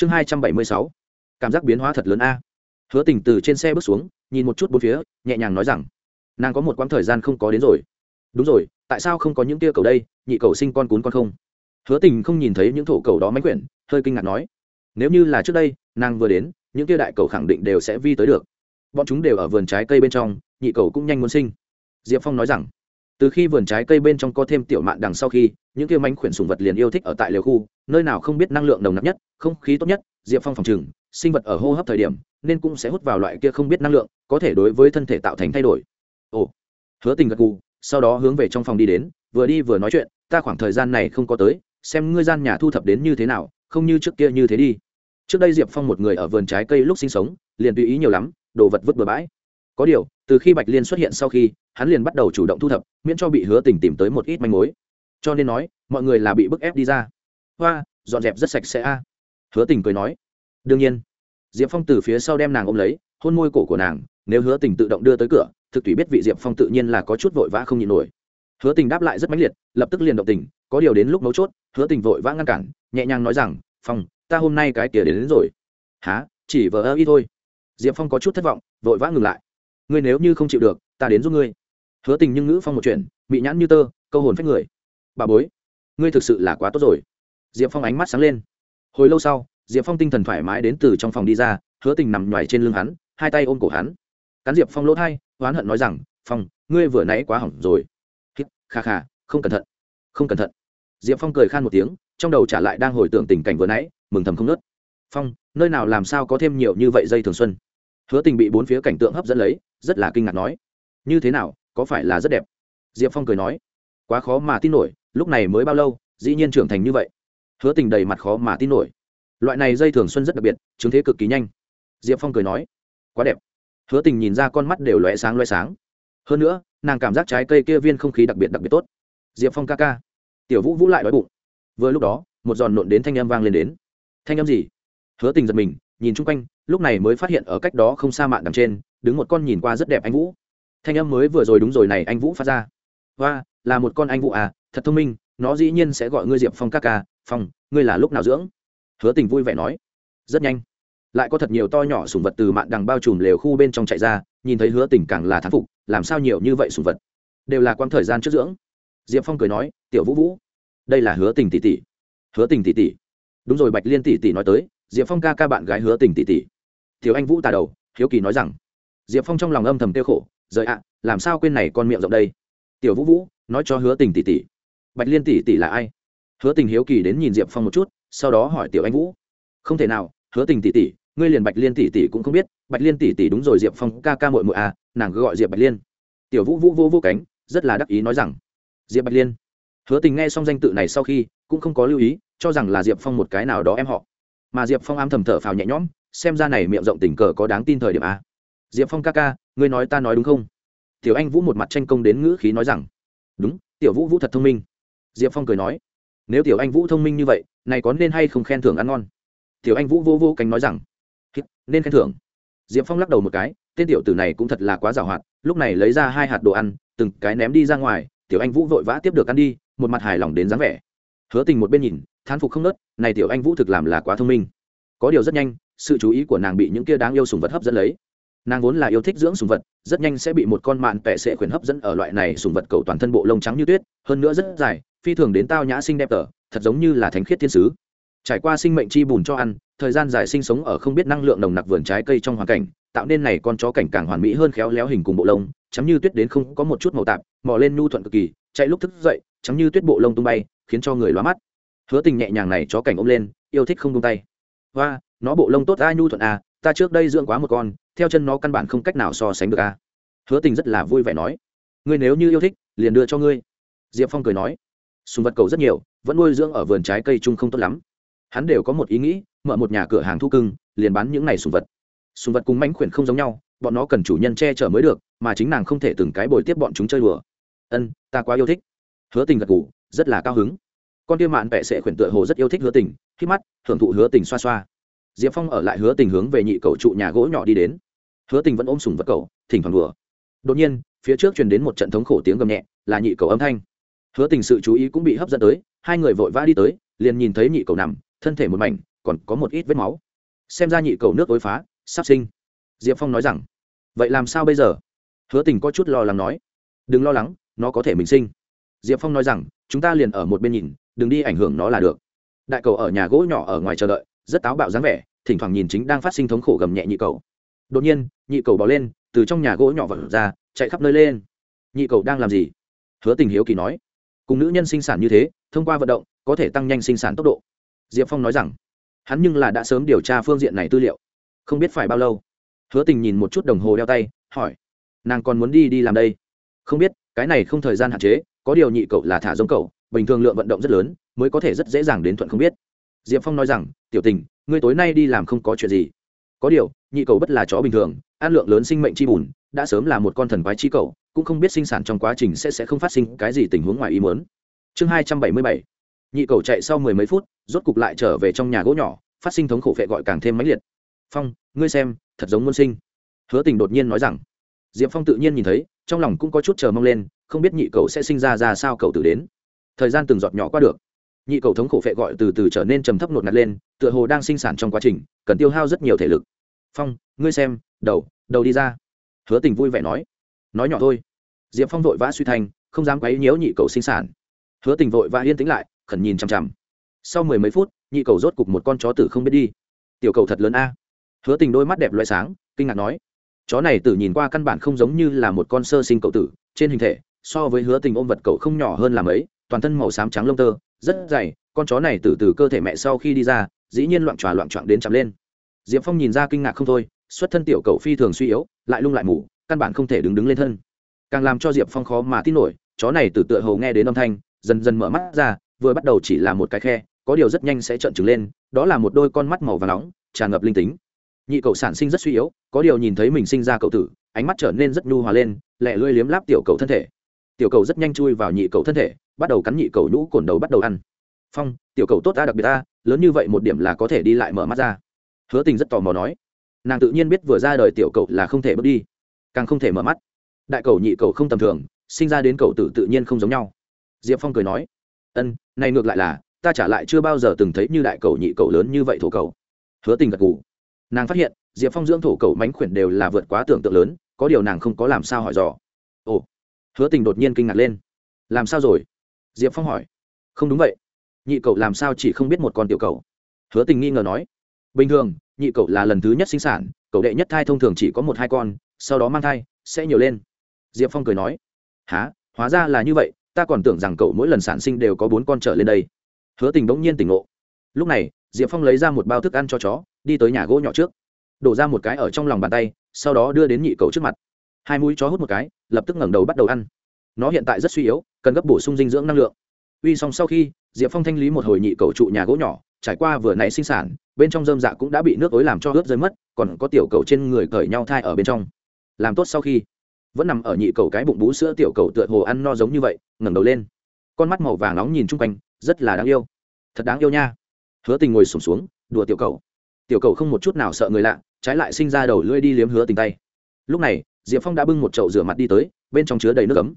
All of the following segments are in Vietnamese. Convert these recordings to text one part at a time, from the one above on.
chương hai trăm bảy mươi sáu. Cảm giác biến hóa thật lớn a. Hứa tình từ trên xe bước xuống, nhìn một chút bốn phía, nhẹ nhàng nói rằng, nàng có một quãng thời gian không có đến rồi. Đúng rồi, tại sao không có những tia cầu đây? Nhị cầu sinh con cún con không? Hứa tình không nhìn thấy những thổ cầu đó máy quyển, hơi kinh ngạc nói, nếu như là trước đây, nàng vừa đến, những tia đại cầu khẳng định đều sẽ vi tới được. Bọn chúng đều ở vườn trái cây bên trong, nhị cầu cũng nhanh muốn sinh. Diệp phong nói rằng từ khi vườn trái cây bên trong có thêm tiểu mạn đằng sau khi, những kia mánh khuyển sùng vật liền yêu thích ở tại liều khu, nơi nào không biết năng lượng nồng nặc nhất, không khí tốt nhất, diệp phong phòng trừng, sinh vật ở hô hấp thời điểm, nên cũng sẽ hút vào loại kia không biết năng lượng, có thể đối với thân thể tạo thành thay đổi. Ồ, hứa tình gật gù, sau đó hướng về trong phòng đi đến, vừa đi vừa nói chuyện, ta khoảng thời gian này không có tới, xem ngươi gian nhà thu thập đến như thế nào, không như trước kia như thế đi. Trước đây diệp phong một người ở vườn trái cây lúc sinh sống, liền tùy ý nhiều lắm, đồ vật vứt bừa bãi. Có điều từ khi bạch liên xuất hiện sau khi hắn liền bắt đầu chủ động thu thập miễn cho bị hứa tình tìm tới một ít manh mối. Cho nên nói mọi người là bị bức ép đi ra. Hoa dọn dẹp rất sạch sẽ a. Hứa tình cười nói. Đương nhiên. Diệp phong từ phía sau đem nàng ôm lấy hôn môi cổ của nàng nếu hứa tình tự động đưa tới cửa thực thủy biết vị diệp phong tự nhiên là có chút vội vã không nhịn nổi. Hứa tình đáp lại rất mãnh liệt lập tức liền động tình có điều đến lúc mấu chốt hứa tình vội vã ngăn cản nhẹ nhàng nói rằng phong ta hôm nay cái tỉa đến, đến rồi. Há chỉ vờ ơ y thôi. Diệp phong có chút thất vọng vội vã ngừng lại ngươi nếu như không chịu được, ta đến giúp ngươi. Hứa tình nhưng ngữ phong một chuyện bị nhãn như tơ, câu hồn phách người. Bà bối, ngươi thực sự là quá tốt rồi. Diệp phong ánh mắt sáng lên. Hồi lâu sau, diệp phong tinh thần thoải mái đến từ trong phòng đi ra, hứa tình nằm nhoài trên lưng hắn, hai tay ôm cổ hắn. Cán diệp phong lỗ thai, oán hận nói rằng, phong, ngươi vừa nãy quá hỏng rồi. Kha kha, không cẩn thận, không cẩn thận. Diệp phong cười khan một tiếng, trong đầu trả lại đang hồi tưởng tình cảnh vừa nãy, mừng thầm không nớt. Phong, nơi nào làm sao có thêm nhiều như vậy dây thường xuân? Hứa tình bị bốn phía cảnh tượng hấp dẫn lấy, rất là kinh ngạc nói, như thế nào, có phải là rất đẹp? Diệp phong cười nói, quá khó mà tin nổi, lúc này mới bao lâu, dĩ nhiên trưởng thành như vậy. Hứa tình đầy mặt khó mà tin nổi. Loại này dây thường xuân rất đặc biệt chứng thế cực kỳ nhanh. Diệp phong cười nói, quá đẹp. Hứa tình nhìn ra con mắt đều lóe sáng lóe sáng. Hơn nữa, nàng cảm giác trái cây kia viên không khí đặc biệt đặc biệt tốt. Diệp phong ca ca. Tiểu vũ vũ lại đói bụng. Vừa lúc đó, một giòn nộn đến thanh âm vang lên đến. Thanh âm gì? Hứa tình giật mình, nhìn chung quanh lúc này mới phát hiện ở cách đó không xa mạn đằng trên, đứng một con nhìn qua rất đẹp anh vũ. Thanh âm mới vừa rồi đúng rồi này, anh vũ phát ra. Và là một con anh vũ à thật thông minh, nó dĩ nhiên sẽ gọi ngươi diệp phong ca ca, phong, ngươi là lúc nào dưỡng? Hứa tình vui vẻ nói. Rất nhanh. Lại có thật nhiều to nhỏ sùng vật từ mạn đằng bao trùm lều khu bên trong chạy ra, nhìn thấy hứa tình càng là thán phục, làm sao nhiều như vậy sùng vật? Đều là quãng thời gian trước dưỡng. Diệp phong cười nói, tiểu vũ vũ, đây là hứa tình tỷ tỷ. Hứa tình tỷ tỷ? Đúng rồi, bạch liên tỷ tỷ nói tới, diệp phong ca ca bạn gái hứa tình tỷ tỷ thiếu anh vũ tà đầu, hiếu kỳ nói rằng, diệp phong trong lòng âm thầm tiêu khổ, rời ạ, làm sao quên này con miệng rộng đây? Tiểu vũ vũ, nói cho hứa tình tỷ tỷ. Bạch liên tỷ tỷ là ai? Hứa tình hiếu kỳ đến nhìn diệp phong một chút, sau đó hỏi tiểu anh vũ. Không thể nào, hứa tình tỷ tỷ, ngươi liền bạch liên tỷ tỷ cũng không biết, bạch liên tỷ tỷ đúng rồi diệp phong ca ca mội mội à nàng cứ gọi diệp bạch liên. Tiểu vũ vũ vô vô cánh, rất là đắc ý nói rằng, diệp bạch liên. Hứa tình nghe xong danh tự này sau khi, cũng không có lưu ý, cho rằng là diệp phong một cái nào đó em họ. Mà diệp phong am thầm thở phào nhẹ nhõm xem ra này miệng rộng tình cờ có đáng tin thời điểm a. Diệp phong ca ca, ngươi nói ta nói đúng không? Tiểu anh vũ một mặt tranh công đến ngữ khí nói rằng, đúng, tiểu vũ vũ thật thông minh. Diệp phong cười nói, nếu tiểu anh vũ thông minh như vậy, này có nên hay không khen thưởng ăn ngon? Tiểu anh vũ vô vô cánh nói rằng nên khen thưởng. Diệp phong lắc đầu một cái, tên tiểu tử này cũng thật là quá giàu hoạt lúc này lấy ra hai hạt đồ ăn, từng cái ném đi ra ngoài, tiểu anh vũ vội vã tiếp được ăn đi, một mặt hài lòng đến dáng vẻ. Hứa tình một bên nhìn, thán phục không nớt, này tiểu anh vũ thực làm là quá thông minh. Có điều rất nhanh sự chú ý của nàng bị những kia đáng yêu sùng vật hấp dẫn lấy. Nàng vốn là yêu thích dưỡng sùng vật, rất nhanh sẽ bị một con mạn tệ sệ khuyển hấp dẫn ở loại này sùng vật cầu toàn thân bộ lông trắng như tuyết, hơn nữa rất dài, phi thường đến tao nhã xinh đẹp tở, thật giống như là thánh khiết thiên sứ. Trải qua sinh mệnh chi bùn cho ăn, thời gian dài sinh sống ở không biết năng lượng nồng nặc vườn trái cây trong hoàn cảnh, tạo nên này con chó cảnh càng hoàn mỹ hơn khéo léo hình cùng bộ lông, chấm như tuyết đến không có một chút màu tạp, mò lên nhu thuận cực kỳ, chạy lúc thức dậy, chấm như tuyết bộ lông tung bay, khiến cho người lóa mắt. Hứa tình nhẹ nhàng này chó cảnh ôm lên, yêu thích không tung tay. Hoa nó bộ lông tốt a nhu thuận à ta trước đây dưỡng quá một con, theo chân nó căn bản không cách nào so sánh được a hứa tình rất là vui vẻ nói, ngươi nếu như yêu thích, liền đưa cho ngươi. Diệp phong cười nói, sùng vật cầu rất nhiều, vẫn nuôi dưỡng ở vườn trái cây chung không tốt lắm. Hắn đều có một ý nghĩ, mở một nhà cửa hàng thu cưng, liền bán những này sùng vật. Sùng vật cùng mánh khuyển không giống nhau, bọn nó cần chủ nhân che chở mới được, mà chính nàng không thể từng cái bồi tiếp bọn chúng chơi đùa. Ân, ta quá yêu thích. Hứa tình gật ngủ rất là cao hứng. Con tiêu mạn vẽ sẽ khuyển tựa hồ rất yêu thích hứa tình, khi mắt hưởng thụ hứa tình xoa xoa diệp phong ở lại hứa tình hướng về nhị cầu trụ nhà gỗ nhỏ đi đến. Hứa tình vẫn ôm sùng vật cầu, thỉnh thoảng đùa. Đột nhiên, phía trước truyền đến một trận thống khổ tiếng gầm nhẹ, là nhị cầu âm thanh. Hứa tình sự chú ý cũng bị hấp dẫn tới, hai người vội vã đi tới, liền nhìn thấy nhị cầu nằm, thân thể một mảnh, còn có một ít vết máu. Xem ra nhị cầu nước ối phá, sắp sinh. Diệp phong nói rằng, vậy làm sao bây giờ? Hứa tình có chút lo lắng nói, đừng lo lắng, nó có thể mình sinh. Diệp phong nói rằng, chúng ta liền ở một bên nhìn, đừng đi ảnh hưởng nó là được. Đại cầu ở nhà gỗ nhỏ ở ngoài chờ đợi rất táo bạo dáng vẻ, thỉnh thoảng nhìn chính đang phát sinh thống khổ gầm nhẹ nhị cầu đột nhiên, nhị cầu bỏ lên, từ trong nhà gỗ nhỏ vật ra, chạy khắp nơi lên. Nhị cầu đang làm gì? Hứa tình hiếu kỳ nói. Cùng nữ nhân sinh sản như thế, thông qua vận động, có thể tăng nhanh sinh sản tốc độ. Diệp phong nói rằng, hắn nhưng là đã sớm điều tra phương diện này tư liệu. Không biết phải bao lâu. Hứa tình nhìn một chút đồng hồ đeo tay, hỏi. Nàng còn muốn đi đi làm đây? Không biết, cái này không thời gian hạn chế, có điều nhị cậu là thả giống cậu, bình thường lượng vận động rất lớn, mới có thể rất dễ dàng đến thuận không biết diệp phong nói rằng, tiểu tình, ngươi tối nay đi làm không có chuyện gì. Có điều, nhị cầu bất là chó bình thường, ăn lượng lớn sinh mệnh chi bùn, đã sớm là một con thần quái chi cầu, cũng không biết sinh sản trong quá trình sẽ sẽ không phát sinh cái gì tình huống ngoài ý muốn. Chương hai trăm bảy mươi bảy. Nhị cầu chạy sau mười mấy phút, rốt cục lại trở về trong nhà gỗ nhỏ, phát sinh thống khổ phệ gọi càng thêm mãnh liệt. Phong, ngươi xem, thật giống muôn sinh. Hứa tình đột nhiên nói rằng. Diệp phong tự nhiên nhìn thấy, trong lòng cũng có chút chờ mong lên, không biết nhị cầu sẽ sinh ra ra sao cậu tử đến. Thời gian từng giọt nhỏ qua được nhị cầu thống khổ phệ gọi từ từ trở nên trầm thấp nột ngạt lên, tựa hồ đang sinh sản trong quá trình, cần tiêu hao rất nhiều thể lực. Phong, ngươi xem, đầu đầu đi ra. Hứa tình vui vẻ nói. Nói nhỏ thôi. Diệp phong vội vã suy thành, không dám quấy nhiễu nhị cầu sinh sản. Hứa tình vội vã yên tĩnh lại, khẩn nhìn chằm chằm. Sau mười mấy phút, nhị cầu rốt cục một con chó tử không biết đi. Tiểu cầu thật lớn a. Hứa tình đôi mắt đẹp loại sáng, kinh ngạc nói. Chó này tử nhìn qua căn bản không giống như là một con sơ sinh cậu tử, trên hình thể, so với hứa tình ôm vật cậu không nhỏ hơn làm ấy toàn thân màu xám trắng lông tơ rất dày, con chó này từ từ cơ thể mẹ sau khi đi ra, dĩ nhiên loạn tròa loạn trọn đến chạm lên. Diệp phong nhìn ra kinh ngạc không thôi, xuất thân tiểu cầu phi thường suy yếu, lại lung lại mủ căn bản không thể đứng đứng lên thân. Càng làm cho diệp phong khó mà tin nổi, chó này từ tựa hầu nghe đến âm thanh, dần dần mở mắt ra, vừa bắt đầu chỉ là một cái khe, có điều rất nhanh sẽ trợn trừng lên, đó là một đôi con mắt màu và nóng, tràn ngập linh tính. Nhị cậu sản sinh rất suy yếu, có điều nhìn thấy mình sinh ra cậu tử, ánh mắt trở nên rất nhu hòa lên lẹ lưỡi liếm láp tiểu cầu thân thể tiểu cầu rất nhanh chui vào nhị cầu thân thể, bắt đầu cắn nhị cầu nhũ cồn đầu bắt đầu ăn. Phong, tiểu cầu tốt ta đặc biệt ta, lớn như vậy một điểm là có thể đi lại mở mắt ra. Hứa tình rất tò mò nói. Nàng tự nhiên biết vừa ra đời tiểu cầu là không thể bước đi, càng không thể mở mắt. Đại cầu nhị cầu không tầm thường, sinh ra đến cầu tử tự nhiên không giống nhau. Diệp phong cười nói. Ân, này ngược lại là, ta trả lại chưa bao giờ từng thấy như đại cầu nhị cầu lớn như vậy thổ cầu. Hứa tình gật gù. Nàng phát hiện, diệp phong dưỡng thổ cầu mánh khuyển đều là vượt quá tưởng tượng lớn, có điều nàng không có làm sao hỏi dò hứa tình đột nhiên kinh ngạc lên. Làm sao rồi? Diệp phong hỏi. Không đúng vậy. Nhị cậu làm sao chỉ không biết một con tiểu cậu? Hứa tình nghi ngờ nói. Bình thường, nhị cậu là lần thứ nhất sinh sản, cậu đệ nhất thai thông thường chỉ có một hai con, sau đó mang thai, sẽ nhiều lên. Diệp phong cười nói. Há hóa ra là như vậy, ta còn tưởng rằng cậu mỗi lần sản sinh đều có bốn con trở lên đây. Hứa tình bỗng nhiên tỉnh ngộ. Lúc này, diệp phong lấy ra một bao thức ăn cho chó, đi tới nhà gỗ nhỏ trước. Đổ ra một cái ở trong lòng bàn tay, sau đó đưa đến nhị cậu trước mặt hai mũi chó hút một cái lập tức ngẩng đầu bắt đầu ăn. Nó hiện tại rất suy yếu cần gấp bổ sung dinh dưỡng năng lượng. Uy xong sau khi diệp phong thanh lý một hồi nhị cầu trụ nhà gỗ nhỏ trải qua vừa nãy sinh sản bên trong dơm dạ cũng đã bị nước ối làm cho ướt rơi mất còn có tiểu cầu trên người cởi nhau thai ở bên trong. Làm tốt sau khi vẫn nằm ở nhị cầu cái bụng bú sữa tiểu cầu tựa hồ ăn no giống như vậy ngẩng đầu lên. Con mắt màu vàng nóng nhìn chung quanh rất là đáng yêu. Thật đáng yêu nha. Hứa tình ngồi sùng xuống, xuống đùa tiểu cầu. Tiểu cầu không một chút nào sợ người lạ trái lại sinh ra đầu lưỡi đi liếm hứa tình tay. Lúc này diệp phong đã bưng một chậu rửa mặt đi tới, bên trong chứa đầy nước ấm.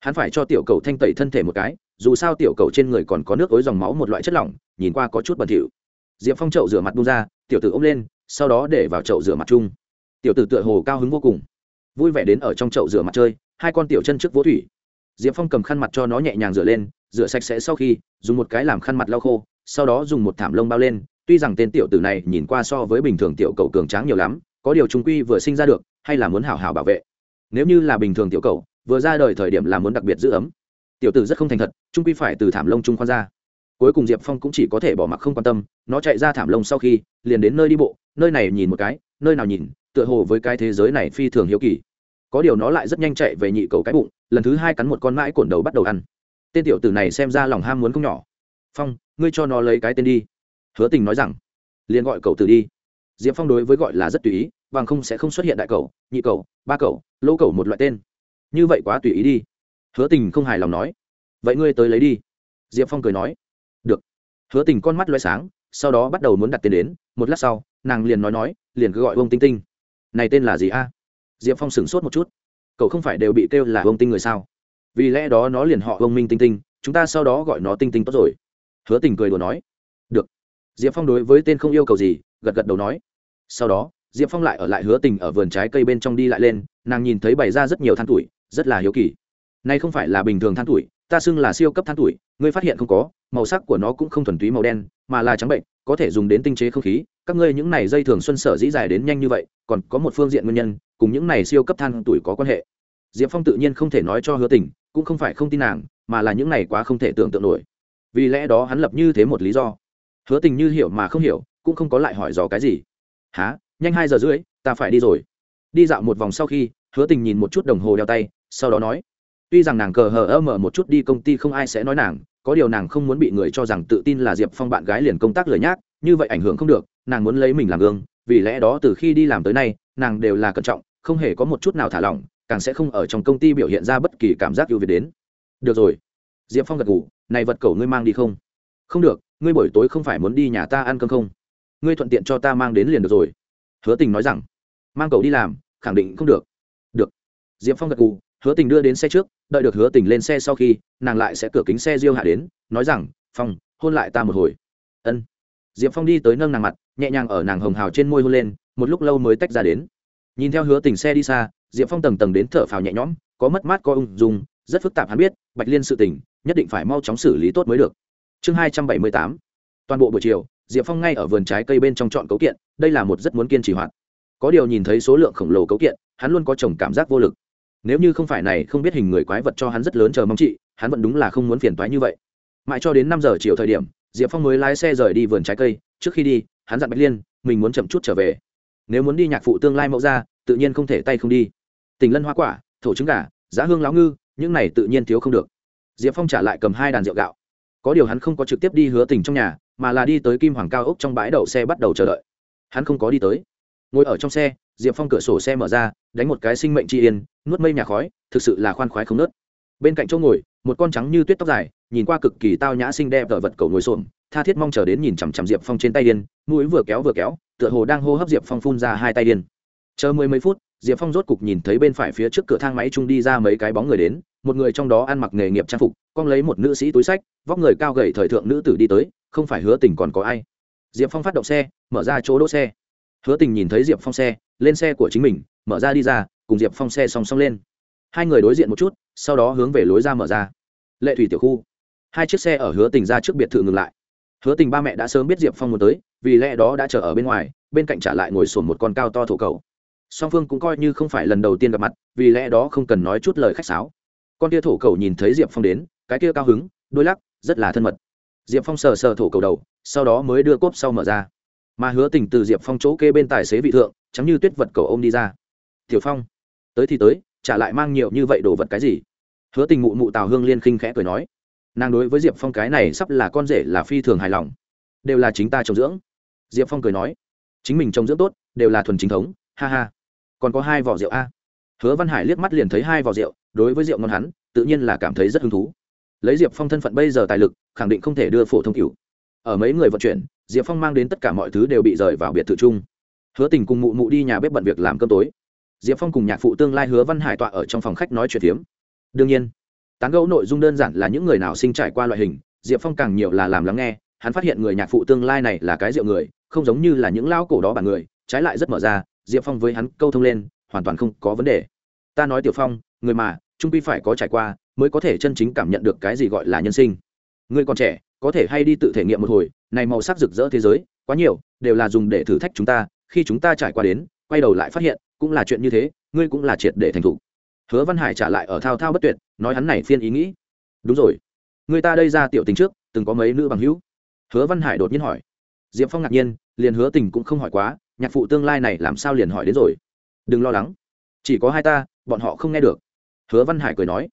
Hắn phải cho tiểu cầu thanh tẩy thân thể một cái, dù sao tiểu cầu trên người còn có nước ối dòng máu một loại chất lỏng, nhìn qua có chút bẩn thỉu. Diệp phong chậu rửa mặt bung ra, tiểu tử ôm lên, sau đó để vào chậu rửa mặt chung. Tiểu tử tựa hồ cao hứng vô cùng. Vui vẻ đến ở trong chậu rửa mặt chơi, hai con tiểu chân trước vỗ thủy. Diệp phong cầm khăn mặt cho nó nhẹ nhàng rửa lên, rửa sạch sẽ sau khi, dùng một cái làm khăn mặt lau khô, sau đó dùng một thảm lông bao lên. Tuy rằng tên tiểu tử này nhìn qua so với bình thường tiểu cầu cường tráng nhiều lắm, có điều chúng quy vừa sinh ra được hay là muốn hảo hảo bảo vệ. Nếu như là bình thường tiểu cầu vừa ra đời thời điểm là muốn đặc biệt giữ ấm. Tiểu tử rất không thành thật, trung quy phải từ thảm lông trung khoan ra. Cuối cùng diệp phong cũng chỉ có thể bỏ mặc không quan tâm, nó chạy ra thảm lông sau khi, liền đến nơi đi bộ, nơi này nhìn một cái, nơi nào nhìn, tựa hồ với cái thế giới này phi thường hiếu kỳ. Có điều nó lại rất nhanh chạy về nhị cầu cái bụng, lần thứ hai cắn một con mãi cổn đầu bắt đầu ăn. Tên tiểu tử này xem ra lòng ham muốn không nhỏ. Phong, ngươi cho nó lấy cái tên đi. Hứa tình nói rằng. Liền gọi cậu tử đi diệp phong đối với gọi là rất tùy ý bằng không sẽ không xuất hiện đại cầu, nhị cầu, ba cầu, lỗ cầu một loại tên. Như vậy quá tùy ý đi. Hứa tình không hài lòng nói. Vậy ngươi tới lấy đi. Diệp phong cười nói. Được. Hứa tình con mắt loay sáng, sau đó bắt đầu muốn đặt tên đến. Một lát sau, nàng liền nói nói, liền cứ gọi ông tinh tinh. Này tên là gì a? Diệp phong sửng sốt một chút. Cậu không phải đều bị kêu là ông tinh người sao? Vì lẽ đó nó liền họ ông minh tinh tinh, chúng ta sau đó gọi nó tinh tinh tốt rồi. Hứa tình cười đùa nói. Được. Diệp phong đối với tên không yêu cầu gì, gật gật đầu nói sau đó, diệp phong lại ở lại hứa tình ở vườn trái cây bên trong đi lại lên, nàng nhìn thấy bày ra rất nhiều than tuổi, rất là hiếu kỳ. Nay không phải là bình thường than tuổi, ta xưng là siêu cấp than tuổi, ngươi phát hiện không có, màu sắc của nó cũng không thuần túy màu đen, mà là trắng bệnh, có thể dùng đến tinh chế không khí. Các ngươi những này dây thường xuân sở dĩ dài đến nhanh như vậy, còn có một phương diện nguyên nhân, cùng những này siêu cấp than tuổi có quan hệ. Diệp phong tự nhiên không thể nói cho hứa tình, cũng không phải không tin nàng, mà là những này quá không thể tưởng tượng nổi. Vì lẽ đó hắn lập như thế một lý do. Hứa tình như hiểu mà không hiểu, cũng không có lại hỏi dò cái gì há nhanh hai giờ rưỡi, ta phải đi rồi. Đi dạo một vòng sau khi, hứa tình nhìn một chút đồng hồ đeo tay, sau đó nói, tuy rằng nàng cờ hờ ơ mở một chút đi công ty không ai sẽ nói nàng, có điều nàng không muốn bị người cho rằng tự tin là diệp phong bạn gái liền công tác lời nhác, như vậy ảnh hưởng không được, nàng muốn lấy mình làm gương, vì lẽ đó từ khi đi làm tới nay, nàng đều là cẩn trọng, không hề có một chút nào thả lỏng, càng sẽ không ở trong công ty biểu hiện ra bất kỳ cảm giác ưu việt đến. Được rồi. Diệp phong gật ngủ này vật cầu ngươi mang đi không? Không được, ngươi buổi tối không phải muốn đi nhà ta ăn cơm không? Ngươi thuận tiện cho ta mang đến liền được rồi. Hứa tình nói rằng, mang cậu đi làm, khẳng định không được. Được. Diệp phong gật cù hứa tình đưa đến xe trước, đợi được hứa tình lên xe sau khi, nàng lại sẽ cửa kính xe riêu hạ đến, nói rằng, phong, hôn lại ta một hồi. Ân. Diệp phong đi tới nâng nàng mặt, nhẹ nhàng ở nàng hồng hào trên môi hôn lên, một lúc lâu mới tách ra đến. Nhìn theo hứa tình xe đi xa, diệp phong tầng tầng đến thở phào nhẹ nhõm, có mất mát, có ung dung, rất phức tạp hắn biết, bạch liên sự tình, nhất định phải mau chóng xử lý tốt mới được. Chương hai trăm bảy mươi tám. Toàn bộ buổi chiều diệp phong ngay ở vườn trái cây bên trong chọn cấu kiện, đây là một rất muốn kiên trì hoạt. Có điều nhìn thấy số lượng khổng lồ cấu kiện, hắn luôn có chồng cảm giác vô lực. Nếu như không phải này không biết hình người quái vật cho hắn rất lớn chờ mong chị, hắn vẫn đúng là không muốn phiền toái như vậy. Mãi cho đến năm giờ chiều thời điểm, diệp phong mới lái xe rời đi vườn trái cây, trước khi đi, hắn dặn bạch liên, mình muốn chậm chút trở về. Nếu muốn đi nhạc phụ tương lai mẫu ra, tự nhiên không thể tay không đi. Tình lân hoa quả, thổ trứng gà, giá hương láo ngư, những này tự nhiên thiếu không được. Diệp phong trả lại cầm hai đàn rượu gạo. Có điều hắn không có trực tiếp đi hứa tình trong nhà mà là đi tới kim hoàng cao ốc trong bãi đậu xe bắt đầu chờ đợi. Hắn không có đi tới. Ngồi ở trong xe, diệp phong cửa sổ xe mở ra, đánh một cái sinh mệnh tri yên, nuốt mây nhà khói, thực sự là khoan khoái không nớt. Bên cạnh chỗ ngồi, một con trắng như tuyết tóc dài, nhìn qua cực kỳ tao nhã xinh đẹp đợi vật cầu ngồi xổm, tha thiết mong chờ đến nhìn chằm chằm diệp phong trên tay điên, mũi vừa kéo vừa kéo, tựa hồ đang hô hấp diệp phong phun ra hai tay điên. Chờ mười mấy phút, diệp phong rốt cục nhìn thấy bên phải phía trước cửa thang máy trung đi ra mấy cái bóng người đến, một người trong đó ăn mặc nghề nghiệp trang phục con lấy một nữ sĩ túi sách, vóc người cao gầy thời thượng nữ tử đi tới không phải hứa tình còn có ai. Diệp phong phát động xe, mở ra chỗ đỗ xe. Hứa tình nhìn thấy diệp phong xe, lên xe của chính mình, mở ra đi ra, cùng diệp phong xe song song lên. Hai người đối diện một chút, sau đó hướng về lối ra mở ra. Lệ thủy tiểu khu. Hai chiếc xe ở hứa tình ra trước biệt thự ngừng lại. Hứa tình ba mẹ đã sớm biết diệp phong muốn tới, vì lẽ đó đã chờ ở bên ngoài, bên cạnh trả lại ngồi sổn một con cao to thổ cầu. Song phương cũng coi như không phải lần đầu tiên gặp mặt, vì lẽ đó không cần nói chút lời khách sáo. Con tia thổ cầu nhìn thấy diệp phong đến, cái kia cao hứng, đôi lắc, rất là thân mật diệp phong sờ sờ thổ cầu đầu, sau đó mới đưa cốp sau mở ra. Mà hứa tình từ diệp phong chỗ kê bên tài xế vị thượng chắm như tuyết vật cầu ôm đi ra. Tiểu phong, tới thì tới, trả lại mang nhiều như vậy đồ vật cái gì? Hứa tình mụ mụ tào hương liên khinh khẽ cười nói. Nàng đối với diệp phong cái này sắp là con rể là phi thường hài lòng. Đều là chính ta trồng dưỡng. Diệp phong cười nói. Chính mình trồng dưỡng tốt, đều là thuần chính thống, ha ha. Còn có hai vỏ rượu a. Hứa văn hải liếc mắt liền thấy hai vỏ rượu, đối với rượu ngon hắn, tự nhiên là cảm thấy rất hứng thú lấy diệp phong thân phận bây giờ tài lực, khẳng định không thể đưa phổ thông cựu ở mấy người vận chuyển, diệp phong mang đến tất cả mọi thứ đều bị rời vào biệt thự chung. Hứa tình cùng mụ mụ đi nhà bếp bận việc làm cơm tối. Diệp phong cùng nhạc phụ tương lai hứa văn hải tọa ở trong phòng khách nói chuyện phiếm. Đương nhiên, tán gẫu nội dung đơn giản là những người nào sinh trải qua loại hình, diệp phong càng nhiều là làm lắng nghe, hắn phát hiện người nhạc phụ tương lai này là cái rượu người, không giống như là những lão cổ đó bản người, trái lại rất mở ra, diệp phong với hắn câu thông lên, hoàn toàn không có vấn đề. Ta nói tiểu phong, người mà, trung pi phải có trải qua mới có thể chân chính cảm nhận được cái gì gọi là nhân sinh. Ngươi còn trẻ, có thể hay đi tự thể nghiệm một hồi, này màu sắc rực rỡ thế giới, quá nhiều, đều là dùng để thử thách chúng ta, khi chúng ta trải qua đến, quay đầu lại phát hiện, cũng là chuyện như thế, ngươi cũng là triệt để thành thục. Hứa văn hải trả lại ở thao thao bất tuyệt, nói hắn này phiên ý nghĩ. Đúng rồi. Người ta đây ra tiểu tình trước, từng có mấy nữ bằng hữu. Hứa văn hải đột nhiên hỏi. Diệp phong ngạc nhiên, liền hứa tình cũng không hỏi quá, nhạc phụ tương lai này làm sao liền hỏi đến rồi. Đừng lo lắng. Chỉ có hai ta, bọn họ không nghe được. Hứa văn hải cười nói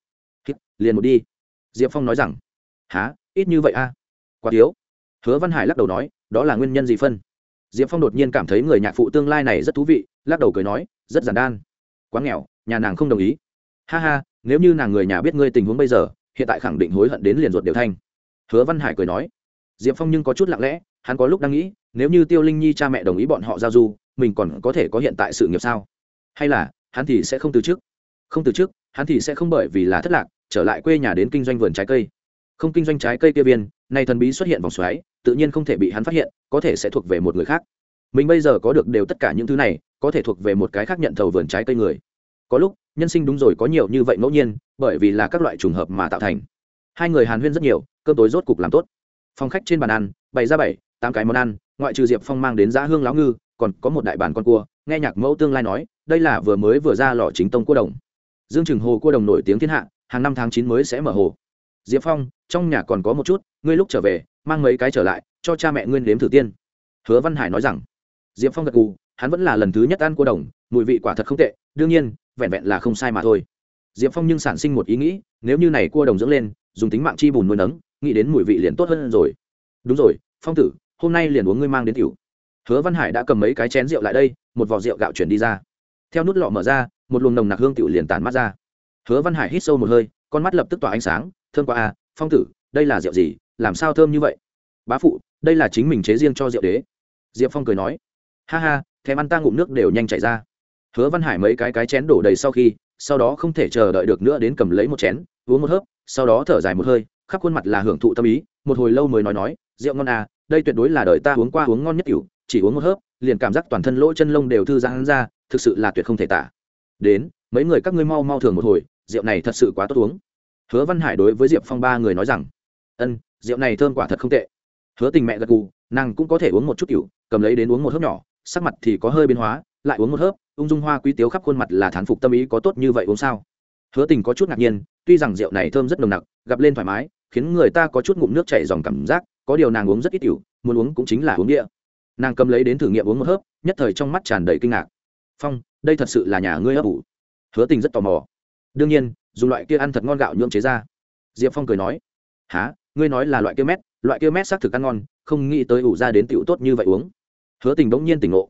liền một đi. Diệp phong nói rằng há ít như vậy a à? quá thiếu. Hứa văn hải lắc đầu nói, đó là nguyên nhân gì phân? Diệp phong đột nhiên cảm thấy người nhạc phụ tương lai này rất thú vị, lắc đầu cười nói, rất giản đan. Quá nghèo, nhà nàng không đồng ý. Ha ha, nếu như nàng người nhà biết ngươi tình huống bây giờ, hiện tại khẳng định hối hận đến liền ruột đều thanh hứa văn hải cười nói. Diệp phong nhưng có chút lặng lẽ, hắn có lúc đang nghĩ, nếu như tiêu linh nhi cha mẹ đồng ý bọn họ giao du, mình còn có thể có hiện tại sự nghiệp sao? Hay là, hắn thì sẽ không từ chức? Không từ chức, hắn thì sẽ không bởi vì là thất lạc trở lại quê nhà đến kinh doanh vườn trái cây. Không kinh doanh trái cây kia viên, nay thần bí xuất hiện vòng xoáy, tự nhiên không thể bị hắn phát hiện, có thể sẽ thuộc về một người khác. Mình bây giờ có được đều tất cả những thứ này, có thể thuộc về một cái khác nhận thầu vườn trái cây người. Có lúc, nhân sinh đúng rồi có nhiều như vậy ngẫu nhiên, bởi vì là các loại trùng hợp mà tạo thành. Hai người hàn huyên rất nhiều, cơm tối rốt cục làm tốt. Phòng khách trên bàn ăn, bày ra bảy, tám cái món ăn, ngoại trừ diệp phong mang đến giá hương láo ngư, còn có một đại bàn con cua, nghe nhạc mẫu tương lai nói, đây là vừa mới vừa ra lò chính tông cua đồng. Dương trừng hồ cua đồng nổi tiếng thiên hạ hàng năm tháng chín mới sẽ mở hồ. Diệp phong, trong nhà còn có một chút, ngươi lúc trở về, mang mấy cái trở lại, cho cha mẹ nguyên đếm thử tiên. Hứa văn hải nói rằng. Diệp phong gật gù, hắn vẫn là lần thứ nhất ăn cua đồng, mùi vị quả thật không tệ, đương nhiên, vẹn vẹn là không sai mà thôi. Diệp phong nhưng sản sinh một ý nghĩ, nếu như này cua đồng dưỡng lên, dùng tính mạng chi bùn nuôi nấng, nghĩ đến mùi vị liền tốt hơn rồi. Đúng rồi, phong tử, hôm nay liền uống ngươi mang đến tiểu. Hứa văn hải đã cầm mấy cái chén rượu lại đây, một vò rượu gạo chuyển đi ra. Theo nút lọ mở ra, một luồng nồng nặc hương tiểu liền tàn mắt ra hứa văn hải hít sâu một hơi, con mắt lập tức tỏa ánh sáng, thơm qua a à, phong tử, đây là rượu gì, làm sao thơm như vậy? Bá phụ, đây là chính mình chế riêng cho rượu đế. Diệp phong cười nói, ha ha, thèm ăn ta ngụm nước đều nhanh chảy ra. Hứa văn hải mấy cái cái chén đổ đầy sau khi, sau đó không thể chờ đợi được nữa đến cầm lấy một chén, uống một hớp, sau đó thở dài một hơi, khắp khuôn mặt là hưởng thụ tâm ý, một hồi lâu mới nói nói, rượu ngon à đây tuyệt đối là đời ta uống qua uống ngon nhất cửu chỉ uống một hớp, liền cảm giác toàn thân lỗ chân lông đều thư giãn ra, thực sự là tuyệt không thể tả. Đến, mấy người các ngươi mau mau thường một hồi rượu này thật sự quá tốt uống. Hứa văn hải đối với diệp phong ba người nói rằng, ân, rượu này thơm quả thật không tệ. Hứa tình mẹ gật gù, nàng cũng có thể uống một chút cựu cầm lấy đến uống một hớp nhỏ, sắc mặt thì có hơi biến hóa, lại uống một hớp, ung dung hoa quý tiếu khắp khuôn mặt là thán phục tâm ý có tốt như vậy uống sao? Hứa tình có chút ngạc nhiên, tuy rằng rượu này thơm rất nồng nặc, gặp lên thoải mái, khiến người ta có chút ngụm nước chảy dòng cảm giác, có điều nàng uống rất ít cựu muốn uống cũng chính là uống địa. Nàng cầm lấy đến thử nghiệm uống một hớp, nhất thời trong mắt tràn đầy kinh ngạc. Phong, đây thật sự là nhà ngươi ấp ủ. Hứa tình rất tò mò đương nhiên dùng loại kia ăn thật ngon gạo nhuộm chế ra diệp phong cười nói há ngươi nói là loại kia mét loại kia mét xác thực ăn ngon không nghĩ tới ủ ra đến tựu tốt như vậy uống hứa tình bỗng nhiên tỉnh ngộ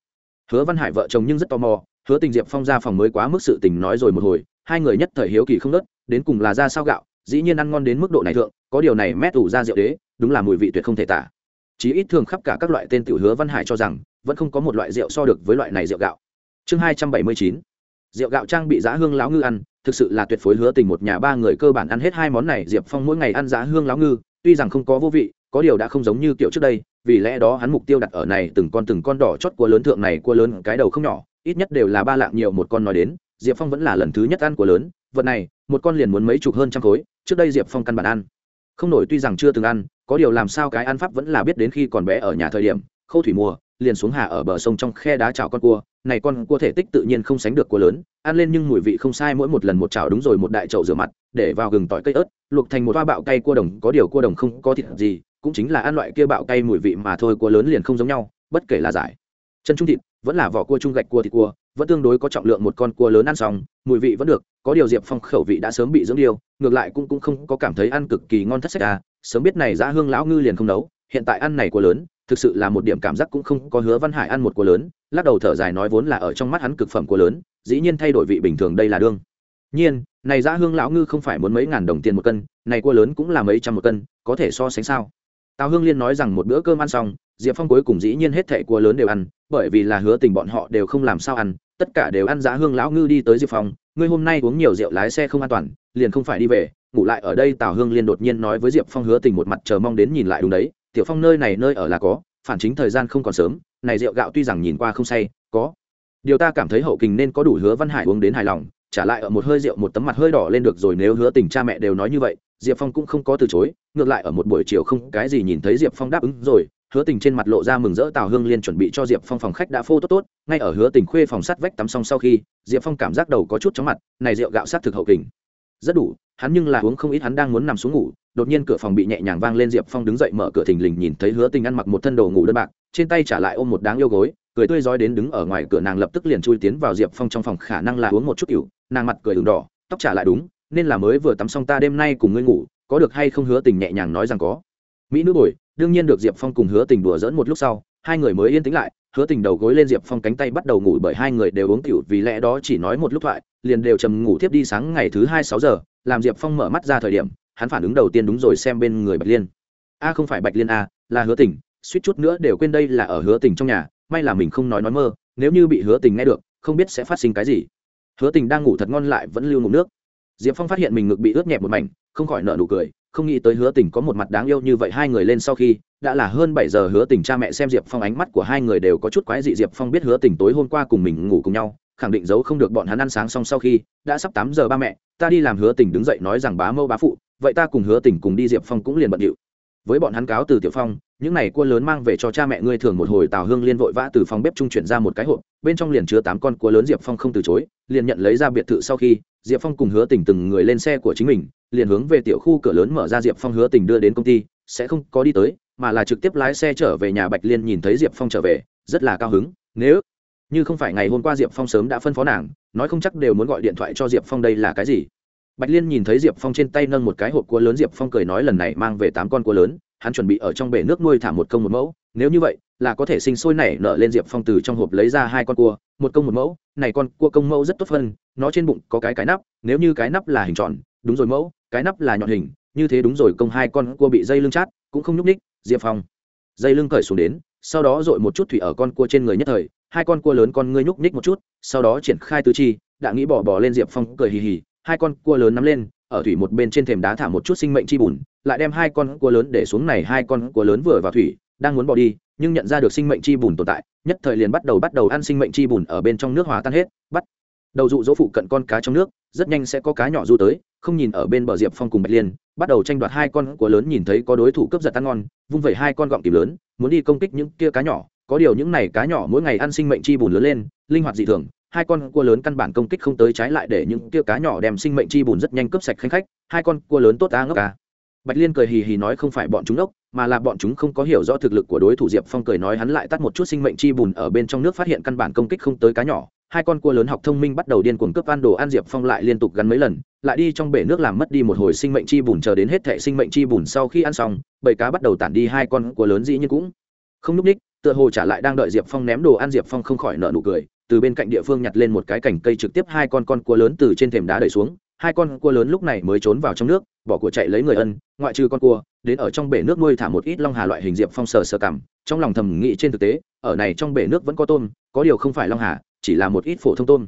hứa văn hải vợ chồng nhưng rất tò mò hứa tình diệp phong ra phòng mới quá mức sự tình nói rồi một hồi hai người nhất thời hiếu kỳ không nớt đến cùng là ra sao gạo dĩ nhiên ăn ngon đến mức độ này thượng có điều này mét ủ ra rượu đế đúng là mùi vị tuyệt không thể tả chí ít thường khắp cả các loại tên tiểu hứa văn hải cho rằng vẫn không có một loại rượu so được với loại này rượu gạo chương hai trăm bảy mươi chín rượu gạo trang bị giá hương láo ngư ăn thực sự là tuyệt phối hứa tình một nhà ba người cơ bản ăn hết hai món này, diệp phong mỗi ngày ăn giá hương láo ngư, tuy rằng không có vô vị, có điều đã không giống như kiểu trước đây, vì lẽ đó hắn mục tiêu đặt ở này từng con từng con đỏ chót cua lớn thượng này cua lớn cái đầu không nhỏ, ít nhất đều là ba lạng nhiều một con nói đến, diệp phong vẫn là lần thứ nhất ăn cua lớn, vật này, một con liền muốn mấy chục hơn trăm khối, trước đây diệp phong căn bản ăn không nổi, tuy rằng chưa từng ăn, có điều làm sao cái ăn pháp vẫn là biết đến khi còn bé ở nhà thời điểm, khâu thủy mùa liền xuống hà ở bờ sông trong khe đá chảo con cua. Này con cua thể tích tự nhiên không sánh được cua lớn, ăn lên nhưng mùi vị không sai, mỗi một lần một chảo đúng rồi, một đại chậu rửa mặt, để vào gừng tỏi cây ớt, luộc thành một toa bạo cay cua đồng, có điều cua đồng không có thịt gì, cũng chính là ăn loại kia bạo cay mùi vị mà thôi, cua lớn liền không giống nhau, bất kể là giải. Chân trung thịt, vẫn là vỏ cua trung gạch cua thịt cua, vẫn tương đối có trọng lượng một con cua lớn ăn xong, mùi vị vẫn được, có điều diệp phong khẩu vị đã sớm bị dưỡng điêu, ngược lại cũng cũng không có cảm thấy ăn cực kỳ ngon thất sách à sớm biết này giá hương lão ngư liền không nấu hiện tại ăn này của lớn, thực sự là một điểm cảm giác cũng không có hứa văn hải ăn một của lớn, lắc đầu thở dài nói vốn là ở trong mắt hắn cực phẩm của lớn, dĩ nhiên thay đổi vị bình thường đây là đương. Nhiên, này giá hương lão ngư không phải muốn mấy ngàn đồng tiền một cân, này cua lớn cũng là mấy trăm một cân, có thể so sánh sao? Tào hương liên nói rằng một bữa cơm ăn xong, diệp phong cuối cùng dĩ nhiên hết thẻ cua lớn đều ăn, bởi vì là hứa tình bọn họ đều không làm sao ăn, tất cả đều ăn giá hương lão ngư đi tới diệp phong, ngươi hôm nay uống nhiều rượu lái xe không an toàn, liền không phải đi về, ngủ lại ở đây. Tào hương liên đột nhiên nói với diệp phong hứa tình một mặt chờ mong đến nhìn lại đúng đấy tiểu phong nơi này nơi ở là có, phản chính thời gian không còn sớm, này rượu gạo tuy rằng nhìn qua không say, có. Điều ta cảm thấy hậu kình nên có đủ hứa văn hải uống đến hài lòng, trả lại ở một hơi rượu một tấm mặt hơi đỏ lên được rồi nếu hứa tình cha mẹ đều nói như vậy, diệp phong cũng không có từ chối, ngược lại ở một buổi chiều không cái gì nhìn thấy diệp phong đáp ứng rồi, hứa tình trên mặt lộ ra mừng rỡ tào hương liên chuẩn bị cho diệp phong phòng khách đã phô tốt tốt, ngay ở hứa tình khuê phòng sắt vách tắm xong sau khi, diệp phong cảm giác đầu có chút chóng mặt, này rượu gạo sát thực hậu kình. Rất đủ, hắn nhưng là uống không ít, hắn đang muốn nằm xuống ngủ đột nhiên cửa phòng bị nhẹ nhàng vang lên diệp phong đứng dậy mở cửa thình lình nhìn thấy hứa tình ăn mặc một thân đồ ngủ đơn bạc, trên tay trả lại ôm một đáng yêu gối, cười tươi rói đến đứng ở ngoài cửa nàng lập tức liền chui tiến vào diệp phong trong phòng, khả năng là uống một chút cựu nàng mặt cười đường đỏ, tóc trả lại đúng, nên là mới vừa tắm xong ta đêm nay cùng ngươi ngủ, có được hay không hứa tình nhẹ nhàng nói rằng có. Mỹ nữ bồi, đương nhiên được diệp phong cùng hứa tình đùa dỡn một lúc sau, hai người mới yên tĩnh lại, hứa tình đầu gối lên diệp phong cánh tay bắt đầu ngủ bởi hai người đều uống cựu vì lẽ đó chỉ nói một lúc thoại, liền đều trầm ngủ tiếp đi sáng ngày thứ hai sáu giờ, làm diệp phong mở mắt ra thời điểm hắn phản ứng đầu tiên đúng rồi xem bên người bạch liên. A, không phải bạch liên a, là hứa tình, suýt chút nữa đều quên đây là ở hứa tình trong nhà, may là mình không nói nói mơ, nếu như bị hứa tình nghe được, không biết sẽ phát sinh cái gì. Hứa tình đang ngủ thật ngon lại vẫn lưu ngủ nước. Diệp phong phát hiện mình ngực bị ướt nhẹp một mảnh, không khỏi nợ nụ cười, không nghĩ tới hứa tình có một mặt đáng yêu như vậy, hai người lên sau khi, đã là hơn bảy giờ hứa tình cha mẹ xem diệp phong ánh mắt của hai người đều có chút quái dị, diệp phong biết hứa tình tối hôm qua cùng mình ngủ cùng nhau, khẳng định giấu không được bọn hắn ăn sáng xong sau khi, đã sắp tám giờ ba mẹ, ta đi làm hứa tình đứng dậy nói rằng bá mâu bá phụ vậy ta cùng hứa tình cùng đi diệp phong cũng liền bận điệu. Với bọn hắn cáo từ tiểu phong, những này cua lớn mang về cho cha mẹ ngươi thường một hồi tào hương liên vội vã từ phòng bếp trung chuyển ra một cái hộp, bên trong liền chứa tám con cua lớn diệp phong không từ chối, liền nhận lấy ra biệt thự sau khi, diệp phong cùng hứa tình từng người lên xe của chính mình, liền hướng về tiểu khu cửa lớn mở ra diệp phong hứa tình đưa đến công ty, sẽ không có đi tới, mà là trực tiếp lái xe trở về nhà bạch liên nhìn thấy diệp phong trở về, rất là cao hứng, nếu như không phải ngày hôm qua diệp phong sớm đã phân phó nàng, nói không chắc đều muốn gọi điện thoại cho diệp phong đây là cái gì bạch liên nhìn thấy diệp phong trên tay nâng một cái hộp cua lớn, diệp phong cười nói lần này mang về tám con cua lớn, hắn chuẩn bị ở trong bể nước nuôi thả một công một mẫu, nếu như vậy là có thể sinh sôi nảy nở lên diệp phong từ trong hộp lấy ra hai con cua, một công một mẫu, này con cua công mẫu rất tốt phân, nó trên bụng có cái cái nắp, nếu như cái nắp là hình tròn, đúng rồi mẫu, cái nắp là nhọn hình, như thế đúng rồi, công hai con cua bị dây lưng chát, cũng không nhúc ních diệp phong. Dây lưng cởi xuống đến, sau đó dội một chút thủy ở con cua trên người nhất thời, hai con cua lớn con ngươi nhúc ních một chút, sau đó triển khai tứ chi, đã nghĩ bỏ bỏ lên diệp phong, cười hì hì hai con cua lớn nắm lên, ở thủy một bên trên thềm đá thả một chút sinh mệnh chi bùn, lại đem hai con cua lớn để xuống này, hai con cua lớn vừa vào thủy, đang muốn bỏ đi, nhưng nhận ra được sinh mệnh chi bùn tồn tại, nhất thời liền bắt đầu bắt đầu ăn sinh mệnh chi bùn ở bên trong nước hòa tan hết, bắt đầu dụ dỗ phụ cận con cá trong nước, rất nhanh sẽ có cá nhỏ du tới, không nhìn ở bên bờ diệp phong cùng bạch liên, bắt đầu tranh đoạt hai con cua lớn nhìn thấy có đối thủ cướp giật ăn ngon, vung vẩy hai con gọng kìm lớn, muốn đi công kích những kia cá nhỏ, có điều những này cá nhỏ mỗi ngày ăn sinh mệnh chi bùn lớn lên, linh hoạt dị thường hai con cua lớn căn bản công kích không tới trái lại để những tia cá nhỏ đem sinh mệnh chi bùn rất nhanh cướp sạch khanh khách. Hai con cua lớn tốt ta ngốc cá bạch liên cười hì hì nói không phải bọn chúng ngốc, mà là bọn chúng không có hiểu rõ thực lực của đối thủ diệp phong cười nói hắn lại tắt một chút sinh mệnh chi bùn ở bên trong nước phát hiện căn bản công kích không tới cá nhỏ. Hai con cua lớn học thông minh bắt đầu điên cuồng cướp ăn đồ ăn, diệp phong lại liên tục gắn mấy lần, lại đi trong bể nước làm mất đi một hồi sinh mệnh chi bùn chờ đến hết thệ sinh mệnh chi bùn sau khi ăn xong bầy cá bắt đầu tản đi hai con cua lớn dĩ nhiên cũng không núp ních, tựa hồ trả lại đang đợi diệp phong ném đồ ăn, diệp phong không khỏi nợ nụ cười từ bên cạnh địa phương nhặt lên một cái cành cây trực tiếp hai con con cua lớn từ trên thềm đá đẩy xuống. Hai con cua lớn lúc này mới trốn vào trong nước, bỏ của chạy lấy người ân, ngoại trừ con cua, đến ở trong bể nước nuôi thả một ít long hà loại hình diệp phong sờ sờ cảm, trong lòng thầm nghĩ trên thực tế, ở này trong bể nước vẫn có tôm, có điều không phải long hà, chỉ là một ít phổ thông tôm.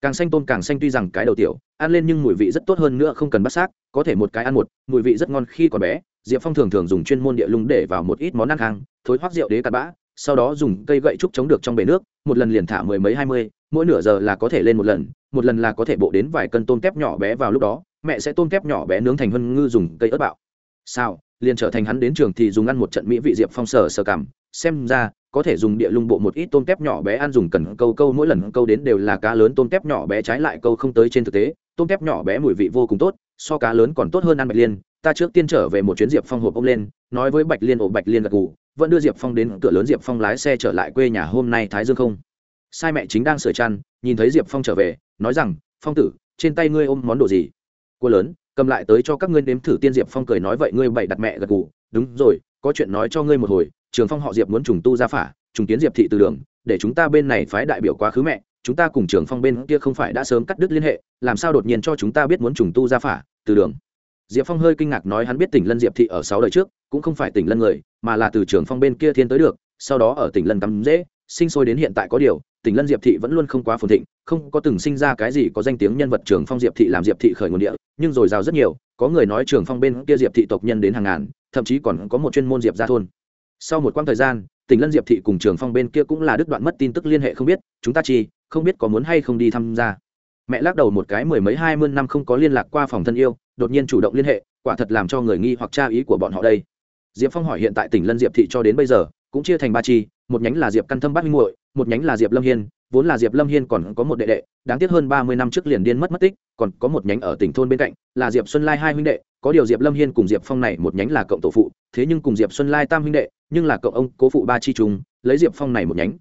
Càng xanh tôm càng xanh tuy rằng cái đầu tiểu, ăn lên nhưng mùi vị rất tốt hơn nữa không cần bắt xác, có thể một cái ăn một, mùi vị rất ngon khi còn bé. Diệp phong thường thường dùng chuyên môn địa lung để vào một ít món ăn hàng thối hoác rượu đế cặn bã sau đó dùng cây gậy trúc chống được trong bể nước, một lần liền thả mười mấy hai mươi, mỗi nửa giờ là có thể lên một lần một lần là có thể bộ đến vài cân tôm tép nhỏ bé vào lúc đó, mẹ sẽ tôm tép nhỏ bé nướng thành hân ngư dùng cây ớt bạo. Sao? Liền trở thành hắn đến trường thì dùng ăn một trận mỹ vị diệp phong sở sờ cảm, xem ra, có thể dùng địa lung bộ một ít tôm tép nhỏ bé ăn dùng cần câu câu, mỗi lần câu đến đều là cá lớn tôm tép nhỏ bé trái lại câu không tới trên thực tế, tôm tép nhỏ bé mùi vị vô cùng tốt, so cá lớn còn tốt hơn ăn bạch liên. Ta trước tiên trở về một chuyến diệp phong hộp ông lên, nói với bạch liên ổ bạch liên gật gù vẫn đưa diệp phong đến cửa lớn diệp phong lái xe trở lại quê nhà hôm nay thái dương không? Sai mẹ chính đang sửa chăn, nhìn thấy diệp phong trở về, nói rằng, phong tử, trên tay ngươi ôm món đồ gì? Cua lớn, cầm lại tới cho các ngươi nếm thử. Tiên diệp phong cười nói, vậy ngươi bày đặt mẹ gật gù. Đúng rồi, có chuyện nói cho ngươi một hồi, trường phong họ diệp muốn trùng tu ra phả, trùng kiến diệp thị từ đường, để chúng ta bên này phái đại biểu quá khứ mẹ, chúng ta cùng trường phong bên kia không phải đã sớm cắt đứt liên hệ, làm sao đột nhiên cho chúng ta biết muốn trùng tu ra phả, từ đường? Diệp phong hơi kinh ngạc nói hắn biết tỉnh lân diệp thị ở sáu đời trước, cũng không phải tỉnh lân người, mà là từ trường phong bên kia thiên tới được, sau đó ở tỉnh lân cắm dễ, sinh sôi đến hiện tại có điều, tỉnh lân diệp thị vẫn luôn không quá phồn thịnh, không có từng sinh ra cái gì có danh tiếng nhân vật trường phong diệp thị làm diệp thị khởi nguồn địa, nhưng rồi giàu rất nhiều, có người nói trường phong bên kia diệp thị tộc nhân đến hàng ngàn, thậm chí còn có một chuyên môn diệp ra thôn. Sau một quãng thời gian, tỉnh lân diệp thị cùng trường phong bên kia cũng là đứt đoạn mất tin tức liên hệ không biết, chúng ta chi, không biết có muốn hay không đi tham gia. Mẹ lắc đầu một cái mười mấy hai mươi năm không có liên lạc qua phòng thân yêu đột nhiên chủ động liên hệ, quả thật làm cho người nghi hoặc tra ý của bọn họ đây. Diệp phong hỏi hiện tại tỉnh lân diệp thị cho đến bây giờ, cũng chia thành ba chi, một nhánh là diệp căn thâm bát minh muội, một nhánh là diệp lâm hiên, vốn là diệp lâm hiên còn có một đệ đệ, đáng tiếc hơn ba mươi năm trước liền điên mất mất tích, còn có một nhánh ở tỉnh thôn bên cạnh, là diệp xuân lai hai huynh đệ, có điều diệp lâm hiên cùng diệp phong này một nhánh là cộng tổ phụ, thế nhưng cùng diệp xuân lai tam huynh đệ, nhưng là cộng ông cố phụ ba chi trùng lấy diệp phong này một nhánh.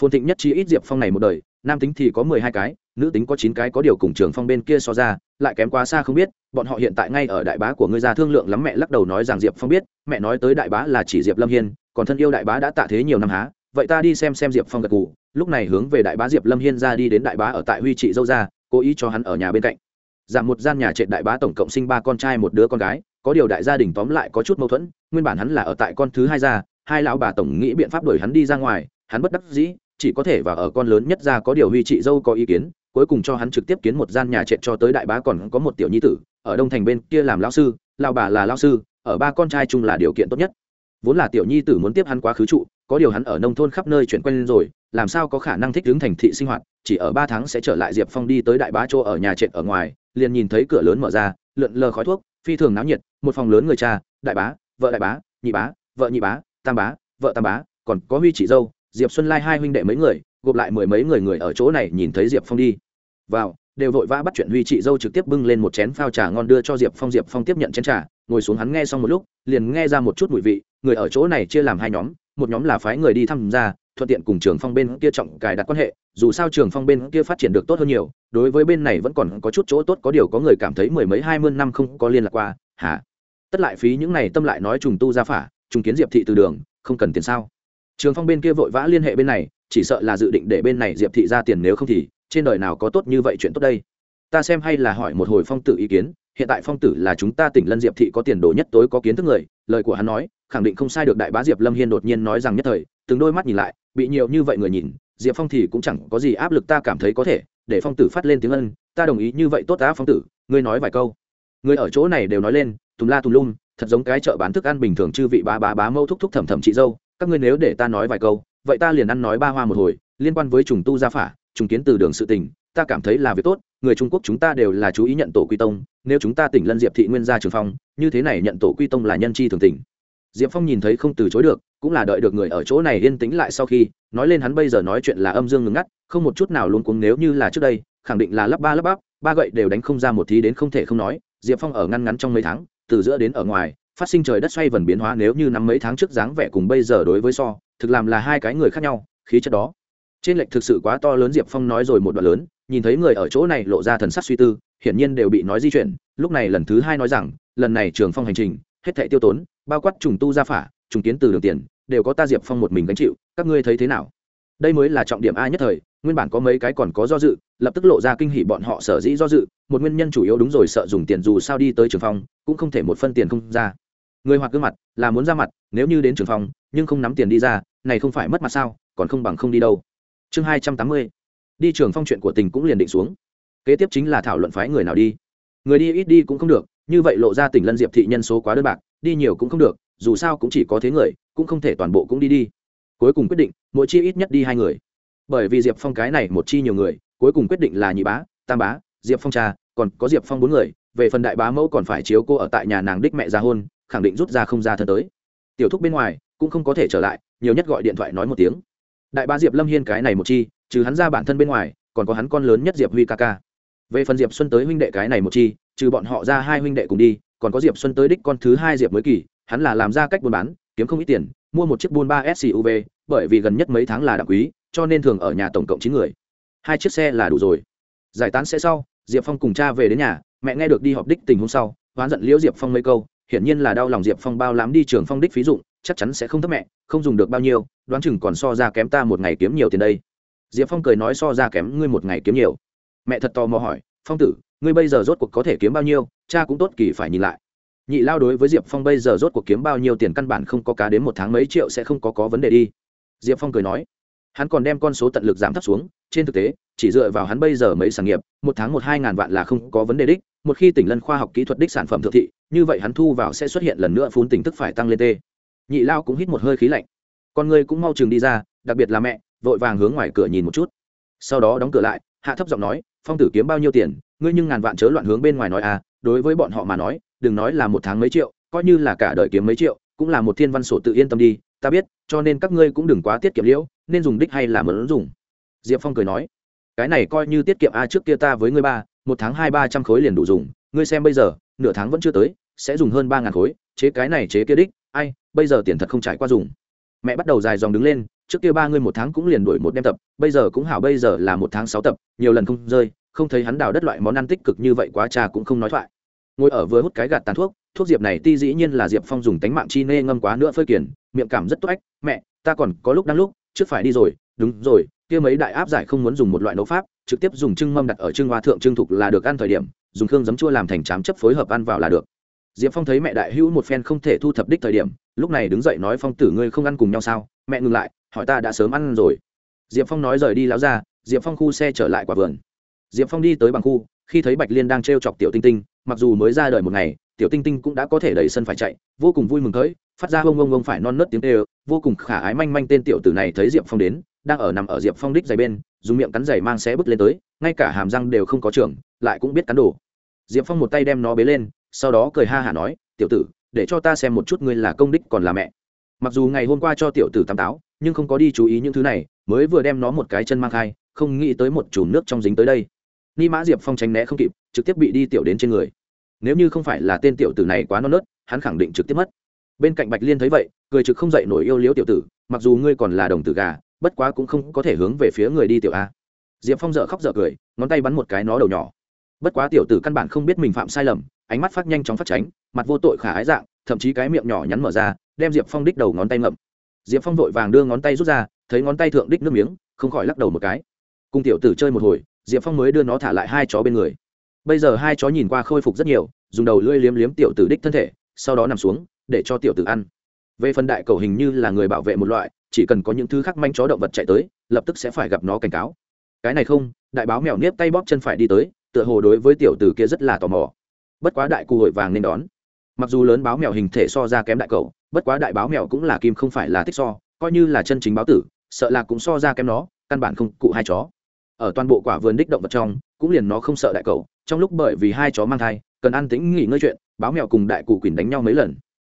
Phồn thịnh nhất chi ít diệp phong này một đời nam tính thì có mười hai cái, nữ tính có chín cái, có điều cùng trường phong bên kia so ra, lại kém quá xa không biết, bọn họ hiện tại ngay ở đại bá của ngươi ra thương lượng lắm, mẹ lắc đầu nói rằng diệp phong biết, mẹ nói tới đại bá là chỉ diệp lâm hiên, còn thân yêu đại bá đã tạ thế nhiều năm há, vậy ta đi xem xem diệp phong gật gù, lúc này hướng về đại bá diệp lâm hiên ra đi đến đại bá ở tại huy trị dâu ra, cố ý cho hắn ở nhà bên cạnh. Giảm một gian nhà trệt đại bá tổng cộng sinh ba con trai một đứa con gái, có điều đại gia đình tóm lại có chút mâu thuẫn, nguyên bản hắn là ở tại con thứ hai gia hai lão bà tổng nghĩ biện pháp đuổi hắn đi ra ngoài, hắn bất đắc dĩ chỉ có thể và ở con lớn nhất ra có điều huy chị dâu có ý kiến, cuối cùng cho hắn trực tiếp kiến một gian nhà trệt cho tới đại bá còn có một tiểu nhi tử, ở đông thành bên kia làm lão sư lao bà là lao sư, ở ba con trai chung là điều kiện tốt nhất. Vốn là tiểu nhi tử muốn tiếp hắn quá khứ trụ, có điều hắn ở nông thôn khắp nơi chuyển quen lên rồi, làm sao có khả năng thích ứng thành thị sinh hoạt, chỉ ở ba tháng sẽ trở lại diệp phong đi tới đại bá chỗ ở nhà trệt ở ngoài, liền nhìn thấy cửa lớn mở ra, lượn lờ khói thuốc, phi thường náo nhiệt, một phòng lớn người cha, đại bá, vợ đại bá, nhị bá, vợ nhị bá, tam bá, vợ tam bá, còn có huy chị dâu diệp xuân lai hai huynh đệ mấy người, gộp lại mười mấy người người ở chỗ này nhìn thấy diệp phong đi. Vào, đều vội vã bắt chuyện huy chị dâu trực tiếp bưng lên một chén phao trà ngon đưa cho diệp phong. Diệp phong tiếp nhận chén trà, ngồi xuống hắn nghe xong một lúc, liền nghe ra một chút mùi vị, người ở chỗ này chia làm hai nhóm, một nhóm là phái người đi thăm ra thuận tiện cùng trường phong bên kia trọng cài đặt quan hệ, dù sao trường phong bên kia phát triển được tốt hơn nhiều, đối với bên này vẫn còn có chút chỗ tốt, có điều có người cảm thấy mười mấy hai mươi năm không có liên lạc qua, hả? Tất lại phí những này tâm lại nói trùng tu ra phả, trùng kiến diệp thị từ đường, không cần tiền sao? Trường phong bên kia vội vã liên hệ bên này, chỉ sợ là dự định để bên này diệp thị ra tiền nếu không thì, trên đời nào có tốt như vậy chuyện tốt đây? Ta xem hay là hỏi một hồi phong tử ý kiến, hiện tại phong tử là chúng ta tỉnh lân diệp thị có tiền đồ nhất tối có kiến thức người, lời của hắn nói, khẳng định không sai được đại bá diệp lâm hiên đột nhiên nói rằng nhất thời, từng đôi mắt nhìn lại, bị nhiều như vậy người nhìn, diệp phong thì cũng chẳng có gì áp lực ta cảm thấy có thể, để phong tử phát lên tiếng ân, ta đồng ý như vậy tốt đã phong tử, ngươi nói vài câu. Người ở chỗ này đều nói lên, tùm la tùm lum, thật giống cái chợ bán thức ăn bình thường chư vị ba ba bá mâu thúc thúc thẩm thẩm chị dâu các ngươi nếu để ta nói vài câu, vậy ta liền ăn nói ba hoa một hồi, liên quan với trùng tu gia phả, trùng kiến từ đường sự tình, ta cảm thấy là việc tốt, người trung quốc chúng ta đều là chú ý nhận tổ quy tông, nếu chúng ta tỉnh lân diệp thị nguyên gia trường phong, như thế này nhận tổ quy tông là nhân chi thường tỉnh diệp phong nhìn thấy không từ chối được, cũng là đợi được người ở chỗ này yên tĩnh lại sau khi, nói lên hắn bây giờ nói chuyện là âm dương ngừng ngắt, không một chút nào luôn cuống nếu như là trước đây, khẳng định là lắp ba lắp bắp, ba gậy đều đánh không ra một tí đến không thể không nói, diệp phong ở ngăn ngắn trong mấy tháng, từ giữa đến ở ngoài phát sinh trời đất xoay vần biến hóa nếu như năm mấy tháng trước dáng vẻ cùng bây giờ đối với so, thực làm là hai cái người khác nhau, khí chất đó. Trên lệch thực sự quá to lớn, diệp phong nói rồi một đoạn lớn, nhìn thấy người ở chỗ này lộ ra thần sắc suy tư, hiển nhiên đều bị nói di chuyển. Lúc này lần thứ hai nói rằng, lần này trường phong hành trình, hết thệ tiêu tốn, bao quát trùng tu gia phả, trùng kiến từ đường tiền, đều có ta diệp phong một mình gánh chịu, các ngươi thấy thế nào? Đây mới là trọng điểm a nhất thời, nguyên bản có mấy cái còn có do dự, lập tức lộ ra kinh hỉ bọn họ sở dĩ do dự, một nguyên nhân chủ yếu đúng rồi, sợ dùng tiền dù sao đi tới trường phong, cũng không thể một phân tiền không ra người hoặc gương mặt, là muốn ra mặt, nếu như đến trường phong nhưng không nắm tiền đi ra, này không phải mất mặt sao, còn không bằng không đi đâu. Chương hai trăm tám mươi. Đi trường phong chuyện của tình cũng liền định xuống. Kế tiếp chính là thảo luận phái người nào đi. Người đi ít đi cũng không được, như vậy lộ ra tỉnh lân diệp thị nhân số quá đơn bạc, đi nhiều cũng không được, dù sao cũng chỉ có thế người, cũng không thể toàn bộ cũng đi đi. Cuối cùng quyết định, mỗi chi ít nhất đi hai người. Bởi vì diệp phong cái này một chi nhiều người, cuối cùng quyết định là nhị bá, tam bá, diệp phong cha, còn có diệp phong bốn người, về phần đại bá mẫu còn phải chiếu cô ở tại nhà nàng đích mẹ ra hôn khẳng định rút ra không ra thân tới. Tiểu thúc bên ngoài cũng không có thể trở lại, nhiều nhất gọi điện thoại nói một tiếng. Đại ba diệp lâm hiên cái này một chi, trừ hắn ra bản thân bên ngoài, còn có hắn con lớn nhất diệp huy ca ca. Về phần diệp xuân tới huynh đệ cái này một chi, trừ bọn họ ra hai huynh đệ cùng đi, còn có diệp xuân tới đích con thứ hai diệp mới kỳ, hắn là làm ra cách buôn bán, kiếm không ít tiền, mua một chiếc buôn ba suv bởi vì gần nhất mấy tháng là đặc quý, cho nên thường ở nhà tổng cộng chín người. Hai chiếc xe là đủ rồi. Giải tán sẽ sau, diệp phong cùng cha về đến nhà, mẹ nghe được đi họp đích tình hôm sau, hoán giận liễu diệp phong mấy câu hiển nhiên là đau lòng diệp phong bao lắm đi trường phong đích phí dụng, chắc chắn sẽ không thấp mẹ, không dùng được bao nhiêu, đoán chừng còn so ra kém ta một ngày kiếm nhiều tiền đây. Diệp phong cười nói so ra kém ngươi một ngày kiếm nhiều. Mẹ thật tò mò hỏi, phong tử, ngươi bây giờ rốt cuộc có thể kiếm bao nhiêu? Cha cũng tốt kỳ phải nhìn lại. Nhị lao đối với diệp phong bây giờ rốt cuộc kiếm bao nhiêu tiền căn bản không có cá đến một tháng mấy triệu sẽ không có có vấn đề đi. Diệp phong cười nói, hắn còn đem con số tận lực giảm thấp xuống, trên thực tế, chỉ dựa vào hắn bây giờ mấy sản nghiệp, một tháng một hai ngàn vạn là không có vấn đề đích một khi tỉnh lân khoa học kỹ thuật đích sản phẩm thượng thị, như vậy hắn thu vào sẽ xuất hiện lần nữa phun tỉnh tức phải tăng lên tê. Nhị lao cũng hít một hơi khí lạnh. Con người cũng mau chừng đi ra, đặc biệt là mẹ, vội vàng hướng ngoài cửa nhìn một chút. Sau đó đóng cửa lại, hạ thấp giọng nói, phong tử kiếm bao nhiêu tiền? Ngươi nhưng ngàn vạn chớ loạn hướng bên ngoài nói à đối với bọn họ mà nói, đừng nói là một tháng mấy triệu, coi như là cả đời kiếm mấy triệu, cũng là một thiên văn sổ tự yên tâm đi, ta biết, cho nên các ngươi cũng đừng quá tiết kiệm liễu, nên dùng đích hay là mượn dùng. Diệp phong cười nói, cái này coi như tiết kiệm a, trước kia ta với ngươi ba một tháng hai ba trăm khối liền đủ dùng. Ngươi xem bây giờ, nửa tháng vẫn chưa tới, sẽ dùng hơn ba ngàn khối. Chế cái này chế kia đích, ai, bây giờ tiền thật không trải qua dùng. Mẹ bắt đầu dài dòng đứng lên, trước kia ba ngươi một tháng cũng liền đổi một đêm tập, bây giờ cũng hảo, bây giờ là một tháng sáu tập, nhiều lần không rơi, không thấy hắn đào đất loại món ăn tích cực như vậy quá cha cũng không nói thoại. Ngồi ở vừa hút cái gạt tàn thuốc thuốc diệp này ti dĩ nhiên là diệp phong dùng tánh mạng chi nê ngâm quá nữa phơi kiển, miệng cảm rất tốt ách, mẹ, ta còn có lúc đang lúc, trước phải đi rồi, đúng rồi kia mấy đại áp giải không muốn dùng một loại nấu pháp, trực tiếp dùng trưng mâm đặt ở trưng hoa thượng trưng thục là được ăn thời điểm, dùng khương giấm chua làm thành chám chấp phối hợp ăn vào là được. Diệp phong thấy mẹ đại hữu một phen không thể thu thập đích thời điểm, lúc này đứng dậy nói, phong tử ngươi không ăn cùng nhau sao? Mẹ ngừng lại, hỏi ta đã sớm ăn rồi. Diệp phong nói rời đi láo ra diệp phong khu xe trở lại quả vườn. Diệp phong đi tới bằng khu, khi thấy bạch liên đang t r e o chọc tiểu tinh tinh, mặc dù mới ra đời một ngày, tiểu tinh tinh cũng đã có thể đẩy sân phải chạy, vô cùng vui mừng tới, phát ra ông ông ông phải non nớt tiếng tê vô cùng khả ái manh manh tên tiểu tử này thấy diệp phong đến đang ở nằm ở diệp phong đích giày bên, dùng miệng cắn giày mang xé bước lên tới, ngay cả hàm răng đều không có trưởng, lại cũng biết cắn đổ diệp phong một tay đem nó bế lên, sau đó cười ha hả nói, tiểu tử, để cho ta xem một chút ngươi là công đích còn là mẹ. Mặc dù ngày hôm qua cho tiểu tử tắm táo, nhưng không có đi chú ý những thứ này, mới vừa đem nó một cái chân mang khai, không nghĩ tới một chùm nước trong dính tới đây. Ni mã diệp phong tránh né không kịp, trực tiếp bị đi tiểu đến trên người. Nếu như không phải là tên tiểu tử này quá non nớt, hắn khẳng định trực tiếp mất. Bên cạnh bạch liên thấy vậy, cười trực không dậy nổi yêu liếu tiểu tử, mặc dù ngươi còn là đồng tử gà bất quá cũng không có thể hướng về phía người đi tiểu a. Diệp phong dợ khóc dợ cười, ngón tay bắn một cái nó đầu nhỏ. Bất quá tiểu tử căn bản không biết mình phạm sai lầm, ánh mắt phát nhanh chóng phát tránh, mặt vô tội khả ái dạng, thậm chí cái miệng nhỏ nhắn mở ra, đem diệp phong đích đầu ngón tay ngậm. Diệp phong vội vàng đưa ngón tay rút ra, thấy ngón tay thượng đích nước miếng, không khỏi lắc đầu một cái. Cùng tiểu tử chơi một hồi, diệp phong mới đưa nó thả lại hai chó bên người. Bây giờ hai chó nhìn qua khôi phục rất nhiều, dùng đầu lưỡi liếm liếm tiểu tử đích thân thể, sau đó nằm xuống, để cho tiểu tử ăn. Về phần đại cầu hình như là người bảo vệ một loại chỉ cần có những thứ khác manh chó động vật chạy tới lập tức sẽ phải gặp nó cảnh cáo. Cái này không đại báo mèo nếp tay bóp chân phải đi tới tựa hồ đối với tiểu tử kia rất là tò mò. Bất quá đại cụ hội vàng nên đón. Mặc dù lớn báo mèo hình thể so ra kém đại cậu, bất quá đại báo mèo cũng là kim không phải là thích so coi như là chân chính báo tử sợ là cũng so ra kém nó căn bản không cụ hai chó. Ở toàn bộ quả vườn đích động vật trong cũng liền nó không sợ đại cậu. trong lúc bởi vì hai chó mang thai cần ăn tính nghỉ ngơi chuyện báo mèo cùng đại cụ quỳnh đánh nhau mấy lần.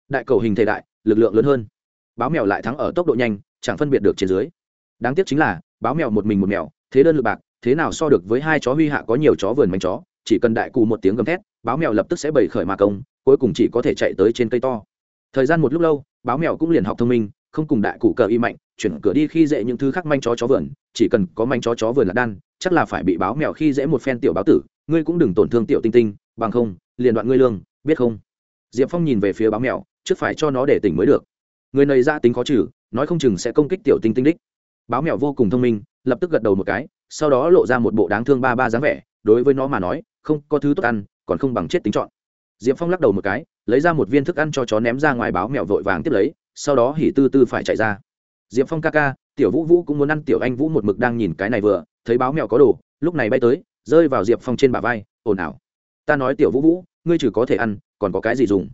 Đại cầu hình thể đại lực lượng lớn hơn báo mèo lại thắng ở tốc độ nhanh, chẳng phân biệt được trên dưới. Đáng tiếc chính là, báo mèo một mình một mèo, thế đơn lực bạc, thế nào so được với hai chó huy hạ có nhiều chó vườn manh chó, chỉ cần đại cụ một tiếng gầm thét, báo mèo lập tức sẽ bày khởi mà công, cuối cùng chỉ có thể chạy tới trên cây to. Thời gian một lúc lâu, báo mèo cũng liền học thông minh, không cùng đại cụ cờ y mạnh, chuyển cửa đi khi dễ những thứ khác manh chó chó vườn, chỉ cần có manh chó chó vườn là đan, chắc là phải bị báo mèo khi dễ một phen tiểu báo tử, ngươi cũng đừng tổn thương tiểu tinh tinh, bằng không, liền đoạn ngươi lương, biết không? Diệp phong nhìn về phía báo mèo, trước phải cho nó để tỉnh mới được người này ra tính khó trừ, nói không chừng sẽ công kích tiểu tinh tinh đích. Báo mèo vô cùng thông minh, lập tức gật đầu một cái, sau đó lộ ra một bộ đáng thương ba ba dáng vẻ, đối với nó mà nói, không có thứ tốt ăn, còn không bằng chết tính chọn. Diệp phong lắc đầu một cái, lấy ra một viên thức ăn cho chó ném ra ngoài báo mèo vội vàng tiếp lấy, sau đó hỉ tư tư phải chạy ra. Diệp phong ca ca, tiểu vũ vũ cũng muốn ăn tiểu anh vũ một mực đang nhìn cái này vừa, thấy báo mèo có đồ, lúc này bay tới, rơi vào diệp phong trên bả vai, ồn ào. Ta nói tiểu vũ vũ, ngươi chỉ có thể ăn, còn có cái gì dùng?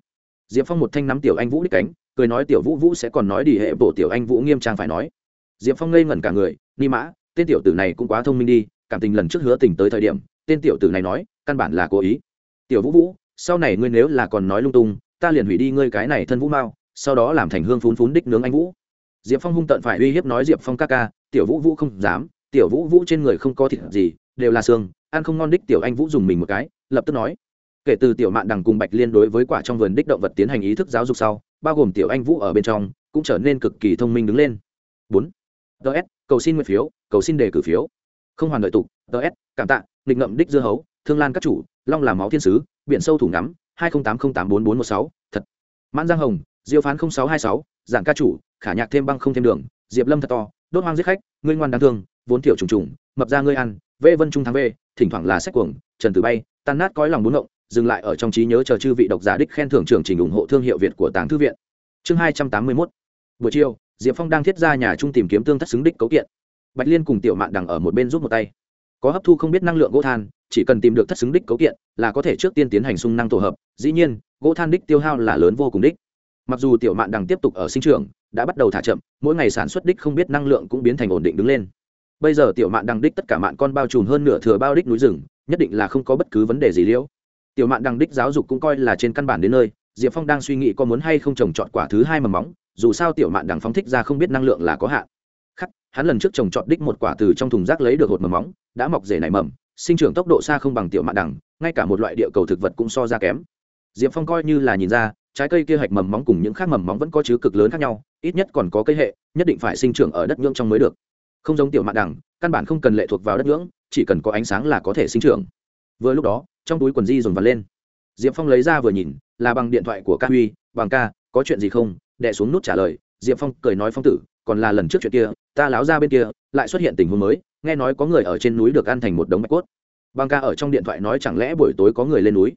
Diệp phong một thanh nắm tiểu anh vũ đích cánh cười nói tiểu vũ vũ sẽ còn nói đi hệ bộ tiểu anh vũ nghiêm trang phải nói. Diệp phong ngây ngẩn cả người, ni mã, tên tiểu tử này cũng quá thông minh đi, cảm tình lần trước hứa tình tới thời điểm, tên tiểu tử này nói, căn bản là cố ý. Tiểu vũ vũ, sau này ngươi nếu là còn nói lung tung, ta liền hủy đi ngươi cái này thân vũ mao, sau đó làm thành hương phún phún đích nướng anh vũ. Diệp phong hung tận phải uy hiếp nói diệp phong ca ca, tiểu vũ vũ không dám, tiểu vũ vũ trên người không có thịt gì, đều là xương, ăn không ngon đích tiểu anh vũ dùng mình một cái, lập tức nói. Kể từ tiểu mạn đằng cùng bạch liên đối với quả trong vườn đích động vật tiến hành ý thức giáo dục sau bao gồm tiểu anh vũ ở bên trong, cũng trở nên cực kỳ thông minh đứng lên. Bốn. Ts cầu xin nguyện phiếu, cầu xin đề cử phiếu. Không hoàn đợi tục ts cảm tạ định ngậm đích dưa hấu, thương lan các chủ, long làm máu thiên sứ, biển sâu thủ ngắm, hai nghìn tám trăm tám bốn bốn một sáu, thật. Mãn giang hồng, diêu phán sáu hai sáu, giảng ca chủ, khả nhạc thêm băng không thêm đường, diệp lâm thật to, đốt hoang giết khách, ngươi ngoan đáng thương, vốn tiểu trùng trùng, mập ra ngươi ăn, vê vân trung thắng vê, thỉnh thoảng là sách cuồng, trần tử bay, tan nát cõi lòng bốn ngộng dừng lại ở trong trí nhớ chờ chư vị độc giả đích khen thưởng chương trình ủng hộ thương hiệu việt của tàng thư viện. Chương hai trăm tám mươi mốt. Buổi chiều, diệp phong đang thiết ra nhà trung tìm kiếm tương thất xứng đích cấu kiện. Bạch liên cùng tiểu mạn đằng ở một bên giúp một tay. Có hấp thu không biết năng lượng gỗ than, chỉ cần tìm được thất xứng đích cấu kiện là có thể trước tiên tiến hành xung năng tổ hợp. Dĩ nhiên, gỗ than đích tiêu hao là lớn vô cùng đích. Mặc dù tiểu mạn đằng tiếp tục ở sinh trưởng, đã bắt đầu thả chậm, mỗi ngày sản xuất đích không biết năng lượng cũng biến thành ổn định đứng lên. Bây giờ tiểu mạn đằng đích tất cả mạn con bao trùm hơn nửa thừa bao đích núi rừng, nhất định là không có bất cứ vấn đề gì liễu tiểu mạn đằng đích giáo dục cũng coi là trên căn bản đến nơi, diệp phong đang suy nghĩ có muốn hay không trồng trọt quả thứ hai mầm móng, dù sao tiểu mạn đằng phóng thích ra không biết năng lượng là có hạn. Khắc, hắn lần trước trồng trọt đích một quả từ trong thùng rác lấy được hột mầm móng, đã mọc rể nảy mầm, sinh trưởng tốc độ xa không bằng tiểu mạn đằng, ngay cả một loại địa cầu thực vật cũng so ra kém. Diệp phong coi như là nhìn ra, trái cây kia hạch mầm móng cùng những khác mầm móng vẫn có chứa cực lớn khác nhau, ít nhất còn có cây hệ, nhất định phải sinh trưởng ở đất nhưỡng trong mới được. Không giống tiểu mạn đằng, căn bản không cần lệ thuộc vào đất nhưỡng, chỉ cần có ánh sáng là có thể sinh trưởng vừa lúc đó, trong túi quần di dồn vặt lên. Diệp phong lấy ra vừa nhìn, là bằng điện thoại của ca huy, bằng ca, có chuyện gì không? Đẻ xuống nút trả lời, diệp phong cười nói phong tử, còn là lần trước chuyện kia, ta láo ra bên kia, lại xuất hiện tình huống mới, nghe nói có người ở trên núi được ăn thành một đống bạch cốt. Bằng ca ở trong điện thoại nói chẳng lẽ buổi tối có người lên núi?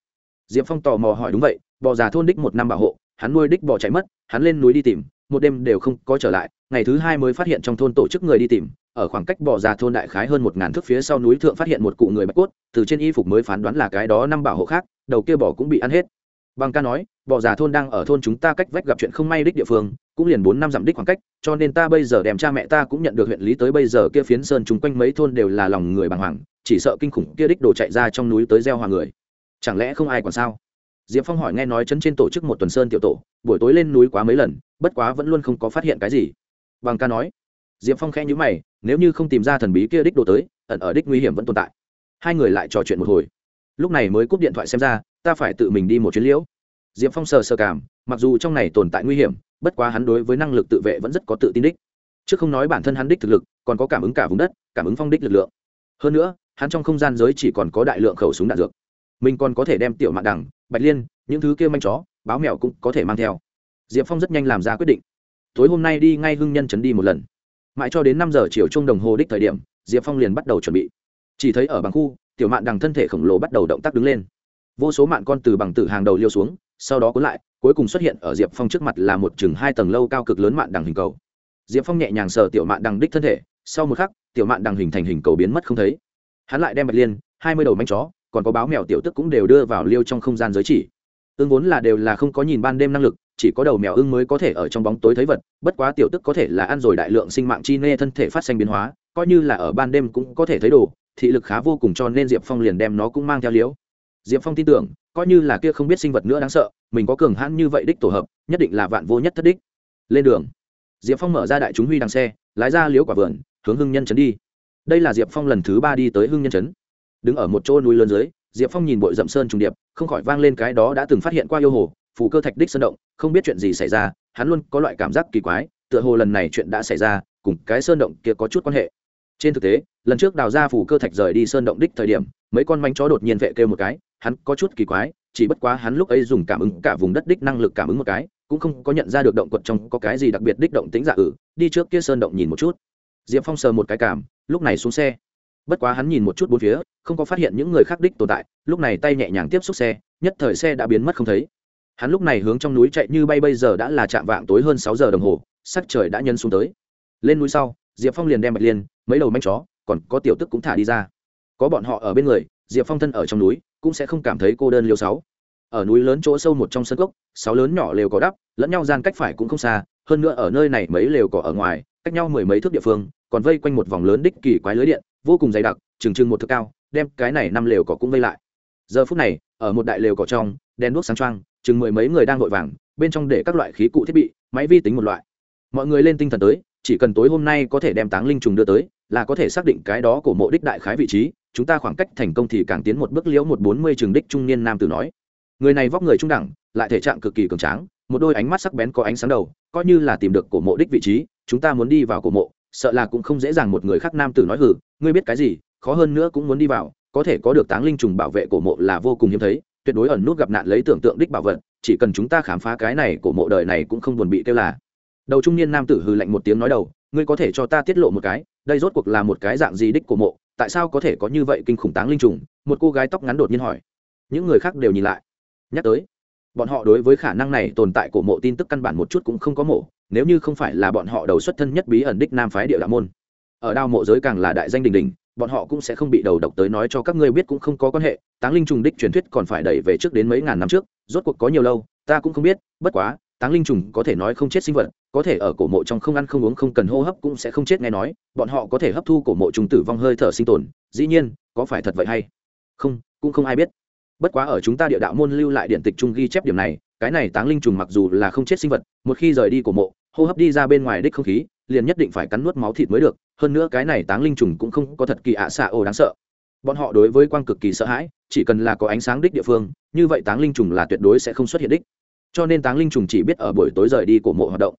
Diệp phong tò mò hỏi, đúng vậy, bò già thôn đích một năm bảo hộ, hắn nuôi đích bò chạy mất, hắn lên núi đi tìm một đêm đều không có trở lại, ngày thứ hai mới phát hiện trong thôn tổ chức người đi tìm, ở khoảng cách bò già thôn đại khái hơn một ngàn thước phía sau núi thượng phát hiện một cụ người bạch cốt, từ trên y phục mới phán đoán là cái đó năm bảo hộ khác, đầu kia bỏ cũng bị ăn hết. Bằng ca nói bỏ già thôn đang ở thôn chúng ta cách vách gặp chuyện không may đích địa phương, cũng liền bốn năm dặm đích khoảng cách, cho nên ta bây giờ đem cha mẹ ta cũng nhận được huyện lý tới bây giờ kia phiến sơn chung quanh mấy thôn đều là lòng người bàng hoàng, chỉ sợ kinh khủng kia đích đồ chạy ra trong núi tới gieo hòa người. Chẳng lẽ không ai còn sao? Diệp phong hỏi nghe nói chấn trên tổ chức một tuần sơn tiểu tổ, buổi tối lên núi quá mấy lần, bất quá vẫn luôn không có phát hiện cái gì. Bằng ca nói. Diệp phong khẽ nhữ mày, nếu như không tìm ra thần bí kia đích đồ tới, ẩn ở đích nguy hiểm vẫn tồn tại. Hai người lại trò chuyện một hồi. Lúc này mới cúp điện thoại xem ra, ta phải tự mình đi một chuyến liễu. Diệp phong sờ sờ cảm, mặc dù trong này tồn tại nguy hiểm, bất quá hắn đối với năng lực tự vệ vẫn rất có tự tin đích. Chứ không nói bản thân hắn đích thực lực, còn có cảm ứng cả vùng đất, cảm ứng phong đích lực lượng. Hơn nữa, hắn trong không gian giới chỉ còn có đại lượng khẩu súng đạn dược mình còn có thể đem tiểu mạn đằng, bạch liên, những thứ kia manh chó, báo mèo cũng có thể mang theo. Diệp phong rất nhanh làm ra quyết định. Tối hôm nay đi ngay hưng nhân chấn đi một lần. Mãi cho đến năm giờ chiều chung đồng hồ đích thời điểm, diệp phong liền bắt đầu chuẩn bị. Chỉ thấy ở bằng khu, tiểu mạn đằng thân thể khổng lồ bắt đầu động tác đứng lên. Vô số mạn con từ bằng tử hàng đầu liêu xuống, sau đó cuốn lại, cuối cùng xuất hiện ở diệp phong trước mặt là một chừng hai tầng lâu cao cực lớn mạn đằng hình cầu. Diệp phong nhẹ nhàng sờ tiểu mạn đằng đích thân thể, sau một khắc, tiểu mạn đằng hình thành hình cầu biến mất không thấy. Hắn lại đem bạch liên, hai mươi đầu manh chó còn có báo mèo tiểu tức cũng đều đưa vào liêu trong không gian giới chỉ. Ưng vốn là đều là không có nhìn ban đêm năng lực, chỉ có đầu mèo ưng mới có thể ở trong bóng tối thấy vật, bất quá tiểu tức có thể là ăn rồi đại lượng sinh mạng chi nê thân thể phát sinh biến hóa, coi như là ở ban đêm cũng có thể thấy đồ, thị lực khá vô cùng cho nên diệp phong liền đem nó cũng mang theo liếu diệp phong tin tưởng, coi như là kia không biết sinh vật nữa đáng sợ, mình có cường hãn như vậy đích tổ hợp, nhất định là vạn vô nhất thất đích. Lên đường, diệp phong mở ra đại chúng huy đằng xe, lái ra liễu quả vườn, hướng hưng nhân trấn đi. Đây là diệp phong lần thứ ba đi tới hưng nhân trấn đứng ở một chỗ núi lớn dưới, diệp phong nhìn bội dậm sơn trùng điệp, không khỏi vang lên cái đó đã từng phát hiện qua yêu hồ phủ cơ thạch đích sơn động, không biết chuyện gì xảy ra, hắn luôn có loại cảm giác kỳ quái, tựa hồ lần này chuyện đã xảy ra, cùng cái sơn động kia có chút quan hệ. Trên thực tế, lần trước đào ra phủ cơ thạch rời đi sơn động đích thời điểm, mấy con manh chó đột nhiên vệ kêu một cái, hắn có chút kỳ quái, chỉ bất quá hắn lúc ấy dùng cảm ứng cả vùng đất đích năng lực cảm ứng một cái, cũng không có nhận ra được động quật trong có cái gì đặc biệt đích động tính dạ ử, đi trước kia sơn động nhìn một chút. Diệp phong sờ một cái cảm, lúc này xuống xe bất quá hắn nhìn một chút bốn phía, không có phát hiện những người khác đích tồn tại, lúc này tay nhẹ nhàng tiếp xúc xe, nhất thời xe đã biến mất không thấy. Hắn lúc này hướng trong núi chạy như bay bây giờ đã là chạm vạng tối hơn sáu giờ đồng hồ, sắc trời đã nhân xuống tới. Lên núi sau, diệp phong liền đem bạch liên, mấy đầu manh chó, còn có tiểu tức cũng thả đi ra. Có bọn họ ở bên người, diệp phong thân ở trong núi, cũng sẽ không cảm thấy cô đơn liêu sáu ở núi lớn chỗ sâu một trong sân gốc sáu lớn nhỏ lều có đắp, lẫn nhau gian cách phải cũng không xa, hơn nữa ở nơi này mấy lều cỏ ở ngoài, cách nhau mười mấy thước địa phương, còn vây quanh một vòng lớn đích kỳ quái lưới điện vô cùng dày đặc, trừng trừng một thước cao, đem cái này năm lều cỏ cũng vây lại. Giờ phút này, ở một đại lều cỏ trong, đèn đuốc sáng trăng chừng mười mấy người đang vội vàng, bên trong để các loại khí cụ thiết bị, máy vi tính một loại. Mọi người lên tinh thần tới, chỉ cần tối hôm nay có thể đem táng linh trùng đưa tới, là có thể xác định cái đó của mộ đích đại khái vị trí, chúng ta khoảng cách thành công thì càng tiến một bước liễu một bốn mươi trường đích trung niên nam tử nói. Người này vóc người trung đẳng, lại thể trạng cực kỳ cường tráng, một đôi ánh mắt sắc bén có ánh sáng đầu, coi như là tìm được cổ mộ đích vị trí, chúng ta muốn đi vào cổ mộ, sợ là cũng không dễ dàng một người khác nam tử nói hử ngươi biết cái gì, khó hơn nữa cũng muốn đi vào, có thể có được táng linh trùng bảo vệ cổ mộ là vô cùng hiếm thấy, tuyệt đối ẩn nút gặp nạn lấy tưởng tượng đích bảo vật, chỉ cần chúng ta khám phá cái này cổ mộ đời này cũng không buồn bị kêu là. Đầu trung niên nam tử hừ lạnh một tiếng nói đầu, ngươi có thể cho ta tiết lộ một cái, đây rốt cuộc là một cái dạng gì đích cổ mộ, tại sao có thể có như vậy kinh khủng táng linh trùng? Một cô gái tóc ngắn đột nhiên hỏi. Những người khác đều nhìn lại. Nhắc tới, bọn họ đối với khả năng này tồn tại cổ mộ tin tức căn bản một chút cũng không có mộ, nếu như không phải là bọn họ đầu xuất thân nhất bí ẩn đích nam phái địa đạo môn ở đao mộ giới càng là đại danh đình đình bọn họ cũng sẽ không bị đầu độc tới nói cho các ngươi biết cũng không có quan hệ, táng linh trùng đích truyền thuyết còn phải đẩy về trước đến mấy ngàn năm trước, rốt cuộc có nhiều lâu, ta cũng không biết, bất quá, táng linh trùng có thể nói không chết sinh vật, có thể ở cổ mộ trong không ăn không uống không cần hô hấp cũng sẽ không chết nghe nói, bọn họ có thể hấp thu cổ mộ trùng tử vong hơi thở sinh tồn, dĩ nhiên, có phải thật vậy hay? Không, cũng không ai biết. Bất quá ở chúng ta địa đạo môn lưu lại điện tịch trung ghi chép điểm này, cái này táng linh trùng mặc dù là không chết sinh vật, một khi rời đi cổ mộ, hô hấp đi ra bên ngoài đích không khí liền nhất định phải cắn nuốt máu thịt mới được, hơn nữa cái này táng linh trùng cũng không có thật kỳ ạ xạ ồ đáng sợ. Bọn họ đối với quang cực kỳ sợ hãi, chỉ cần là có ánh sáng đích địa phương, như vậy táng linh trùng là tuyệt đối sẽ không xuất hiện đích. Cho nên táng linh trùng chỉ biết ở buổi tối rời đi của mộ hoạt động.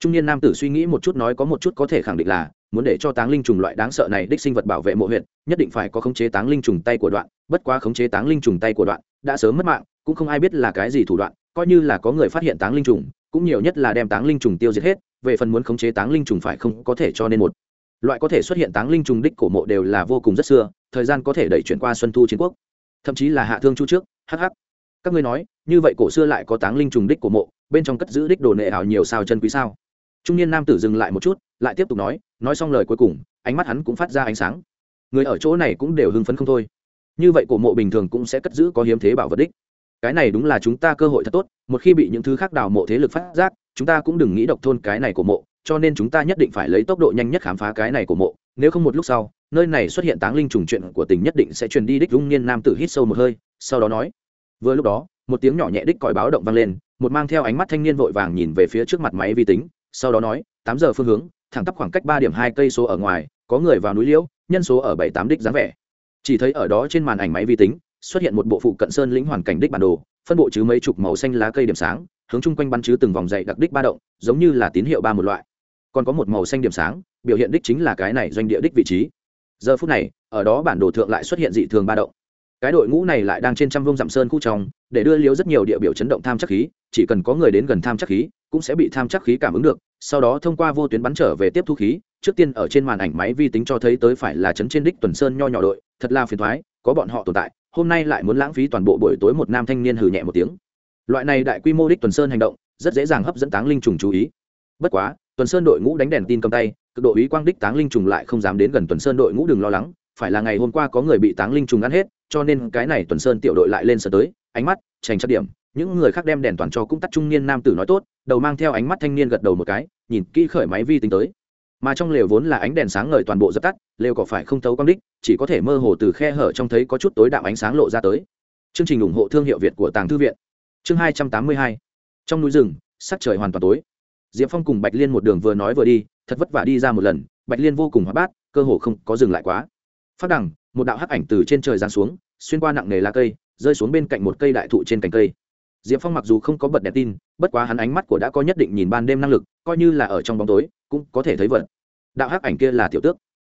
Trung niên nam tử suy nghĩ một chút nói có một chút có thể khẳng định là, muốn để cho táng linh trùng loại đáng sợ này đích sinh vật bảo vệ mộ huyện nhất định phải có khống chế táng linh trùng tay của đoạn, bất quá khống chế táng linh trùng tay của đoạn đã sớm mất mạng, cũng không ai biết là cái gì thủ đoạn, coi như là có người phát hiện táng linh trùng, cũng nhiều nhất là đem táng linh trùng tiêu diệt hết về phần muốn khống chế táng linh trùng phải không có thể cho nên một. Loại có thể xuất hiện táng linh trùng đích cổ mộ đều là vô cùng rất xưa, thời gian có thể đẩy chuyển qua xuân thu chiến quốc. Thậm chí là hạ thương chu trước hh các ngươi nói, như vậy cổ xưa lại có táng linh trùng đích cổ mộ, bên trong cất giữ đích đồ nệ ảo nhiều sao chân quý sao? Trung niên nam tử dừng lại một chút, lại tiếp tục nói nói xong lời cuối cùng, ánh mắt hắn cũng phát ra ánh sáng. Người ở chỗ này cũng đều hưng phấn không thôi. Như vậy cổ mộ bình thường cũng sẽ cất giữ có hiếm thế bảo vật đích. Cái này đúng là chúng ta cơ hội thật tốt, một khi bị những thứ khác đào mộ thế lực phát giác chúng ta cũng đừng nghĩ độc thôn cái này của mộ, cho nên chúng ta nhất định phải lấy tốc độ nhanh nhất khám phá cái này của mộ. Nếu không một lúc sau, nơi này xuất hiện táng linh trùng chuyện của tỉnh nhất định sẽ truyền đi đích dung niên nam tử hít sâu một hơi, sau đó nói. Vừa lúc đó, một tiếng nhỏ nhẹ đích còi báo động vang lên, một mang theo ánh mắt thanh niên vội vàng nhìn về phía trước mặt máy vi tính, sau đó nói, tám giờ phương hướng, thẳng tắp khoảng cách ba điểm hai cây số ở ngoài, có người vào núi liễu, nhân số ở bảy tám đích dáng vẻ. Chỉ thấy ở đó trên màn ảnh máy vi tính, xuất hiện một bộ phụ cận sơn lĩnh hoàn cảnh đích bản đồ, phân bộ chứ mấy chục màu xanh lá cây điểm sáng hướng chung quanh bắn chứ từng vòng dày đặc đích ba động, giống như là tín hiệu ba một loại. Còn có một màu xanh điểm sáng, biểu hiện đích chính là cái này doanh địa đích vị trí. Giờ phút này, ở đó bản đồ thượng lại xuất hiện dị thường ba động. Cái đội ngũ này lại đang trên trăm vông dặm sơn khu trong, để đưa liếu rất nhiều địa biểu chấn động tham chắc khí, chỉ cần có người đến gần tham chắc khí, cũng sẽ bị tham chắc khí cảm ứng được, sau đó thông qua vô tuyến bắn trở về tiếp thu khí, trước tiên ở trên màn ảnh máy vi tính cho thấy tới phải là chấn trên đích tuần sơn nho nhỏ đội, thật là phiền thoái, có bọn họ tồn tại, hôm nay lại muốn lãng phí toàn bộ buổi tối một nam thanh niên hừ nhẹ một tiếng loại này đại quy mô đích tuần sơn hành động, rất dễ dàng hấp dẫn táng linh trùng chú ý. Bất quá, tuần sơn đội ngũ đánh đèn tin cầm tay, cực độ ý quang đích táng linh trùng lại không dám đến gần tuần sơn đội ngũ đừng lo lắng, phải là ngày hôm qua có người bị táng linh trùng ăn hết, cho nên cái này tuần sơn tiểu đội lại lên sở tới, ánh mắt, trành chất điểm, những người khác đem đèn toàn cho cũng tắt trung niên nam tử nói tốt, đầu mang theo ánh mắt thanh niên gật đầu một cái, nhìn kỹ khởi máy vi tính tới. Mà trong lều vốn là ánh đèn sáng ngời toàn bộ dập tắt, lều có phải không thấu quang đích, chỉ có thể mơ hồ từ khe hở trong thấy có chút tối đạo ánh sáng lộ ra tới. Chương trình ủng hộ thương hiệu việt của tàng thư viện chương hai trăm tám mươi hai. Trong núi rừng, sắc trời hoàn toàn tối. Diệp phong cùng bạch liên một đường vừa nói vừa đi, thật vất vả đi ra một lần, bạch liên vô cùng hóa bát, cơ hồ không có dừng lại quá. Phát đằng, một đạo hắc ảnh từ trên trời giáng xuống, xuyên qua nặng nề lá cây, rơi xuống bên cạnh một cây đại thụ trên cành cây. Diệp phong mặc dù không có bật đèn tin, bất quá hắn ánh mắt của đã có nhất định nhìn ban đêm năng lực, coi như là ở trong bóng tối, cũng có thể thấy vật. Đạo hắc ảnh kia là tiểu tước.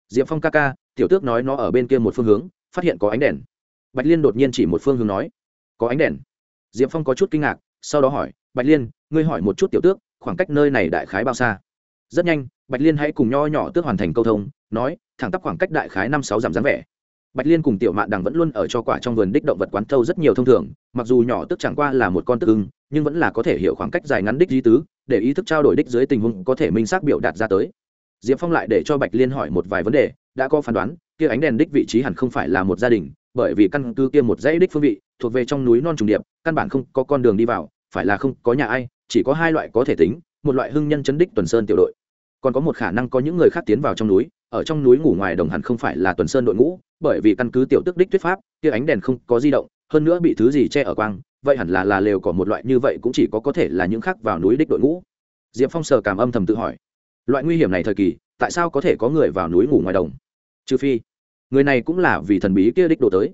Diệp phong ca ca, tiểu tước nói nó ở bên kia một phương hướng, phát hiện có ánh đèn. Bạch liên đột nhiên chỉ một phương hướng nói, có ánh đèn diệp phong có chút kinh ngạc, sau đó hỏi, bạch liên, ngươi hỏi một chút tiểu tước, khoảng cách nơi này đại khái bao xa? Rất nhanh, bạch liên hãy cùng nho nhỏ tước hoàn thành câu thông, nói, thẳng tắp khoảng cách đại khái năm sáu dặm dáng vẻ. Bạch liên cùng tiểu mạn đằng vẫn luôn ở cho quả trong vườn đích động vật quán thâu rất nhiều thông thường, mặc dù nhỏ tức chẳng qua là một con tức ưng, nhưng vẫn là có thể hiểu khoảng cách dài ngắn đích di tứ, để ý thức trao đổi đích dưới tình huống có thể minh xác biểu đạt ra tới. Diệp phong lại để cho bạch liên hỏi một vài vấn đề, đã có phán đoán, kia ánh đèn đích vị trí hẳn không phải là một gia đình bởi vì căn cứ kia một dãy đích phương vị, thuộc về trong núi non trùng điệp, căn bản không có con đường đi vào, phải là không có nhà ai, chỉ có hai loại có thể tính, một loại hưng nhân chấn đích tuần sơn tiểu đội. Còn có một khả năng có những người khác tiến vào trong núi, ở trong núi ngủ ngoài đồng hẳn không phải là tuần sơn đội ngũ, bởi vì căn cứ tiểu tức đích thuyết pháp, kia ánh đèn không có di động, hơn nữa bị thứ gì che ở quang, vậy hẳn là là lều có một loại như vậy cũng chỉ có có thể là những khác vào núi đích đội ngũ. Diệp phong sờ cảm âm thầm tự hỏi, loại nguy hiểm này thời kỳ, tại sao có thể có người vào núi ngủ ngoài đồng? Trừ phi người này cũng là vì thần bí kia đích đổ tới.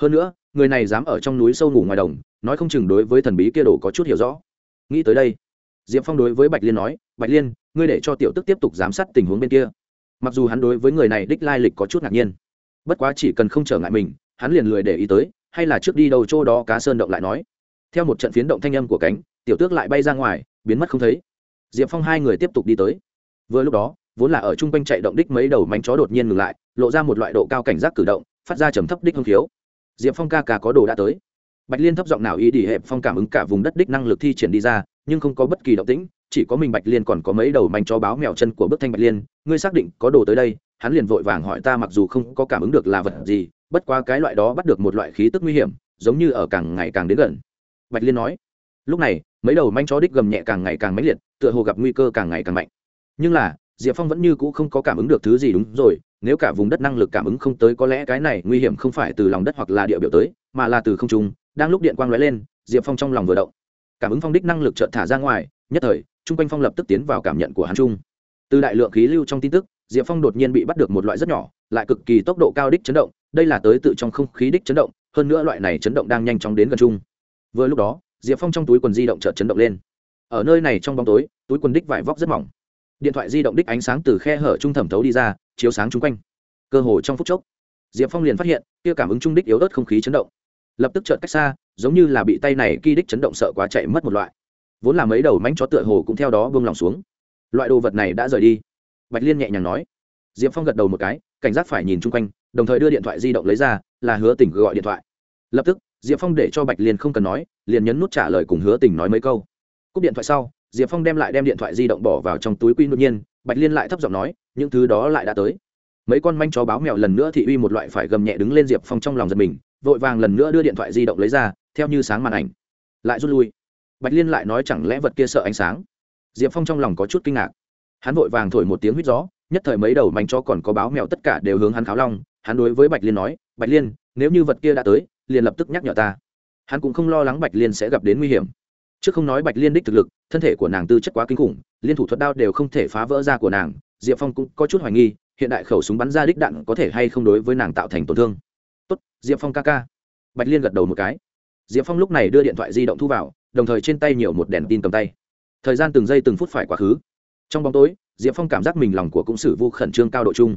Hơn nữa, người này dám ở trong núi sâu ngủ ngoài đồng, nói không chừng đối với thần bí kia đồ có chút hiểu rõ. Nghĩ tới đây, diệp phong đối với bạch liên nói, bạch liên, ngươi để cho tiểu tức tiếp tục giám sát tình huống bên kia. Mặc dù hắn đối với người này đích lai lịch có chút ngạc nhiên, bất quá chỉ cần không trở ngại mình, hắn liền lười để ý tới, hay là trước đi đầu chỗ đó cá sơn động lại nói. Theo một trận phiến động thanh âm của cánh, tiểu tước lại bay ra ngoài, biến mất không thấy. Diệp phong hai người tiếp tục đi tới. Vừa lúc đó vốn là ở chung quanh chạy động đích mấy đầu mánh chó đột nhiên ngừng lại, lộ ra một loại độ cao cảnh giác cử động, phát ra trầm thấp đích không thiếu diệp phong ca ca có đồ đã tới. Bạch liên thấp giọng nào ý đi hẹp phong cảm ứng cả vùng đất đích năng lực thi triển đi ra, nhưng không có bất kỳ động tĩnh, chỉ có mình bạch liên còn có mấy đầu manh chó báo mèo chân của bức thanh bạch liên, ngươi xác định có đồ tới đây? Hắn liền vội vàng hỏi ta mặc dù không có cảm ứng được là vật gì, bất quá cái loại đó bắt được một loại khí tức nguy hiểm, giống như ở càng ngày càng đến gần. Bạch liên nói, lúc này, mấy đầu manh chó đích gầm nhẹ càng ngày càng mãnh liệt, tựa hồ gặp nguy cơ càng ngày càng mạnh. Nhưng là diệp phong vẫn như cũ không có cảm ứng được thứ gì đúng rồi, nếu cả vùng đất năng lực cảm ứng không tới có lẽ cái này nguy hiểm không phải từ lòng đất hoặc là địa biểu tới, mà là từ không trung. Đang lúc điện quang lóe lên, diệp phong trong lòng vừa động. Cảm ứng phong đích năng lực chợt thả ra ngoài, nhất thời, Chung quanh phong lập tức tiến vào cảm nhận của hắn trung từ đại lượng khí lưu trong tin tức, diệp phong đột nhiên bị bắt được một loại rất nhỏ, lại cực kỳ tốc độ cao đích chấn động, đây là tới tự trong không khí đích chấn động, hơn nữa loại này chấn động đang nhanh chóng đến gần trung vừa lúc đó, diệp phong trong túi quần di động chợt chấn động lên. Ở nơi này trong bóng tối, túi quần đích vải vóc rất mỏng điện thoại di động đích ánh sáng từ khe hở trung thẩm thấu đi ra, chiếu sáng chung quanh. Cơ hồ trong phút chốc, diệp phong liền phát hiện, kia cảm ứng trung đích yếu ớt không khí chấn động. Lập tức trợn cách xa, giống như là bị tay này kỳ đích chấn động sợ quá chạy mất một loại. Vốn là mấy đầu mánh chó tựa hồ cũng theo đó buông lòng xuống. Loại đồ vật này đã rời đi. Bạch liên nhẹ nhàng nói. Diệp phong gật đầu một cái, cảnh giác phải nhìn chung quanh, đồng thời đưa điện thoại di động lấy ra, là hứa tình gọi điện thoại. Lập tức, diệp phong để cho bạch liên không cần nói, liền nhấn nút trả lời cùng hứa tình nói mấy câu. Cúp điện thoại sau diệp phong đem lại đem điện thoại di động bỏ vào trong túi quy ngẫu nhiên, bạch liên lại thấp giọng nói, những thứ đó lại đã tới. Mấy con manh chó báo mèo lần nữa thị uy một loại phải gầm nhẹ đứng lên diệp phong trong lòng giật mình, vội vàng lần nữa đưa điện thoại di động lấy ra, theo như sáng màn ảnh, lại rút lui. Bạch liên lại nói chẳng lẽ vật kia sợ ánh sáng? Diệp phong trong lòng có chút kinh ngạc. Hắn vội vàng thổi một tiếng huýt gió, nhất thời mấy đầu manh chó còn có báo mèo tất cả đều hướng hắn kháo long. Hắn đối với bạch liên nói, bạch liên, nếu như vật kia đã tới, liền lập tức nhắc nhở ta. Hắn cũng không lo lắng bạch liên sẽ gặp đến nguy hiểm. Trước không nói bạch liên đích thực lực thân thể của nàng tư chất quá kinh khủng, liên thủ thuật đao đều không thể phá vỡ ra của nàng, diệp phong cũng có chút hoài nghi, hiện đại khẩu súng bắn ra đích đạn có thể hay không đối với nàng tạo thành tổn thương. Tốt, diệp phong ca ca. Bạch liên gật đầu một cái. Diệp phong lúc này đưa điện thoại di động thu vào, đồng thời trên tay nhiều một đèn tin cầm tay. Thời gian từng giây từng phút phải quá khứ. Trong bóng tối, diệp phong cảm giác mình lòng của cũng sử vô khẩn trương cao độ chung.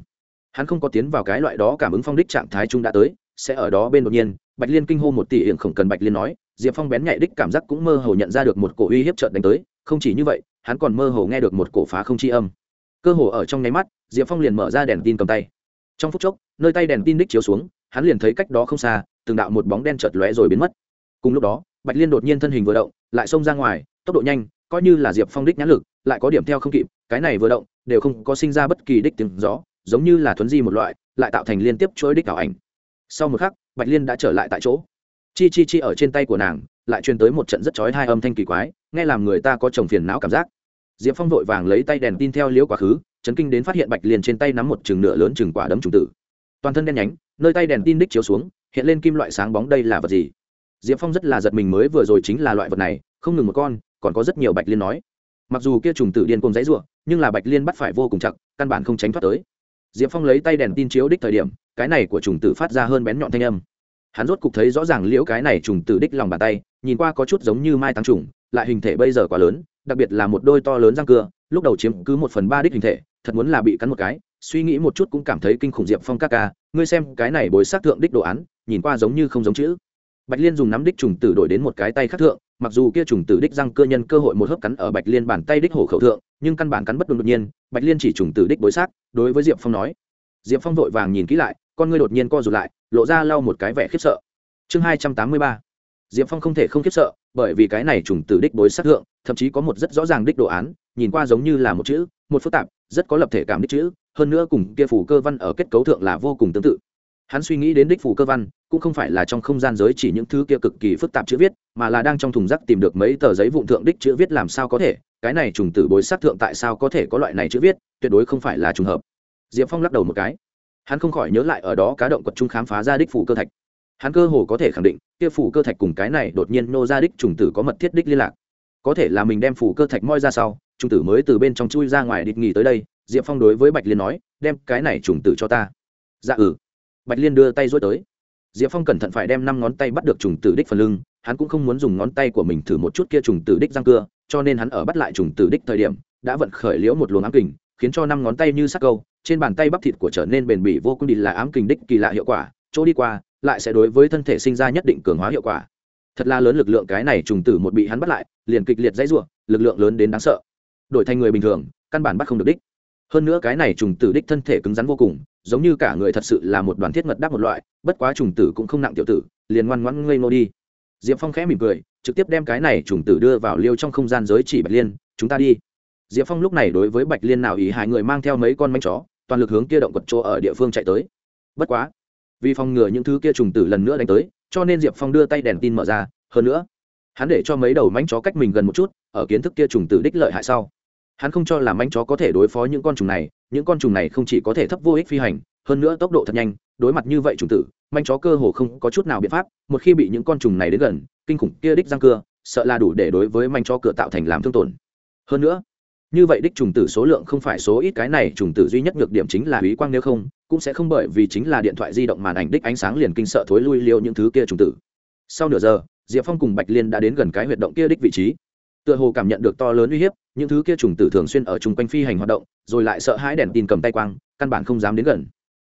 Hắn không có tiến vào cái loại đó cảm ứng phong đích trạng thái chung đã tới, sẽ ở đó bên đột nhiên bạch liên kinh hô một tỷ hiện không cần bạch liên nói, diệp phong bén nhạy đích cảm giác cũng mơ hồ nhận ra được một cổ uy hiếp trợn đánh tới, không chỉ như vậy, hắn còn mơ hồ nghe được một cổ phá không chi âm. Cơ hồ ở trong nháy mắt, diệp phong liền mở ra đèn tin cầm tay. Trong phút chốc, nơi tay đèn tin đích chiếu xuống, hắn liền thấy cách đó không xa, từng đạo một bóng đen chợt lóe rồi biến mất. Cùng lúc đó, bạch liên đột nhiên thân hình vừa động, lại xông ra ngoài, tốc độ nhanh, coi như là diệp phong đích nhãn lực, lại có điểm theo không kịp, cái này vừa động, đều không có sinh ra bất kỳ đích tiếng gió, giống như là thuấn di một loại, lại tạo thành liên tiếp chuỗi đích ảo ảnh. Sau một khắc bạch liên đã trở lại tại chỗ. Chi chi chi ở trên tay của nàng, lại truyền tới một trận rất chói hai âm thanh kỳ quái, nghe làm người ta có chồng phiền não cảm giác. Diệp phong vội vàng lấy tay đèn tin theo liễu quá khứ, chấn kinh đến phát hiện bạch liên trên tay nắm một chừng nửa lớn chừng quả đấm trùng tử. Toàn thân đen nhánh, nơi tay đèn tin đích chiếu xuống, hiện lên kim loại sáng bóng đây là vật gì? Diệp phong rất là giật mình mới vừa rồi chính là loại vật này, không ngừng một con, còn có rất nhiều bạch liên nói. Mặc dù kia trùng tử điên cùng dãy ruộng nhưng là bạch liên bắt phải vô cùng chặt, căn bản không tránh thoát tới diệp phong lấy tay đèn tin chiếu đích thời điểm, cái này của trùng tử phát ra hơn bén nhọn thanh âm. Hắn rốt cục thấy rõ ràng liễu cái này trùng tử đích lòng bàn tay, nhìn qua có chút giống như mai tăng trùng, lại hình thể bây giờ quá lớn, đặc biệt là một đôi to lớn răng cưa, lúc đầu chiếm cứ một phần ba đích hình thể, thật muốn là bị cắn một cái, suy nghĩ một chút cũng cảm thấy kinh khủng diệp phong ca ca, ngươi xem cái này bồi xác thượng đích đồ án, nhìn qua giống như không giống chữ. Bạch liên dùng nắm đích trùng tử đổi đến một cái tay khác thượng mặc dù kia trùng tử đích răng cơ nhân cơ hội một hớp cắn ở bạch liên bàn tay đích hổ khẩu thượng, nhưng căn bản cắn bất đột nhiên, bạch liên chỉ trùng tử đích bối sát đối với diệp phong nói. Diệp phong vội vàng nhìn kỹ lại, con ngươi đột nhiên co rụt lại, lộ ra lau một cái vẻ khiếp sợ. Chương hai trăm tám mươi ba. Diệp phong không thể không khiếp sợ, bởi vì cái này trùng tử đích bối sát thượng, thậm chí có một rất rõ ràng đích đồ án, nhìn qua giống như là một chữ, một phức tạp, rất có lập thể cảm đích chữ, hơn nữa cùng kia phủ cơ văn ở kết cấu thượng là vô cùng tương tự hắn suy nghĩ đến đích phủ cơ văn, cũng không phải là trong không gian giới chỉ những thứ kia cực kỳ phức tạp chữ viết, mà là đang trong thùng rác tìm được mấy tờ giấy vụn thượng đích chữ viết làm sao có thể, cái này trùng tử bối sát thượng tại sao có thể có loại này chữ viết, tuyệt đối không phải là trùng hợp. Diệp phong lắc đầu một cái. Hắn không khỏi nhớ lại ở đó cá động quật trung khám phá ra đích phủ cơ thạch. Hắn cơ hồ có thể khẳng định, kia phủ cơ thạch cùng cái này đột nhiên nô ra đích trùng tử có mật thiết đích liên lạc. Có thể là mình đem phủ cơ thạch moi ra sau, trùng tử mới từ bên trong chui ra ngoài địch nghỉ tới đây, diệp phong đối với bạch liên nói, đem cái này trùng tử cho ta. Dạ ừ bạch liên đưa tay rối tới. Diệp phong cẩn thận phải đem năm ngón tay bắt được trùng tử đích phần lưng, hắn cũng không muốn dùng ngón tay của mình thử một chút kia trùng tử đích răng cưa, cho nên hắn ở bắt lại trùng tử đích thời điểm, đã vận khởi liễu một luồng ám kình, khiến cho năm ngón tay như sắc câu, trên bàn tay bắp thịt của trở nên bền bỉ vô cùng đi là ám kình đích kỳ lạ hiệu quả, chỗ đi qua, lại sẽ đối với thân thể sinh ra nhất định cường hóa hiệu quả. Thật là lớn lực lượng cái này trùng tử một bị hắn bắt lại, liền kịch liệt dãy ruộng lực lượng lớn đến đáng sợ. Đổi thành người bình thường, căn bản bắt không được đích. Hơn nữa cái này trùng tử đích thân thể cứng rắn vô cùng giống như cả người thật sự là một đoàn thiết ngật đáp một loại, bất quá trùng tử cũng không nặng tiểu tử, liền ngoan ngoãn ngây ngô đi. Diệp phong khẽ mỉm cười, trực tiếp đem cái này trùng tử đưa vào liêu trong không gian giới chỉ bạch liên, chúng ta đi. Diệp phong lúc này đối với bạch liên nào ý hai người mang theo mấy con manh chó, toàn lực hướng kia động quật chỗ ở địa phương chạy tới. Bất quá, vì phòng ngừa những thứ kia trùng tử lần nữa đánh tới, cho nên diệp phong đưa tay đèn tin mở ra, hơn nữa, hắn để cho mấy đầu mánh chó cách mình gần một chút, ở kiến thức kia trùng tử đích lợi hại sau. Hắn không cho là mánh chó có thể đối phó những con trùng này những con trùng này không chỉ có thể thấp vô ích phi hành, hơn nữa tốc độ thật nhanh, đối mặt như vậy trùng tử, manh chó cơ hồ không có chút nào biện pháp, một khi bị những con trùng này đến gần, kinh khủng kia đích răng cưa, sợ là đủ để đối với manh chó cửa tạo thành làm thương tổn. Hơn nữa, như vậy đích trùng tử số lượng không phải số ít, cái này trùng tử duy nhất nhược điểm chính là ý quang nếu không, cũng sẽ không bởi vì chính là điện thoại di động màn ảnh đích ánh sáng liền kinh sợ thối lui liêu những thứ kia trùng tử. Sau nửa giờ, diệp phong cùng bạch liên đã đến gần cái huyệt động kia đích vị trí. Tựa hồ cảm nhận được to lớn uy hiếp những thứ kia trùng tử thường xuyên ở chung quanh phi hành hoạt động, rồi lại sợ hãi đèn tin cầm tay quang, căn bản không dám đến gần.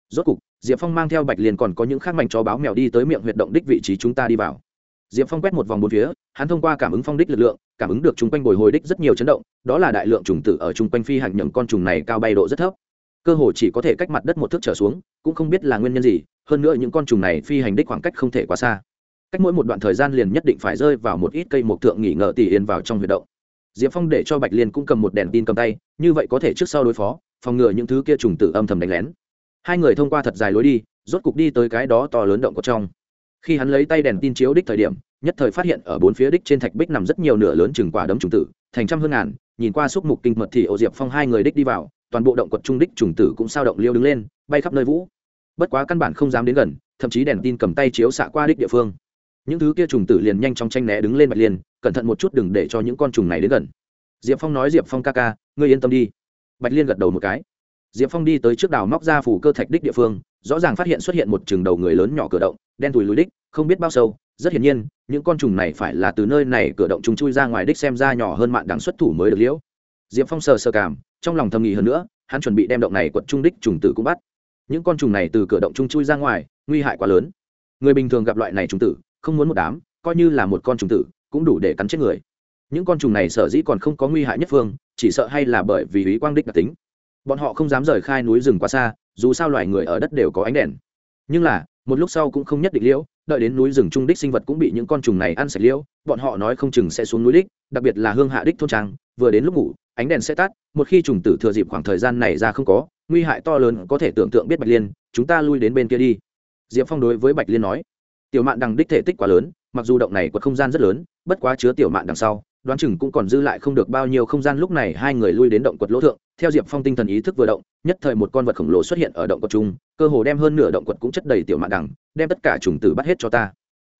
Rốt cục, diệp phong mang theo bạch liền còn có những khác mảnh chó báo mèo đi tới miệng huyệt động đích vị trí chúng ta đi vào. Diệp phong quét một vòng bốn phía, hắn thông qua cảm ứng phong đích lực lượng, cảm ứng được chung quanh bồi hồi đích rất nhiều chấn động, đó là đại lượng trùng tử ở chung quanh phi hành nhầm con trùng này cao bay độ rất thấp. Cơ hồ chỉ có thể cách mặt đất một thước trở xuống, cũng không biết là nguyên nhân gì, hơn nữa những con trùng này phi hành đích khoảng cách không thể quá xa. Cách mỗi một đoạn thời gian liền nhất định phải rơi vào một ít cây mộc thượng nghỉ ngờ tỉ yên vào trong huyệt động diệp phong để cho bạch liên cũng cầm một đèn tin cầm tay, như vậy có thể trước sau đối phó, phòng ngừa những thứ kia trùng tử âm thầm đánh lén. Hai người thông qua thật dài lối đi, rốt cục đi tới cái đó to lớn động có trong. Khi hắn lấy tay đèn tin chiếu đích thời điểm, nhất thời phát hiện ở bốn phía đích trên thạch bích nằm rất nhiều nửa lớn chừng quả đấm trùng tử, thành trăm hơn ngàn, nhìn qua xúc mục kinh mật thì ổ diệp phong hai người đích đi vào, toàn bộ động quật trung đích trùng tử cũng sao động liêu đứng lên, bay khắp nơi vũ. Bất quá căn bản không dám đến gần, thậm chí đèn tin cầm tay chiếu xạ qua đích địa phương những thứ kia trùng tử liền nhanh chóng tranh né đứng lên bạch liên, cẩn thận một chút đừng để cho những con trùng này đến gần. Diệp phong nói, diệp phong ca ca, ngươi yên tâm đi. Bạch liên gật đầu một cái. Diệp phong đi tới trước đào móc ra phủ cơ thạch đích địa phương, rõ ràng phát hiện xuất hiện một chừng đầu người lớn nhỏ cửa động, đen thùi lùi đích, không biết bao sâu. Rất hiển nhiên, những con trùng này phải là từ nơi này cửa động chúng chui ra ngoài đích xem ra nhỏ hơn mạng đáng xuất thủ mới được liễu. Diệp phong sờ sờ cảm, trong lòng thầm nghĩ hơn nữa, hắn chuẩn bị đem động này quật trung đích trùng tử cũng bắt. Những con trùng này từ cửa động trung chui ra ngoài, nguy hại quá lớn. Người bình thường gặp loại này trùng tử không muốn một đám, coi như là một con trùng tử, cũng đủ để cắn chết người. Những con trùng này sở dĩ còn không có nguy hại nhất phương, chỉ sợ hay là bởi vì ý quang đích đặc tính. Bọn họ không dám rời khai núi rừng quá xa, dù sao loài người ở đất đều có ánh đèn. Nhưng là, một lúc sau cũng không nhất định liễu, đợi đến núi rừng trung đích sinh vật cũng bị những con trùng này ăn sạch liễu, bọn họ nói không chừng sẽ xuống núi đích, đặc biệt là hương hạ đích thôn trang, vừa đến lúc ngủ, ánh đèn sẽ tắt, một khi trùng tử thừa dịp khoảng thời gian này ra không có, nguy hại to lớn có thể tưởng tượng biết bạch liên, chúng ta lui đến bên kia đi. Diệp phong đối với bạch liên nói tiểu mạn đằng đích thể tích quá lớn, mặc dù động này quật không gian rất lớn, bất quá chứa tiểu mạn đằng sau, đoán chừng cũng còn dư lại không được bao nhiêu không gian lúc này hai người lui đến động quật lỗ thượng, theo diệp phong tinh thần ý thức vừa động, nhất thời một con vật khổng lồ xuất hiện ở động quật trung, cơ hồ đem hơn nửa động quật cũng chất đầy tiểu mạn đằng, đem tất cả trùng tử bắt hết cho ta.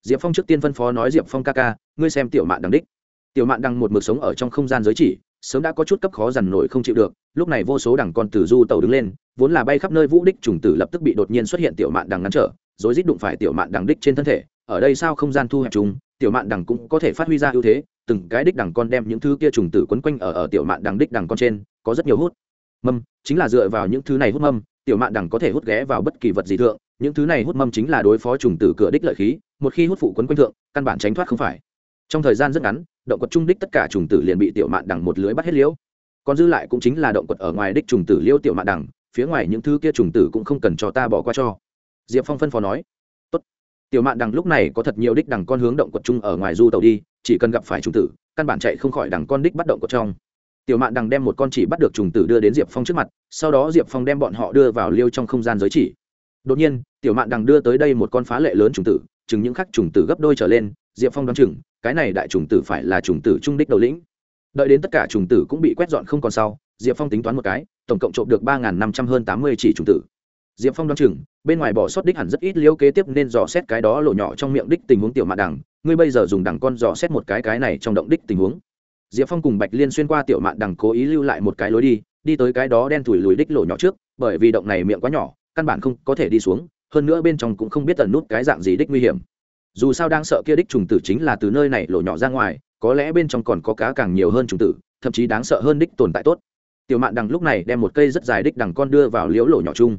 Diệp phong trước tiên phân phó nói diệp phong ca ca, ngươi xem tiểu mạn đằng đích. Tiểu mạn đằng một mực sống ở trong không gian giới chỉ sớm đã có chút cấp khó dằn nổi không chịu được, lúc này vô số đằng con tử du tàu đứng lên, vốn là bay khắp nơi vũ đích trùng tử lập tức bị đột nhiên xuất hiện tiểu mạn đằng ngăn trở, rồi rít đụng phải tiểu mạn đằng đích trên thân thể, ở đây sao không gian thu hẹp chúng, tiểu mạn đằng cũng có thể phát huy ra ưu thế, từng cái đích đằng con đem những thứ kia trùng tử quấn quanh ở ở tiểu mạn đằng đích đằng con trên, có rất nhiều hút. Mâm, chính là dựa vào những thứ này hút mâm, tiểu mạn đằng có thể hút ghé vào bất kỳ vật gì thượng, những thứ này hút mâm chính là đối phó trùng tử cửa đích lợi khí, một khi hút phụ quấn quanh thượng, căn bản tránh thoát không phải trong thời gian rất ngắn, động quật trung đích tất cả trùng tử liền bị tiểu mạn đằng một lưới bắt hết liễu. Còn dư lại cũng chính là động quật ở ngoài đích trùng tử liêu tiểu mạn đằng, phía ngoài những thứ kia trùng tử cũng không cần cho ta bỏ qua cho. Diệp phong phân phó nói, Tốt. tiểu mạn đằng lúc này có thật nhiều đích đằng con hướng động quật trung ở ngoài du tàu đi, chỉ cần gặp phải trùng tử, căn bản chạy không khỏi đằng con đích bắt động quật trong. Tiểu mạn đằng đem một con chỉ bắt được trùng tử đưa đến diệp phong trước mặt, sau đó diệp phong đem bọn họ đưa vào liêu trong không gian giới chỉ. Đột nhiên, tiểu mạn đằng đưa tới đây một con phá lệ lớn trùng tử, chừng những khắc trùng tử gấp đôi trở lên diệp phong đoán chừng, cái này đại trùng tử phải là trùng tử trung đích đầu lĩnh. Đợi đến tất cả trùng tử cũng bị quét dọn không còn sau, diệp phong tính toán một cái, tổng cộng trộm được ba năm trăm hơn tám mươi chỉ trùng tử. Diệp phong đoán chừng, bên ngoài bỏ sót đích hẳn rất ít liêu kế tiếp nên dò xét cái đó lộ nhỏ trong miệng đích tình huống tiểu mạ đằng, ngươi bây giờ dùng đằng con dò xét một cái cái này trong động đích tình huống. Diệp phong cùng bạch liên xuyên qua tiểu mạn đằng cố ý lưu lại một cái lối đi đi tới cái đó đen thủi lùi đích lộ nhỏ trước, bởi vì động này miệng quá nhỏ, căn bản không có thể đi xuống, hơn nữa bên trong cũng không biết tần nút cái dạng gì đích nguy hiểm dù sao đang sợ kia đích trùng tử chính là từ nơi này lộ nhỏ ra ngoài, có lẽ bên trong còn có cá càng nhiều hơn trùng tử, thậm chí đáng sợ hơn đích tồn tại tốt. Tiểu mạn đằng lúc này đem một cây rất dài đích đằng con đưa vào liễu lộ nhỏ chung.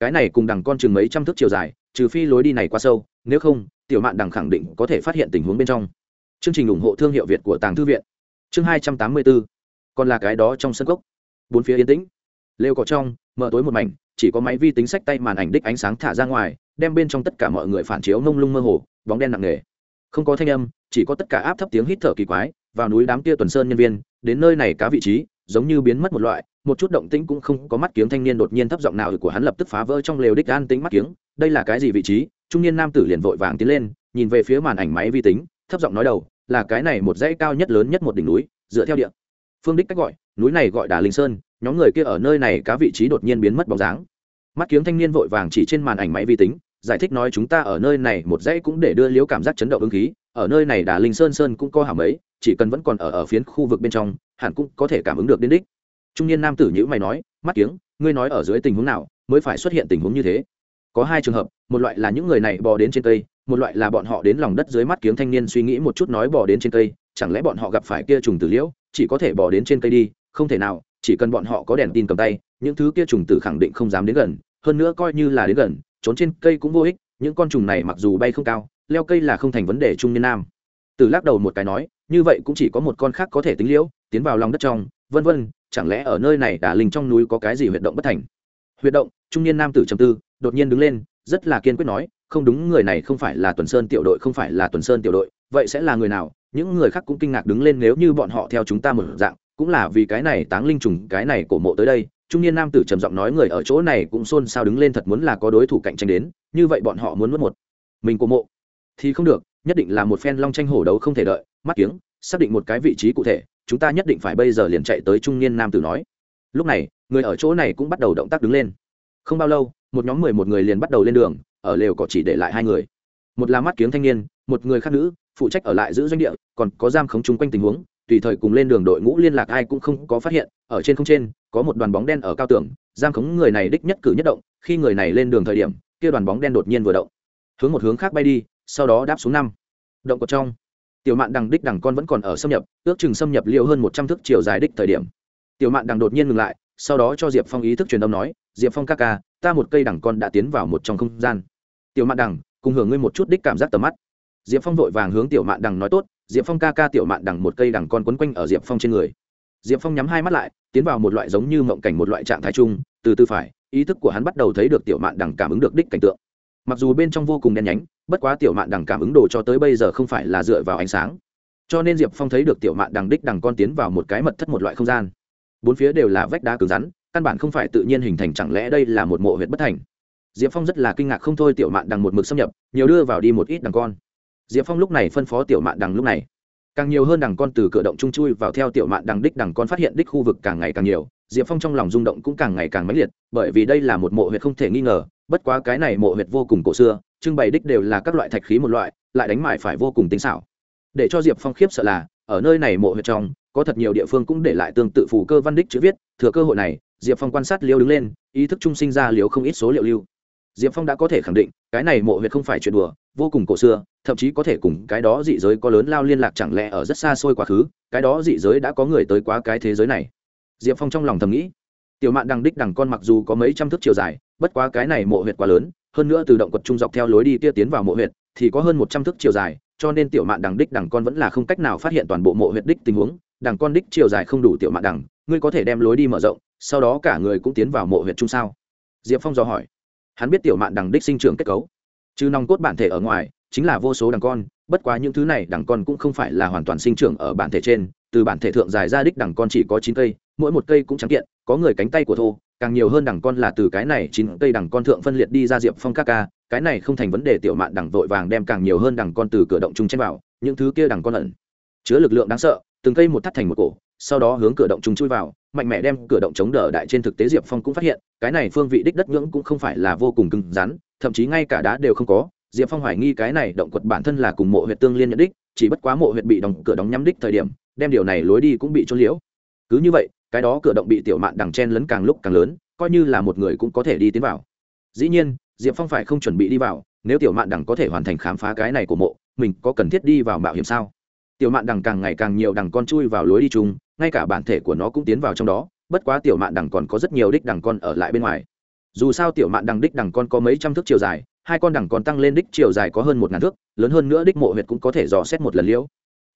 Cái này cùng đằng con chừng mấy trăm thước chiều dài, trừ phi lối đi này quá sâu, nếu không, tiểu mạn đằng khẳng định có thể phát hiện tình huống bên trong. Chương trình ủng hộ thương hiệu việt của tàng thư viện. Chương hai trăm tám mươi bốn. Còn là cái đó trong sân cốc. Bốn phía yên tĩnh. Lều cỏ trong, mở tối một mảnh, chỉ có máy vi tính sách tay màn ảnh đích ánh sáng thả ra ngoài đem bên trong tất cả mọi người phản chiếu mông lung mơ hồ, bóng đen nặng nề. Không có thanh âm, chỉ có tất cả áp thấp tiếng hít thở kỳ quái, vào núi đám kia tuần sơn nhân viên, đến nơi này cá vị trí, giống như biến mất một loại, một chút động tĩnh cũng không có mắt kiếng thanh niên đột nhiên thấp giọng nào của hắn lập tức phá vỡ trong lều đích an tính mắt kiếng. Đây là cái gì vị trí? Trung niên nam tử liền vội vàng tiến lên, nhìn về phía màn ảnh máy vi tính, thấp giọng nói đầu, là cái này một dãy cao nhất lớn nhất một đỉnh núi, dựa theo địa phương đích cách gọi, núi này gọi đà linh sơn, nhóm người kia ở nơi này cá vị trí đột nhiên biến mất bóng dáng mắt kiếng thanh niên vội vàng chỉ trên màn ảnh máy vi tính, giải thích nói chúng ta ở nơi này một dãy cũng để đưa liếu cảm giác chấn động ứng khí, ở nơi này đà linh sơn sơn cũng có hàm ấy, chỉ cần vẫn còn ở ở phiến khu vực bên trong, hẳn cũng có thể cảm ứng được đến đích. Trung niên nam tử nhữ mày nói, mắt kiếng, ngươi nói ở dưới tình huống nào mới phải xuất hiện tình huống như thế? Có hai trường hợp, một loại là những người này bò đến trên cây, một loại là bọn họ đến lòng đất dưới mắt kiếng thanh niên suy nghĩ một chút nói bò đến trên cây, chẳng lẽ bọn họ gặp phải kia trùng tử liễu, chỉ có thể bò đến trên cây đi, không thể nào, chỉ cần bọn họ có đèn tin cầm tay, những thứ kia trùng tử khẳng định không dám đến gần hơn nữa coi như là đến gần, trốn trên cây cũng vô ích, những con trùng này mặc dù bay không cao, leo cây là không thành vấn đề trung niên nam. Từ lắc đầu một cái nói, như vậy cũng chỉ có một con khác có thể tính liễu, tiến vào lòng đất trong, vân vân, chẳng lẽ ở nơi này đà linh trong núi có cái gì huyệt động bất thành? Huyệt động, trung niên nam tử trầm tư, đột nhiên đứng lên, rất là kiên quyết nói, không đúng, người này không phải là tuần sơn tiểu đội, không phải là tuần sơn tiểu đội, vậy sẽ là người nào? Những người khác cũng kinh ngạc đứng lên, nếu như bọn họ theo chúng ta một dạng, cũng là vì cái này táng linh trùng, cái này cổ mộ tới đây trung niên nam tử trầm giọng nói người ở chỗ này cũng xôn xao đứng lên thật muốn là có đối thủ cạnh tranh đến, như vậy bọn họ muốn mất một. Mình của mộ. Thì không được, nhất định là một phen long tranh hổ đấu không thể đợi, mắt kiếng, xác định một cái vị trí cụ thể, chúng ta nhất định phải bây giờ liền chạy tới trung niên nam tử nói. Lúc này, người ở chỗ này cũng bắt đầu động tác đứng lên. Không bao lâu, một nhóm mười một người liền bắt đầu lên đường, ở lều có chỉ để lại hai người. Một là mắt kiếng thanh niên, một người khác nữ, phụ trách ở lại giữ doanh địa, còn có giam khống chung quanh tình huống tùy thời cùng lên đường đội ngũ liên lạc ai cũng không có phát hiện, ở trên không trên, có một đoàn bóng đen ở cao tường, giam khống người này đích nhất cử nhất động, khi người này lên đường thời điểm, kia đoàn bóng đen đột nhiên vừa động, hướng một hướng khác bay đi, sau đó đáp xuống năm. Động cột trong. Tiểu mạn đằng đích đằng con vẫn còn ở xâm nhập, ước chừng xâm nhập liệu hơn một trăm thước chiều dài đích thời điểm. Tiểu mạn đằng đột nhiên ngừng lại, sau đó cho diệp phong ý thức truyền âm nói, diệp phong ca ca, ta một cây đằng con đã tiến vào một trong không gian. Tiểu mạn đằng, cùng hưởng ngươi một chút đích cảm giác tầm mắt. Diệp phong vội vàng hướng tiểu mạn đằng nói tốt diệp phong ca ca tiểu mạn đằng một cây đằng con quấn quanh ở diệp phong trên người. Diệp phong nhắm hai mắt lại, tiến vào một loại giống như mộng cảnh một loại trạng thái chung, từ từ phải, ý thức của hắn bắt đầu thấy được tiểu mạn đằng cảm ứng được đích cảnh tượng. Mặc dù bên trong vô cùng đen nhánh, bất quá tiểu mạn đằng cảm ứng đồ cho tới bây giờ không phải là dựa vào ánh sáng. Cho nên diệp phong thấy được tiểu mạn đằng đích đằng con tiến vào một cái mật thất một loại không gian. Bốn phía đều là vách đá cứng rắn, căn bản không phải tự nhiên hình thành, chẳng lẽ đây là một mộ huyệt bất thành? Diệp phong rất là kinh ngạc không thôi, tiểu mạn đằng một mực xâm nhập, nhiều đưa vào đi một ít đằng con diệp phong lúc này phân phó tiểu mạn đằng lúc này. Càng nhiều hơn đằng con từ cửa động trung chui vào theo tiểu mạn đằng đích đằng con phát hiện đích khu vực càng ngày càng nhiều, diệp phong trong lòng rung động cũng càng ngày càng mãnh liệt, bởi vì đây là một mộ huyệt không thể nghi ngờ, bất quá cái này mộ huyệt vô cùng cổ xưa, trưng bày đích đều là các loại thạch khí một loại, lại đánh mại phải vô cùng tinh xảo. Để cho diệp phong khiếp sợ là, ở nơi này mộ huyệt trong, có thật nhiều địa phương cũng để lại tương tự phù cơ văn đích chữ viết, thừa cơ hội này, diệp phong quan sát liêu đứng lên, ý thức trung sinh ra liều không ít số liệu lưu diệp phong đã có thể khẳng định, cái này mộ huyệt không phải chuyện đùa, vô cùng cổ xưa, thậm chí có thể cùng cái đó dị giới có lớn lao liên lạc chẳng lẽ ở rất xa xôi quá khứ, cái đó dị giới đã có người tới quá cái thế giới này. Diệp phong trong lòng thầm nghĩ. Tiểu mạn đằng đích đằng con mặc dù có mấy trăm thước chiều dài, bất quá cái này mộ huyệt quá lớn, hơn nữa từ động quật trung dọc theo lối đi kia tiến vào mộ huyệt, thì có hơn một trăm thước chiều dài, cho nên tiểu mạn đằng đích đằng con vẫn là không cách nào phát hiện toàn bộ mộ huyệt đích tình huống. Đằng con đích chiều dài không đủ tiểu mạn đằng, ngươi có thể đem lối đi mở rộng, sau đó cả người cũng tiến vào mộ huyệt chung sao? Diệp phong dò hỏi hắn biết tiểu mạn đằng đích sinh trưởng kết cấu. Chứ nòng cốt bản thể ở ngoài, chính là vô số đằng con, bất quá những thứ này đằng con cũng không phải là hoàn toàn sinh trưởng ở bản thể trên, từ bản thể thượng dài ra đích đằng con chỉ có chín cây, mỗi một cây cũng trắng kiện, có người cánh tay của thô, càng nhiều hơn đằng con là từ cái này chín cây đằng con thượng phân liệt đi ra diệp phong các ca, cái này không thành vấn đề tiểu mạn đằng vội vàng đem càng nhiều hơn đằng con từ cửa động chung chen vào, những thứ kia đằng con ẩn chứa lực lượng đáng sợ, từng cây một thắt thành một cổ, sau đó hướng cửa động chung chui vào mạnh mẽ đem cửa động chống đỡ đại trên thực tế diệp phong cũng phát hiện, cái này phương vị đích đất ngưỡng cũng không phải là vô cùng cứng rắn, thậm chí ngay cả đá đều không có. Diệp phong hoài nghi cái này động quật bản thân là cùng mộ huyện tương liên nhận đích, chỉ bất quá mộ huyện bị đóng cửa đóng nhắm đích thời điểm, đem điều này lối đi cũng bị trôn liễu. Cứ như vậy, cái đó cửa động bị tiểu mạn đằng chen lấn càng lúc càng lớn, coi như là một người cũng có thể đi tiến vào. Dĩ nhiên, diệp phong phải không chuẩn bị đi vào, nếu tiểu mạn đằng có thể hoàn thành khám phá cái này của mộ, mình có cần thiết đi vào mạo hiểm sao? Tiểu mạn đằng càng ngày càng nhiều đằng con chui vào lối đi chung ngay cả bản thể của nó cũng tiến vào trong đó, bất quá tiểu mạn đằng còn có rất nhiều đích đằng con ở lại bên ngoài. Dù sao tiểu mạn đằng đích đằng con có mấy trăm thước chiều dài, hai con đằng còn tăng lên đích chiều dài có hơn một ngàn thước, lớn hơn nữa đích mộ huyệt cũng có thể dò xét một lần liễu.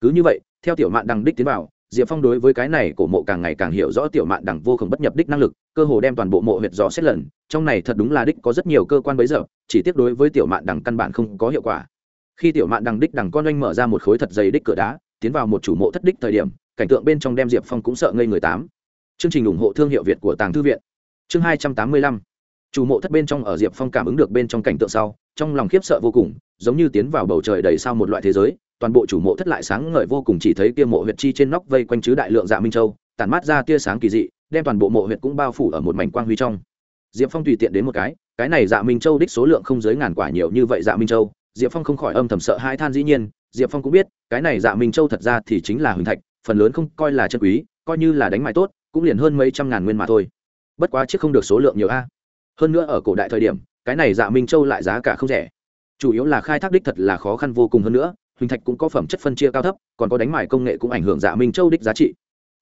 Cứ như vậy, theo tiểu mạn đằng đích tiến vào, diệp phong đối với cái này của mộ càng ngày càng hiểu rõ tiểu mạn đằng vô khổng bất nhập đích năng lực, cơ hồ đem toàn bộ mộ huyệt dò xét lần, trong này thật đúng là đích có rất nhiều cơ quan bấy giờ, chỉ tiếp đối với tiểu mạn đằng căn bản không có hiệu quả. Khi tiểu mạn đằng đích đằng con oanh mở ra một khối thật dày đích cửa đá, tiến vào một chủ mộ thất đích thời điểm cảnh tượng bên trong đem diệp phong cũng sợ ngây người tám. Chương trình ủng hộ thương hiệu việt của tàng thư viện. Chương hai trăm tám mươi lăm. Chủ mộ thất bên trong ở diệp phong cảm ứng được bên trong cảnh tượng sau, trong lòng khiếp sợ vô cùng, giống như tiến vào bầu trời đầy sao một loại thế giới, toàn bộ chủ mộ thất lại sáng ngời vô cùng chỉ thấy kia mộ huyệt chi trên nóc vây quanh chứ đại lượng dạ minh châu, tản mát ra tia sáng kỳ dị, đem toàn bộ mộ huyệt cũng bao phủ ở một mảnh quang huy trong. Diệp phong tùy tiện đến một cái cái này dạ minh châu đích số lượng không dưới ngàn quả nhiều như vậy dạ minh châu. Diệp phong không khỏi âm thầm sợ hai than dĩ nhiên, diệp phong cũng biết, cái này dạ minh châu thật ra thì chính là huỳnh thạch phần lớn không coi là chân quý, coi như là đánh mại tốt, cũng liền hơn mấy trăm ngàn nguyên mà thôi. Bất quá chiếc không được số lượng nhiều a. Hơn nữa ở cổ đại thời điểm, cái này dạ minh châu lại giá cả không rẻ. Chủ yếu là khai thác đích thật là khó khăn vô cùng hơn nữa huỳnh thạch cũng có phẩm chất phân chia cao thấp, còn có đánh mài công nghệ cũng ảnh hưởng dạ minh châu đích giá trị.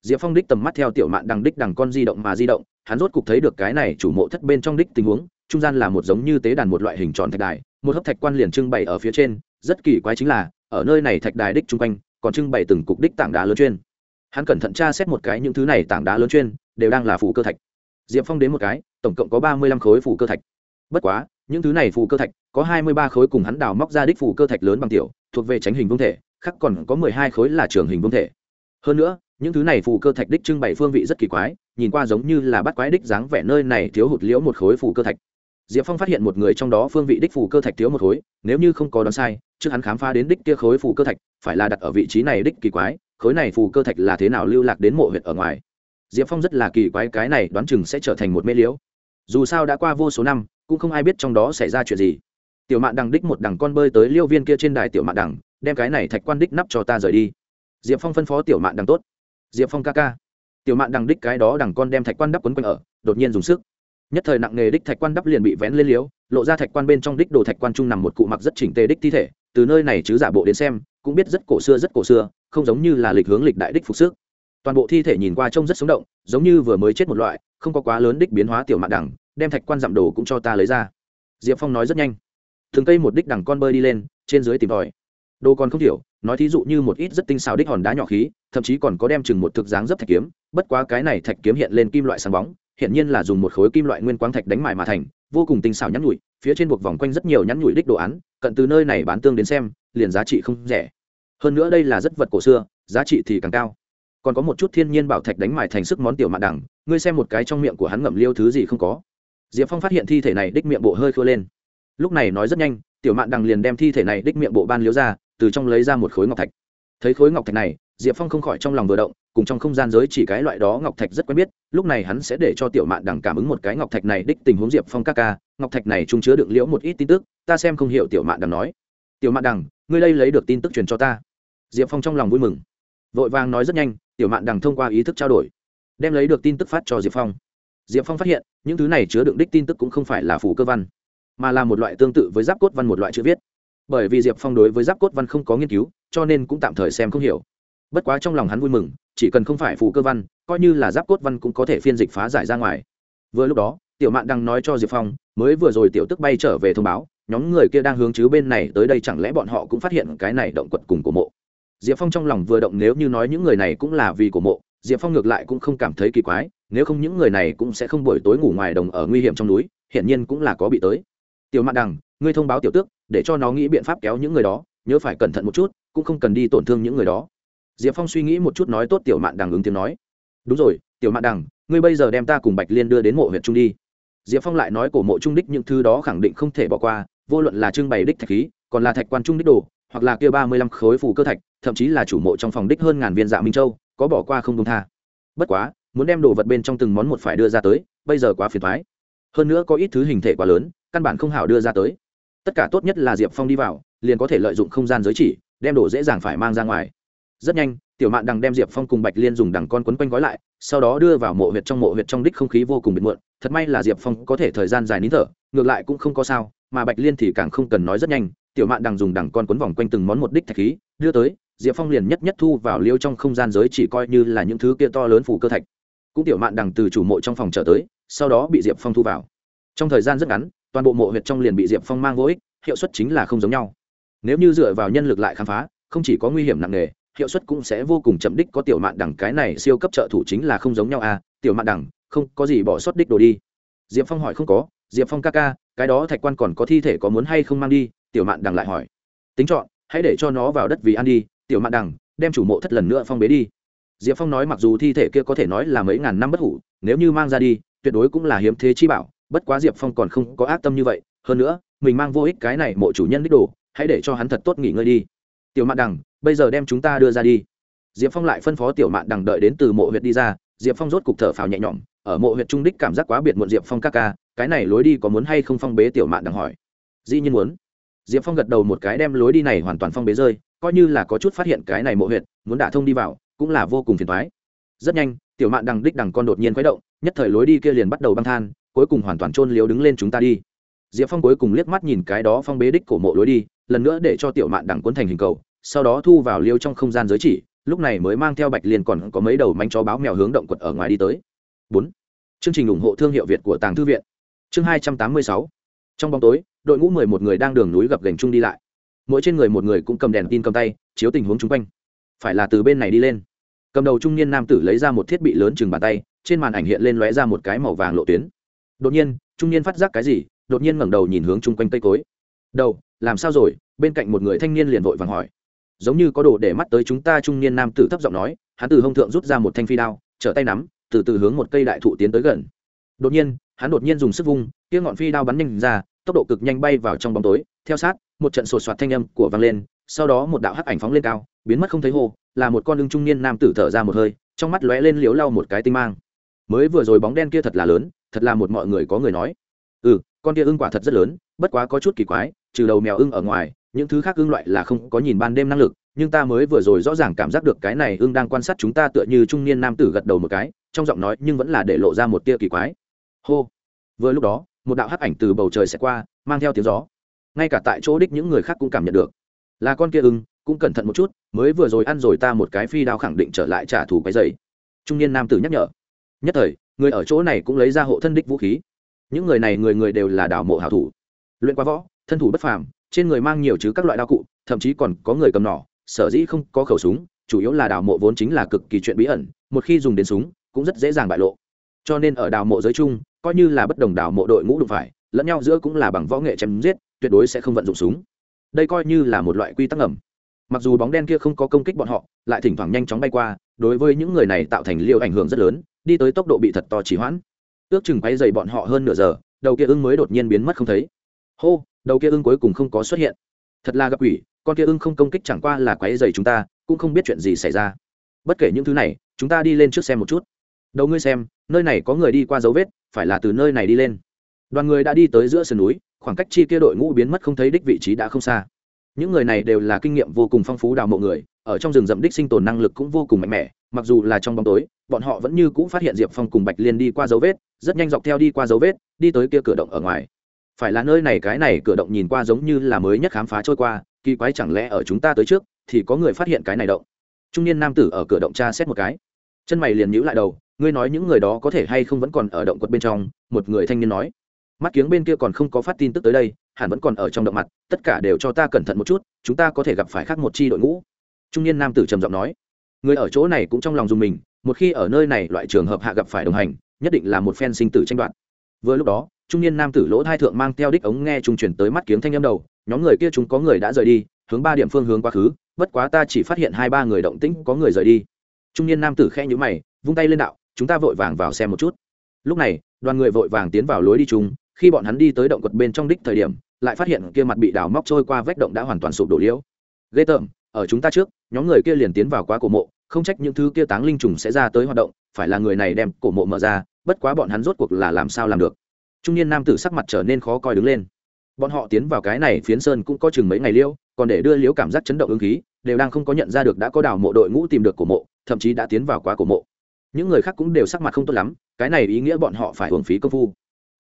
Diệp phong đích tầm mắt theo tiểu mạn đằng đích đằng con di động mà di động, hắn rốt cục thấy được cái này chủ mộ thất bên trong đích tình huống, trung gian là một giống như tế đàn một loại hình tròn thạch đài, một hấp thạch quan liền trưng bày ở phía trên, rất kỳ quái chính là, ở nơi này thạch đài đích chung quanh còn trưng bày từng cục đích tảng đá lớn chuyên. Hắn cẩn thận tra xét một cái những thứ này tảng đá lớn chuyên, đều đang là phủ cơ thạch. Diệp phong đến một cái, tổng cộng có ba mươi lăm khối phủ cơ thạch. Bất quá, những thứ này phủ cơ thạch, có hai mươi ba khối cùng hắn đào móc ra đích phủ cơ thạch lớn bằng tiểu, thuộc về tránh hình vương thể, khác còn có mười hai khối là trường hình vương thể. Hơn nữa, những thứ này phủ cơ thạch đích trưng bày phương vị rất kỳ quái, nhìn qua giống như là bắt quái đích dáng vẻ nơi này thiếu hụt liễu một khối phủ cơ thạch diệp phong phát hiện một người trong đó phương vị đích phủ cơ thạch thiếu một khối, nếu như không có đoán sai, trước hắn khám phá đến đích kia khối phủ cơ thạch, phải là đặt ở vị trí này đích kỳ quái, khối này phù cơ thạch là thế nào lưu lạc đến mộ huyệt ở ngoài. Diệp phong rất là kỳ quái cái này đoán chừng sẽ trở thành một mê liễu. Dù sao đã qua vô số năm, cũng không ai biết trong đó xảy ra chuyện gì. Tiểu mạn đằng đích một đằng con bơi tới liêu viên kia trên đài tiểu mạn đằng, đem cái này thạch quan đích nắp cho ta rời đi. Diệp phong phân phó tiểu mạn đằng tốt. Diệp phong ca ca. Tiểu mạn đằng đích cái đó đằng con đem thạch quan đắp quấn quanh ở, đột nhiên dùng sức nhất thời nặng nghề đích thạch quan đắp liền bị vén lên liếu, lộ ra thạch quan bên trong đích đồ thạch quan trung nằm một cụ mặc rất chỉnh tề đích thi thể, từ nơi này chứ giả bộ đến xem, cũng biết rất cổ xưa, rất cổ xưa, không giống như là lịch hướng lịch đại đích phục sức. Toàn bộ thi thể nhìn qua trông rất sống động, giống như vừa mới chết một loại, không có quá lớn đích biến hóa tiểu mạn đẳng, đem thạch quan dặm đồ cũng cho ta lấy ra. Diệp phong nói rất nhanh. Thường cây một đích đằng con bơi đi lên, trên dưới tìm tòi. Đồ còn không thiểu nói thí dụ như một ít rất tinh xào đích hòn đá nhỏ khí, thậm chí còn có đem chừng một thực dáng dấp thạch kiếm, bất quá cái này thạch kiếm hiện lên kim loại sáng bóng hiện nhiên là dùng một khối kim loại nguyên quang thạch đánh mài mà thành, vô cùng tinh xảo nhắn nhủi, phía trên buộc vòng quanh rất nhiều nhắn nhủi đích đồ án, cận từ nơi này bán tương đến xem, liền giá trị không rẻ. Hơn nữa đây là rất vật cổ xưa, giá trị thì càng cao. Còn có một chút thiên nhiên bảo thạch đánh mài thành sức món tiểu mạn đẳng, ngươi xem một cái trong miệng của hắn ngậm liêu thứ gì không có. Diệp phong phát hiện thi thể này đích miệng bộ hơi khô lên. Lúc này nói rất nhanh, tiểu mạn đằng liền đem thi thể này đích miệng bộ ban liếu ra, từ trong lấy ra một khối ngọc thạch. Thấy khối ngọc thạch này diệp phong không khỏi trong lòng vừa động, cùng trong không gian giới chỉ cái loại đó ngọc thạch rất quen biết, lúc này hắn sẽ để cho tiểu mạn đằng cảm ứng một cái ngọc thạch này đích tình huống diệp phong các ca, ngọc thạch này trung chứa được liễu một ít tin tức, ta xem không hiểu tiểu mạn đằng nói. Tiểu mạn đằng, ngươi đây lấy được tin tức truyền cho ta. Diệp phong trong lòng vui mừng. Vội vàng nói rất nhanh, tiểu mạn đằng thông qua ý thức trao đổi, đem lấy được tin tức phát cho diệp phong. Diệp phong phát hiện, những thứ này chứa đựng đích tin tức cũng không phải là phủ cơ văn, mà là một loại tương tự với giáp cốt văn một loại chữ viết. Bởi vì diệp phong đối với giáp cốt văn không có nghiên cứu, cho nên cũng tạm thời xem không hiểu bất quá trong lòng hắn vui mừng, chỉ cần không phải phù cơ văn, coi như là giáp cốt văn cũng có thể phiên dịch phá giải ra ngoài. Vừa lúc đó, tiểu mạn đang nói cho diệp phong, mới vừa rồi tiểu tức bay trở về thông báo, nhóm người kia đang hướng chứ bên này tới đây chẳng lẽ bọn họ cũng phát hiện cái này động quật cùng của mộ. Diệp phong trong lòng vừa động nếu như nói những người này cũng là vì của mộ, diệp phong ngược lại cũng không cảm thấy kỳ quái, nếu không những người này cũng sẽ không buổi tối ngủ ngoài đồng ở nguy hiểm trong núi, hiển nhiên cũng là có bị tới. Tiểu mạn đằng, ngươi thông báo tiểu tước, để cho nó nghĩ biện pháp kéo những người đó, nhớ phải cẩn thận một chút, cũng không cần đi tổn thương những người đó diệp phong suy nghĩ một chút nói tốt tiểu mạn đằng ứng tiếng nói. Đúng rồi, tiểu mạn đằng, ngươi bây giờ đem ta cùng bạch liên đưa đến mộ huyện trung đi. Diệp phong lại nói cổ mộ trung đích những thứ đó khẳng định không thể bỏ qua, vô luận là trưng bày đích thạch khí, còn là thạch quan trung đích đồ, hoặc là kia ba mươi lăm khối phù cơ thạch, thậm chí là chủ mộ trong phòng đích hơn ngàn viên dạ minh châu, có bỏ qua không công tha. Bất quá, muốn đem đồ vật bên trong từng món một phải đưa ra tới, bây giờ quá phiền thoái hơn nữa có ít thứ hình thể quá lớn, căn bản không hảo đưa ra tới. Tất cả tốt nhất là diệp phong đi vào, liền có thể lợi dụng không gian giới chỉ, đem đồ dễ dàng phải mang ra ngoài rất nhanh, tiểu mạn đằng đem diệp phong cùng bạch liên dùng đằng con quấn quanh gói lại, sau đó đưa vào mộ huyệt trong mộ huyệt trong đích không khí vô cùng biệt muộn thật may là diệp phong có thể thời gian dài nín thở, ngược lại cũng không có sao, mà bạch liên thì càng không cần nói rất nhanh. Tiểu mạn đằng dùng đằng con quấn vòng quanh từng món một đích thạch khí, đưa tới, diệp phong liền nhất nhất thu vào liêu trong không gian giới chỉ coi như là những thứ kia to lớn phủ cơ thạch. Cũng tiểu mạn đằng từ chủ mộ trong phòng trở tới, sau đó bị diệp phong thu vào. Trong thời gian rất ngắn, toàn bộ mộ huyệt trong liền bị diệp phong mang vô ích, hiệu suất chính là không giống nhau. Nếu như dựa vào nhân lực lại khám phá, không chỉ có nguy hiểm nặng nề hiệu suất cũng sẽ vô cùng chậm đích, có tiểu mạn đẳng, cái này siêu cấp trợ thủ chính là không giống nhau à tiểu mạn đẳng, không, có gì bỏ sót đích đồ đi. Diệp phong hỏi không có, diệp phong ca ca, cái đó thạch quan còn có thi thể có muốn hay không mang đi, tiểu mạn đẳng lại hỏi. Tính chọn, hãy để cho nó vào đất vì ăn đi, tiểu mạn đẳng, đem chủ mộ thất lần nữa phong bế đi. Diệp phong nói mặc dù thi thể kia có thể nói là mấy ngàn năm bất hủ, nếu như mang ra đi, tuyệt đối cũng là hiếm thế chi bảo, bất quá diệp phong còn không có ác tâm như vậy, hơn nữa, mình mang vô ích cái này mộ chủ nhân đích đồ, hãy để cho hắn thật tốt nghỉ ngơi đi. Tiểu mạn đằng bây giờ đem chúng ta đưa ra đi. Diệp phong lại phân phó tiểu mạn đằng đợi đến từ mộ huyệt đi ra, diệp phong rốt cục thở phào nhẹ nhõm, ở mộ huyệt trung đích cảm giác quá biệt muộn diệp phong ca ca, cái này lối đi có muốn hay không phong bế tiểu mạn đằng hỏi. Dĩ nhiên muốn. Diệp phong gật đầu một cái đem lối đi này hoàn toàn phong bế rơi, coi như là có chút phát hiện cái này mộ huyệt, muốn đả thông đi vào, cũng là vô cùng phiền thoái rất nhanh, tiểu mạn đằng đích đằng con đột nhiên khuấy động, nhất thời lối đi kia liền bắt đầu băng than, cuối cùng hoàn toàn trôn liếu đứng lên chúng ta đi. Diệp phong cuối cùng liếc mắt nhìn cái đó phong bế đích cổ mộ lối đi, lần nữa để cho tiểu mạn đằng cuốn thành hình cầu sau đó thu vào liêu trong không gian giới chỉ, lúc này mới mang theo bạch liên còn có mấy đầu manh chó báo mèo hướng động quật ở ngoài đi tới. Bốn. Chương trình ủng hộ thương hiệu việt của tàng thư viện. Chương hai trăm tám mươi sáu. Trong bóng tối, đội ngũ mười một người đang đường núi gập gành chung đi lại. Mỗi trên người một người cũng cầm đèn tin cầm tay, chiếu tình huống chung quanh. Phải là từ bên này đi lên. Cầm đầu trung niên nam tử lấy ra một thiết bị lớn chừng bàn tay, trên màn ảnh hiện lên lóe ra một cái màu vàng lộ tuyến. Đột nhiên, trung niên phát giác cái gì, đột nhiên ngẩng đầu nhìn hướng chung quanh cây cối. Đầu, làm sao rồi? Bên cạnh một người thanh niên liền vội vàng hỏi giống như có đồ để mắt tới chúng ta trung niên nam tử thấp giọng nói, hắn từ hông thượng rút ra một thanh phi đao, trở tay nắm, từ từ hướng một cây đại thụ tiến tới gần. Đột nhiên, hắn đột nhiên dùng sức vung, kia ngọn phi đao bắn nhanh ra, tốc độ cực nhanh bay vào trong bóng tối, theo sát, một trận sột soạt thanh âm của vang lên, sau đó một đạo hắc ảnh phóng lên cao, biến mất không thấy hồ là một con lưng trung niên nam tử thở ra một hơi, trong mắt lóe lên liếu lau một cái tinh mang. Mới vừa rồi bóng đen kia thật là lớn, thật là một mọi người có người nói. Ừ con kia ưng quả thật rất lớn, bất quá có chút kỳ quái, trừ đầu mèo ưng ở ngoài những thứ khác ưng loại là không có nhìn ban đêm năng lực, nhưng ta mới vừa rồi rõ ràng cảm giác được cái này ưng đang quan sát chúng ta tựa như trung niên nam tử gật đầu một cái, trong giọng nói nhưng vẫn là để lộ ra một tia kỳ quái. Hô. Vừa lúc đó, một đạo hắc ảnh từ bầu trời sẽ qua, mang theo tiếng gió. Ngay cả tại chỗ đích những người khác cũng cảm nhận được. Là con kia ưng, cũng cẩn thận một chút, mới vừa rồi ăn rồi ta một cái phi đao khẳng định trở lại trả thù cái giày trung niên nam tử nhắc nhở. Nhất thời, người ở chỗ này cũng lấy ra hộ thân đích vũ khí. Những người này người người đều là đảo mộ hảo thủ. Luyện qua võ, thân thủ bất phàm trên người mang nhiều chứ các loại đao cụ, thậm chí còn có người cầm nỏ, sở dĩ không có khẩu súng, chủ yếu là đào mộ vốn chính là cực kỳ chuyện bí ẩn, một khi dùng đến súng, cũng rất dễ dàng bại lộ. Cho nên ở đào mộ giới chung, coi như là bất đồng đào mộ đội ngũ đụng phải, lẫn nhau giữa cũng là bằng võ nghệ chém giết, tuyệt đối sẽ không vận dụng súng. Đây coi như là một loại quy tắc ngầm. Mặc dù bóng đen kia không có công kích bọn họ, lại thỉnh thoảng nhanh chóng bay qua, đối với những người này tạo thành liều ảnh hưởng rất lớn, đi tới tốc độ bị thật to chỉ hoãn. Ước chừng quay dày bọn họ hơn nửa giờ, đầu kia ưng mới đột nhiên biến mất không thấy. Hô! Đầu kia ưng cuối cùng không có xuất hiện. Thật là gặp quỷ, con kia ưng không công kích chẳng qua là quấy dày chúng ta, cũng không biết chuyện gì xảy ra. Bất kể những thứ này, chúng ta đi lên trước xem một chút. Đầu ngươi xem, nơi này có người đi qua dấu vết, phải là từ nơi này đi lên. Đoàn người đã đi tới giữa sườn núi, khoảng cách chi kia đội ngũ biến mất không thấy đích vị trí đã không xa. Những người này đều là kinh nghiệm vô cùng phong phú đào mộ người, ở trong rừng rậm đích sinh tồn năng lực cũng vô cùng mạnh mẽ, mặc dù là trong bóng tối, bọn họ vẫn như cũ phát hiện diệp phong cùng bạch liên đi qua dấu vết, rất nhanh dọc theo đi qua dấu vết, đi tới kia cửa động ở ngoài phải là nơi này cái này cửa động nhìn qua giống như là mới nhất khám phá trôi qua, kỳ quái chẳng lẽ ở chúng ta tới trước thì có người phát hiện cái này động? Trung niên nam tử ở cửa động tra xét một cái. Chân mày liền nhíu lại đầu, ngươi nói những người đó có thể hay không vẫn còn ở động quật bên trong? Một người thanh niên nói. Mắt kiếng bên kia còn không có phát tin tức tới đây, hẳn vẫn còn ở trong động mặt, tất cả đều cho ta cẩn thận một chút, chúng ta có thể gặp phải khác một chi đội ngũ. Trung niên nam tử trầm giọng nói. Người ở chỗ này cũng trong lòng dùng mình, một khi ở nơi này loại trường hợp hạ gặp phải đồng hành, nhất định là một phen sinh tử tranh đoạt. Vừa lúc đó trung niên nam tử lỗ thai thượng mang theo đích ống nghe trung chuyển tới mắt kiếng thanh âm đầu, nhóm người kia chúng có người đã rời đi, hướng ba điểm phương hướng quá khứ, bất quá ta chỉ phát hiện hai ba người động tĩnh, có người rời đi. Trung niên nam tử khẽ nhữ mày, vung tay lên đạo, chúng ta vội vàng vào xem một chút. Lúc này, đoàn người vội vàng tiến vào lối đi chung, khi bọn hắn đi tới động quật bên trong đích thời điểm, lại phát hiện kia mặt bị đào móc trôi qua vách động đã hoàn toàn sụp đổ liễu. Ghê tởm, ở chúng ta trước, nhóm người kia liền tiến vào quá cổ mộ, không trách những thứ kia táng linh trùng sẽ ra tới hoạt động, phải là người này đem cổ mộ mở ra, bất quá bọn hắn rốt cuộc là làm sao làm được? Trung niên nam tử sắc mặt trở nên khó coi đứng lên. Bọn họ tiến vào cái này phiến sơn cũng có chừng mấy ngày liêu, còn để đưa liếu cảm giác chấn động ứng khí, đều đang không có nhận ra được đã có đào mộ đội ngũ tìm được cổ mộ, thậm chí đã tiến vào quá cổ mộ. Những người khác cũng đều sắc mặt không tốt lắm, cái này ý nghĩa bọn họ phải hưởng phí công phu.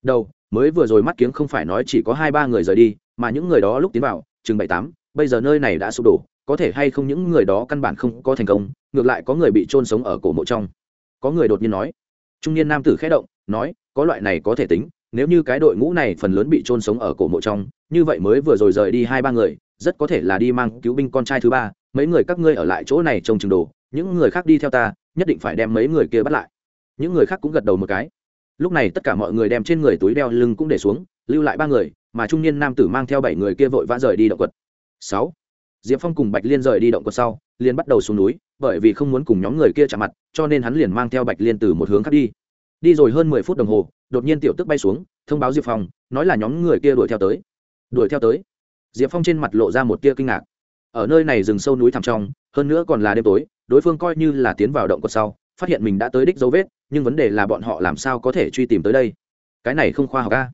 Đâu mới vừa rồi mắt kiếng không phải nói chỉ có hai ba người rời đi, mà những người đó lúc tiến vào, chừng bảy tám, bây giờ nơi này đã sụp đổ, có thể hay không những người đó căn bản không có thành công, ngược lại có người bị trôn sống ở cổ mộ trong. Có người đột nhiên nói. Trung niên nam tử khẽ động, nói, có loại này có thể tính nếu như cái đội ngũ này phần lớn bị trôn sống ở cổ mộ trong, như vậy mới vừa rồi rời đi hai ba người, rất có thể là đi mang cứu binh con trai thứ ba, mấy người các ngươi ở lại chỗ này trông chừng đồ, những người khác đi theo ta, nhất định phải đem mấy người kia bắt lại. Những người khác cũng gật đầu một cái. Lúc này tất cả mọi người đem trên người túi đeo lưng cũng để xuống, lưu lại ba người, mà trung niên nam tử mang theo bảy người kia vội vã rời đi động quật. Sáu, diệp phong cùng bạch liên rời đi động quật sau liên bắt đầu xuống núi, bởi vì không muốn cùng nhóm người kia chạm mặt, cho nên hắn liền mang theo bạch liên từ một hướng khác đi đi rồi hơn mười phút đồng hồ, đột nhiên tiểu tức bay xuống, thông báo diệp phong, nói là nhóm người kia đuổi theo tới. Đuổi theo tới? Diệp phong trên mặt lộ ra một tia kinh ngạc. Ở nơi này rừng sâu núi thẳm trong, hơn nữa còn là đêm tối, đối phương coi như là tiến vào động cột sau, phát hiện mình đã tới đích dấu vết, nhưng vấn đề là bọn họ làm sao có thể truy tìm tới đây? Cái này không khoa học ca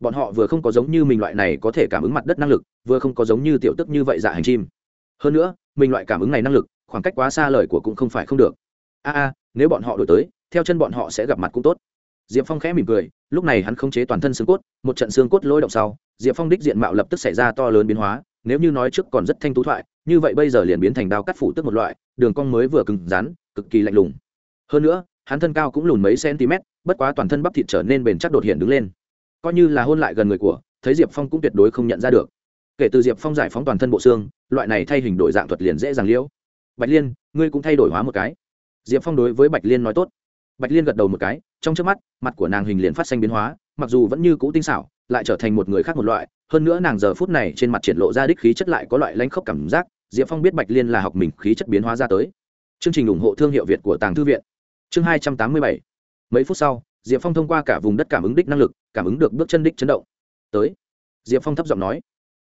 bọn họ vừa không có giống như mình loại này có thể cảm ứng mặt đất năng lực, vừa không có giống như tiểu tức như vậy dạ hành chim. Hơn nữa, mình loại cảm ứng này năng lực, khoảng cách quá xa lời của cũng không phải không được. A a, nếu bọn họ đổi tới theo chân bọn họ sẽ gặp mặt cũng tốt. Diệp phong khẽ mỉm cười, lúc này hắn khống chế toàn thân xương cốt, một trận xương cốt lôi động sau, diệp phong đích diện mạo lập tức xảy ra to lớn biến hóa, nếu như nói trước còn rất thanh tú thoại, như vậy bây giờ liền biến thành đao cắt phủ tức một loại, đường cong mới vừa cứng rắn, cực kỳ lạnh lùng. Hơn nữa, hắn thân cao cũng lùn mấy cm bất quá toàn thân bắp thịt trở nên bền chắc đột hiện đứng lên. Coi như là hôn lại gần người của, thấy diệp phong cũng tuyệt đối không nhận ra được. Kể từ diệp phong giải phóng toàn thân bộ xương, loại này thay hình đổi dạng thuật liền dễ dàng liễu. Bạch liên, ngươi cũng thay đổi hóa một cái. Diệp phong đối với bạch liên nói tốt bạch liên gật đầu một cái, trong trước mắt, mặt của nàng hình liền phát xanh biến hóa, mặc dù vẫn như cũ tinh xảo, lại trở thành một người khác một loại. Hơn nữa nàng giờ phút này trên mặt triển lộ ra đích khí chất lại có loại lanh khốc cảm giác, diệp phong biết bạch liên là học mình khí chất biến hóa ra tới. Chương trình ủng hộ thương hiệu việt của tàng thư viện. Chương hai trăm tám mươi bảy. Mấy phút sau, diệp phong thông qua cả vùng đất cảm ứng đích năng lực, cảm ứng được bước chân đích chấn động. Tới, diệp phong thấp giọng nói.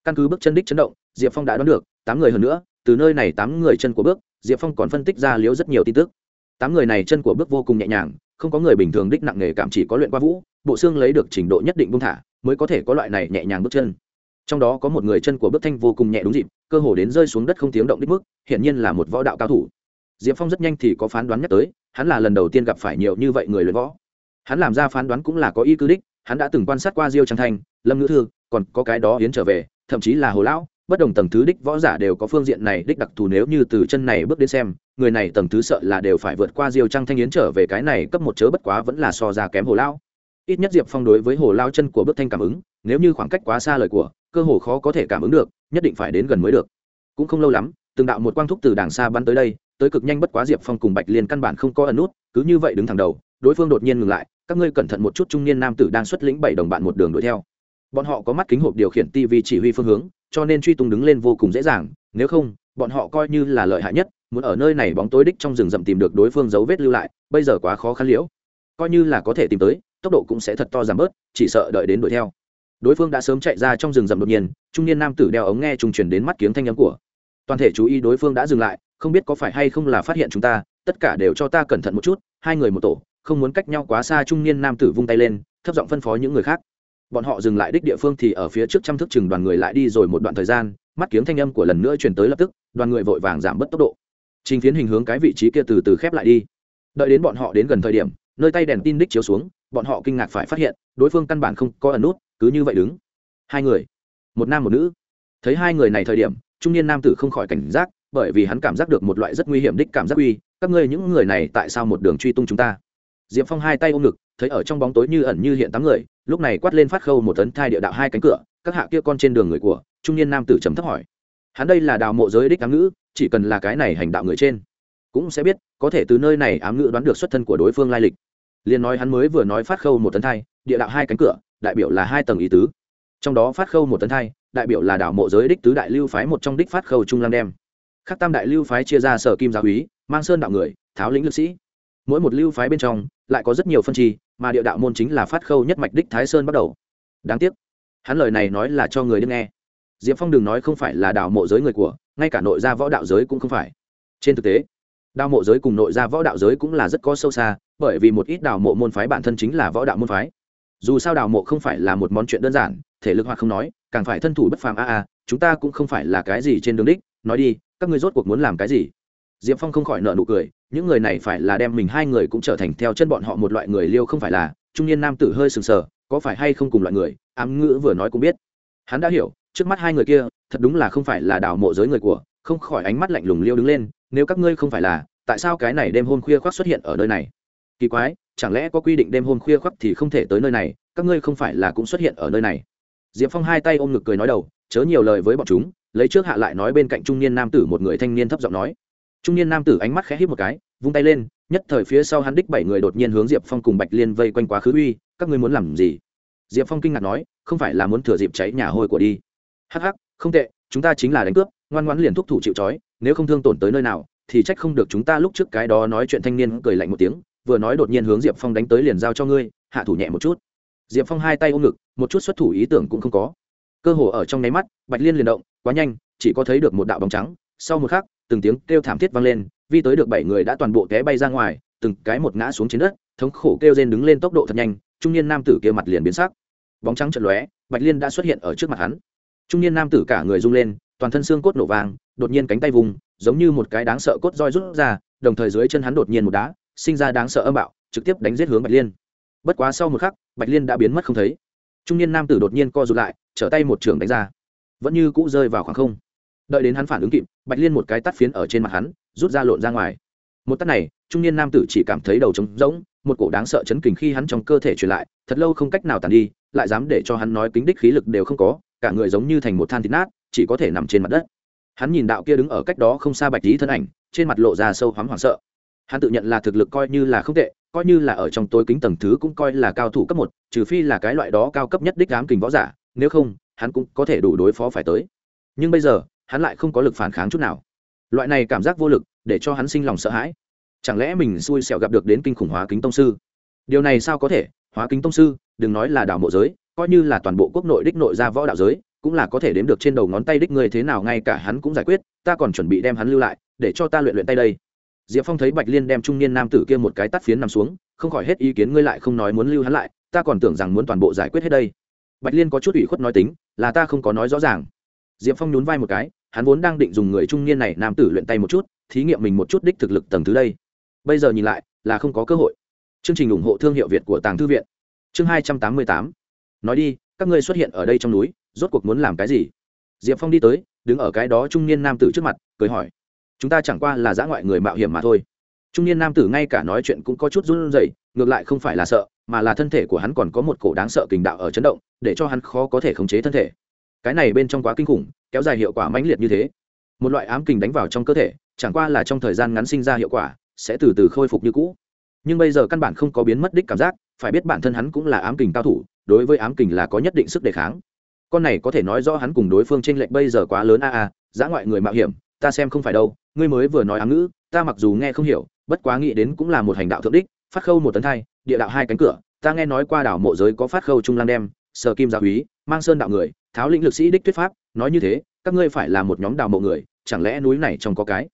Căn cứ bước chân đích chấn động, diệp phong đã đoán được, tám người hơn nữa, từ nơi này tám người chân của bước, diệp phong còn phân tích ra liếu rất nhiều tin tức tám người này chân của bước vô cùng nhẹ nhàng, không có người bình thường đích nặng nghề cảm chỉ có luyện qua vũ, bộ xương lấy được trình độ nhất định buông thả, mới có thể có loại này nhẹ nhàng bước chân. Trong đó có một người chân của bước thanh vô cùng nhẹ đúng dịp, cơ hồ đến rơi xuống đất không tiếng động đích mức, hiển nhiên là một võ đạo cao thủ. Diệp phong rất nhanh thì có phán đoán nhắc tới, hắn là lần đầu tiên gặp phải nhiều như vậy người luyện võ. Hắn làm ra phán đoán cũng là có ý cứ đích, hắn đã từng quan sát qua diêu trang thanh, lâm ngữ thư, còn có cái đó hiến trở về, thậm chí là hồ lão, bất đồng tầng thứ đích võ giả đều có phương diện này đích đặc thù nếu như từ chân này bước đến xem người này tầng thứ sợ là đều phải vượt qua diêu trăng thanh yến trở về cái này cấp một chớ bất quá vẫn là so ra kém hồ lao. Ít nhất diệp phong đối với hồ lao chân của bước thanh cảm ứng, nếu như khoảng cách quá xa lời của, cơ hồ khó có thể cảm ứng được, nhất định phải đến gần mới được. Cũng không lâu lắm, từng đạo một quang thúc từ đàng xa bắn tới đây, tới cực nhanh bất quá diệp phong cùng bạch liên căn bản không có ẩn nút, cứ như vậy đứng thẳng đầu, đối phương đột nhiên ngừng lại, các ngươi cẩn thận một chút trung niên nam tử đang xuất lĩnh bảy đồng bạn một đường đuổi theo. Bọn họ có mắt kính hộp điều khiển tv chỉ huy phương hướng, cho nên truy tung đứng lên vô cùng dễ dàng, nếu không, bọn họ coi như là lợi hại nhất muốn ở nơi này bóng tối đích trong rừng rậm tìm được đối phương dấu vết lưu lại, bây giờ quá khó khăn liễu. Coi như là có thể tìm tới, tốc độ cũng sẽ thật to giảm bớt, chỉ sợ đợi đến đuổi theo. Đối phương đã sớm chạy ra trong rừng rậm đột nhiên, trung niên nam tử đeo ống nghe trùng truyền đến mắt kiếng thanh âm của. Toàn thể chú ý đối phương đã dừng lại, không biết có phải hay không là phát hiện chúng ta, tất cả đều cho ta cẩn thận một chút, hai người một tổ, không muốn cách nhau quá xa trung niên nam tử vung tay lên, thấp giọng phân phó những người khác. Bọn họ dừng lại đích địa phương thì ở phía trước trăm thước chừng đoàn người lại đi rồi một đoạn thời gian, mắt kiếng thanh âm của lần nữa truyền tới lập tức, đoàn người vội vàng giảm bớt tốc độ trình phiến hình hướng cái vị trí kia từ từ khép lại đi. Đợi đến bọn họ đến gần thời điểm, nơi tay đèn tin đích chiếu xuống, bọn họ kinh ngạc phải phát hiện, đối phương căn bản không có ẩn nút, cứ như vậy đứng. Hai người. Một nam một nữ. Thấy hai người này thời điểm, trung niên nam tử không khỏi cảnh giác, bởi vì hắn cảm giác được một loại rất nguy hiểm đích cảm giác uy, các ngươi những người này tại sao một đường truy tung chúng ta? Diệp phong hai tay ôm ngực, thấy ở trong bóng tối như ẩn như hiện tám người, lúc này quát lên phát khâu một tấn thai địa đạo hai cánh cửa, các hạ kia con trên đường người của, trung niên nam tử trầm thấp hỏi hắn đây là đào mộ giới đích ám ngữ chỉ cần là cái này hành đạo người trên cũng sẽ biết có thể từ nơi này ám ngữ đoán được xuất thân của đối phương lai lịch. Liền nói hắn mới vừa nói phát khâu một tấn thai địa đạo hai cánh cửa đại biểu là hai tầng ý tứ. Trong đó phát khâu một tấn thai đại biểu là đảo mộ giới đích tứ đại lưu phái một trong đích phát khâu trung lam đem. Khắc tam đại lưu phái chia ra sở kim giáo úy mang sơn đạo người tháo lĩnh lực sĩ. Mỗi một lưu phái bên trong lại có rất nhiều phân trì, mà địa đạo môn chính là phát khâu nhất mạch đích thái sơn bắt đầu. Đáng tiếc hắn lời này nói là cho người đương nghe diệp phong đừng nói không phải là đào mộ giới người của, ngay cả nội gia võ đạo giới cũng không phải. Trên thực tế, đào mộ giới cùng nội gia võ đạo giới cũng là rất có sâu xa, bởi vì một ít đào mộ môn phái bản thân chính là võ đạo môn phái. Dù sao đào mộ không phải là một món chuyện đơn giản, thể lực hoặc không nói, càng phải thân thủ bất phàm a a, chúng ta cũng không phải là cái gì trên đường đích, nói đi, các ngươi rốt cuộc muốn làm cái gì? Diệp phong không khỏi nợ nụ cười, những người này phải là đem mình hai người cũng trở thành theo chân bọn họ một loại người liêu không phải là, trung niên nam tử hơi sừng sờ, có phải hay không cùng loại người, ám ngữ vừa nói cũng biết. Hắn đã hiểu trước mắt hai người kia, thật đúng là không phải là đào mộ giới người của, không khỏi ánh mắt lạnh lùng liêu đứng lên, nếu các ngươi không phải là, tại sao cái này đêm hôm khuya khoác xuất hiện ở nơi này? Kỳ quái, chẳng lẽ có quy định đêm hôm khuya khoác thì không thể tới nơi này, các ngươi không phải là cũng xuất hiện ở nơi này? Diệp phong hai tay ôm ngực cười nói đầu, chớ nhiều lời với bọn chúng, lấy trước hạ lại nói bên cạnh trung niên nam tử một người thanh niên thấp giọng nói. Trung niên nam tử ánh mắt khẽ hít một cái, vung tay lên, nhất thời phía sau hắn đích bảy người đột nhiên hướng diệp phong cùng bạch liên vây quanh quá khứ uy, các ngươi muốn làm gì? Diệp phong kinh ngạc nói, không phải là muốn thừa dịp cháy nhà hôi của đi hắc hắc, không tệ, chúng ta chính là đánh cướp, ngoan ngoãn liền thúc thủ chịu trói, nếu không thương tổn tới nơi nào, thì trách không được chúng ta lúc trước cái đó nói chuyện thanh niên cười lạnh một tiếng, vừa nói đột nhiên hướng diệp phong đánh tới liền giao cho ngươi, hạ thủ nhẹ một chút. Diệp phong hai tay ôm ngực, một chút xuất thủ ý tưởng cũng không có. Cơ hồ ở trong nháy mắt, bạch liên liền động, quá nhanh, chỉ có thấy được một đạo bóng trắng, sau một khắc, từng tiếng kêu thảm thiết vang lên, vi tới được bảy người đã toàn bộ té bay ra ngoài, từng cái một ngã xuống trên đất, thống khổ kêu rên đứng lên tốc độ thật nhanh, trung niên nam tử kia mặt liền biến sắc. Bóng trắng chật lóe, bạch liên đã xuất hiện ở trước mặt hắn trung niên nam tử cả người rung lên, toàn thân xương cốt nổ vàng, đột nhiên cánh tay vùng, giống như một cái đáng sợ cốt roi rút ra, đồng thời dưới chân hắn đột nhiên một đá, sinh ra đáng sợ âm bạo, trực tiếp đánh giết hướng bạch liên. Bất quá sau một khắc, bạch liên đã biến mất không thấy. Trung niên nam tử đột nhiên co rụt lại, trở tay một trường đánh ra. Vẫn như cũ rơi vào khoảng không. Đợi đến hắn phản ứng kịp, bạch liên một cái tắt phiến ở trên mặt hắn, rút ra lộn ra ngoài. Một tắt này, trung niên nam tử chỉ cảm thấy đầu trống rỗng, một cổ đáng sợ chấn kình khi hắn trong cơ thể truyền lại, thật lâu không cách nào tàn đi, lại dám để cho hắn nói kính đích khí lực đều không có cả người giống như thành một than thịt nát, chỉ có thể nằm trên mặt đất. Hắn nhìn đạo kia đứng ở cách đó không xa bạch lý thân ảnh, trên mặt lộ ra sâu hoắm hoảng sợ. Hắn tự nhận là thực lực coi như là không tệ, coi như là ở trong tối kính tầng thứ cũng coi là cao thủ cấp một, trừ phi là cái loại đó cao cấp nhất đích dám kình võ giả, nếu không, hắn cũng có thể đủ đối phó phải tới. Nhưng bây giờ, hắn lại không có lực phản kháng chút nào. Loại này cảm giác vô lực, để cho hắn sinh lòng sợ hãi. Chẳng lẽ mình xui xẻo gặp được đến kinh khủng hóa kính tông sư? Điều này sao có thể? Hóa kính tông sư, đừng nói là đảo mộ giới coi như là toàn bộ quốc nội đích nội ra võ đạo giới, cũng là có thể đếm được trên đầu ngón tay đích người thế nào, ngay cả hắn cũng giải quyết, ta còn chuẩn bị đem hắn lưu lại, để cho ta luyện luyện tay đây. Diệp phong thấy bạch liên đem trung niên nam tử kia một cái tắt phiến nằm xuống, không khỏi hết ý kiến ngươi lại không nói muốn lưu hắn lại, ta còn tưởng rằng muốn toàn bộ giải quyết hết đây. Bạch liên có chút ủy khuất nói tính, là ta không có nói rõ ràng. Diệp phong nhún vai một cái, hắn vốn đang định dùng người trung niên này nam tử luyện tay một chút, thí nghiệm mình một chút đích thực lực tầng thứ đây. Bây giờ nhìn lại, là không có cơ hội. Chương trình ủng hộ thương hiệu việt của tàng thư viện. Chương hai trăm tám mươi tám nói đi, các ngươi xuất hiện ở đây trong núi, rốt cuộc muốn làm cái gì? Diệp phong đi tới, đứng ở cái đó trung niên nam tử trước mặt, cười hỏi. Chúng ta chẳng qua là dã ngoại người mạo hiểm mà thôi. Trung niên nam tử ngay cả nói chuyện cũng có chút run rẩy, ngược lại không phải là sợ, mà là thân thể của hắn còn có một cổ đáng sợ kình đạo ở chấn động, để cho hắn khó có thể khống chế thân thể. Cái này bên trong quá kinh khủng, kéo dài hiệu quả mãnh liệt như thế. Một loại ám kình đánh vào trong cơ thể, chẳng qua là trong thời gian ngắn sinh ra hiệu quả, sẽ từ từ khôi phục như cũ. Nhưng bây giờ căn bản không có biến mất đích cảm giác, phải biết bản thân hắn cũng là ám kình cao thủ đối với ám kình là có nhất định sức đề kháng. Con này có thể nói rõ hắn cùng đối phương t r ê n lệch bây giờ quá lớn a a giã ngoại người mạo hiểm, ta xem không phải đâu, ngươi mới vừa nói ám ngữ, ta mặc dù nghe không hiểu, bất quá nghĩ đến cũng là một hành đạo thượng đích, phát khâu một tấn thai, địa đạo hai cánh cửa, ta nghe nói qua đảo mộ giới có phát khâu trung lang đem, sở kim gia úy mang sơn đạo người, tháo lĩnh lực sĩ đích thuyết pháp, nói như thế, các ngươi phải là một nhóm đào mộ người, chẳng lẽ núi này trong có cái?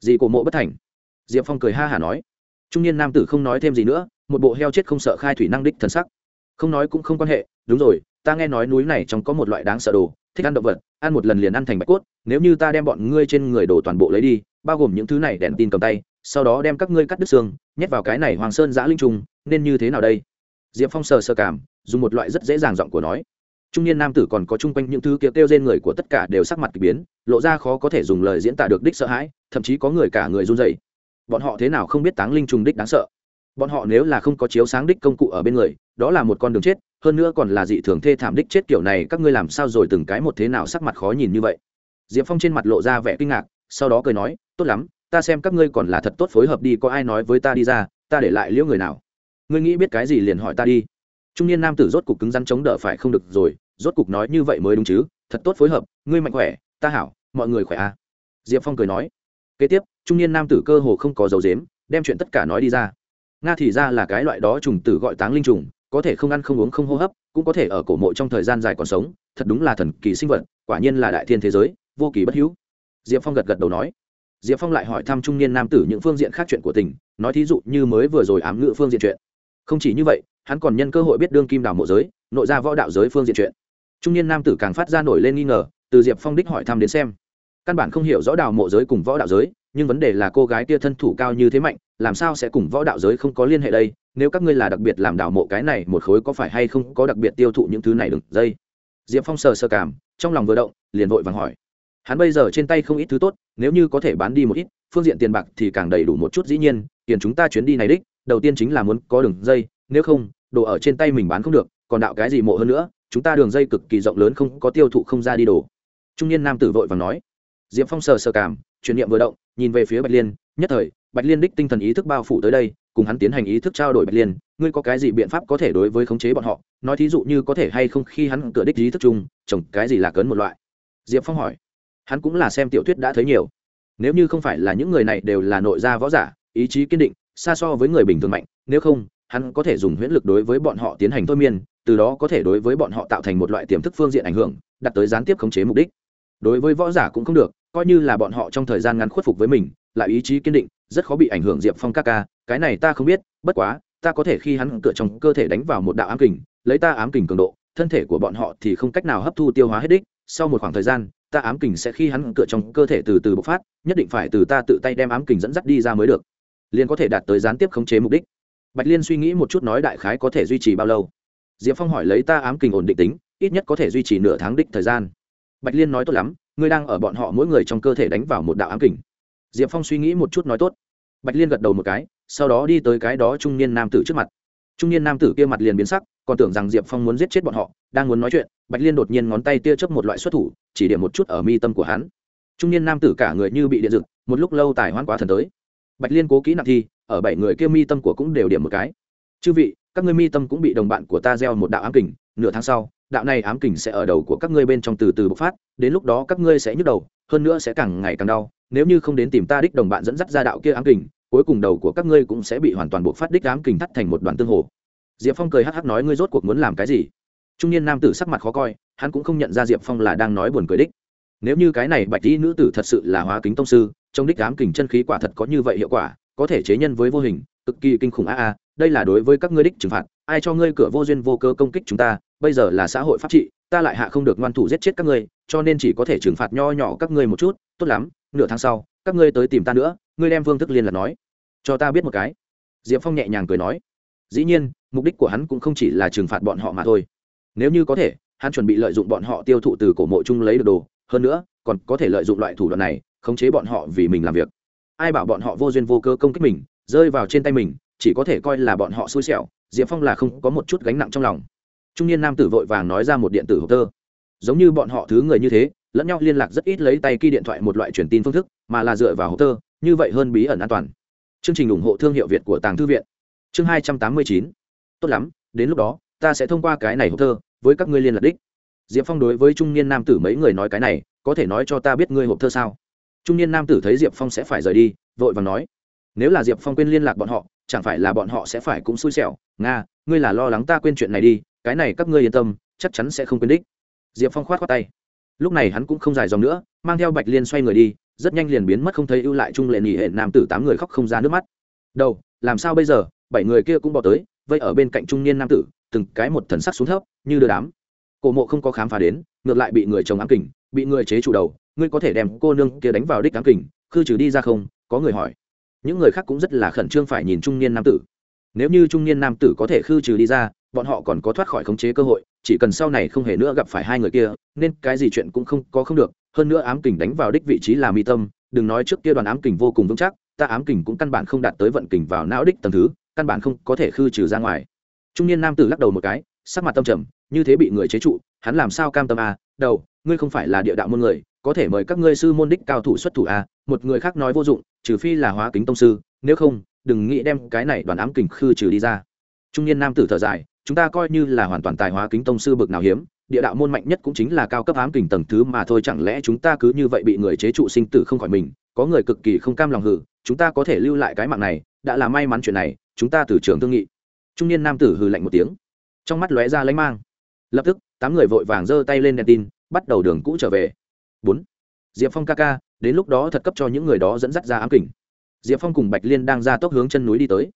Gì cổ mộ bất thành. Diệp phong cười ha hả nói. Trung niên nam tử không nói thêm gì nữa, một bộ heo chết không sợ khai thủy năng đích thần sắc không nói cũng không quan hệ, đúng rồi, ta nghe nói núi này trong có một loại đáng sợ đồ, thích ăn động vật, ăn một lần liền ăn thành bạch cốt, nếu như ta đem bọn ngươi trên người đồ toàn bộ lấy đi, bao gồm những thứ này đèn tin cầm tay, sau đó đem các ngươi cắt đứt xương, nhét vào cái này hoàng sơn giã linh trùng nên như thế nào đây? Diệp phong sờ sơ cảm, dùng một loại rất dễ dàng giọng của nói. Trung niên nam tử còn có chung quanh những thứ kia kêu trên người của tất cả đều sắc mặt k ỳ biến, lộ ra khó có thể dùng lời diễn tả được đích sợ hãi, thậm chí có người cả người run dày bọn họ thế nào không biết táng linh trùng đích đáng sợ? Bọn họ nếu là không có chiếu sáng đích công cụ ở bên người, đó là một con đường chết, hơn nữa còn là dị thường thê thảm đích chết kiểu này, các ngươi làm sao rồi từng cái một thế nào sắc mặt khó nhìn như vậy? Diệp phong trên mặt lộ ra vẻ kinh ngạc, sau đó cười nói, tốt lắm, ta xem các ngươi còn là thật tốt phối hợp đi, có ai nói với ta đi ra, ta để lại liễu người nào? Ngươi nghĩ biết cái gì liền hỏi ta đi. Trung niên nam tử rốt cục cứng rắn chống đỡ phải không được rồi, rốt cục nói như vậy mới đúng chứ, thật tốt phối hợp, ngươi mạnh khỏe, ta hảo, mọi người khỏe à? Diệp phong cười nói. Kế tiếp, trung niên nam tử cơ hồ không có dấu dếm đem chuyện tất cả nói đi ra nga thì ra là cái loại đó trùng tử gọi táng linh trùng, có thể không ăn không uống không hô hấp, cũng có thể ở cổ mộ trong thời gian dài còn sống, thật đúng là thần kỳ sinh vật, quả nhiên là đại thiên thế giới, vô kỳ bất hữu. Diệp phong gật gật đầu nói. Diệp phong lại hỏi thăm trung niên nam tử những phương diện khác chuyện của tỉnh nói thí dụ như mới vừa rồi ám ngự phương diện chuyện. Không chỉ như vậy, hắn còn nhân cơ hội biết đương kim đào mộ giới, nội ra võ đạo giới phương diện chuyện. Trung niên nam tử càng phát ra nổi lên nghi ngờ, từ diệp phong đích hỏi thăm đến xem. Căn bản không hiểu rõ đào mộ giới cùng võ đạo giới nhưng vấn đề là cô gái kia thân thủ cao như thế mạnh, làm sao sẽ cùng võ đạo giới không có liên hệ đây? Nếu các ngươi là đặc biệt làm đảo mộ cái này một khối có phải hay không có đặc biệt tiêu thụ những thứ này đừng dây? Diệp phong sờ sơ cảm, trong lòng vừa động, liền vội vàng hỏi. Hắn bây giờ trên tay không ít thứ tốt, nếu như có thể bán đi một ít, phương diện tiền bạc thì càng đầy đủ một chút dĩ nhiên, tiền chúng ta chuyến đi này đích, đầu tiên chính là muốn có đường dây, nếu không, đồ ở trên tay mình bán không được, còn đạo cái gì mộ hơn nữa, chúng ta đường dây cực kỳ rộng lớn không có tiêu thụ không ra đi đồ. Trung niên nam tử vội vàng nói. Diệp phong sờ sờ cảm, chuyển niệm vừa động nhìn về phía bạch liên, nhất thời, bạch liên đích tinh thần ý thức bao phủ tới đây, cùng hắn tiến hành ý thức trao đổi bạch liên, ngươi có cái gì biện pháp có thể đối với khống chế bọn họ? Nói thí dụ như có thể hay không khi hắn cửa đích ý thức chung, trồng cái gì là cấn một loại? Diệp phong hỏi. Hắn cũng là xem tiểu thuyết đã thấy nhiều. Nếu như không phải là những người này đều là nội gia võ giả, ý chí kiên định, xa so với người bình thường mạnh, nếu không, hắn có thể dùng huyễn lực đối với bọn họ tiến hành thôi miên, từ đó có thể đối với bọn họ tạo thành một loại tiềm thức phương diện ảnh hưởng đặt tới gián tiếp khống chế mục đích. Đối với võ giả cũng không được coi như là bọn họ trong thời gian ngắn khuất phục với mình, lại ý chí kiên định, rất khó bị ảnh hưởng diệp phong ca ca, cái này ta không biết, bất quá, ta có thể khi hắn cửa trong cơ thể đánh vào một đạo ám kình, lấy ta ám kình cường độ, thân thể của bọn họ thì không cách nào hấp thu tiêu hóa hết đích, sau một khoảng thời gian, ta ám kình sẽ khi hắn cửa trong cơ thể từ từ bộc phát, nhất định phải từ ta tự tay đem ám kình dẫn dắt đi ra mới được, liền có thể đạt tới gián tiếp khống chế mục đích. Bạch liên suy nghĩ một chút nói đại khái có thể duy trì bao lâu? Diệp phong hỏi lấy ta ám kình ổn định tính, ít nhất có thể duy trì nửa tháng đích thời gian. Bạch liên nói tốt lắm ngươi đang ở bọn họ mỗi người trong cơ thể đánh vào một đạo ám kình. Diệp phong suy nghĩ một chút nói tốt. Bạch liên gật đầu một cái, sau đó đi tới cái đó trung niên nam tử trước mặt. Trung niên nam tử kia mặt liền biến sắc, còn tưởng rằng diệp phong muốn giết chết bọn họ, đang muốn nói chuyện, bạch liên đột nhiên ngón tay tia chớp một loại xuất thủ, chỉ điểm một chút ở mi tâm của hắn. Trung niên nam tử cả người như bị điện rực một lúc lâu tài hoan quá thần tới. Bạch liên cố kỹ nặng thi, ở bảy người kia mi tâm của cũng đều điểm một cái. Chư vị, các ngươi mi tâm cũng bị đồng bạn của ta gieo một đạo ám kình, nửa tháng sau đạo này ám kình sẽ ở đầu của các ngươi bên trong từ từ bộc phát, đến lúc đó các ngươi sẽ nhức đầu, hơn nữa sẽ càng ngày càng đau. Nếu như không đến tìm ta đích đồng bạn dẫn dắt ra đạo kia ám kình, cuối cùng đầu của các ngươi cũng sẽ bị hoàn toàn bộc phát đích ám kình thắt thành một đoàn tương hồ. Diệp phong cười hắc hắc nói ngươi rốt cuộc muốn làm cái gì? Trung niên nam tử sắc mặt khó coi, hắn cũng không nhận ra diệp phong là đang nói buồn cười đích. Nếu như cái này bạch y nữ tử thật sự là hóa kính tông sư, trong đích ám kình chân khí quả thật có như vậy hiệu quả, có thể chế nhân với vô hình, cực kỳ kinh khủng a a, đây là đối với các ngươi đích trừng phạt, ai cho ngươi cửa vô duyên vô cơ công kích chúng ta bây giờ là xã hội pháp trị, ta lại hạ không được ngoan thủ giết chết các ngươi, cho nên chỉ có thể trừng phạt nho nhỏ các ngươi một chút, tốt lắm, nửa tháng sau, các ngươi tới tìm ta nữa, ngươi đem phương thức liên lạc nói. Cho ta biết một cái. Diệp phong nhẹ nhàng cười nói. Dĩ nhiên, mục đích của hắn cũng không chỉ là trừng phạt bọn họ mà thôi. Nếu như có thể, hắn chuẩn bị lợi dụng bọn họ tiêu thụ từ cổ mộ chung lấy được đồ, hơn nữa, còn có thể lợi dụng loại thủ đoạn này, khống chế bọn họ vì mình làm việc. Ai bảo bọn họ vô duyên vô cơ công kích mình, rơi vào trên tay mình, chỉ có thể coi là bọn họ xui xẻo, diệp phong là không có một chút gánh nặng trong lòng trung niên nam tử vội vàng nói ra một điện tử hộp tơ giống như bọn họ thứ người như thế, lẫn nhau liên lạc rất ít lấy tay ký điện thoại một loại truyền tin phương thức, mà là dựa vào hộp tơ như vậy hơn bí ẩn an toàn. Chương trình ủng hộ thương hiệu việt của tàng thư viện. Chương hai trăm tám mươi chín. Tốt lắm, đến lúc đó, ta sẽ thông qua cái này hộp tơ với các ngươi liên lạc đích. Diệp phong đối với trung niên nam tử mấy người nói cái này, có thể nói cho ta biết ngươi hộp thơ sao? Trung niên nam tử thấy diệp phong sẽ phải rời đi, vội và nói. Nếu là diệp phong quên liên lạc bọn họ, chẳng phải là bọn họ sẽ phải cũng xui xẻo. Nga, ngươi là lo lắng ta quên chuyện này đi cái này các ngươi yên tâm, chắc chắn sẽ không quên đích. Diệp phong khoát khoát tay. Lúc này hắn cũng không dài dòng nữa, mang theo bạch liên xoay người đi, rất nhanh liền biến mất không thấy ưu lại trung lệ nghỉ hệ nam tử tám người khóc không ra nước mắt. Đâu làm sao bây giờ? Bảy người kia cũng bỏ tới, vây ở bên cạnh trung niên nam tử, từng cái một thần sắc xuống thấp, như đưa đám. Cổ mộ không có khám phá đến, ngược lại bị người chồng ám kình, bị người chế chủ đầu, ngươi có thể đem cô nương kia đánh vào đích ám kình, khư trừ đi ra không? Có người hỏi. Những người khác cũng rất là khẩn trương phải nhìn trung niên nam tử. Nếu như trung niên nam tử có thể khư trừ đi ra bọn họ còn có thoát khỏi khống chế cơ hội, chỉ cần sau này không hề nữa gặp phải hai người kia, nên cái gì chuyện cũng không có không được. Hơn nữa ám kình đánh vào đích vị trí là mi tâm, đừng nói trước kia đoàn ám kình vô cùng vững chắc, ta ám kình cũng căn bản không đạt tới vận kình vào não đích tầng thứ, căn bản không có thể khư trừ ra ngoài. Trung niên nam tử lắc đầu một cái, sắc mặt tâm trầm, như thế bị người chế trụ, hắn làm sao cam tâm à? Đầu, ngươi không phải là địa đạo môn người, có thể mời các ngươi sư môn đích cao thủ xuất thủ à? Một người khác nói vô dụng, trừ phi là hóa kính tông sư, nếu không, đừng nghĩ đem cái này đoàn ám kình khư trừ đi ra. Trung niên nam tử thở dài chúng ta coi như là hoàn toàn tài hóa kính tông sư bực nào hiếm, địa đạo môn mạnh nhất cũng chính là cao cấp ám kình tầng thứ mà thôi, chẳng lẽ chúng ta cứ như vậy bị người chế trụ sinh tử không khỏi mình, có người cực kỳ không cam lòng hử, chúng ta có thể lưu lại cái mạng này, đã là may mắn chuyện này, chúng ta từ trường thương nghị. Trung niên nam tử hừ lạnh một tiếng, trong mắt lóe ra lánh mang. Lập tức, tám người vội vàng giơ tay lên đèn tin, bắt đầu đường cũ trở về. Bốn, diệp phong ca ca, đến lúc đó thật cấp cho những người đó dẫn dắt ra ám kình. Diệp phong cùng bạch liên đang ra tốc hướng chân núi đi tới.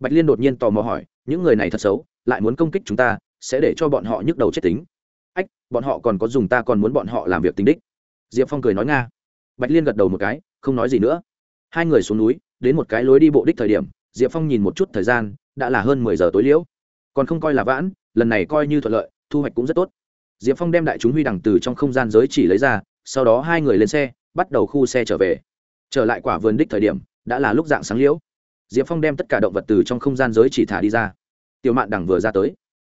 Bạch liên đột nhiên tò mò hỏi, những người này thật xấu lại muốn công kích chúng ta, sẽ để cho bọn họ nhức đầu chết tính. Ách, bọn họ còn có dùng ta còn muốn bọn họ làm việc tính đích. Diệp phong cười nói nga. Bạch liên gật đầu một cái, không nói gì nữa. Hai người xuống núi, đến một cái lối đi bộ đích thời điểm, diệp phong nhìn một chút thời gian, đã là hơn mười giờ tối liễu. Còn không coi là vãn, lần này coi như thuận lợi, thu hoạch cũng rất tốt. Diệp phong đem đại chúng huy đằng từ trong không gian giới chỉ lấy ra, sau đó hai người lên xe, bắt đầu khu xe trở về. Trở lại quả vườn đích thời điểm, đã là lúc dạng sáng liễu. Diệp phong đem tất cả động vật từ trong không gian giới chỉ thả đi ra tiểu mạn đằng vừa ra tới.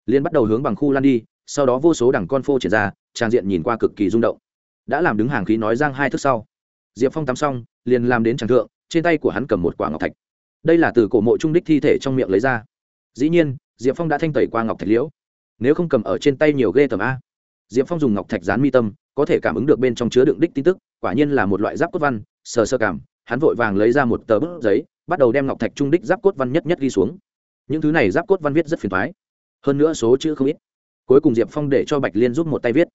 Liên bắt đầu hướng bằng khu lan đi, sau đó vô số đằng con phô triển ra, trang diện nhìn qua cực kỳ rung động. Đã làm đứng hàng khí nói giang hai thước sau. Diệp phong tắm xong, liền làm đến tràng thượng, trên tay của hắn cầm một quả ngọc thạch. Đây là từ cổ mộ trung đích thi thể trong miệng lấy ra. Dĩ nhiên, diệp phong đã thanh tẩy qua ngọc thạch liễu. Nếu không cầm ở trên tay nhiều ghê tầm a. Diệp phong dùng ngọc thạch dán mi tâm, có thể cảm ứng được bên trong chứa đựng đích tin tức, quả nhiên là một loại giáp cốt văn, sờ sơ cảm, hắn vội vàng lấy ra một tờ bức giấy, bắt đầu đem ngọc thạch trung đích giáp cốt văn nhất nhất ghi xuống những thứ này giáp cốt văn viết rất phiền thoái hơn nữa số chữ không ít. Cuối cùng diệp phong để cho bạch liên giúp một tay viết.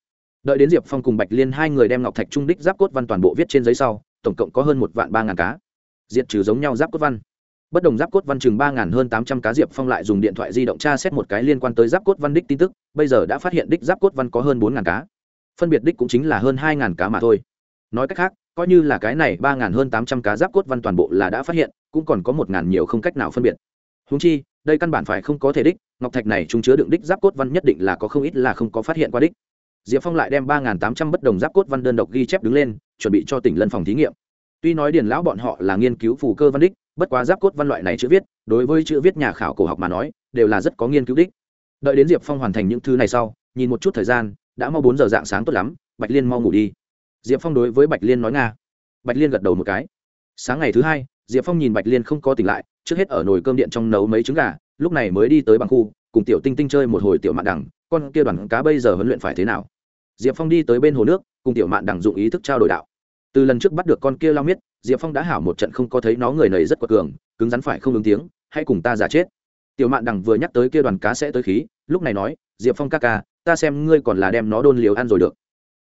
Đợi đến diệp phong cùng bạch liên hai người đem ngọc thạch trung đích giáp cốt văn toàn bộ viết trên giấy sau, tổng cộng có hơn một vạn ba ngàn cá. Diệt trừ giống nhau giáp cốt văn. Bất đồng giáp cốt văn chừng ba ngàn hơn tám trăm cá, diệp phong lại dùng điện thoại di động tra xét một cái liên quan tới giáp cốt văn đích tin tức, bây giờ đã phát hiện đích giáp cốt văn có hơn bốn ngàn cá. Phân biệt đích cũng chính là hơn hai ngàn cá mà thôi. Nói cách khác, coi như là cái này ba ngàn hơn tám trăm cá giáp cốt văn toàn bộ là đã phát hiện, cũng còn có một ngàn nhiều không cách nào phân biệt. Húng chi đây căn bản phải không có thể đích, ngọc thạch này chúng chứa đựng đích giáp cốt văn nhất định là có không ít là không có phát hiện qua đích. Diệp phong lại đem ba ngàn tám trăm bất đồng giáp cốt văn đơn độc ghi chép đứng lên, chuẩn bị cho tỉnh lân phòng thí nghiệm. Tuy nói điền lão bọn họ là nghiên cứu phù cơ văn đích, bất quá giáp cốt văn loại này chữ viết, đối với chữ viết nhà khảo cổ học mà nói, đều là rất có nghiên cứu đích. Đợi đến diệp phong hoàn thành những thứ này sau, nhìn một chút thời gian, đã mau bốn giờ dạng sáng tốt lắm, bạch liên mau ngủ đi. Diệp phong đối với bạch liên nói nga. Bạch liên gật đầu một cái. Sáng ngày thứ hai, diệp phong nhìn bạch liên không có tỉnh lại trước hết ở nồi cơm điện trong nấu mấy trứng gà, lúc này mới đi tới bằng khu, cùng tiểu tinh tinh chơi một hồi tiểu mạn đẳng con kia đoàn cá bây giờ huấn luyện phải thế nào? Diệp phong đi tới bên hồ nước, cùng tiểu mạn đẳng dụng ý thức trao đổi đạo. Từ lần trước bắt được con kia lao miết, diệp phong đã hảo một trận không có thấy nó người nầy rất quật cường, cứng rắn phải không ứng tiếng, hãy cùng ta giả chết. Tiểu mạn đằng vừa nhắc tới kia đoàn cá sẽ tới khí, lúc này nói, diệp phong ca ca, ta xem ngươi còn là đem nó đôn liều ăn rồi được.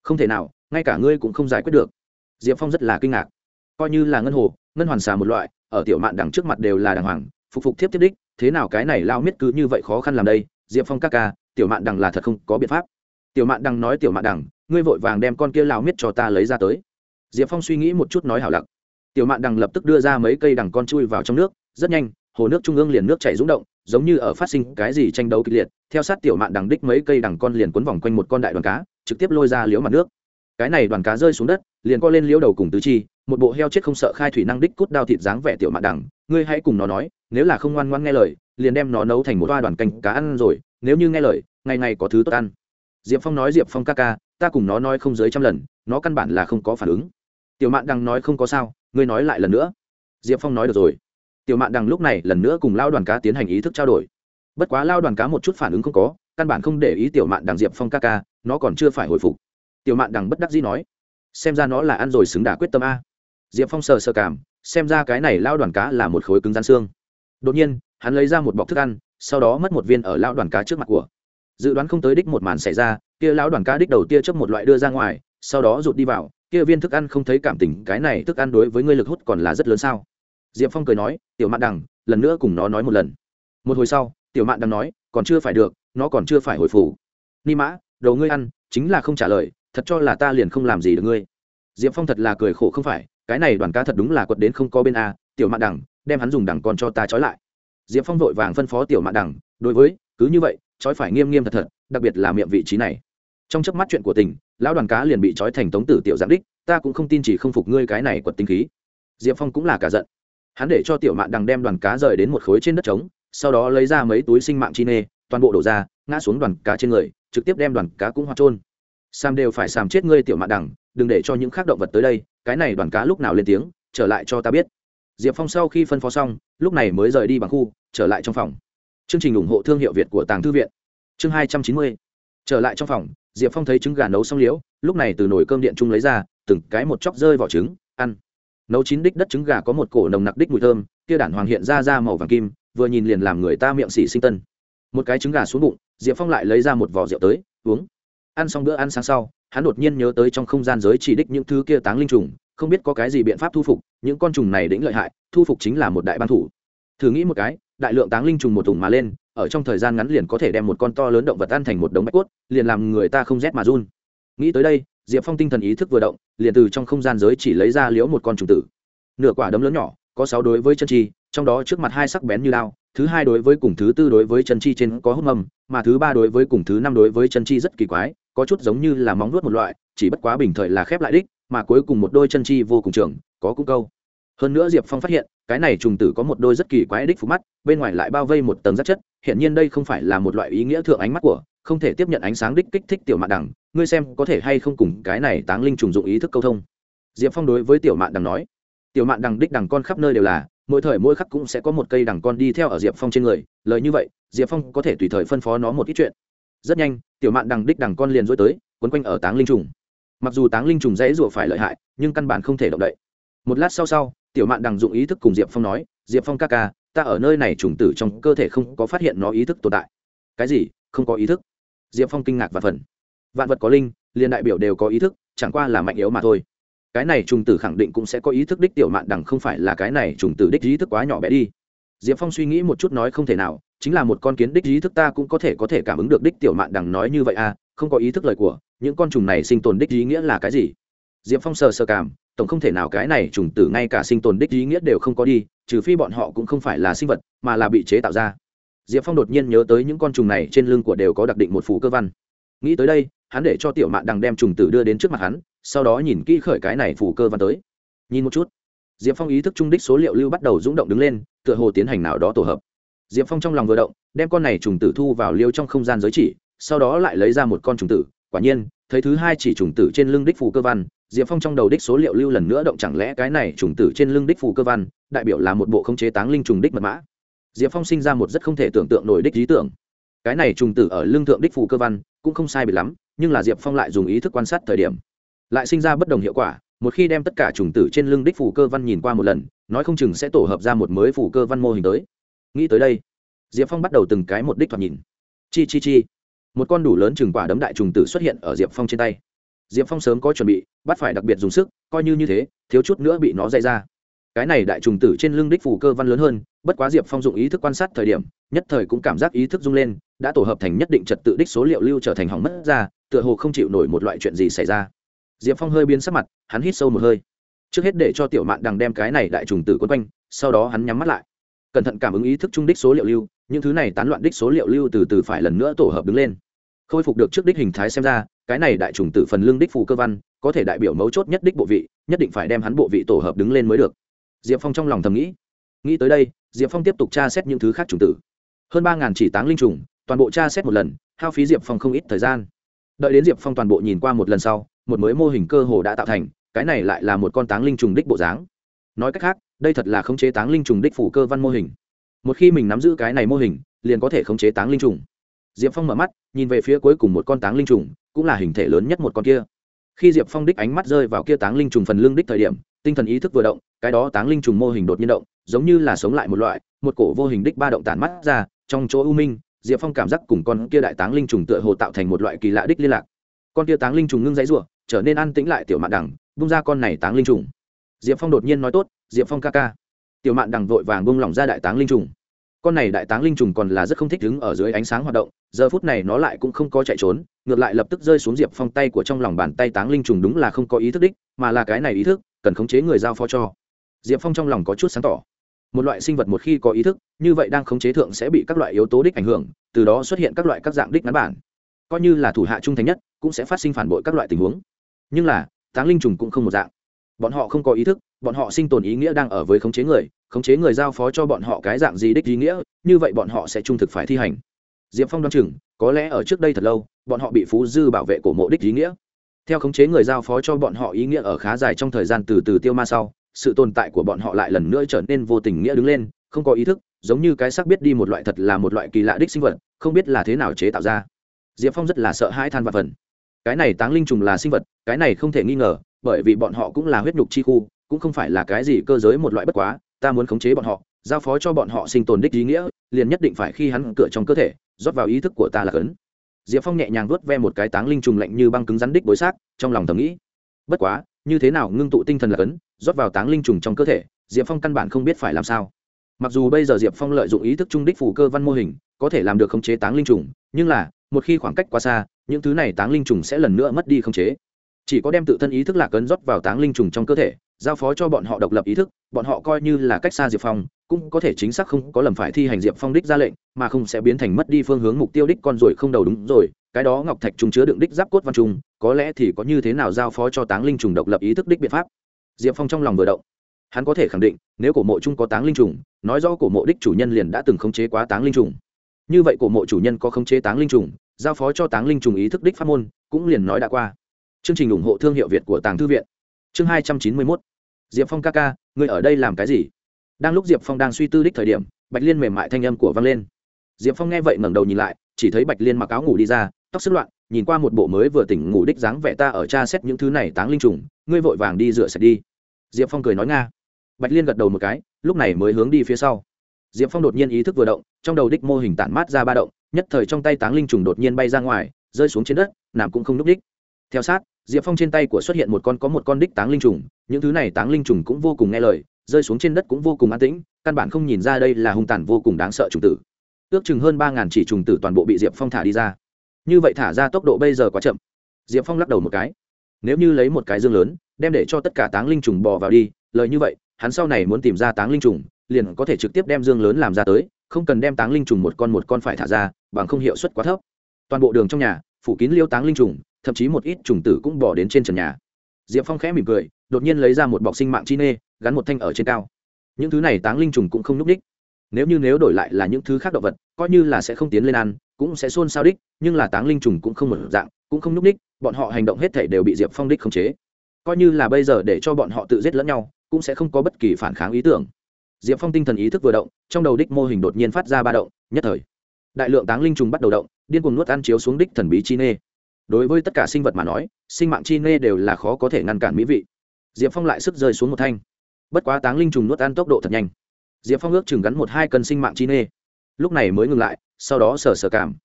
Không thể nào, ngay cả ngươi cũng không giải quyết được. Diệp phong rất là kinh ngạc. Coi như là ngân hồ, ngân hoàn xà một loại ở tiểu mạn đằng trước mặt đều là đàng hoàng, phục phục thiếp tiếp đích, thế nào cái này lao miết cứ như vậy khó khăn làm đây, diệp phong ca ca, tiểu mạn đằng là thật không có biện pháp. Tiểu mạn đằng nói tiểu mạn đằng, ngươi vội vàng đem con kia lao miết cho ta lấy ra tới. Diệp phong suy nghĩ một chút nói hảo lặc. Tiểu mạn đằng lập tức đưa ra mấy cây đằng con chui vào trong nước, rất nhanh, hồ nước trung ương liền nước chảy rúng động, giống như ở phát sinh cái gì tranh đấu kịch liệt, theo sát tiểu mạn đằng đích mấy cây đằng con liền quấn vòng quanh một con đại đoàn cá, trực tiếp lôi ra liếu mặt nước. Cái này đoàn cá rơi xuống đất, liền co lên liếu đầu cùng tứ chi một bộ heo chết không sợ khai thủy năng đích cút đao thịt dáng vẻ tiểu mạn đằng, ngươi hãy cùng nó nói, nếu là không ngoan ngoan nghe lời, liền đem nó nấu thành một toa đoàn canh cá ăn rồi, nếu như nghe lời, ngày ngày có thứ tốt ăn. Diệp phong nói diệp phong ca ca, ta cùng nó nói không dưới trăm lần, nó căn bản là không có phản ứng. Tiểu mạn đằng nói không có sao, ngươi nói lại lần nữa. Diệp phong nói được rồi. Tiểu mạn đằng lúc này lần nữa cùng lao đoàn cá tiến hành ý thức trao đổi. Bất quá lao đoàn cá một chút phản ứng không có, căn bản không để ý tiểu mạn đằng diệp phong ca ca, nó còn chưa phải hồi phục. Tiểu mạn đằng bất đắc dĩ nói, xem ra nó là ăn rồi xứng đả quyết tâm a diệp phong sờ sờ cảm, xem ra cái này lao đoàn cá là một khối cứng gian xương. Đột nhiên, hắn lấy ra một bọc thức ăn, sau đó mất một viên ở lao đoàn cá trước mặt của. Dự đoán không tới đích một màn xảy ra, kia lão đoàn cá đích đầu tia chấp một loại đưa ra ngoài, sau đó rụt đi vào, kia viên thức ăn không thấy cảm tình, cái này thức ăn đối với ngươi lực hút còn là rất lớn sao? Diệp phong cười nói, tiểu mạn đằng, lần nữa cùng nó nói một lần. Một hồi sau, tiểu mạn đằng nói, còn chưa phải được, nó còn chưa phải hồi phủ. Ni mã đầu ngươi ăn, chính là không trả lời, thật cho là ta liền không làm gì được ngươi. Diệp phong thật là cười khổ không phải cái này đoàn cá thật đúng là quật đến không có bên a, tiểu mạn đằng, đem hắn dùng đằng còn cho ta trói lại. Diệp phong vội vàng phân phó tiểu mạn đằng, đối với, cứ như vậy, trói phải nghiêm nghiêm thật thật, đặc biệt là miệng vị trí này. Trong chớp mắt chuyện của tình, lão đoàn cá liền bị trói thành tống tử tiểu giám đích, ta cũng không tin chỉ không phục ngươi cái này quật tinh khí. Diệp phong cũng là cả giận. Hắn để cho tiểu mạn đằng đem đoàn cá rời đến một khối trên đất trống, sau đó lấy ra mấy túi sinh mạng chi nê, toàn bộ đổ ra, ngã xuống đoàn cá trên người, trực tiếp đem đoàn cá cũng hoa trôn sam đều phải sàm chết ngươi tiểu mạn đằng, đừng để cho những khác động vật tới đây cái này đoàn cá lúc nào lên tiếng, trở lại cho ta biết. Diệp phong sau khi phân phó xong, lúc này mới rời đi bằng khu, trở lại trong phòng. Chương trình ủng hộ thương hiệu việt của tàng thư viện. Chương hai trăm chín mươi. Trở lại trong phòng, diệp phong thấy trứng gà nấu xong liễu, lúc này từ nồi cơm điện chung lấy ra, từng cái một chóc rơi vỏ trứng, ăn. Nấu chín đích đất trứng gà có một cổ nồng nặc đích mùi thơm, kia đản hoàng hiện ra ra màu vàng kim, vừa nhìn liền làm người ta miệng xỉ sinh tân. Một cái trứng gà xuống bụng, diệp phong lại lấy ra một vỏ rượu tới, uống. Ăn xong bữa ăn sáng sau hắn đột nhiên nhớ tới trong không gian giới chỉ đích những thứ kia táng linh trùng, không biết có cái gì biện pháp thu phục, những con trùng này đĩnh lợi hại, thu phục chính là một đại ban thủ. Thử nghĩ một cái, đại lượng táng linh trùng một thùng mà lên, ở trong thời gian ngắn liền có thể đem một con to lớn động vật ăn thành một đống bạch cốt, liền làm người ta không rét mà run. Nghĩ tới đây, diệp phong tinh thần ý thức vừa động, liền từ trong không gian giới chỉ lấy ra liễu một con trùng tử. Nửa quả đấm lớn nhỏ, có sáu đối với chân chi, trong đó trước mặt hai sắc bén như lao, thứ hai đối với cùng thứ tư đối với chân chi trên có hốc mầm, mà thứ ba đối với cùng thứ năm đối với chân chi rất kỳ quái có chút giống như là móng nuốt một loại chỉ bất quá bình thời là khép lại đích mà cuối cùng một đôi chân chi vô cùng trưởng, có cung câu. Hơn nữa diệp phong phát hiện cái này trùng tử có một đôi rất kỳ quái đích phục mắt bên ngoài lại bao vây một tầng rất chất hiện nhiên đây không phải là một loại ý nghĩa thượng ánh mắt của không thể tiếp nhận ánh sáng đích kích thích tiểu mạn đằng ngươi xem có thể hay không cùng cái này táng linh trùng dụng ý thức câu thông. Diệp phong đối với tiểu mạn đằng nói tiểu mạn đằng đích đằng con khắp nơi đều là mỗi thời mỗi khắc cũng sẽ có một cây đằng con đi theo ở diệp phong trên người lời như vậy diệp phong có thể tùy thời phân phó nó một ít chuyện rất nhanh, tiểu mạn đằng đích đằng con liền dối tới, quấn quanh ở táng linh trùng. Mặc dù táng linh trùng dễ dụa phải lợi hại, nhưng căn bản không thể động đậy. Một lát sau sau, tiểu mạn đằng dụng ý thức cùng diệp phong nói, diệp phong ca ca, ta ở nơi này trùng tử trong cơ thể không có phát hiện nó ý thức tồn tại. Cái gì? Không có ý thức? Diệp phong kinh ngạc và phần. Vạn vật có linh, liền đại biểu đều có ý thức, chẳng qua là mạnh yếu mà thôi. Cái này trùng tử khẳng định cũng sẽ có ý thức đích tiểu mạn đằng không phải là cái này trùng tử đích ý thức quá nhỏ bé đi. Diệp phong suy nghĩ một chút nói không thể nào chính là một con kiến đích ý thức ta cũng có thể có thể cảm ứng được đích tiểu mạn đằng nói như vậy à không có ý thức lời của, những con trùng này sinh tồn đích ý nghĩa là cái gì? Diệp phong sờ sờ cảm, tổng không thể nào cái này trùng tử ngay cả sinh tồn đích ý nghĩa đều không có đi, trừ phi bọn họ cũng không phải là sinh vật, mà là bị chế tạo ra. Diệp phong đột nhiên nhớ tới những con trùng này trên lưng của đều có đặc định một phủ cơ văn. Nghĩ tới đây, hắn để cho tiểu mạn đằng đem trùng tử đưa đến trước mặt hắn, sau đó nhìn kỹ khởi cái này phủ cơ văn tới. Nhìn một chút, diệp phong ý thức trung đích số liệu lưu bắt đầu rung động đứng lên, tựa hồ tiến hành nào đó tổ hợp diệp phong trong lòng vừa động, đem con này trùng tử thu vào liêu trong không gian giới chỉ, sau đó lại lấy ra một con trùng tử. Quả nhiên, thấy thứ hai chỉ trùng tử trên lưng đích phù cơ văn, diệp phong trong đầu đích số liệu lưu lần nữa động chẳng lẽ cái này trùng tử trên lưng đích phù cơ văn, đại biểu là một bộ không chế táng linh trùng đích mật mã? Diệp phong sinh ra một rất không thể tưởng tượng nổi đích lý tưởng. Cái này trùng tử ở lưng thượng đích phù cơ văn, cũng không sai bị lắm, nhưng là diệp phong lại dùng ý thức quan sát thời điểm. Lại sinh ra bất đồng hiệu quả, một khi đem tất cả trùng tử trên lưng đích phù cơ văn nhìn qua một lần, nói không chừng sẽ tổ hợp ra một mới phù cơ văn mô hình tới nghĩ tới đây, diệp phong bắt đầu từng cái một đích thoạt nhìn. Chi chi chi. Một con đủ lớn chừng quả đấm đại trùng tử xuất hiện ở diệp phong trên tay. Diệp phong sớm có chuẩn bị, bắt phải đặc biệt dùng sức, coi như như thế, thiếu chút nữa bị nó dạy ra. Cái này đại trùng tử trên lưng đích phủ cơ văn lớn hơn, bất quá diệp phong dụng ý thức quan sát thời điểm, nhất thời cũng cảm giác ý thức rung lên, đã tổ hợp thành nhất định trật tự đích số liệu lưu trở thành hỏng mất ra, tựa hồ không chịu nổi một loại chuyện gì xảy ra. Diệp phong hơi biến sắc mặt, hắn hít sâu một hơi. Trước hết để cho tiểu mạn đằng đem cái này đại trùng tử quấn quanh, sau đó hắn nhắm mắt lại cẩn thận cảm ứng ý thức trung đích số liệu lưu, những thứ này tán loạn đích số liệu lưu từ từ phải lần nữa tổ hợp đứng lên. Khôi phục được trước đích hình thái xem ra, cái này đại trùng tử phần lương đích phù cơ văn, có thể đại biểu mấu chốt nhất đích bộ vị, nhất định phải đem hắn bộ vị tổ hợp đứng lên mới được. Diệp phong trong lòng thầm nghĩ. Nghĩ tới đây, diệp phong tiếp tục tra xét những thứ khác trùng tử. Hơn ba chỉ táng linh trùng, toàn bộ tra xét một lần, hao phí diệp phong không ít thời gian. Đợi đến diệp phong toàn bộ nhìn qua một lần sau, một mới mô hình cơ hồ đã tạo thành, cái này lại là một con táng linh trùng đích bộ dáng nói cách khác, đây thật là khống chế táng linh trùng đích phủ cơ văn mô hình. Một khi mình nắm giữ cái này mô hình, liền có thể khống chế táng linh trùng. Diệp phong mở mắt, nhìn về phía cuối cùng một con táng linh trùng, cũng là hình thể lớn nhất một con kia. Khi diệp phong đích ánh mắt rơi vào kia táng linh trùng phần lưng đích thời điểm, tinh thần ý thức vừa động, cái đó táng linh trùng mô hình đột nhiên động, giống như là sống lại một loại, một cổ vô hình đích ba động tản mắt ra, trong chỗ u minh, diệp phong cảm giác cùng con kia đại táng linh trùng tựa hồ tạo thành một loại kỳ lạ đích liên lạc. Con kia táng linh trùng ngưng dãy rủa, trở nên an tĩnh lại tiểu mạn đẳng bung ra con này táng linh trùng diệp phong đột nhiên nói tốt, diệp phong ca ca. Tiểu mạn đằng vội vàng bung lỏng ra đại táng linh trùng. Con này đại táng linh trùng còn là rất không thích đứng ở dưới ánh sáng hoạt động, giờ phút này nó lại cũng không có chạy trốn, ngược lại lập tức rơi xuống diệp phong tay của trong lòng bàn tay táng linh trùng đúng là không có ý thức đích, mà là cái này ý thức, cần khống chế người giao phó cho. Diệp phong trong lòng có chút sáng tỏ. Một loại sinh vật một khi có ý thức, như vậy đang khống chế thượng sẽ bị các loại yếu tố đích ảnh hưởng, từ đó xuất hiện các loại các dạng đích ngắn bản. Coi như là thủ hạ trung thành nhất, cũng sẽ phát sinh phản bội các loại tình huống. Nhưng là, táng linh trùng cũng không một dạng bọn họ không có ý thức, bọn họ sinh tồn ý nghĩa đang ở với khống chế người, khống chế người giao phó cho bọn họ cái dạng gì đích ý nghĩa, như vậy bọn họ sẽ trung thực phải thi hành. Diệp phong đoán chừng, có lẽ ở trước đây thật lâu, bọn họ bị phú dư bảo vệ cổ mộ đích ý nghĩa. Theo khống chế người giao phó cho bọn họ ý nghĩa ở khá dài trong thời gian từ từ tiêu ma sau, sự tồn tại của bọn họ lại lần nữa trở nên vô tình nghĩa đứng lên, không có ý thức, giống như cái xác biết đi một loại thật là một loại kỳ lạ đích sinh vật, không biết là thế nào chế tạo ra. Diệp phong rất là sợ hãi than và phần. Cái này táng linh trùng là sinh vật, cái này không thể nghi ngờ bởi vì bọn họ cũng là huyết nhục chi khu, cũng không phải là cái gì cơ giới một loại bất quá, ta muốn khống chế bọn họ, giao phó cho bọn họ sinh tồn đích ý nghĩa, liền nhất định phải khi hắn cửa trong cơ thể, rót vào ý thức của ta là cấn diệp phong nhẹ nhàng vuốt ve một cái táng linh trùng lạnh như băng cứng rắn đích bối xác, trong lòng thầm nghĩ. Bất quá, như thế nào ngưng tụ tinh thần là cấn rót vào táng linh trùng trong cơ thể, diệp phong căn bản không biết phải làm sao. Mặc dù bây giờ diệp phong lợi dụng ý thức trung đích phủ cơ văn mô hình, có thể làm được khống chế táng linh trùng, nhưng là, một khi khoảng cách quá xa, những thứ này táng linh trùng sẽ lần nữa mất đi khống chế chỉ có đem tự thân ý thức lạc ấn rót vào táng linh trùng trong cơ thể, giao phó cho bọn họ độc lập ý thức, bọn họ coi như là cách xa diệp phong, cũng có thể chính xác không có lầm phải thi hành diệp phong đích ra lệnh, mà không sẽ biến thành mất đi phương hướng mục tiêu đích con rồi không đầu đúng rồi, cái đó ngọc thạch trùng chứa đựng đích giáp cốt văn trùng, có lẽ thì có như thế nào giao phó cho táng linh trùng độc lập ý thức đích biện pháp? Diệp phong trong lòng vừa động. Hắn có thể khẳng định, nếu cổ mộ chung có táng linh trùng, nói rõ cổ mộ đích chủ nhân liền đã từng khống chế quá táng linh trùng. Như vậy cổ mộ chủ nhân có khống chế táng linh trùng, giao phó cho táng linh trùng ý thức đích pháp môn, cũng liền nói đã qua chương trình ủng hộ thương hiệu việt của tàng thư viện. Chương hai trăm chín mươi mốt. Diệp phong ca ca người ở đây làm cái gì? Đang lúc diệp phong đang suy tư đích thời điểm, bạch liên mềm mại thanh âm của vang lên. Diệp phong nghe vậy ngẩng đầu nhìn lại, chỉ thấy bạch liên mặc áo ngủ đi ra, tóc sức loạn, nhìn qua một bộ mới vừa tỉnh ngủ đích dáng vẻ ta ở cha xét những thứ này táng linh trùng, ngươi vội vàng đi rửa sạch đi. Diệp phong cười nói nga. Bạch liên gật đầu một cái, lúc này mới hướng đi phía sau. Diệp phong đột nhiên ý thức vừa động, trong đầu đích mô hình tản mát ra ba động, nhất thời trong tay táng linh trùng đột nhiên bay ra ngoài, rơi xuống trên đất, nằm cũng không núp đích. Theo sát diệp phong trên tay của xuất hiện một con có một con đích táng linh trùng, những thứ này táng linh trùng cũng vô cùng nghe lời, rơi xuống trên đất cũng vô cùng an tĩnh, căn bản không nhìn ra đây là hung tàn vô cùng đáng sợ trùng tử. Ước chừng hơn ba ngàn chỉ trùng tử toàn bộ bị diệp phong thả đi ra. Như vậy thả ra tốc độ bây giờ quá chậm. Diệp phong lắc đầu một cái. Nếu như lấy một cái dương lớn, đem để cho tất cả táng linh trùng bò vào đi, lời như vậy, hắn sau này muốn tìm ra táng linh trùng, liền có thể trực tiếp đem dương lớn làm ra tới, không cần đem táng linh trùng một con một con phải thả ra, bằng không hiệu suất quá thấp. Toàn bộ đường trong nhà, phủ kín liêu táng linh trùng thậm chí một ít trùng tử cũng bỏ đến trên trần nhà. Diệp phong khẽ mỉm cười, đột nhiên lấy ra một bọc sinh mạng chi nê, gắn một thanh ở trên cao. Những thứ này táng linh trùng cũng không n ú c đích. Nếu như nếu đổi lại là những thứ khác động vật, coi như là sẽ không tiến lên ăn, cũng sẽ xôn xao đích, nhưng là táng linh trùng cũng không một dạng, cũng không n ú c đích, bọn họ hành động hết thể đều bị diệp phong đích khống chế. Coi như là bây giờ để cho bọn họ tự giết lẫn nhau, cũng sẽ không có bất kỳ phản kháng ý tưởng. Diệp phong tinh thần ý thức vừa động, trong đầu đích mô hình đột nhiên phát ra ba động, nhất thời. Đại lượng táng linh trùng bắt đầu động, điên cuồng nuốt ăn chiếu xuống đích thần bí chi nê đối với tất cả sinh vật mà nói, sinh mạng chi nê đều là khó có thể ngăn cản mỹ vị. Diệp phong lại sức rơi xuống một thanh. Bất quá táng linh trùng nuốt ăn tốc độ thật nhanh. Diệp phong ước chừng gắn một hai cân sinh mạng chi nê. Lúc này mới ngừng lại, sau đó sờ sờ cảm.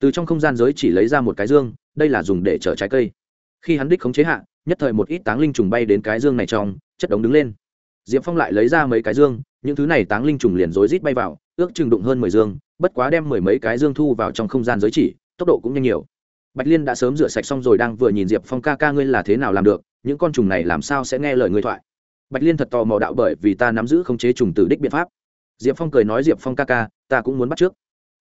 Từ trong không gian giới chỉ lấy ra một cái dương, đây là dùng để chở trái cây. Khi hắn đích khống chế hạ, nhất thời một ít táng linh trùng bay đến cái dương này trong, chất đống đứng lên. Diệp phong lại lấy ra mấy cái dương, những thứ này táng linh trùng liền rối rít bay vào, ước chừng đụng hơn mười dương, bất quá đem mười mấy cái dương thu vào trong không gian giới chỉ, tốc độ cũng nhanh nhiều bạch liên đã sớm rửa sạch xong rồi, đang vừa nhìn diệp phong ca ca ngươi là thế nào làm được, những con trùng này làm sao sẽ nghe lời ngươi thoại? Bạch liên thật tò mò đạo bởi vì ta nắm giữ khống chế trùng tử đích biện pháp. Diệp phong cười nói diệp phong ca ca, ta cũng muốn bắt trước.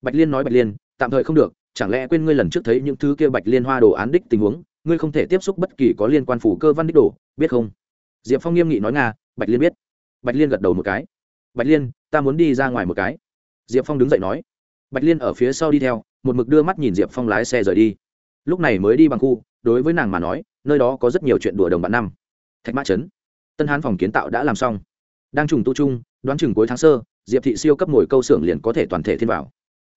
Bạch liên nói bạch liên, tạm thời không được, chẳng lẽ quên ngươi lần trước thấy những thứ kia bạch liên hoa đồ án đích tình huống, ngươi không thể tiếp xúc bất kỳ có liên quan phủ cơ văn đích đồ, biết không? Diệp phong nghiêm nghị nói nga, bạch liên biết. Bạch liên gật đầu một cái. Bạch liên, ta muốn đi ra ngoài một cái. Diệp phong đứng dậy nói. Bạch liên ở phía sau đi theo, một mực đưa mắt nhìn diệp phong lái xe rời đi lúc này mới đi bằng khu, đối với nàng mà nói, nơi đó có rất nhiều chuyện đùa đồng bạn năm. Thạch mã trấn tân hán phòng kiến tạo đã làm xong. Đang trùng tu chung, đoán chừng cuối tháng sơ, diệp thị siêu cấp ngồi câu xưởng liền có thể toàn thể thiên vào.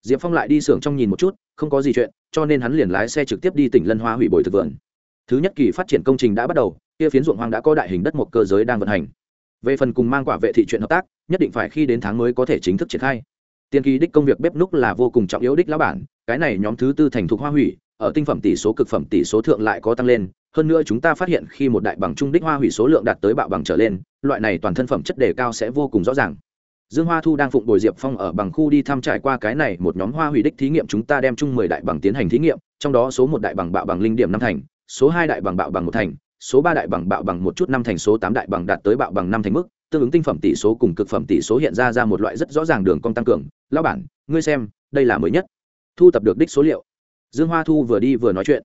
Diệp phong lại đi xưởng trong nhìn một chút, không có gì chuyện, cho nên hắn liền lái xe trực tiếp đi tỉnh lân hoa hủy bồi thực vườn. Thứ nhất kỳ phát triển công trình đã bắt đầu, kia phiến ruộng hoang đã có đại hình đất một cơ giới đang vận hành. Về phần cùng mang quả vệ thị chuyện hợp tác, nhất định phải khi đến tháng mới có thể chính thức triển khai. Tiên kỳ đích công việc bếp núc là vô cùng trọng yếu đích lão bản, cái này nhóm thứ tư thành thục hoa hủy ở tinh phẩm tỷ số cực phẩm tỷ số thượng lại có tăng lên, hơn nữa chúng ta phát hiện khi một đại bằng trung đích hoa hủy số lượng đạt tới bạo bằng trở lên, loại này toàn thân phẩm chất đề cao sẽ vô cùng rõ ràng. Dương hoa thu đang phụng bồi diệp phong ở bằng khu đi thăm trải qua cái này một nhóm hoa hủy đích thí nghiệm, chúng ta đem chung mười đại bằng tiến hành thí nghiệm, trong đó số một đại bằng bạo bằng linh điểm năm thành, số hai đại bằng bạo bằng một thành, số ba đại bằng bạo bằng một chút năm thành, số tám đại bằng đạt tới bạo bằng năm thành mức, tương ứng tinh phẩm tỷ số cùng cực phẩm tỷ số hiện ra ra một loại rất rõ ràng đường cong tăng cường. Lao bản, ngươi xem, đây là mới nhất. Thu tập được đích số liệu dương hoa thu vừa đi vừa nói chuyện.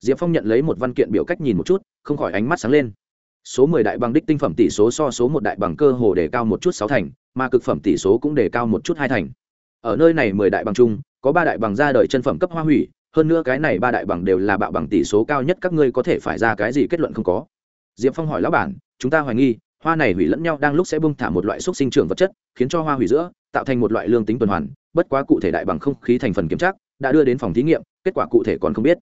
Diệp phong nhận lấy một văn kiện biểu cách nhìn một chút, không khỏi ánh mắt sáng lên. Số mười đại bằng đích tinh phẩm tỷ số so số một đại bằng cơ hồ đề cao một chút sáu thành, mà cực phẩm tỷ số cũng đề cao một chút hai thành. Ở nơi này mười đại bằng chung, có ba đại bằng ra đời chân phẩm cấp hoa hủy, hơn nữa cái này ba đại bằng đều là bạo bằng tỷ số cao nhất các ngươi có thể phải ra cái gì kết luận không có. Diệp phong hỏi lão bản, chúng ta hoài nghi, hoa này hủy lẫn nhau đang lúc sẽ bung thả một loại xúc sinh trưởng vật chất, khiến cho hoa hủy giữa, tạo thành một loại lương tính tuần hoàn, bất quá cụ thể đại bằng không khí thành phần kiểm tra đã đưa đến phòng thí nghiệm, kết quả cụ thể còn không biết.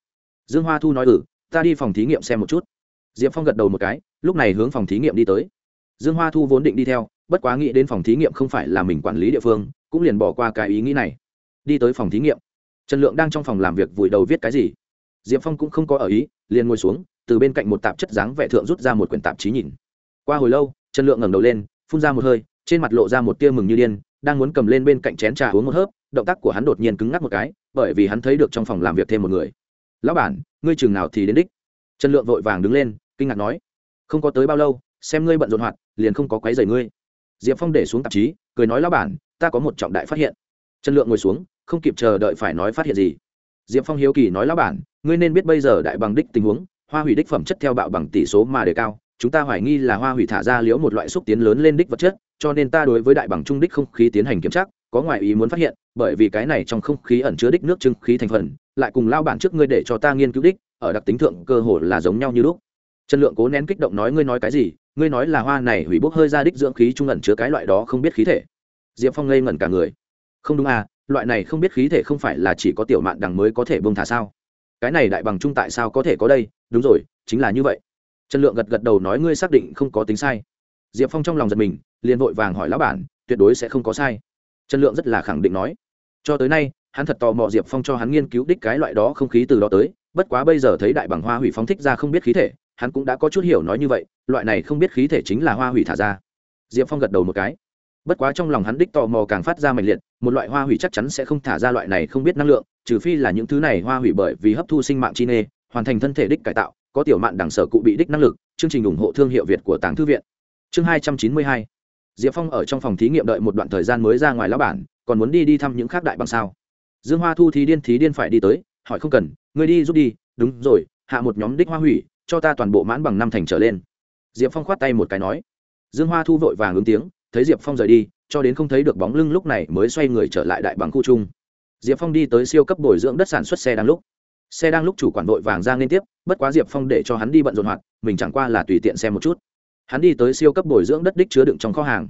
Dương hoa thu nói ừ ta đi phòng thí nghiệm xem một chút. Diệp phong gật đầu một cái, lúc này hướng phòng thí nghiệm đi tới. Dương hoa thu vốn định đi theo, bất quá nghĩ đến phòng thí nghiệm không phải là mình quản lý địa phương, cũng liền bỏ qua cái ý nghĩ này. Đi tới phòng thí nghiệm. Trần lượng đang trong phòng làm việc vùi đầu viết cái gì? Diệp phong cũng không có ở ý, liền ngồi xuống, từ bên cạnh một tạp chất dáng vẻ thượng rút ra một quyển tạp chí nhìn. Qua hồi lâu, trần lượng ngẩng đầu lên, phun ra một hơi, trên mặt lộ ra một tia mừng như điên, đang muốn cầm lên bên cạnh chén trà uống một hớp, động tác của hắn đột nhiên cứng ngắc một cái bởi vì hắn thấy được trong phòng làm việc thêm một người. Lão bản, ngươi chừng nào thì đến đích? Trần lượng vội vàng đứng lên, kinh ngạc nói. Không có tới bao lâu, xem ngươi bận rộn hoạt, liền không có quấy rầy ngươi. Diệp phong để xuống tạp chí, cười nói, lão bản, ta có một trọng đại phát hiện. Trần lượng ngồi xuống, không kịp chờ đợi phải nói phát hiện gì. Diệp phong hiếu kỳ nói, lão bản, ngươi nên biết bây giờ đại bằng đích tình huống, hoa hủy đích phẩm chất theo bạo bằng tỷ số mà đề cao, chúng ta hoài nghi là hoa hủy thả ra liễu một loại xúc tiến lớn lên đích vật chất, cho nên ta đối với đại bằng trung đích không khí tiến hành kiểm tra có ngoại ý muốn phát hiện, bởi vì cái này trong không khí ẩn chứa đích nước trưng khí thành phần, lại cùng lao bản trước ngươi để cho ta nghiên cứu đích, ở đặc tính thượng cơ hồ là giống nhau như lúc. Trần lượng cố nén kích động nói, ngươi nói cái gì? Ngươi nói là hoa này hủy bốc hơi ra đích dưỡng khí trung ẩn chứa cái loại đó không biết khí thể. Diệp phong ngây ngẩn cả người. Không đúng à loại này không biết khí thể không phải là chỉ có tiểu mạn đằng mới có thể bông thả sao? Cái này đại bằng trung tại sao có thể có đây? Đúng rồi, chính là như vậy. Trần lượng gật gật đầu nói, ngươi xác định không có tính sai. Diệp phong trong lòng giật mình, liền vội vàng hỏi lão bản, tuyệt đối sẽ không có sai trần lượng rất là khẳng định nói. Cho tới nay, hắn thật tò mò diệp phong cho hắn nghiên cứu đích cái loại đó không khí từ đó tới, bất quá bây giờ thấy đại bằng hoa hủy phóng thích ra không biết khí thể, hắn cũng đã có chút hiểu nói như vậy, loại này không biết khí thể chính là hoa hủy thả ra. Diệp phong gật đầu một cái. Bất quá trong lòng hắn đích tò mò càng phát ra mạnh liệt, một loại hoa hủy chắc chắn sẽ không thả ra loại này không biết năng lượng, trừ phi là những thứ này hoa hủy bởi vì hấp thu sinh mạng chi nê, hoàn thành thân thể đích cải tạo, có tiểu mạn đẳng sở cụ bị đích năng lực, chương trình ủng hộ thương hiệu việt của tàng thư viện. Chương hai trăm chín mươi hai diệp phong ở trong phòng thí nghiệm đợi một đoạn thời gian mới ra ngoài lão bản, còn muốn đi đi thăm những khác đại bằng sao? Dương hoa thu thì điên thí điên phải đi tới, hỏi không cần người đi giúp đi, đúng rồi, hạ một nhóm đích hoa hủy, cho ta toàn bộ mãn bằng năm thành trở lên. Diệp phong khoát tay một cái nói. Dương hoa thu vội vàng ứng tiếng, thấy diệp phong rời đi, cho đến không thấy được bóng lưng lúc này mới xoay người trở lại đại bằng khu trung diệp phong đi tới siêu cấp bồi dưỡng đất sản xuất xe đang lúc. Xe đang lúc chủ quản vội vàng ra liên tiếp, bất quá diệp phong để cho hắn đi bận rộn hoạt, mình chẳng qua là tùy tiện xem một chút hắn đi tới siêu cấp bồi dưỡng đất đích chứa đựng trong kho hàng.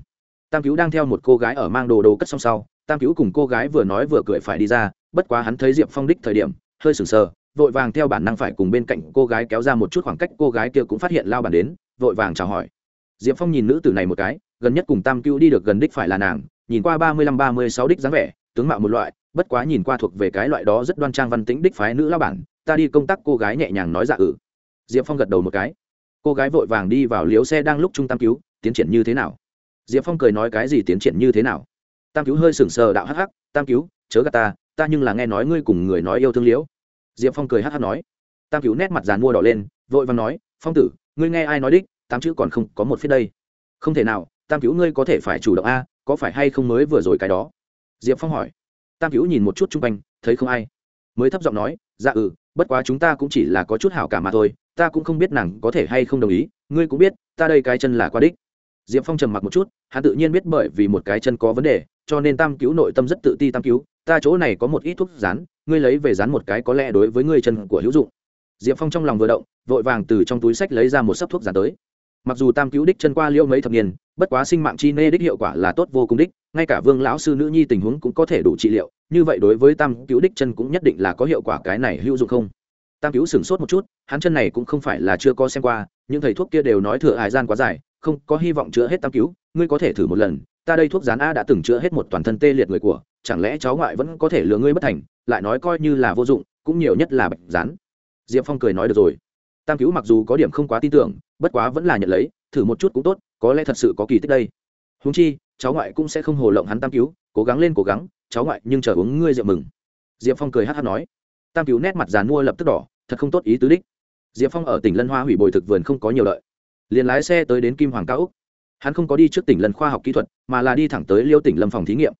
Tam cứu đang theo một cô gái ở mang đồ đồ cất xong sau, tam cứu cùng cô gái vừa nói vừa cười phải đi ra, bất quá hắn thấy diệp phong đích thời điểm, hơi sừng sờ, vội vàng theo bản năng phải cùng bên cạnh cô gái kéo ra một chút khoảng cách, cô gái kia cũng phát hiện lao bản đến, vội vàng chào hỏi. Diệp phong nhìn nữ tử này một cái, gần nhất cùng tam cứu đi được gần đích phải là nàng, nhìn qua ba mươi lăm ba mươi sáu đích dáng vẻ, tướng mạo một loại, bất quá nhìn qua thuộc về cái loại đó rất đoan trang văn tĩnh đích phái nữ lao bản, ta đi công tác cô gái nhẹ nhàng nói dạ ừ. diệp phong gật đầu một cái cô gái vội vàng đi vào liếu xe đang lúc trung tam cứu, tiến triển như thế nào? Diệp phong cười nói cái gì tiến triển như thế nào? Tam cứu hơi sừng sờ đạo hắc hắc, tam cứu, chớ gà ta ta nhưng là nghe nói ngươi cùng người nói yêu thương liễu diệp phong cười hắc hắc nói. Tam cứu nét mặt dàn mua đỏ lên, vội vàng nói, phong tử, ngươi nghe ai nói đích, tám chữ còn không có một phía đây. Không thể nào, tam cứu ngươi có thể phải chủ động a, có phải hay không mới vừa rồi cái đó? Diệp phong hỏi. Tam cứu nhìn một chút chung quanh, thấy không ai. Mới thấp giọng nói dạ ừ bất quá chúng ta cũng chỉ là có chút hảo cả mà thôi ta cũng không biết nàng có thể hay không đồng ý, ngươi cũng biết, ta đây cái chân là qua đích. Diệp phong trầm mặc một chút, hắn tự nhiên biết bởi vì một cái chân có vấn đề, cho nên tam cứu nội tâm rất tự ti tam cứu, ta chỗ này có một ít thuốc rán, ngươi lấy về rán một cái có lẽ đối với ngươi chân của hữu dụng. Diệp phong trong lòng vừa động, vội vàng từ trong túi sách lấy ra một sấp thuốc rán tới. Mặc dù tam cứu đích chân qua liễu mấy thập niên, bất quá sinh mạng chi nê đích hiệu quả là tốt vô cùng đích, ngay cả vương lão sư nữ nhi tình huống cũng có thể đủ trị liệu, như vậy đối với tam cứu đích chân cũng nhất định là có hiệu quả cái này hữu dụng không? Tam cứu sửng sốt một chút, hắn chân này cũng không phải là chưa có xem qua, những thầy thuốc kia đều nói thừa hải gian quá dài, không có hy vọng chữa hết tam cứu, ngươi có thể thử một lần, ta đây thuốc rán a đã từng chữa hết một toàn thân tê liệt người của, chẳng lẽ cháu ngoại vẫn có thể lừa ngươi bất thành, lại nói coi như là vô dụng, cũng nhiều nhất là bệnh rán. Diệp phong cười nói được rồi. Tam cứu mặc dù có điểm không quá tin tưởng, bất quá vẫn là nhận lấy, thử một chút cũng tốt, có lẽ thật sự có kỳ tích đây. Húng chi, cháu ngoại cũng sẽ không hồ lộng hắn tam cứu, cố gắng lên cố gắng, cháu ngoại nhưng chờ uống ngươi rượu mừng. Diệp phong cười hát hát nói tam cứu nét mặt dàn mua lập tức đỏ, thật không tốt ý tứ đích. Diệp phong ở tỉnh lân hoa hủy bồi thực vườn không có nhiều lợi liền lái xe tới đến kim hoàng cao úc. Hắn không có đi trước tỉnh lân khoa học kỹ thuật, mà là đi thẳng tới liêu tỉnh lâm phòng thí nghiệm.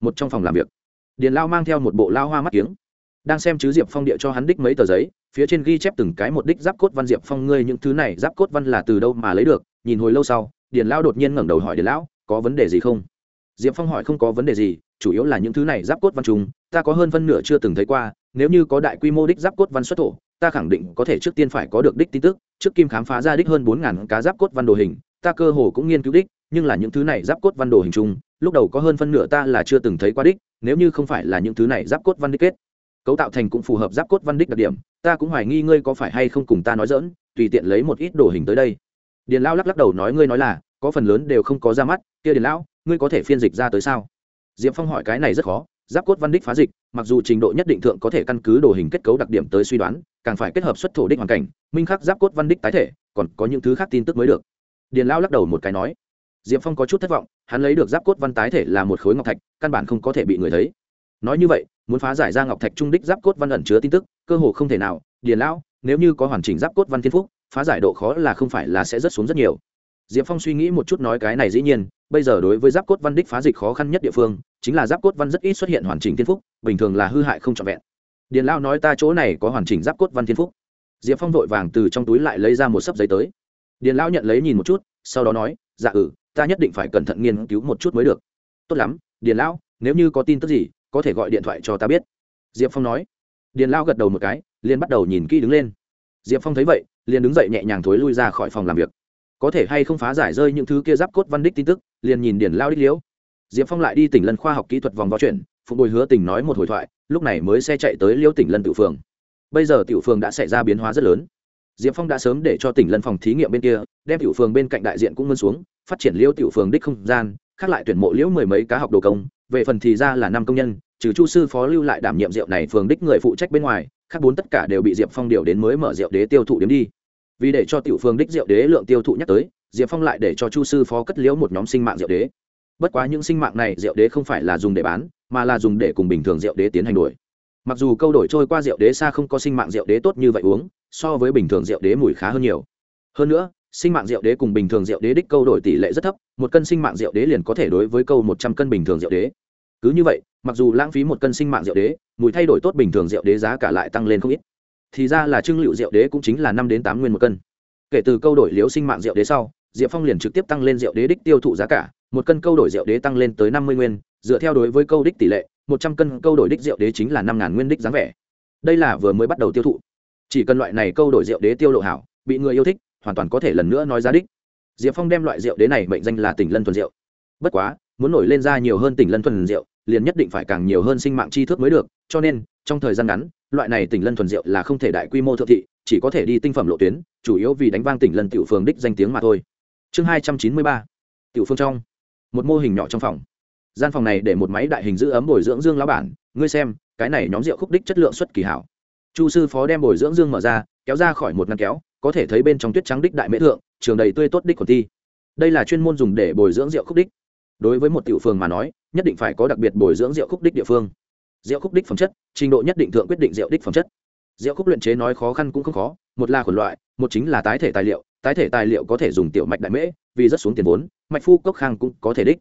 Một trong phòng làm việc. Điền lao mang theo một bộ lao hoa mắt kiếng. Đang xem chứ diệp phong địa cho hắn đích mấy tờ giấy, phía trên ghi chép từng cái một đích giáp cốt văn diệp phong, ngươi những thứ này giáp cốt văn là từ đâu mà lấy được? Nhìn hồi lâu sau, điền lao đột nhiên ngẩng đầu hỏi điền lão, có vấn đề gì không? Diệp phong hỏi, không có vấn đề gì chủ yếu là những thứ này giáp cốt văn trùng ta có hơn phân nửa chưa từng thấy qua, nếu như có đại quy mô đích giáp cốt văn xuất thổ, ta khẳng định có thể trước tiên phải có được đích tin tức, trước kim khám phá ra đích hơn bốn ngàn cá giáp cốt văn đồ hình, ta cơ hồ cũng nghiên cứu đích, nhưng là những thứ này giáp cốt văn đồ hình chung, lúc đầu có hơn phân nửa ta là chưa từng thấy qua đích, nếu như không phải là những thứ này giáp cốt văn đích kết. Cấu tạo thành cũng phù hợp giáp cốt văn đích đặc điểm, ta cũng hoài nghi ngươi có phải hay không cùng ta nói dỡn tùy tiện lấy một ít đồ hình tới đây. Điền lão lắc lắc đầu nói, ngươi nói là, có phần lớn đều không có ra mắt, kia điền lão, ngươi có thể phiên dịch ra tới sao? Diệp phong hỏi cái này rất khó, giáp cốt văn đích phá dịch, mặc dù trình độ nhất định thượng có thể căn cứ đồ hình kết cấu đặc điểm tới suy đoán, càng phải kết hợp xuất thổ đích hoàn cảnh, minh khắc giáp cốt văn đích tái thể, còn có những thứ khác tin tức mới được. Điền lão lắc đầu một cái nói, diệp phong có chút thất vọng, hắn lấy được giáp cốt văn tái thể là một khối ngọc thạch, căn bản không có thể bị người thấy. Nói như vậy, muốn phá giải ra ngọc thạch trung đích giáp cốt văn ẩn chứa tin tức, cơ hồ không thể nào. Điền lão, nếu như có hoàn chỉnh giáp cốt văn thiên phúc, phá giải độ khó là không phải là sẽ rất xuống rất nhiều diệp phong suy nghĩ một chút nói cái này dĩ nhiên, bây giờ đối với giáp cốt văn đích phá dịch khó khăn nhất địa phương, chính là giáp cốt văn rất ít xuất hiện hoàn chỉnh thiên phúc, bình thường là hư hại không trọn vẹn. Điền lão nói ta chỗ này có hoàn chỉnh giáp cốt văn thiên phúc. Diệp phong vội vàng từ trong túi lại lấy ra một sấp giấy tới. Điền lão nhận lấy nhìn một chút, sau đó nói dạ ừ ta nhất định phải cẩn thận nghiên cứu một chút mới được. Tốt lắm, điền lão, nếu như có tin tức gì, có thể gọi điện thoại cho ta biết. Diệp phong nói. Điền lao gật đầu một cái, liền bắt đầu nhìn kỹ đứng lên. Diệp phong thấy vậy, liền đứng dậy nhẹ nhàng thối lui ra khỏi phòng làm việc có thể hay không phá giải rơi những thứ kia giáp cốt văn đích tin tức, liền nhìn điển lao đích liễu. Diệp phong lại đi tỉnh lân khoa học kỹ thuật vòng vào chuyển, phục bồi hứa tỉnh nói một hồi thoại, lúc này mới xe chạy tới liễu tỉnh lân tự phường. Bây giờ tiểu phường đã xảy ra biến hóa rất lớn. Diệp phong đã sớm để cho tỉnh lân phòng thí nghiệm bên kia, đem tiểu phường bên cạnh đại diện cũng ngân xuống, phát triển liễu tiểu phường đích không gian, khác lại tuyển mộ liễu mười mấy cá học đồ công, về phần thì ra là năm công nhân, trừ chu sư phó lưu lại đảm nhiệm rượu này phường đích người phụ trách bên ngoài, khác bốn tất cả đều bị diệp phong điều đến mới mở rượu đế tiêu thụ điểm đi vì để cho tiểu Phương đích rượu đế lượng tiêu thụ nhắc tới diệp phong lại để cho chu sư phó cất liễu một nhóm sinh mạng rượu đế bất quá những sinh mạng này rượu đế không phải là dùng để bán mà là dùng để cùng bình thường rượu đế tiến hành đổi mặc dù câu đổi trôi qua rượu đế xa không có sinh mạng rượu đế tốt như vậy uống so với bình thường rượu đế mùi khá hơn nhiều hơn nữa sinh mạng rượu đế cùng bình thường rượu đế đích câu đổi tỷ lệ rất thấp một cân sinh mạng rượu đế liền có thể đối với câu một trăm cân bình thường rượu đế cứ như vậy mặc dù lãng phí một cân sinh mạng rượu đế mùi thay đổi tốt bình thường rượu đế giá cả lại tăng lên không ít thì ra là trưng liệu rượu đế cũng chính là năm đến tám nguyên một cân. Kể từ câu đổi liếu sinh mạng rượu đế sau, diệp phong liền trực tiếp tăng lên rượu đế đích tiêu thụ giá cả, một cân câu đổi rượu đế tăng lên tới năm mươi nguyên, dựa theo đối với câu đích tỷ lệ, một trăm cân câu đổi đích rượu đế chính là năm ngàn nguyên đích dáng vẻ. Đây là vừa mới bắt đầu tiêu thụ. Chỉ cần loại này câu đổi rượu đế tiêu lộ hảo, bị người yêu thích, hoàn toàn có thể lần nữa nói giá đích. Diệp phong đem loại rượu đế này mệnh danh là tỉnh lân thuần rượu bất quá, muốn nổi lên ra nhiều hơn tỉnh lân thuần rượu liền nhất định phải càng nhiều hơn sinh mạng chi thức mới được, cho nên, trong thời gian ngắn, loại này tỉnh lân thuần diệu là không thể đại quy mô thượng thị, chỉ có thể đi tinh phẩm lộ tuyến, chủ yếu vì đánh vang tỉnh lân tiểu phường đích danh tiếng mà thôi. Chương hai trăm chín mươi ba, tiểu phương trong. Một mô hình nhỏ trong phòng. Gian phòng này để một máy đại hình giữ ấm bồi dưỡng dương lão bản, ngươi xem, cái này nhóm rượu khúc đích chất lượng xuất kỳ hảo. Chu sư phó đem bồi dưỡng dương mở ra, kéo ra khỏi một ngăn kéo, có thể thấy bên trong tuyết trắng đích đại mễ thượng, trường đầy tươi tốt đích của ti. Đây là chuyên môn dùng để bồi dưỡng rượu khúc đích đối với một tiểu phường mà nói, nhất định phải có đặc biệt bồi dưỡng rượu khúc đích địa phương. Rượu khúc đích phẩm chất, trình độ nhất định thượng quyết định rượu đích phẩm chất. Rượu khúc luyện chế nói khó khăn cũng không khó, một là khuẩn loại, một chính là tái thể tài liệu, tái thể tài liệu có thể dùng tiểu mạch đại mễ, vì rất xuống tiền vốn, mạch phu cốc khang cũng có thể đích.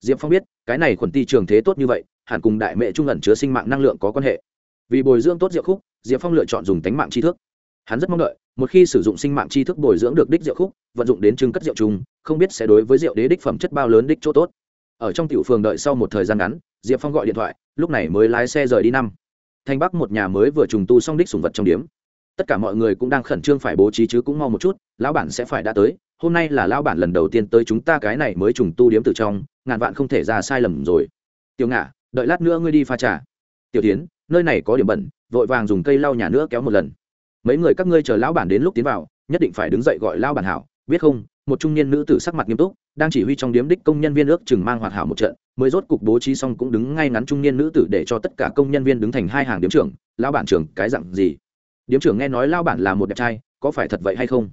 Diệp phong biết, cái này khuẩn ti trường thế tốt như vậy, hẳn cùng đại mễ trung ẩn chứa sinh mạng năng lượng có quan hệ. Vì bồi dưỡng tốt rượu khúc, diệp phong lựa chọn dùng tánh mạng tri thức. Hắn rất mong đợi một khi sử dụng sinh mạng tri thức bồi dưỡng được đích rượu khúc, vận dụng đến trưng cất rượu chung, không biết sẽ đối với rượu đế đích phẩm chất bao lớn đích chỗ tốt. Ở trong tiểu phường đợi sau một thời gian ngắn, diệp phong gọi điện thoại, lúc này mới lái xe rời đi năm. Thanh bắc một nhà mới vừa trùng tu xong đích sùng vật trong điếm. Tất cả mọi người cũng đang khẩn trương phải bố trí chứ cũng mau một chút, lão bản sẽ phải đã tới, hôm nay là lão bản lần đầu tiên tới chúng ta cái này mới trùng tu điếm từ trong, ngàn vạn không thể ra sai lầm rồi. Tiểu ngạ, đợi lát nữa ngươi đi pha trà. Tiểu tiến, nơi này có điểm bẩn, vội vàng dùng cây lau nhà nữa kéo một lần mấy người các ngươi chờ lão bản đến lúc tiến vào, nhất định phải đứng dậy gọi lão bản hảo, biết không? Một trung niên nữ tử sắc mặt nghiêm túc, đang chỉ huy trong điếm đích công nhân viên ước chừng mang hoạt hảo một trận, mới rốt cục bố trí xong cũng đứng ngay ngắn trung niên nữ tử để cho tất cả công nhân viên đứng thành hai hàng điếm trưởng. Lão bản trưởng, cái dặn gì? Điếm trưởng nghe nói lão bản là một đẹp trai, có phải thật vậy hay không?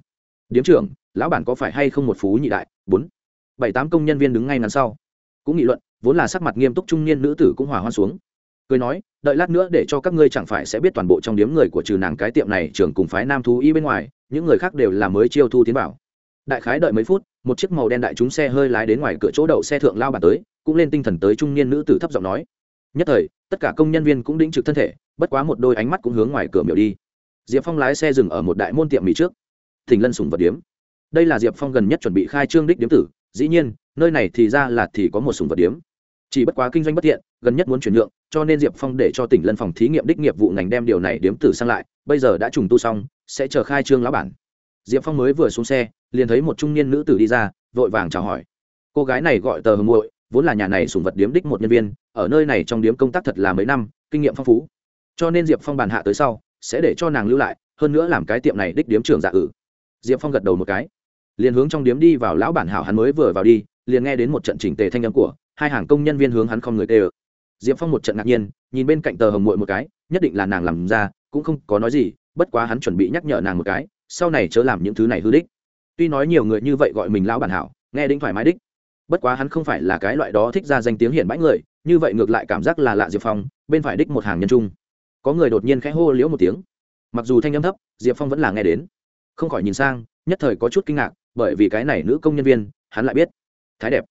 Điếm trưởng, lão bản có phải hay không một phú nhị đại? Bốn. Bảy tám công nhân viên đứng ngay ngắn sau. Cũng nghị luận, vốn là sắc mặt nghiêm túc trung niên nữ tử cũng hòa hoan xuống cười nói, đợi lát nữa để cho các ngươi chẳng phải sẽ biết toàn bộ trong điếm người của trừ nàng cái tiệm này trưởng cùng phái nam thú y bên ngoài, những người khác đều là mới chiêu thu tiến bảo đại khái đợi mấy phút, một chiếc màu đen đại chúng xe hơi lái đến ngoài cửa chỗ đậu xe thượng lao bản tới, cũng lên tinh thần tới trung niên nữ tử thấp giọng nói, nhất thời, tất cả công nhân viên cũng đĩnh trực thân thể, bất quá một đôi ánh mắt cũng hướng ngoài cửa miểu đi. Diệp phong lái xe dừng ở một đại môn tiệm mỹ trước. Thỉnh lân sùng vật điếm. Đây là diệp phong gần nhất chuẩn bị khai trương đích điếm tử, dĩ nhiên, nơi này thì ra là thì có một sùng vật điếm chỉ bất quá kinh doanh bất thiện, gần nhất muốn chuyển nhượng, cho nên diệp phong để cho tỉnh lân phòng thí nghiệm đích nghiệp vụ ngành đem điều này điếm tử sang lại, bây giờ đã trùng tu xong, sẽ chờ khai trương lão bản. Diệp phong mới vừa xuống xe, liền thấy một trung niên nữ tử đi ra, vội vàng chào hỏi. Cô gái này gọi tờ hồng muội, vốn là nhà này sùng vật điếm đích một nhân viên, ở nơi này trong điếm công tác thật là mấy năm, kinh nghiệm phong phú. Cho nên diệp phong bàn hạ tới sau, sẽ để cho nàng lưu lại, hơn nữa làm cái tiệm này đích điếm trưởng dạ ử. Diệp phong gật đầu một cái, liền hướng trong điếm đi vào lão bản hảo hắn mới vừa vào đi, liền nghe đến một trận chỉnh tề thanh âm của hai hàng công nhân viên hướng hắn không người tê ơ diệp phong một trận ngạc nhiên, nhìn bên cạnh tờ hồng muội một cái, nhất định là nàng làm ra, cũng không có nói gì, bất quá hắn chuẩn bị nhắc nhở nàng một cái, sau này chớ làm những thứ này hư đích. Tuy nói nhiều người như vậy gọi mình lão bản hảo, nghe đĩnh thoải mái đích, bất quá hắn không phải là cái loại đó thích ra danh tiếng hiển bãi người, như vậy ngược lại cảm giác là lạ diệp phong, bên phải đích một hàng nhân trung. Có người đột nhiên khẽ hô liễu một tiếng. Mặc dù thanh âm thấp, diệp phong vẫn là nghe đến. Không khỏi nhìn sang, nhất thời có chút kinh ngạc, bởi vì cái này nữ công nhân viên, hắn lại biết. Thái đẹp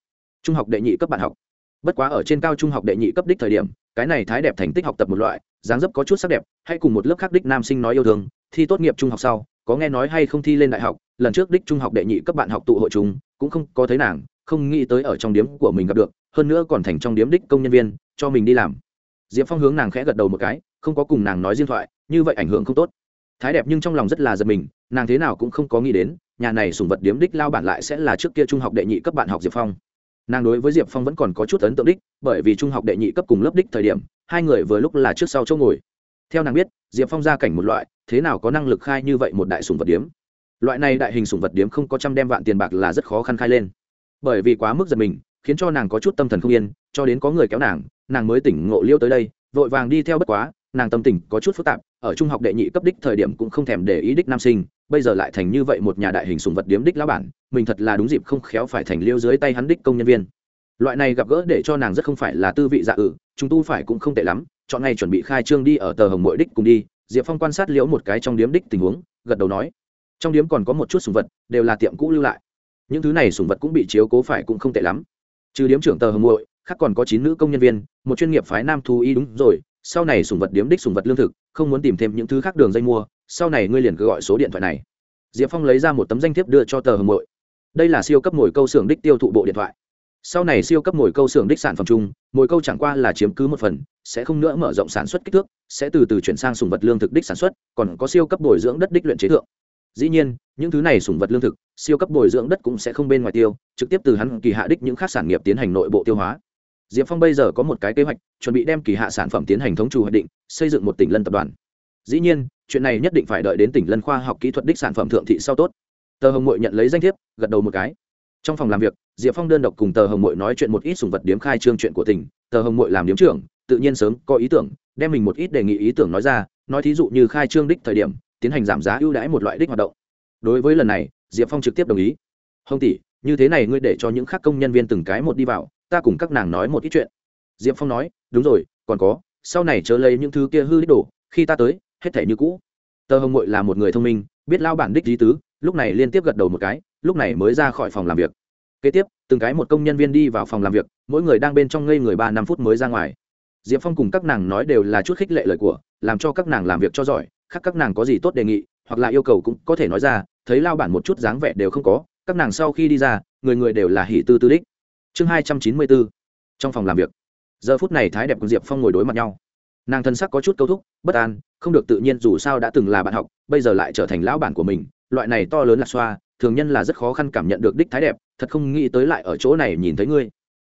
trung học đệ nhị cấp bạn học. Bất quá ở trên cao trung học đệ nhị cấp đích thời điểm, cái này thái đẹp thành tích học tập một loại, dáng dấp có chút sắc đẹp, hay cùng một lớp khác đích nam sinh nói yêu thương, thi tốt nghiệp trung học sau, có nghe nói hay không thi lên đại học, lần trước đích trung học đệ nhị cấp bạn học tụ hội chúng cũng không có thấy nàng, không nghĩ tới ở trong điếm của mình gặp được, hơn nữa còn thành trong điếm đích công nhân viên, cho mình đi làm. Diệp phong hướng nàng khẽ gật đầu một cái, không có cùng nàng nói riêng thoại, như vậy ảnh hưởng không tốt. Thái đẹp nhưng trong lòng rất là giật mình, nàng thế nào cũng không có nghĩ đến, nhà này sùng vật điếm đích lao bản lại sẽ là trước kia trung học đệ nhị cấp bạn học diệp phong nàng đối với diệp phong vẫn còn có chút ấn tượng đích, bởi vì trung học đệ nhị cấp cùng lớp đích thời điểm, hai người vừa lúc là trước sau chỗ ngồi. Theo nàng biết, diệp phong ra cảnh một loại, thế nào có năng lực khai như vậy một đại sùng vật điếm. Loại này đại hình sùng vật điếm không có trăm đem vạn tiền bạc là rất khó khăn khai lên. Bởi vì quá mức giật mình, khiến cho nàng có chút tâm thần không yên, cho đến có người kéo nàng nàng mới tỉnh ngộ liêu tới đây, vội vàng đi theo bất quá, nàng tâm tình có chút phức tạp, ở trung học đệ nhị cấp đích thời điểm cũng không thèm để ý đích nam sinh bây giờ lại thành như vậy một nhà đại hình sùng vật điếm đích lão bản, mình thật là đúng dịp không khéo phải thành liêu dưới tay hắn đích công nhân viên. Loại này gặp gỡ để cho nàng rất không phải là tư vị dạ ử, chúng tu phải cũng không tệ lắm, chọn ngày chuẩn bị khai trương đi ở tờ hồng mỗi đích cùng đi, diệp phong quan sát liễu một cái trong điếm đích tình huống, gật đầu nói, trong điếm còn có một chút sùng vật, đều là tiệm cũ lưu lại. Những thứ này sùng vật cũng bị chiếu cố phải cũng không tệ lắm. Trừ điếm trưởng tờ hồng muội, khác còn có chín nữ công nhân viên, một chuyên nghiệp phái nam thu y đúng rồi sau này sùng vật điếm đích sùng vật lương thực, không muốn tìm thêm những thứ khác đường dây mua, sau này ngươi liền cứ gọi số điện thoại này. Diệp phong lấy ra một tấm danh thiếp đưa cho tờ hồng mội đây là siêu cấp mồi câu xưởng đích tiêu thụ bộ điện thoại. Sau này siêu cấp mồi câu xưởng đích sản phẩm chung, mồi câu chẳng qua là chiếm cứ một phần, sẽ không nữa mở rộng sản xuất kích thước, sẽ từ từ chuyển sang sùng vật lương thực đích sản xuất, còn có siêu cấp bồi dưỡng đất đích luyện chế thượng. Dĩ nhiên, những thứ này sùng vật lương thực, siêu cấp bồi dưỡng đất cũng sẽ không bên ngoài tiêu, trực tiếp từ hắn kỳ hạ đích những khác sản nghiệp tiến hành nội bộ tiêu hóa diệp phong bây giờ có một cái kế hoạch, chuẩn bị đem kỳ hạ sản phẩm tiến hành thống trù hoạch định, xây dựng một tỉnh lân tập đoàn. Dĩ nhiên, chuyện này nhất định phải đợi đến tỉnh lân khoa học kỹ thuật đích sản phẩm thượng thị sau tốt. Tờ hồng mội nhận lấy danh thiếp, gật đầu một cái. Trong phòng làm việc, diệp phong đơn độc cùng tờ hồng mội nói chuyện một ít sùng vật điếm khai trương chuyện của tỉnh. Tờ hồng mội làm điếm trưởng, tự nhiên sớm có ý tưởng, đem mình một ít đề nghị ý tưởng nói ra, nói thí dụ như khai trương đích thời điểm, tiến hành giảm giá ưu đãi một loại đích hoạt động. Đối với lần này, diệp phong trực tiếp đồng ý. Hồng tỷ, như thế này ngươi để cho những khác công nhân viên từng cái một đi vào ta cùng các nàng nói một ít chuyện. Diệp phong nói, đúng rồi, còn có, sau này chớ lấy những thứ kia hư đích đồ, khi ta tới, hết thể như cũ. Tờ hồng ngội là một người thông minh, biết lao bản đích lý tứ, lúc này liên tiếp gật đầu một cái, lúc này mới ra khỏi phòng làm việc. Kế tiếp, từng cái một công nhân viên đi vào phòng làm việc, mỗi người đang bên trong ngây người ba năm phút mới ra ngoài. Diệp phong cùng các nàng nói đều là chút khích lệ lời của, làm cho các nàng làm việc cho giỏi, khác các nàng có gì tốt đề nghị, hoặc là yêu cầu cũng có thể nói ra, thấy lao bản một chút dáng vẻ đều không có, các nàng sau khi đi ra, người người đều là hỷ tư tư đích chương hai trăm chín mươi bốn, trong phòng làm việc. Giờ phút này thái đẹp cùng diệp phong ngồi đối mặt nhau. Nàng thân sắc có chút câu thúc, bất an, không được tự nhiên dù sao đã từng là bạn học, bây giờ lại trở thành lão bản của mình, loại này to lớn là xoa, thường nhân là rất khó khăn cảm nhận được đích thái đẹp, thật không nghĩ tới lại ở chỗ này nhìn thấy ngươi.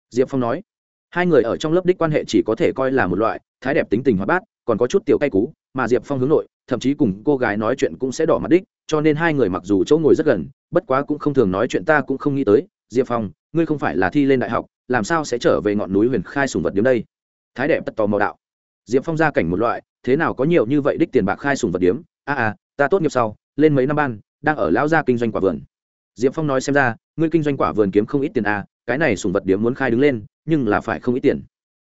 Diệp phong nói, hai người ở trong lớp đích quan hệ chỉ có thể coi là một loại, thái đẹp tính tình hoạt bát, còn có chút tiểu cay cú, mà diệp phong hướng nội, thậm chí cùng cô gái nói chuyện cũng sẽ đỏ mặt đích, cho nên hai người mặc dù chỗ ngồi rất gần, bất quá cũng không thường nói chuyện ta cũng không nghĩ tới diệp phong ngươi không phải là thi lên đại học làm sao sẽ trở về ngọn núi huyền khai sùng vật điếm đây? Thái đẹp tất tò mò đạo. Diệp phong ra cảnh một loại thế nào có nhiều như vậy đích tiền bạc khai sùng vật điếm? A à, à ta tốt nghiệp sau lên mấy năm ban đang ở lão gia kinh doanh quả vườn. Diệp phong nói xem ra ngươi kinh doanh quả vườn kiếm không ít tiền a à, cái này sùng vật điếm muốn khai đứng lên nhưng là phải không ít tiền.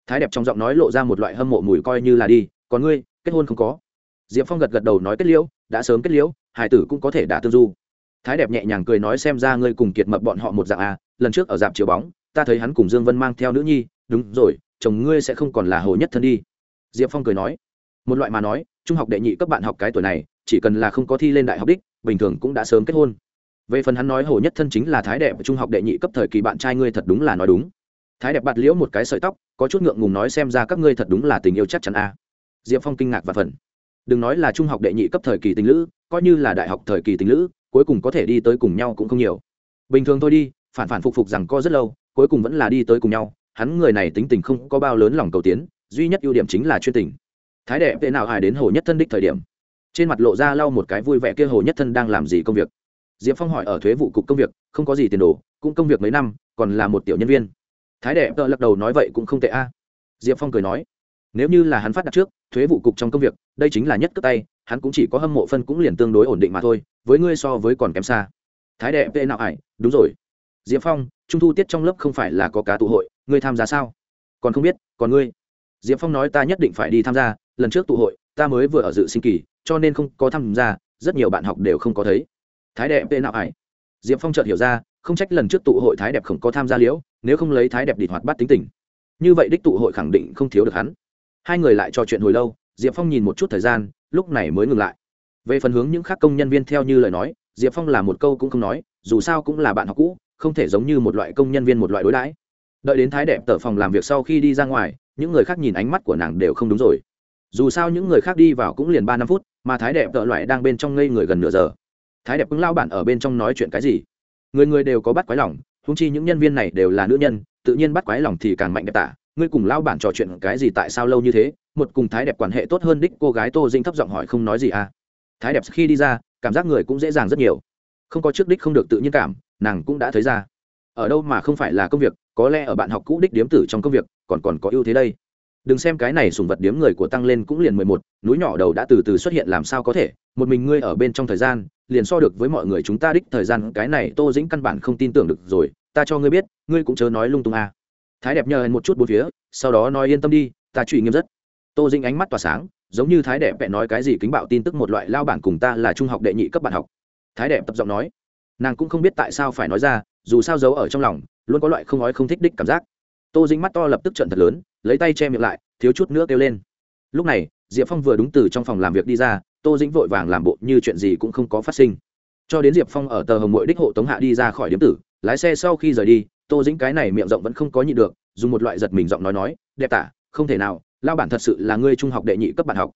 Thái đẹp trong giọng nói lộ ra một loại hâm mộ mùi coi như là đi còn ngươi kết hôn không có. Diệp phong gật gật đầu nói kết liễu đã sớm kết liễu hải tử cũng có thể đã tương du thái đẹp nhẹ nhàng cười nói xem ra ngươi cùng kiệt mập bọn họ một dạng a à, lần trước ở dạp chiếu bóng ta thấy hắn cùng dương vân mang theo nữ nhi đúng rồi chồng ngươi sẽ không còn là hồ nhất thân đi. Diệp phong cười nói một loại mà nói trung học đệ nhị cấp bạn học cái tuổi này chỉ cần là không có thi lên đại học đích bình thường cũng đã sớm kết hôn. Về phần hắn nói hồ nhất thân chính là thái đẹp trung học đệ nhị cấp thời kỳ bạn trai ngươi thật đúng là nói đúng. Thái đẹp bạt liễu một cái sợi tóc có chút ngượng ngùng nói xem ra các ngươi thật đúng là tình yêu chắc chắn a à. diệp phong kinh ngạc và phần đừng nói là trung học đệ nhị cấp thời kỳ tình lữ coi như là đại học thời kỳ tình lữ cuối cùng có thể đi tới cùng nhau cũng không nhiều. Bình thường thôi đi, phản phản phục phục rằng co rất lâu, cuối cùng vẫn là đi tới cùng nhau. Hắn người này tính tình không có bao lớn lòng cầu tiến, duy nhất ưu điểm chính là chuyên tình. Thái đệ, tệ nào hài đến hồ nhất thân đích thời điểm. Trên mặt lộ ra lau một cái vui vẻ kia hồ nhất thân đang làm gì công việc. Diệp phong hỏi ở thuế vụ cục công việc, không có gì tiền đồ, cũng công việc mấy năm, còn là một tiểu nhân viên. Thái đệ, tợ lắc đầu nói vậy cũng không tệ a. Diệp phong cười nói, nếu như là hắn phát đặt trước, thuế vụ cục trong công việc, đây chính là nhất cất tay hắn cũng chỉ có hâm mộ phân cũng liền tương đối ổn định mà thôi, với ngươi so với còn kém xa. Thái đẹp tệ nào ải, đúng rồi. Diệp phong, trung thu tiết trong lớp không phải là có cá tụ hội, ngươi tham gia sao? Còn không biết, còn ngươi. Diệp phong nói ta nhất định phải đi tham gia, lần trước tụ hội, ta mới vừa ở dự sinh kỳ, cho nên không có tham gia, rất nhiều bạn học đều không có thấy. Thái đẹp tệ nào ải. Diệp phong chợt hiểu ra, không trách lần trước tụ hội thái đẹp không có tham gia liễu, nếu không lấy thái đẹp địch hoạt bắt tính tình. Như vậy đích tụ hội khẳng định không thiếu được hắn. Hai người lại trò chuyện hồi lâu, diệp phong nhìn một chút thời gian lúc này mới ngừng lại. Về phần hướng những khác công nhân viên theo như lời nói, diệp phong là một câu cũng không nói, dù sao cũng là bạn học cũ, không thể giống như một loại công nhân viên một loại đối đãi. Đợi đến thái đẹp tờ phòng làm việc sau khi đi ra ngoài, những người khác nhìn ánh mắt của nàng đều không đúng rồi. Dù sao những người khác đi vào cũng liền ba năm phút, mà thái đẹp tợ loại đang bên trong ngây người gần nửa giờ. Thái đẹp cứng lao bản ở bên trong nói chuyện cái gì? Người người đều có bắt quái lòng húng chi những nhân viên này đều là nữ nhân, tự nhiên bắt quái lòng thì càng mạnh đẹp tả. Ngươi cùng lao bản trò chuyện cái gì tại sao lâu như thế? Một cùng thái đẹp quan hệ tốt hơn đích, cô gái tô dinh thấp giọng hỏi không nói gì à? Thái đẹp khi đi ra, cảm giác người cũng dễ dàng rất nhiều. Không có trước đích không được tự nhiên cảm, nàng cũng đã thấy ra. Ở đâu mà không phải là công việc, có lẽ ở bạn học cũ đích điếm tử trong công việc, còn còn có ưu thế đây. Đừng xem cái này sùng vật điếm người của tăng lên cũng liền mười một, núi nhỏ đầu đã từ từ xuất hiện làm sao có thể, một mình ngươi ở bên trong thời gian, liền so được với mọi người chúng ta đích thời gian, cái này tô dĩnh căn bản không tin tưởng được rồi, ta cho ngươi biết, ngươi cũng chớ nói lung tung à. thái đẹp nhờ một chút bốn phía, sau đó nói yên tâm đi, ta truy nghiêm rất tô dĩnh ánh mắt tỏa sáng, giống như thái đẹp vẽ nói cái gì kính bạo tin tức một loại lao bản cùng ta là trung học đệ nhị cấp bạn học. Thái đẹp tập giọng nói, nàng cũng không biết tại sao phải nói ra, dù sao giấu ở trong lòng, luôn có loại không nói không thích đích cảm giác. Tô dính mắt to lập tức trận thật lớn, lấy tay che miệng lại, thiếu chút nữa kêu lên. Lúc này, diệp phong vừa đúng từ trong phòng làm việc đi ra, tô dính vội vàng làm bộ như chuyện gì cũng không có phát sinh. Cho đến diệp phong ở tờ hồng mội đích hộ tống hạ đi ra khỏi điếm tử, lái xe sau khi rời đi, tô dính cái này miệng rộng vẫn không có nhịn được, dùng một loại giật mình giọng nói nói, đẹp tả, không thể nào lao bản thật sự là ngươi trung học đệ nhị cấp bạn học.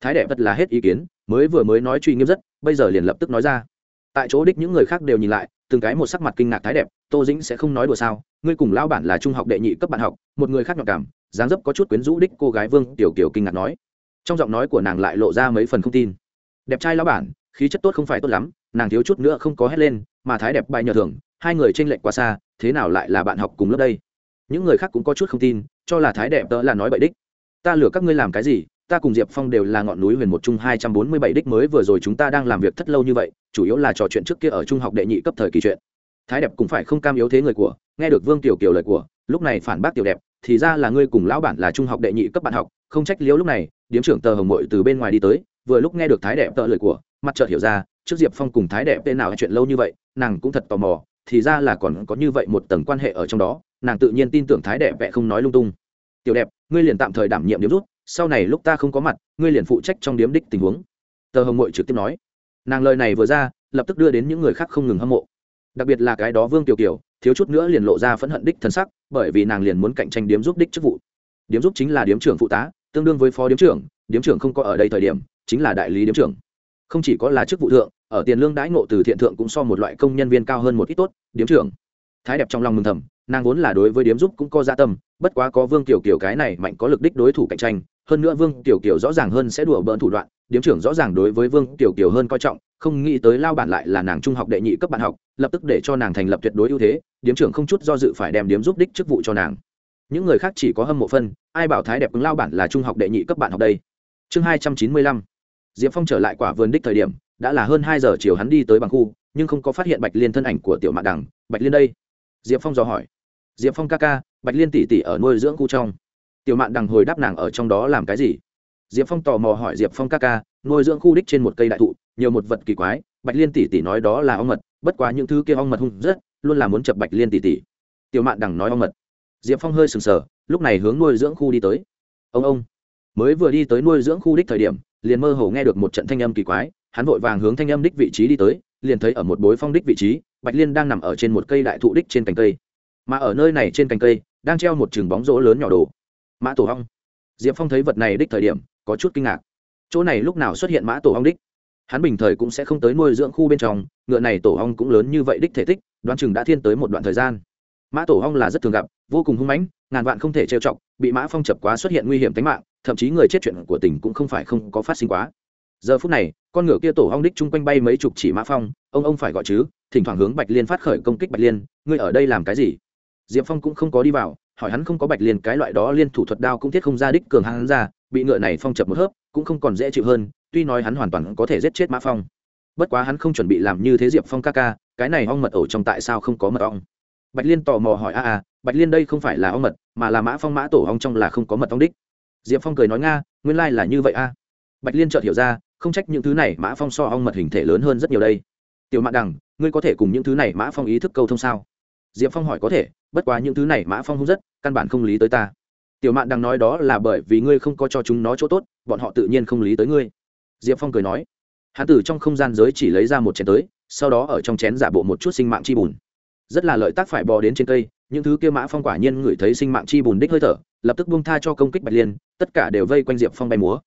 Thái đẹp thật là hết ý kiến, mới vừa mới nói truy nghiêm rất, bây giờ liền lập tức nói ra. Tại chỗ đích những người khác đều nhìn lại, từng cái một sắc mặt kinh ngạc thái đẹp, tô dĩnh sẽ không nói đùa sao, ngươi cùng lão bản là trung học đệ nhị cấp bạn học, một người khác nhọc cảm, dáng dấp có chút quyến rũ đích cô gái vương tiểu kiều kinh ngạc nói. Trong giọng nói của nàng lại lộ ra mấy phần không tin. Đẹp trai lão bản, khí chất tốt không phải tốt lắm, nàng thiếu chút nữa không có hét lên, mà thái đẹp bài nhờ thường, hai người tranh lệch quá xa, thế nào lại là bạn học cùng lớp đây? Những người khác cũng có chút không tin, cho là thái đẹp tớ là nói bậy đích ta lừa các ngươi làm cái gì? Ta cùng diệp phong đều là ngọn núi huyền một chung hai trăm bốn mươi bảy đích mới vừa rồi chúng ta đang làm việc thất lâu như vậy, chủ yếu là trò chuyện trước kia ở trung học đệ nhị cấp thời kỳ chuyện. Thái đẹp cũng phải không cam yếu thế người của, nghe được vương tiểu kiều lời của, lúc này phản bác tiểu đẹp, thì ra là ngươi cùng lão bản là trung học đệ nhị cấp bạn học, không trách liếu lúc này, điếm trưởng tờ hồng mội từ bên ngoài đi tới, vừa lúc nghe được thái đẹp tợ lời của, mặt chợt hiểu ra, trước diệp phong cùng thái đẹp tên nào chuyện lâu như vậy, nàng cũng thật tò mò, thì ra là còn có như vậy một tầng quan hệ ở trong đó, nàng tự nhiên tin tưởng thái đẹp vẽ không nói lung tung tiểu đẹp, ngươi liền tạm thời đảm nhiệm điếm rút, sau này lúc ta không có mặt, ngươi liền phụ trách trong điếm đích tình huống. Tờ hồng mội trực tiếp nói. Nàng lời này vừa ra, lập tức đưa đến những người khác không ngừng hâm mộ. Đặc biệt là cái đó vương tiểu kiều, thiếu chút nữa liền lộ ra phẫn hận đích thân sắc, bởi vì nàng liền muốn cạnh tranh điếm giúp đích chức vụ. Điếm giúp chính là điếm trưởng phụ tá, tương đương với phó điếm trưởng điếm trưởng không có ở đây thời điểm, chính là đại lý điếm trưởng. Không chỉ có là chức vụ thượng, ở tiền lương đãi ngộ từ thiện thượng cũng so một loại công nhân viên cao hơn một ít tốt, điếm trưởng. Thái đẹp trong lòng mừng thầm, nàng vốn là đối với điếm giúp cũng có gia tâm bất quá có vương tiểu kiều cái này mạnh có lực đích đối thủ cạnh tranh, hơn nữa vương tiểu kiều rõ ràng hơn sẽ đùa bỡn thủ đoạn, điếm trưởng rõ ràng đối với vương tiểu kiều hơn coi trọng, không nghĩ tới lao bản lại là nàng trung học đệ nhị cấp bạn học, lập tức để cho nàng thành lập tuyệt đối ưu thế, điếm trưởng không chút do dự phải đem điếm giúp đích chức vụ cho nàng. Những người khác chỉ có hâm mộ phân, ai bảo thái đẹp ứng lao bản là trung học đệ nhị cấp bạn học đây. Chương hai trăm chín mươi lăm. Diệp phong trở lại quả vườn đích thời điểm, đã là hơn hai giờ chiều hắn đi tới bằng khu, nhưng không có phát hiện bạch liên thân ảnh của tiểu mạn đằng. Bạch liên đây. Diệp phong dò hỏi diệp phong ca ca, bạch liên tỷ tỷ ở nuôi dưỡng khu trong. Tiểu mạn đằng hồi đáp nàng ở trong đó làm cái gì? Diệp phong tò mò hỏi diệp phong ca ca, nuôi dưỡng khu đích trên một cây đại thụ, nhiều một vật kỳ quái, bạch liên tỷ tỷ nói đó là ong mật, bất quá những thứ kia ong mật hung rất, luôn là muốn chập bạch liên tỷ tỷ. Tiểu mạn đằng nói ong mật. Diệp phong hơi sừng sờ, lúc này hướng nuôi dưỡng khu đi tới. Ông ông. Mới vừa đi tới nuôi dưỡng khu đích thời điểm, liền mơ hồ nghe được một trận thanh âm kỳ quái, hắn vội vàng hướng thanh âm đích vị trí đi tới, liền thấy ở một bối phong đích vị trí, bạch liên đang nằm ở trên một cây đại thụ đích trên cành cây mà ở nơi này trên cành cây, đang treo một chừng bóng rỗ lớn nhỏ đồ. Mã tổ hong. Diệp phong thấy vật này đích thời điểm, có chút kinh ngạc. Chỗ này lúc nào xuất hiện mã tổ hong đích? Hắn bình thời cũng sẽ không tới nuôi dưỡng khu bên trong, ngựa này tổ hong cũng lớn như vậy đích thể tích, đoán chừng đã thiên tới một đoạn thời gian. Mã tổ hong là rất thường gặp, vô cùng hung mãnh, ngàn vạn không thể trêu chọc, bị mã phong chập quá xuất hiện nguy hiểm tính mạng, thậm chí người chết chuyện của tỉnh cũng không phải không có phát sinh quá. Giờ phút này, con ngựa kia tổ hong đích chung quanh bay mấy chục chỉ mã phong, ông ông phải gọi chứ, thỉnh thoảng hướng bạch liên phát khởi công kích bạch liên, ngươi ở đây làm cái gì? Diệp phong cũng không có đi vào, hỏi hắn không có bạch liên, cái loại đó liên thủ thuật đao cũng thiết không ra đích cường hắn ra, bị ngựa này phong chập một hớp, cũng không còn dễ chịu hơn, tuy nói hắn hoàn toàn có thể giết chết mã phong. Bất quá hắn không chuẩn bị làm như thế diệp phong ca ca, cái này ong mật ổ trong tại sao không có mật ong? Bạch liên tò mò hỏi, a a, bạch liên đây không phải là ong mật, mà là mã phong mã tổ ong trong là không có mật ong đích. Diệp phong cười nói, nga, nguyên lai là như vậy, a. Bạch liên chợt hiểu ra, không trách những thứ này mã phong so ong mật hình thể lớn hơn rất nhiều đây. Tiểu mạn đằng, ngươi có thể cùng những thứ này mã phong ý thức câu thông sao? Diệp phong hỏi có thể, bất quá những thứ này mã phong hung rất, căn bản không lý tới ta. Tiểu mạn đang nói đó là bởi vì ngươi không có cho chúng nó chỗ tốt, bọn họ tự nhiên không lý tới ngươi. Diệp phong cười nói. Hán tử trong không gian giới chỉ lấy ra một chén tới, sau đó ở trong chén giả bộ một chút sinh mạng chi bùn. Rất là lợi tác phải bò đến trên cây, những thứ kia mã phong quả nhiên ngửi thấy sinh mạng chi bùn đích hơi thở, lập tức buông tha cho công kích bạch liên, tất cả đều vây quanh diệp phong bay múa.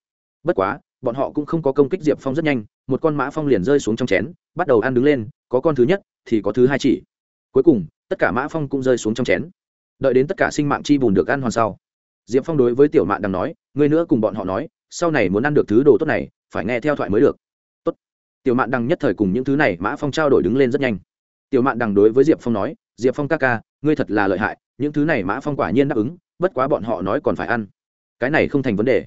Bất quá, bọn họ cũng không có công kích diệp phong rất nhanh, một con mã phong liền rơi xuống trong chén, bắt đầu ăn đứng lên, có con thứ nhất thì có thứ hai chỉ cuối cùng, tất cả mã phong cũng rơi xuống trong chén. Đợi đến tất cả sinh mạng chi bùn được ăn hoàn sau, diệp phong đối với tiểu mạn đằng nói người nữa cùng bọn họ nói, sau này muốn ăn được thứ đồ tốt này, phải nghe theo thoại mới được. Tốt. Tiểu mạn đằng nhất thời cùng những thứ này mã phong trao đổi đứng lên rất nhanh. Tiểu mạn đằng đối với diệp phong nói, diệp phong ca ca, ngươi thật là lợi hại, những thứ này mã phong quả nhiên đáp ứng, bất quá bọn họ nói còn phải ăn. Cái này không thành vấn đề.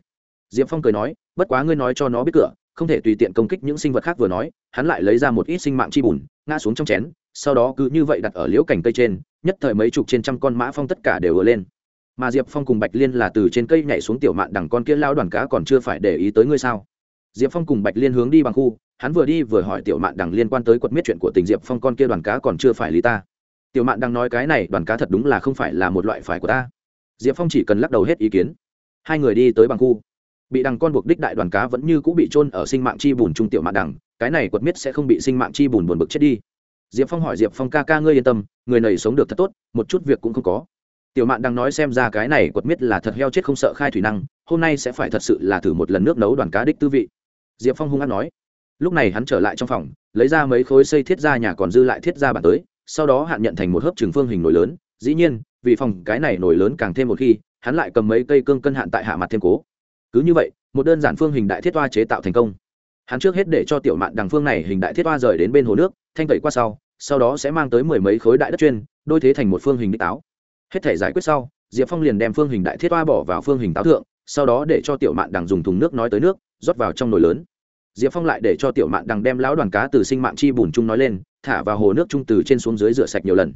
Diệp phong cười nói, bất quá ngươi nói cho nó biết cửa, không thể tùy tiện công kích những sinh vật khác vừa nói, hắn lại lấy ra một ít sinh mạng chi bùn, ngã xuống trong chén sau đó cứ như vậy đặt ở liễu cảnh cây trên, nhất thời mấy chục trên trăm con mã phong tất cả đều ừa lên. Mà diệp phong cùng bạch liên là từ trên cây nhảy xuống tiểu mạn đằng con kia lao đoàn cá còn chưa phải để ý tới ngươi sao? Diệp phong cùng bạch liên hướng đi bằng khu, hắn vừa đi vừa hỏi tiểu mạn đằng liên quan tới quật miết chuyện của tình diệp phong con kia đoàn cá còn chưa phải lý ta. Tiểu mạn đằng nói cái này, đoàn cá thật đúng là không phải là một loại phải của ta. Diệp phong chỉ cần lắc đầu hết ý kiến. Hai người đi tới bằng khu. Bị đằng con buộc đích đại đoàn cá vẫn như cũng bị trôn ở sinh mạng chi bùn trung tiểu mạn đằng, cái này quật miết sẽ không bị sinh mạng chi bùn buồn bực chết đi diệp phong hỏi diệp phong ca ca ngươi yên tâm, người này sống được thật tốt, một chút việc cũng không có. Tiểu mạn đang nói xem ra cái này quật miết là thật heo chết không sợ khai thủy năng, hôm nay sẽ phải thật sự là thử một lần nước nấu đoàn cá đích tư vị. Diệp phong hung hát nói. Lúc này hắn trở lại trong phòng, lấy ra mấy khối xây thiết ra nhà còn dư lại thiết ra bản tới, sau đó hạn nhận thành một hớp trường phương hình nổi lớn. Dĩ nhiên, vì phòng cái này nổi lớn càng thêm một khi, hắn lại cầm mấy cây cương cân hạn tại hạ mặt thêm cố. Cứ như vậy, một đơn giản phương hình đại thiết toa chế tạo thành công. Hắn trước hết để cho tiểu mạn đằng phương này hình đại thiết toa rời đến bên hồ nước thanh tẩy qua sau sau đó sẽ mang tới mười mấy khối đại đất chuyên, đôi thế thành một phương hình đích táo. Hết thể giải quyết sau, diệp phong liền đem phương hình đại thiết toa bỏ vào phương hình táo thượng, sau đó để cho tiểu mạn đằng dùng thùng nước nói tới nước, rót vào trong nồi lớn. Diệp phong lại để cho tiểu mạn đằng đem lão đoàn cá từ sinh mạng chi bùn chung nói lên, thả vào hồ nước trung từ trên xuống dưới rửa sạch nhiều lần.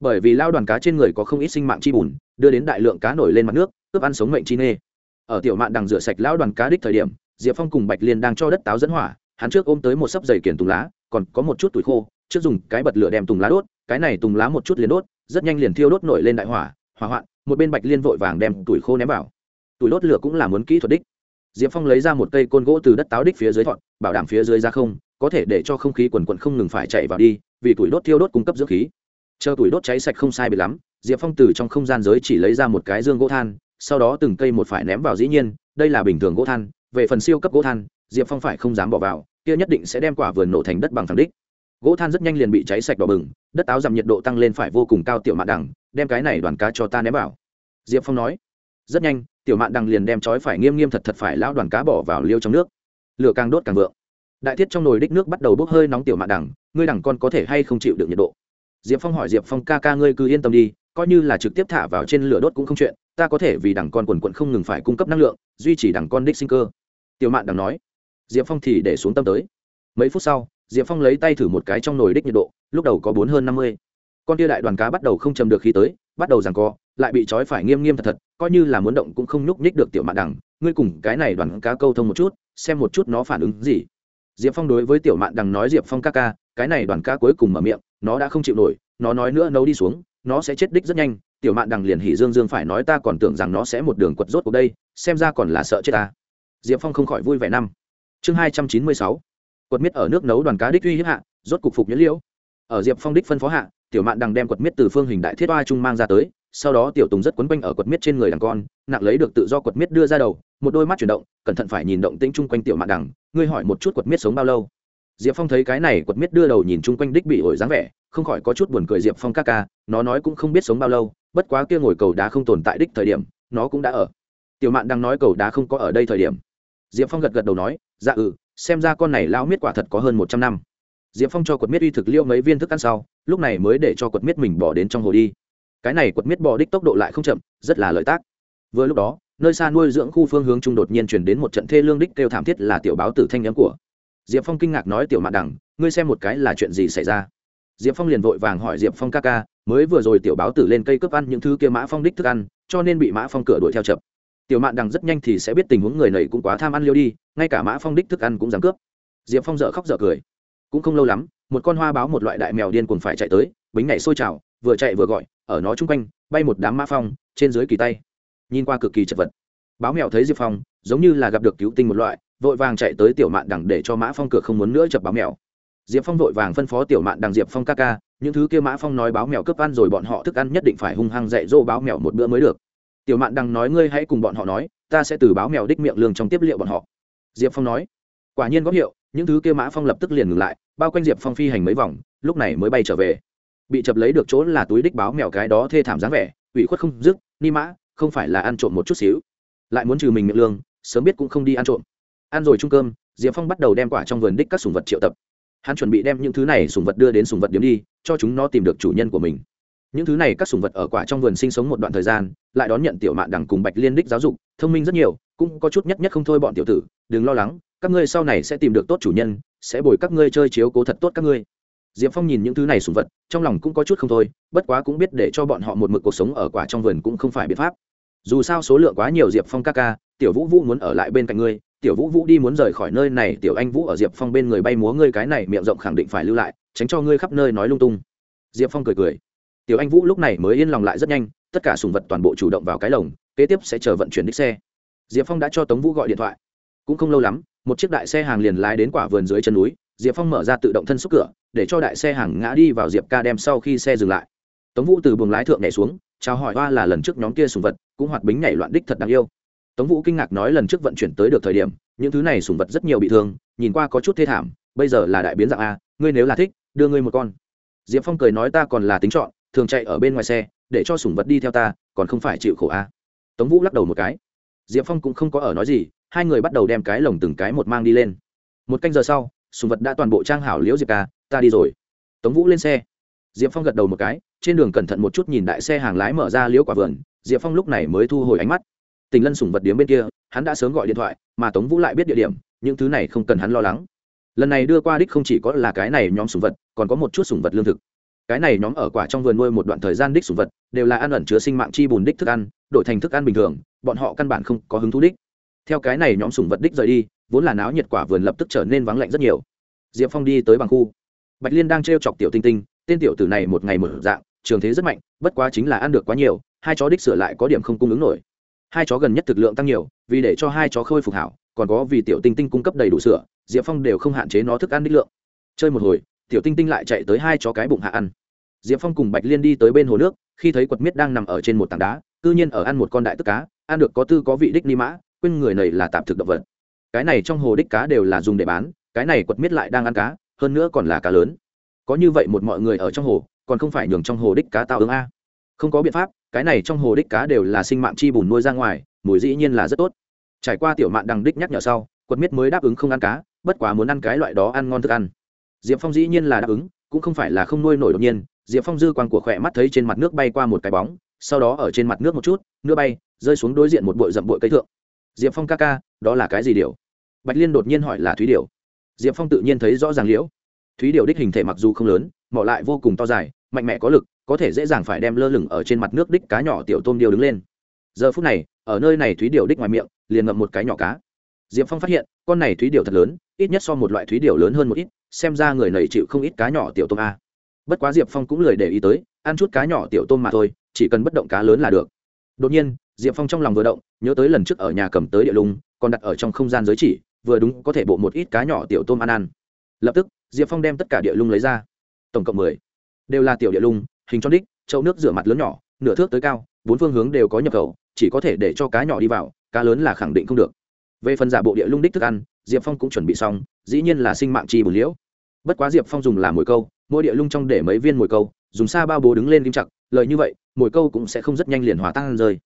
Bởi vì lao đoàn cá trên người có không ít sinh mạng chi bùn, đưa đến đại lượng cá nổi lên mặt nước, cướp ăn sống mệnh chi nê. Ở tiểu mạn đằng rửa sạch lão đoàn cá đích thời điểm, diệp phong cùng bạch liên đang cho đất táo dẫn hỏa, hắn trước ôm tới một sấp dày kiển tùng lá còn có một chút tuổi khô, trước dùng cái bật lửa đem tùng lá đốt, cái này tùng lá một chút liền đốt, rất nhanh liền thiêu đốt nổi lên đại hỏa hỏa hoạn, một bên bạch liên vội vàng đem tuổi khô ném vào. Tuổi đốt lửa cũng là muốn kỹ thuật đích. Diệp phong lấy ra một cây côn gỗ từ đất táo đích phía dưới thọn, bảo đảm phía dưới ra không, có thể để cho không khí quần quận không ngừng phải chạy vào đi, vì tuổi đốt thiêu đốt cung cấp dưỡng khí. Chờ tuổi đốt cháy sạch không sai bị lắm, diệp phong từ trong không gian giới chỉ lấy ra một cái dương gỗ than, sau đó từng cây một phải ném vào dĩ nhiên, đây là bình thường gỗ than, về phần siêu cấp gỗ than, diệp phong phải không dám bỏ vào kia nhất định sẽ đem quả vườn nổ thành đất bằng thẳng đích. Gỗ than rất nhanh liền bị cháy sạch đỏ bừng, đất táo giảm nhiệt độ tăng lên phải vô cùng cao tiểu mạn đằng, đem cái này đoàn cá cho ta ném vào. Diệp phong nói, rất nhanh, tiểu mạn đằng liền đem trói phải nghiêm nghiêm thật thật phải lão đoàn cá bỏ vào liêu trong nước. Lửa càng đốt càng vượng. Đại thiết trong nồi đích nước bắt đầu bốc hơi nóng tiểu mạn đằng, ngươi đằng con có thể hay không chịu được nhiệt độ? Diệp phong hỏi diệp phong, ca ca ngươi cứ yên tâm đi, coi như là trực tiếp thả vào trên lửa đốt cũng không chuyện, ta có thể vì đằng con quần quận không ngừng phải cung cấp năng lượng, duy trì đằng con đích sinh cơ. Tiểu mạn đằng nói diệp phong thì để xuống tâm tới. Mấy phút sau, diệp phong lấy tay thử một cái trong nồi đích nhiệt độ, lúc đầu có bốn hơn năm mươi. Con tia đại đoàn cá bắt đầu không chầm được khí tới, bắt đầu rằng co, lại bị trói phải nghiêm nghiêm thật thật, coi như là muốn động cũng không nhúc nhích được tiểu mạn đằng. Ngươi cùng cái này đoàn cá câu thông một chút, xem một chút nó phản ứng gì. Diệp phong đối với tiểu mạn đằng nói, diệp phong ca ca, cái này đoàn cá cuối cùng mở miệng, nó đã không chịu nổi, nó nói nữa nấu đi xuống, nó sẽ chết đích rất nhanh. Tiểu mạn đằng liền hỉ dương dương phải nói, ta còn tưởng rằng nó sẽ một đường quật rốt cuộc đây, xem ra còn là sợ chết ta. Diệp phong không khỏi vui vẻ năm chương hai trăm chín mươi sáu. Quật miết ở nước nấu đoàn cá đích uy hiếp hạ, rốt cục phục nhẫn liễu. Ở diệp phong đích phân phó hạ, tiểu mạn đằng đem quật miết từ phương hình đại thiết oa trung mang ra tới, sau đó tiểu tùng rất quấn quanh ở quật miết trên người đằng con, nặng lấy được tự do quật miết đưa ra đầu, một đôi mắt chuyển động, cẩn thận phải nhìn động tĩnh chung quanh tiểu mạn đằng, ngươi hỏi một chút quật miết sống bao lâu? Diệp phong thấy cái này quật miết đưa đầu nhìn chung quanh đích bị ổi dáng vẻ, không khỏi có chút buồn cười diệp phong ca ca, nó nói cũng không biết sống bao lâu, bất quá kia ngồi cầu đá không tồn tại đích thời điểm, nó cũng đã ở. Tiểu mạn đang nói cầu đá không có ở đây thời điểm. Diệp phong gật gật đầu nói dạ ừ xem ra con này lao miết quả thật có hơn một trăm năm. Diệp phong cho quật miết uy thực liêu mấy viên thức ăn sau, lúc này mới để cho quật miết mình bỏ đến trong hồ đi. Cái này quật miết bỏ đích tốc độ lại không chậm, rất là lợi tác. Vừa lúc đó, nơi xa nuôi dưỡng khu phương hướng trung đột nhiên chuyển đến một trận thê lương đích kêu thảm thiết là tiểu báo tử thanh nhắm của. Diệp phong kinh ngạc nói tiểu mạn đằng, ngươi xem một cái là chuyện gì xảy ra? Diệp phong liền vội vàng hỏi diệp phong ca ca, mới vừa rồi tiểu báo tử lên cây cướp ăn những thứ kia mã phong đích thức ăn, cho nên bị mã phong cửa đuổi theo chậm tiểu mạn đằng rất nhanh thì sẽ biết tình huống người này cũng quá tham ăn liêu đi, ngay cả mã phong đích thức ăn cũng dám cướp. Diệp phong dợ khóc dợ cười. Cũng không lâu lắm, một con hoa báo một loại đại mèo điên cuồng phải chạy tới, bính này sôi trào, vừa chạy vừa gọi, ở nó chung quanh, bay một đám mã phong, trên dưới kỳ tay. Nhìn qua cực kỳ chật vật. Báo mèo thấy diệp phong, giống như là gặp được cứu tinh một loại, vội vàng chạy tới tiểu mạn đằng để cho mã phong cửa không muốn nữa chập báo mèo. Diệp phong vội vàng phân phó tiểu mạn đằng diệp phong ca ca, những thứ kia mã phong nói báo mèo cướp ăn rồi bọn họ thức ăn nhất định phải hung hăng dạy dỗ báo mèo một bữa mới được tiểu mạn đằng nói, ngươi hãy cùng bọn họ nói, ta sẽ từ báo mèo đích miệng lương trong tiếp liệu bọn họ. Diệp phong nói, quả nhiên có hiệu, những thứ kia mã phong lập tức liền ngừng lại, bao quanh diệp phong phi hành mấy vòng, lúc này mới bay trở về. Bị chập lấy được chỗ là túi đích báo mèo cái đó thê thảm dáng vẻ, ủy khuất không dứt, ni mã, không phải là ăn trộm một chút xíu. Lại muốn trừ mình miệng lương, sớm biết cũng không đi ăn trộm. Ăn rồi chung cơm, diệp phong bắt đầu đem quả trong vườn đích các sùng vật triệu tập. Hắn chuẩn bị đem những thứ này sùng vật đưa đến sùng vật điếm đi, cho chúng nó tìm được chủ nhân của mình những thứ này các sùng vật ở quả trong vườn sinh sống một đoạn thời gian, lại đón nhận tiểu mạn đẳng cùng bạch liên đích giáo dục, thông minh rất nhiều, cũng có chút nhất nhất không thôi bọn tiểu tử, đừng lo lắng, các ngươi sau này sẽ tìm được tốt chủ nhân, sẽ bồi các ngươi chơi chiếu cố thật tốt các ngươi. Diệp phong nhìn những thứ này sùng vật, trong lòng cũng có chút không thôi, bất quá cũng biết để cho bọn họ một mực cuộc sống ở quả trong vườn cũng không phải biện pháp. Dù sao số lượng quá nhiều diệp phong ca ca, tiểu vũ vũ muốn ở lại bên cạnh ngươi, tiểu vũ vũ đi muốn rời khỏi nơi này, tiểu anh vũ ở diệp phong bên người bay múa ngươi cái này miệng rộng khẳng định phải lưu lại, tránh cho ngươi khắp nơi nói lung tung. Diệp phong cười cười tiểu anh vũ lúc này mới yên lòng lại rất nhanh, tất cả sùng vật toàn bộ chủ động vào cái lồng, kế tiếp sẽ chờ vận chuyển đích xe. Diệp phong đã cho tống vũ gọi điện thoại. Cũng không lâu lắm, một chiếc đại xe hàng liền lái đến quả vườn dưới chân núi, diệp phong mở ra tự động thân xúc cửa, để cho đại xe hàng ngã đi vào diệp ca đem sau khi xe dừng lại. Tống vũ từ buồng lái thượng nhảy xuống, chào hỏi hoa là lần trước nhóm kia sùng vật, cũng hoạt bính nhảy loạn đích thật đáng yêu. Tống vũ kinh ngạc nói lần trước vận chuyển tới được thời điểm, những thứ này sùng vật rất nhiều bị thương, nhìn qua có chút thê thảm, bây giờ là đại biến dạng a, ngươi nếu là thích, đưa ngươi một con. Diệp phong cười nói ta còn là tính chọn thường chạy ở bên ngoài xe, để cho sủng vật đi theo ta, còn không phải chịu khổ a tống vũ lắc đầu một cái. Diệp phong cũng không có ở nói gì, hai người bắt đầu đem cái lồng từng cái một mang đi lên. Một canh giờ sau sùng vật đã toàn bộ trang hảo liễu diệp ca, ta đi rồi. Tống vũ lên xe. Diệp phong gật đầu một cái, trên đường cẩn thận một chút nhìn đại xe hàng lái mở ra liễu quả vườn, diệp phong lúc này mới thu hồi ánh mắt. Tình lân sùng vật điếm bên kia, hắn đã sớm gọi điện thoại, mà tống vũ lại biết địa điểm, những thứ này không cần hắn lo lắng. Lần này đưa qua đích không chỉ có là cái này nhóm sùng vật, còn có một chút sùng vật lương thực cái này nhóm ở quả trong vườn nuôi một đoạn thời gian đích sủng vật, đều là ăn ẩn chứa sinh mạng chi bùn đích thức ăn, đổi thành thức ăn bình thường, bọn họ căn bản không có hứng thú đích. Theo cái này nhóm sủng vật đích rời đi, vốn là náo nhiệt quả vườn lập tức trở nên vắng lạnh rất nhiều. Diệp phong đi tới bằng khu. Bạch liên đang t r e o chọc tiểu tinh tinh, tên tiểu tử này một ngày mở dạng, trường thế rất mạnh, bất quá chính là ăn được quá nhiều, hai chó đích sửa lại có điểm không cung ứng nổi. Hai chó gần nhất thực lượng tăng nhiều, vì để cho hai chó khôi phục hảo, còn có vì tiểu tinh tinh cung cấp đầy đủ sữa, diệp phong đều không hạn chế nó thức ăn đích lượng. Chơi một hồi tiểu tinh tinh lại chạy tới hai chó cái bụng hạ ăn. Diệp phong cùng bạch liên đi tới bên hồ nước, khi thấy quật miết đang nằm ở trên một tảng đá c nhiên ở ăn một con đại tức cá, ăn được có tư có vị đích ni mã, quên người này là tạm thực động vật. Cái này trong hồ đích cá đều là dùng để bán, cái này quật miết lại đang ăn cá, hơn nữa còn là cá lớn. Có như vậy một mọi người ở trong hồ, còn không phải nhường trong hồ đích cá tao ứng a. Không có biện pháp, cái này trong hồ đích cá đều là sinh mạng chi bùn nuôi ra ngoài, mùi dĩ nhiên là rất tốt. Trải qua tiểu mạn đằng đích nhắc nhở sau, quật miết mới đáp ứng không ăn cá, bất quá muốn ăn cái loại đó ăn ngon thức ăn diệp phong dĩ nhiên là đáp ứng, cũng không phải là không nuôi nổi đột nhiên, diệp phong dư quang của khỏe mắt thấy trên mặt nước bay qua một cái bóng, sau đó ở trên mặt nước một chút nửa bay, rơi xuống đối diện một bụi rậm bụi cây thượng. Diệp phong ca ca, đó là cái gì điều? Bạch liên đột nhiên hỏi là thúy điều. diệp phong tự nhiên thấy rõ ràng liễu. Thúy điều đích hình thể mặc dù không lớn, mỏ lại vô cùng to dài, mạnh mẽ có lực, có thể dễ dàng phải đem lơ lửng ở trên mặt nước đích cá nhỏ tiểu tôm điêu đứng lên. Giờ phút này, ở nơi này thúy điều đích ngoài miệng, liền ngậm một cái nhỏ cá. Diệp phong phát hiện, con này thúy điều thật lớn, ít nhất so một loại thúy điều lớn hơn một ít xem ra người này chịu không ít cá nhỏ tiểu tôm a. Bất quá diệp phong cũng lười để ý tới, ăn chút cá nhỏ tiểu tôm mà thôi, chỉ cần bất động cá lớn là được. Đột nhiên, diệp phong trong lòng vừa động, nhớ tới lần trước ở nhà cầm tới địa lung, còn đặt ở trong không gian giới chỉ, vừa đúng có thể bộ một ít cá nhỏ tiểu tôm ăn ăn. Lập tức, diệp phong đem tất cả địa lung lấy ra. Tổng cộng mười. Đều là tiểu địa lung, hình tròn đích, chậu nước rửa mặt lớn nhỏ, nửa thước tới cao, bốn phương hướng đều có nhập khẩu, chỉ có thể để cho cá nhỏ đi vào, cá lớn là khẳng định không được. Về phần giả bộ địa lung đích thức ăn, diệp phong cũng chuẩn bị xong, dĩ nhiên là sinh mạng chi bùn liễu bất quá diệp phong dùng là mồi câu, mỗi địa lung trong để mấy viên mồi câu, dùng xa bao bố đứng lên kim chặt, lời như vậy, mồi câu cũng sẽ không rất nhanh liền hòa tan rơi.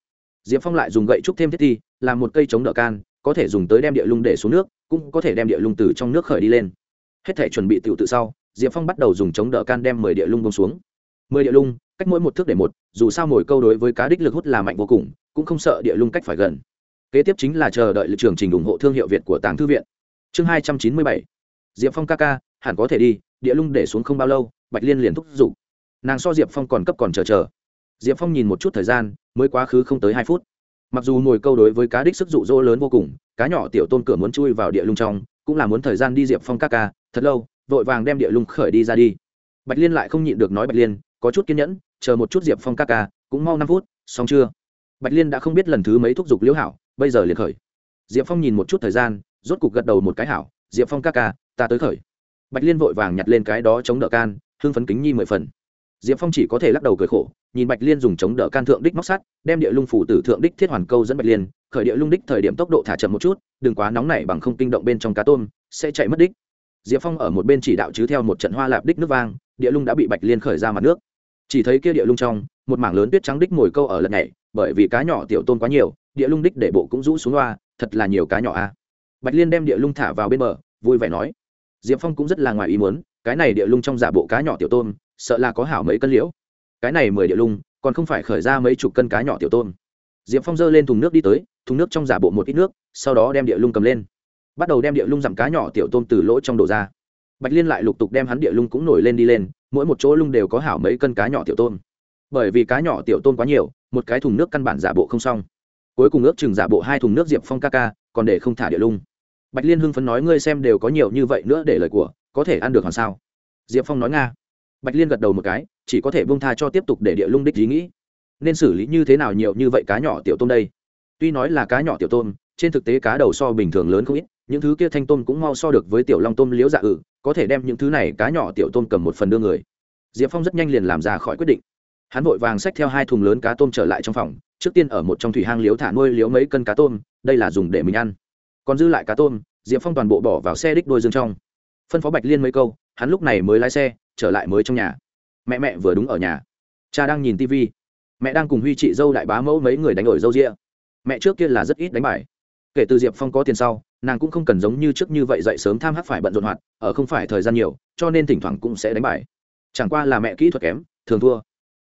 Diệp phong lại dùng gậy trúc thêm thiết thi, làm một cây chống đỡ can, có thể dùng tới đem địa lung để xuống nước, cũng có thể đem địa lung từ trong nước khởi đi lên. Hết thể chuẩn bị tự tự sau, diệp phong bắt đầu dùng chống đỡ can đem mười địa lung bông xuống. Mười địa lung, cách mỗi một thước để một, dù sao mồi câu đối với cá đích lực hút là mạnh vô cùng, cũng không sợ địa lung cách phải gần. Kế tiếp chính là chờ đợi lực trường trình ủng hộ thương hiệu việt của tàng thư viện. Chương hai trăm chín mươi bảy. Diệp phong ca ca hẳn có thể đi, địa lung để xuống không bao lâu, bạch liên liền thúc giục. Nàng so diệp phong còn cấp còn chờ chờ. Diệp phong nhìn một chút thời gian, mới quá khứ không tới hai phút. Mặc dù mồi câu đối với cá đích sức dụ dỗ lớn vô cùng, cá nhỏ tiểu tôn cửa muốn chui vào địa lung trong, cũng là muốn thời gian đi diệp phong ca ca, thật lâu, vội vàng đem địa lung khởi đi ra đi. Bạch liên lại không nhịn được nói bạch liên, có chút kiên nhẫn, chờ một chút diệp phong ca ca, cũng mau năm phút, xong chưa? Bạch liên đã không biết lần thứ mấy thúc giục liễu hảo, bây giờ liền khởi. Diệp phong nhìn một chút thời gian, rốt cục gật đầu một cái hảo, diệp phong ca ca, ta tới khởi bạch liên vội vàng nhặt lên cái đó chống đỡ can, hưng phấn kính nhi mười phần. Diệp phong chỉ có thể lắc đầu cười khổ, nhìn bạch liên dùng chống đỡ can thượng đích móc sắt, đem địa lung phủ tử thượng đích thiết hoàn câu dẫn bạch liên, khởi địa lung đích thời điểm tốc độ thả chậm một chút, đừng quá nóng nảy bằng không kinh động bên trong cá tôm, sẽ chạy mất đích. Diệp phong ở một bên chỉ đạo chứ theo một trận hoa lạp đích nước vang, địa lung đã bị bạch liên khởi ra mặt nước. Chỉ thấy kia địa lung trong, một mảng lớn tuyết trắng đích ngồi câu ở lần nhảy bởi vì cá nhỏ tiểu tôn quá nhiều, địa lung đích để bộ cũng rũ xuống loa thật là nhiều cá nhỏ a. Bạch liên đem địa lung thả vào bên bờ, vui vẻ nói diệp phong cũng rất là ngoài ý muốn, cái này địa lung trong giả bộ cá nhỏ tiểu tôn sợ là có hảo mấy cân liễu. Cái này mười địa lung, còn không phải khởi ra mấy chục cân cá nhỏ tiểu tôn diệp phong giơ lên thùng nước đi tới, thùng nước trong giả bộ một ít nước, sau đó đem địa lung cầm lên. Bắt đầu đem địa lung giảm cá nhỏ tiểu tôm từ lỗ trong đổ ra. Bạch liên lại lục tục đem hắn địa lung cũng nổi lên đi lên, mỗi một chỗ lung đều có hảo mấy cân cá nhỏ tiểu tôm. Bởi vì cá nhỏ tiểu tôm quá nhiều, một cái thùng nước căn bản giả bộ không xong. Cuối cùng ước chừng giả bộ hai thùng nước diệp phong ca ca, còn để không thả địa lung bạch liên hưng phấn nói, ngươi xem đều có nhiều như vậy nữa để lời của, có thể ăn được hoàn sao? Diệp phong nói, nga. Bạch liên gật đầu một cái, chỉ có thể bông tha cho tiếp tục để địa lung đích ý nghĩ. Nên xử lý như thế nào nhiều như vậy cá nhỏ tiểu tôm đây? Tuy nói là cá nhỏ tiểu tôm, trên thực tế cá đầu so bình thường lớn không ít, những thứ kia thanh tôm cũng mau so được với tiểu long tôm liễu dạ ử, có thể đem những thứ này cá nhỏ tiểu tôm cầm một phần đưa người. Diệp phong rất nhanh liền làm ra khỏi quyết định. Hắn vội vàng xách theo hai thùng lớn cá tôm trở lại trong phòng, trước tiên ở một trong thủy hang liếu thả nuôi liếu mấy cân cá tôm, đây là dùng để mình ăn còn dư lại cá tôm, diệp phong toàn bộ bỏ vào xe đích đôi dương trong. Phân phó bạch liên mấy câu, hắn lúc này mới lái xe, trở lại mới trong nhà. Mẹ mẹ vừa đúng ở nhà. Cha đang nhìn tv mẹ đang cùng huy chị dâu đại bá mẫu mấy người đánh đổi dâu rịa mẹ trước kia là rất ít đánh bài. Kể từ diệp phong có tiền sau, nàng cũng không cần giống như trước như vậy dậy sớm tham hắc phải bận rộn hoạt, ở không phải thời gian nhiều, cho nên thỉnh thoảng cũng sẽ đánh bài. Chẳng qua là mẹ kỹ thuật kém, thường thua.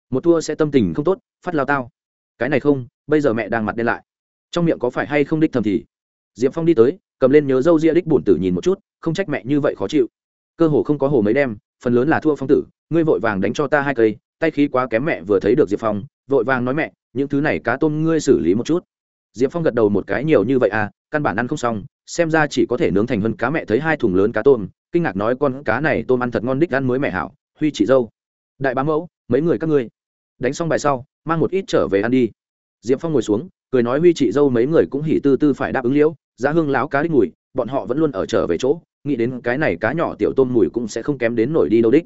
Một thua sẽ tâm tình không tốt, phát lao tao. Cái này không, bây giờ mẹ đang mặt đen lại. Trong miệng có phải hay không đích thầm thì diệp phong đi tới, cầm lên nhớ dâu ria đích bổn tử nhìn một chút, không trách mẹ như vậy khó chịu. Cơ hồ không có hồ mấy đem, phần lớn là thua phong tử, ngươi vội vàng đánh cho ta hai cây, tay khí quá kém mẹ vừa thấy được diệp phong, vội vàng nói mẹ, những thứ này cá tôm ngươi xử lý một chút. Diệp phong gật đầu một cái nhiều như vậy à căn bản ăn không xong, xem ra chỉ có thể nướng thành hơn cá mẹ thấy hai thùng lớn cá tôm, kinh ngạc nói con cá này tôm ăn thật ngon đích, ăn mới mẹ hảo, huy chị dâu. Đại bá mẫu, mấy người các ngươi, đánh xong bài sau, mang một ít trở về ăn đi. Diệp phong ngồi xuống, cười nói huy chị dâu mấy người cũng hỉ tư tư phải đáp ứng liễu giá hương láo cá đích mùi, bọn họ vẫn luôn ở trở về chỗ, nghĩ đến cái này cá nhỏ tiểu tôm mùi cũng sẽ không kém đến nổi đi đâu đích.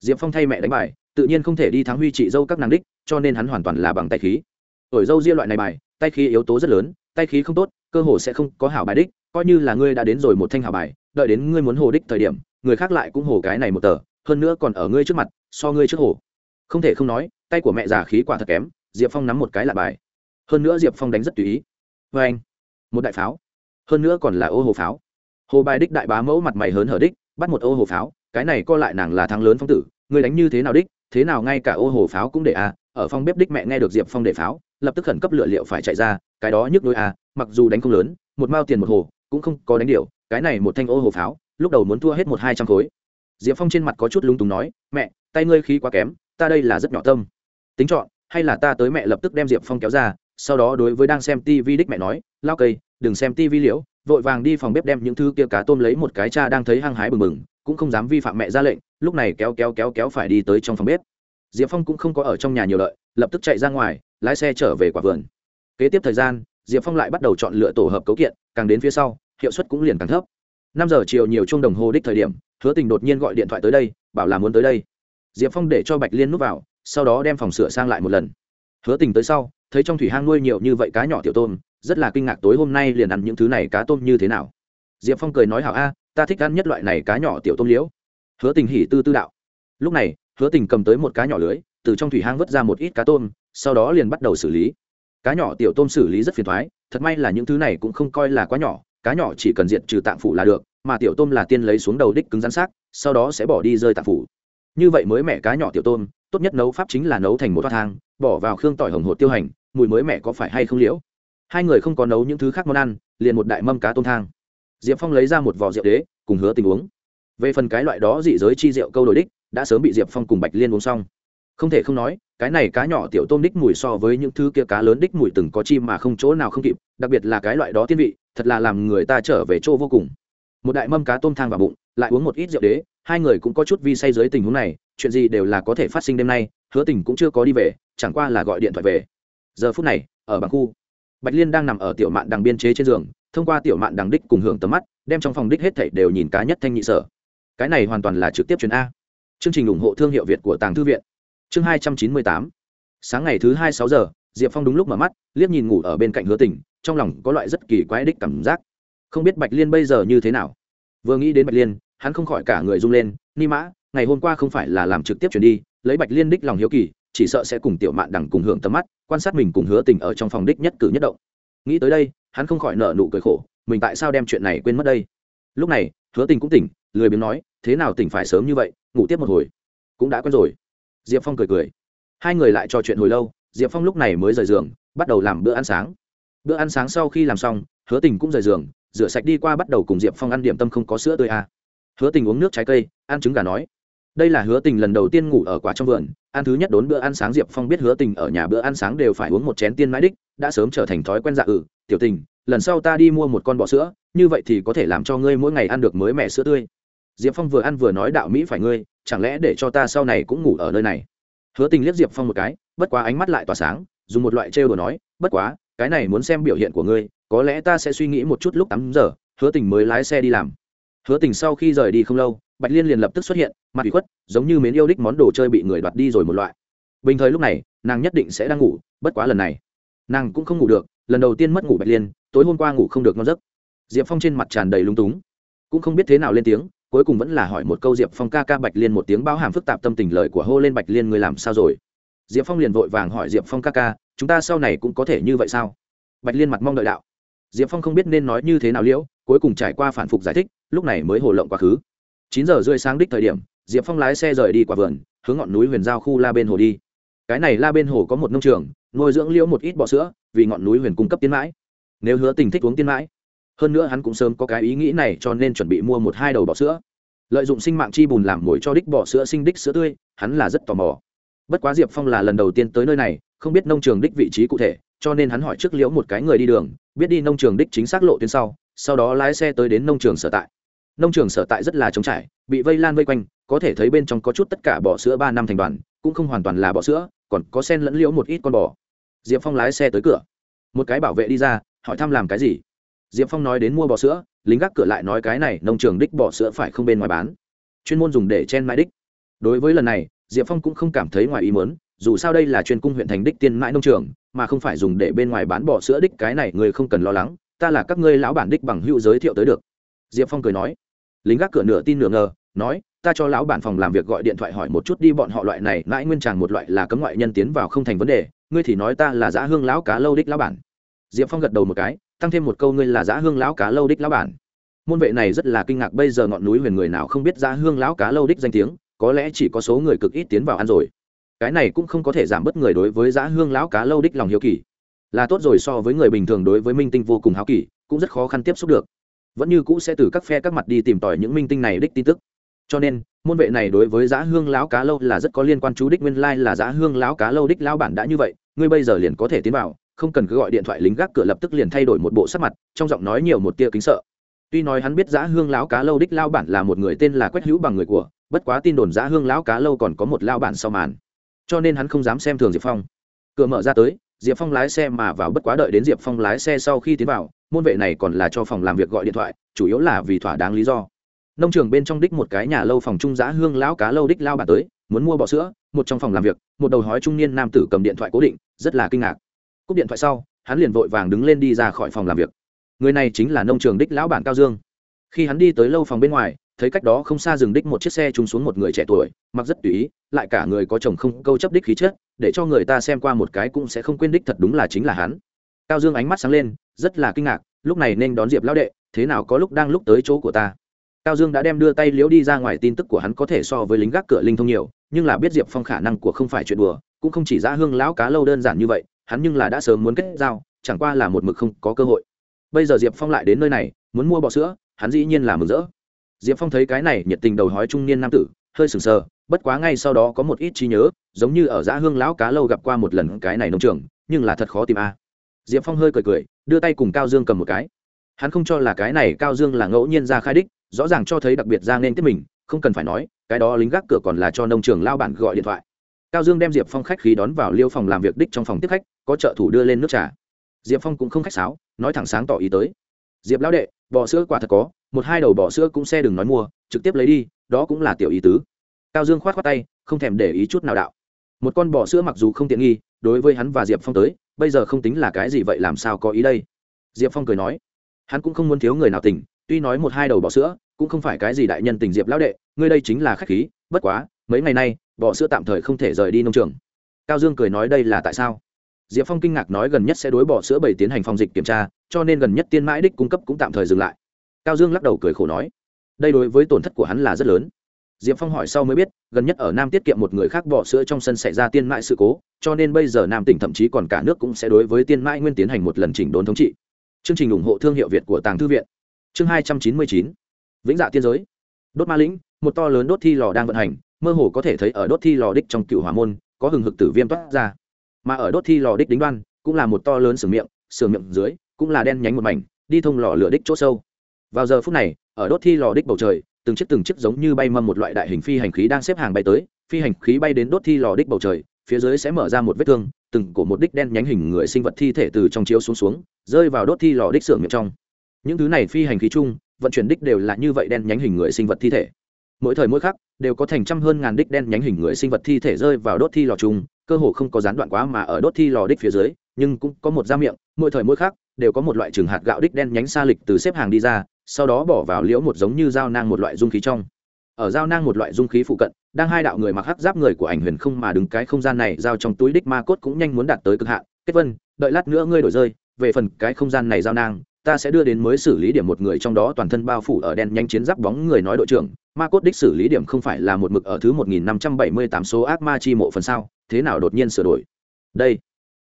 Diệp phong thay mẹ đánh bài, tự nhiên không thể đi thắng huy chị dâu các nàng đích, cho nên hắn hoàn toàn là bằng tay khí. Ổi dâu ria loại này bài, tay khí yếu tố rất lớn, tay khí không tốt, cơ hồ sẽ không có hảo bài đích, coi như là ngươi đã đến rồi một thanh hảo bài, đợi đến ngươi muốn hồ đích thời điểm, người khác lại cũng hồ cái này một tờ, hơn nữa còn ở ngươi trước mặt, so ngươi trước hồ. Không thể không nói, tay của mẹ già khí quả thật kém, diệp phong nắm một cái lạ bài. Hơn nữa diệp phong đánh rất tùy ý. Vê anh một đại pháo hơn nữa còn là ô hồ pháo. Hồ bài đích đại bá mẫu mặt mày hớn hở đích, bắt một ô hồ pháo, cái này co lại nàng là thắng lớn phong tử người đánh như thế nào đích, thế nào ngay cả ô hồ pháo cũng để à ở phòng bếp đích mẹ nghe được diệp phong để pháo, lập tức khẩn cấp lựa liệu phải chạy ra, cái đó nhức đôi à mặc dù đánh không lớn, một mao tiền một hồ, cũng không có đánh điều, cái này một thanh ô hồ pháo, lúc đầu muốn thua hết một hai trăm khối. Diệp phong trên mặt có chút lung túng nói, mẹ, tay ngươi khí quá kém, ta đây là rất nhỏ tâm. Tính chọn, hay là ta tới mẹ lập tức đem diệp phong kéo ra, sau đó đối với đang xem tv đích mẹ nói, lao cây đừng xem tivi liễu, vội vàng đi phòng bếp đem những thứ kia cá tôm lấy một cái cha đang thấy hăng hái bừng bừng, cũng không dám vi phạm mẹ ra lệnh, lúc này kéo kéo kéo kéo phải đi tới trong phòng bếp. Diệp phong cũng không có ở trong nhà nhiều lợi lập tức chạy ra ngoài, lái xe trở về quả vườn. Kế tiếp thời gian, diệp phong lại bắt đầu chọn lựa tổ hợp cấu kiện, càng đến phía sau, hiệu suất cũng liền càng thấp. Năm giờ chiều nhiều chung đồng hồ đích thời điểm, hứa tình đột nhiên gọi điện thoại tới đây, bảo là muốn tới đây. Diệp phong để cho bạch liên núp vào, sau đó đem phòng sửa sang lại một lần. Hứa tình tới sau, thấy trong thủy hang nuôi nhiều như vậy cá nhỏ tiểu tôm rất là kinh ngạc tối hôm nay liền ăn những thứ này cá tôm như thế nào. Diệp phong cười nói hảo a, ta thích ăn nhất loại này cá nhỏ tiểu tôm liễu. Hứa tình hỉ tư tư đạo. Lúc này, hứa tình cầm tới một cá nhỏ lưới, từ trong thủy hang vớt ra một ít cá tôm, sau đó liền bắt đầu xử lý. Cá nhỏ tiểu tôm xử lý rất phiền thoái, thật may là những thứ này cũng không coi là quá nhỏ, cá nhỏ chỉ cần diện trừ tạng phủ là được, mà tiểu tôm là tiên lấy xuống đầu đích cứng rắn xác, sau đó sẽ bỏ đi rơi tạng phủ. Như vậy mới mẻ cá nhỏ tiểu tôm, tốt nhất nấu pháp chính là nấu thành một thoát thang, bỏ vào khương tỏi hồng hột tiêu hành, mùi mới mẻ có phải hay không liễu? Hai người không có nấu những thứ khác món ăn, liền một đại mâm cá tôm thang. Diệp phong lấy ra một vỏ rượu đế, cùng hứa tình uống. Về phần cái loại đó dị giới chi rượu câu đổi đích, đã sớm bị diệp phong cùng bạch liên uống xong. Không thể không nói, cái này cá nhỏ tiểu tôm đích mùi so với những thứ kia cá lớn đích mùi từng có chi mà không chỗ nào không kịp, đặc biệt là cái loại đó tiên vị, thật là làm người ta trở về chỗ vô cùng. Một đại mâm cá tôm thang vào bụng, lại uống một ít rượu đế, hai người cũng có chút vi say dưới tình huống này, chuyện gì đều là có thể phát sinh đêm nay, hứa tình cũng chưa có đi về, chẳng qua là gọi điện thoại về. Giờ phút này, ở bằng khu bạch liên đang nằm ở tiểu mạn đằng biên chế trên giường, thông qua tiểu mạn đằng đích cùng hưởng tầm mắt, đem trong phòng đích hết thảy đều nhìn cá nhất thanh nhị sở. Cái này hoàn toàn là trực tiếp truyền a. Chương trình ủng hộ thương hiệu việt của tàng thư viện. Chương hai trăm chín mươi tám. Sáng ngày thứ hai sáu giờ, diệp phong đúng lúc mở mắt, liếc nhìn ngủ ở bên cạnh hứa tình, trong lòng có loại rất kỳ quái đích cảm giác. Không biết bạch liên bây giờ như thế nào. Vừa nghĩ đến bạch liên, hắn không khỏi cả người rung lên, ni mã, ngày hôm qua không phải là làm trực tiếp chuyển đi, lấy bạch liên đích lòng hiếu kỳ chỉ sợ sẽ cùng tiểu mạn đằng cùng hưởng tầm mắt, quan sát mình cùng hứa tình ở trong phòng đích nhất cử nhất động. Nghĩ tới đây, hắn không khỏi nợ nụ cười khổ, mình tại sao đem chuyện này quên mất đây? Lúc này, hứa tình cũng tỉnh, lười biếng nói, thế nào tỉnh phải sớm như vậy, ngủ tiếp một hồi. Cũng đã quen rồi. Diệp phong cười cười. Hai người lại trò chuyện hồi lâu, diệp phong lúc này mới rời giường, bắt đầu làm bữa ăn sáng. Bữa ăn sáng sau khi làm xong, hứa tình cũng rời giường, rửa sạch đi qua bắt đầu cùng diệp phong ăn điểm tâm không có sữa tươi à. hứa tình uống nước trái cây, ăn trứng gà nói đây là hứa tình lần đầu tiên ngủ ở quả trong vườn, ăn thứ nhất đốn bữa ăn sáng diệp phong biết hứa tình ở nhà bữa ăn sáng đều phải uống một chén tiên mãi đích, đã sớm trở thành thói quen dạ ừ tiểu tình, lần sau ta đi mua một con bọ sữa, như vậy thì có thể làm cho ngươi mỗi ngày ăn được mới mẻ sữa tươi. Diệp phong vừa ăn vừa nói, đạo mỹ phải ngươi, chẳng lẽ để cho ta sau này cũng ngủ ở nơi này? Hứa tình liếc diệp phong một cái, bất quá ánh mắt lại tỏa sáng, dùng một loại trêu đồ nói, bất quá, cái này muốn xem biểu hiện của ngươi, có lẽ ta sẽ suy nghĩ một chút lúc tám giờ, hứa tình mới lái xe đi làm. Hứa tình sau khi rời đi không lâu bạch liên liền lập tức xuất hiện, mặt bị khuất, giống như mến yêu đích món đồ chơi bị người đoạt đi rồi một loại. Bình thời lúc này, nàng nhất định sẽ đang ngủ, bất quá lần này, nàng cũng không ngủ được, lần đầu tiên mất ngủ bạch liên, tối hôm qua ngủ không được ngon giấc. Diệp phong trên mặt tràn đầy lung túng. Cũng không biết thế nào lên tiếng, cuối cùng vẫn là hỏi một câu diệp phong ca ca bạch liên một tiếng bao hàm phức tạp tâm tình lời của hô lên bạch liên người làm sao rồi? Diệp phong liền vội vàng hỏi diệp phong ca ca, chúng ta sau này cũng có thể như vậy sao? Bạch liên mặt mong đợi đạo. Diệp phong không biết nên nói như thế nào liễu, cuối cùng trải qua phản phục giải thích, lúc này mới hồ lộng quá khứ chín giờ rưỡi sáng đích thời điểm, diệp phong lái xe rời đi qua vườn, hướng ngọn núi huyền giao khu la bên hồ đi. Cái này la bên hồ có một nông trường, nuôi dưỡng liễu một ít bọ sữa, vì ngọn núi huyền cung cấp tiến mãi. Nếu hứa tình thích uống tiến mãi, hơn nữa hắn cũng sớm có cái ý nghĩ này cho nên chuẩn bị mua một hai đầu bọ sữa. Lợi dụng sinh mạng chi bùn làm mồi cho đích bọ sữa sinh đích sữa tươi, hắn là rất tò mò. Bất quá diệp phong là lần đầu tiên tới nơi này, không biết nông trường đích vị trí cụ thể, cho nên hắn hỏi trước liễu một cái người đi đường, biết đi nông trường đích chính xác lộ tuyến sau sau đó lái xe tới đến nông trường sở tại nông trường sở tại rất là trống trải, bị vây lan vây quanh, có thể thấy bên trong có chút tất cả bò sữa ba năm thành đoàn, cũng không hoàn toàn là bò sữa, còn có sen lẫn liễu một ít con bò. Diệp phong lái xe tới cửa. Một cái bảo vệ đi ra, hỏi thăm làm cái gì. Diệp phong nói đến mua bò sữa, lính gác cửa lại nói cái này, nông trường đích bò sữa phải không bên ngoài bán. Chuyên môn dùng để chen mãi đích. Đối với lần này, diệp phong cũng không cảm thấy ngoài ý mớn dù sao đây là chuyên cung huyện thành đích tiên mãi nông trường, mà không phải dùng để bên ngoài bán bò sữa đích cái này người không cần lo lắng, ta là các ngươi lão bản đích bằng hữu giới thiệu tới được. Diệp phong cười nói lính gác cửa nửa tin nửa ngờ, nói, ta cho lão bản phòng làm việc gọi điện thoại hỏi một chút đi, bọn họ loại này, mãi nguyên tràng một loại là cấm ngoại nhân tiến vào không thành vấn đề, ngươi thì nói ta là giã hương lão cá lâu đích lão bản. Diệp phong gật đầu một cái, tăng thêm một câu, ngươi là giã hương lão cá lâu đích lão bản. Môn vệ này rất là kinh ngạc, bây giờ ngọn núi huyền người nào không biết giã hương lão cá lâu đích danh tiếng, có lẽ chỉ có số người cực ít tiến vào ăn rồi. Cái này cũng không có thể giảm bớt người đối với giã hương lão cá lâu đích lòng hiếu kỳ. Là tốt rồi so với người bình thường đối với minh tinh vô cùng háo kỳ, cũng rất khó khăn tiếp xúc được vẫn như cũ sẽ từ các phe các mặt đi tìm tòi những minh tinh này đích tin tức. Cho nên, môn vệ này đối với giá hương lão cá lâu là rất có liên quan chú đích nguyên lai là giá hương lão cá lâu đích lão bản đã như vậy, ngươi bây giờ liền có thể tiến vào, không cần cứ gọi điện thoại lính gác cửa lập tức liền thay đổi một bộ sắc mặt, trong giọng nói nhiều một tia kính sợ. Tuy nói hắn biết giá hương lão cá lâu đích lao bản là một người tên là quét hữu bằng người của, bất quá tin đồn giá hương lão cá lâu còn có một lao bản sau màn. Cho nên hắn không dám xem thường diệp phong. Cửa mở ra tới, diệp phong lái xe mà vào, bất quá đợi đến diệp phong lái xe sau khi tiến vào môn vệ này còn là cho phòng làm việc gọi điện thoại, chủ yếu là vì thỏa đáng lý do. Nông trường bên trong đích một cái nhà lâu phòng trung giá hương lão cá lâu đích lao bản tới, muốn mua bọ sữa, một trong phòng làm việc, một đầu hói trung niên nam tử cầm điện thoại cố định, rất là kinh ngạc. Cúp điện thoại sau, hắn liền vội vàng đứng lên đi ra khỏi phòng làm việc. Người này chính là nông trường đích lão bản cao dương. Khi hắn đi tới lâu phòng bên ngoài, thấy cách đó không xa dừng đích một chiếc xe trúng xuống một người trẻ tuổi, mặc rất tùy ý, lại cả người có chồng không, câu chấp đích khí chất, để cho người ta xem qua một cái cũng sẽ không quên đích thật đúng là chính là hắn cao dương ánh mắt sáng lên, rất là kinh ngạc, lúc này nên đón diệp lão đệ, thế nào có lúc đang lúc tới chỗ của ta? Cao dương đã đem đưa tay liễu đi ra ngoài, tin tức của hắn có thể so với lính gác cửa linh thông nhiều, nhưng là biết diệp phong khả năng của không phải chuyện đùa, cũng không chỉ ra hương lão cá lâu đơn giản như vậy, hắn nhưng là đã sớm muốn kết giao, chẳng qua là một mực không có cơ hội. Bây giờ diệp phong lại đến nơi này, muốn mua bọ sữa, hắn dĩ nhiên là mừng rỡ. Diệp phong thấy cái này nhiệt tình đầu hói trung niên nam tử, hơi sừng sờ, bất quá ngay sau đó có một ít trí nhớ, giống như ở giã hương lão cá lâu gặp qua một lần cái này nông trường, nhưng là thật khó tìm a diệp phong hơi cười cười, đưa tay cùng cao dương cầm một cái. Hắn không cho là cái này cao dương là ngẫu nhiên ra khai đích, rõ ràng cho thấy đặc biệt ra nên tiếp mình, không cần phải nói, cái đó lính gác cửa còn là cho nông trường lao bản gọi điện thoại. Cao dương đem diệp phong khách khí đón vào liêu phòng làm việc đích trong phòng tiếp khách, có trợ thủ đưa lên nước trà. Diệp phong cũng không khách sáo, nói thẳng sáng tỏ ý tới. Diệp lão đệ, bò sữa quả thật có, một hai đầu bò sữa cũng xe đừng nói mua, trực tiếp lấy đi, đó cũng là tiểu ý tứ. Cao dương khoát khoát tay, không thèm để ý chút nào đạo. Một con bò sữa mặc dù không tiện nghi đối với hắn và diệp phong tới, bây giờ không tính là cái gì vậy, làm sao có ý đây? Diệp phong cười nói, hắn cũng không muốn thiếu người nào tình tuy nói một hai đầu bò sữa, cũng không phải cái gì đại nhân tình diệp lão đệ, ngươi đây chính là khách khí, bất quá, mấy ngày nay bò sữa tạm thời không thể rời đi nông trường. Cao dương cười nói đây là tại sao? Diệp phong kinh ngạc nói gần nhất sẽ đối bỏ sữa bảy tiến hành phòng dịch kiểm tra, cho nên gần nhất tiên mãi đích cung cấp cũng tạm thời dừng lại. Cao dương lắc đầu cười khổ nói, đây đối với tổn thất của hắn là rất lớn diệp phong hỏi sau mới biết, gần nhất ở nam tiết kiệm một người khác bỏ sữa trong sân xảy ra tiên mãi sự cố, cho nên bây giờ nam tỉnh thậm chí còn cả nước cũng sẽ đối với tiên mãi nguyên tiến hành một lần chỉnh đốn thống trị. Chương trình ủng hộ thương hiệu việt của tàng thư viện. Chương hai trăm chín mươi chín. Vĩnh dạ tiên giới. Đốt ma lĩnh, một to lớn đốt thi lò đang vận hành, mơ hồ có thể thấy ở đốt thi lò đích trong cựu hỏa môn, có hừng hực tử viêm toát ra. Mà ở đốt thi lò đích đính đoan, cũng là một to lớn sừng miệng sừng miệng dưới, cũng là đen nhánh một mảnh, đi thông lò lửa đích chỗ sâu. Vào giờ phút này, ở đốt thi lò đích bầu trời từng chiếc từng chiếc giống như bay mâm một loại đại hình phi hành khí đang xếp hàng bay tới, phi hành khí bay đến đốt thi lò đích bầu trời, phía dưới sẽ mở ra một vết thương, từng cổ một đích đen nhánh hình người sinh vật thi thể từ trong chiếu xuống xuống, rơi vào đốt thi lò đích xưởng miệng trong. Những thứ này phi hành khí chung, vận chuyển đích đều là như vậy đen nhánh hình người sinh vật thi thể. Mỗi thời mỗi khắc, đều có thành trăm hơn ngàn đích đen nhánh hình người sinh vật thi thể rơi vào đốt thi lò chung, cơ hồ không có gián đoạn quá mà ở đốt thi lò đích phía dưới, nhưng cũng có một da miệng, mỗi thời mỗi khắc, đều có một loại trường hạt gạo đích đen nhánh xa lịch từ xếp hàng đi ra sau đó bỏ vào liễu một giống như dao nang một loại dung khí trong. Ở dao nang một loại dung khí phụ cận, đang hai đạo người mặc hắc giáp người của ảnh huyền không mà đứng cái không gian này giao trong túi đích ma cốt cũng nhanh muốn đạt tới cực hạn. Kết vân, đợi lát nữa ngươi đổi rơi, về phần cái không gian này giao nang, ta sẽ đưa đến mới xử lý điểm một người trong đó toàn thân bao phủ ở đen nhanh chiến giáp bóng người nói đội trưởng, ma cốt đích xử lý điểm không phải là một mực ở thứ một nghìn năm trăm bảy mươi tám số ác ma chi mộ phần sau thế nào đột nhiên sửa đổi? Đây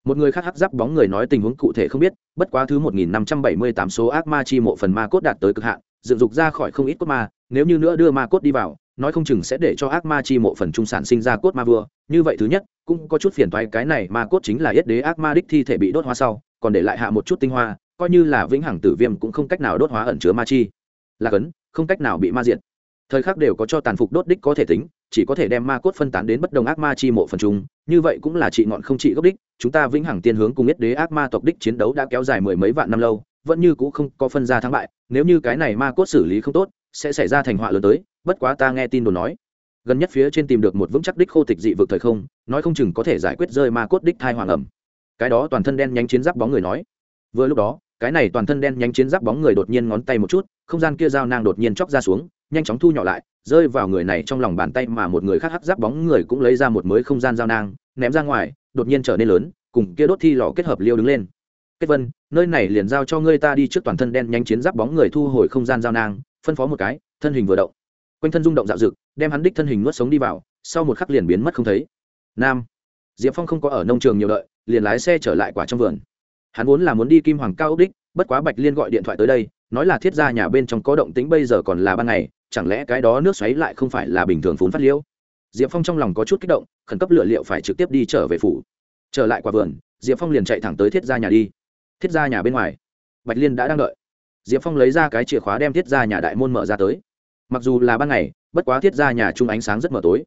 một người khác hắc giáp bóng người nói tình huống cụ thể không biết, bất quá thứ một nghìn năm trăm bảy mươi tám số ác ma chi mộ phần ma cốt đạt tới cực hạn, dựng dục ra khỏi không ít cốt ma, nếu như nữa đưa ma cốt đi vào, nói không chừng sẽ để cho ác ma chi mộ phần trung sản sinh ra cốt ma vua. Như vậy thứ nhất, cũng có chút phiền toái, cái này ma cốt chính là yết đế ác ma đích thi thể bị đốt hóa sau, còn để lại hạ một chút tinh hoa, coi như là vĩnh hằng tử viêm cũng không cách nào đốt hóa ẩn chứa ma chi. Là cấn không cách nào bị ma diệt. Thời khắc đều có cho tàn phục đốt đích có thể tính chỉ có thể đem ma cốt phân tán đến bất đồng ác ma chi mộ phần chung. Như vậy cũng là trị ngọn không trị gốc đích. Chúng ta vĩnh hằng tiên hướng cùng nhất đế ác ma tộc đích chiến đấu đã kéo dài mười mấy vạn năm lâu, vẫn như cũ không có phân ra thắng bại. Nếu như cái này ma cốt xử lý không tốt, sẽ xảy ra thành họa lớn tới. Bất quá ta nghe tin đồn nói, gần nhất phía trên tìm được một vững chắc đích khô tịch dị vực thời không, nói không chừng có thể giải quyết rơi ma cốt đích thai hoàng ẩm. Cái đó toàn thân đen nhánh chiến giáp bóng người nói. Vừa lúc đó, cái này toàn thân đen nhánh chiến giáp bóng người đột nhiên ngón tay một chút, không gian kia dao nang đột nhiên chóc ra xuống nhanh chóng thu nhỏ lại, rơi vào người này trong lòng bàn tay mà một người khác hắc giáp bóng người cũng lấy ra một mới không gian dao nang, ném ra ngoài, đột nhiên trở nên lớn, cùng kia đốt thi lò kết hợp liêu đứng lên. Kết vân, nơi này liền giao cho ngươi ta đi trước toàn thân đen nhanh chiến giáp bóng người thu hồi không gian giao nang, phân phó một cái, thân hình vừa động. Quanh thân rung động dạo dực, đem hắn đích thân hình nuốt sống đi vào, sau một khắc liền biến mất không thấy. Nam, diệp phong không có ở nông trường nhiều đợi, liền lái xe trở lại quả trong vườn. Hắn vốn là muốn đi kim hoàng cao ốc đích, bất quá bạch liên gọi điện thoại tới đây, nói là thiết ra nhà bên trong có động tính bây giờ còn là ban ngày chẳng lẽ cái đó nước xoáy lại không phải là bình thường phún phát liễu? Diệp phong trong lòng có chút kích động, khẩn cấp lựa liệu phải trực tiếp đi trở về phủ. Trở lại quả vườn, diệp phong liền chạy thẳng tới thiết ra nhà đi. Thiết ra nhà bên ngoài. Bạch liên đã đang đợi. Diệp phong lấy ra cái chìa khóa đem thiết ra nhà đại môn mở ra tới. Mặc dù là ban ngày, bất quá thiết ra nhà chung ánh sáng rất mờ tối.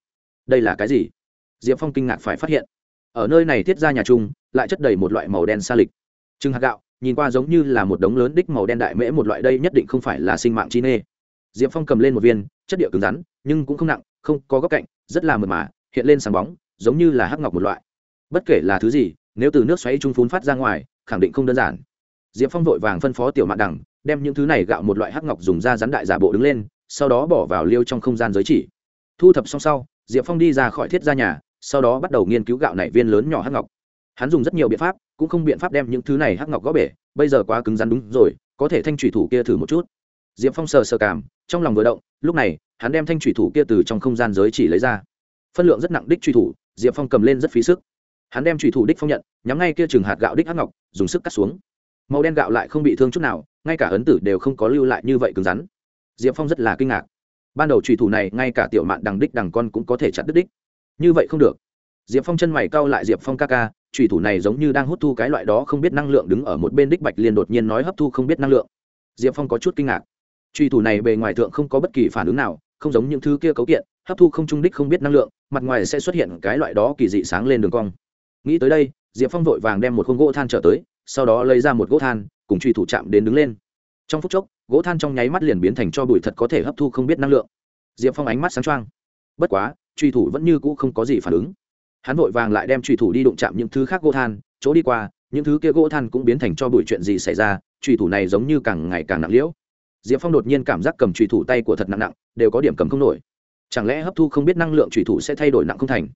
Đây là cái gì? Diệp phong kinh ngạc phải phát hiện. Ở nơi này thiết ra nhà chung, lại chất đầy một loại màu đen xa lịch. Trưng hạt gạo, nhìn qua giống như là một đống lớn đích màu đen đại mễ một loại, đây nhất định không phải là sinh mạng chi nê diệp phong cầm lên một viên, chất địa cứng rắn, nhưng cũng không nặng, không có góc cạnh, rất là mượt mà, hiện lên sáng bóng, giống như là hắc ngọc một loại. Bất kể là thứ gì, nếu từ nước xoáy trung phún phát ra ngoài, khẳng định không đơn giản. Diệp phong vội vàng phân phó tiểu mạn đằng, đem những thứ này gạo một loại hắc ngọc dùng ra rắn đại giả bộ đứng lên, sau đó bỏ vào liêu trong không gian giới chỉ. Thu thập xong sau, diệp phong đi ra khỏi thiết ra nhà, sau đó bắt đầu nghiên cứu gạo này viên lớn nhỏ hắc ngọc. Hắn dùng rất nhiều biện pháp, cũng không biện pháp đem những thứ này hắc ngọc gõ bể, bây giờ quá cứng rắn đúng rồi, có thể thanh thủy thủ kia thử một chút diệp phong sờ sờ cảm, trong lòng vừa động, lúc này, hắn đem thanh thủy thủ kia từ trong không gian giới chỉ lấy ra. Phân lượng rất nặng đích truy thủ, diệp phong cầm lên rất phí sức. Hắn đem truy thủ đích phong nhận, nhắm ngay kia chừng hạt gạo đích hắc ngọc, dùng sức cắt xuống. Màu đen gạo lại không bị thương chút nào, ngay cả ấn tử đều không có lưu lại như vậy cứng rắn. Diệp phong rất là kinh ngạc. Ban đầu truy thủ này, ngay cả tiểu mạn đằng đích đằng con cũng có thể chặt đứt đích. Như vậy không được. Diệp phong chân mày cau lại diệp phong ca ca truy thủ này giống như đang hút thu cái loại đó không biết năng lượng đứng ở một bên đích bạch liên đột nhiên nói hấp thu không biết năng lượng. Diệp phong có chút kinh ngạc truy thủ này bề ngoài thượng không có bất kỳ phản ứng nào, không giống những thứ kia cấu kiện, hấp thu không trung đích không biết năng lượng, mặt ngoài sẽ xuất hiện cái loại đó kỳ dị sáng lên đường cong. Nghĩ tới đây, diệp phong vội vàng đem một khung gỗ than trở tới, sau đó lấy ra một gỗ than, cùng truy thủ chạm đến đứng lên. Trong phút chốc, gỗ than trong nháy mắt liền biến thành cho bụi thật có thể hấp thu không biết năng lượng. Diệp phong ánh mắt sáng trăng bất quá, truy thủ vẫn như cũ không có gì phản ứng. Hắn vội vàng lại đem truy thủ đi đụng chạm những thứ khác gỗ than, chỗ đi qua, những thứ kia gỗ than cũng biến thành cho bụi chuyện gì xảy ra, truy thủ này giống như càng ngày càng nặng liễu diệp phong đột nhiên cảm giác cầm trùy thủ tay của thật nặng nặng, đều có điểm cầm không nổi. Chẳng lẽ hấp thu không biết năng lượng trùy thủ sẽ thay đổi nặng không thành?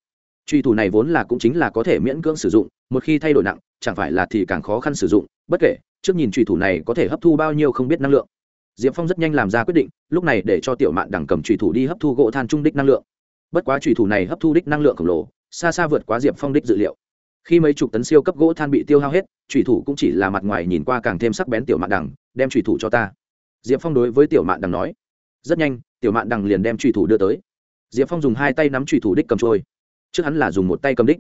Trùy thủ này vốn là cũng chính là có thể miễn cưỡng sử dụng, một khi thay đổi nặng, chẳng phải là thì càng khó khăn sử dụng, bất kể, trước nhìn trùy thủ này có thể hấp thu bao nhiêu không biết năng lượng. Diệp phong rất nhanh làm ra quyết định, lúc này để cho tiểu mạn đẳng cầm trùy thủ đi hấp thu gỗ than trung đích năng lượng. Bất quá trùy thủ này hấp thu đích năng lượng khổng lồ, xa xa vượt quá diệp phong đích dự liệu. Khi mấy chục tấn siêu cấp gỗ than bị tiêu hao hết trùy thủ cũng chỉ là mặt ngoài nhìn qua càng thêm sắc bén tiểu mạn đằng đem trùy thủ cho ta diệp phong đối với tiểu mạn đằng nói, rất nhanh, tiểu mạn đằng liền đem trùy thủ đưa tới. Diệp phong dùng hai tay nắm trùy thủ đích cầm trôi. Trước hắn là dùng một tay cầm đích.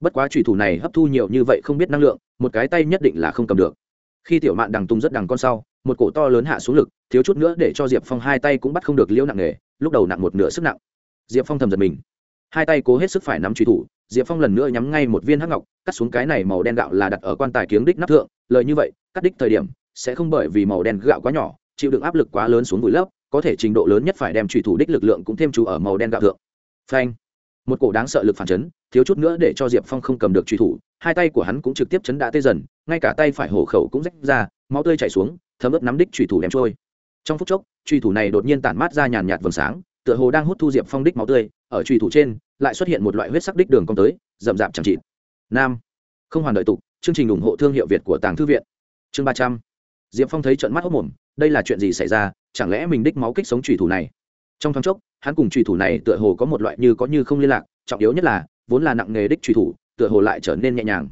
Bất quá trùy thủ này hấp thu nhiều như vậy không biết năng lượng, một cái tay nhất định là không cầm được. Khi tiểu mạn đằng tung rất đằng con sau, một cổ to lớn hạ xuống lực, thiếu chút nữa để cho diệp phong hai tay cũng bắt không được liễu nặng nề, lúc đầu nặng một nửa sức nặng. Diệp phong thầm giật mình. Hai tay cố hết sức phải nắm truy thủ, diệp phong lần nữa nhắm ngay một viên hắc ngọc, cắt xuống cái này màu đen gạo là đặt ở quan tài kiếng đích nắp thượng, lợi như vậy, cắt đích thời điểm, sẽ không bởi vì màu đen gạo quá nhỏ chịu đựng áp lực quá lớn xuống vùi lấp, có thể trình độ lớn nhất phải đem truy thủ đích lực lượng cũng thêm chú ở màu đen gạo thượng. Phanh. Một cổ đáng sợ lực phản chấn, thiếu chút nữa để cho diệp phong không cầm được truy thủ, hai tay của hắn cũng trực tiếp chấn đã tê dần, ngay cả tay phải hổ khẩu cũng rách ra, máu tươi chảy xuống, thấm ướp nắm đích truy thủ đem trôi. Trong phút chốc truy thủ này đột nhiên tản mát ra nhàn nhạt vầng sáng, tựa hồ đang hút thu diệp phong đích máu tươi, ở truy thủ trên, lại xuất hiện một loại huyết sắc đích đường cong tới, rậm rạp chẳng trịt nam. Không hoàn đợi tục, chương trình ủng hộ thương hiệu việt của tàng thư viện. Chương ba trăm. Diệp phong thấy trận mắt hốc mồm đây là chuyện gì xảy ra, chẳng lẽ mình đích máu kích sống trùy thủ này? Trong thoáng chốc, hắn cùng trùy thủ này tựa hồ có một loại như có như không liên lạc, trọng yếu nhất là, vốn là nặng nghề đích trùy thủ, tựa hồ lại trở nên nhẹ nhàng.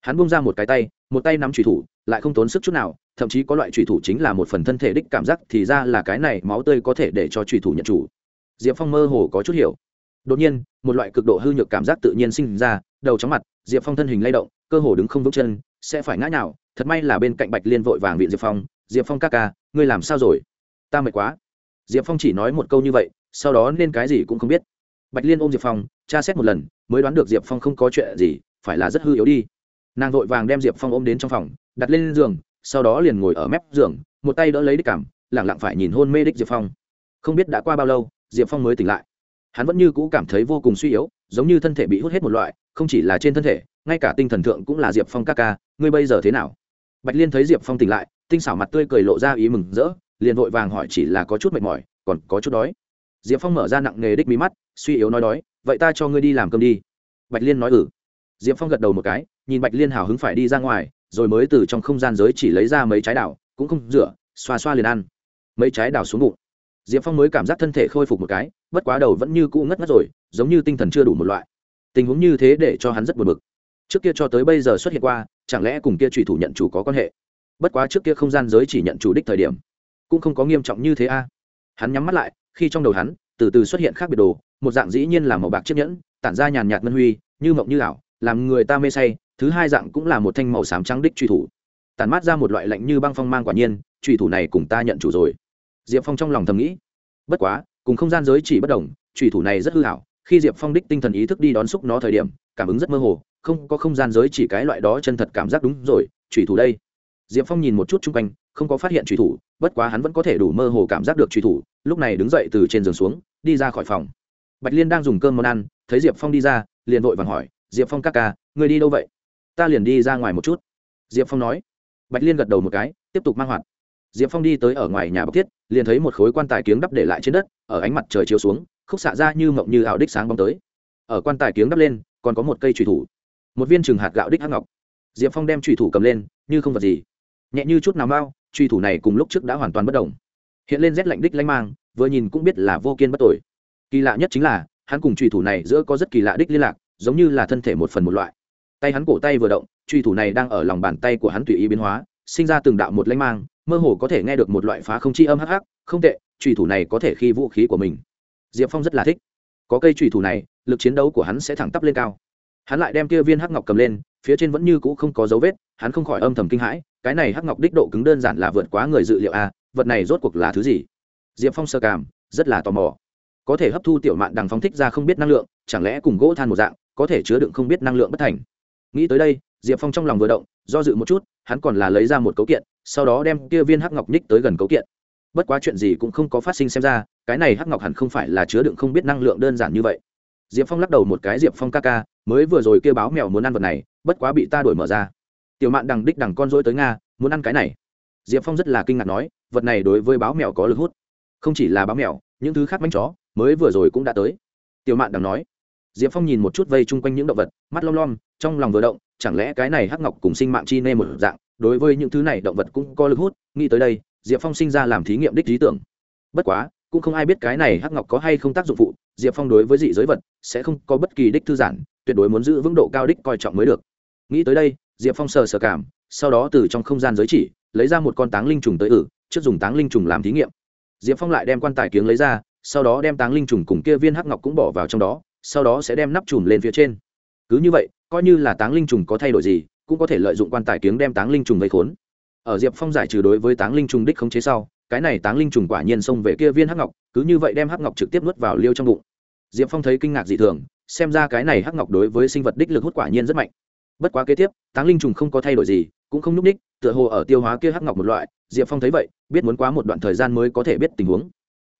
Hắn bung ra một cái tay, một tay nắm trùy thủ, lại không tốn sức chút nào, thậm chí có loại trùy thủ chính là một phần thân thể đích cảm giác, thì ra là cái này máu tươi có thể để cho trùy thủ nhận chủ. Diệp phong mơ hồ có chút hiểu. Đột nhiên, một loại cực độ hư nhược cảm giác tự nhiên sinh ra, đầu chóng mặt, diệp phong thân hình lay động, cơ hồ đứng không vững chân, sẽ phải ngã nhào. thật may là bên cạnh bạch liên vội vàng viện diệp phong diệp phong ca ca, ngươi làm sao rồi? Ta mệt quá. Diệp phong chỉ nói một câu như vậy, sau đó nên cái gì cũng không biết. Bạch liên ôm diệp phong, tra xét một lần, mới đoán được diệp phong không có chuyện gì, phải là rất hư yếu đi. Nàng vội vàng đem diệp phong ôm đến trong phòng, đặt lên giường, sau đó liền ngồi ở mép giường, một tay đỡ lấy đích cảm lẳng lặng phải nhìn hôn mê đích diệp phong. Không biết đã qua bao lâu, diệp phong mới tỉnh lại. Hắn vẫn như cũ cảm thấy vô cùng suy yếu, giống như thân thể bị hút hết một loại, không chỉ là trên thân thể, ngay cả tinh thần thượng cũng là diệp phong ca ca, ngươi bây giờ thế nào? Bạch liên thấy diệp phong tỉnh lại tinh xảo mặt tươi cười lộ ra ý mừng rỡ, liền vội vàng hỏi chỉ là có chút mệt mỏi, còn có chút đói. Diệp phong mở ra nặng nghề đích mí mắt, suy yếu nói đói, vậy ta cho ngươi đi làm cơm đi. Bạch liên nói ừ. Diệp phong gật đầu một cái, nhìn bạch liên hào hứng phải đi ra ngoài, rồi mới từ trong không gian giới chỉ lấy ra mấy trái đảo cũng không rửa, xoa xoa liền ăn. Mấy trái đảo xuống bụng. Diệp phong mới cảm giác thân thể khôi phục một cái, bất quá đầu vẫn như cũ ngất ngất rồi, giống như tinh thần chưa đủ một loại. Tình huống như thế để cho hắn rất buồn bực. Trước kia cho tới bây giờ xuất hiện qua, chẳng lẽ cùng kia trùy thủ nhận chủ có quan hệ? Bất quá trước kia không gian giới chỉ nhận chủ đích thời điểm, cũng không có nghiêm trọng như thế a. Hắn nhắm mắt lại, khi trong đầu hắn, từ từ xuất hiện khác biệt đồ, một dạng dĩ nhiên là màu bạc chiếc nhẫn, tản ra nhàn nhạt ngân huy, như mộng như ảo, làm người ta mê say, thứ hai dạng cũng là một thanh màu xám trắng đích truy thủ. Tản mát ra một loại lạnh như băng phong mang quả nhiên, truy thủ này cùng ta nhận chủ rồi. Diệp phong trong lòng thầm nghĩ. Bất quá, cùng không gian giới chỉ bất đồng, truy thủ này rất hư hảo khi diệp phong đích tinh thần ý thức đi đón xúc nó thời điểm, cảm ứng rất mơ hồ, không có không gian giới chỉ cái loại đó chân thật cảm giác đúng rồi, truy thủ đây diệp phong nhìn một chút chung quanh, không có phát hiện truy thủ, bất quá hắn vẫn có thể đủ mơ hồ cảm giác được truy thủ, lúc này đứng dậy từ trên giường xuống, đi ra khỏi phòng. Bạch liên đang dùng cơm món ăn, thấy diệp phong đi ra, liền vội vàng hỏi, diệp phong ca ca, người đi đâu vậy? Ta liền đi ra ngoài một chút. Diệp phong nói. Bạch liên gật đầu một cái, tiếp tục mang hoạt. Diệp phong đi tới ở ngoài nhà bọc thiết, liền thấy một khối quan tài kiếng đắp để lại trên đất, ở ánh mặt trời chiếu xuống, khúc xạ ra như mộng như ảo đích sáng bóng tới. Ở quan tài kiếng đắp lên, còn có một cây trùy thủ. Một viên trừng hạt gạo đích hắc ngọc. Diệp phong đem trùy thủ cầm lên, như không vật gì nhẹ như chút nào mau, truy thủ này cùng lúc trước đã hoàn toàn bất đồng. Hiện lên rét lạnh đích lanh mang, vừa nhìn cũng biết là vô kiên bất tội. Kỳ lạ nhất chính là, hắn cùng truy thủ này giữa có rất kỳ lạ đích liên lạc, giống như là thân thể một phần một loại. Tay hắn cổ tay vừa động, truy thủ này đang ở lòng bàn tay của hắn tùy ý biến hóa, sinh ra từng đạo một lanh mang, mơ hồ có thể nghe được một loại phá không chi âm hắc hắc, không tệ, truy thủ này có thể khi vũ khí của mình. Diệp phong rất là thích. Có cây truy thủ này, lực chiến đấu của hắn sẽ thẳng tắp lên cao. Hắn lại đem kia viên hắc ngọc cầm lên, phía trên vẫn như cũ không có dấu vết, hắn không khỏi âm thầm kinh hãi cái này hắc ngọc đích độ cứng đơn giản là vượt quá người dự liệu a, vật này rốt cuộc là thứ gì? Diệp phong sơ cảm, rất là tò mò. Có thể hấp thu tiểu mạn đằng phóng thích ra không biết năng lượng, chẳng lẽ cùng gỗ than một dạng, có thể chứa đựng không biết năng lượng bất thành? Nghĩ tới đây, diệp phong trong lòng vừa động, do dự một chút, hắn còn là lấy ra một cấu kiện, sau đó đem kia viên hắc ngọc ních tới gần cấu kiện. Bất quá chuyện gì cũng không có phát sinh xem ra, cái này hắc ngọc hẳn không phải là chứa đựng không biết năng lượng đơn giản như vậy. Diệp phong lắc đầu một cái, diệp phong ca ca, mới vừa rồi kêu báo mèo muốn ăn vật này, bất quá bị ta đổi mở ra tiểu mạn đằng đích đằng con dỗi tới nga muốn ăn cái này. Diệp phong rất là kinh ngạc nói vật này đối với báo mèo có lực hút. Không chỉ là báo mèo những thứ khác bánh chó mới vừa rồi cũng đã tới. Tiểu mạn đằng nói. Diệp phong nhìn một chút vây chung quanh những động vật mắt lom lom trong lòng vừa động chẳng lẽ cái này hắc ngọc cùng sinh mạng chi nê một dạng đối với những thứ này động vật cũng có lực hút nghĩ tới đây diệp phong sinh ra làm thí nghiệm đích lý tưởng. Bất quá cũng không ai biết cái này hắc ngọc có hay không tác dụng phụ diệp phong đối với dị giới vật sẽ không có bất kỳ đích thư giản, tuyệt đối muốn giữ vững độ cao đích coi trọng mới được. Nghĩ tới đây diệp phong sờ sờ cảm, sau đó từ trong không gian giới chỉ, lấy ra một con táng linh trùng tới ử trước dùng táng linh trùng làm thí nghiệm. Diệp phong lại đem quan tài kiếng lấy ra, sau đó đem táng linh trùng cùng kia viên hắc ngọc cũng bỏ vào trong đó, sau đó sẽ đem nắp trùm lên phía trên. Cứ như vậy, coi như là táng linh trùng có thay đổi gì, cũng có thể lợi dụng quan tài kiếng đem táng linh trùng gây khốn. Ở diệp phong giải trừ đối với táng linh trùng đích khống chế sau, cái này táng linh trùng quả nhiên xông về kia viên hắc ngọc, cứ như vậy đem hắc ngọc trực tiếp nuốt vào liêu trong bụng. Diệp phong thấy kinh ngạc dị thường, xem ra cái này hắc ngọc đối với sinh vật đích lực hút quả nhiên rất mạnh bất quá kế tiếp, táng linh trùng không có thay đổi gì, cũng không n ú c ních, tựa hồ ở tiêu hóa kia hắc ngọc một loại, diệp phong thấy vậy, biết muốn quá một đoạn thời gian mới có thể biết tình huống.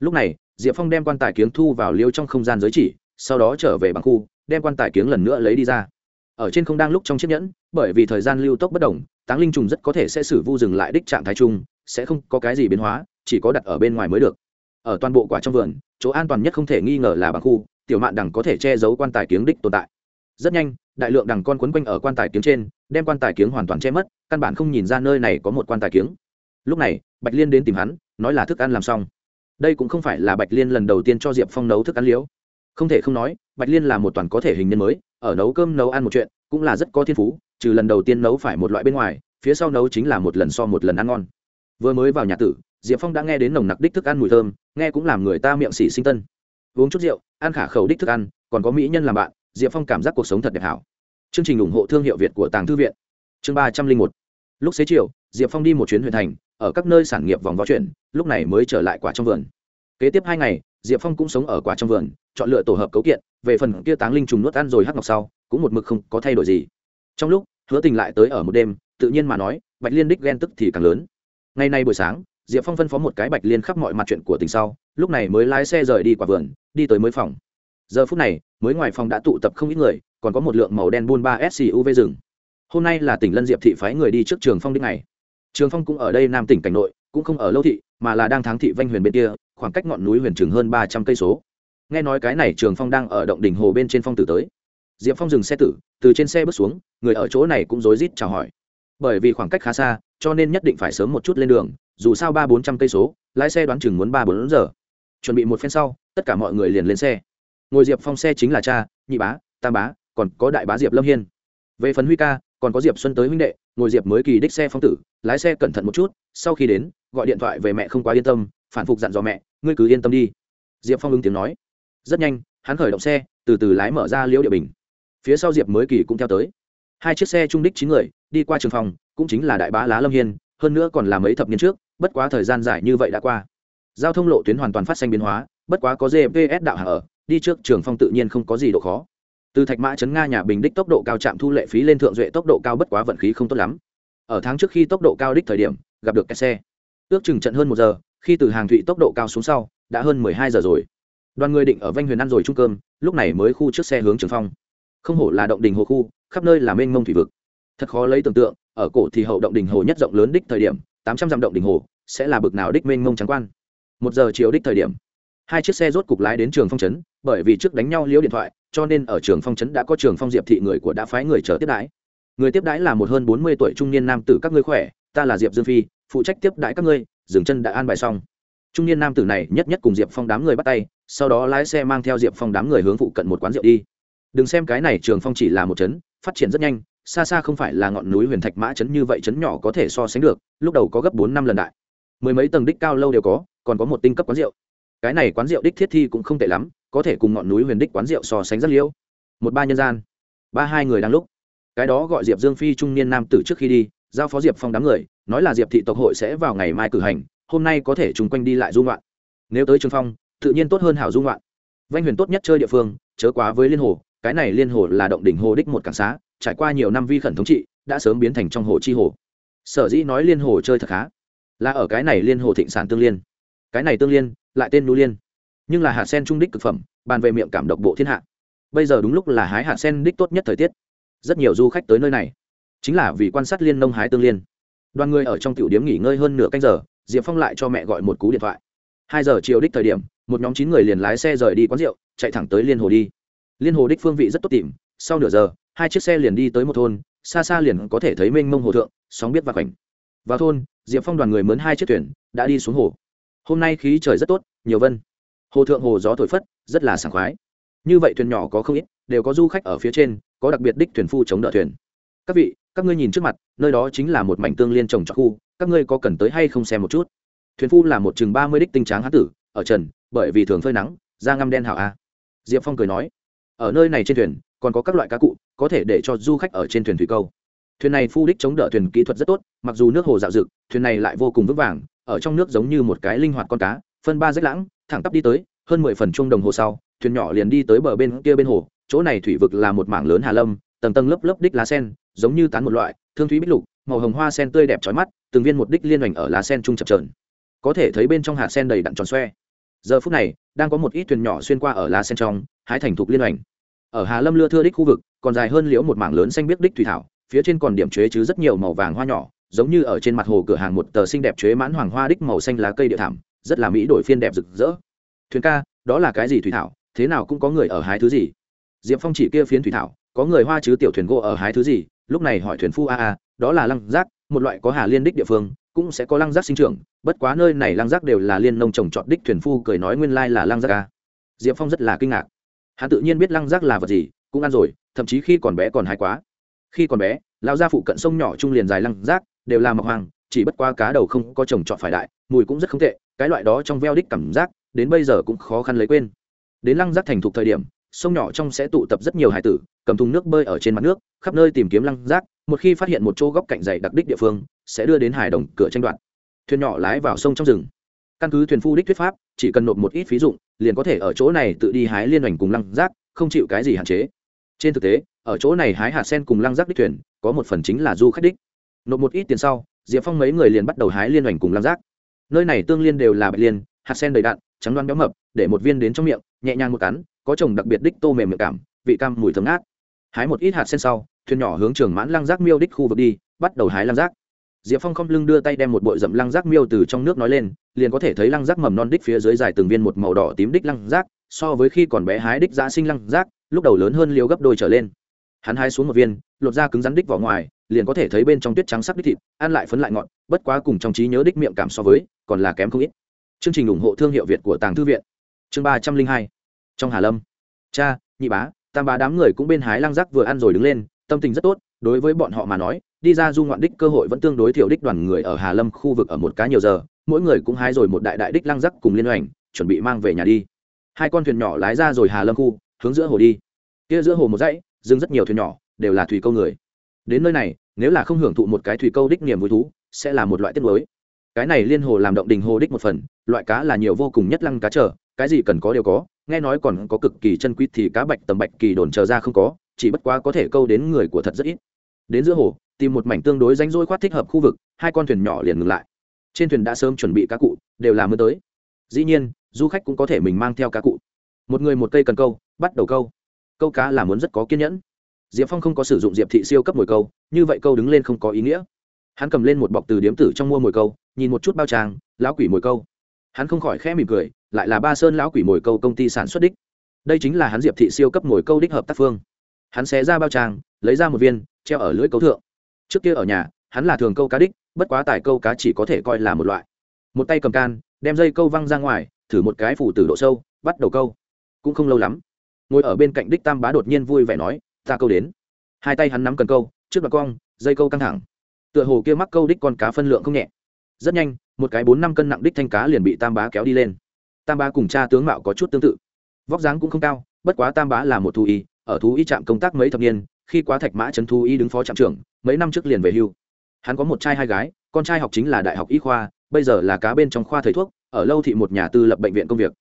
Lúc này, diệp phong đem quan tài kiếng thu vào liêu trong không gian giới chỉ, sau đó trở về bằng khu, đem quan tài kiếng lần nữa lấy đi ra. Ở trên không đang lúc trong chiếc nhẫn, bởi vì thời gian lưu tốc bất đồng, táng linh trùng rất có thể sẽ xử vu dừng lại đích trạng thái chung, sẽ không có cái gì biến hóa, chỉ có đặt ở bên ngoài mới được. Ở toàn bộ quả trong vườn, chỗ an toàn nhất không thể nghi ngờ là bằng khu, tiểu mạn đằng có thể che giấu quan tài kiếng đích tồn tại rất nhanh, đại lượng đằng con quấn quanh ở quan tài kiếng trên, đem quan tài kiếng hoàn toàn che mất, căn bản không nhìn ra nơi này có một quan tài kiếng. Lúc này, bạch liên đến tìm hắn, nói là thức ăn làm xong. Đây cũng không phải là bạch liên lần đầu tiên cho diệp phong nấu thức ăn liễu không thể không nói, bạch liên là một toàn có thể hình nhân mới, ở nấu cơm nấu ăn một chuyện, cũng là rất có thiên phú, trừ lần đầu tiên nấu phải một loại bên ngoài, phía sau nấu chính là một lần so một lần ăn ngon. Vừa mới vào nhà tử, diệp phong đã nghe đến nồng nặc đích thức ăn mùi thơm, nghe cũng làm người ta miệng xỉ sinh tân. Uống chút rượu, ăn khả khẩu đích thức ăn, còn có mỹ nhân làm bạn diệp phong cảm giác cuộc sống thật đẹp hảo. Chương trình ủng hộ thương hiệu việt của tàng thư viện. Chương ba trăm linh một. Lúc xế chiều, diệp phong đi một chuyến huyện thành, ở các nơi sản nghiệp vòng vó chuyển lúc này mới trở lại quả trong vườn. Kế tiếp hai ngày, diệp phong cũng sống ở quả trong vườn, chọn lựa tổ hợp cấu kiện, về phần kia táng linh trùng nuốt ăn rồi hắc ngọc sau, cũng một mực không có thay đổi gì. Trong lúc, hứa tình lại tới ở một đêm, tự nhiên mà nói, bạch liên đích ghen tức thì càng lớn. Ngày nay buổi sáng, diệp phong phân phó một cái bạch liên khắp mọi mặt chuyện của tình sau, lúc này mới lái xe rời đi quả vườn, đi tới mới phòng giờ phút này, mới ngoài phòng đã tụ tập không ít người, còn có một lượng màu đen buôn ba suv rừng. Hôm nay là tỉnh lân diệp thị phái người đi trước trường phong đích này trường phong cũng ở đây nam tỉnh cảnh nội, cũng không ở lâu thị, mà là đang thắng thị vanh huyền bên kia, khoảng cách ngọn núi huyền trường hơn ba trăm cây số. Nghe nói cái này trường phong đang ở động đỉnh hồ bên trên phong tử tới. Diệp phong dừng xe tử, từ trên xe bước xuống, người ở chỗ này cũng rối rít chào hỏi. Bởi vì khoảng cách khá xa, cho nên nhất định phải sớm một chút lên đường, dù sao ba bốn trăm cây số, lái xe đoán chừng muốn ba bốn giờ. Chuẩn bị một phen sau, tất cả mọi người liền lên xe ngồi diệp phong xe chính là cha, nhị bá, tam bá, còn có đại bá diệp lâm hiên. Về phần huy ca, còn có diệp xuân tới huynh đệ, ngồi diệp mới kỳ đích xe phong tử, lái xe cẩn thận một chút, sau khi đến, gọi điện thoại về mẹ không quá yên tâm, phản phục dặn dò mẹ, ngươi cứ yên tâm đi. Diệp phong ứng tiếng nói. Rất nhanh, hắn khởi động xe, từ từ lái mở ra liễu địa bình. Phía sau diệp mới kỳ cũng theo tới. Hai chiếc xe trung đích chín người, đi qua trường phòng, cũng chính là đại bá lá lâm hiên, hơn nữa còn là mấy thập niên trước, bất quá thời gian dài như vậy đã qua. Giao thông lộ tuyến hoàn toàn phát sinh biến hóa, bất quá có gps đạo hạ ở đi trước, trường phong tự nhiên không có gì độ khó. Từ thạch mã chấn nga nhà bình đích tốc độ cao chạm thu lệ phí lên thượng duệ tốc độ cao bất quá vận khí không tốt lắm. Ở tháng trước khi tốc độ cao đích thời điểm, gặp được kẹt xe. Ước chừng trận hơn một giờ, khi từ hàng thụy tốc độ cao xuống sau, đã hơn mười hai giờ rồi. Đoàn người định ở vanh huyền ăn rồi trung cơm, lúc này mới khu trước xe hướng trường phong. Không hổ là động đình hồ khu, khắp nơi là mênh mông thủy vực. Thật khó lấy tưởng tượng, ở cổ thì hậu động đình hồ nhất rộng lớn đích thời điểm, tám trăm dặm động đình hồ, sẽ là bực nào đích mênh mông trắng quan. Một giờ chiều đích thời điểm hai chiếc xe rốt cục lái đến trường phong trấn, bởi vì trước đánh nhau liễu điện thoại, cho nên ở trường phong trấn đã có trường phong diệp thị người của đã phái người chờ tiếp đãi. Người tiếp đãi là một hơn bốn mươi tuổi trung niên nam tử các ngươi khỏe, ta là diệp dương phi, phụ trách tiếp đãi các ngươi, dừng chân đã an bài xong. Trung niên nam tử này nhất nhất cùng diệp phong đám người bắt tay, sau đó lái xe mang theo diệp phong đám người hướng phụ cận một quán rượu đi. Đừng xem cái này trường phong chỉ là một trấn, phát triển rất nhanh, xa xa không phải là ngọn núi huyền thạch mã trấn như vậy trấn nhỏ có thể so sánh được, lúc đầu có gấp bốn năm lần đại. Mười mấy tầng đích cao lâu đều có, còn có một tinh cấp quán rượu cái này quán rượu đích thiết thi cũng không tệ lắm, có thể cùng ngọn núi huyền đích quán rượu so sánh rất liễu một ba nhân gian. Ba hai người đang lúc. Cái đó gọi diệp dương phi trung niên nam tử trước khi đi, giao phó diệp phong đám người, nói là diệp thị tộc hội sẽ vào ngày mai cử hành, hôm nay có thể chung quanh đi lại dung loạn nếu tới trường phong, tự nhiên tốt hơn hảo dung loạn vanh huyền tốt nhất chơi địa phương, chớ quá với liên hồ, cái này liên hồ là động đỉnh hồ đích một cảng xá, trải qua nhiều năm vi khẩn thống trị, đã sớm biến thành trong hồ chi hồ. Sở dĩ nói liên hồ chơi thật khá, là ở cái này liên hồ thịnh sản tương liên. Cái này tương liên lại tên nu liên. Nhưng là hạt sen trung đích thực phẩm, bàn về miệng cảm độc bộ thiên hạ. Bây giờ đúng lúc là hái hạt sen đích tốt nhất thời tiết. Rất nhiều du khách tới nơi này, chính là vì quan sát liên nông hái tương liên. Đoàn người ở trong tiểu điếm nghỉ ngơi hơn nửa canh giờ, diệp phong lại cho mẹ gọi một cú điện thoại. Hai giờ chiều đích thời điểm, một nhóm chín người liền lái xe rời đi quán rượu, chạy thẳng tới liên hồ đi. Liên hồ đích phương vị rất tốt tìm, sau nửa giờ, hai chiếc xe liền đi tới một thôn, xa xa liền có thể thấy mênh mông hồ thượng, sóng biết và khoảnh vào thôn, diệp phong đoàn người mướn hai chiếc thuyền, đã đi xuống hồ hôm nay khí trời rất tốt, nhiều vân. Hồ thượng hồ gió thổi phất, rất là sảng khoái. Như vậy thuyền nhỏ có không ít, đều có du khách ở phía trên, có đặc biệt đích thuyền phu chống đỡ thuyền. Các vị, các ngươi nhìn trước mặt, nơi đó chính là một mảnh tương liên trồng trọt khu, các ngươi có cần tới hay không xem một chút? Thuyền phu là một chừng ba mươi đích tinh tráng hán tử, ở trần, bởi vì thường phơi nắng, da ngăm đen hảo a. Diệp phong cười nói, ở nơi này trên thuyền, còn có các loại cá cụ, có thể để cho du khách ở trên thuyền thủy câu. Thuyền này phu đích chống đỡ thuyền kỹ thuật rất tốt, mặc dù nước hồ dạo dực thuyền này lại vô cùng vững vàng ở trong nước giống như một cái linh hoạt con cá, phân ba rách lãng, thẳng tắp đi tới, hơn mười phần chung đồng hồ sau, thuyền nhỏ liền đi tới bờ bên kia bên hồ, chỗ này thủy vực là một mảng lớn hà lâm, tầng tầng lớp lớp đích lá sen, giống như tán một loại, thương thúy bích lục, màu hồng hoa sen tươi đẹp trói mắt, từng viên một đích liên hoành ở lá sen trung chập trờn có thể thấy bên trong hạt sen đầy đặn tròn xoe. Giờ phút này, đang có một ít thuyền nhỏ xuyên qua ở lá sen trong, hái thành thục liên hoành. Ở hà lâm lưa thưa đích khu vực, còn dài hơn liễu một mảng lớn xanh biếc đích thủy thảo, phía trên còn điểm chế chứ rất nhiều màu vàng hoa nhỏ giống như ở trên mặt hồ cửa hàng một tờ xinh đẹp chế mãn hoàng hoa đích màu xanh lá cây địa thảm, rất là mỹ đổi phiên đẹp rực rỡ. Thuyền ca, đó là cái gì thủy thảo? Thế nào cũng có người ở hái thứ gì? Diệp phong chỉ kia phiến thủy thảo, có người hoa chứ tiểu thuyền gỗ ở hái thứ gì? Lúc này hỏi thuyền phu a a, đó là lăng rác một loại có hà liên đích địa phương, cũng sẽ có lăng rác sinh trưởng, bất quá nơi này lăng rác đều là liên nông trồng trọt đích, thuyền phu cười nói nguyên lai là lăng rác ca diệp phong rất là kinh ngạc. Hắn tự nhiên biết lăng rác là vật gì, cũng ăn rồi, thậm chí khi còn bé còn hái quá. Khi còn bé, lão gia phụ cận sông nhỏ trung liền dài lăng rác đều là mọc hoàng chỉ bất qua cá đầu không có trồng trọt phải đại, mùi cũng rất không tệ, cái loại đó trong veo đích cảm giác, đến bây giờ cũng khó khăn lấy quên. Đến lăng giác thành thục thời điểm, sông nhỏ trong sẽ tụ tập rất nhiều hải tử, cầm thùng nước bơi ở trên mặt nước, khắp nơi tìm kiếm lăng giác, một khi phát hiện một chỗ góc cạnh dày đặc đích địa phương, sẽ đưa đến hải đồng cửa tranh đoạt. Thuyền nhỏ lái vào sông trong rừng. Căn cứ thuyền phu đích thuyết pháp, chỉ cần nộp một ít phí dụng, liền có thể ở chỗ này tự đi hái liên hoành cùng lăng giác, không chịu cái gì hạn chế. Trên thực tế, ở chỗ này hái hạt sen cùng lăng giác đích thuyền, có một phần chính là du khách đích nộp một ít tiền sau diệp phong mấy người liền bắt đầu hái liên hoành cùng lam giác. Nơi này tương liên đều là bạch liên hạt sen đầy đạn trắng đoan béo mập để một viên đến trong miệng nhẹ nhàng một cắn có trồng đặc biệt đích tô mềm miệng cảm vị cam mùi thơm ngát. Hái một ít hạt sen sau thuyền nhỏ hướng trường mãn lăng rác miêu đích khu vực đi bắt đầu hái lăng rác. diệp phong không lưng đưa tay đem một bội rậm lăng rác miêu từ trong nước nói lên liền có thể thấy lăng rác mầm non đích phía dưới dài từng viên một màu đỏ tím đích lăng rác, so với khi còn bé hái đích giã sinh lăng rác, lúc đầu lớn hơn liều gấp đôi trở lên. Hắn hái xuống một viên lột ra cứng rắn đích vào ngoài liền có thể thấy bên trong tuyết trắng sắc đích thịt, ăn lại phấn lại ngọt, bất quá cùng trong trí nhớ đích miệng cảm so với, còn là kém không ít. Chương trình ủng hộ thương hiệu việt của tàng thư viện. Chương ba trăm linh hai. Trong hà lâm. Cha, nhị bá, tam bá đám người cũng bên hái lăng giác vừa ăn rồi đứng lên, tâm tình rất tốt, đối với bọn họ mà nói, đi ra du ngoạn đích cơ hội vẫn tương đối thiểu đích đoàn người ở hà lâm khu vực ở một cá nhiều giờ, mỗi người cũng hái rồi một đại đại đích lăng giác cùng liên hoành, chuẩn bị mang về nhà đi. Hai con thuyền nhỏ lái ra rồi hà lâm khu, hướng giữa hồ đi. Kia giữa hồ một dãy dừng rất nhiều thuyền nhỏ, đều là thủy câu người đến nơi này, nếu là không hưởng thụ một cái thủy câu đích niềm vui thú, sẽ là một loại tiết mới cái này liên hồ làm động đình hồ đích một phần, loại cá là nhiều vô cùng nhất lăng cá trở cái gì cần có đều có, nghe nói còn có cực kỳ chân quý thì cá bạch tầm bạch kỳ đồn chờ ra không có, chỉ bất quá có thể câu đến người của thật rất ít. Đến giữa hồ, tìm một mảnh tương đối ránh rỗi khoát thích hợp khu vực, hai con thuyền nhỏ liền ngừng lại. Trên thuyền đã sớm chuẩn bị cá cụ, đều là mưa tới. Dĩ nhiên, du khách cũng có thể mình mang theo cá cụ. Một người một cây cần câu, bắt đầu câu. Câu cá là muốn rất có kiên nhẫn diệp phong không có sử dụng diệp thị siêu cấp mồi câu, như vậy câu đứng lên không có ý nghĩa. Hắn cầm lên một bọc từ điếm tử trong mua mồi câu, nhìn một chút bao tràng lão quỷ mồi câu. Hắn không khỏi khẽ mỉm cười, lại là ba sơn lão quỷ mồi câu công ty sản xuất đích. Đây chính là hắn diệp thị siêu cấp mồi câu đích hợp tác phương. Hắn xé ra bao tràng lấy ra một viên, treo ở lưỡi câu thượng. Trước kia ở nhà, hắn là thường câu cá đích, bất quá tài câu cá chỉ có thể coi là một loại. Một tay cầm can, đem dây câu văng ra ngoài, thử một cái phủ từ độ sâu, bắt đầu câu. Cũng không lâu lắm, ngồi ở bên cạnh đích tam bá đột nhiên vui vẻ nói ta câu đến. Hai tay hắn nắm cần câu, trước mặt cong, dây câu căng thẳng. Tựa hồ kia mắc câu đích con cá phân lượng không nhẹ. Rất nhanh, một cái bốn năm cân nặng đích thanh cá liền bị tam bá kéo đi lên. Tam bá cùng cha tướng mạo có chút tương tự. Vóc dáng cũng không cao, bất quá tam bá là một thú y, ở thú y trạm công tác mấy thập niên, khi quá thạch mã trấn thú y đứng phó trạm trưởng, mấy năm trước liền về hưu. Hắn có một trai hai gái, con trai học chính là đại học y khoa, bây giờ là cá bên trong khoa thầy thuốc, ở lâu thị một nhà tư lập bệnh viện công việc.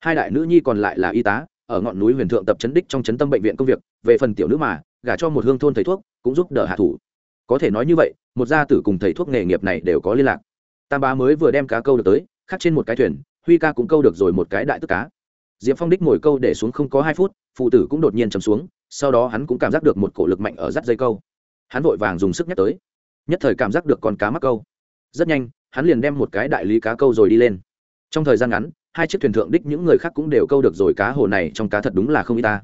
Hai đại nữ nhi còn lại là y tá ở ngọn núi huyền thượng tập chấn đích trong chấn tâm bệnh viện công việc, về phần tiểu nữ mà, gả cho một hương thôn thầy thuốc, cũng giúp đỡ hạ thủ. Có thể nói như vậy, một gia tử cùng thầy thuốc nghề nghiệp này đều có liên lạc. Tam bá mới vừa đem cá câu được tới, khắc trên một cái thuyền, huy ca cũng câu được rồi một cái đại tức cá. Diệp phong đích ngồi câu để xuống không có hai phút, phụ tử cũng đột nhiên chầm xuống, sau đó hắn cũng cảm giác được một cổ lực mạnh ở rắt dây câu. Hắn vội vàng dùng sức nhắc tới. Nhất thời cảm giác được con cá mắc câu. Rất nhanh, hắn liền đem một cái đại lý cá câu rồi đi lên. Trong thời gian ngắn hai chiếc thuyền thượng đích những người khác cũng đều câu được rồi, cá hồ này trong cá thật đúng là không y ta.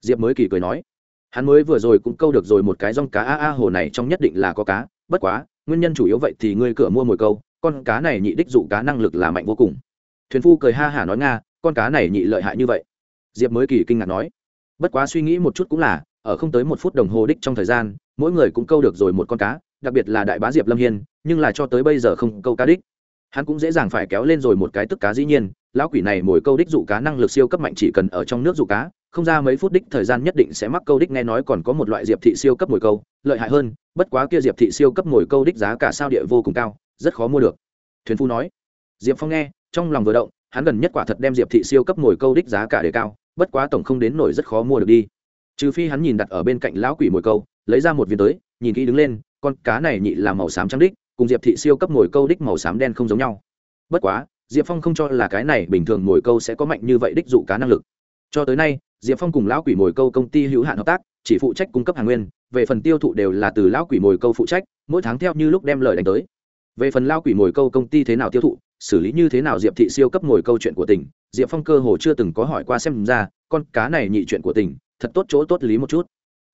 Diệp mới kỳ cười nói, hắn mới vừa rồi cũng câu được rồi một cái rong cá, a a, hồ này trong nhất định là có cá, bất quá, nguyên nhân chủ yếu vậy thì ngươi cửa mua mồi câu, con cá này nhị đích dụ cá năng lực là mạnh vô cùng. Thuyền phu cười ha hả nói nga, con cá này nhị lợi hại như vậy. Diệp mới kỳ kinh ngạc nói, bất quá suy nghĩ một chút cũng là, ở không tới một phút đồng hồ đích trong thời gian, mỗi người cũng câu được rồi một con cá, đặc biệt là đại bá diệp lâm hiên, nhưng là cho tới bây giờ không câu cá đích. Hắn cũng dễ dàng phải kéo lên rồi một cái tức cá dĩ nhiên lão quỷ này mồi câu đích dụ cá năng lực siêu cấp mạnh chỉ cần ở trong nước dụ cá, không ra mấy phút đích thời gian nhất định sẽ mắc câu đích, nghe nói còn có một loại diệp thị siêu cấp mồi câu, lợi hại hơn, bất quá kia diệp thị siêu cấp mồi câu đích giá cả sao địa vô cùng cao, rất khó mua được. Thuyền phu nói, diệp phong nghe, trong lòng vừa động, hắn gần nhất quả thật đem diệp thị siêu cấp mồi câu đích giá cả đề cao, bất quá tổng không đến nổi rất khó mua được đi. Trừ phi hắn nhìn đặt ở bên cạnh lão quỷ mồi câu, lấy ra một viên tới, nhìn kỹ đứng lên, con cá này nhị là màu xám trắng đích, cùng diệp thị siêu cấp mồi câu đích màu xám đen không giống nhau. Bất quá diệp phong không cho là cái này bình thường mồi câu sẽ có mạnh như vậy đích dụ cá năng lực. Cho tới nay, diệp phong cùng lão quỷ mồi câu công ty hữu hạn hợp tác, chỉ phụ trách cung cấp hàng nguyên, về phần tiêu thụ đều là từ lão quỷ mồi câu phụ trách, mỗi tháng theo như lúc đem lời đánh tới. Về phần lão quỷ mồi câu công ty thế nào tiêu thụ, xử lý như thế nào diệp thị siêu cấp mồi câu chuyện của tỉnh, diệp phong cơ hồ chưa từng có hỏi qua xem ra, con cá này nhị chuyện của tỉnh, thật tốt chỗ tốt lý một chút.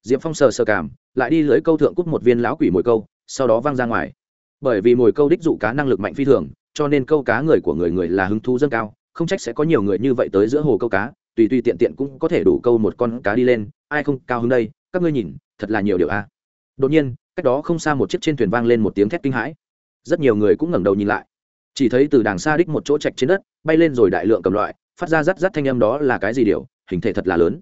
Diệp phong sờ sờ cảm, lại đi lưới câu thượng cút một viên lão quỷ mồi câu, sau đó văng ra ngoài. Bởi vì mồi câu đích dụ cá năng lực mạnh phi thường cho nên câu cá người của người người là hứng thú dâng cao, không trách sẽ có nhiều người như vậy tới giữa hồ câu cá, tùy tùy tiện tiện cũng có thể đủ câu một con cá đi lên, ai không cao hứng đây, các ngươi nhìn, thật là nhiều điều a. Đột nhiên, cách đó không xa một chiếc trên thuyền vang lên một tiếng thét kinh hãi. Rất nhiều người cũng ngẩng đầu nhìn lại. Chỉ thấy từ đàng xa đích một chỗ chạch trên đất, bay lên rồi đại lượng cầm loại, phát ra rắt rắt thanh âm đó là cái gì điều, hình thể thật là lớn.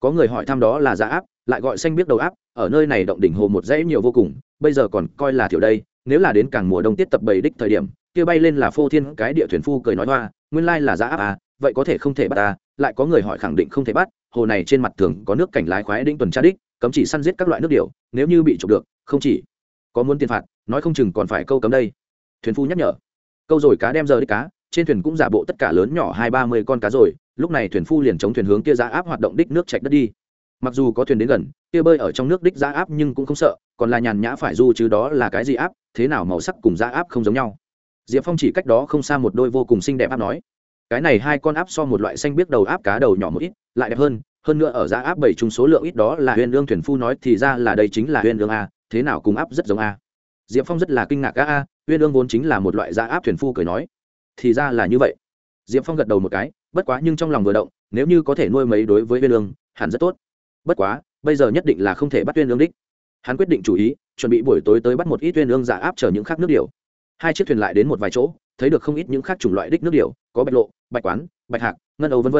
Có người hỏi thăm đó là giá áp, lại gọi xanh biết đầu áp, ở nơi này động đỉnh hồ một dãy nhiều vô cùng, bây giờ còn coi là thiểu đây, nếu là đến càng mùa đông tiết tập bầy đích thời điểm kia bay lên là phô thiên cái địa thuyền phu cười nói hoa, nguyên lai là giá áp à vậy có thể không thể bắt ta lại có người hỏi khẳng định không thể bắt, hồ này trên mặt thường có nước cảnh lái khoái đinh tuần tra đích, cấm chỉ săn giết các loại nước điều nếu như bị trục được, không chỉ có muốn tiền phạt, nói không chừng còn phải câu cấm đây. Thuyền phu nhắc nhở, câu rồi cá đem giờ đi cá, trên thuyền cũng giả bộ tất cả lớn nhỏ hai ba mươi con cá rồi, lúc này thuyền phu liền chống thuyền hướng kia giá áp hoạt động đích nước chạch đất đi. Mặc dù có thuyền đến gần, kia bơi ở trong nước đích giá áp nhưng cũng không sợ, còn là nhàn nhã phải du chứ đó là cái gì áp, thế nào màu sắc cùng giá áp không giống nhau diệp phong chỉ cách đó không xa một đôi vô cùng xinh đẹp áp nói. Cái này hai con áp so một loại xanh biết đầu áp cá đầu nhỏ một ít, lại đẹp hơn hơn nữa ở giá áp bảy chung số lượng ít đó là huyền lương thuyền phu nói thì ra là đây chính là huyền lương a, thế nào cùng áp rất giống a. Diệp phong rất là kinh ngạc, a a, huyền lương vốn chính là một loại giá áp thuyền phu cười nói. Thì ra là như vậy. Diệp phong gật đầu một cái, bất quá nhưng trong lòng vừa động, nếu như có thể nuôi mấy đối với huyền lương, hẳn rất tốt. Bất quá, bây giờ nhất định là không thể bắt huyền lương đích. Hắn quyết định chủ ý, chuẩn bị buổi tối tới bắt một ít huyền lương giả áp chở những khác nước điều hai chiếc thuyền lại đến một vài chỗ, thấy được không ít những khác chủng loại đích nước điều, có bạch lộ, bạch quán, bạch hạc, ngân âu v v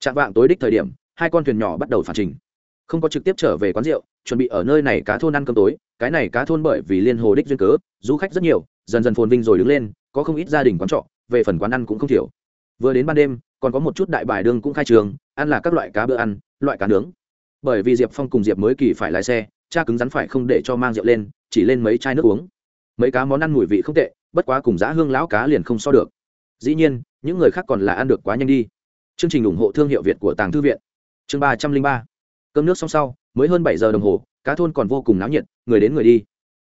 chạm vạng tối đích thời điểm, hai con thuyền nhỏ bắt đầu phản trình. Không có trực tiếp trở về quán rượu, chuẩn bị ở nơi này cá thôn ăn cơm tối, cái này cá thôn bởi vì liên hồ đích duyên cớ, du khách rất nhiều, dần dần phồn vinh rồi đứng lên, có không ít gia đình quán trọ, về phần quán ăn cũng không thiểu. Vừa đến ban đêm, còn có một chút đại bài đương cũng khai trường, ăn là các loại cá bữa ăn, loại cá nướng. Bởi vì diệp phong cùng diệp mới kỳ phải lái xe, cha cứng rắn phải không để cho mang rượu lên, chỉ lên mấy chai nước uống mấy cá món ăn mùi vị không tệ, bất quá cùng giá hương lão cá liền không so được. Dĩ nhiên, những người khác còn là ăn được quá nhanh đi. Chương trình ủng hộ thương hiệu việt của tàng thư viện. Chương ba trăm linh ba. Cơm nước xong sau, mới hơn bảy giờ đồng hồ, cá thôn còn vô cùng náo nhiệt, người đến người đi.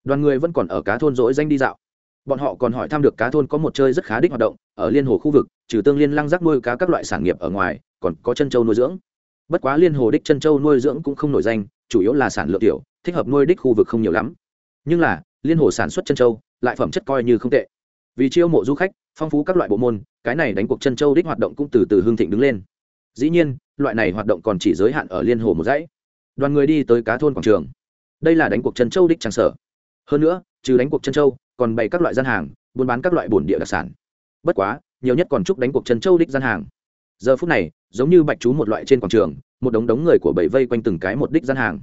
Đoàn người vẫn còn ở cá thôn rỗi danh đi dạo. Bọn họ còn hỏi thăm được cá thôn có một chơi rất khá đích hoạt động, ở liên hồ khu vực, trừ tương liên lăng rác nuôi cá các loại sản nghiệp ở ngoài, còn có chân châu nuôi dưỡng. Bất quá liên hồ đích chân châu nuôi dưỡng cũng không nổi danh, chủ yếu là sản lượng tiểu, thích hợp nuôi đích khu vực không nhiều lắm. Nhưng là liên hồ sản xuất chân châu, lại phẩm chất coi như không tệ. Vì chiêu mộ du khách, phong phú các loại bộ môn, cái này đánh cuộc chân châu đích hoạt động cũng từ từ hương thịnh đứng lên. Dĩ nhiên, loại này hoạt động còn chỉ giới hạn ở liên hồ một dãy. Đoàn người đi tới cá thôn quảng trường. Đây là đánh cuộc chân châu đích trang sở. Hơn nữa, trừ đánh cuộc chân châu, còn bày các loại gian hàng, buôn bán các loại bổn địa đặc sản. Bất quá, nhiều nhất còn chúc đánh cuộc chân châu đích gian hàng. Giờ phút này, giống như bạch chú một loại trên quảng trường, một đống đống người của bảy vây quanh từng cái một đích gian hàng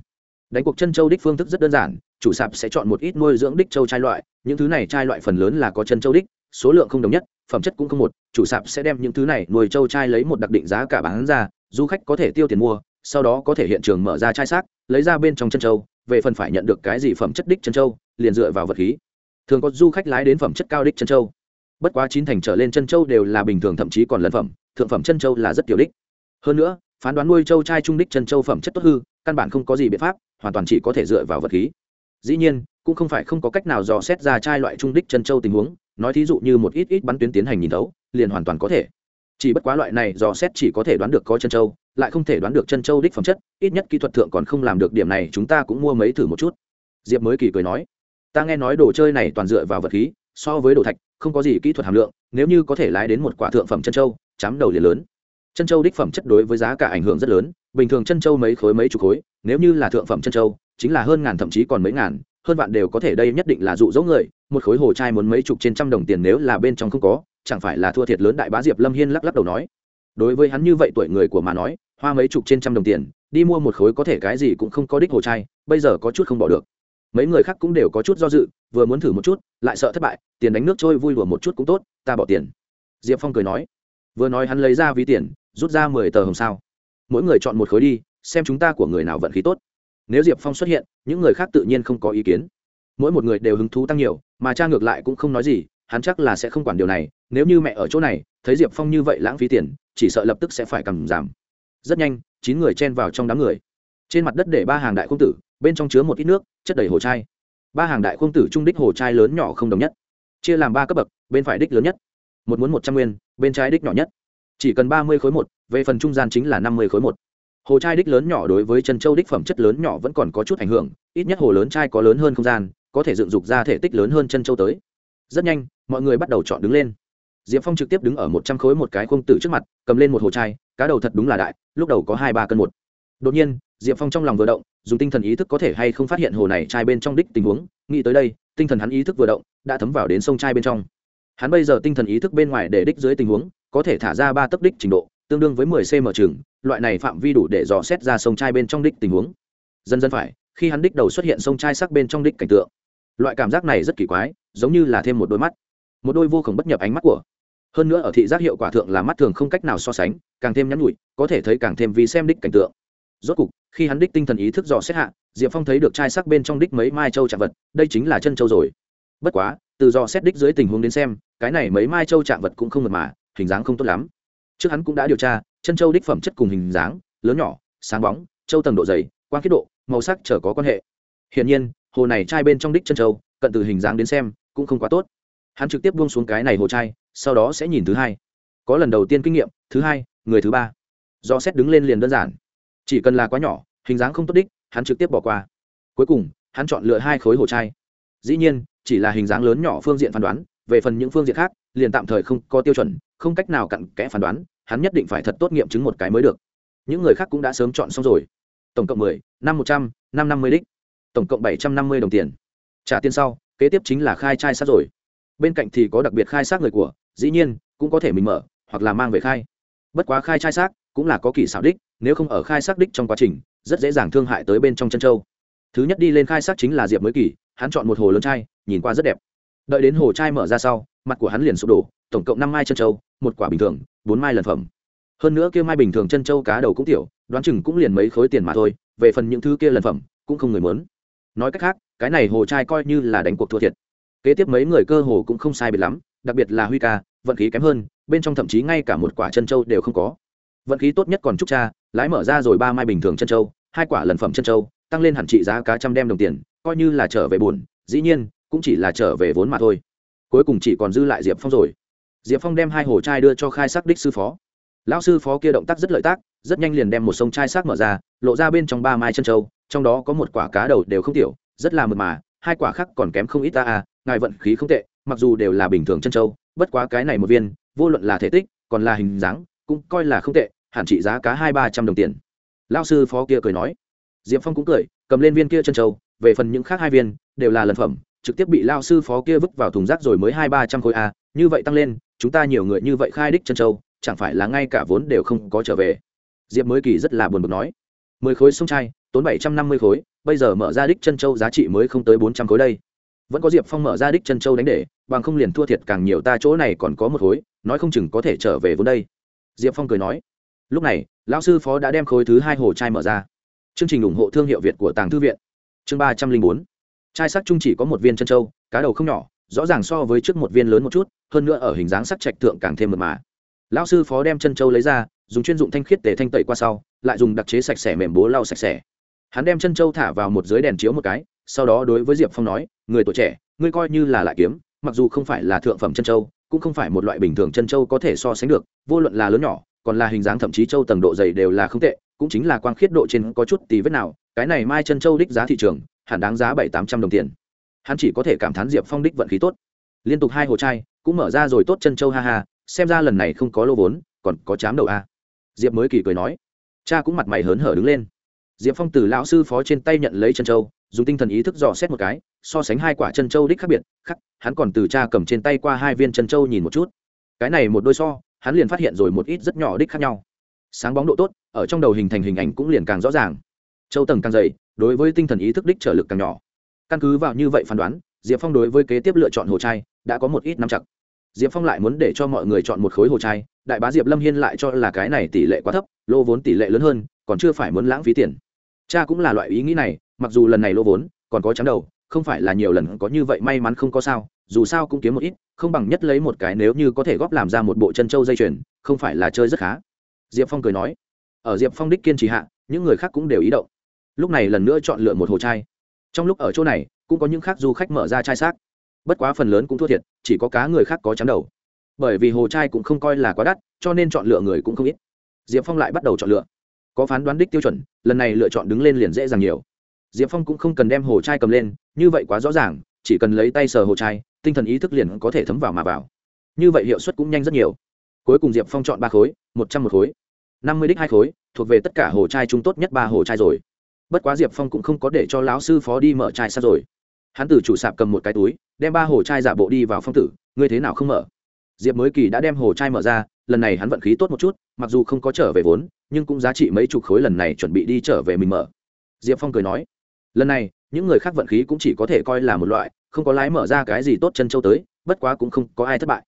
đánh cuộc chân châu đích phương thức rất đơn giản, chủ sạp sẽ chọn một ít nuôi dưỡng đích châu trai loại, những thứ này trai loại phần lớn là có chân châu đích, số lượng không đồng nhất, phẩm chất cũng không một, chủ sạp sẽ đem những thứ này nuôi châu trai lấy một đặc định giá cả bán ra, du khách có thể tiêu tiền mua, sau đó có thể hiện trường mở ra chai xác, lấy ra bên trong chân châu, về phần phải nhận được cái gì phẩm chất đích chân châu, liền dựa vào vật khí. Thường có du khách lái đến phẩm chất cao đích chân châu. Bất quá chín thành trở lên chân châu đều là bình thường, thậm chí còn lần phẩm, thượng phẩm chân châu là rất tiểu đích. Hơn nữa phán đoán nuôi châu trai trung đích chân châu phẩm chất tốt hư, căn bản không có gì biện pháp, hoàn toàn chỉ có thể dựa vào vật khí. Dĩ nhiên, cũng không phải không có cách nào dò xét ra trai loại trung đích chân châu tình huống, nói thí dụ như một ít ít bắn tuyến tiến hành nhìn thấu, liền hoàn toàn có thể. Chỉ bất quá loại này dò xét chỉ có thể đoán được có chân châu lại không thể đoán được chân châu đích phẩm chất, ít nhất kỹ thuật thượng còn không làm được điểm này, chúng ta cũng mua mấy thử một chút. Diệp mới kỳ cười nói. Ta nghe nói đồ chơi này toàn dựa vào vật khí, so với đồ thạch, không có gì kỹ thuật hàm lượng, nếu như có thể lái đến một quả thượng phẩm chân châu chám đầu liền lớn chân châu đích phẩm chất đối với giá cả ảnh hưởng rất lớn, bình thường chân châu mấy khối mấy chục khối, nếu như là thượng phẩm chân châu, chính là hơn ngàn thậm chí còn mấy ngàn, hơn vạn đều có thể đây nhất định là dụ dỗ người, một khối hồ trai muốn mấy chục trên trăm đồng tiền nếu là bên trong không có, chẳng phải là thua thiệt lớn đại bá diệp lâm hiên lắc lắc đầu nói. Đối với hắn như vậy tuổi người của mà nói, hoa mấy chục trên trăm đồng tiền, đi mua một khối có thể cái gì cũng không có đích hồ trai bây giờ có chút không bỏ được. Mấy người khác cũng đều có chút do dự, vừa muốn thử một chút, lại sợ thất bại, tiền đánh nước trôi vui đùa một chút cũng tốt, ta bỏ tiền. Diệp phong cười nói. Vừa nói hắn lấy ra ví tiền rút ra mười tờ hồng sao. Mỗi người chọn một khối đi, xem chúng ta của người nào vận khí tốt. Nếu diệp phong xuất hiện, những người khác tự nhiên không có ý kiến. Mỗi một người đều hứng thú tăng nhiều, mà cha ngược lại cũng không nói gì, hắn chắc là sẽ không quản điều này. Nếu như mẹ ở chỗ này, thấy diệp phong như vậy lãng phí tiền, chỉ sợ lập tức sẽ phải cầm giảm. Rất nhanh, chín người chen vào trong đám người. Trên mặt đất để ba hàng đại khung tử, bên trong chứa một ít nước, chất đầy hồ chai. Ba hàng đại khung tử trung đích hồ chai lớn nhỏ không đồng nhất. Chia làm ba cấp bậc, bên phải đích lớn nhất. Một muốn một trăm nguyên, bên trái đích nhỏ nhất chỉ cần ba mươi khối một, về phần trung gian chính là năm mươi khối một. Hồ chai đích lớn nhỏ đối với chân châu đích phẩm chất lớn nhỏ vẫn còn có chút ảnh hưởng, ít nhất hồ lớn chai có lớn hơn không gian, có thể dựng dục ra thể tích lớn hơn chân châu tới. Rất nhanh, mọi người bắt đầu chọn đứng lên. Diệp phong trực tiếp đứng ở một trăm khối một cái khung tử trước mặt, cầm lên một hồ chai, cá đầu thật đúng là đại, lúc đầu có hai ba cân một. Đột nhiên, diệp phong trong lòng vừa động, dùng tinh thần ý thức có thể hay không phát hiện hồ này chai bên trong đích tình huống, nghĩ tới đây, tinh thần hắn ý thức vừa động, đã thấm vào đến sông chai bên trong. Hắn bây giờ tinh thần ý thức bên ngoài để đích dưới tình huống có thể thả ra ba tấc đích trình độ, tương đương với mười cm chừng, loại này phạm vi đủ để dò xét ra sông chai bên trong đích tình huống. Dần dần phải, khi hắn đích đầu xuất hiện sông chai sắc bên trong đích cảnh tượng. Loại cảm giác này rất kỳ quái, giống như là thêm một đôi mắt. Một đôi vô cùng bất nhập ánh mắt của. Hơn nữa ở thị giác hiệu quả thượng là mắt thường không cách nào so sánh, càng thêm nhắn nhủi, có thể thấy càng thêm vì xem đích cảnh tượng. Rốt cục, khi hắn đích tinh thần ý thức dò xét hạ, diệp phong thấy được chai sắc bên trong đích mấy mai châu chạm vật, đây chính là chân châu rồi. Bất quá, từ dò xét đích dưới tình huống đến xem, cái này mấy mai châu chạm vật cũng không mật mà hình dáng không tốt lắm. Trước hắn cũng đã điều tra, chân châu đích phẩm chất cùng hình dáng, lớn nhỏ, sáng bóng, châu tầng độ dày quan kết độ, màu sắc trở có quan hệ. Hiển nhiên, hồ này chai bên trong đích chân châu, cận từ hình dáng đến xem, cũng không quá tốt. Hắn trực tiếp buông xuống cái này hồ chai sau đó sẽ nhìn thứ hai. Có lần đầu tiên kinh nghiệm, thứ hai, người thứ ba. Do xét đứng lên liền đơn giản. Chỉ cần là quá nhỏ, hình dáng không tốt đích, hắn trực tiếp bỏ qua. Cuối cùng, hắn chọn lựa hai khối hồ chai dĩ nhiên, chỉ là hình dáng lớn nhỏ phương diện phán đoán về phần những phương diện khác, liền tạm thời không có tiêu chuẩn, không cách nào cặn kẽ phán đoán, hắn nhất định phải thật tốt nghiệm chứng một cái mới được. Những người khác cũng đã sớm chọn xong rồi. Tổng cộng mười, năm một trăm, năm năm mươi đích. Tổng cộng bảy trăm năm mươi đồng tiền. Trả tiền sau, kế tiếp chính là khai trai sát rồi. Bên cạnh thì có đặc biệt khai xác người của, dĩ nhiên, cũng có thể mình mở, hoặc là mang về khai. Bất quá khai trai xác cũng là có kỳ xảo đích, nếu không ở khai xác đích trong quá trình, rất dễ dàng thương hại tới bên trong chân châu. Thứ nhất đi lên khai xác chính là diệp mới kỳ, hắn chọn một hồ lớn trai, nhìn qua rất đẹp đợi đến hồ trai mở ra sau, mặt của hắn liền sụp đổ, tổng cộng năm mai chân châu, một quả bình thường, bốn mai lần phẩm. Hơn nữa kia mai bình thường chân châu cá đầu cũng tiểu, đoán chừng cũng liền mấy khối tiền mà thôi, về phần những thứ kia lần phẩm, cũng không người muốn. Nói cách khác, cái này hồ trai coi như là đánh cuộc thua thiệt. Kế tiếp mấy người cơ hồ cũng không sai biệt lắm, đặc biệt là huy ca, vận khí kém hơn, bên trong thậm chí ngay cả một quả chân châu đều không có. Vận khí tốt nhất còn trúc cha, lái mở ra rồi ba mai bình thường chân châu, hai quả lần phẩm chân châu, tăng lên hẳn trị giá cá trăm đem đồng tiền, coi như là trở về buồn, dĩ nhiên cũng chỉ là trở về vốn mà thôi. Cuối cùng chỉ còn dư lại diệp phong rồi. Diệp phong đem hai hồ chai đưa cho khai sắc đích sư phó. Lão sư phó kia động tác rất lợi tác, rất nhanh liền đem một sông chai xác mở ra, lộ ra bên trong ba mai chân châu, trong đó có một quả cá đầu đều không tiểu, rất là mượt mà, hai quả khác còn kém không ít ta à ngài vận khí không tệ, mặc dù đều là bình thường chân châu, bất quá cái này một viên, vô luận là thể tích, còn là hình dáng, cũng coi là không tệ, hẳn trị giá cá hai ba trăm đồng tiền. Lão sư phó kia cười nói. Diệp phong cũng cười, cầm lên viên kia chân châu, về phần những khác hai viên, đều là lần phẩm trực tiếp bị lao sư phó kia vứt vào thùng rác rồi mới hai ba trăm khối a, như vậy tăng lên, chúng ta nhiều người như vậy khai đích chân châu, chẳng phải là ngay cả vốn đều không có trở về. Diệp mới kỳ rất là buồn bực nói, mười khối sông chai, tốn bảy trăm năm mươi khối, bây giờ mở ra đích chân châu giá trị mới không tới bốn trăm khối đây. Vẫn có diệp phong mở ra đích chân châu đánh để, bằng không liền thua thiệt càng nhiều, ta chỗ này còn có một khối, nói không chừng có thể trở về vốn đây. Diệp phong cười nói, lúc này, lão sư phó đã đem khối thứ hai hồ chai mở ra. Chương trình ủng hộ thương hiệu việt của tàng thư viện. Chương ba trăm linh bốn. Trai sắc trung chỉ có một viên chân châu, cá đầu không nhỏ, rõ ràng so với trước một viên lớn một chút, hơn nữa ở hình dáng sắc trạch thượng càng thêm mật mà. Lão sư phó đem chân châu lấy ra, dùng chuyên dụng thanh khiết để thanh tẩy qua sau, lại dùng đặc chế sạch sẽ mềm bố lau sạch sẽ. Hắn đem chân châu thả vào một dưới đèn chiếu một cái, sau đó đối với diệp phong nói, người tuổi trẻ, ngươi coi như là lại kiếm, mặc dù không phải là thượng phẩm chân châu, cũng không phải một loại bình thường chân châu có thể so sánh được, vô luận là lớn nhỏ, còn là hình dáng thậm chí châu tầng độ dày đều là không tệ, cũng chính là quang khiết độ trên có chút tí vết nào, cái này mai chân châu đích giá thị trường hẳn đáng giá bảy tám trăm đồng tiền. Hắn chỉ có thể cảm thán diệp phong đích vận khí tốt. Liên tục hai hồ trai cũng mở ra rồi tốt chân châu ha ha, xem ra lần này không có lô vốn, còn có chám đầu a. Diệp mới kỳ cười nói. Cha cũng mặt mày hớn hở đứng lên. Diệp phong từ lão sư phó trên tay nhận lấy chân châu, dùng tinh thần ý thức dò xét một cái, so sánh hai quả chân châu đích khác biệt, khắc, hắn còn từ cha cầm trên tay qua hai viên chân châu nhìn một chút. Cái này một đôi so, hắn liền phát hiện rồi một ít rất nhỏ đích khác nhau. Sáng bóng độ tốt, ở trong đầu hình thành hình ảnh cũng liền càng rõ ràng. Châu tầng càng dày đối với tinh thần ý thức đích trở lực càng nhỏ. Căn cứ vào như vậy phán đoán, diệp phong đối với kế tiếp lựa chọn hồ trai đã có một ít nắm chặt. Diệp phong lại muốn để cho mọi người chọn một khối hồ trai, đại bá diệp lâm hiên lại cho là cái này tỷ lệ quá thấp, lô vốn tỷ lệ lớn hơn, còn chưa phải muốn lãng phí tiền. Cha cũng là loại ý nghĩ này, mặc dù lần này lô vốn còn có chắn đầu, không phải là nhiều lần có như vậy may mắn không có sao, dù sao cũng kiếm một ít, không bằng nhất lấy một cái nếu như có thể góp làm ra một bộ chân trâu dây chuyền, không phải là chơi rất khá. Diệp phong cười nói, ở diệp phong đích kiên trì hạ, những người khác cũng đều ý động lúc này lần nữa chọn lựa một hồ chai. Trong lúc ở chỗ này cũng có những khác du khách mở ra chai xác. Bất quá phần lớn cũng thua thiệt chỉ có cá người khác có chắn đầu. Bởi vì hồ chai cũng không coi là quá đắt cho nên chọn lựa người cũng không ít. Diệp phong lại bắt đầu chọn lựa. Có phán đoán đích tiêu chuẩn lần này lựa chọn đứng lên liền dễ dàng nhiều. Diệp phong cũng không cần đem hồ chai cầm lên như vậy quá rõ ràng chỉ cần lấy tay sờ hồ chai, tinh thần ý thức liền có thể thấm vào mà vào. Như vậy hiệu suất cũng nhanh rất nhiều. Cuối cùng diệp phong chọn ba khối một trăm một khối. năm mươi đích hai khối thuộc về tất cả hồ chai chúng tốt nhất ba hồ chai rồi bất quá diệp phong cũng không có để cho lão sư phó đi mở chai xa rồi hắn từ chủ sạp cầm một cái túi đem ba hồ chai giả bộ đi vào phong tử ngươi thế nào không mở diệp mới kỳ đã đem hồ chai mở ra lần này hắn vận khí tốt một chút mặc dù không có trở về vốn nhưng cũng giá trị mấy chục khối lần này chuẩn bị đi trở về mình mở diệp phong cười nói lần này những người khác vận khí cũng chỉ có thể coi là một loại không có lái mở ra cái gì tốt chân châu tới bất quá cũng không có ai thất bại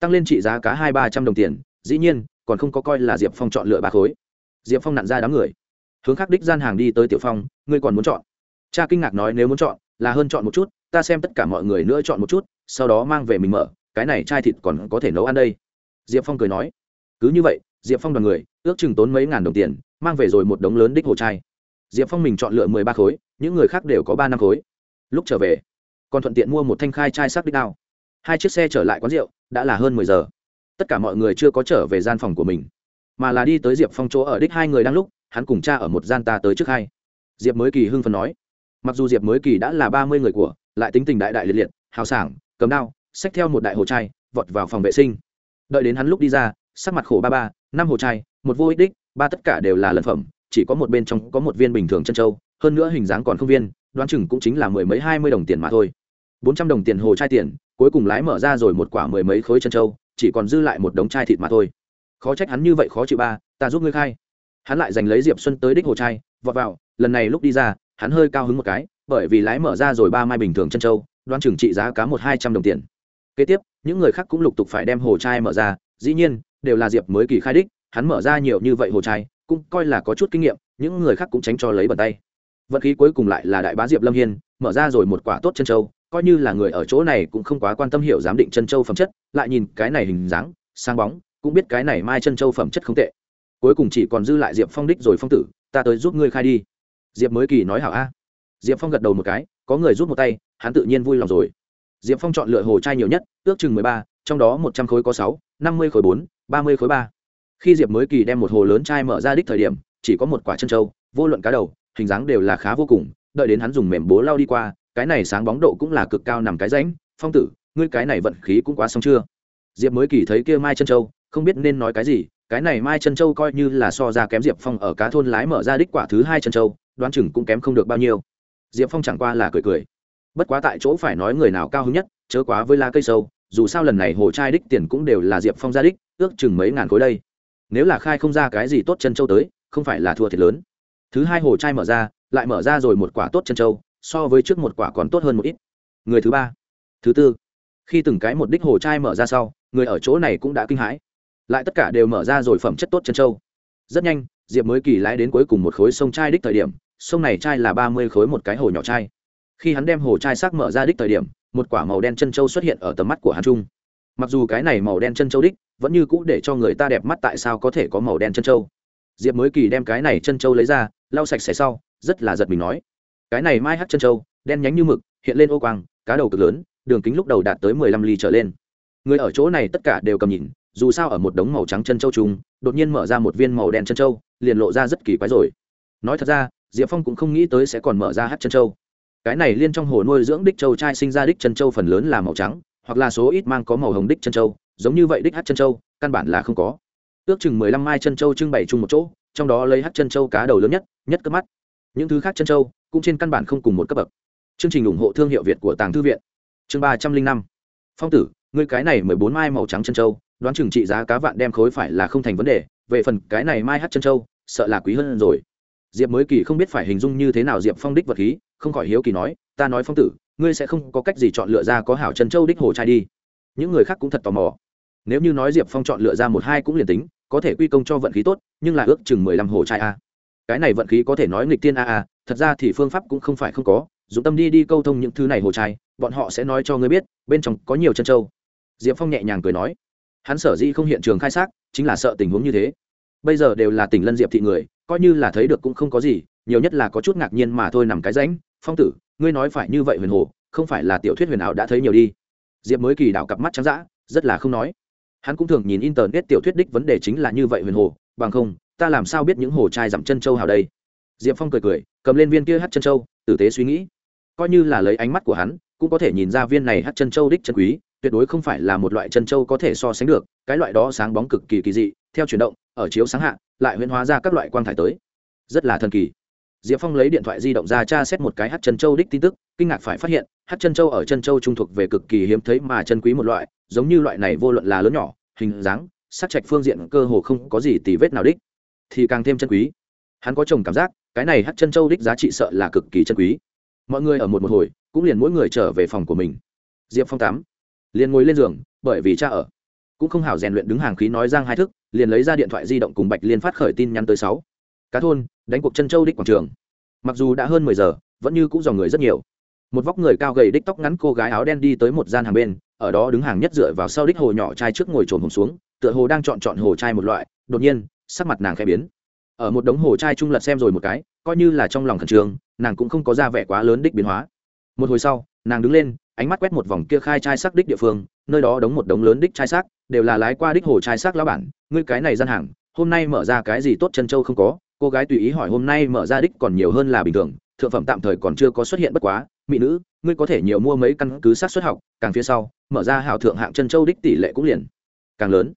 tăng lên trị giá cá hai ba trăm đồng tiền dĩ nhiên còn không có coi là diệp phong chọn lựa ba khối diệp phong nặn ra đám người hướng khác đích gian hàng đi tới tiểu phong, ngươi còn muốn chọn? Cha kinh ngạc nói, nếu muốn chọn, là hơn chọn một chút, ta xem tất cả mọi người nữa chọn một chút, sau đó mang về mình mở, cái này chai thịt còn có thể nấu ăn đây. Diệp phong cười nói, cứ như vậy, diệp phong đoàn người, ước chừng tốn mấy ngàn đồng tiền, mang về rồi một đống lớn đích hồ chai. Diệp phong mình chọn lựa mười ba khối, những người khác đều có ba năm khối. Lúc trở về, còn thuận tiện mua một thanh khai chai sắc đích đao. Hai chiếc xe trở lại quán rượu, đã là hơn mười giờ. Tất cả mọi người chưa có trở về gian phòng của mình, mà là đi tới diệp phong chỗ ở đích hai người đang lúc hắn cùng cha ở một gian ta tới trước hai. Diệp mới kỳ hưng phần nói. Mặc dù diệp mới kỳ đã là ba mươi người của, lại tính tình đại đại liệt liệt, hào sảng, cầm đao, xách theo một đại hồ chai, vọt vào phòng vệ sinh. Đợi đến hắn lúc đi ra, sắc mặt khổ ba ba, năm hồ chai, một vô ích đích, ba tất cả đều là lận phẩm, chỉ có một bên trong có một viên bình thường chân trâu hơn nữa hình dáng còn không viên, đoán chừng cũng chính là mười mấy hai mươi đồng tiền mà thôi. Bốn trăm đồng tiền hồ chai tiền, cuối cùng lái mở ra rồi một quả mười mấy khối chân trâu chỉ còn dư lại một đống chai thịt mà thôi. Khó trách hắn như vậy khó chịu ba, ta giúp ngươi khai hắn lại giành lấy diệp xuân tới đích hồ chai vọt vào, lần này lúc đi ra, hắn hơi cao hứng một cái, bởi vì lái mở ra rồi ba mai bình thường chân trâu Đoan trưởng trị giá cá một hai trăm đồng tiền. Kế tiếp, những người khác cũng lục tục phải đem hồ chai mở ra, dĩ nhiên, đều là diệp mới kỳ khai đích, hắn mở ra nhiều như vậy hồ chai cũng coi là có chút kinh nghiệm, những người khác cũng tránh cho lấy bàn tay. Vận khí cuối cùng lại là đại bá diệp lâm hiên, mở ra rồi một quả tốt chân châu, coi như là người ở chỗ này cũng không quá quan tâm hiểu giám định chân châu phẩm chất, lại nhìn cái này hình dáng, sáng bóng, cũng biết cái này mai chân châu phẩm chất không tệ cuối cùng chỉ còn dư lại diệp phong đích rồi phong tử, ta tới giúp ngươi khai đi. Diệp mới kỳ nói hảo a. Diệp phong gật đầu một cái, có người rút một tay, hắn tự nhiên vui lòng rồi. Diệp phong chọn lựa hồ chai nhiều nhất, ước chừng mười ba, trong đó một trăm khối có sáu, năm mươi khối bốn, ba mươi khối ba. Khi diệp mới kỳ đem một hồ lớn chai mở ra đích thời điểm, chỉ có một quả chân trâu, vô luận cá đầu, hình dáng đều là khá vô cùng, đợi đến hắn dùng mềm bố lao đi qua, cái này sáng bóng độ cũng là cực cao nằm cái ránh. phong tử, ngươi cái này vận khí cũng quá xong chưa? Diệp mới kỳ thấy kia mai chân trâu, không biết nên nói cái gì cái này mai chân châu coi như là so ra kém diệp phong ở cá thôn lái mở ra đích quả thứ hai chân châu, đoán chừng cũng kém không được bao nhiêu. Diệp phong chẳng qua là cười cười. Bất quá tại chỗ phải nói người nào cao hứng nhất, chớ quá với lá cây sâu, dù sao lần này hồ trai đích tiền cũng đều là diệp phong ra đích, ước chừng mấy ngàn khối đây. Nếu là khai không ra cái gì tốt chân châu tới, không phải là thua thiệt lớn. Thứ hai hồ trai mở ra, lại mở ra rồi một quả tốt chân châu, so với trước một quả còn tốt hơn một ít. Người thứ ba, thứ tư. Khi từng cái một đích hồ trai mở ra sau, người ở chỗ này cũng đã kinh hãi lại tất cả đều mở ra rồi phẩm chất tốt chân châu. Rất nhanh, diệp mới kỳ lái đến cuối cùng một khối sông trai đích thời điểm, sông này trai là ba mươi khối một cái hồ nhỏ trai khi hắn đem hồ trai xác mở ra đích thời điểm, một quả màu đen chân châu xuất hiện ở tầm mắt của hắn trung mặc dù cái này màu đen chân châu đích, vẫn như cũ để cho người ta đẹp mắt tại sao có thể có màu đen chân châu. Diệp mới kỳ đem cái này chân châu lấy ra, lau sạch sẽ sau, rất là giật mình nói, cái này mai hát chân châu, đen nhánh như mực, hiện lên ô quang, cá đầu cực lớn, đường kính lúc đầu đạt tới mười lăm ly trở lên. Người ở chỗ này tất cả đều cầm nhìn dù sao ở một đống màu trắng chân châu trùng đột nhiên mở ra một viên màu đen chân châu, liền lộ ra rất kỳ quái rồi. Nói thật ra, diệp phong cũng không nghĩ tới sẽ còn mở ra hát chân châu. Cái này liên trong hồ nuôi dưỡng đích châu trai sinh ra đích chân châu phần lớn là màu trắng, hoặc là số ít mang có màu hồng đích chân châu, giống như vậy đích hát chân châu, căn bản là không có. Ước chừng mười lăm mai chân châu trưng bày chung một chỗ, trong đó lấy hát chân châu cá đầu lớn nhất nhất cấp mắt. Những thứ khác chân châu, cũng trên căn bản không cùng một cấp bậc. Chương trình ủng hộ thương hiệu việt của tàng thư viện. Chương ba trăm linh năm. Phong tử, ngươi cái này mười bốn mai màu trắng chân châu đoán chừng trị giá cá vạn đem khối phải là không thành vấn đề, về phần cái này mai hát chân châu, sợ là quý hơn rồi. Diệp mới kỳ không biết phải hình dung như thế nào diệp phong đích vật khí, không khỏi hiếu kỳ nói, ta nói phong tử, ngươi sẽ không có cách gì chọn lựa ra có hảo chân châu đích hồ trai đi. Những người khác cũng thật tò mò. Nếu như nói diệp phong chọn lựa ra một hai cũng liền tính, có thể quy công cho vận khí tốt, nhưng là ước chừng mười lăm hồ trai a. Cái này vận khí có thể nói nghịch tiên a a, thật ra thì phương pháp cũng không phải không có dùng tâm đi đi câu thông những thứ này hồ trai, bọn họ sẽ nói cho ngươi biết, bên trong có nhiều chân châu. Diệp phong nhẹ nhàng cười nói hắn sở dĩ không hiện trường khai xác, chính là sợ tình huống như thế. Bây giờ đều là tỉnh lân diệp thị người, coi như là thấy được cũng không có gì, nhiều nhất là có chút ngạc nhiên mà thôi nằm cái rãnh. Phong tử, ngươi nói phải như vậy huyền hồ, không phải là tiểu thuyết huyền ảo đã thấy nhiều đi. Diệp mới kỳ đảo cặp mắt trắng d rất là không nói. Hắn cũng thường nhìn internet tiểu thuyết đích vấn đề chính là như vậy huyền hồ, bằng không, ta làm sao biết những hồ trai dặm chân châu hào đây? Diệp phong cười cười, cầm lên viên kia hát chân châu, tử tế suy nghĩ. Coi như là lấy ánh mắt của hắn, cũng có thể nhìn ra viên này hát chân châu đích chân quý tuyệt đối không phải là một loại chân châu có thể so sánh được, cái loại đó sáng bóng cực kỳ kỳ dị, theo chuyển động, ở chiếu sáng hạ, lại huyễn hóa ra các loại quang thải tới. Rất là thần kỳ. Diệp phong lấy điện thoại di động ra tra xét một cái hát chân châu đích tin tức, kinh ngạc phải phát hiện, hát chân châu ở chân châu trung thuộc về cực kỳ hiếm thấy mà chân quý một loại, giống như loại này vô luận là lớn nhỏ, hình dáng, sắc trạch phương diện cơ hồ không có gì tì vết nào đích, thì càng thêm chân quý. Hắn có chồng cảm giác, cái này hát chân châu đích giá trị sợ là cực kỳ chân quý. Mọi người ở một một hồi, cũng liền mỗi người trở về phòng của mình. Diệp phong tám liền ngồi lên giường, bởi vì cha ở. Cũng không hảo rèn luyện đứng hàng khí nói giang hai thức, liền lấy ra điện thoại di động cùng bạch liên phát khởi tin nhắn tới sáu. Cá thôn, đánh cuộc chân châu đích quảng trường. Mặc dù đã hơn mười giờ, vẫn như cũng dòng người rất nhiều. Một vóc người cao gầy đích tóc ngắn cô gái áo đen đi tới một gian hàng bên, ở đó đứng hàng nhất dựa vào sau đích hồ nhỏ trai trước ngồi trồn hồn xuống, tựa hồ đang chọn chọn hồ trai một loại, đột nhiên, sắc mặt nàng khẽ biến. Ở một đống hồ trai trung lật xem rồi một cái, coi như là trong lòng khẩn trương, nàng cũng không có ra vẻ quá lớn đích biến hóa. Một hồi sau, nàng đứng lên ánh mắt quét một vòng kia khai trai sắc đích địa phương, nơi đó đóng một đống lớn đích trai sắc đều là lái qua đích hồ trai sắc lão bản, ngươi cái này gian hàng, hôm nay mở ra cái gì tốt chân châu không có? Cô gái tùy ý hỏi, hôm nay mở ra đích còn nhiều hơn là bình thường, thượng phẩm tạm thời còn chưa có xuất hiện bất quá, mỹ nữ, ngươi có thể nhiều mua mấy căn cứ sát xuất học, càng phía sau, mở ra hảo thượng hạng chân châu đích tỷ lệ cũng liền càng lớn.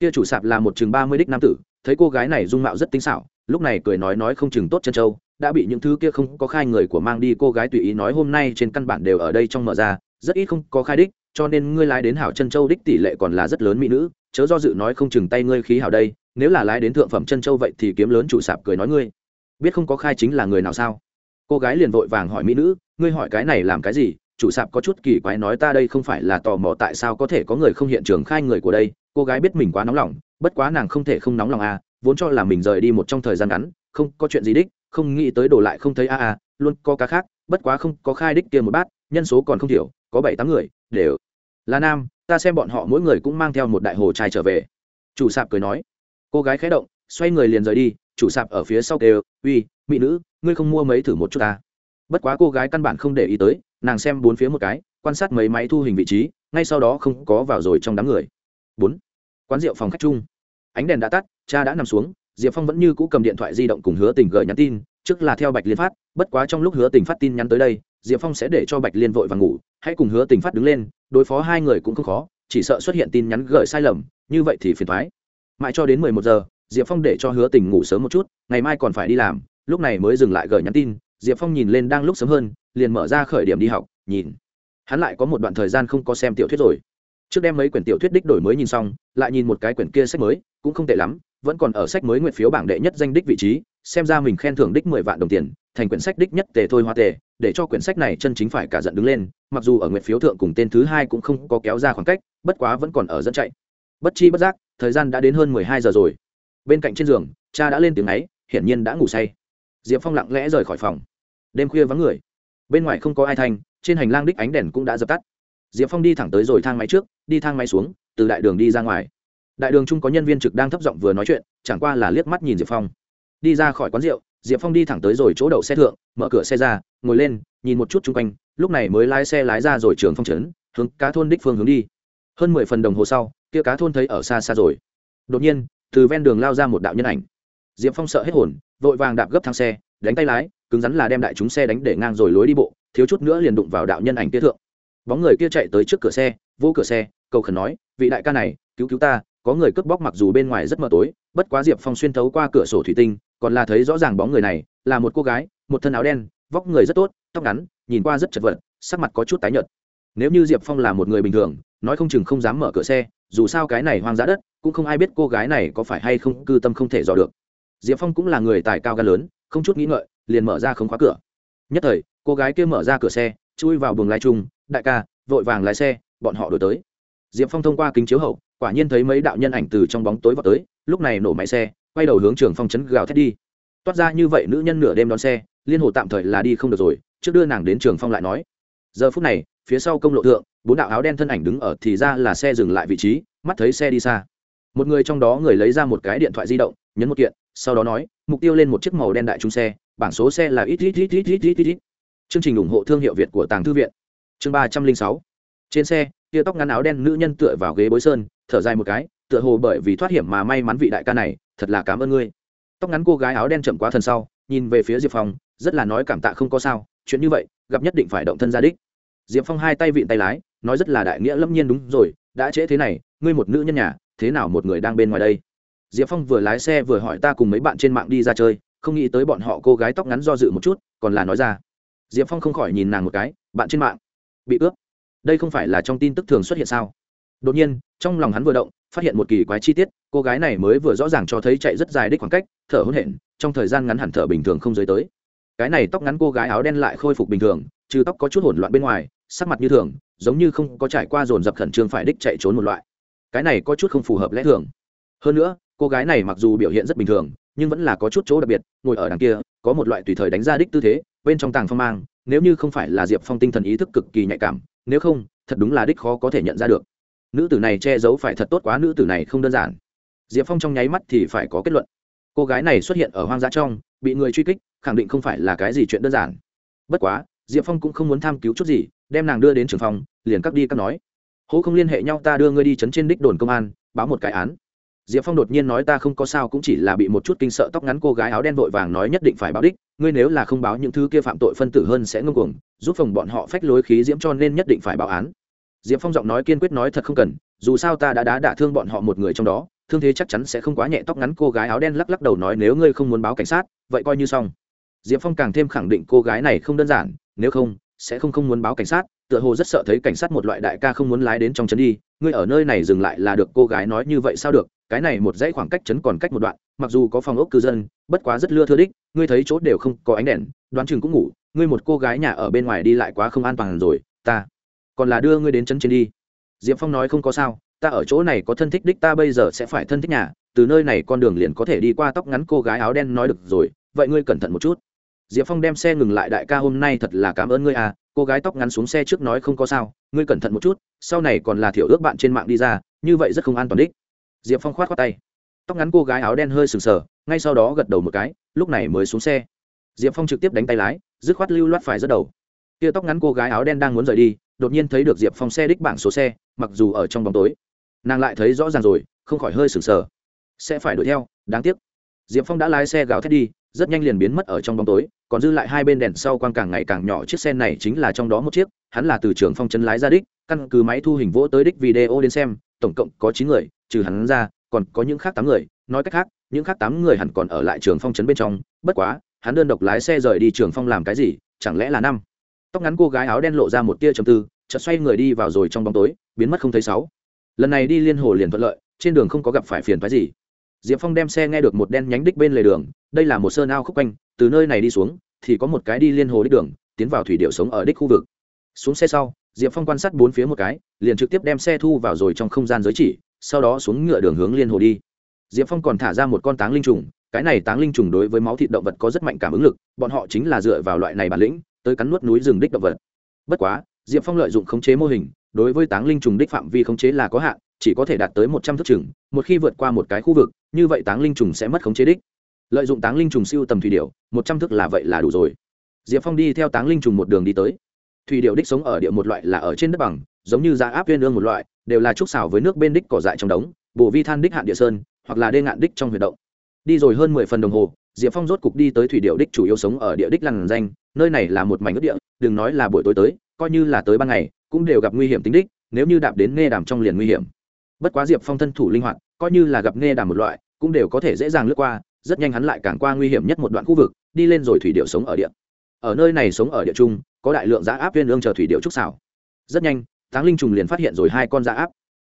Kia chủ sạp là một chừng ba mươi đích nam tử, thấy cô gái này dung mạo rất tinh xảo, lúc này cười nói nói không chừng tốt chân châu đã bị những thứ kia không có khai người của mang đi, cô gái tùy ý nói hôm nay trên căn bản đều ở đây trong mở ra, rất ít không có khai đích, cho nên ngươi lái đến hảo chân châu đích tỷ lệ còn là rất lớn mỹ nữ, chớ do dự nói không chừng tay ngươi khí hảo đây, nếu là lái đến thượng phẩm chân châu vậy thì kiếm lớn chủ sạp cười nói ngươi. Biết không có khai chính là người nào sao? Cô gái liền vội vàng hỏi mỹ nữ, ngươi hỏi cái này làm cái gì? Chủ sạp có chút kỳ quái nói ta đây không phải là tò mò tại sao có thể có người không hiện trường khai người của đây, cô gái biết mình quá nóng lòng, bất quá nàng không thể không nóng lòng à vốn cho là mình rời đi một trong thời gian ngắn, không có chuyện gì đích không nghĩ tới đổ lại không thấy a a, luôn có cá khác, bất quá không có khai đích kia một bát, nhân số còn không thiểu, có bảy tám người, đều. Là nam, ta xem bọn họ mỗi người cũng mang theo một đại hồ trai trở về. Chủ sạp cười nói. Cô gái khé động, xoay người liền rời đi, chủ sạp ở phía sau kêu, uy, mỹ nữ, ngươi không mua mấy thử một chút ta? Bất quá cô gái căn bản không để ý tới, nàng xem bốn phía một cái, quan sát mấy máy thu hình vị trí, ngay sau đó không có vào rồi trong đám người. Bốn. Quán rượu phòng khách chung. Ánh đèn đã tắt, cha đã nằm xuống diệp phong vẫn như cũ cầm điện thoại di động cùng hứa tình gửi nhắn tin, trước là theo bạch liên phát, bất quá trong lúc hứa tình phát tin nhắn tới đây, diệp phong sẽ để cho bạch liên vội và ngủ, hãy cùng hứa tình phát đứng lên, đối phó hai người cũng không khó, chỉ sợ xuất hiện tin nhắn gửi sai lầm, như vậy thì phiền thoái mãi cho đến mười một giờ, diệp phong để cho hứa tình ngủ sớm một chút, ngày mai còn phải đi làm, lúc này mới dừng lại gửi nhắn tin, diệp phong nhìn lên đang lúc sớm hơn, liền mở ra khởi điểm đi học, nhìn. Hắn lại có một đoạn thời gian không có xem tiểu thuyết rồi. Trước đem mấy quyển tiểu thuyết đích đổi mới nhìn xong, lại nhìn một cái quyển kia sách mới cũng không tệ lắm, vẫn còn ở sách mới nguyện phiếu bảng đệ nhất danh đích vị trí, xem ra mình khen thưởng đích mười vạn đồng tiền, thành quyển sách đích nhất tề thôi hoa tề, để cho quyển sách này chân chính phải cả giận đứng lên, mặc dù ở nguyện phiếu thượng cùng tên thứ hai cũng không có kéo ra khoảng cách, bất quá vẫn còn ở dẫn chạy. Bất chi bất giác, thời gian đã đến hơn mười hai giờ rồi. Bên cạnh trên giường, cha đã lên tiếng ấy, hiển nhiên đã ngủ say. Diệp phong lặng lẽ rời khỏi phòng. Đêm khuya vắng người. Bên ngoài không có ai thanh, trên hành lang đích ánh đèn cũng đã dập tắt. Diệp phong đi thẳng tới rồi thang máy trước, đi thang máy xuống, từ đại đường đi ra ngoài đại đường chung có nhân viên trực đang thấp giọng vừa nói chuyện, chẳng qua là liếc mắt nhìn diệp phong. Đi ra khỏi quán rượu, diệp phong đi thẳng tới rồi chỗ đậu xe thượng, mở cửa xe ra, ngồi lên, nhìn một chút chung quanh, lúc này mới lái xe lái ra rồi trường phong trấn, hướng cá thôn đích phương hướng đi. Hơn mười phần đồng hồ sau, kia cá thôn thấy ở xa xa rồi. Đột nhiên, từ ven đường lao ra một đạo nhân ảnh. Diệp phong sợ hết hồn, vội vàng đạp gấp thang xe, đánh tay lái, cứng rắn là đem đại chúng xe đánh để ngang rồi lối đi bộ, thiếu chút nữa liền đụng vào đạo nhân ảnh kia thượng. Bóng người kia chạy tới trước cửa xe, vô cửa xe, cầu khẩn nói, vị đại ca này, cứu cứu ta có người cướp bóc mặc dù bên ngoài rất mờ tối, bất quá diệp phong xuyên thấu qua cửa sổ thủy tinh, còn là thấy rõ ràng bóng người này, là một cô gái, một thân áo đen, vóc người rất tốt, tóc ngắn, nhìn qua rất chật vật, sắc mặt có chút tái nhợt. Nếu như diệp phong là một người bình thường, nói không chừng không dám mở cửa xe, dù sao cái này hoang dã đất, cũng không ai biết cô gái này có phải hay không cư tâm không thể dò được. Diệp phong cũng là người tài cao gan lớn, không chút nghĩ ngợi, liền mở ra không khóa cửa. Nhất thời, cô gái kia mở ra cửa xe, chui vào buồng lái chung, đại ca, vội vàng lái xe, bọn họ đổi tới. Diệp phong thông qua kính chiếu hậu quả nhiên thấy mấy đạo nhân ảnh từ trong bóng tối vào tới, lúc này nổ máy xe, quay đầu hướng trường phong chấn gào thét đi. Toát ra như vậy nữ nhân nửa đêm đón xe, liên hồ tạm thời là đi không được rồi, trước đưa nàng đến trường phong lại nói. Giờ phút này, phía sau công lộ thượng, bốn đạo áo đen thân ảnh đứng ở thì ra là xe dừng lại vị trí, mắt thấy xe đi xa. Một người trong đó người lấy ra một cái điện thoại di động, nhấn một kiện, sau đó nói, mục tiêu lên một chiếc màu đen đại trung xe, bảng số xe là ít ít ít ít ít ít ít. Chương trình ủng hộ thương hiệu việt của tàng thư viện. Chương ba trăm linh sáu. Trên xe, tia tóc ngắn áo đen nữ nhân tựa vào ghế bối sơn thở dài một cái, tựa hồ bởi vì thoát hiểm mà may mắn vị đại ca này, thật là cảm ơn ngươi. Tóc ngắn cô gái áo đen chậm quá thần sau, nhìn về phía diệp phong, rất là nói cảm tạ không có sao, chuyện như vậy, gặp nhất định phải động thân ra đích. Diệp phong hai tay vịn tay lái, nói rất là đại nghĩa lâm nhiên đúng rồi, đã trễ thế này, ngươi một nữ nhân nhà, thế nào một người đang bên ngoài đây? Diệp phong vừa lái xe vừa hỏi ta cùng mấy bạn trên mạng đi ra chơi, không nghĩ tới bọn họ cô gái tóc ngắn do dự một chút, còn là nói ra. Diệp phong không khỏi nhìn nàng một cái, bạn trên mạng. Bị ướp. Đây không phải là trong tin tức thường xuất hiện sao? Đột nhiên, trong lòng hắn vừa động, phát hiện một kỳ quái chi tiết, cô gái này mới vừa rõ ràng cho thấy chạy rất dài đích khoảng cách, thở hôn hển, trong thời gian ngắn hẳn thở bình thường không giới tới. Cái này tóc ngắn cô gái áo đen lại khôi phục bình thường, trừ tóc có chút hỗn loạn bên ngoài, sắc mặt như thường, giống như không có trải qua dồn dập khẩn trương phải đích chạy trốn một loại. Cái này có chút không phù hợp lẽ thường. Hơn nữa, cô gái này mặc dù biểu hiện rất bình thường, nhưng vẫn là có chút chỗ đặc biệt, ngồi ở đằng kia, có một loại tùy thời đánh ra đích tư thế, bên trong tàng phong mang, nếu như không phải là diệp phong tinh thần ý thức cực kỳ nhạy cảm, nếu không, thật đúng là đích khó có thể nhận ra được nữ tử này che giấu phải thật tốt quá, nữ tử này không đơn giản. Diệp phong trong nháy mắt thì phải có kết luận. Cô gái này xuất hiện ở hoang dã trong, bị người truy kích, khẳng định không phải là cái gì chuyện đơn giản. Bất quá, diệp phong cũng không muốn tham cứu chút gì, đem nàng đưa đến trường phòng, liền cắt đi cắt nói. Hố không liên hệ nhau, ta đưa ngươi đi chấn trên đích đồn công an, báo một cái án. Diệp phong đột nhiên nói, ta không có sao, cũng chỉ là bị một chút kinh sợ tóc ngắn cô gái áo đen vội vàng nói nhất định phải báo đích, ngươi nếu là không báo những thứ kia phạm tội phân tử hơn sẽ ngưng cuồng, giúp phòng bọn họ phách lối khí diễm cho nên nhất định phải báo án diệp phong giọng nói kiên quyết nói thật không cần, dù sao ta đã đá đả thương bọn họ một người trong đó, thương thế chắc chắn sẽ không quá nhẹ, tóc ngắn, cô gái áo đen lắc lắc đầu nói nếu ngươi không muốn báo cảnh sát, vậy coi như xong. Diệp phong càng thêm khẳng định cô gái này không đơn giản, nếu không, sẽ không không muốn báo cảnh sát, tựa hồ rất sợ thấy cảnh sát một loại đại ca không muốn lái đến trong trấn đi, ngươi ở nơi này dừng lại là được, cô gái nói như vậy sao được, cái này một dãy khoảng cách trấn còn cách một đoạn, mặc dù có phòng ốc cư dân, bất quá rất lưa thưa đích, ngươi thấy chỗ đều không có ánh đèn, đoán chừng cũng ngủ, ngươi một cô gái nhà ở bên ngoài đi lại quá không an toàn rồi, ta còn là đưa ngươi đến trấn trên đi. Diệp phong nói không có sao, ta ở chỗ này có thân thích đích ta bây giờ sẽ phải thân thích nhà, từ nơi này con đường liền có thể đi qua tóc ngắn cô gái áo đen nói được rồi, vậy ngươi cẩn thận một chút. Diệp phong đem xe ngừng lại đại ca hôm nay thật là cảm ơn ngươi à cô gái tóc ngắn xuống xe trước nói không có sao, ngươi cẩn thận một chút, sau này còn là thiểu ước bạn trên mạng đi ra, như vậy rất không an toàn đích. Diệp phong khoát khoát tay. Tóc ngắn cô gái áo đen hơi sừng sờ, ngay sau đó gật đầu một cái, lúc này mới xuống xe. Diệp phong trực tiếp đánh tay lái, dứt khoát lưu loát phải rất đầu kia tóc ngắn cô gái áo đen đang muốn rời đi, đột nhiên thấy được diệp phong xe đích bảng số xe, mặc dù ở trong bóng tối, nàng lại thấy rõ ràng rồi, không khỏi hơi sừng sờ. Sẽ phải đuổi theo, đáng tiếc. Diệp phong đã lái xe gào thét đi, rất nhanh liền biến mất ở trong bóng tối, còn dư lại hai bên đèn sau quang càng ngày càng nhỏ, chiếc xe này chính là trong đó một chiếc, hắn là từ trường phong chân lái ra đích, căn cứ máy thu hình vỗ tới đích video đến xem, tổng cộng có chín người, trừ hắn ra, còn có những khác tám người, nói cách khác, những khác tám người hẳn còn ở lại trường phong trấn bên trong, bất quá, hắn đơn độc lái xe rời đi trường phong làm cái gì, chẳng lẽ là năm? Tóc ngắn cô gái áo đen lộ ra một tia trầm tư, chợt xoay người đi vào rồi trong bóng tối, biến mất không thấy sáu. Lần này đi liên hồ liền thuận lợi, trên đường không có gặp phải phiền phái gì. Diệp phong đem xe nghe được một đen nhánh đích bên lề đường, đây là một sơn ao khúc quanh, từ nơi này đi xuống, thì có một cái đi liên hồ đích đường, tiến vào thủy điệu sống ở đích khu vực. Xuống xe sau, diệp phong quan sát bốn phía một cái, liền trực tiếp đem xe thu vào rồi trong không gian giới chỉ, sau đó xuống ngựa đường hướng liên hồ đi. Diệp phong còn thả ra một con táng linh trùng, cái này táng linh trùng đối với máu thịt động vật có rất mạnh cảm ứng lực, bọn họ chính là dựa vào loại này bản lĩnh tới cắn nuốt núi rừng đích động vật. Bất quá, diệp phong lợi dụng khống chế mô hình, đối với táng linh trùng đích phạm vi khống chế là có hạn, chỉ có thể đạt tới một trăm thước chừng, một khi vượt qua một cái khu vực, như vậy táng linh trùng sẽ mất khống chế đích. Lợi dụng táng linh trùng siêu tầm thủy điệu một trăm thước là vậy là đủ rồi. Diệp phong đi theo táng linh trùng một đường đi tới. Thủy điệu đích sống ở địa một loại là ở trên đất bằng, giống như giá áp viên ương một loại, đều là trúc xào với nước bên đích cỏ dại trong đống, bổ vi than đích hạn địa sơn, hoặc là đê ngạn đích trong huyệt động. Đi rồi hơn mười phần đồng hồ diệp phong rốt cục đi tới thủy điệu đích chủ yếu sống ở địa đích lằn danh, nơi này là một mảnh ước địa, đừng nói là buổi tối tới, coi như là tới ban ngày, cũng đều gặp nguy hiểm tính đích, nếu như đạp đến nghe đàm trong liền nguy hiểm. Bất quá diệp phong thân thủ linh hoạt, coi như là gặp nghe đàm một loại, cũng đều có thể dễ dàng lướt qua, rất nhanh hắn lại càng qua nguy hiểm nhất một đoạn khu vực, đi lên rồi thủy điệu sống ở địa. Ở nơi này sống ở địa trung, có đại lượng giá áp viên lương chờ thủy điệu trúc xảo. Rất nhanh, táng linh trùng liền phát hiện rồi hai con giá áp.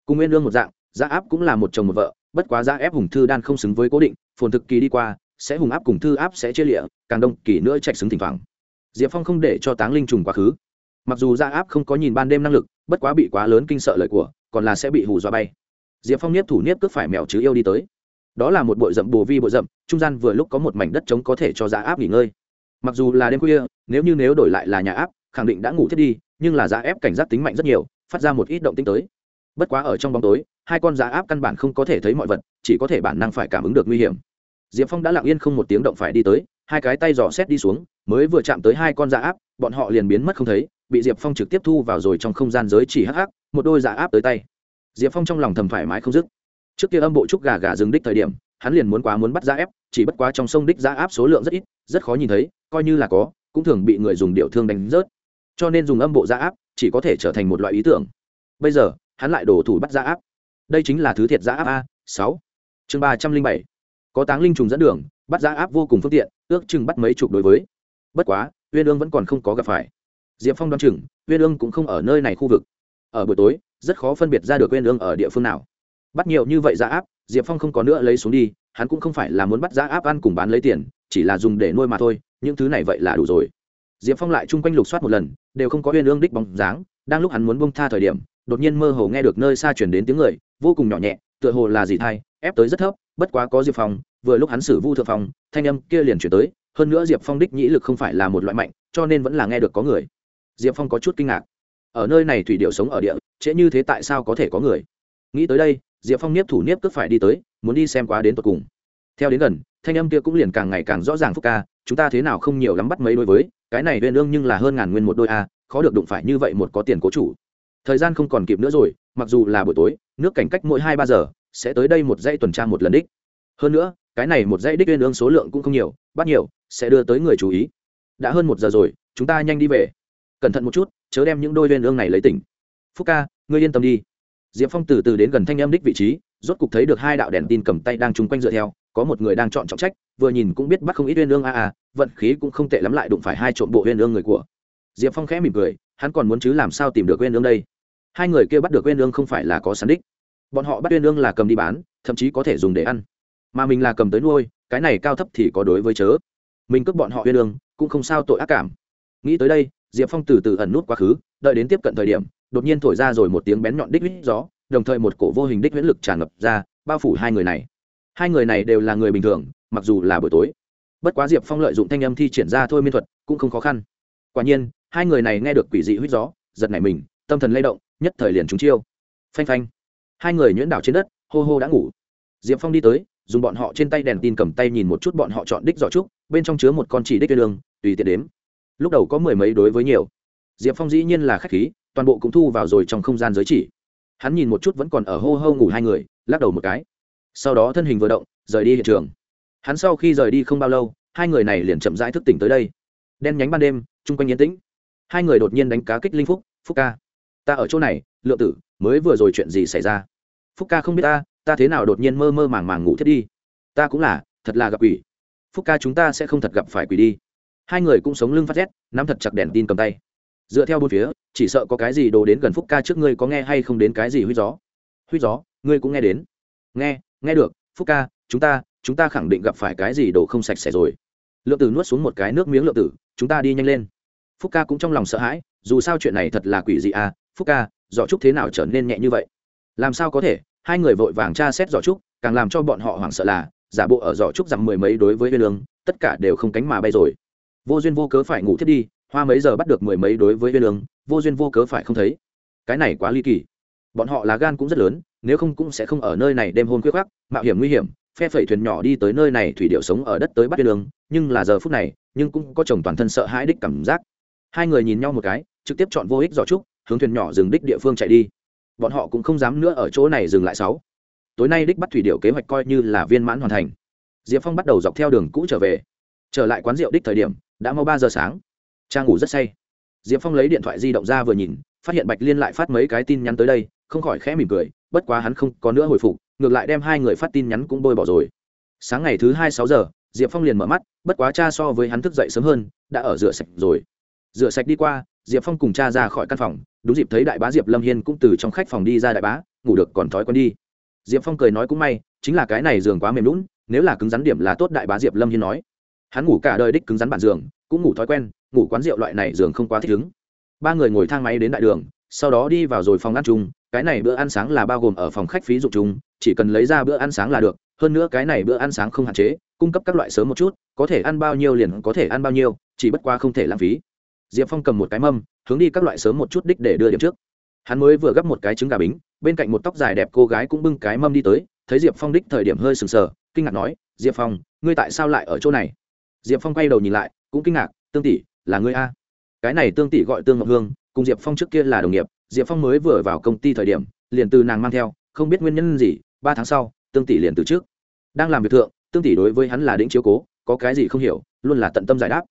Cùng nguyên lương một dạng giá áp cũng là một chồng một vợ, bất quá giá ép hùng thư đan không xứng với cố định, phồn thực kỳ đi qua sẽ hùng áp cùng thư áp sẽ chia lịa, càng đông, kỳ nữa chạy xứng thỉnh thoảng. Diệp phong không để cho táng linh trùng quá khứ. Mặc dù ra áp không có nhìn ban đêm năng lực, bất quá bị quá lớn kinh sợ lời của, còn là sẽ bị hù dọa bay. Diệp phong nhiếp thủ nhiếp cướp phải mèo chứ yêu đi tới. Đó là một bội rậm bồ vi bội rậm, trung gian vừa lúc có một mảnh đất trống có thể cho giá áp nghỉ ngơi. Mặc dù là đêm khuya, nếu như nếu đổi lại là nhà áp, khẳng định đã ngủ thiết đi, nhưng là giá ép cảnh giác tính mạnh rất nhiều, phát ra một ít động tính tới. Bất quá ở trong bóng tối, hai con giá áp căn bản không có thể thấy mọi vật, chỉ có thể bản năng phải cảm ứng được nguy hiểm diệp phong đã lặng yên không một tiếng động phải đi tới, hai cái tay dò xét đi xuống, mới vừa chạm tới hai con giá áp, bọn họ liền biến mất không thấy, bị diệp phong trực tiếp thu vào rồi trong không gian giới chỉ hắc hắc, một đôi giá áp tới tay. Diệp phong trong lòng thầm thoải mái không dứt. Trước kia âm bộ trúc gà gà dừng đích thời điểm, hắn liền muốn quá muốn bắt giá ép, chỉ bất quá trong sông đích giá áp số lượng rất ít, rất khó nhìn thấy, coi như là có, cũng thường bị người dùng điệu thương đánh rớt. Cho nên dùng âm bộ gia áp chỉ có thể trở thành một loại ý tưởng. Bây giờ, hắn lại đổ thủ bắt gia áp. Đây chính là thứ thiệt gia áp a, sáu. Chương ba trăm linh bảy có táng linh trùng dẫn đường, bắt giã áp vô cùng phương tiện, ước chừng bắt mấy chục đối với. Bất quá, uyên ương vẫn còn không có gặp phải. Diệp phong đoán chừng, uyên ương cũng không ở nơi này khu vực. Ở buổi tối, rất khó phân biệt ra được uyên ương ở địa phương nào. Bắt nhiều như vậy giã áp, diệp phong không có nữa lấy xuống đi, hắn cũng không phải là muốn bắt giã áp ăn cùng bán lấy tiền, chỉ là dùng để nuôi mà thôi, những thứ này vậy là đủ rồi. Diệp phong lại chung quanh lục soát một lần, đều không có uyên ương đích bóng dáng, đang lúc hắn muốn bông tha thời điểm, đột nhiên mơ hồ nghe được nơi xa chuyển đến tiếng người, vô cùng nhỏ nhẹ, tựa hồ là gì thay ép tới rất thấp bất quá có diệp phong, vừa lúc hắn xử vu thượng phong, thanh âm kia liền chuyển tới, hơn nữa diệp phong đích nhĩ lực không phải là một loại mạnh, cho nên vẫn là nghe được có người. Diệp phong có chút kinh ngạc. Ở nơi này thủy điệu sống ở địa, trễ như thế tại sao có thể có người? Nghĩ tới đây, diệp phong niếp thủ niếp cướp phải đi tới, muốn đi xem quá đến tột cùng. Theo đến gần, thanh âm kia cũng liền càng ngày càng rõ ràng phúc ca, chúng ta thế nào không nhiều lắm bắt mấy đối với, cái này uyên ương nhưng là hơn ngàn nguyên một đôi a, khó được đụng phải như vậy một có tiền cố chủ. Thời gian không còn kịp nữa rồi, mặc dù là buổi tối, nước cảnh cách mỗi hai ba giờ sẽ tới đây một dãy tuần tra một lần đích. Hơn nữa, cái này một dãy đích uyên ương số lượng cũng không nhiều, bắt nhiều, sẽ đưa tới người chú ý. Đã hơn một giờ rồi, chúng ta nhanh đi về. Cẩn thận một chút, chớ đem những đôi uyên ương này lấy tỉnh. Phúc ca, ngươi yên tâm đi. Diệp phong từ từ đến gần thanh âm đích vị trí, rốt cục thấy được hai đạo đèn tin cầm tay đang chung quanh dựa theo, có một người đang chọn trọng trách, vừa nhìn cũng biết bắt không ít uyên ương a a, vận khí cũng không tệ lắm lại đụng phải hai trộm bộ uyên ương người của. Diệp phong khẽ mỉm cười, hắn còn muốn chứ làm sao tìm được uyên ương đây? Hai người kia bắt được uyên ương không phải là có sẵn đích bọn họ bắt uyên ương là cầm đi bán, thậm chí có thể dùng để ăn. Mà mình là cầm tới nuôi, cái này cao thấp thì có đối với chớ. Mình cướp bọn họ uyên ương, cũng không sao tội ác cảm. Nghĩ tới đây, diệp phong từ từ ẩn nút quá khứ, đợi đến tiếp cận thời điểm, đột nhiên thổi ra rồi một tiếng bén nhọn đích huýt gió, đồng thời một cổ vô hình đích huyễn lực tràn ngập ra, bao phủ hai người này. Hai người này đều là người bình thường, mặc dù là buổi tối. Bất quá diệp phong lợi dụng thanh âm thi triển ra thôi miên thuật, cũng không khó khăn. Quả nhiên, hai người này nghe được quỷ dị huýt gió, giật nảy mình, tâm thần lay động, nhất thời liền trúng chiêu. Phanh phanh hai người nhuyễn đảo trên đất, hô hô đã ngủ. Diệp phong đi tới, dùng bọn họ trên tay đèn tin cầm tay nhìn một chút bọn họ chọn đích giỏ trúc, bên trong chứa một con chỉ đích cây lương, tùy tiện đếm. Lúc đầu có mười mấy đối với nhiều. Diệp phong dĩ nhiên là k h á c h khí, toàn bộ cũng thu vào rồi trong không gian giới chỉ. Hắn nhìn một chút vẫn còn ở hô hô ngủ hai người, lắc đầu một cái. Sau đó thân hình vừa động, rời đi hiện trường. Hắn sau khi rời đi không bao lâu, hai người này liền chậm rãi thức tỉnh tới đây. Đen nhánh ban đêm, chung quanh yên tĩnh. Hai người đột nhiên đánh cá kích linh phúc phúc ca, ta ở chỗ này, lượng tử mới vừa rồi chuyện gì xảy ra? Phúc ca không biết ta ta thế nào đột nhiên mơ mơ màng màng ngủ thiết đi? Ta cũng là, thật là gặp quỷ. Phúc ca chúng ta sẽ không thật gặp phải quỷ đi. Hai người cũng sống lưng phát rét, nắm thật chặt đèn tin cầm tay. Dựa theo bốn phía, chỉ sợ có cái gì đồ đến gần phúc ca trước ngươi có nghe hay không đến cái gì huy gió? Huy gió, ngươi cũng nghe đến. Nghe nghe được. Phúc ca, chúng ta chúng ta khẳng định gặp phải cái gì đồ không sạch sẽ rồi. Lượng tử nuốt xuống một cái nước miếng lượng tử, chúng ta đi nhanh lên. Phúc ca cũng trong lòng sợ hãi, dù sao chuyện này thật là quỷ dị à. Phúc ca giỏ trúc thế nào trở nên nhẹ như vậy? Làm sao có thể? Hai người vội vàng tra xét giỏ trúc, càng làm cho bọn họ hoảng sợ là, giả bộ ở giỏ trúc rằng mười mấy đối với viên lương, tất cả đều không cánh mà bay rồi. Vô duyên vô cớ phải ngủ thiết đi, hoa mấy giờ bắt được mười mấy đối với viên lương, vô duyên vô cớ phải không thấy. Cái này quá ly kỳ. Bọn họ là gan cũng rất lớn, nếu không cũng sẽ không ở nơi này đêm hôn quyết khắc mạo hiểm nguy hiểm, phe phẩy thuyền nhỏ đi tới nơi này thủy điệu sống ở đất tới bắt viên lương, nhưng là giờ phút này, nhưng cũng có chồng toàn thân sợ hãi đích cảm giác. Hai người nhìn nhau một cái, trực tiếp chọn vô ích giỏ trúc hướng thuyền nhỏ dừng đích địa phương chạy đi. Bọn họ cũng không dám nữa ở chỗ này dừng lại sáu. Tối nay đích bắt thủy điệu kế hoạch coi như là viên mãn hoàn thành. Diệp phong bắt đầu dọc theo đường cũ trở về. Trở lại quán rượu đích thời điểm, đã mau ba giờ sáng. Cha ngủ rất say. Diệp phong lấy điện thoại di động ra vừa nhìn, phát hiện bạch liên lại phát mấy cái tin nhắn tới đây, không khỏi khẽ mỉm cười, bất quá hắn không có nữa hồi phục, ngược lại đem hai người phát tin nhắn cũng bôi bỏ rồi. Sáng ngày thứ hai sáu giờ, diệp phong liền mở mắt, bất quá cha so với hắn thức dậy sớm hơn, đã ở rửa sạch rồi rửa sạch đi qua, diệp phong cùng cha ra khỏi căn phòng, đúng dịp thấy đại bá diệp lâm hiên cũng từ trong khách phòng đi ra đại bá, ngủ được còn thói quen đi. Diệp phong cười nói cũng may, chính là cái này giường quá mềm lún, nếu là cứng rắn điểm là tốt, đại bá diệp lâm hiên nói. Hắn ngủ cả đời đích cứng rắn bản giường, cũng ngủ thói quen, ngủ quán rượu loại này giường không quá thích ứng. Ba người ngồi thang máy đến đại đường, sau đó đi vào rồi phòng ăn chung, cái này bữa ăn sáng là bao gồm ở phòng khách phí dụng chung, chỉ cần lấy ra bữa ăn sáng là được, hơn nữa cái này bữa ăn sáng không hạn chế, cung cấp các loại sớm một chút, có thể ăn bao nhiêu liền có thể ăn bao nhiêu, chỉ bất qua không thể lãng phí diệp phong cầm một cái mâm, hướng đi các loại sớm một chút đích để đưa điểm trước. Hắn mới vừa gấp một cái trứng gà bính, bên cạnh một tóc dài đẹp cô gái cũng bưng cái mâm đi tới, thấy diệp phong đích thời điểm hơi sừng sờ, kinh ngạc nói, diệp phong, ngươi tại sao lại ở chỗ này? Diệp phong quay đầu nhìn lại, cũng kinh ngạc, tương tỷ, là ngươi a? Cái này tương tỷ gọi tương ngọc hương, cùng diệp phong trước kia là đồng nghiệp, diệp phong mới vừa vào công ty thời điểm, liền từ nàng mang theo, không biết nguyên nhân gì, ba tháng sau, tương tỷ liền từ trước đang làm việc thượng, tương tỷ đối với hắn là đĩnh chiếu cố, có cái gì không hiểu, luôn là tận tâm giải đáp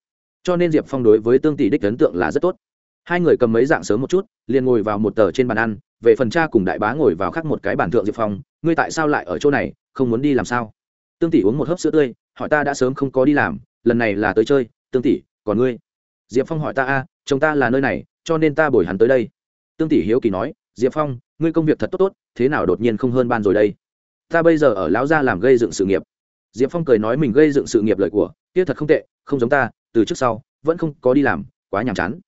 cho nên diệp phong đối với tương tỷ đích ấn tượng là rất tốt. Hai người cầm mấy dạng sớm một chút, liền ngồi vào một tờ trên bàn ăn, về phần cha cùng đại bá ngồi vào khác một cái bàn thượng diệp phong, ngươi tại sao lại ở chỗ này, không muốn đi làm sao? Tương tỷ uống một hớp sữa tươi, hỏi, ta đã sớm không có đi làm, lần này là tới chơi, tương tỷ, còn ngươi? Diệp phong hỏi, ta a, chồng ta là nơi này, cho nên ta bồi hắn tới đây. Tương tỷ hiếu kỳ nói, diệp phong, ngươi công việc thật tốt tốt, thế nào đột nhiên không hơn ban rồi đây? Ta bây giờ ở lão gia làm gây dựng sự nghiệp. Diệp phong cười nói, mình gây dựng sự nghiệp lời của, kia thật không tệ, không giống ta từ trước sau vẫn không có đi làm quá nhàm chán.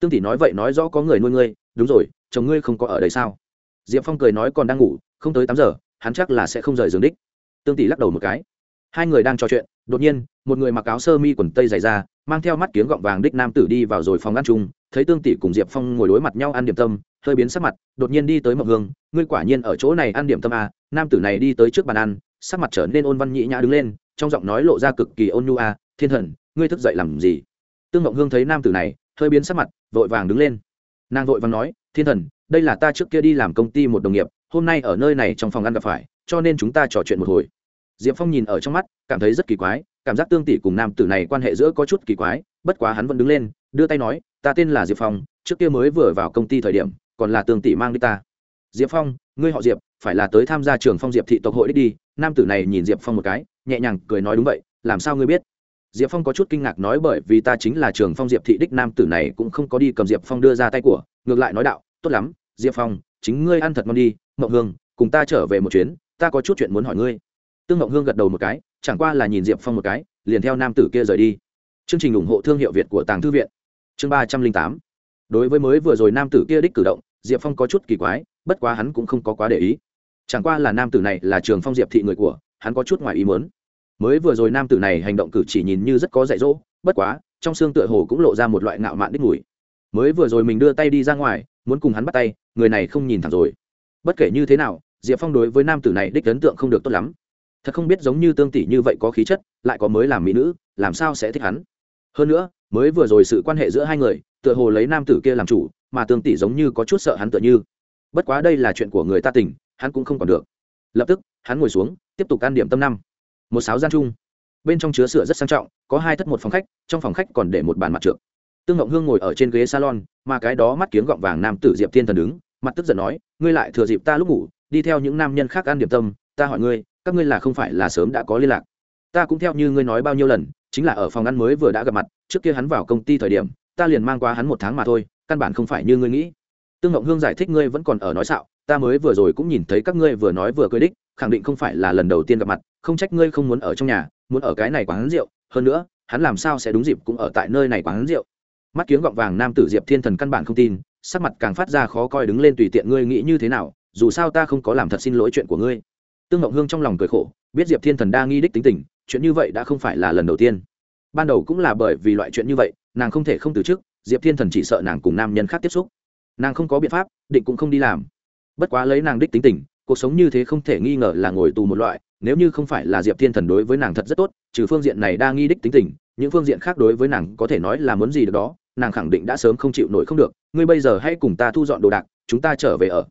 Tương tỷ nói vậy nói rõ có người nuôi ngươi đúng rồi chồng ngươi không có ở đây sao? Diệp phong cười nói còn đang ngủ không tới tám giờ hắn chắc là sẽ không rời giường đích. Tương tỷ lắc đầu một cái. Hai người đang trò chuyện đột nhiên một người mặc áo sơ mi quần tây dày ra mang theo mắt kiếng gọng vàng đích nam tử đi vào rồi phòng ăn chung thấy tương tỷ cùng diệp phong ngồi đối mặt nhau ăn điểm tâm hơi biến sắc mặt đột nhiên đi tới mậu hương ngươi quả nhiên ở chỗ này ăn điểm tâm à, nam tử này đi tới trước bàn ăn sắc mặt trở nên ôn văn nhị nhã đứng lên trong giọng nói lộ ra cực kỳ ôn nhu à, thiên thần ngươi thức dậy làm gì? Tương mộng hương thấy nam tử này, hơi biến sắc mặt, vội vàng đứng lên. Nàng vội vàng nói, thiên thần, đây là ta trước kia đi làm công ty một đồng nghiệp, hôm nay ở nơi này trong phòng ăn gặp phải, cho nên chúng ta trò chuyện một hồi. Diệp phong nhìn ở trong mắt, cảm thấy rất kỳ quái, cảm giác tương tỷ cùng nam tử này quan hệ giữa có chút kỳ quái, bất quá hắn vẫn đứng lên, đưa tay nói, ta tên là diệp phong, trước kia mới vừa vào công ty thời điểm, còn là tương tỷ mang đi ta. Diệp phong, ngươi họ diệp, phải là tới tham gia trường phong diệp thị tộc hội đích đi. Nam tử này nhìn diệp phong một cái, nhẹ nhàng cười nói, đúng vậy, làm sao ngươi biết? Diệp phong có chút kinh ngạc nói bởi vì ta chính là trường phong diệp thị đích nam tử này cũng không có đi cầm diệp phong đưa ra tay của, ngược lại nói đạo, tốt lắm, diệp phong, chính ngươi ăn thật ngon đi mậu hương, cùng ta trở về một chuyến, ta có chút chuyện muốn hỏi ngươi. Tương mậu hương gật đầu một cái, chẳng qua là nhìn diệp phong một cái, liền theo nam tử kia rời đi. Chương trình ủng hộ thương hiệu việt của tàng thư viện. Chương ba trăm linh tám. Đối với mới vừa rồi nam tử kia đích cử động, diệp phong có chút kỳ quái, bất quá hắn cũng không có quá để ý. Chẳng qua là nam tử này là trường phong diệp thị người của, hắn có chút ngoài ý mớn mới vừa rồi nam tử này hành động cử chỉ nhìn như rất có dạy dỗ, bất quá, trong xương tựa hồ cũng lộ ra một loại ngạo mạn đích mùi. Mới vừa rồi mình đưa tay đi ra ngoài, muốn cùng hắn bắt tay, người này không nhìn thẳng rồi. Bất kể như thế nào, diệp phong đối với nam tử này đích ấn tượng không được tốt lắm. Thật không biết giống như tương tỷ như vậy có khí chất, lại có mới làm mỹ nữ, làm sao sẽ thích hắn? Hơn nữa, mới vừa rồi sự quan hệ giữa hai người, tựa hồ lấy nam tử kia làm chủ, mà tương tỷ giống như có chút sợ hắn tựa như. Bất quá đây là chuyện của người ta tỉnh hắn cũng không còn được. Lập tức, hắn ngồi xuống, tiếp tục can điểm tâm năm một sáo gian chung. Bên trong chứa sữa rất sang trọng, có hai thất một phòng khách, trong phòng khách còn để một bàn mặt trượt tương ngộng hương ngồi ở trên ghế salon, mà cái đó mắt kiếng gọng vàng nam tử diệp thiên thần đứng, mặt tức giận nói, ngươi lại thừa dịp ta lúc ngủ, đi theo những nam nhân khác ăn điểm tâm, ta hỏi ngươi, các ngươi là không phải là sớm đã có liên lạc? Ta cũng theo như ngươi nói bao nhiêu lần, chính là ở phòng ăn mới vừa đã gặp mặt, trước kia hắn vào công ty thời điểm, ta liền mang qua hắn một tháng mà thôi, căn bản không phải như ngươi nghĩ tương ngộng hương giải thích ngươi vẫn còn ở nói xạo, ta mới vừa rồi cũng nhìn thấy các ngươi vừa nói vừa cười đích, khẳng định không phải là lần đầu tiên gặp mặt, không trách ngươi không muốn ở trong nhà, muốn ở cái này quán rượu, hơn nữa, hắn làm sao sẽ đúng dịp cũng ở tại nơi này quán rượu. Mắt kiếng gọng vàng nam tử diệp thiên thần căn bản không tin, sắc mặt càng phát ra khó coi đứng lên tùy tiện ngươi nghĩ như thế nào, dù sao ta không có làm thật xin lỗi chuyện của ngươi. Tương ngộng hương trong lòng cười khổ, biết diệp thiên thần đa nghi đích tính tình, chuyện như vậy đã không phải là lần đầu tiên. Ban đầu cũng là bởi vì loại chuyện như vậy, nàng không thể không từ chức, diệp thiên thần chỉ sợ nàng cùng nam nhân khác tiếp xúc nàng không có biện pháp, định cũng không đi làm. Bất quá lấy nàng đích tính tình, cuộc sống như thế không thể nghi ngờ là ngồi tù một loại, nếu như không phải là diệp thiên thần đối với nàng thật rất tốt, trừ phương diện này đa nghi đích tính tình, những phương diện khác đối với nàng có thể nói là muốn gì được đó, nàng khẳng định đã sớm không chịu nổi không được, ngươi bây giờ hãy cùng ta thu dọn đồ đạc, chúng ta trở về ở.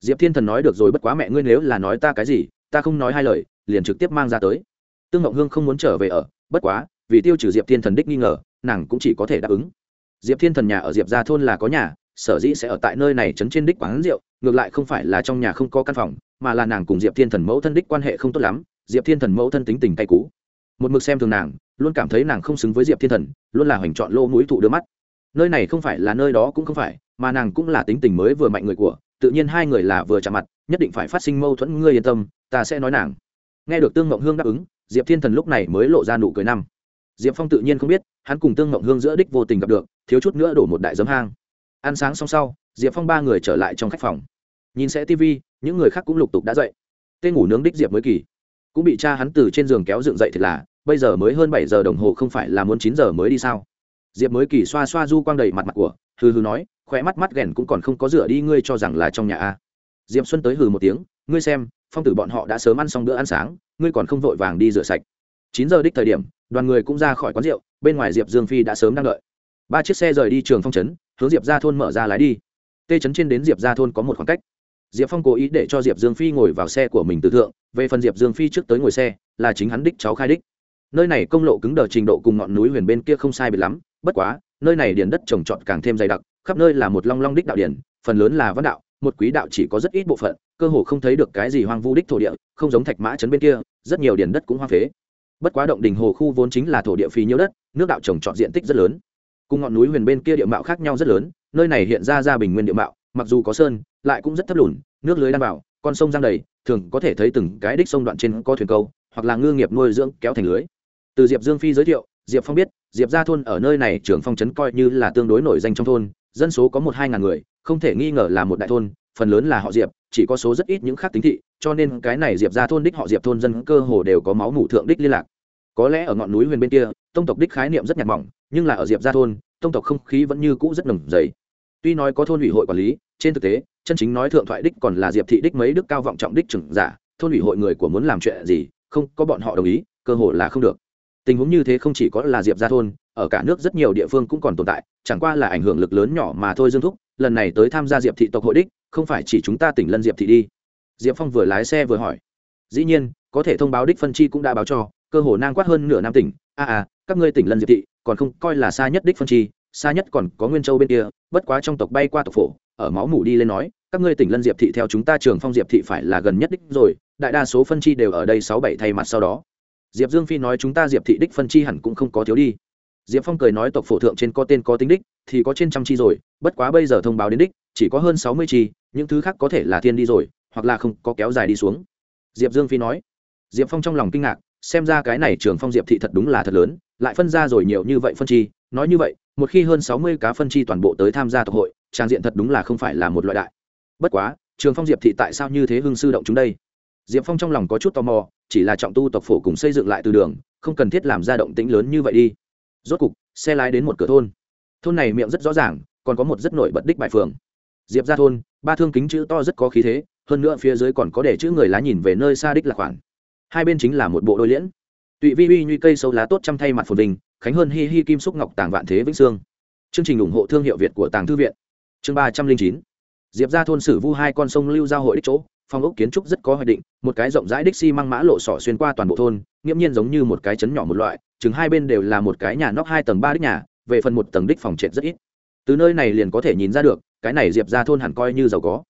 Diệp thiên thần nói được rồi, bất quá mẹ ngươi nếu là nói ta cái gì, ta không nói hai lời, liền trực tiếp mang ra tới. Tương ngọc hương không muốn trở về ở, bất quá, vì tiêu trừ diệp thiên thần đích nghi ngờ, nàng cũng chỉ có thể đáp ứng. Diệp thiên thần nhà ở diệp gia thôn là có nhà sở dĩ sẽ ở tại nơi này trấn trên đích quán rượu ngược lại không phải là trong nhà không có căn phòng mà là nàng cùng diệp thiên thần mẫu thân đích quan hệ không tốt lắm diệp thiên thần mẫu thân tính tình cay cú, một mực xem thường nàng luôn cảm thấy nàng không xứng với diệp thiên thần luôn là hoành chọn lô mũi thụ đưa mắt. Nơi này không phải là nơi đó cũng không phải mà nàng cũng là tính tình mới vừa mạnh người của tự nhiên hai người là vừa chạm mặt nhất định phải phát sinh mâu thuẫn ngươi yên tâm ta sẽ nói nàng. Nghe được tương mộng hương đáp ứng diệp thiên thần lúc này mới lộ ra nụ cười năm. Diệp phong tự nhiên không biết hắn cùng tương mộng hương giữa đích vô tình gặp được thiếu chút nữa đổ một đại giấm hang ăn sáng xong sau, diệp phong ba người trở lại trong khách phòng. Nhìn sẽ tv những người khác cũng lục tục đã dậy. Tên ngủ nướng đích diệp mới kỳ. Cũng bị cha hắn từ trên giường kéo dựng dậy thật là, bây giờ mới hơn bảy giờ đồng hồ không phải là muốn chín giờ mới đi sao? Diệp mới kỳ xoa xoa du quang đầy mặt mặt của, hừ hừ nói khỏe mắt mắt ghẻn cũng còn không có rửa đi, ngươi cho rằng là trong nhà a diệp xuân tới hừ một tiếng, ngươi xem, phong tử bọn họ đã sớm ăn xong bữa ăn sáng, ngươi còn không vội vàng đi rửa sạch. Chín giờ đích thời điểm, đoàn người cũng ra khỏi quán rượu, bên ngoài diệp dương phi đã sớm đang đợi. Ba chiếc xe rời đi trường phong trấn hướng diệp ra thôn mở ra lái đi. Tê trấn trên đến diệp ra thôn có một khoảng cách. Diệp phong cố ý để cho diệp dương phi ngồi vào xe của mình từ thượng, về phần diệp dương phi trước tới ngồi xe, là chính hắn đích cháu khai đích. Nơi này công lộ cứng đờ trình độ cùng ngọn núi huyền bên kia không sai biệt lắm, bất quá, nơi này điền đất trồng trọt càng thêm dày đặc, khắp nơi là một long long đích đạo điển phần lớn là văn đạo, một quý đạo chỉ có rất ít bộ phận, cơ hồ không thấy được cái gì hoang vu đích thổ địa, không giống thạch mã trấn bên kia, rất nhiều điền đất cũng hoang phế. Bất quá động đình hồ khu vốn chính là thổ địa phí nhiêu đất, nước đạo trồng trọt diện tích rất lớn cùng ngọn núi huyền bên kia địa mạo khác nhau rất lớn, nơi này hiện ra ra bình nguyên địa mạo, mặc dù có sơn, lại cũng rất thấp lùn, nước lưới đan vào, con sông giang đầy, thường có thể thấy từng cái đích sông đoạn trên có thuyền câu, hoặc là ngư nghiệp nuôi dưỡng kéo thành lưới. Từ diệp dương phi giới thiệu, diệp phong biết, diệp ra thôn ở nơi này trưởng phong trấn coi như là tương đối nổi danh trong thôn, dân số có một hai ngàn người, không thể nghi ngờ là một đại thôn, phần lớn là họ diệp, chỉ có số rất ít những khác tính thị, cho nên cái này diệp ra thôn đích họ diệp thôn dân cơ hồ đều có máu mủ thượng đích liên lạc có lẽ ở ngọn núi huyền bên kia, tông tộc đích khái niệm rất nhạt mỏng, nhưng là ở diệp gia thôn, tông tộc không khí vẫn như cũ rất nồng dày tuy nói có thôn ủy hội quản lý, trên thực tế, chân chính nói thượng thoại đích còn là diệp thị đích mấy đức cao vọng trọng đích trưởng giả, thôn ủy hội người của muốn làm chuyện gì, không có bọn họ đồng ý, cơ hội là không được. Tình huống như thế không chỉ có là diệp gia thôn, ở cả nước rất nhiều địa phương cũng còn tồn tại, chẳng qua là ảnh hưởng lực lớn nhỏ mà thôi dương thúc, lần này tới tham gia diệp thị tộc hội đích, không phải chỉ chúng ta tỉnh lân diệp thị đi. Diệp phong vừa lái xe vừa hỏi. Dĩ nhiên, có thể thông báo đích phân chi cũng đã báo cho cơ hồ nang quát hơn nửa năm tỉnh. A à, à các ngươi tỉnh lân diệp thị còn không coi là xa nhất đích phân chi xa nhất còn có nguyên châu bên kia bất quá trong tộc bay qua tộc phổ ở máu mủ đi lên nói các ngươi tỉnh lân diệp thị theo chúng ta trường phong diệp thị phải là gần nhất đích rồi đại đa số phân chi đều ở đây sáu bảy thay mặt sau đó. Diệp dương phi nói chúng ta diệp thị đích phân chi hẳn cũng không có thiếu đi. Diệp phong cười nói tộc phổ thượng trên có tên có tính đích thì có trên trăm chi rồi bất quá bây giờ thông báo đến đích chỉ có hơn sáu mươi chi những thứ khác có thể là thiên đi rồi hoặc là không có kéo dài đi xuống. Diệp dương phi nói. Diệp phong trong lòng kinh ngạc xem ra cái này trường phong diệp thị thật đúng là thật lớn, lại phân ra rồi nhiều như vậy phân chi, nói như vậy, một khi hơn sáu mươi cá phân chi toàn bộ tới tham gia tộc hội trang diện thật đúng là không phải là một loại đại. Bất quá, trường phong diệp thị tại sao như thế hưng sư động chúng đây? Diệp phong trong lòng có chút tò mò, chỉ là trọng tu tộc phổ cùng xây dựng lại từ đường, không cần thiết làm ra động tĩnh lớn như vậy đi. Rốt cục, xe lái đến một cửa thôn. Thôn này miệng rất rõ ràng, còn có một rất nổi bật đích bài phường. Diệp ra thôn, ba thương kính chữ to rất có khí thế, hơn nữa phía dưới còn có để chữ người lá nhìn về nơi xa đích là khoản hai bên chính là một bộ đôi liễn. Tụy vi uy nhuy cây sâu lá tốt trăm thay mặt phồn vinh, khánh hơn hi hi kim xúc ngọc tàng vạn thế vĩnh sương. Chương trình ủng hộ thương hiệu việt của tàng thư viện. Chương ba trăm linh chín. Diệp ra thôn sử vu hai con sông lưu giao hội đích chỗ, phong ốc kiến trúc rất có hoạch định, một cái rộng rãi đích xi、si、măng mã lộ sỏ xuyên qua toàn bộ thôn, nghiễm nhiên giống như một cái chấn nhỏ một loại, chừng hai bên đều là một cái nhà nóc hai tầng ba đích nhà, về phần một tầng đích phòng trệt rất ít. Từ nơi này liền có thể nhìn ra được, cái này diệp ra thôn hẳn coi như giàu có.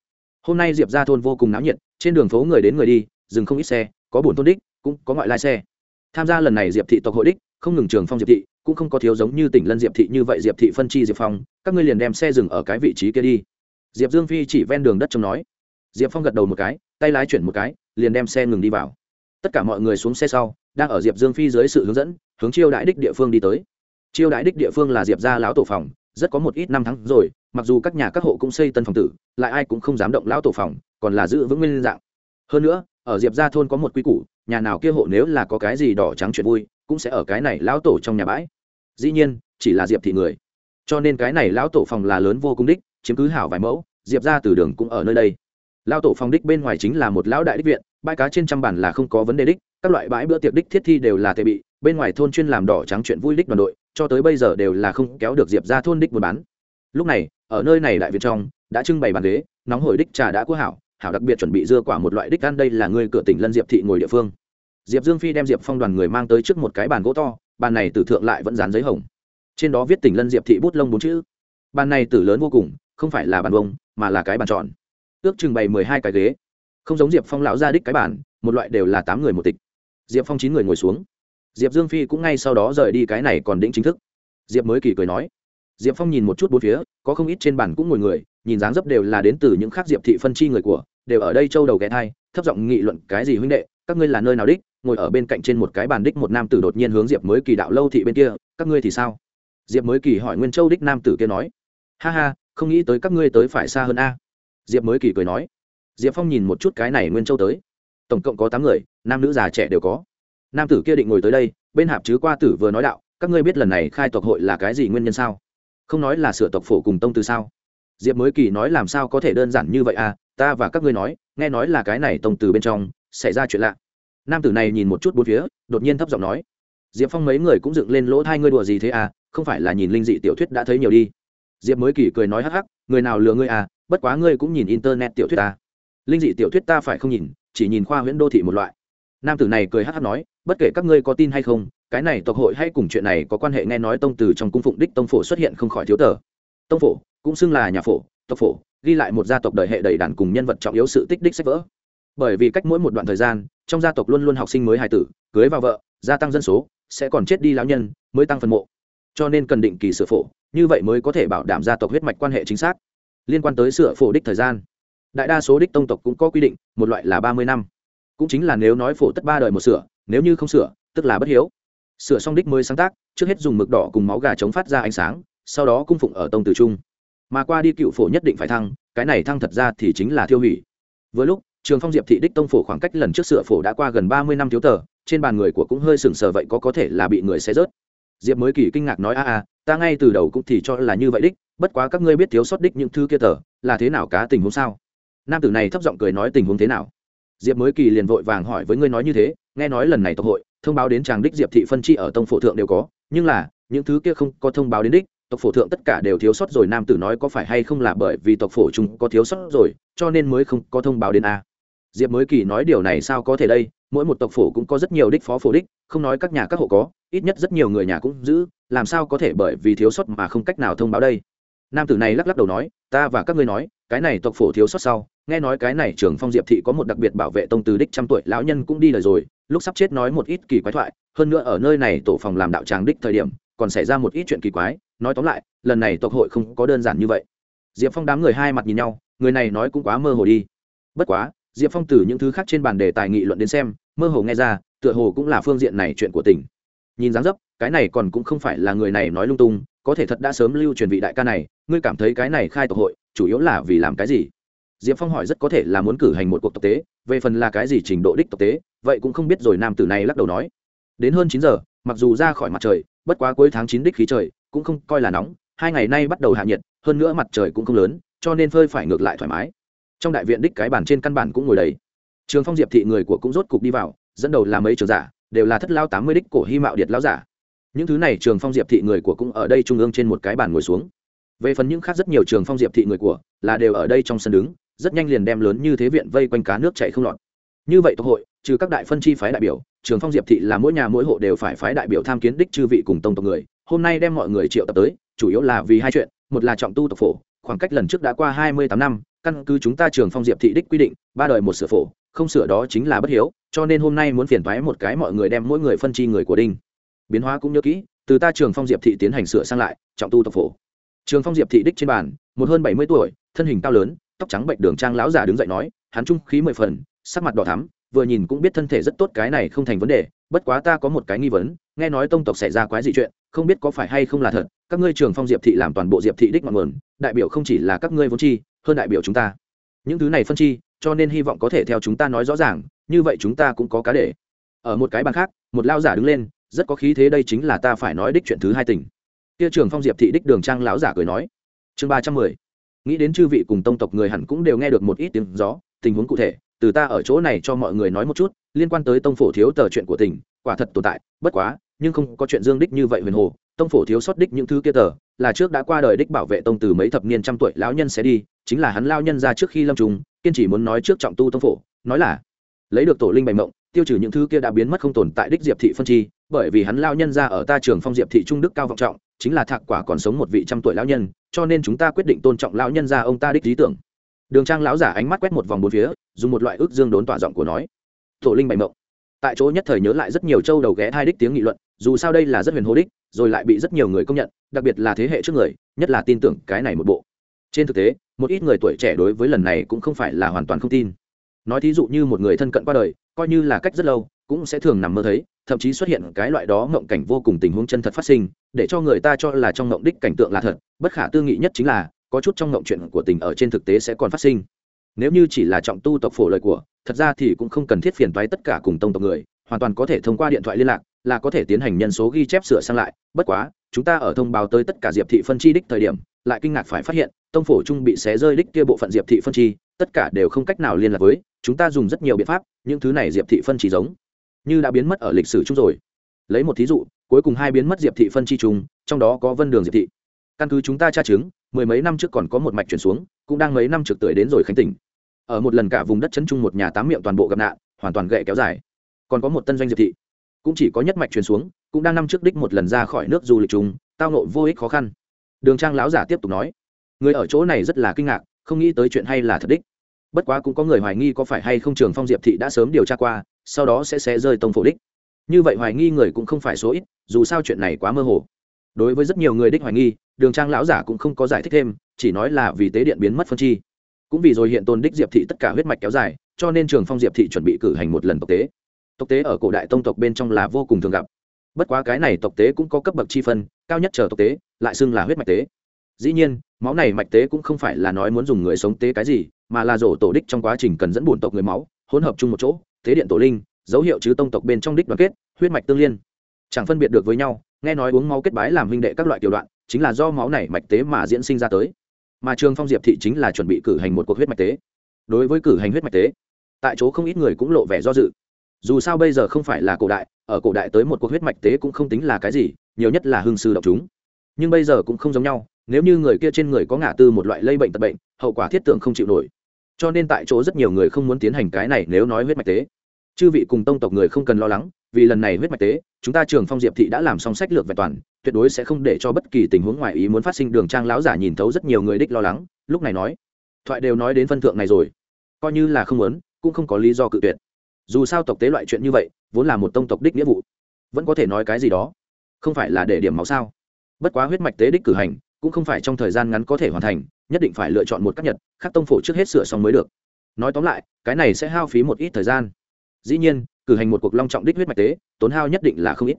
Hôm nay diệp ra thôn vô cùng náo nhiệt, trên đường phố người đến người đi, dừng không ít xe có bổn thôn đích, cũng có ngoại lai xe. Tham gia lần này diệp thị tộc hội đích, không ngừng trường phong diệp thị, cũng không có thiếu giống như tỉnh lân diệp thị như vậy diệp thị phân chi diệp phong, các ngươi liền đem xe dừng ở cái vị trí kia đi. Diệp dương phi chỉ ven đường đất trông nói. Diệp phong gật đầu một cái, tay lái chuyển một cái, liền đem xe ngừng đi vào. Tất cả mọi người xuống xe sau, đang ở diệp dương phi dưới sự hướng dẫn, hướng chiêu đại đích địa phương đi tới. Chiêu đại đích địa phương là diệp gia lão tổ phòng, rất có một ít năm tháng rồi, mặc dù các nhà các hộ cũng xây tân phòng tử, lại ai cũng không dám động lão tổ phòng, còn là giữ vững nguyên dạng. Hơn nữa ở diệp gia thôn có một quy củ, nhà nào kia hộ nếu là có cái gì đỏ trắng chuyện vui, cũng sẽ ở cái này lão tổ trong nhà bãi. Dĩ nhiên, chỉ là diệp thị người. Cho nên cái này lão tổ phòng là lớn vô cùng đích, chiếm cứ hảo vài mẫu, diệp ra từ đường cũng ở nơi đây. Lão tổ phòng đích bên ngoài chính là một lão đại đích viện, bãi cá trên trăm bản là không có vấn đề đích, các loại bãi bữa tiệc đích thiết thi đều là tệ bị, bên ngoài thôn chuyên làm đỏ trắng chuyện vui đích đoàn đội, cho tới bây giờ đều là không kéo được diệp ra thôn đích buôn bán. Lúc này, ở nơi này đại viện trong, đã trưng bày bàn ghế, nóng hổi đích trà đã cua hảo hảo đặc biệt chuẩn bị dưa quả một loại đích ăn, đây là người cửa tỉnh lân diệp thị ngồi địa phương. Diệp dương phi đem diệp phong đoàn người mang tới trước một cái bàn gỗ to, bàn này tử thượng lại vẫn dán giấy hồng. Trên đó viết tỉnh lân diệp thị bút lông bốn chữ. Bàn này tử lớn vô cùng, không phải là bàn bông mà là cái bàn tròn. Ước trưng bày mười hai cái ghế. Không giống diệp phong lão ra đích cái bàn, một loại đều là tám người một tịch. Diệp phong chín người ngồi xuống. Diệp dương phi cũng ngay sau đó rời đi cái này còn đĩnh chính thức. Diệp mới kỳ cười nói diệp phong nhìn một chút bốn phía, có không ít trên bàn cũng ngồi người, nhìn dáng dấp đều là đến từ những khác diệp thị phân chi người của, đều ở đây châu đầu ghé thai, thấp giọng nghị luận, cái gì huynh đệ, các ngươi là nơi nào đích? Ngồi ở bên cạnh trên một cái bàn đích một nam tử đột nhiên hướng diệp mới kỳ đạo lâu thị bên kia, các ngươi thì sao? Diệp mới kỳ hỏi nguyên châu đích nam tử kia nói, ha ha, không nghĩ tới các ngươi tới phải xa hơn a. Diệp mới kỳ cười nói, diệp phong nhìn một chút cái này nguyên châu tới, tổng cộng có tám người, nam nữ già trẻ đều có. Nam tử kia định ngồi tới đây, bên hạp chứ qua tử vừa nói đạo, các ngươi biết lần này khai tộc hội là cái gì nguyên nhân sao? Không nói là sửa tộc phổ cùng tông từ sao? Diệp mới kỳ nói làm sao có thể đơn giản như vậy à? Ta và các ngươi nói, nghe nói là cái này tông từ bên trong, xảy ra chuyện lạ. Nam tử này nhìn một chút bốn phía, đột nhiên thấp giọng nói. Diệp phong mấy người cũng dựng lên lỗ thai, ngươi đùa gì thế à? Không phải là nhìn linh dị tiểu thuyết đã thấy nhiều đi. Diệp mới kỳ cười nói hắc hắc, người nào lừa ngươi à? Bất quá ngươi cũng nhìn internet tiểu thuyết ta linh dị tiểu thuyết ta phải không nhìn, chỉ nhìn khoa huyễn đô thị một loại. Nam tử này cười hắc hắc nói, bất kể các ngươi có tin hay không cái này tộc hội hay cùng chuyện này có quan hệ nghe nói tông từ trong cung phụng đích tông phổ xuất hiện không khỏi thiếu tờ. Tông phổ, cũng xưng là nhà phổ, tộc phổ, ghi lại một gia tộc đời hệ đầy đàn cùng nhân vật trọng yếu sự tích đích sách vỡ bởi vì cách mỗi một đoạn thời gian, trong gia tộc luôn luôn học sinh mới hài tử, cưới vào vợ, gia tăng dân số, sẽ còn chết đi lão nhân, mới tăng phần mộ. Cho nên cần định kỳ sửa phổ, như vậy mới có thể bảo đảm gia tộc huyết mạch quan hệ chính xác. Liên quan tới sửa phổ đích thời gian, đại đa số đích tông tộc cũng có quy định, một loại là ba mươi năm. Cũng chính là nếu nói phổ tất ba đời một sửa, nếu như không sửa, tức là bất hiếu sửa xong đích mới sáng tác, trước hết dùng mực đỏ cùng máu gà chống phát ra ánh sáng, sau đó cung phụng ở tông tử trung. Mà qua đi cựu phổ nhất định phải thăng, cái này thăng thật ra thì chính là thiêu hủy. Vừa lúc, trường phong diệp thị đích tông phổ khoảng cách lần trước sửa phổ đã qua gần ba mươi năm thiếu tờ, trên bàn người của cũng hơi sừng sờ vậy có có thể là bị người xé rớt. Diệp mới kỳ kinh ngạc nói, a a, ta ngay từ đầu cũng thì cho là như vậy đích, bất quá các ngươi biết thiếu sót đích những thứ kia tờ, là thế nào cá tình huống sao? Nam tử này thấp giọng cười nói, tình huống thế nào? Diệp mới kỳ liền vội vàng hỏi, với ngươi nói như thế, nghe nói lần này tộc hội thông báo đến chàng đích diệp thị phân chi ở tông phổ thượng đều có, nhưng là, những thứ kia không có thông báo đến đích, tộc phổ thượng tất cả đều thiếu sót rồi, nam tử nói có phải hay không là bởi vì tộc phổ chúng có thiếu sót rồi, cho nên mới không có thông báo đến a. Diệp mới kỳ nói điều này sao có thể đây, mỗi một tộc phổ cũng có rất nhiều đích phó phổ đích, không nói các nhà các hộ có, ít nhất rất nhiều người nhà cũng giữ, làm sao có thể bởi vì thiếu sót mà không cách nào thông báo đây? Nam tử này lắc lắc đầu nói, ta và các ngươi nói, cái này tộc phổ thiếu sót sau, nghe nói cái này trường phong diệp thị có một đặc biệt bảo vệ tông từ đích trăm tuổi, lão nhân cũng đi lời rồi lúc sắp chết nói một ít kỳ quái thoại, hơn nữa ở nơi này tổ phòng làm đạo tràng đích thời điểm, còn xảy ra một ít chuyện kỳ quái. Nói tóm lại, lần này tộc hội không có đơn giản như vậy. Diệp phong đám người hai mặt nhìn nhau, người này nói cũng quá mơ hồ đi. Bất quá, diệp phong từ những thứ khác trên bàn đề tài nghị luận đến xem, mơ hồ nghe ra, tựa hồ cũng là phương diện này chuyện của tỉnh. Nhìn dáng dấp, cái này còn cũng không phải là người này nói lung tung, có thể thật đã sớm lưu truyền vị đại ca này, ngươi cảm thấy cái này khai tộc hội, chủ yếu là vì làm cái gì? Diệp phong hỏi rất có thể là muốn cử hành một cuộc tập tế, về phần là cái gì trình độ đích tập tế, vậy cũng không biết rồi nam tử này lắc đầu nói. Đến hơn chín giờ, mặc dù ra khỏi mặt trời, bất quá cuối tháng chín đích khí trời, cũng không coi là nóng, hai ngày nay bắt đầu hạ nhiệt, hơn nữa mặt trời cũng không lớn, cho nên phơi phải ngược lại thoải mái. Trong đại viện đích cái bàn trên căn bản cũng ngồi đầy. Trường phong diệp thị người của cũng rốt cục đi vào, dẫn đầu là mấy trường giả, đều là thất lao tám mươi đích cổ hy mạo điệt lao giả. Những thứ này trường phong diệp thị người của cũng ở đây trung ương trên một cái bàn ngồi xuống. Về phần những khác rất nhiều trường phong diệp thị người của, là đều ở đây trong sân đứng rất nhanh liền đem lớn như thế viện vây quanh cá nước chạy không lọt. Như vậy tộc hội, trừ các đại phân chi phái đại biểu, trường phong, diệp thị là mỗi nhà mỗi hộ đều phải phái đại biểu tham kiến đích chư vị cùng tông tộc người. Hôm nay đem mọi người triệu tập tới, chủ yếu là vì hai chuyện, một là trọng tu tộc phổ, khoảng cách lần trước đã qua hai mươi tám năm, căn cứ chúng ta trường phong, diệp thị đích quy định, ba đời một sửa phổ, không sửa đó chính là bất hiếu, cho nên hôm nay muốn phiền thoái một cái mọi người đem mỗi người phân chi người của đinh. Biến hóa cũng nhớ kỹ, từ ta trường phong, diệp thị tiến hành sửa sang lại, trọng tu tộc phổ. Trường phong, diệp thị đích trên bàn, một hơn bảy mươi tuổi, thân hình cao lớn tóc trắng bệnh đường trang lão già đứng dậy nói, hắn trung khí mười phần, sắc mặt đỏ thắm, vừa nhìn cũng biết thân thể rất tốt, cái này không thành vấn đề, bất quá ta có một cái nghi vấn, nghe nói tông tộc xảy ra quái dị chuyện, không biết có phải hay không là thật, các ngươi trường phong diệp thị làm toàn bộ diệp thị đích ngọn nguồn, đại biểu không chỉ là các ngươi vốn chi, hơn đại biểu chúng ta. Những thứ này phân chi, cho nên hy vọng có thể theo chúng ta nói rõ ràng, như vậy chúng ta cũng có cá để. Ở một cái bàn khác, một lao giả đứng lên, rất có khí thế đây chính là ta phải nói đích chuyện thứ hai tỉnh kia trường phong diệp thị đích đường trang lão giả cười nói, chương ba trăm mười nghĩ đến chư vị cùng tông tộc người hẳn cũng đều nghe được một ít tiếng gió, tình huống cụ thể, từ ta ở chỗ này cho mọi người nói một chút, liên quan tới tông phổ thiếu tờ chuyện của tỉnh, quả thật tồn tại, bất quá, nhưng không có chuyện dương đích như vậy huyền hồ, tông phổ thiếu sót đích những thứ kia tờ, là trước đã qua đời đích bảo vệ tông từ mấy thập niên trăm tuổi, lão nhân sẽ đi, chính là hắn lao nhân ra trước khi lâm trùng, kiên chỉ muốn nói trước trọng tu tông phổ, nói là, lấy được tổ linh bày mộng, tiêu trừ những thứ kia đã biến mất không tồn tại đích diệp thị phân chi, bởi vì hắn lao nhân ra ở ta trường phong diệp thị trung đức cao vọng trọng chính là thạc quả còn sống một vị trăm tuổi lão nhân, cho nên chúng ta quyết định tôn trọng lão nhân ra ông ta đích lý tưởng. Đường trang lão giả ánh mắt quét một vòng bốn phía, dùng một loại ước dương đốn tỏa giọng của nói, tổ linh bày mộng. Tại chỗ nhất thời nhớ lại rất nhiều châu đầu ghé hai đích tiếng nghị luận, dù sao đây là rất huyền hô đích, rồi lại bị rất nhiều người công nhận, đặc biệt là thế hệ trước người, nhất là tin tưởng cái này một bộ. Trên thực tế, một ít người tuổi trẻ đối với lần này cũng không phải là hoàn toàn không tin. Nói thí dụ như một người thân cận qua đời, coi như là cách rất lâu, cũng sẽ thường nằm mơ thấy thậm chí xuất hiện cái loại đó ngộng cảnh vô cùng tình huống chân thật phát sinh, để cho người ta cho là trong ngộng đích cảnh tượng là thật, bất khả tư nghị nhất chính là, có chút trong ngộng chuyện của tình ở trên thực tế sẽ còn phát sinh. Nếu như chỉ là trọng tu tộc phổ lời của, thật ra thì cũng không cần thiết phiền toái tất cả cùng tông tộc người, hoàn toàn có thể thông qua điện thoại liên lạc, là có thể tiến hành nhân số ghi chép sửa sang lại. Bất quá, chúng ta ở thông báo tới tất cả diệp thị phân chi đích thời điểm, lại kinh ngạc phải phát hiện, tông phổ trung bị xé rơi đích kia bộ phận diệp thị phân chi, tất cả đều không cách nào liên lạc với, chúng ta dùng rất nhiều biện pháp, những thứ này diệp thị phân chi giống như đã biến mất ở lịch sử chung rồi. Lấy một thí dụ, cuối cùng hai biến mất diệp thị phân chi chung, trong đó có vân đường diệp thị. Căn cứ chúng ta tra chứng, mười mấy năm trước còn có một mạch chuyển xuống, cũng đang mấy năm trực tuổi đến rồi khánh tỉnh. Ở một lần cả vùng đất chấn chung một nhà tám miệng toàn bộ gặp nạn, hoàn toàn gậy kéo dài. Còn có một tân doanh diệp thị. Cũng chỉ có nhất mạch chuyển xuống, cũng đang năm trước đích một lần ra khỏi nước du lịch chung, tao nộ vô ích khó khăn. Đường trang lão giả tiếp tục nói, người ở chỗ này rất là kinh ngạc, không nghĩ tới chuyện hay là thật đích. Bất quá cũng có người hoài nghi có phải hay không trường phong diệp thị đã sớm điều tra qua sau đó sẽ sẽ rơi tông phổ đích. Như vậy hoài nghi người cũng không phải số ít, dù sao chuyện này quá mơ hồ. Đối với rất nhiều người đích hoài nghi, đường trang lão giả cũng không có giải thích thêm, chỉ nói là vì tế điện biến mất phân chi. Cũng vì rồi hiện tồn đích diệp thị tất cả huyết mạch kéo dài, cho nên trường phong diệp thị chuẩn bị cử hành một lần tộc tế. Tộc tế ở cổ đại tông tộc bên trong là vô cùng thường gặp. Bất quá cái này tộc tế cũng có cấp bậc chi phân, cao nhất chờ tộc tế, lại xưng là huyết mạch tế. Dĩ nhiên, máu này mạch tế cũng không phải là nói muốn dùng người sống tế cái gì, mà là rổ tổ đích trong quá trình cần dẫn bùn tộc người máu, hỗn hợp chung một chỗ tế điện tổ linh, dấu hiệu chứ tông tộc bên trong đích đoàn kết, huyết mạch tương liên. Chẳng phân biệt được với nhau, nghe nói uống máu kết bái làm huynh đệ các loại tiểu đoạn, chính là do máu này mạch tế mà diễn sinh ra tới. Mà trường phong diệp thị chính là chuẩn bị cử hành một cuộc huyết mạch tế. Đối với cử hành huyết mạch tế, tại chỗ không ít người cũng lộ vẻ do dự. Dù sao bây giờ không phải là cổ đại, ở cổ đại tới một cuộc huyết mạch tế cũng không tính là cái gì, nhiều nhất là hương sư độc chúng. Nhưng bây giờ cũng không giống nhau, nếu như người kia trên người có ngả tư một loại lây bệnh tật bệnh, hậu quả thiết tượng không chịu nổi. Cho nên tại chỗ rất nhiều người không muốn tiến hành cái này nếu nói huyết mạch tế chư vị cùng tông tộc người không cần lo lắng, vì lần này huyết mạch tế, chúng ta trường phong diệp thị đã làm xong sách lược vẹn toàn, tuyệt đối sẽ không để cho bất kỳ tình huống ngoài ý muốn phát sinh. Đường trang lão giả nhìn thấu rất nhiều người đích lo lắng, lúc này nói, thoại đều nói đến phân thượng này rồi, coi như là không muốn, cũng không có lý do cự tuyệt. Dù sao tộc tế loại chuyện như vậy, vốn là một tông tộc đích nghĩa vụ, vẫn có thể nói cái gì đó, không phải là để điểm máu sao? Bất quá huyết mạch tế đích cử hành, cũng không phải trong thời gian ngắn có thể hoàn thành, nhất định phải lựa chọn một cách nhật khắc tông phổ trước hết sửa xong mới được. Nói tóm lại, cái này sẽ hao phí một ít thời gian dĩ nhiên, cử hành một cuộc long trọng đích huyết mạch tế, tốn hao nhất định là không ít.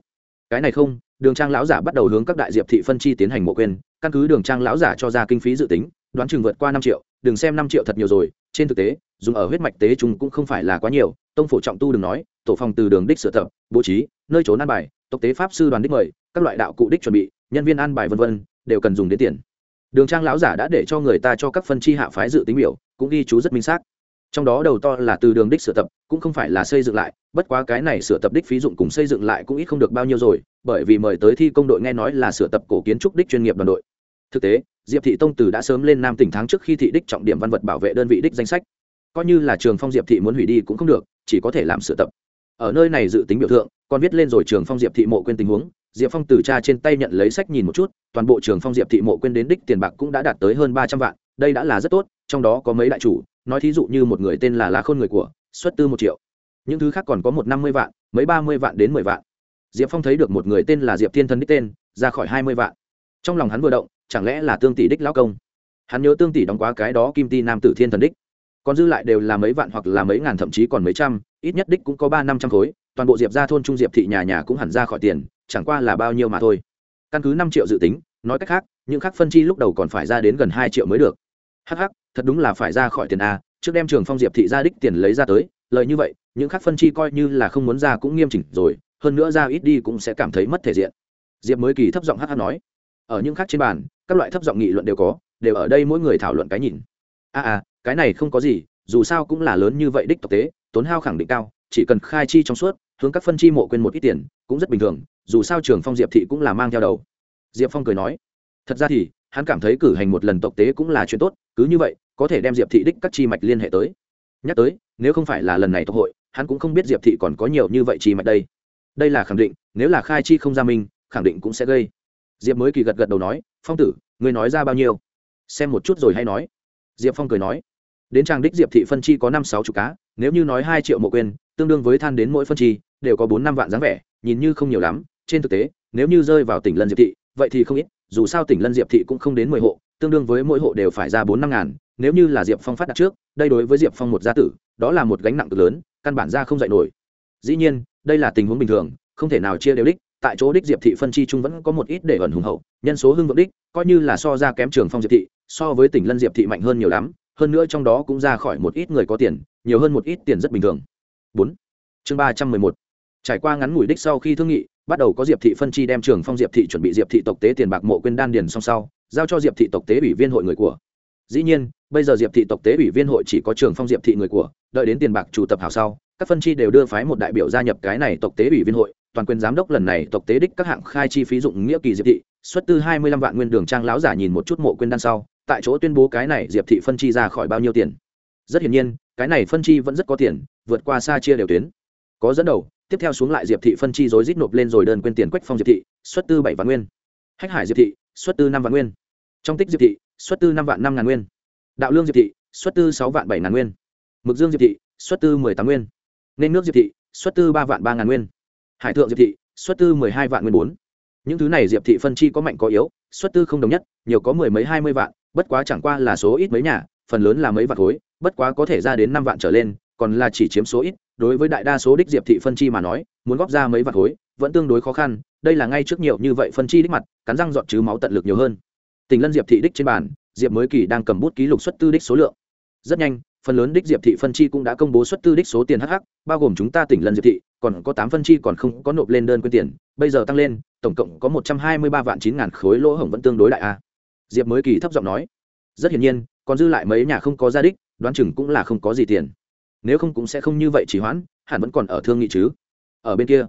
Cái này không, đường trang lão giả bắt đầu hướng các đại diệp thị phân chi tiến hành mộ quên căn cứ đường trang lão giả cho ra kinh phí dự tính, đoán chừng vượt qua năm triệu, đừng xem năm triệu thật nhiều rồi, trên thực tế, dùng ở huyết mạch tế chúng cũng không phải là quá nhiều, tông phổ trọng tu đừng nói, tổ phòng từ đường đích sửa tập, bố trí, nơi trốn an bài, tộc tế pháp sư đoàn đích mời, các loại đạo cụ đích chuẩn bị, nhân viên an bài vân vân, đều cần dùng đến tiền. Đường trang lão giả đã để cho người ta cho các phân chi hạ phái dự tính biểu, cũng ghi chú rất minh xác trong đó đầu to là từ đường đích sửa tập, cũng không phải là xây dựng lại, bất quá cái này sửa tập đích phí dụng cùng xây dựng lại cũng ít không được bao nhiêu rồi, bởi vì mời tới thi công đội nghe nói là sửa tập cổ kiến trúc đích chuyên nghiệp đoàn đội. Thực tế, diệp thị tông từ đã sớm lên nam tỉnh tháng trước khi thị đích trọng điểm văn vật bảo vệ đơn vị đích danh sách. Coi như là trường phong diệp thị muốn hủy đi cũng không được, chỉ có thể làm sửa tập. Ở nơi này dự tính biểu tượng còn viết lên rồi trường phong diệp thị mộ quên tình huống. Diệp phong từ cha trên tay nhận lấy sách nhìn một chút, toàn bộ trường phong diệp thị mộ quên đến đích tiền bạc cũng đã đạt tới hơn ba trăm vạn, đây đã là rất tốt, trong đó có mấy đại chủ nói thí dụ như một người tên là lá khôn người của, xuất tư một triệu. Những thứ khác còn có một năm mươi vạn, mấy ba mươi vạn đến mười vạn. Diệp phong thấy được một người tên là diệp thiên thần đích tên, ra khỏi hai mươi vạn. Trong lòng hắn vừa động, chẳng lẽ là tương tỷ đích lão công? Hắn nhớ tương tỷ đóng quá cái đó kim ti nam tử thiên thần đích. Còn dư lại đều là mấy vạn hoặc là mấy ngàn, thậm chí còn mấy trăm, ít nhất đích cũng có ba năm trăm khối, toàn bộ diệp ra thôn trung diệp thị nhà nhà cũng hẳn ra khỏi tiền, chẳng qua là bao nhiêu mà thôi. Căn cứ năm triệu dự tính, nói cách khác, những khác phân chi lúc đầu còn phải ra đến gần hai triệu mới được. Hh thật đúng là phải ra khỏi tiền a trước đem trường phong diệp thị ra đích tiền lấy ra tới lợi như vậy những khác phân chi coi như là không muốn ra cũng nghiêm chỉnh rồi hơn nữa ra ít đi cũng sẽ cảm thấy mất thể diện. Diệp mới kỳ thấp giọng hh nói ở những khác trên bàn các loại thấp giọng nghị luận đều có đều ở đây mỗi người thảo luận cái nhìn. A à, à cái này không có gì dù sao cũng là lớn như vậy đích thực tế tốn hao khẳng định cao chỉ cần khai chi trong suốt hướng các phân chi mộ quên một ít tiền cũng rất bình thường dù sao trường phong diệp thị cũng là mang theo đầu. Diệp phong cười nói thật ra thì hắn cảm thấy cử hành một lần tộc tế cũng là chuyện tốt cứ như vậy có thể đem diệp thị đích các chi mạch liên hệ tới. Nhắc tới, nếu không phải là lần này tộc hội, hắn cũng không biết diệp thị còn có nhiều như vậy chi mạch đây. Đây là khẳng định, nếu là khai chi không ra minh khẳng định cũng sẽ gây. Diệp mới kỳ gật gật đầu nói, phong tử người nói ra bao nhiêu? Xem một chút rồi hay nói. Diệp phong cười nói, đến trang đích diệp thị phân chi có năm sáu chục cá, nếu như nói hai triệu mộ quên, tương đương với than đến mỗi phân chi, đều có bốn năm vạn dáng vẻ, nhìn như không nhiều lắm. Trên thực tế, nếu như rơi vào tỉnh lân diệp thị, vậy thì không ít dù sao tỉnh lân diệp thị cũng không đến mười hộ, tương đương với mỗi hộ đều phải ra bốn năm ngàn, nếu như là diệp phong phát đặt trước, đây đối với diệp phong một gia tử, đó là một gánh nặng cực lớn, căn bản ra không dạy nổi. Dĩ nhiên, đây là tình huống bình thường, không thể nào chia đều đích, tại chỗ đích diệp thị phân chi trung vẫn có một ít để ẩn hùng hậu, nhân số hưng vượng đích, coi như là so ra kém trường phong diệp thị, so với tỉnh lân diệp thị mạnh hơn nhiều lắm, hơn nữa trong đó cũng ra khỏi một ít người có tiền, nhiều hơn một ít tiền rất bình thường. Bốn, chương ba trăm mười một. Trải qua ngắn ngủi đích sau khi thương nghị bắt đầu có diệp thị phân chi đem trường phong diệp thị chuẩn bị diệp thị tộc tế tiền bạc mộ quyên đan điền song sau, giao cho diệp thị tộc tế ủy viên hội người của. Dĩ nhiên, bây giờ diệp thị tộc tế ủy viên hội chỉ có trường phong diệp thị người của, đợi đến tiền bạc chủ tập hảo sau, các phân chi đều đưa phái một đại biểu gia nhập cái này tộc tế ủy viên hội, toàn quyền giám đốc lần này tộc tế đích các hạng khai chi phí dụng nghĩa kỳ diệp thị, xuất tư hai mươi lăm vạn nguyên đường trang lão giả nhìn một chút mộ quyên đan sau, tại chỗ tuyên bố cái này diệp thị phân chi ra khỏi bao nhiêu tiền. Rất hiển nhiên, cái này phân chi vẫn rất có tiền, vượt qua xa chia đều tuyến. Có dẫn đầu tiếp theo xuống lại diệp thị phân chi rối rít nộp lên rồi đơn quên tiền quách phong diệp thị, xuất tư bảy vạn nguyên. Hách hải diệp thị, xuất tư năm vạn nguyên. Trong tích diệp thị, xuất tư năm vạn năm ngàn nguyên. Đạo lương diệp thị, xuất tư sáu vạn bảy ngàn nguyên. Mực dương diệp thị, xuất tư mười tám nguyên. Nên nước diệp thị, xuất tư ba vạn ba ngàn nguyên. Hải thượng diệp thị, xuất tư mười hai vạn nguyên bốn. Những thứ này diệp thị phân chi có mạnh có yếu, xuất tư không đồng nhất, nhiều có mười mấy hai mươi vạn, bất quá chẳng qua là số ít mấy nhà, phần lớn là mấy vạn khối, bất quá có thể ra đến năm vạn trở lên còn là chỉ chiếm số ít, đối với đại đa số đích diệp thị phân chi mà nói, muốn góp ra mấy vạn khối, vẫn tương đối khó khăn, đây là ngay trước nhiều như vậy phân chi đích mặt, cắn răng dọn chứ máu tận lực nhiều hơn. Tình lân diệp thị đích trên bàn, diệp mới kỳ đang cầm bút ký lục xuất tư đích số lượng. Rất nhanh, phần lớn đích diệp thị phân chi cũng đã công bố xuất tư đích số tiền hh bao gồm chúng ta tỉnh lân diệp thị, còn có tám phân chi còn không có nộp lên đơn quyên tiền, bây giờ tăng lên, tổng cộng có một trăm hai mươi ba vạn chín ngàn khối lỗ hổng vẫn tương đối đại a. Diệp mới kỳ thấp giọng nói. Rất hiển nhiên, còn dư lại mấy nhà không có gia đích, đoán chừng cũng là không có gì tiền nếu không cũng sẽ không như vậy chỉ hoãn, hẳn vẫn còn ở thương nghị chứ. Ở bên kia,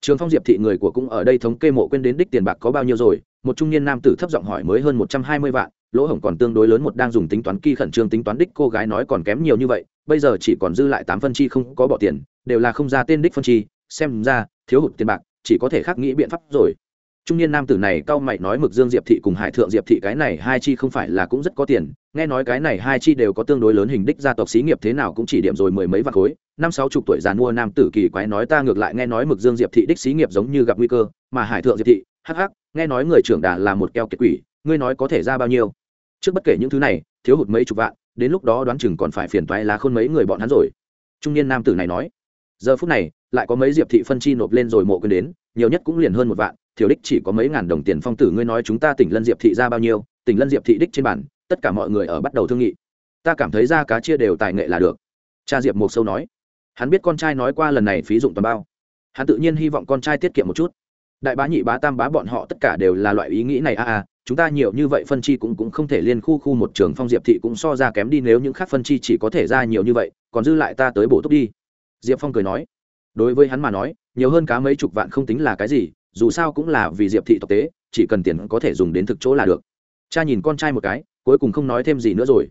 trường phong diệp thị người của cũng ở đây thống kê mộ quên đến đích tiền bạc có bao nhiêu rồi, một trung niên nam tử thấp giọng hỏi mới hơn một trăm hai mươi vạn, lỗ hổng còn tương đối lớn một đang dùng tính toán kỳ khẩn trương tính toán đích cô gái nói còn kém nhiều như vậy, bây giờ chỉ còn dư lại tám phân chi không có bỏ tiền, đều là không ra tên đích phân chi, xem ra thiếu hụt tiền bạc, chỉ có thể khắc nghĩ biện pháp rồi trung niên nam tử này cau mày nói mực dương diệp thị cùng hải thượng diệp thị cái này hai chi không phải là cũng rất có tiền. Nghe nói cái này hai chi đều có tương đối lớn hình đích gia tộc xí nghiệp thế nào cũng chỉ điểm rồi mười mấy vạn khối. Năm sáu chục tuổi già mua nam tử kỳ quái nói ta ngược lại nghe nói mực dương diệp thị đích xí nghiệp giống như gặp nguy cơ, mà hải thượng diệp thị, hắc hắc, nghe nói người trưởng đà là một keo kiệt quỷ, ngươi nói có thể ra bao nhiêu? Trước bất kể những thứ này, thiếu hụt mấy chục vạn, đến lúc đó đoán chừng còn phải phiền toái lá khôn mấy người bọn hắn rồi. Trung niên nam tử này nói. Giờ phút này, lại có mấy diệp thị phân chi nộp lên rồi mộ quên đến, nhiều nhất cũng liền hơn một vạn Tiểu đích chỉ có mấy ngàn đồng tiền phong tử, ngươi nói chúng ta tỉnh lân diệp thị ra bao nhiêu? Tỉnh lân diệp thị đích trên bản, tất cả mọi người ở bắt đầu thương nghị. Ta cảm thấy ra cá chia đều tài nghệ là được. Cha diệp một sâu nói. Hắn biết con trai nói qua lần này phí dụng toàn bao. Hắn tự nhiên hy vọng con trai tiết kiệm một chút. Đại bá, nhị bá, tam bá bọn họ tất cả đều là loại ý nghĩ này a a, chúng ta nhiều như vậy phân chi cũng cũng không thể liên khu khu một trường phong diệp thị cũng so ra kém đi, nếu những khác phân chi chỉ có thể ra nhiều như vậy, còn dư lại ta tới bổ túc đi. Diệp phong cười nói. Đối với hắn mà nói, nhiều hơn cá mấy chục vạn không tính là cái gì dù sao cũng là vì diệp thị tộc tế, chỉ cần tiền có thể dùng đến thực chỗ là được. Cha nhìn con trai một cái, cuối cùng không nói thêm gì nữa rồi.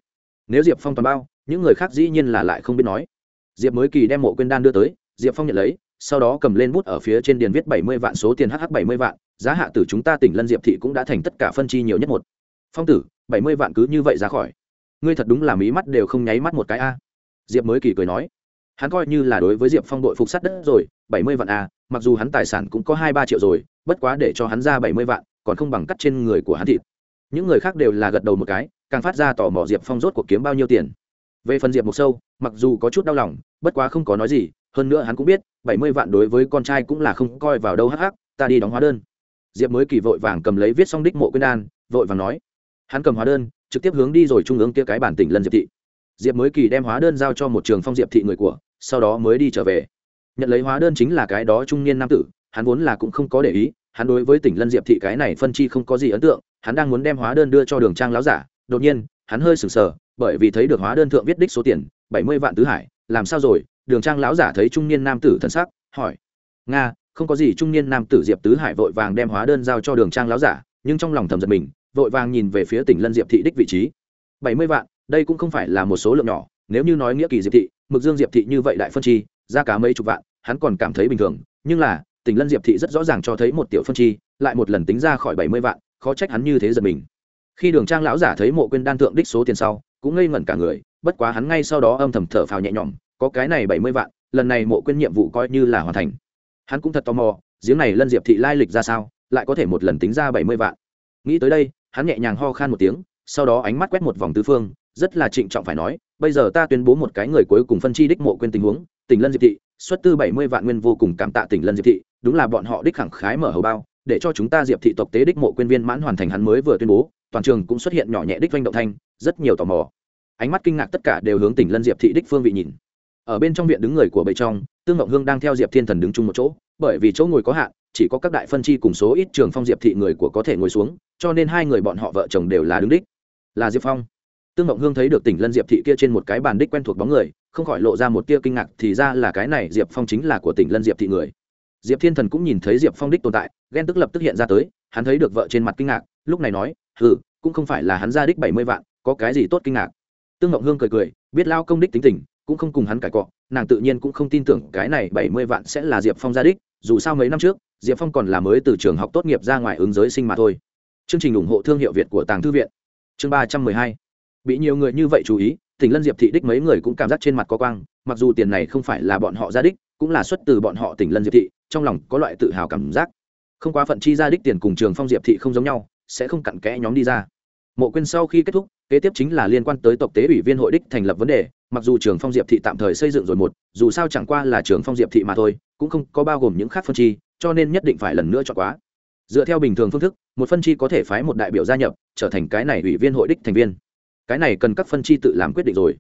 Nếu diệp phong toàn bao, những người khác dĩ nhiên là lại không biết nói. Diệp mới kỳ đem mộ quên đan đưa tới, diệp phong nhận lấy, sau đó cầm lên bút ở phía trên điền viết bảy mươi vạn số tiền hh bảy mươi vạn, giá hạ tử chúng ta tỉnh lân diệp thị cũng đã thành tất cả phân chi nhiều nhất một. Phong tử, bảy mươi vạn cứ như vậy ra khỏi. Ngươi thật đúng là mí mắt đều không nháy mắt một cái a. Diệp mới kỳ cười nói, hắn coi như là đối với diệp phong đội phục sắt đất rồi bảy mươi vạn a mặc dù hắn tài sản cũng có hai ba triệu rồi, bất quá để cho hắn ra bảy mươi vạn, còn không bằng cắt trên người của hắn thịt. Những người khác đều là gật đầu một cái, càng phát ra tò mò diệp phong rốt cuộc kiếm bao nhiêu tiền. Về phần diệp mục sâu, mặc dù có chút đau lòng, bất quá không có nói gì, hơn nữa hắn cũng biết, bảy mươi vạn đối với con trai cũng là không coi vào đâu hắc hắc, ta đi đóng hóa đơn. Diệp mới kỳ vội vàng cầm lấy viết xong đích mộ quyên đan, vội vàng nói. Hắn cầm hóa đơn, trực tiếp hướng đi rồi trung ương kia cái bản tỉnh lân diệp thị. Diệp mới kỳ đem hóa đơn giao cho một trường phong diệp thị người của, sau đó mới đi trở về nhận lấy hóa đơn chính là cái đó trung niên nam tử, hắn vốn là cũng không có để ý, hắn đối với tỉnh lân diệp thị cái này phân chi không có gì ấn tượng, hắn đang muốn đem hóa đơn đưa cho đường trang láo giả, đột nhiên, hắn hơi sừng sờ, bởi vì thấy được hóa đơn thượng viết đích số tiền, bảy mươi vạn tứ hải, làm sao rồi? Đường trang lão giả thấy trung niên nam tử thân sắc, hỏi. Nga, không có gì, trung niên nam tử diệp tứ hải vội vàng đem hóa đơn giao cho đường trang lão giả, nhưng trong lòng thầm giật mình, vội vàng nhìn về phía tỉnh lân diệp thị đích vị trí. Bảy mươi vạn, đây cũng không phải là một số lượng nhỏ, nếu như nói nghĩa kỳ diệp thị, mực dương diệp thị như vậy đại phân chi ra cả mấy chục vạn hắn còn cảm thấy bình thường, nhưng là tỉnh lân diệp thị rất rõ ràng cho thấy một tiểu phân chi, lại một lần tính ra khỏi bảy mươi vạn, khó trách hắn như thế giật mình. Khi đường trang lão giả thấy mộ quên đan thượng đích số tiền sau, cũng ngây ngẩn cả người, bất quá hắn ngay sau đó âm thầm thở phào nhẹ nhõm, có cái này bảy mươi vạn, lần này mộ quên nhiệm vụ coi như là hoàn thành. Hắn cũng thật tò mò, giếng này lân diệp thị lai lịch ra sao, lại có thể một lần tính ra bảy mươi vạn. Nghĩ tới đây, hắn nhẹ nhàng ho khan một tiếng, sau đó ánh mắt quét một vòng tứ phương, rất là trịnh trọng phải nói, bây giờ ta tuyên bố một cái người cuối cùng phân chi đích mộ quên tình huống tỉnh lân diệp thị xuất tư bảy mươi vạn nguyên vô cùng cảm tạ tỉnh lân diệp thị, đúng là bọn họ đích khẳng khái mở hầu bao, để cho chúng ta diệp thị tộc tế đích mộ quên viên mãn hoàn thành hắn mới vừa tuyên bố, toàn trường cũng xuất hiện nhỏ nhẹ đích doanh động thanh, rất nhiều tò mò. Ánh mắt kinh ngạc tất cả đều hướng tỉnh lân diệp thị đích phương vị nhìn. Ở bên trong viện đứng người của bầy trong, tương ngọc hương đang theo diệp thiên thần đứng chung một chỗ, bởi vì chỗ ngồi có hạn, chỉ có các đại phân chi cùng số ít trường phong diệp thị người của có thể ngồi xuống, cho nên hai người bọn họ vợ chồng đều là đứng đích. Là diệp phong. Tương ngọc hương thấy được tỉnh lân diệp thị kia trên một cái bàn đích quen thuộc bóng người không khỏi lộ ra một tia kinh ngạc, thì ra là cái này diệp phong chính là của tỉnh lân diệp thị người. Diệp thiên thần cũng nhìn thấy diệp phong đích tồn tại, ghen tức lập tức hiện ra tới, hắn thấy được vợ trên mặt kinh ngạc, lúc này nói ừ cũng không phải là hắn ra đích bảy mươi vạn, có cái gì tốt kinh ngạc? Tương ngộng hương cười cười, biết lao công đích tính tình, cũng không cùng hắn cãi cọ, nàng tự nhiên cũng không tin tưởng cái này bảy mươi vạn sẽ là diệp phong ra đích, dù sao mấy năm trước, diệp phong còn là mới từ trường học tốt nghiệp ra ngoài ứng giới sinh mà thôi. Chương trình ủng hộ thương hiệu việt của tàng thư viện. Chương ba trăm mười hai. Bị nhiều người như vậy chú ý tỉnh lân diệp thị đích mấy người cũng cảm giác trên mặt có quang, mặc dù tiền này không phải là bọn họ ra đích, cũng là xuất từ bọn họ tỉnh lân diệp thị, trong lòng có loại tự hào cảm giác. Không quá phận chi ra đích tiền cùng trường phong diệp thị không giống nhau, sẽ không cặn kẽ nhóm đi ra. Mộ quên sau khi kết thúc, kế tiếp chính là liên quan tới tộc tế ủy viên hội đích thành lập vấn đề, mặc dù trường phong diệp thị tạm thời xây dựng rồi một, dù sao chẳng qua là trường phong diệp thị mà thôi, cũng không có bao gồm những khác phân chi, cho nên nhất định phải lần nữa chọn quá. Dựa theo bình thường phương thức, một phân chi có thể phái một đại biểu gia nhập, trở thành cái này ủy viên hội đích thành viên cái này cần các phân chi tự làm quyết định rồi.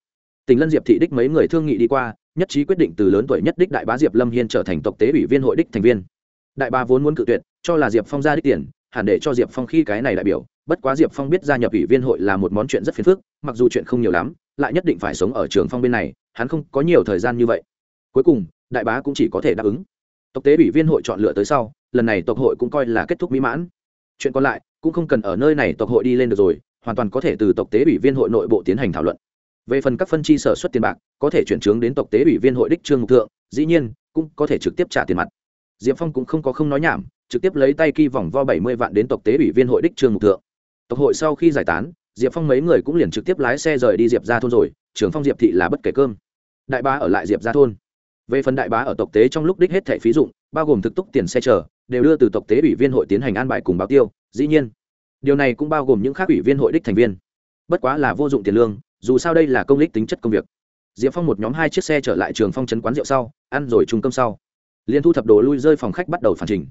Tỉnh lân diệp thị đích mấy người thương nghị đi qua, nhất trí quyết định từ lớn tuổi nhất đích đại bá diệp lâm hiên trở thành tộc tế ủy viên hội đích thành viên. Đại bá vốn muốn cự tuyệt, cho là diệp phong ra đích tiền, hẳn để cho diệp phong khi cái này đại biểu, bất quá diệp phong biết gia nhập ủy viên hội là một món chuyện rất phiền phức, mặc dù chuyện không nhiều lắm, lại nhất định phải sống ở trường phong bên này, hắn không có nhiều thời gian như vậy. Cuối cùng, đại bá cũng chỉ có thể đáp ứng. Tộc tế ủy viên hội chọn lựa tới sau, lần này tộc hội cũng coi là kết thúc mỹ mãn. Chuyện còn lại cũng không cần ở nơi này tộc hội đi lên được rồi hoàn toàn có thể từ tộc tế ủy viên hội nội bộ tiến hành thảo luận. Về phần các phân chi sở xuất tiền bạc, có thể chuyển chứng đến tộc tế ủy viên hội đích trương mục thượng, dĩ nhiên, cũng có thể trực tiếp trả tiền mặt. Diệp phong cũng không có không nói nhảm, trực tiếp lấy tay kỳ vòng vo bảy mươi vạn đến tộc tế ủy viên hội đích trương mục thượng. Tộc hội sau khi giải tán, diệp phong mấy người cũng liền trực tiếp lái xe rời đi diệp ra thôn rồi trường phong diệp thị là bất kể cơm. Đại bá ở lại diệp ra thôn. Về phần đại bá ở tộc tế trong lúc đích hết thẻ phí dụng, bao gồm thực túc tiền xe chở đều đưa từ tộc tế ủy viên hội tiến hành an bài cùng báo tiêu, dĩ nhiên điều này cũng bao gồm những khác ủy viên hội đích thành viên. Bất quá là vô dụng tiền lương, dù sao đây là công lý tính chất công việc. Diệp phong một nhóm hai chiếc xe trở lại trường phong trấn quán rượu sau, ăn rồi trung tâm sau. Liên thu thập đồ lui rơi phòng khách bắt đầu phản trình.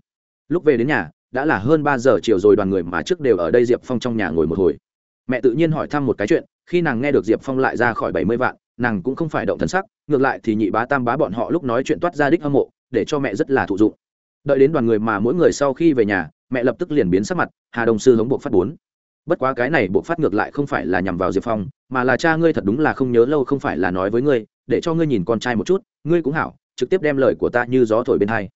Lúc về đến nhà, đã là hơn ba giờ chiều rồi đoàn người mà trước đều ở đây diệp phong trong nhà ngồi một hồi. Mẹ tự nhiên hỏi thăm một cái chuyện, khi nàng nghe được diệp phong lại ra khỏi bảy mươi vạn, nàng cũng không phải động thân sắc, ngược lại thì nhị bá tam bá bọn họ lúc nói chuyện toát ra đích hâm mộ, để cho mẹ rất là thụ dụng. Đợi đến đoàn người mà mỗi người sau khi về nhà mẹ lập tức liền biến sắc mặt, hà đồng sư hống buộc phát bốn. Bất quá cái này buộc phát ngược lại không phải là nhằm vào diệp phong, mà là cha ngươi thật đúng là không nhớ lâu không phải là nói với ngươi, để cho ngươi nhìn con trai một chút, ngươi cũng hảo, trực tiếp đem lời của ta như gió thổi bên hai.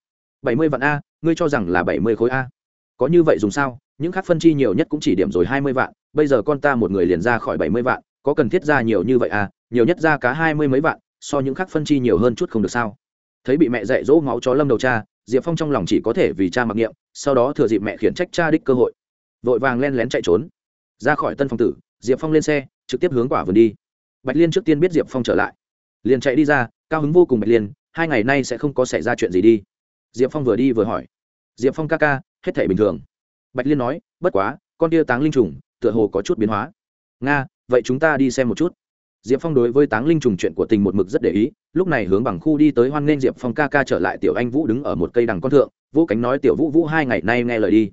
Bảy mươi vạn a, ngươi cho rằng là bảy mươi khối a. Có như vậy dùng sao? Những khác phân chi nhiều nhất cũng chỉ điểm rồi hai mươi vạn, bây giờ con ta một người liền ra khỏi bảy mươi vạn, có cần thiết ra nhiều như vậy à nhiều nhất ra cá hai mươi mấy vạn, so những khác phân chi nhiều hơn chút không được sao? Thấy bị mẹ dạy dỗ máu chó lâm đầu cha, diệp phong trong lòng chỉ có thể vì cha mặc niệm sau đó thừa dịp mẹ khiển trách cha đích cơ hội, vội vàng len lén chạy trốn. Ra khỏi tân phòng tử, diệp phong lên xe, trực tiếp hướng quả vườn đi. Bạch liên trước tiên biết diệp phong trở lại. Liền chạy đi ra, cao hứng vô cùng bạch liên, hai ngày nay sẽ không có xảy ra chuyện gì đi. Diệp phong vừa đi vừa hỏi. Diệp phong ca ca, hết thể bình thường. Bạch liên nói, bất quá, con tia táng linh trùng, tựa hồ có chút biến hóa. Nga, vậy chúng ta đi xem một chút diệp phong đối với táng linh trùng chuyện của tình một mực rất để ý, lúc này hướng bằng khu đi tới hoan nghênh diệp phong ca ca trở lại tiểu anh vũ đứng ở một cây đằng con thượng, vũ cánh nói, tiểu vũ vũ, hai ngày nay nghe lời đi.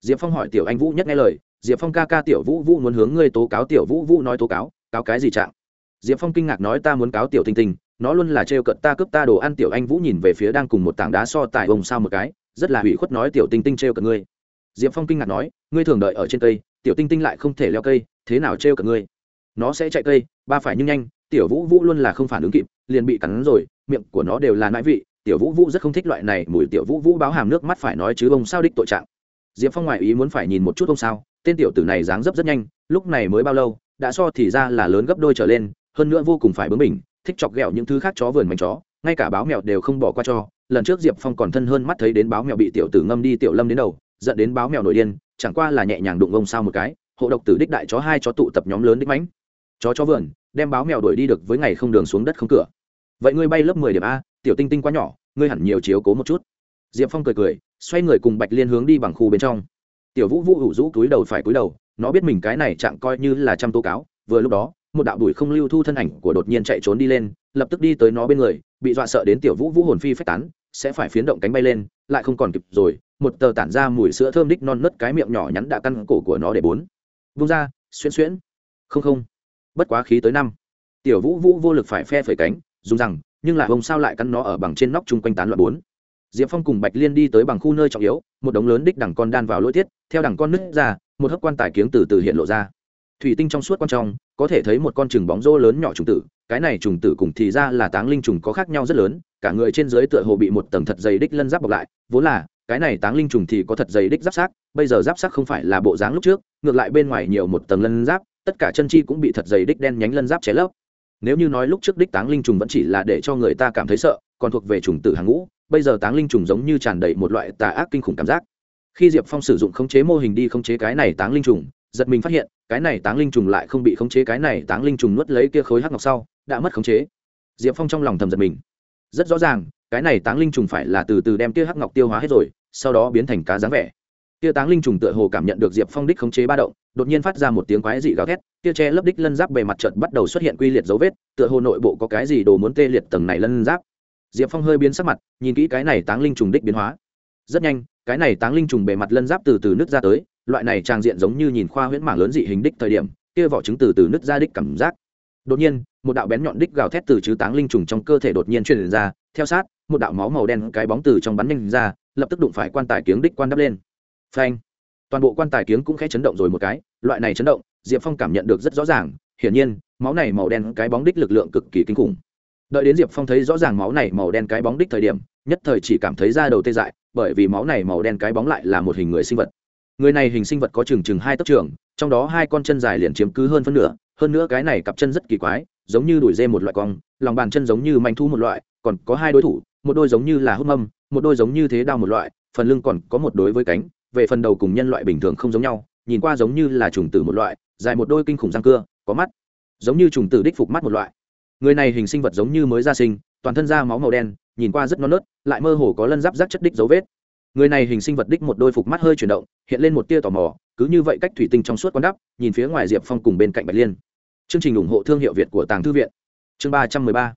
Diệp phong hỏi, tiểu anh vũ nhất nghe lời? Diệp phong ca ca, tiểu vũ vũ muốn hướng ngươi tố cáo, tiểu vũ vũ nói tố cáo cáo cái gì trạng? Diệp phong kinh ngạc nói, ta muốn cáo tiểu tinh tinh nó luôn là trêu cận ta, cướp ta đồ ăn. Tiểu anh vũ nhìn về phía đang cùng một tảng đá so tại ông sao một cái, rất là hủy khuất nói, tiểu tinh tinh trêu cận ngươi. Diệp phong kinh ngạc nói, ngươi thường đợi ở trên cây, tiểu tinh tinh lại không thể leo cây, thế nào trêu cận ngươi? Nó sẽ chạy cây, ba phải nhưng nhanh, tiểu vũ vũ luôn là không phản ứng kịp, liền bị cắn rồi, miệng của nó đều là nãi vị, tiểu vũ vũ rất không thích loại này, mùi tiểu vũ vũ báo hàm nước mắt phải nói chứ ông sao đích tội trạng. Diệp phong ngoại ý muốn phải nhìn một chút ông sao, tên tiểu tử này dáng dấp rất nhanh, lúc này mới bao lâu, đã so thì ra là lớn gấp đôi trở lên, hơn nữa vô cùng phải bướng mình thích chọc ghẹo những thứ khác chó vườn mảnh chó, ngay cả báo mèo đều không bỏ qua cho. Lần trước diệp phong còn thân hơn mắt thấy đến báo mèo bị tiểu tử ngâm đi tiểu lâm đến đầu, dẫn đến báo mèo nổi điên, chẳng qua là nhẹ nhàng đụng ông sao một cái, hộ độc tử đích đại chó hai chó tụ tập nhóm lớn đích mãnh chó chó vườn, đem báo mèo đuổi đi được với ngày không đường xuống đất không cửa. Vậy ngươi bay lớp mười điểm a, tiểu tinh tinh quá nhỏ, ngươi hẳn nhiều chiếu cố một chút. Diệp phong cười cười, xoay người cùng bạch liên hướng đi bằng khu bên trong. Tiểu vũ vũ hủ rũ túi đầu phải túi đầu, nó biết mình cái này chẳng coi như là trăm tố cáo, vừa lúc đó, một đạo đuổi không lưu thu thân ảnh của đột nhiên chạy trốn đi lên, lập tức đi tới nó bên người, bị dọa sợ đến tiểu vũ vũ hồn phi phách tán, sẽ phải phiến động cánh bay lên, lại không còn kịp rồi, một tờ tản ra mùi sữa thơm đích non nớt cái miệng nhỏ nhắn đã căn cổ của nó để bốn. Vung ra, xuyễn xuyễn. Không không bất quá khí tới năm. Tiểu vũ vũ vô lực phải phe phẩy cánh, dùng rằng, nhưng lại hồng sao lại cắn nó ở bằng trên nóc chung quanh tán loạn bốn. Diệp phong cùng bạch liên đi tới bằng khu nơi trọng yếu, một đống lớn đích đằng con đan vào lỗi tiết, theo đằng con nứt ra, một hớp quan tài kiếng từ từ hiện lộ ra. Thủy tinh trong suốt quan trong, có thể thấy một con chừng bóng rô lớn nhỏ trùng tử, cái này trùng tử cùng thì ra là táng linh trùng có khác nhau rất lớn, cả người trên dưới tựa hồ bị một tầng thật dày đích lân giáp bọc lại, vốn là, cái này táng linh trùng thì có thật dày đích giáp sát bây giờ giáp sát không phải là bộ dáng lúc trước, ngược lại bên ngoài nhiều một tầng lân giáp tất cả chân chi cũng bị thật dày đích đen nhánh lân giáp cháy lấp. Nếu như nói lúc trước đích táng linh trùng vẫn chỉ là để cho người ta cảm thấy sợ, còn thuộc về trùng tử hàng ngũ, bây giờ táng linh trùng giống như tràn đầy một loại tà ác kinh khủng cảm giác. Khi diệp phong sử dụng khống chế mô hình đi khống chế cái này táng linh trùng, giật mình phát hiện, cái này táng linh trùng lại không bị khống chế, cái này táng linh trùng nuốt lấy kia khối hắc ngọc sau, đã mất khống chế. Diệp phong trong lòng thầm giật mình. Rất rõ ràng, cái này táng linh trùng phải là từ từ đem kia hắc ngọc tiêu hóa hết rồi, sau đó biến thành cá dáng vẻ. Tiêu táng linh trùng tựa hồ cảm nhận được diệp phong đích khống chế ba động, đột nhiên phát ra một tiếng quái dị gào thét kia che lấp đích lân giáp bề mặt trận bắt đầu xuất hiện quy liệt dấu vết, tựa hồ nội bộ có cái gì đồ muốn tê liệt tầng này lân giáp. Diệp phong hơi biến sắc mặt, nhìn kỹ cái này táng linh trùng đích biến hóa. Rất nhanh, cái này táng linh trùng bề mặt lân giáp từ từ nứt ra tới, loại này trang diện giống như nhìn khoa huyễn mảng lớn dị hình đích thời điểm kia vỏ trứng từ từ nứt ra đích cảm giác. Đột nhiên, một đạo bén nhọn đích gào thét từ chứ táng linh trùng trong cơ thể đột nhiên truyền ra, theo sát, một đạo máu màu đen cái bóng từ trong bắn nhanh ra, lập tức đụng phải quan tài kiếng đích quan đắp lên phanh. Toàn bộ quan tài kiếng cũng khẽ chấn động rồi một cái, loại này chấn động, diệp phong cảm nhận được rất rõ ràng, hiển nhiên, máu này màu đen cái bóng đích lực lượng cực kỳ kinh khủng. Đợi đến diệp phong thấy rõ ràng máu này màu đen cái bóng đích thời điểm, nhất thời chỉ cảm thấy da đầu tê dại, bởi vì máu này màu đen cái bóng lại là một hình người sinh vật. Người này hình sinh vật có chừng chừng hai tấc trường, trong đó hai con chân dài liền chiếm cứ hơn phân nửa, hơn nữa cái này cặp chân rất kỳ quái, giống như đuổi dê một loại cong, lòng bàn chân giống như manh thu một loại, còn có hai đối thủ, một đôi giống như là hút mâm, một đôi giống như thế đao một loại, phần lưng còn có một đối với cánh về phần đầu cùng nhân loại bình thường không giống nhau, nhìn qua giống như là trùng tử một loại, dài một đôi kinh khủng răng cưa, có mắt. Giống như trùng tử đích phục mắt một loại. Người này hình sinh vật giống như mới ra sinh, toàn thân da máu màu đen, nhìn qua rất non nớt, lại mơ hồ có lân giáp rác chất đích dấu vết. Người này hình sinh vật đích một đôi phục mắt hơi chuyển động, hiện lên một tia tò mò, cứ như vậy cách thủy tinh trong suốt con đắp, nhìn phía ngoài diệp phong cùng bên cạnh bạch liên. Chương trình ủng hộ thương hiệu việt của tàng thư viện. Chương ba trăm mười ba.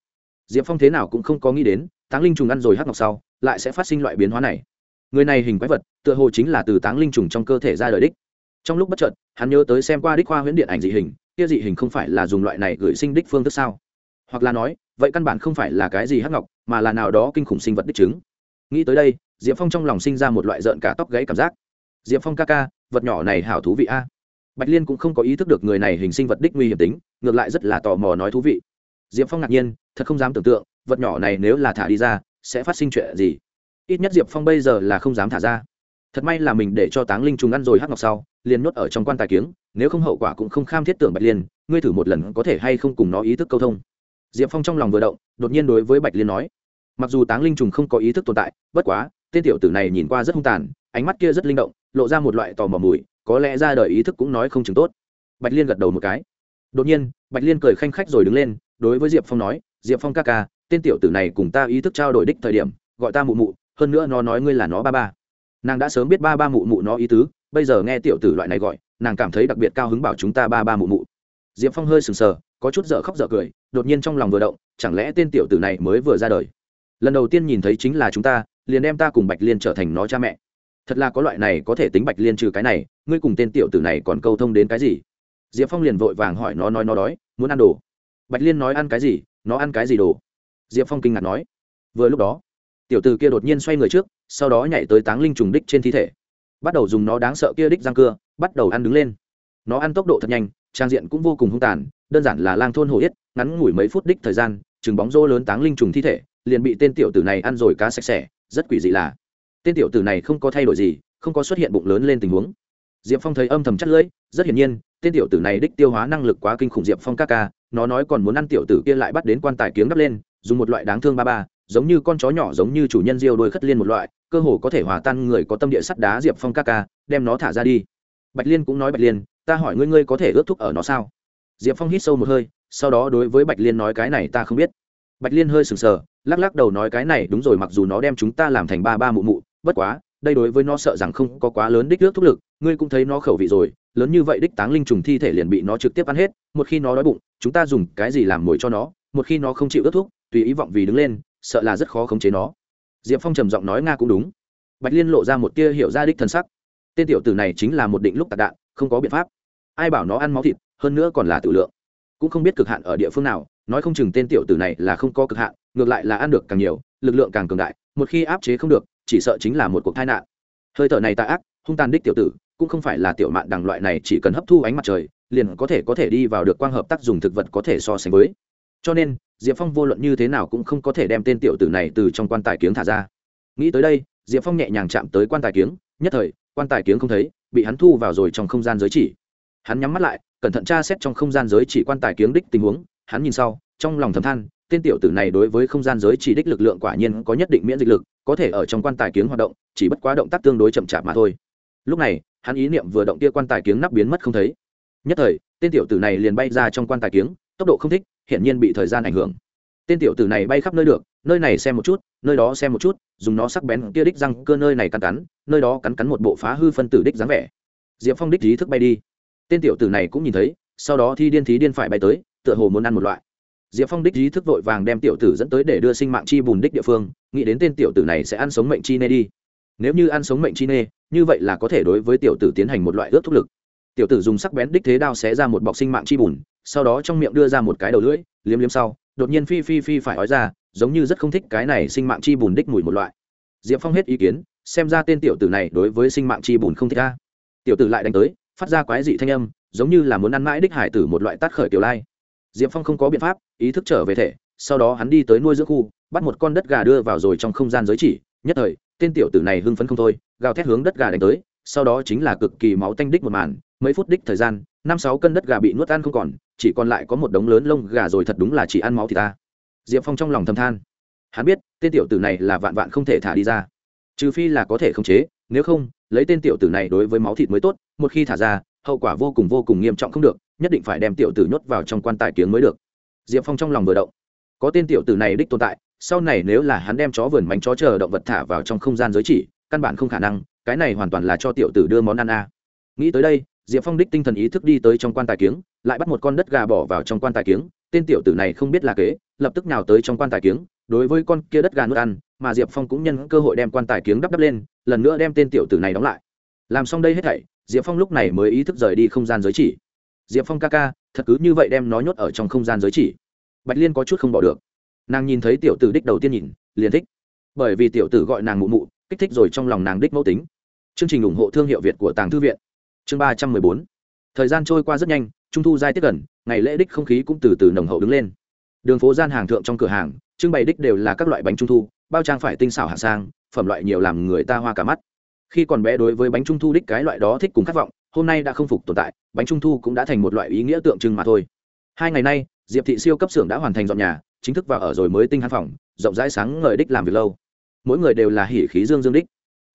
Diệp phong thế nào cũng không có nghĩ đến, táng linh trùng ăn rồi hắc ngọc sau, lại sẽ phát sinh loại biến hóa này người này hình quái vật, tựa hồ chính là từ táng linh trùng trong cơ thể ra đời đích. Trong lúc bất chợt, hắn nhớ tới xem qua đích khoa huyễn điện ảnh dị hình, kia dị hình không phải là dùng loại này gửi sinh đích phương thức sao? Hoặc là nói, vậy căn bản không phải là cái gì hắc ngọc, mà là nào đó kinh khủng sinh vật đích chứng. Nghĩ tới đây, diệp phong trong lòng sinh ra một loại rợn cả tóc gáy cảm giác. Diệp phong ca ca, vật nhỏ này hảo thú vị a. Bạch liên cũng không có ý thức được người này hình sinh vật đích nguy hiểm tính, ngược lại rất là tò mò nói thú vị. Diệp phong ngạc nhiên, thật không dám tưởng tượng, vật nhỏ này nếu là thả đi ra, sẽ phát sinh chuyện gì? Ít nhất diệp phong bây giờ là không dám thả ra. Thật may là mình để cho táng linh trùng ăn rồi hắc ngọc sau, liền nhốt ở trong quan tài kiếng, nếu không hậu quả cũng không kham thiết tưởng bạch liên, ngươi thử một lần có thể hay không cùng nó ý thức câu thông. Diệp phong trong lòng vừa động, đột nhiên đối với bạch liên nói, mặc dù táng linh trùng không có ý thức tồn tại, bất quá, tên tiểu tử này nhìn qua rất hung tàn, ánh mắt kia rất linh động, lộ ra một loại tò mò mùi, có lẽ ra đời ý thức cũng nói không chừng tốt. Bạch liên gật đầu một cái. Đột nhiên, bạch liên cười khanh khách rồi đứng lên, đối với diệp phong nói, diệp phong ca ca, tên tiểu tử này cùng ta ý thức trao đổi đích thời điểm, gọi ta mụ mụ hơn nữa nó nói ngươi là nó ba ba. Nàng đã sớm biết ba ba mụ mụ nó ý tứ, bây giờ nghe tiểu tử loại này gọi, nàng cảm thấy đặc biệt cao hứng bảo chúng ta ba ba mụ mụ. Diệp phong hơi sừng sờ, có chút dở khóc dở cười, đột nhiên trong lòng vừa động, chẳng lẽ tên tiểu tử này mới vừa ra đời? Lần đầu tiên nhìn thấy chính là chúng ta, liền đem ta cùng bạch liên trở thành nó cha mẹ. Thật là có loại này có thể tính bạch liên trừ cái này, ngươi cùng tên tiểu tử này còn câu thông đến cái gì? Diệp phong liền vội vàng hỏi nó nói nó đói, muốn ăn đồ. Bạch liên nói ăn cái gì, nó ăn cái gì đồ? Diệp phong kinh ngạc nói. Vừa lúc đó tiểu t ử kia đột nhiên xoay người trước, sau đó nhảy tới táng linh trùng đích trên thi thể. Bắt đầu dùng nó đáng sợ kia đích răng cưa, bắt đầu ăn đứng lên. Nó ăn tốc độ thật nhanh, trang diện cũng vô cùng hung tàn, đơn giản là lang thôn hổ yết, ngắn ngủi mấy phút đích thời gian, chừng bóng rô lớn táng linh trùng thi thể, liền bị tên tiểu tử này ăn rồi cá sạch sẽ, rất quỷ dị là, tên tiểu tử này không có thay đổi gì, không có xuất hiện bụng lớn lên tình huống. Diệp phong thấy âm thầm chắc lưỡi, rất hiển nhiên, tên tiểu tử này đích tiêu hóa năng lực quá kinh khủng diệp phong ca ca, nó nói còn muốn ăn tiểu tử kia lại bắt đến quan tài kiếng đắp lên, dùng một loại đáng thương ba ba giống như con chó nhỏ giống như chủ nhân diêu đôi khất liên một loại, cơ hồ có thể hòa tan người có tâm địa sắt đá diệp phong ca ca, đem nó thả ra đi. Bạch liên cũng nói bạch liên, ta hỏi ngươi ngươi có thể ước thúc ở nó sao? Diệp phong hít sâu một hơi, sau đó đối với bạch liên nói, cái này ta không biết. Bạch liên hơi sừng sờ, lắc lắc đầu nói, cái này đúng rồi, mặc dù nó đem chúng ta làm thành ba ba mụ mụ, bất quá, đây đối với nó sợ rằng không có quá lớn đích ước thúc lực, ngươi cũng thấy nó khẩu vị rồi, lớn như vậy đích táng linh trùng thi thể liền bị nó trực tiếp ăn hết, một khi nó đói bụng, chúng ta dùng cái gì làm mồi cho nó, một khi nó không chịu ước thúc, tùy ý vọng vì đứng lên sợ là rất khó khống chế nó. Diệp phong trầm giọng nói nga cũng đúng. Bạch liên lộ ra một tia hiểu ra đích thân sắc. Tên tiểu tử này chính là một định lúc tạc đạn, không có biện pháp. Ai bảo nó ăn máu thịt, hơn nữa còn là tự lượng. Cũng không biết cực hạn ở địa phương nào, nói không chừng tên tiểu tử này là không có cực hạn, ngược lại là ăn được càng nhiều, lực lượng càng cường đại, một khi áp chế không được, chỉ sợ chính là một cuộc tai nạn. Hơi thở này tạ ác, hung tàn đích tiểu tử, cũng không phải là tiểu mạn đằng loại này chỉ cần hấp thu ánh mặt trời, liền có thể có thể đi vào được quang hợp tác dùng thực vật có thể so sánh với. Cho nên diệp phong vô luận như thế nào cũng không có thể đem tên tiểu tử này từ trong quan tài kiếng thả ra. Nghĩ tới đây, diệp phong nhẹ nhàng chạm tới quan tài kiếng, nhất thời, quan tài kiếng không thấy, bị hắn thu vào rồi trong không gian giới chỉ. Hắn nhắm mắt lại, cẩn thận tra xét trong không gian giới chỉ quan tài kiếng đích tình huống, hắn nhìn sau, trong lòng thầm than, tên tiểu tử này đối với không gian giới chỉ đích lực lượng quả nhiên có nhất định miễn dịch lực, có thể ở trong quan tài kiếng hoạt động, chỉ bất quá động tác tương đối chậm chạp mà thôi. Lúc này, hắn ý niệm vừa động kia quan tài kiếng nắp biến mất không thấy. Nhất thời, tên tiểu tử này liền bay ra trong quan tài kiếng, tốc độ không thích hiển nhiên bị thời gian ảnh hưởng. Tên tiểu tử này bay khắp nơi được, nơi này xem một chút, nơi đó xem một chút, dùng nó sắc bén kia đích răng cơ nơi này cắn cắn, nơi đó cắn cắn một bộ phá hư phân tử đích dáng vẻ. Diệp phong đích trí thức bay đi. Tên tiểu tử này cũng nhìn thấy, sau đó thi điên thí điên phải bay tới, tựa hồ muốn ăn một loại. Diệp phong đích trí thức vội vàng đem tiểu tử dẫn tới để đưa sinh mạng chi bùn đích địa phương, nghĩ đến tên tiểu tử này sẽ ăn sống mệnh chi nê đi. Nếu như ăn sống mệnh chi nê, như vậy là có thể đối với tiểu tử tiến hành một loại ướt thúc lực. Tiểu tử dùng sắc bén đích thế đao xé ra một bọc sinh mạng chi bùn sau đó trong miệng đưa ra một cái đầu lưỡi, liếm liếm sau, đột nhiên phi phi phi phải ói ra, giống như rất không thích cái này sinh mạng chi bùn đích mùi một loại. Diệp phong hết ý kiến, xem ra tên tiểu tử này đối với sinh mạng chi bùn không thích ra tiểu tử lại đánh tới, phát ra quái dị thanh âm, giống như là muốn ăn mãi đích hải tử một loại tát khởi tiểu lai. Diệp phong không có biện pháp, ý thức trở về thể, sau đó hắn đi tới nuôi dưỡng khu, bắt một con đất gà đưa vào rồi trong không gian giới chỉ, nhất thời, tên tiểu tử này hưng phấn không thôi, gào thét hướng đất gà đánh tới, sau đó chính là cực kỳ máu tanh đích một màn, mấy phút đích thời gian năm sáu cân đất gà bị nuốt ăn không còn, chỉ còn lại có một đống lớn lông gà rồi thật đúng là chỉ ăn máu thì ta. Diệp phong trong lòng thầm than. Hắn biết, tên tiểu tử này là vạn vạn không thể thả đi ra. Trừ phi là có thể khống chế, nếu không, lấy tên tiểu tử này đối với máu thịt mới tốt, một khi thả ra, hậu quả vô cùng vô cùng nghiêm trọng không được, nhất định phải đem tiểu tử nhốt vào trong quan tài kiếng mới được. Diệp phong trong lòng vừa động. Có tên tiểu tử này đích tồn tại, sau này nếu là hắn đem chó vườn bánh chó chờ động vật thả vào trong không gian giới chỉ, căn bản không khả năng, cái này hoàn toàn là cho tiểu tử đưa món ăn a. Nghĩ tới đây diệp phong đích tinh thần ý thức đi tới trong quan tài kiếng, lại bắt một con đất gà bỏ vào trong quan tài kiếng. Tên tiểu tử này không biết là kế, lập tức nào tới trong quan tài kiếng, đối với con kia đất gà nuốt ăn, mà diệp phong cũng nhân cơ hội đem quan tài kiếng đắp đắp lên, lần nữa đem tên tiểu tử này đóng lại. Làm xong đây hết thảy, diệp phong lúc này mới ý thức rời đi không gian giới chỉ. Diệp phong ca ca, thật cứ như vậy đem nó nhốt ở trong không gian giới chỉ. Bạch liên có chút không bỏ được. Nàng nhìn thấy tiểu tử đích đầu tiên nhìn, liền thích. Bởi vì tiểu tử gọi nàng mụ mụ, kích thích rồi trong lòng nàng đích mẫu tính. Chương trình ủng hộ thương hiệu việt của tàng thư viện chương ba trăm mười bốn. Thời gian trôi qua rất nhanh, trung thu giai tiếp gần, ngày lễ đích không khí cũng từ từ nồng hậu đứng lên. Đường phố gian hàng thượng trong cửa hàng, trưng bày đích đều là các loại bánh trung thu, bao trang phải tinh xảo hạ sang, phẩm loại nhiều làm người ta hoa cả mắt. Khi còn bé đối với bánh trung thu đích cái loại đó thích cùng khát vọng, hôm nay đã không phục tồn tại, bánh trung thu cũng đã thành một loại ý nghĩa tượng trưng mà thôi. Hai ngày nay, diệp thị siêu cấp xưởng đã hoàn thành dọn nhà, chính thức vào ở rồi mới tinh hắn phòng, rộng rãi sáng ngời đích làm việc lâu. Mỗi người đều là hỉ khí dương dương đích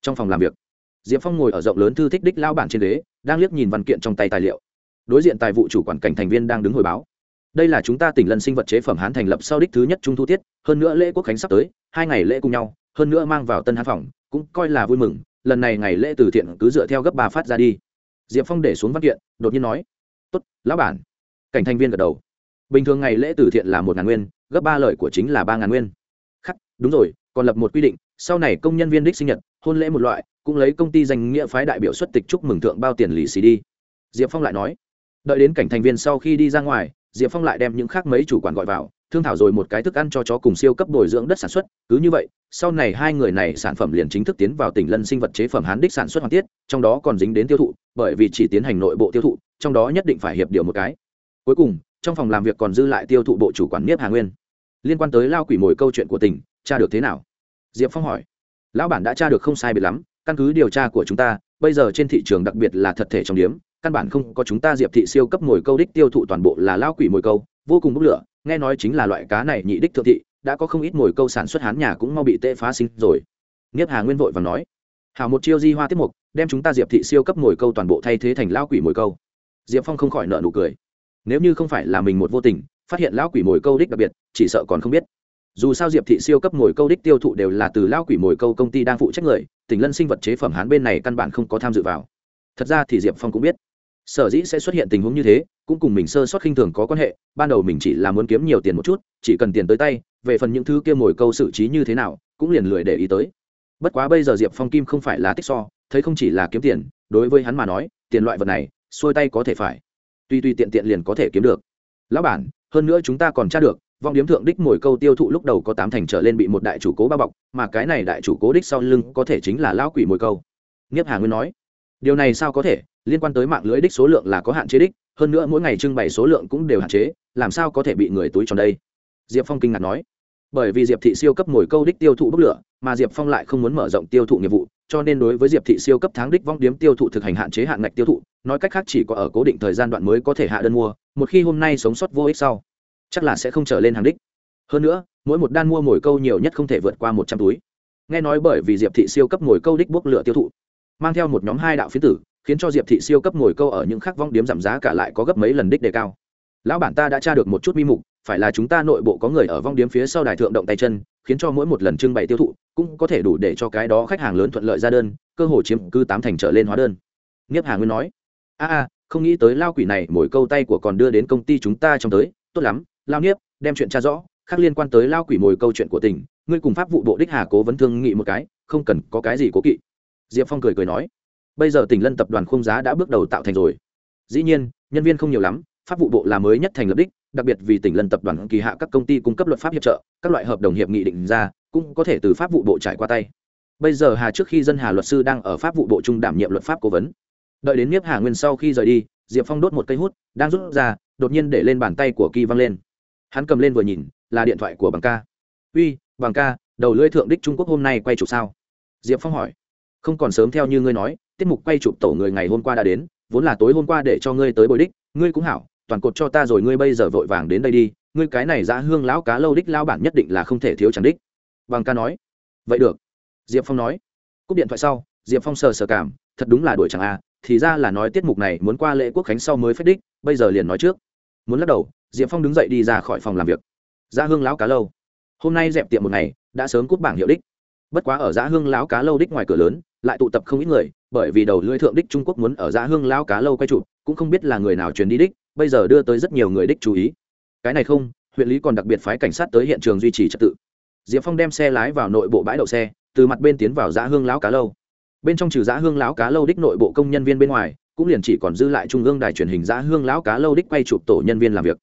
trong phòng làm việc diệp phong ngồi ở rộng lớn thư thích đích lao bản trên ghế, đang liếc nhìn văn kiện trong tay tài liệu. Đối diện tài vụ chủ quản cảnh thành viên đang đứng hồi báo. Đây là chúng ta tỉnh lân sinh vật chế phẩm hán thành lập sau đích thứ nhất trung thu tiết, hơn nữa lễ quốc khánh sắp tới, hai ngày lễ cùng nhau, hơn nữa mang vào tân hán phòng, cũng coi là vui mừng, lần này ngày lễ từ thiện cứ dựa theo gấp ba phát ra đi. Diệp phong để xuống văn kiện, đột nhiên nói, tốt, lão bản. Cảnh thành viên gật đầu. Bình thường ngày lễ từ thiện là một ngàn nguyên, gấp ba lợi của chính là ba ngàn nguyên. Khắc, đúng rồi, còn lập một quy định, sau này công nhân viên đích sinh nhật, hôn lễ một loại cũng lấy công ty danh nghĩa phái đại biểu xuất tịch chúc mừng thượng bao tiền lì xì đi. Diệp phong lại nói, đợi đến cảnh thành viên sau khi đi ra ngoài, diệp phong lại đem những khác mấy chủ quản gọi vào, thương thảo rồi một cái thức ăn cho chó cùng siêu cấp bồi dưỡng đất sản xuất, cứ như vậy, sau này hai người này sản phẩm liền chính thức tiến vào tỉnh lân sinh vật chế phẩm hán đích sản xuất hoàn tiết, trong đó còn dính đến tiêu thụ, bởi vì chỉ tiến hành nội bộ tiêu thụ, trong đó nhất định phải hiệp điều một cái. Cuối cùng, trong phòng làm việc còn dư lại tiêu thụ bộ chủ quản niếp hà nguyên. Liên quan tới lao quỷ mồi câu chuyện của tỉnh, tra được thế nào? Diệp phong hỏi. Lão bản đã tra được không sai biệt lắm căn cứ điều tra của chúng ta, bây giờ trên thị trường đặc biệt là thật thể trong điếm, căn bản không có chúng ta diệp thị siêu cấp mồi câu đích tiêu thụ toàn bộ là lao quỷ mồi câu, vô cùng bốc lửa, nghe nói chính là loại cá này nhị đích thượng thị, đã có không ít mồi câu sản xuất hán nhà cũng mau bị tê phá sinh rồi. Nghiếp hà nguyên vội và nói hào một chiêu di hoa tiết mục, đem chúng ta diệp thị siêu cấp mồi câu toàn bộ thay thế thành lao quỷ mồi câu. Diệp phong không khỏi nợ nụ cười. Nếu như không phải là mình một vô tình, phát hiện lão quỷ mồi câu đích đặc biệt, chỉ sợ còn không biết dù sao diệp thị siêu cấp mồi câu đích tiêu thụ đều là từ lao quỷ mồi câu công ty đang phụ trách người tỉnh lân sinh vật chế phẩm hán bên này căn bản không có tham dự vào. Thật ra thì diệp phong cũng biết, sở dĩ sẽ xuất hiện tình huống như thế, cũng cùng mình sơ sót khinh thường có quan hệ, ban đầu mình chỉ là muốn kiếm nhiều tiền một chút, chỉ cần tiền tới tay, về phần những thứ kia mồi câu xử trí như thế nào, cũng liền lười để ý tới. Bất quá bây giờ diệp phong kim không phải là tích so, thấy không chỉ là kiếm tiền, đối với hắn mà nói, tiền loại vật này, xuôi tay có thể phải. Tuy tuy tiện tiện liền có thể kiếm được. Lão bản, hơn nữa chúng ta còn tra được vong điếm thượng đích mồi câu tiêu thụ lúc đầu có tám thành trở lên bị một đại chủ cố bao bọc, mà cái này đại chủ cố đích sau lưng có thể chính là lão quỷ mồi câu. Nghiếp hà nguyên nói, điều này sao có thể? Liên quan tới mạng lưới đích số lượng là có hạn chế đích, hơn nữa mỗi ngày trưng bày số lượng cũng đều hạn chế, làm sao có thể bị người túi tròn đây? Diệp phong kinh ngạc nói, bởi vì diệp thị siêu cấp mồi câu đích tiêu thụ bốc lửa, mà diệp phong lại không muốn mở rộng tiêu thụ nghiệp vụ, cho nên đối với diệp thị siêu cấp tháng đích vong điếm tiêu thụ thực hành hạn chế hạn ngạch tiêu thụ, nói cách khác chỉ có ở cố định thời gian đoạn mới có thể hạ đơn mua, một khi hôm nay sống sót vô ích sau chắc là sẽ không trở lên hàng đích. Hơn nữa, mỗi một đan mua mồi câu nhiều nhất không thể vượt qua một trăm túi. Nghe nói bởi vì diệp thị siêu cấp mồi câu đích bốc lửa tiêu thụ, mang theo một nhóm hai đạo phiến tử, khiến cho diệp thị siêu cấp mồi câu ở những khắc vong điếm giảm giá cả lại có gấp mấy lần đích đề cao. Lão bản ta đã tra được một chút mi mục, phải là chúng ta nội bộ có người ở vong điếm phía sau đài thượng động tay chân, khiến cho mỗi một lần trưng bày tiêu thụ, cũng có thể đủ để cho cái đó khách hàng lớn thuận lợi ra đơn, cơ hồ chiếm cứ tám thành trở lên hóa đơn. Nghiếp hà nguyên nói, a a, không nghĩ tới lao quỷ này mỗi câu tay của còn đưa đến công ty chúng ta trong tới, tốt lắm lao niếp, đem chuyện tra rõ, khác liên quan tới lao quỷ mồi câu chuyện của tỉnh ngươi cùng pháp vụ bộ đích hà cố vấn thương nghị một cái, không cần có cái gì cố kỵ. Diệp phong cười cười nói, bây giờ tỉnh lân tập đoàn khung giá đã bước đầu tạo thành rồi. Dĩ nhiên, nhân viên không nhiều lắm, pháp vụ bộ là mới nhất thành lập đích, đặc biệt vì tỉnh lân tập đoàn kỳ hạ các công ty cung cấp luật pháp hiệp trợ, các loại hợp đồng hiệp nghị định ra, cũng có thể từ pháp vụ bộ trải qua tay. Bây giờ hà trước khi dân hà luật sư đang ở pháp vụ bộ trung đảm nhiệm luật pháp cố vấn. Đợi đến nhiếp hà nguyên sau khi rời đi, diệp phong đốt một cây hút, đang rút ra, đột nhiên để lên bàn tay của kỳ văng lên hắn cầm lên vừa nhìn, là điện thoại của bằng ca. Uy, bằng ca, đầu lưỡi thượng đích trung quốc hôm nay quay chụp sao? Diệp phong hỏi. Không còn sớm theo như ngươi nói, tiết mục quay chụp tổ người ngày hôm qua đã đến, vốn là tối hôm qua để cho ngươi tới bồi đích, ngươi cũng hảo, toàn cột cho ta rồi ngươi bây giờ vội vàng đến đây đi, ngươi cái này ra hương lão cá lâu đích lao bản nhất định là không thể thiếu chẳng đích. Bằng ca nói. Vậy được. Diệp phong nói. Cúp điện thoại sau, diệp phong sờ sờ cảm, thật đúng là đuổi chẳng à thì ra là nói tiết mục này muốn qua lễ quốc khánh sau mới phép đích, bây giờ liền nói trước. Muốn lắc đầu diệp phong đứng dậy đi ra khỏi phòng làm việc. Giá hương lão cá lâu. Hôm nay dẹp tiệm một ngày, đã sớm cút bảng hiệu đích. Bất quá ở giá hương lão cá lâu đích ngoài cửa lớn, lại tụ tập không ít người, bởi vì đầu lưỡi thượng đích trung quốc muốn ở giá hương lão cá lâu quay chụp, cũng không biết là người nào truyền đi đích, bây giờ đưa tới rất nhiều người đích chú ý. Cái này không, huyện lý còn đặc biệt phái cảnh sát tới hiện trường duy trì trật tự. Diệp phong đem xe lái vào nội bộ bãi đậu xe, từ mặt bên tiến vào giã hương lão cá lâu. Bên trong trừ giã hương lão cá lâu đích nội bộ công nhân viên bên ngoài, cũng liền chỉ còn dư lại trung ương đài truyền hình giã hương lão cá lâu đích quay chụp tổ nhân viên làm việc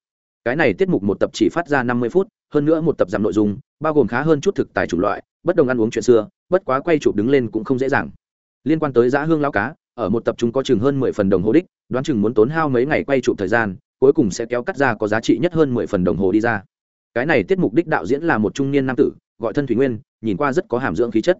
cái này tiết mục một tập chỉ phát ra năm mươi phút, hơn nữa một tập giảm nội dung, bao gồm khá hơn chút thực tài chủng loại, bất đồng ăn uống chuyện xưa, bất quá quay chụp đứng lên cũng không dễ dàng. Liên quan tới giã hương lão cá, ở một tập trung có chừng hơn mười phần đồng hồ đích, đoán chừng muốn tốn hao mấy ngày quay chụp thời gian, cuối cùng sẽ kéo cắt ra có giá trị nhất hơn mười phần đồng hồ đi ra. Cái này tiết mục đích đạo diễn là một trung niên nam tử, gọi thân thủy nguyên, nhìn qua rất có hàm dưỡng khí chất.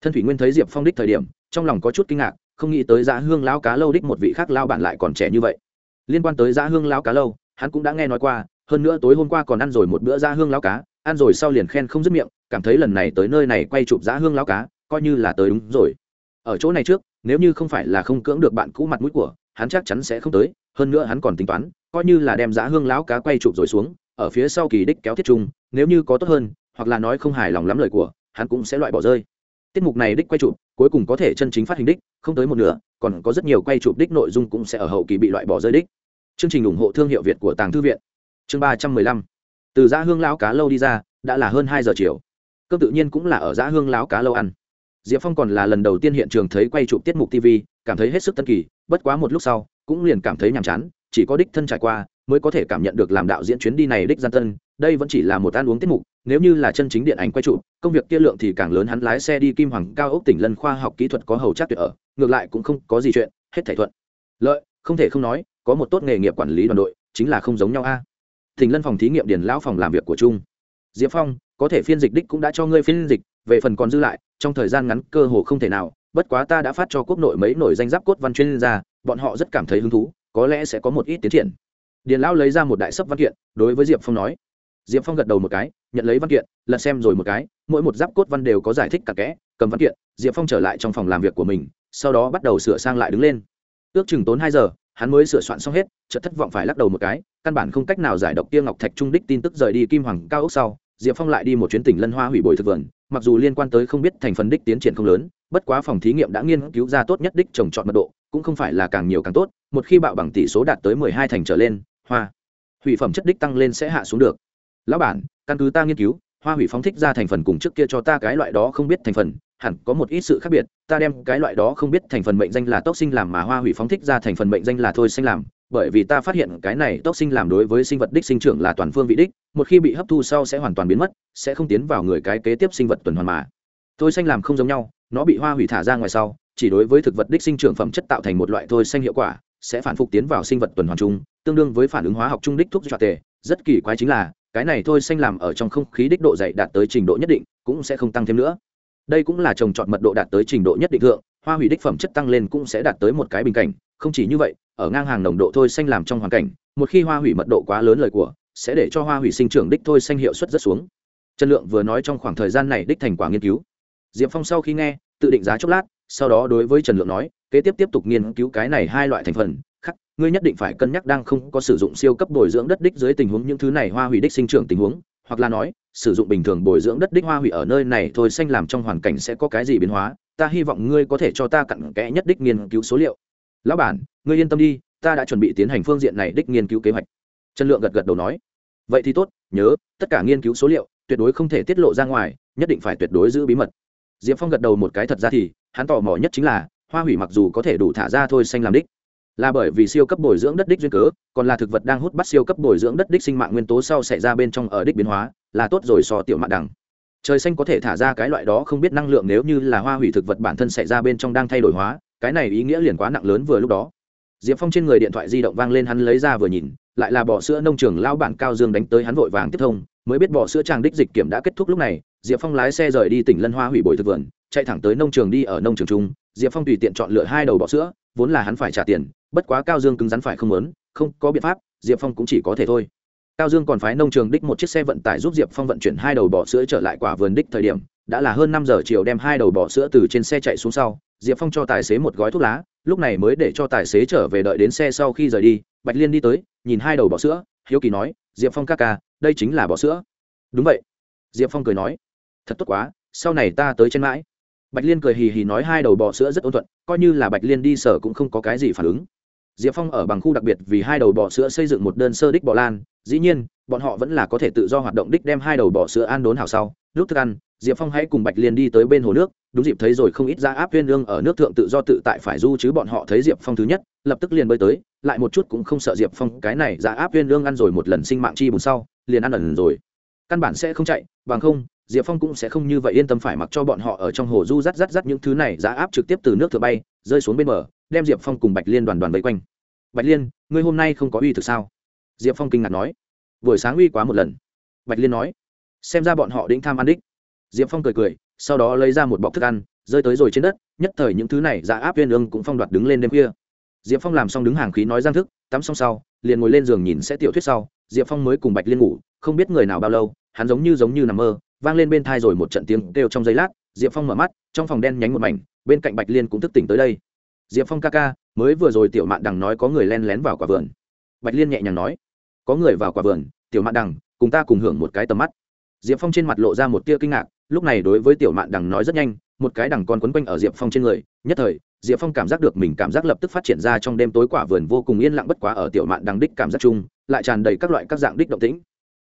Thân thủy nguyên thấy diệp phong đích thời điểm, trong lòng có chút kinh ngạc, không nghĩ tới giá hương lão cá lâu đích một vị khác lao bản lại còn trẻ như vậy. Liên quan tới giá hương lão cá lâu hắn cũng đã nghe nói qua, hơn nữa tối hôm qua còn ăn rồi một bữa da hương lao cá, ăn rồi sau liền khen không dứt miệng, cảm thấy lần này tới nơi này quay chụp da hương lao cá, coi như là tới đúng rồi. Ở chỗ này trước, nếu như không phải là không cưỡng được bạn cũ mặt mũi của, hắn chắc chắn sẽ không tới, hơn nữa hắn còn tính toán, coi như là đem giá hương lão cá quay chụp rồi xuống, ở phía sau kỳ đích kéo thiết trung nếu như có tốt hơn, hoặc là nói không hài lòng lắm lời của, hắn cũng sẽ loại bỏ rơi. Tiết mục này đích quay chụp, cuối cùng có thể chân chính phát hình đích, không tới một nửa, còn có rất nhiều quay chụp đích nội dung cũng sẽ ở hậu kỳ bị loại bỏ rơi đích chương trình ủng hộ thương hiệu việt của tàng thư viện. Chương ba trăm mười lăm. Từ giã hương lão cá lâu đi ra, đã là hơn hai giờ chiều. Cơm tự nhiên cũng là ở giã hương lão cá lâu ăn. Diệp phong còn là lần đầu tiên hiện trường thấy quay chụp tiết mục tv cảm thấy hết sức tân kỳ, bất quá một lúc sau, cũng liền cảm thấy nhàm chán, chỉ có đích thân trải qua, mới có thể cảm nhận được làm đạo diễn chuyến đi này đích gian tân, đây vẫn chỉ là một ăn uống tiết mục, nếu như là chân chính điện ảnh quay trụ công việc kia lượng thì càng lớn, hắn lái xe đi kim hoàng cao ốc tỉnh lân khoa học kỹ thuật có hầu chắc tuyệt ở, ngược lại cũng không có gì chuyện, hết thể thuận. Lợi, không thể không nói có một tốt nghề nghiệp quản lý đoàn đội, chính là không giống nhau a. Thỉnh lân phòng thí nghiệm điền lão phòng làm việc của trung. Diệp phong, có thể phiên dịch đích cũng đã cho ngươi phiên dịch, về phần còn dư lại, trong thời gian ngắn cơ hồ không thể nào, bất quá ta đã phát cho quốc nội mấy nổi danh giáp cốt văn chuyên gia, bọn họ rất cảm thấy hứng thú, có lẽ sẽ có một ít tiến triển. Điền lão lấy ra một đại sấp văn kiện, đối với diệp phong nói. Diệp phong gật đầu một cái, nhận lấy văn kiện, lật xem rồi một cái, mỗi một giáp cốt văn đều có giải thích cặn kẽ, cầm văn kiện, diệp phong trở lại trong phòng làm việc của mình, sau đó bắt đầu sửa sang lại đứng lên. Ước chừng tốn hai giờ hắn mới sửa soạn xong hết, chợt thất vọng phải lắc đầu một cái, căn bản không cách nào giải độc tia ngọc thạch trung đích tin tức rời đi kim hoàng cao ốc sau, diệp phong lại đi một chuyến tỉnh lân hoa hủy bồi thực vườn, mặc dù liên quan tới không biết thành phần đích tiến triển không lớn, bất quá phòng thí nghiệm đã nghiên cứu ra tốt nhất đích trồng trọt mật độ, cũng không phải là càng nhiều càng tốt, một khi bạo bằng tỷ số đạt tới mười hai thành trở lên, hoa, hủy phẩm chất đích tăng lên sẽ hạ xuống được. Lão bản, căn cứ ta nghiên cứu, hoa hủy phóng thích ra thành phần cùng trước kia cho ta cái loại đó không biết thành phần hẳn có một ít sự khác biệt, ta đem cái loại đó không biết thành phần mệnh danh là tốc sinh làm mà hoa hủy phóng thích ra thành phần mệnh danh là thôi sinh làm, bởi vì ta phát hiện cái này tốc sinh làm đối với sinh vật đích sinh trưởng là toàn phương vị đích, một khi bị hấp thu sau sẽ hoàn toàn biến mất, sẽ không tiến vào người cái kế tiếp sinh vật tuần hoàn mà. Thôi xanh làm không giống nhau, nó bị hoa hủy thả ra ngoài sau, chỉ đối với thực vật đích sinh trưởng phẩm chất tạo thành một loại thôi xanh hiệu quả, sẽ phản phục tiến vào sinh vật tuần hoàn chung, tương đương với phản ứng hóa học trung đích thuốc trọt tề. Rất kỳ quái chính là, cái này thôi xanh làm ở trong không khí đích độ dày đạt tới trình độ nhất định, cũng sẽ không tăng thêm nữa đây cũng là trồng trọt mật độ đạt tới trình độ nhất định thượng, hoa hủy đích phẩm chất tăng lên cũng sẽ đạt tới một cái bình cảnh. Không chỉ như vậy, ở ngang hàng nồng độ thôi xanh làm trong hoàn cảnh, một khi hoa hủy mật độ quá lớn lời của, sẽ để cho hoa hủy sinh trưởng đích thôi xanh hiệu suất rất xuống. Trần lượng vừa nói trong khoảng thời gian này đích thành quả nghiên cứu. Diệp phong sau khi nghe, tự định giá chốc lát, sau đó đối với trần lượng nói, kế tiếp tiếp tục nghiên cứu cái này hai loại thành phần, khắc, ngươi nhất định phải cân nhắc đang không có sử dụng siêu cấp bồi dưỡng đất đích dưới tình huống những thứ này hoa hủy đích sinh trưởng tình huống hoặc là nói, sử dụng bình thường bồi dưỡng đất đích hoa hủy ở nơi này thôi xanh làm trong hoàn cảnh sẽ có cái gì biến hóa, ta hy vọng ngươi có thể cho ta cặn kẽ nhất đích nghiên cứu số liệu. Lão bản, ngươi yên tâm đi, ta đã chuẩn bị tiến hành phương diện này đích nghiên cứu kế hoạch. Trần lượng gật gật đầu nói. Vậy thì tốt, nhớ, tất cả nghiên cứu số liệu tuyệt đối không thể tiết lộ ra ngoài, nhất định phải tuyệt đối giữ bí mật. Diệp phong gật đầu một cái thật ra thì, hắn tò mò nhất chính là, hoa hủy mặc dù có thể đủ thả ra thôi xanh làm đích là bởi vì siêu cấp bồi dưỡng đất đích duyên cớ, còn là thực vật đang hút bắt siêu cấp bồi dưỡng đất đích sinh mạng nguyên tố sau xảy ra bên trong ở đích biến hóa, là tốt rồi so tiểu mạng đẳng. trời xanh có thể thả ra cái loại đó không biết năng lượng nếu như là hoa hủy thực vật bản thân xảy ra bên trong đang thay đổi hóa, cái này ý nghĩa liền quá nặng lớn vừa lúc đó diệp phong trên người điện thoại di động vang lên hắn lấy ra vừa nhìn, lại là bỏ sữa nông trường lao bản cao dương đánh tới hắn vội vàng tiếp thông, mới biết bỏ sữa trang đích dịch kiểm đã kết thúc lúc này, diệp phong lái xe rời đi tỉnh lân hoa hủy bồi thực vườn, chạy thẳng tới nông trường đi ở nông trường trung diệp phong tùy tiện chọn lựa hai đầu bọ sữa, vốn là hắn phải trả tiền bất quá cao dương cứng rắn phải không lớn không có biện pháp, diệp phong cũng chỉ có thể thôi. Cao dương còn phái nông trường đích một chiếc xe vận tải giúp diệp phong vận chuyển hai đầu bò sữa trở lại quả vườn đích thời điểm, đã là hơn năm giờ chiều đem hai đầu bò sữa từ trên xe chạy xuống sau, diệp phong cho tài xế một gói thuốc lá, lúc này mới để cho tài xế trở về đợi đến xe sau khi rời đi, bạch liên đi tới, nhìn hai đầu bò sữa, hiếu kỳ nói, diệp phong ca ca, đây chính là bò sữa. Đúng vậy. Diệp phong cười nói, thật tốt quá, sau này ta tới trên mãi. Bạch liên cười hì hì nói hai đầu bò sữa rất ôn thuận, coi như là bạch liên đi sở cũng không có cái gì phản ứng diệp phong ở bằng khu đặc biệt vì hai đầu bọ sữa xây dựng một đơn sơ đích bò lan, dĩ nhiên, bọn họ vẫn là có thể tự do hoạt động đích đem hai đầu bọ sữa an đốn hào sau, lúc thức ăn, diệp phong hãy cùng bạch liên đi tới bên hồ nước, đúng dịp thấy rồi không ít ra áp viên lương ở nước thượng tự do tự tại phải du chứ bọn họ thấy diệp phong thứ nhất, lập tức liền bơi tới, lại một chút cũng không sợ diệp phong, cái này ra áp viên lương ăn rồi một lần sinh mạng chi bùn sau, liền ăn ẩn rồi. Căn bản sẽ không chạy, bằng không, diệp phong cũng sẽ không như vậy yên tâm phải mặc cho bọn họ ở trong hồ du rắt rắt rắt những thứ này giá áp trực tiếp từ nước thượng bay, rơi xuống bên bờ đem diệp phong cùng bạch liên đoàn đoàn vây quanh. Bạch liên, ngươi hôm nay không có uy thực sao? Diệp phong kinh ngạc nói. Buổi sáng uy quá một lần. Bạch liên nói. Xem ra bọn họ đĩnh tham ăn đích. Diệp phong cười cười, sau đó lấy ra một bọc thức ăn, rơi tới rồi trên đất, nhất thời những thứ này giá áp viên ương cũng phong đoạt đứng lên đêm khuya. Diệp phong làm xong đứng hàng khí nói giang thức, tắm xong sau, liền ngồi lên giường nhìn sẽ tiểu thuyết sau. Diệp phong mới cùng bạch liên ngủ, không biết người nào bao lâu, hắn giống như giống như nằm mơ, vang lên bên thai rồi một trận tiếng kêu trong giây lát. Diệp phong mở mắt, trong phòng đen nhánh một mảnh, bên cạnh bạch liên cũng thức tỉnh tới đây diệp phong ca ca, mới vừa rồi tiểu mạn đằng nói có người len lén vào quả vườn. Bạch liên nhẹ nhàng nói, có người vào quả vườn, tiểu mạn đằng, cùng ta cùng hưởng một cái tầm mắt. Diệp phong trên mặt lộ ra một tia kinh ngạc, lúc này đối với tiểu mạn đằng nói rất nhanh, một cái đằng con quấn quanh ở diệp phong trên người, nhất thời, diệp phong cảm giác được mình cảm giác lập tức phát triển ra trong đêm tối quả vườn vô cùng yên lặng bất quá ở tiểu mạn đằng đích cảm giác chung, lại tràn đầy các loại các dạng đích động tĩnh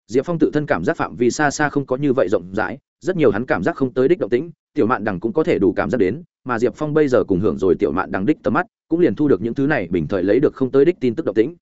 diệp phong tự thân cảm giác phạm vi xa xa không có như vậy rộng rãi, rất nhiều hắn cảm giác không tới đích động tĩnh, tiểu mạn đằng cũng có thể đủ cảm giác đến, mà diệp phong bây giờ cùng hưởng rồi tiểu mạn đằng đích tầm mắt, cũng liền thu được những thứ này bình thời lấy được không tới đích tin tức động tĩnh.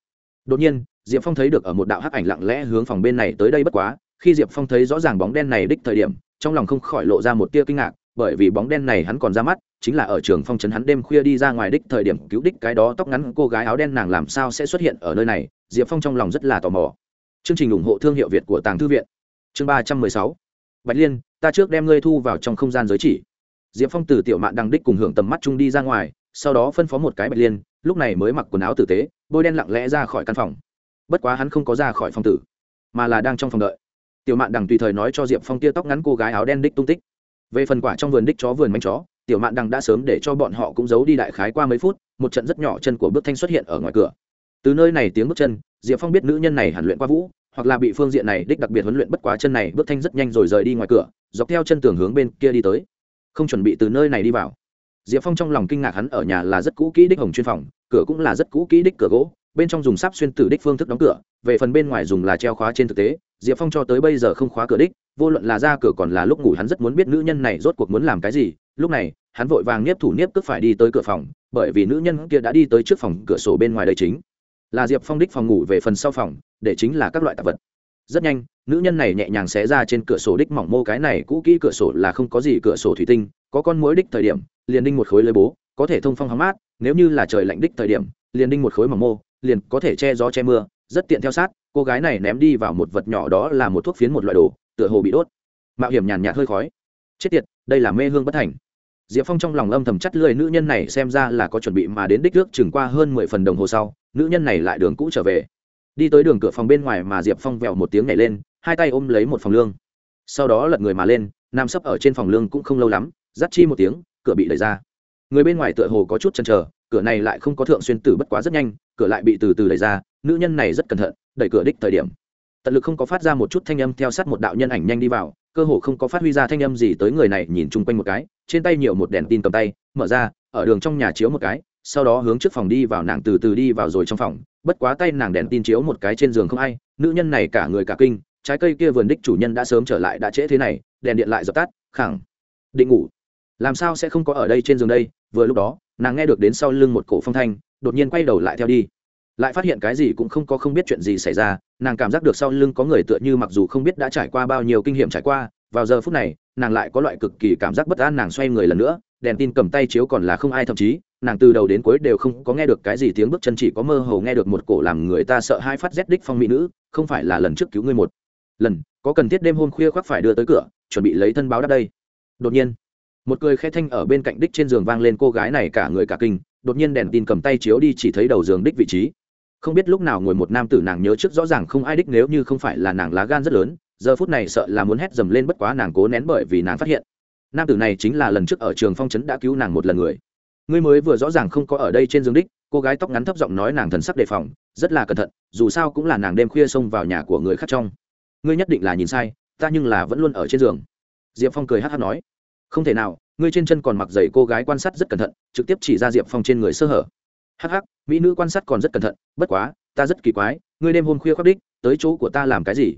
Đột nhiên, diệp phong thấy được ở một đạo hắc ảnh lặng lẽ hướng phòng bên này tới đây bất quá, khi diệp phong thấy rõ ràng bóng đen này đích thời điểm, trong lòng không khỏi lộ ra một tia kinh ngạc, bởi vì bóng đen này hắn còn ra mắt, chính là ở trường phong trấn hắn đêm khuya đi ra ngoài đích thời điểm cứu đích cái đó tóc ngắn cô gái áo đen nàng làm sao sẽ xuất hiện ở nơi này, diệp phong trong lòng rất là tò mò chương trình ủng hộ thương hiệu việt của tàng thư viện. Chương ba trăm mười sáu. Bạch liên, ta trước đem ngươi thu vào trong không gian giới chỉ. Diệp phong từ tiểu mạn đằng đích cùng hưởng tầm mắt chung đi ra ngoài, sau đó phân phó một cái bạch liên, lúc này mới mặc quần áo tử tế, bôi đen lặng lẽ ra khỏi căn phòng. Bất quá hắn không có ra khỏi phòng tử, mà là đang trong phòng đợi. Tiểu mạn đằng tùy thời nói cho diệp phong tia tóc ngắn cô gái áo đen đích tung tích. Về phần quả trong vườn đích chó vườn manh chó, tiểu mạn đằng đã sớm để cho bọn họ cũng giấu đi đại khái qua mấy phút, một trận rất nhỏ chân của bước thanh xuất hiện ở ngoài cửa từ nơi này tiếng bước chân, diệp phong biết nữ nhân này hẳn luyện qua vũ, hoặc là bị phương diện này đích đặc biệt huấn luyện bất quá chân này, bước thanh rất nhanh rồi rời đi ngoài cửa, dọc theo chân tường hướng bên kia đi tới. Không chuẩn bị từ nơi này đi vào. Diệp phong trong lòng kinh ngạc hắn ở nhà là rất cũ kỹ đích hồng chuyên phòng, cửa cũng là rất cũ kỹ đích cửa gỗ, bên trong dùng sáp xuyên tử đích phương thức đóng cửa, về phần bên ngoài dùng là treo khóa trên thực tế, diệp phong cho tới bây giờ không khóa cửa đích, vô luận là ra cửa còn là lúc ngủ hắn rất muốn biết nữ nhân này rốt cuộc muốn làm cái gì, lúc này, hắn vội vàng nếp thủ nếp cướp phải đi tới cửa phòng, bởi vì nữ nhân kia đã đi tới trước phòng cửa sổ bên ngoài đây chính là diệp phong đích phòng ngủ về phần sau phòng, để chính là các loại tạp vật. Rất nhanh, nữ nhân này nhẹ nhàng xé ra trên cửa sổ đích mỏng mô cái này, cũ kỹ cửa sổ là không có gì cửa sổ thủy tinh, có con mối đích thời điểm, liền đinh một khối lưới bố, có thể thông phong hóng mát, nếu như là trời lạnh đích thời điểm, liền đinh một khối mỏng mô, liền có thể che gió che mưa, rất tiện theo sát, cô gái này ném đi vào một vật nhỏ đó là một thuốc phiến một loại đồ, tựa hồ bị đốt. Mạo hiểm nhàn nhạt hơi khói. Chết tiệt, đây là mê hương bất thành. Diệp phong trong lòng âm thầm chắt lười nữ nhân này xem ra là có chuẩn bị mà đến đích nước chừng qua hơn mười phần đồng hồ sau nữ nhân này lại đường cũ trở về. Đi tới đường cửa phòng bên ngoài mà diệp phong vẹo một tiếng nhảy lên, hai tay ôm lấy một phòng lương. Sau đó lật người mà lên nằm sấp ở trên phòng lương cũng không lâu lắm dắt chi một tiếng, cửa bị đẩy ra. Người bên ngoài tựa hồ có chút chần trở cửa này lại không có thượng xuyên tử bất quá rất nhanh, cửa lại bị từ từ đẩy ra, nữ nhân này rất cẩn thận, đẩy cửa đích thời điểm. Tận lực không có phát ra một chút thanh âm theo sát một đạo nhân ảnh nhanh đi vào, cơ hồ không có phát huy ra thanh âm gì tới người này nhìn chung quanh một cái, trên tay nhiều một đèn tin cầm tay, mở ra, ở đường trong nhà chiếu một cái sau đó hướng trước phòng đi vào nàng từ từ đi vào rồi trong phòng, bất quá tay nàng đèn tin chiếu một cái trên giường không ai, nữ nhân này cả người cả kinh, trái cây kia vườn đích chủ nhân đã sớm trở lại đã trễ thế này, đèn điện lại dập tắt, khẳng định ngủ. Làm sao sẽ không có ở đây trên giường đây? Vừa lúc đó, nàng nghe được đến sau lưng một cổ phong thanh, đột nhiên quay đầu lại theo đi. Lại phát hiện cái gì cũng không có không biết chuyện gì xảy ra, nàng cảm giác được sau lưng có người tựa như mặc dù không biết đã trải qua bao nhiêu kinh nghiệm trải qua, vào giờ phút này, nàng lại có loại cực kỳ cảm giác bất an nàng xoay người lần nữa đèn tin cầm tay chiếu còn là không ai, thậm chí, nàng từ đầu đến cuối đều không có nghe được cái gì tiếng bước chân, chỉ có mơ hồ nghe được một cổ làm người ta sợ hai phát rét đích phong mỹ nữ, không phải là lần trước cứu ngươi một lần, có cần thiết đêm hôm khuya khoác phải đưa tới cửa, chuẩn bị lấy thân báo đáp đây. Đột nhiên, một cười khẽ thanh ở bên cạnh đích trên giường vang lên cô gái này cả người cả kinh, đột nhiên đèn tin cầm tay chiếu đi chỉ thấy đầu giường đích vị trí. Không biết lúc nào ngồi một nam tử nàng nhớ trước rõ ràng không ai đích, nếu như không phải là nàng lá gan rất lớn, giờ phút này sợ là muốn hét dầm lên bất quá nàng cố nén bởi vì nàng phát hiện nam tử này chính là lần trước ở trường phong trấn đã cứu nàng một lần người. Ngươi mới vừa rõ ràng không có ở đây trên giường đích, cô gái tóc ngắn thấp giọng nói nàng thần sắc đề phòng, rất là cẩn thận, dù sao cũng là nàng đêm khuya xông vào nhà của người khác trong. Ngươi nhất định là nhìn sai, ta nhưng là vẫn luôn ở trên giường. Diệp phong cười hát hát nói. Không thể nào, ngươi trên chân còn mặc giày, cô gái quan sát rất cẩn thận, trực tiếp chỉ ra diệp phong trên người sơ hở. Hắc hắc, mỹ nữ quan sát còn rất cẩn thận, bất quá, ta rất kỳ quái, ngươi đêm hôm khuya khắc đích, tới chỗ của ta làm cái gì?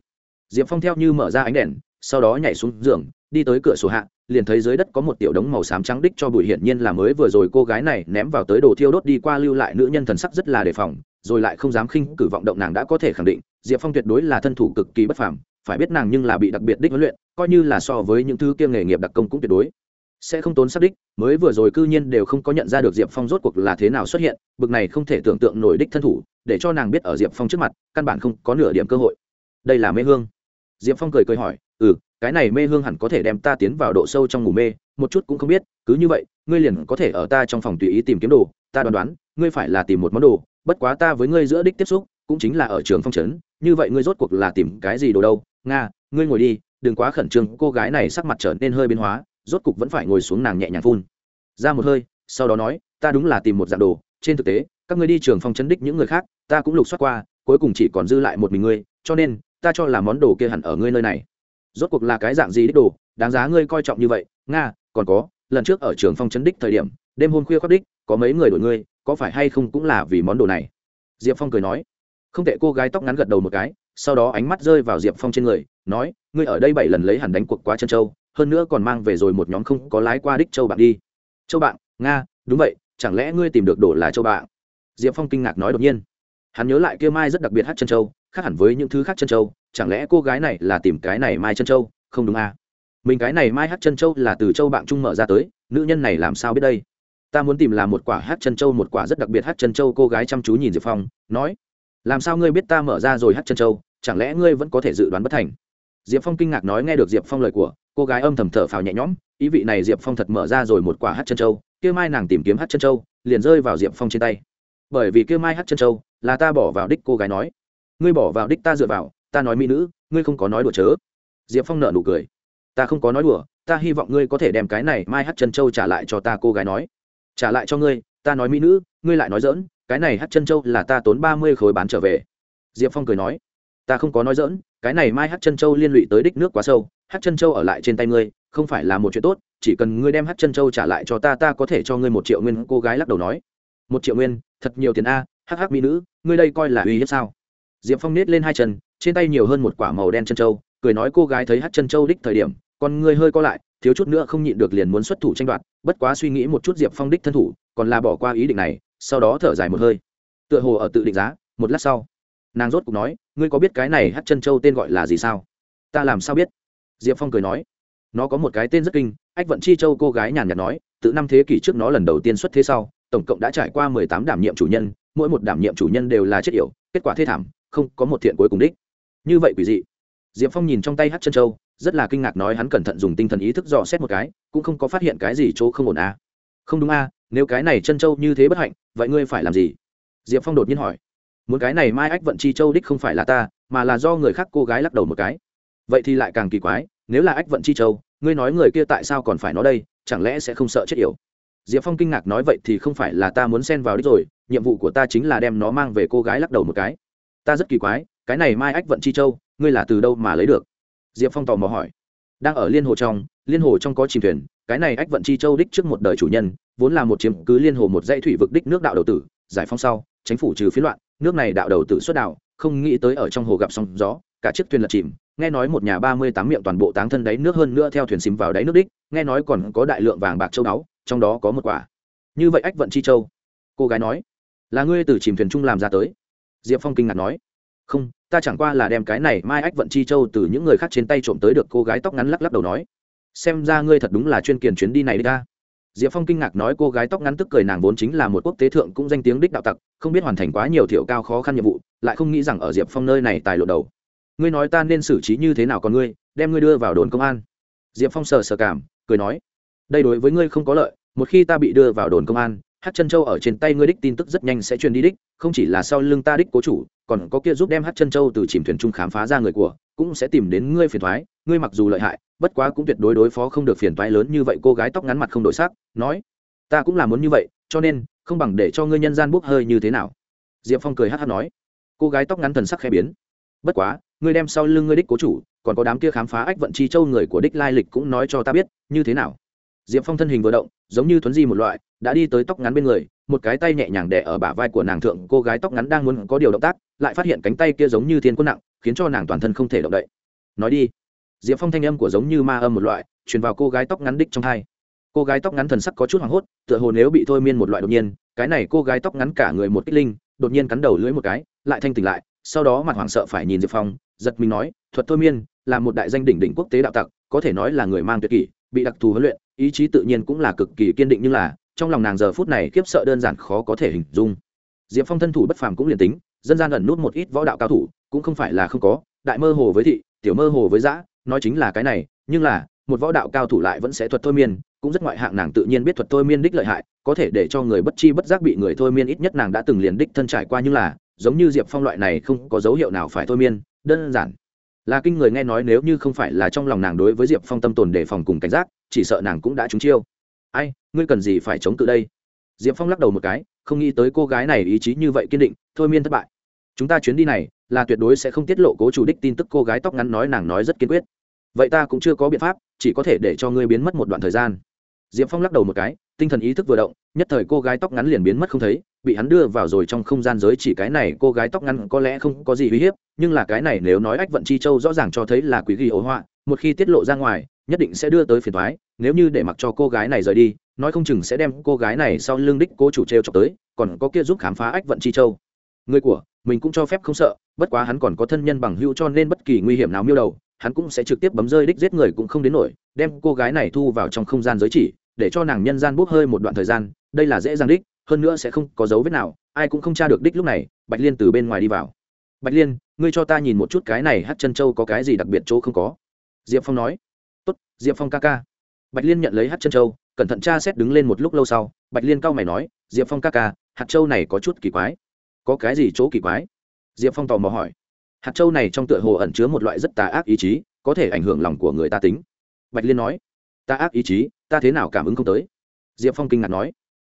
Diệp phong theo như mở ra ánh đèn, sau đó nhảy xuống giường, đi tới cửa sổ hạ liền thấy dưới đất có một tiểu đống màu xám trắng đích cho bụi hiển nhiên là mới vừa rồi cô gái này ném vào tới đồ thiêu đốt đi qua lưu lại nữ nhân thần sắc rất là đề phòng, rồi lại không dám khinh cử vọng động nàng đã có thể khẳng định, diệp phong tuyệt đối là thân thủ cực kỳ bất phàm, phải biết nàng nhưng là bị đặc biệt đích huấn luyện, coi như là so với những thứ kia nghề nghiệp đặc công cũng tuyệt đối. Sẽ không tốn xác đích, mới vừa rồi cư nhiên đều không có nhận ra được diệp phong rốt cuộc là thế nào xuất hiện, bực này không thể tưởng tượng nổi đích thân thủ, để cho nàng biết ở diệp phong trước mặt, căn bản không có nửa điểm cơ hội. Đây là mê hương. Diệp phong cười cười hỏi ừ cái này mê hương hẳn có thể đem ta tiến vào độ sâu trong ngủ mê, một chút cũng không biết, cứ như vậy, ngươi liền có thể ở ta trong phòng tùy ý tìm kiếm đồ, ta đoán đoán, ngươi phải là tìm một món đồ, bất quá ta với ngươi giữa đích tiếp xúc, cũng chính là ở trường phong trấn, như vậy ngươi rốt cuộc là tìm cái gì đồ đâu? Nga, ngươi ngồi đi, đừng quá khẩn trương, cô gái này sắc mặt trở nên hơi biến hóa, rốt cục vẫn phải ngồi xuống nàng nhẹ nhàng phun. Ra một hơi, sau đó nói, ta đúng là tìm một dạng đồ, trên thực tế, các ngươi đi trường phong chấn đích những người khác, ta cũng lục soát qua, cuối cùng chỉ còn dư lại một mình ngươi, cho nên, ta cho là món đồ kia hẳn ở ngươi nơi này rốt cuộc là cái dạng gì đích đồ, đáng giá ngươi coi trọng như vậy. Nga, còn có, lần trước ở trường phong chấn đích thời điểm, đêm hôm khuya khoác đích, có mấy người đổi ngươi, có phải hay không cũng là vì món đồ này? Diệp phong cười nói. Không tệ, cô gái tóc ngắn gật đầu một cái, sau đó ánh mắt rơi vào diệp phong trên người, nói, ngươi ở đây bảy lần lấy hẳn đánh cuộc qua chân châu, hơn nữa còn mang về rồi một nhóm không có lái qua đích châu bạn đi. Châu bạn, nga, đúng vậy, chẳng lẽ ngươi tìm được đồ là châu bạn? Diệp phong kinh ngạc nói đột nhiên hắn nhớ lại kia mai rất đặc biệt hát chân châu, khác hẳn với những thứ khác chân châu, chẳng lẽ cô gái này là tìm cái này mai chân châu? Không đúng à? Mình cái này mai hát chân châu là từ châu bạn trung mở ra tới, nữ nhân này làm sao biết đây? Ta muốn tìm là một quả hát chân châu, một quả rất đặc biệt hát chân châu, cô gái chăm chú nhìn diệp phong, nói, làm sao ngươi biết ta mở ra rồi hát chân châu? Chẳng lẽ ngươi vẫn có thể dự đoán bất thành? Diệp phong kinh ngạc nói nghe được diệp phong lời của, cô gái âm thầm thở phào nhẹ nhõm, ý vị này diệp phong thật mở ra rồi một quả hát chân châu, kia mai nàng tìm kiếm hát chân châu, liền rơi vào diệp phong trên tay. Bởi vì kia mai hát chân châu là ta bỏ vào đích cô gái nói. Ngươi bỏ vào đích ta dựa vào, ta nói mỹ nữ, ngươi không có nói đùa chớ. Diệp phong nợ nụ cười. Ta không có nói đùa, ta hy vọng ngươi có thể đem cái này mai hát chân châu trả lại cho ta cô gái nói. Trả lại cho ngươi, ta nói mỹ nữ, ngươi lại nói dỡn cái này hát chân châu là ta tốn ba mươi khối bán trở về. Diệp phong cười nói. Ta không có nói dỡn cái này mai hát chân châu liên lụy tới đích nước quá sâu hát chân châu ở lại trên tay ngươi, không phải là một chuyện tốt, chỉ cần ngươi đem hát chân châu trả lại cho ta ta có thể cho ngươi một triệu nguyên, cô gái lắc đầu nói. Một triệu nguyên, thật nhiều tiền a hắc hắc mỹ nữ, ngươi đây coi là uy hiếp sao? Diệp phong nết lên hai chân, trên tay nhiều hơn một quả màu đen chân châu, cười nói cô gái thấy hát chân châu đích thời điểm còn ngươi hơi co lại, thiếu chút nữa không nhịn được liền muốn xuất thủ tranh đoạt, bất quá suy nghĩ một chút diệp phong đích thân thủ, còn là bỏ qua ý định này, sau đó thở dài một hơi. Tựa hồ ở tự định giá, một lát sau, nàng rốt cục nói, ngươi có biết cái này hát chân châu tên gọi là gì sao? Ta làm sao biết? Diệp phong cười nói, nó có một cái tên rất kinh, ách vận chi châu cô gái nhàn nhạt nói từ năm thế kỷ trước nó lần đầu tiên xuất thế sau, tổng cộng đã trải qua mười tám đảm nhiệm chủ nhân mỗi một đảm nhiệm chủ nhân đều là chết yểu kết quả thê thảm không có một thiện cuối cùng đích. Như vậy quỷ dị. Diệp phong nhìn trong tay hát chân châu rất là kinh ngạc nói hắn cẩn thận dùng tinh thần ý thức dò xét một cái cũng không có phát hiện cái gì chỗ không ổn à. không đúng a à, nếu cái này chân châu như thế bất hạnh vậy ngươi phải làm gì? Diệp phong đột nhiên hỏi. Muốn cái này mai ách vận chi châu đích không phải là ta mà là do người khác cô gái lắc đầu một cái. Vậy thì lại càng kỳ quái nếu là ách vận chi châu ngươi nói người kia tại sao còn phải nó đây chẳng lẽ sẽ không sợ chết yểu? Diệp phong kinh ngạc nói vậy thì không phải là ta muốn xen vào đích rồi, nhiệm vụ của ta chính là đem nó mang về cô gái lắc đầu một cái. Ta rất kỳ quái, cái này mai ách vận chi châu, ngươi là từ đâu mà lấy được? Diệp phong tò mò hỏi. Đang ở liên hồ trong, liên hồ trong có chìm thuyền, cái này ách vận chi châu đích trước một đời chủ nhân, vốn là một chiếm cứ liên hồ một dãy thủy vực đích nước đạo đầu tử, giải phóng sau, chính phủ trừ phiến loạn, nước này đạo đầu tử xuất đạo, không nghĩ tới ở trong hồ gặp sóng gió, cả chiếc thuyền lật chìm, nghe nói một nhà ba mươi tám miệng toàn bộ táng thân đáy nước hơn nữa theo thuyền xìm vào đáy nước đích, nghe nói còn có đại lượng vàng bạc châu báu trong đó có một quả. Như vậy ách vận chi châu, cô gái nói, là ngươi từ chìm thuyền chung làm ra tới. Diệp phong kinh ngạc nói, không, ta chẳng qua là đem cái này mai ách vận chi châu từ những người khác trên tay trộm tới được cô gái tóc ngắn lắc lắc đầu nói, xem ra ngươi thật đúng là chuyên kiền chuyến đi này đi ta. Diệp phong kinh ngạc nói cô gái tóc ngắn tức cười nàng vốn chính là một quốc tế thượng cũng danh tiếng đích đạo tặc, không biết hoàn thành quá nhiều thiểu cao khó khăn nhiệm vụ, lại không nghĩ rằng ở diệp phong nơi này tài lộ đầu. Ngươi nói ta nên xử trí như thế nào còn ngươi, đem ngươi đưa vào đồn công an. Diệp phong sờ sờ cảm, cười nói đây đối với ngươi không có lợi, một khi ta bị đưa vào đồn công an hát chân châu ở trên tay ngươi đích tin tức rất nhanh sẽ truyền đi đích, không chỉ là sau lưng ta đích cố chủ, còn có kia giúp đem hát chân châu từ chìm thuyền trung khám phá ra người của, cũng sẽ tìm đến ngươi phiền thoái ngươi mặc dù lợi hại, bất quá cũng tuyệt đối đối phó không được phiền toái lớn như vậy, cô gái tóc ngắn mặt không đổi sắc, nói, ta cũng là muốn như vậy, cho nên, không bằng để cho ngươi nhân gian bốc hơi như thế nào. Diệp phong cười hát hát nói. Cô gái tóc ngắn thần sắc khẽ biến. Bất quá, ngươi đem sau lưng ngươi đích cố chủ, còn có đám kia khám phá ách vận chi châu người của đích lai lịch cũng nói cho ta biết, như thế nào? Diệp phong thân hình vừa động, giống như thuấn di một loại, đã đi tới tóc ngắn bên người, một cái tay nhẹ nhàng đẻ ở bả vai của nàng thượng, cô gái tóc ngắn đang muốn có điều động tác, lại phát hiện cánh tay kia giống như thiên quân nặng, khiến cho nàng toàn thân không thể động đậy. Nói đi. Diệp phong thanh âm của giống như ma âm một loại, truyền vào cô gái tóc ngắn đích trong hai. Cô gái tóc ngắn thần sắc có chút hoảng hốt, tựa hồ nếu bị thôi miên một loại đột nhiên, cái này cô gái tóc ngắn cả người một kích linh, đột nhiên cắn đầu lưỡi một cái, lại thanh tỉnh lại, sau đó mặt hoảng sợ phải nhìn diệp phong, giật mình nói, thuật thôi miên, là một đại danh đỉnh đỉnh quốc tế đạo tặc, có thể nói là người mang tuyệt kỷ, bị đặc thù huấn luyện ý chí tự nhiên cũng là cực kỳ kiên định nhưng là trong lòng nàng giờ phút này khiếp sợ đơn giản khó có thể hình dung. Diệp phong thân thủ bất phàm cũng liền tính dân gian ẩn nút một ít võ đạo cao thủ cũng không phải là không có đại mơ hồ với thị tiểu mơ hồ với giã, nói chính là cái này nhưng là một võ đạo cao thủ lại vẫn sẽ thuật thôi miên cũng rất ngoại hạng nàng tự nhiên biết thuật thôi miên đích lợi hại có thể để cho người bất chi bất giác bị người thôi miên ít nhất nàng đã từng liền đích thân trải qua nhưng là giống như diệp phong loại này không có dấu hiệu nào phải thôi miên đơn giản là kinh người nghe nói nếu như không phải là trong lòng nàng đối với diệp phong tâm tồn đề phòng cùng cảnh giác, chỉ sợ nàng cũng đã trúng chiêu. Ai, ngươi cần gì phải chống cự đây? Diệp phong lắc đầu một cái, không nghĩ tới cô gái này ý chí như vậy kiên định, thôi miên thất bại. Chúng ta chuyến đi này, là tuyệt đối sẽ không tiết lộ cố chủ đích tin tức cô gái tóc ngắn nói nàng nói rất kiên quyết. Vậy ta cũng chưa có biện pháp, chỉ có thể để cho ngươi biến mất một đoạn thời gian. Diệp phong lắc đầu một cái tinh thần ý thức vừa động, nhất thời cô gái tóc ngắn liền biến mất không thấy, bị hắn đưa vào rồi trong không gian giới chỉ cái này cô gái tóc ngắn có lẽ không có gì uy hiếp, nhưng là cái này nếu nói ách vận chi châu rõ ràng cho thấy là quý ghi ổ họa, một khi tiết lộ ra ngoài, nhất định sẽ đưa tới phiền thoái nếu như để mặc cho cô gái này rời đi, nói không chừng sẽ đem cô gái này sau lưng đích cô chủ t r e o chọc tới, còn có kia giúp khám phá ách vận chi châu. Người của mình cũng cho phép không sợ, bất quá hắn còn có thân nhân bằng hữu cho nên bất kỳ nguy hiểm nào miêu đầu, hắn cũng sẽ trực tiếp bấm rơi đích giết người cũng không đến nổi, đem cô gái này thu vào trong không gian giới chỉ để cho nàng nhân gian bốc hơi một đoạn thời gian, đây là dễ dàng đích, hơn nữa sẽ không có dấu vết nào, ai cũng không tra được đích lúc này, bạch liên từ bên ngoài đi vào. Bạch liên, ngươi cho ta nhìn một chút cái này hát chân châu có cái gì đặc biệt chỗ không có? Diệp phong nói. Tốt, diệp phong ca ca. Bạch liên nhận lấy hát chân châu, cẩn thận tra xét đứng lên một lúc lâu sau, bạch liên cau mày nói, diệp phong ca ca, hạt châu này có chút kỳ quái. Có cái gì chỗ kỳ quái? Diệp phong tò mò hỏi. Hạt châu này trong tựa hồ ẩn chứa một loại rất tà ác ý chí, có thể ảnh hưởng lòng của người ta tính. Bạch liên nói. Tà ác ý chí? Ta thế nào cảm ứng không tới? Diệp phong kinh ngạc nói.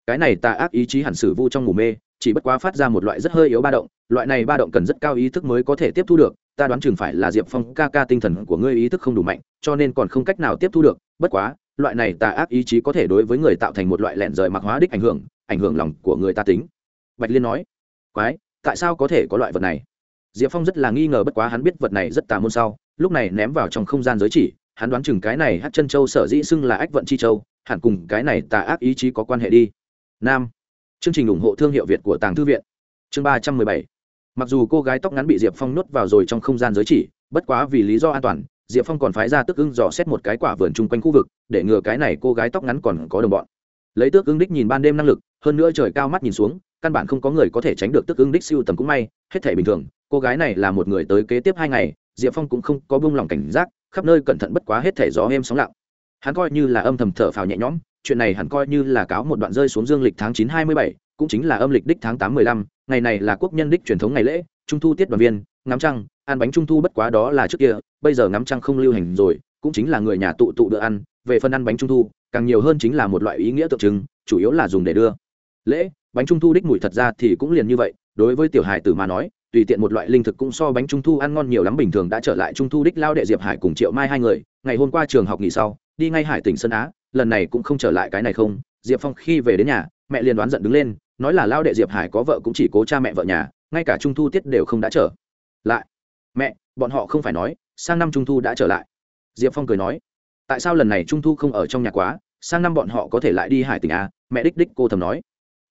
Cái này ta ác ý chí hẳn sử vu trong ngủ mê, chỉ bất quá phát ra một loại rất hơi yếu ba động, loại này ba động cần rất cao ý thức mới có thể tiếp thu được, ta đoán chừng phải là diệp phong ca ca tinh thần của ngươi ý thức không đủ mạnh, cho nên còn không cách nào tiếp thu được, bất quá, loại này tà ác ý chí có thể đối với người tạo thành một loại lẹn rời mặc hóa đích ảnh hưởng ảnh hưởng lòng của người ta tính. Bạch liên nói. Quái, tại sao có thể có loại vật này? Diệp phong rất là nghi ngờ bất quá hắn biết vật này rất tà môn sau, lúc này ném vào trong không gian giới chỉ hắn đoán chừng cái này hát chân châu sở dĩ xưng là ách vận chi châu, hẳn cùng cái này tà ác ý chí có quan hệ đi. Nam. Chương trình ủng hộ thương hiệu việt của tàng thư viện. Chương ba trăm mười bảy. Mặc dù cô gái tóc ngắn bị diệp phong nuốt vào rồi trong không gian giới chỉ, bất quá vì lý do an toàn, diệp phong còn phái ra tước ưng dò xét một cái quả vườn chung quanh khu vực, để ngừa cái này cô gái tóc ngắn còn có đồng bọn. Lấy tước ưng đích nhìn ban đêm năng lực, hơn nữa trời cao mắt nhìn xuống, căn bản không có người có thể tránh được tước ưng đích siêu tầm cũng may, hết thể bình thường, cô gái này là một người tới kế tiếp hai ngày diệp phong cũng không có buông lòng cảnh giác, khắp nơi cẩn thận bất quá hết thể gió êm sóng lặng. Hắn coi như là âm thầm thở phào nhẹ nhõm, chuyện này hắn coi như là cáo một đoạn rơi xuống dương lịch tháng chín hai mươi bảy, cũng chính là âm lịch đích tháng tám mười lăm, ngày này là quốc nhân đích truyền thống ngày lễ, trung thu tiết đoàn viên, ngắm trăng, ăn bánh trung thu bất quá đó là trước kia, bây giờ ngắm trăng không lưu hành rồi, cũng chính là người nhà tụ tụ bữa ăn, về phần ăn bánh trung thu, càng nhiều hơn chính là một loại ý nghĩa tượng trưng, chủ yếu là dùng để đưa. Lễ, bánh trung thu đích mùi thật ra thì cũng liền như vậy, đối với tiểu hải tử mà nói tùy tiện một loại linh thực cũng so bánh trung thu ăn ngon nhiều lắm bình thường đã trở lại trung thu đích lao đệ diệp hải cùng triệu mai hai người. Ngày hôm qua trường học nghỉ sau, đi ngay hải tỉnh sơn á, lần này cũng không trở lại cái này không. Diệp phong khi về đến nhà, mẹ liền đoán giận đứng lên, nói là lao đệ diệp hải có vợ cũng chỉ cố cha mẹ vợ nhà, ngay cả trung thu tiết đều không đã trở lại. Mẹ, bọn họ không phải nói, sang năm trung thu đã trở lại. Diệp phong cười nói, tại sao lần này trung thu không ở trong nhà quá, sang năm bọn họ có thể lại đi hải tỉnh à mẹ đích đích cô thầm nói.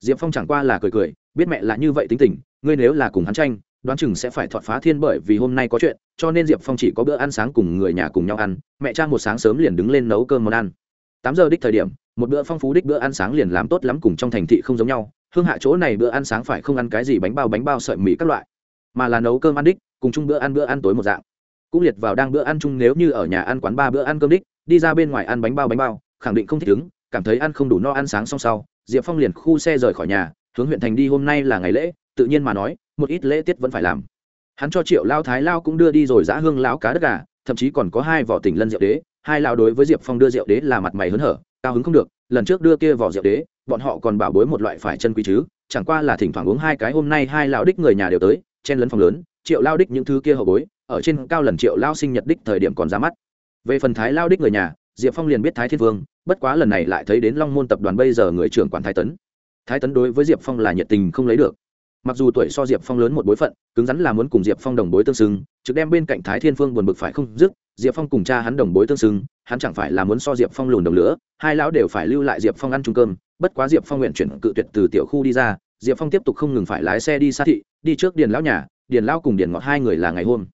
Diệp phong chẳng qua là cười cười, biết mẹ là như vậy tính tình, ngươi nếu là cùng hắn tranh đoán chừng sẽ phải thọt phá thiên bởi vì hôm nay có chuyện, cho nên diệp phong chỉ có bữa ăn sáng cùng người nhà cùng nhau ăn, mẹ cha một sáng sớm liền đứng lên nấu cơm món ăn. Tám giờ đích thời điểm, một bữa phong phú đích bữa ăn sáng liền làm tốt lắm cùng trong thành thị không giống nhau, hương hạ chỗ này bữa ăn sáng phải không ăn cái gì bánh bao bánh bao sợi mì các loại, mà là nấu cơm ăn đích, cùng chung bữa ăn bữa ăn tối một dạng. Cũng liệt vào đang bữa ăn chung nếu như ở nhà ăn quán ba bữa ăn cơm đích, đi ra bên ngoài ăn bánh bao bánh bao, khẳng định không thích ứng, cảm thấy ăn không đủ no ăn sáng xong sau, diệp phong liền khu xe rời khỏi nhà, hướng huyện thành đi hôm nay là ngày lễ tự nhiên mà nói, một ít lễ tiết vẫn phải làm. Hắn cho triệu lao thái lao cũng đưa đi rồi giã hương lão cá đất gà, thậm chí còn có hai vỏ tỉnh lân rượu đế, hai lao đối với diệp phong đưa rượu đế là mặt mày hớn hở, cao hứng không được, lần trước đưa kia vỏ rượu đế, bọn họ còn bảo bối một loại phải chân quý chứ, chẳng qua là thỉnh thoảng uống hai cái hôm nay hai lao đích người nhà đều tới, chen lấn phòng lớn, triệu lao đích những thứ kia hậu bối, ở trên cao lần triệu lao sinh nhật đích thời điểm còn ra mắt. Về phần thái lao đích người nhà, diệp phong liền biết thái thiên vương, bất quá lần này lại thấy đến long môn tập đoàn bây giờ người trưởng quản thái tấn. Thái tấn đối với diệp phong là nhiệt tình không lấy được mặc dù tuổi so diệp phong lớn một bối phận, cứng rắn là muốn cùng diệp phong đồng bối tương xứng, trực đem bên cạnh thái thiên phương buồn bực phải không dứt, diệp phong cùng cha hắn đồng bối tương xứng, hắn chẳng phải là muốn so diệp phong lùn đồng lửa, hai lão đều phải lưu lại diệp phong ăn chung cơm, bất quá diệp phong nguyện chuyển cự tuyệt từ tiểu khu đi ra, diệp phong tiếp tục không ngừng phải lái xe đi xa thị, đi trước điền lão nhà, điền lão cùng điền ngọt hai người là ngày hôm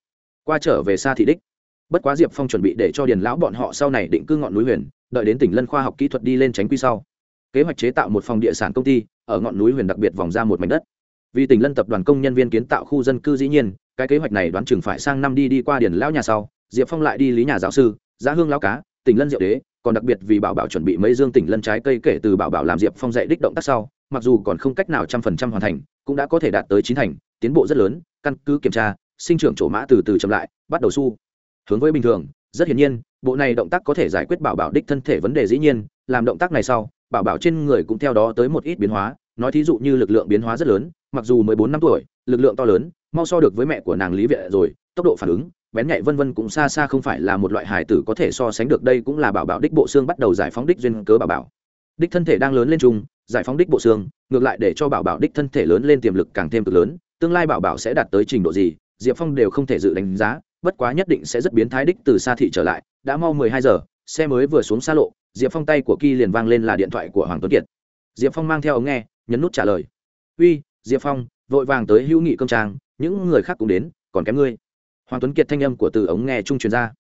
qua trở về xa thị đích. Bất quá diệp phong chuẩn bị để cho điền lão bọn họ sau này định cư ngọn núi huyền, đợi đến tỉnh lân khoa học kỹ thuật đi lên tránh quy sau. Kế hoạch chế tạo một phòng địa sản công ty, ở ngọn núi huyền đặc biệt vòng ra một mảnh đất vì tỉnh lân tập đoàn công nhân viên kiến tạo khu dân cư dĩ nhiên, cái kế hoạch này đoán chừng phải sang năm đi đi qua điển lão nhà sau, diệp phong lại đi lý nhà giáo sư, giá hương lão cá tỉnh lân diệu đế, còn đặc biệt vì bảo bảo chuẩn bị mấy dương tỉnh lân trái cây kể từ bảo bảo làm diệp phong dạy đích động tác sau, mặc dù còn không cách nào trăm phần trăm hoàn thành, cũng đã có thể đạt tới chín thành, tiến bộ rất lớn, căn cứ kiểm tra, sinh trưởng chỗ mã từ từ chậm lại, bắt đầu su hướng với bình thường, rất hiển nhiên, bộ này động tác có thể giải quyết bảo bảo đích thân thể vấn đề dĩ nhiên, làm động tác này sau, bảo bảo trên người cũng theo đó tới một ít biến hóa, nói thí dụ như lực lượng biến hóa rất lớn mặc dù mới bốn năm tuổi, lực lượng to lớn, mau so được với mẹ của nàng lý vệ rồi, tốc độ phản ứng, bén nhạy vân vân cũng xa xa không phải là một loại hài tử có thể so sánh được, đây cũng là bảo bảo đích bộ xương bắt đầu giải phóng đích duyên cớ bảo bảo. Đích thân thể đang lớn lên chung, giải phóng đích bộ xương, ngược lại để cho bảo bảo đích thân thể lớn lên tiềm lực càng thêm cực lớn, tương lai bảo bảo sẽ đạt tới trình độ gì, diệp phong đều không thể dự đánh giá, bất quá nhất định sẽ rất biến thái đích từ xa thị trở lại, đã mau mười hai giờ, xe mới vừa xuống xa lộ, diệp phong tay của ky liền vang lên là điện thoại của hoàng tuấn kiệt. Diệp phong mang theo ống nghe, nhấn nút trả lời. Uy diệp phong, vội vàng tới hữu nghị công trang, những người khác cũng đến, còn kém ngươi. Hoàng tuấn kiệt thanh âm của từ ống nghe trung truyền ra.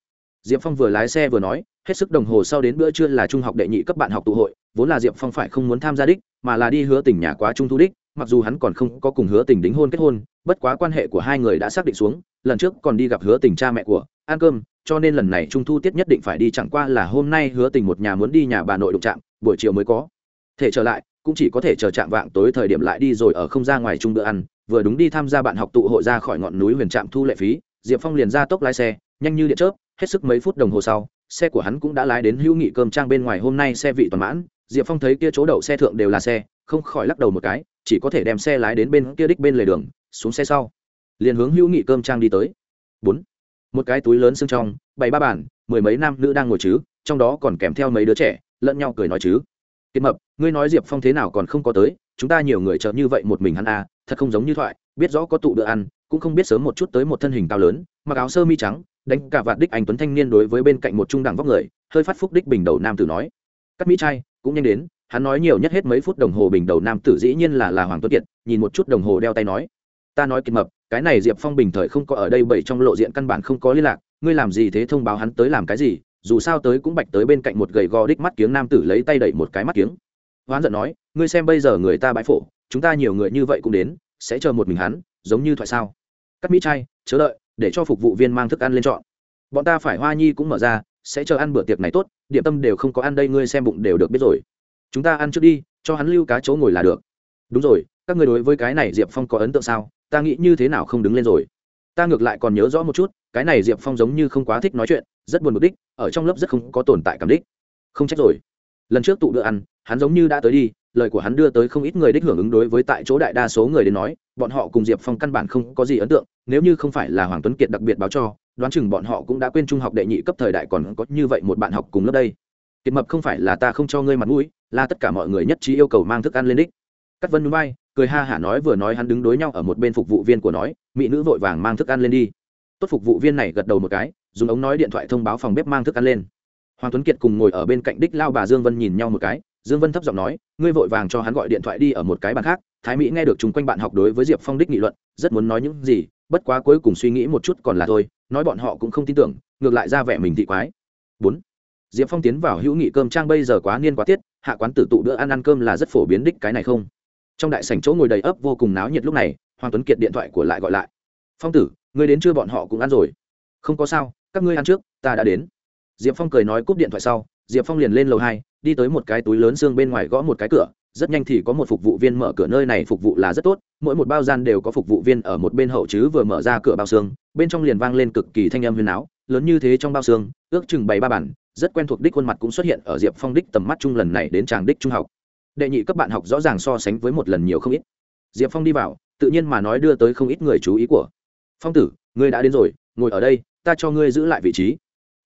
Diệp phong vừa lái xe vừa nói, hết sức đồng hồ sau đến bữa trưa là trung học đệ nhị cấp bạn học tụ hội, vốn là diệp phong phải không muốn tham gia đích, mà là đi hứa tỉnh nhà quá trung thu đích, mặc dù hắn còn không có cùng hứa tình đính hôn kết hôn, bất quá quan hệ của hai người đã xác định xuống, lần trước còn đi gặp hứa tình cha mẹ của, ăn cơm, cho nên lần này trung thu tiết nhất định phải đi, chẳng qua là hôm nay hứa tình một nhà muốn đi nhà bà nội đụng trạm buổi chiều mới có. Thể trở lại cũng chỉ có thể chờ trạm vạng tối thời điểm lại đi rồi ở không ra ngoài chung bữa ăn, vừa đúng đi tham gia bạn học tụ hội ra khỏi ngọn núi huyền trạm thu lệ phí, diệp phong liền ra tốc lái xe, nhanh như điện chớp, hết sức mấy phút đồng hồ sau, xe của hắn cũng đã lái đến hữu nghị cơm trang bên ngoài hôm nay xe vị toàn mãn, diệp phong thấy kia chỗ đậu xe thượng đều là xe, không khỏi lắc đầu một cái, chỉ có thể đem xe lái đến bên kia đích bên lề đường, xuống xe sau, liền hướng hữu nghị cơm trang đi tới. Bốn. Một cái túi lớn xương trong bảy ba bản mười mấy nam nữ đang ngồi chứ, trong đó còn kèm theo mấy đứa trẻ, lẫn nhau cười nói chứ kiệt mập, ngươi nói diệp phong thế nào còn không có tới, chúng ta nhiều người chờ như vậy một mình hắn à thật không giống như thoại, biết rõ có tụ bữa ăn, cũng không biết sớm một chút tới một thân hình cao lớn, mặc áo sơ mi trắng, đánh cả vạt đích anh tuấn thanh niên đối với bên cạnh một trung đẳng vóc người, hơi phát phúc đích bình đầu nam tử nói. Cắt mỹ trai, cũng nhanh đến, hắn nói nhiều nhất hết mấy phút đồng hồ bình đầu nam tử dĩ nhiên là là hoàng tuấn kiệt, nhìn một chút đồng hồ đeo tay nói. Ta nói kiệt mập, cái này diệp phong bình thời không có ở đây bảy trong lộ diện căn bản không có liên lạc, ngươi làm gì thế thông báo hắn tới làm cái gì dù sao tới cũng bạch tới bên cạnh một gầy gò đích mắt kiếng nam tử lấy tay đẩy một cái mắt kiếng. Hoán giận nói, ngươi xem bây giờ người ta bãi phổ, chúng ta nhiều người như vậy cũng đến, sẽ chờ một mình hắn, giống như thoại sao? Cắt mỹ chay chớ đợi, để cho phục vụ viên mang thức ăn lên chọn. Bọn ta phải hoa nhi cũng mở ra, sẽ chờ ăn bữa tiệc này tốt, điểm tâm đều không có ăn đây, ngươi xem bụng đều được biết rồi. Chúng ta ăn trước đi, cho hắn lưu cá chỗ ngồi là được. Đúng rồi, các người đối với cái này diệp phong có ấn tượng sao? Ta nghĩ như thế nào không đứng lên rồi? Ta ngược lại còn nhớ rõ một chút, cái này diệp phong giống như không quá thích nói chuyện, rất buồn mục đích, ở trong lớp rất không có tồn tại cảm đích. Không trách rồi. Lần trước tụ bữa ăn, hắn giống như đã tới đi, lời của hắn đưa tới không ít người đích hưởng ứng đối với tại chỗ đại đa số người đến nói, bọn họ cùng diệp phong căn bản không có gì ấn tượng, nếu như không phải là hoàng tuấn kiệt đặc biệt báo cho, đoán chừng bọn họ cũng đã quên trung học đệ nhị cấp thời đại còn có như vậy một bạn học cùng lớp đây. Kiệt mập không phải là ta không cho ngươi mặt mũi, là tất cả mọi người nhất trí yêu cầu mang thức ăn lên đích. Cắt vân núi bay cười ha hả nói vừa nói hắn đứng đối nhau ở một bên phục vụ viên của nói, mỹ nữ vội vàng mang thức ăn lên đi. Tốt phục vụ viên này gật đầu một cái, dùng ống nói điện thoại thông báo phòng bếp mang thức ăn lên. Hoàng tuấn kiệt cùng ngồi ở bên cạnh đích lao bà dương vân nhìn nhau một cái, dương vân thấp giọng nói, ngươi vội vàng cho hắn gọi điện thoại đi ở một cái bàn khác, thái mỹ nghe được chung quanh bạn học đối với diệp phong đích nghị luận, rất muốn nói những gì, bất quá cuối cùng suy nghĩ một chút còn là thôi, nói bọn họ cũng không tin tưởng, ngược lại ra vẻ mình thị quái. Bốn. Diệp phong tiến vào hữu nghị cơm trang bây giờ quá niên quá tiết, hạ quán tử tụ bữa ăn ăn cơm là rất phổ biến đích cái này không? Trong đại sảnh chỗ ngồi đầy ấp vô cùng náo nhiệt lúc này, hoàng tuấn kiệt điện thoại của lại gọi lại. Phong tử, ngươi đến chưa bọn họ cũng ăn rồi. Không có sao, các ngươi ăn trước, ta đã đến. Diệp phong cười nói cúp điện thoại sau, diệp phong liền lên lầu hai, đi tới một cái túi lớn xương bên ngoài gõ một cái cửa. Rất nhanh thì có một phục vụ viên mở cửa nơi này, phục vụ là rất tốt, mỗi một bao gian đều có phục vụ viên ở một bên hậu chứ vừa mở ra cửa bao xương, bên trong liền vang lên cực kỳ thanh âm huyền áo, lớn như thế trong bao xương, ước chừng bảy ba bản, rất quen thuộc đích khuôn mặt cũng xuất hiện ở diệp phong đích tầm mắt chung lần này đến tràng đích trung học đệ nhị cấp bạn học rõ ràng so sánh với một lần nhiều không ít. Diệp phong đi vào, tự nhiên mà nói đưa tới không ít người chú ý của. Phong tử, ngươi đã đến rồi, ngồi ở đây, ta cho ngươi giữ lại vị trí.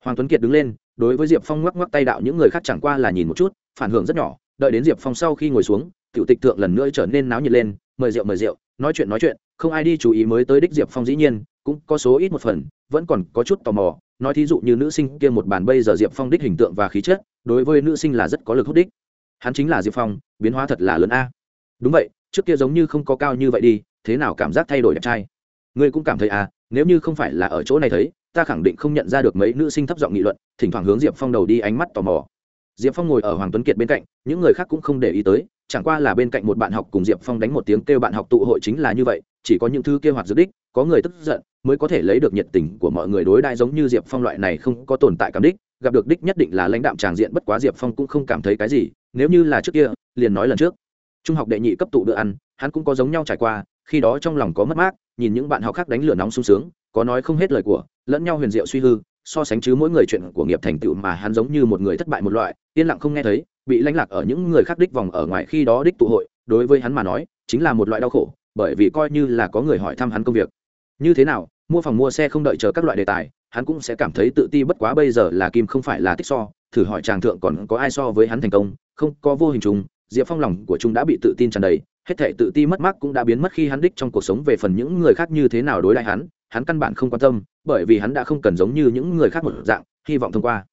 Hoàng tuấn kiệt đứng lên, đối với diệp phong ngoắc ngoắc tay đạo những người khác chẳng qua là nhìn một chút, phản hưởng rất nhỏ, đợi đến diệp phong sau khi ngồi xuống, tiểu tịch thượng lần nữa trở nên náo nhiệt lên, mời rượu mời rượu, nói chuyện nói chuyện, không ai đi chú ý mới tới đích diệp phong dĩ nhiên, cũng có số ít một phần, vẫn còn có chút tò mò, nói thí dụ như nữ sinh kia một bàn bây giờ diệp phong đích hình tượng và khí chất, đối với nữ sinh là rất có lực hút đích hắn chính là diệp phong, biến hóa thật là lớn a. Đúng vậy, trước kia giống như không có cao như vậy đi, thế nào cảm giác thay đổi đẹp trai? Ngươi cũng cảm thấy à nếu như không phải là ở chỗ này thấy, ta khẳng định không nhận ra được mấy nữ sinh thấp giọng nghị luận, thỉnh thoảng hướng diệp phong đầu đi ánh mắt tò mò. Diệp phong ngồi ở hoàng tuấn kiệt bên cạnh, những người khác cũng không để ý tới chẳng qua là bên cạnh một bạn học cùng diệp phong đánh một tiếng kêu bạn học tụ hội chính là như vậy, chỉ có những thứ kêu hoạt dự đích, có người tức giận, mới có thể lấy được nhiệt tình của mọi người đối đại giống như diệp phong loại này không có tồn tại cảm đích. Gặp được đích nhất định là lãnh đạm tràng diện, bất quá diệp phong cũng không cảm thấy cái gì, nếu như là trước kia, liền nói lần trước. Trung học đệ nhị cấp tụ bữa ăn, hắn cũng có giống nhau trải qua, khi đó trong lòng có mất mát, nhìn những bạn học khác đánh lửa nóng sung sướng, có nói không hết lời của, lẫn nhau huyền diệu suy hư so sánh chứ mỗi người chuyện của nghiệp thành tựu mà hắn giống như một người thất bại một loại, yên lặng không nghe thấy, bị lãnh lạc ở những người khác đích vòng ở ngoài khi đó đích tụ hội, đối với hắn mà nói, chính là một loại đau khổ, bởi vì coi như là có người hỏi thăm hắn công việc. Như thế nào, mua phòng mua xe không đợi chờ các loại đề tài, hắn cũng sẽ cảm thấy tự ti bất quá bây giờ là kim không phải là tích so, thử hỏi chàng thượng còn có ai so với hắn thành công, không có vô hình chung, diệp phong lòng của chúng đã bị tự tin tràn đầy, hết thể tự ti mất mát cũng đã biến mất khi hắn đích trong cuộc sống về phần những người khác như thế nào đối lại hắn hắn căn bản không quan tâm, bởi vì hắn đã không cần giống như những người khác một dạng, hy vọng thông qua.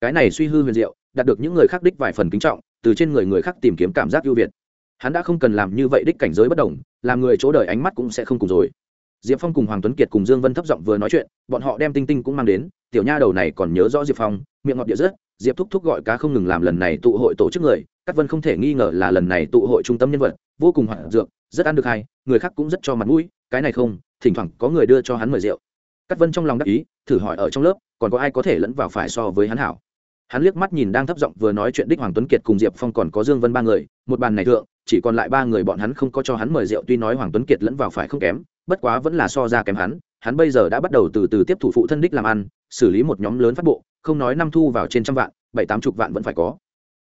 Cái này suy hư huyền diệu, đạt được những người khác đích vài phần kính trọng, từ trên người người khác tìm kiếm cảm giác ưu việt. Hắn đã không cần làm như vậy đích cảnh giới bất đồng, làm người chỗ đời ánh mắt cũng sẽ không cùng rồi. Diệp phong cùng hoàng tuấn kiệt cùng dương vân thấp giọng vừa nói chuyện, bọn họ đem tinh tinh cũng mang đến, tiểu nha đầu này còn nhớ rõ diệp phong, miệng ngọt địa rớt diệp thúc thúc gọi cá không ngừng làm lần này tụ hội tổ chức người các vân không thể nghi ngờ là lần này tụ hội trung tâm nhân vật, vô cùng hoạn dược, rất ăn được hay, người khác cũng rất cho mặt mũi, cái này không thỉnh thoảng có người đưa cho hắn mời rượu. Cắt vân trong lòng đắc ý, thử hỏi ở trong lớp, còn có ai có thể lẫn vào phải so với hắn hảo? Hắn liếc mắt nhìn đang thấp giọng vừa nói chuyện đích hoàng tuấn kiệt cùng diệp phong còn có dương vân ba người, một bàn này thượng, chỉ còn lại ba người bọn hắn không có cho hắn mời rượu, tuy nói hoàng tuấn kiệt lẫn vào phải không kém, bất quá vẫn là so ra kém hắn hắn bây giờ đã bắt đầu từ từ tiếp thủ phụ thân đích làm ăn, xử lý một nhóm lớn phát bộ, không nói năm thu vào trên trăm vạn, bảy tám chục vạn vẫn phải có.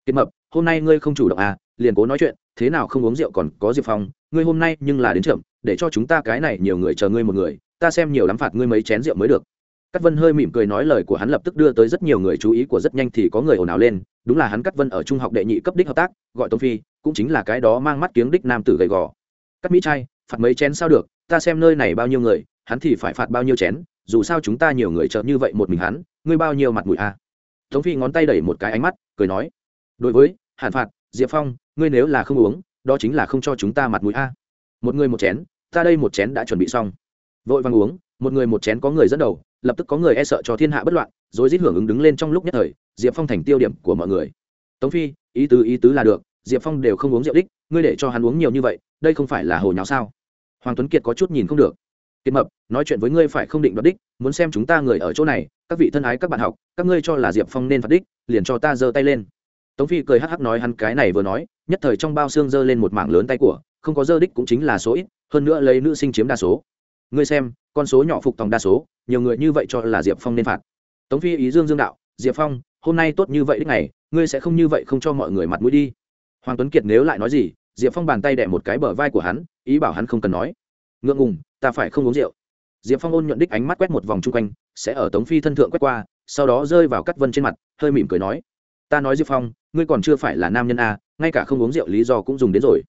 Kiệt mập, hôm nay ngươi không chủ động à liền cố nói chuyện, thế nào không uống rượu còn có diệp phong, ngươi hôm nay nhưng là đến chậm để cho chúng ta cái này nhiều người chờ ngươi một người, ta xem nhiều lắm phạt ngươi mấy chén rượu mới được. Cát vân hơi mỉm cười nói lời của hắn lập tức đưa tới rất nhiều người chú ý của rất nhanh thì có người ồn ào lên, đúng là hắn cát vân ở trung học đệ nhị cấp đích hợp tác, gọi Tống phi, cũng chính là cái đó mang mắt kiếng đích nam tử gầy gò. Cắt mỹ trai, phạt mấy chén sao được, ta xem nơi này bao nhiêu người, hắn thì phải phạt bao nhiêu chén, dù sao chúng ta nhiều người chờ như vậy một mình hắn, ngươi bao nhiêu mặt mũi a à? tống phi ngón tay đẩy một cái ánh mắt, cười nói, đối với, hạn phạt, diệp phong, ngươi nếu là không uống, đó chính là không cho chúng ta mặt mũi a một người một chén ta đây một chén đã chuẩn bị xong. Vội vàng uống, một người một chén có người dẫn đầu, lập tức có người e sợ cho thiên hạ bất loạn, rồi rít hưởng ứng đứng lên trong lúc nhất thời, diệp phong thành tiêu điểm của mọi người. Tống phi, ý tứ ý tứ là được, diệp phong đều không uống rượu đích, ngươi để cho hắn uống nhiều như vậy, đây không phải là hồ nháo sao? Hoàng tuấn kiệt có chút nhìn không được. Kiệt mập, nói chuyện với ngươi phải không định đoạt đích, muốn xem chúng ta người ở chỗ này, các vị thân ái các bạn học, các ngươi cho là diệp phong nên phạt đích, liền cho ta giơ tay lên. Tống phi cười hắc hắc nói hắn cái này vừa nói, nhất thời trong bao xương giơ lên một mảng lớn tay của không có dơ đích cũng chính là số ít hơn nữa lấy nữ sinh chiếm đa số. Ngươi xem con số nhỏ phục tòng đa số nhiều người như vậy cho là diệp phong nên phạt. Tống phi ý dương dương đạo diệp phong hôm nay tốt như vậy đích này ngươi sẽ không như vậy không cho mọi người mặt mũi đi. Hoàng tuấn kiệt nếu lại nói gì diệp phong bàn tay đẻ một cái bờ vai của hắn ý bảo hắn không cần nói. Ngượng ngùng ta phải không uống rượu. Diệp phong ôn nhuận đích ánh mắt quét một vòng chung quanh sẽ ở tống phi thân thượng quét qua sau đó rơi vào cắt vân trên mặt hơi mỉm cười nói ta nói diệp phong ngươi còn chưa phải là nam nhân a à, ngay cả không uống rượu lý do cũng dùng đến rồi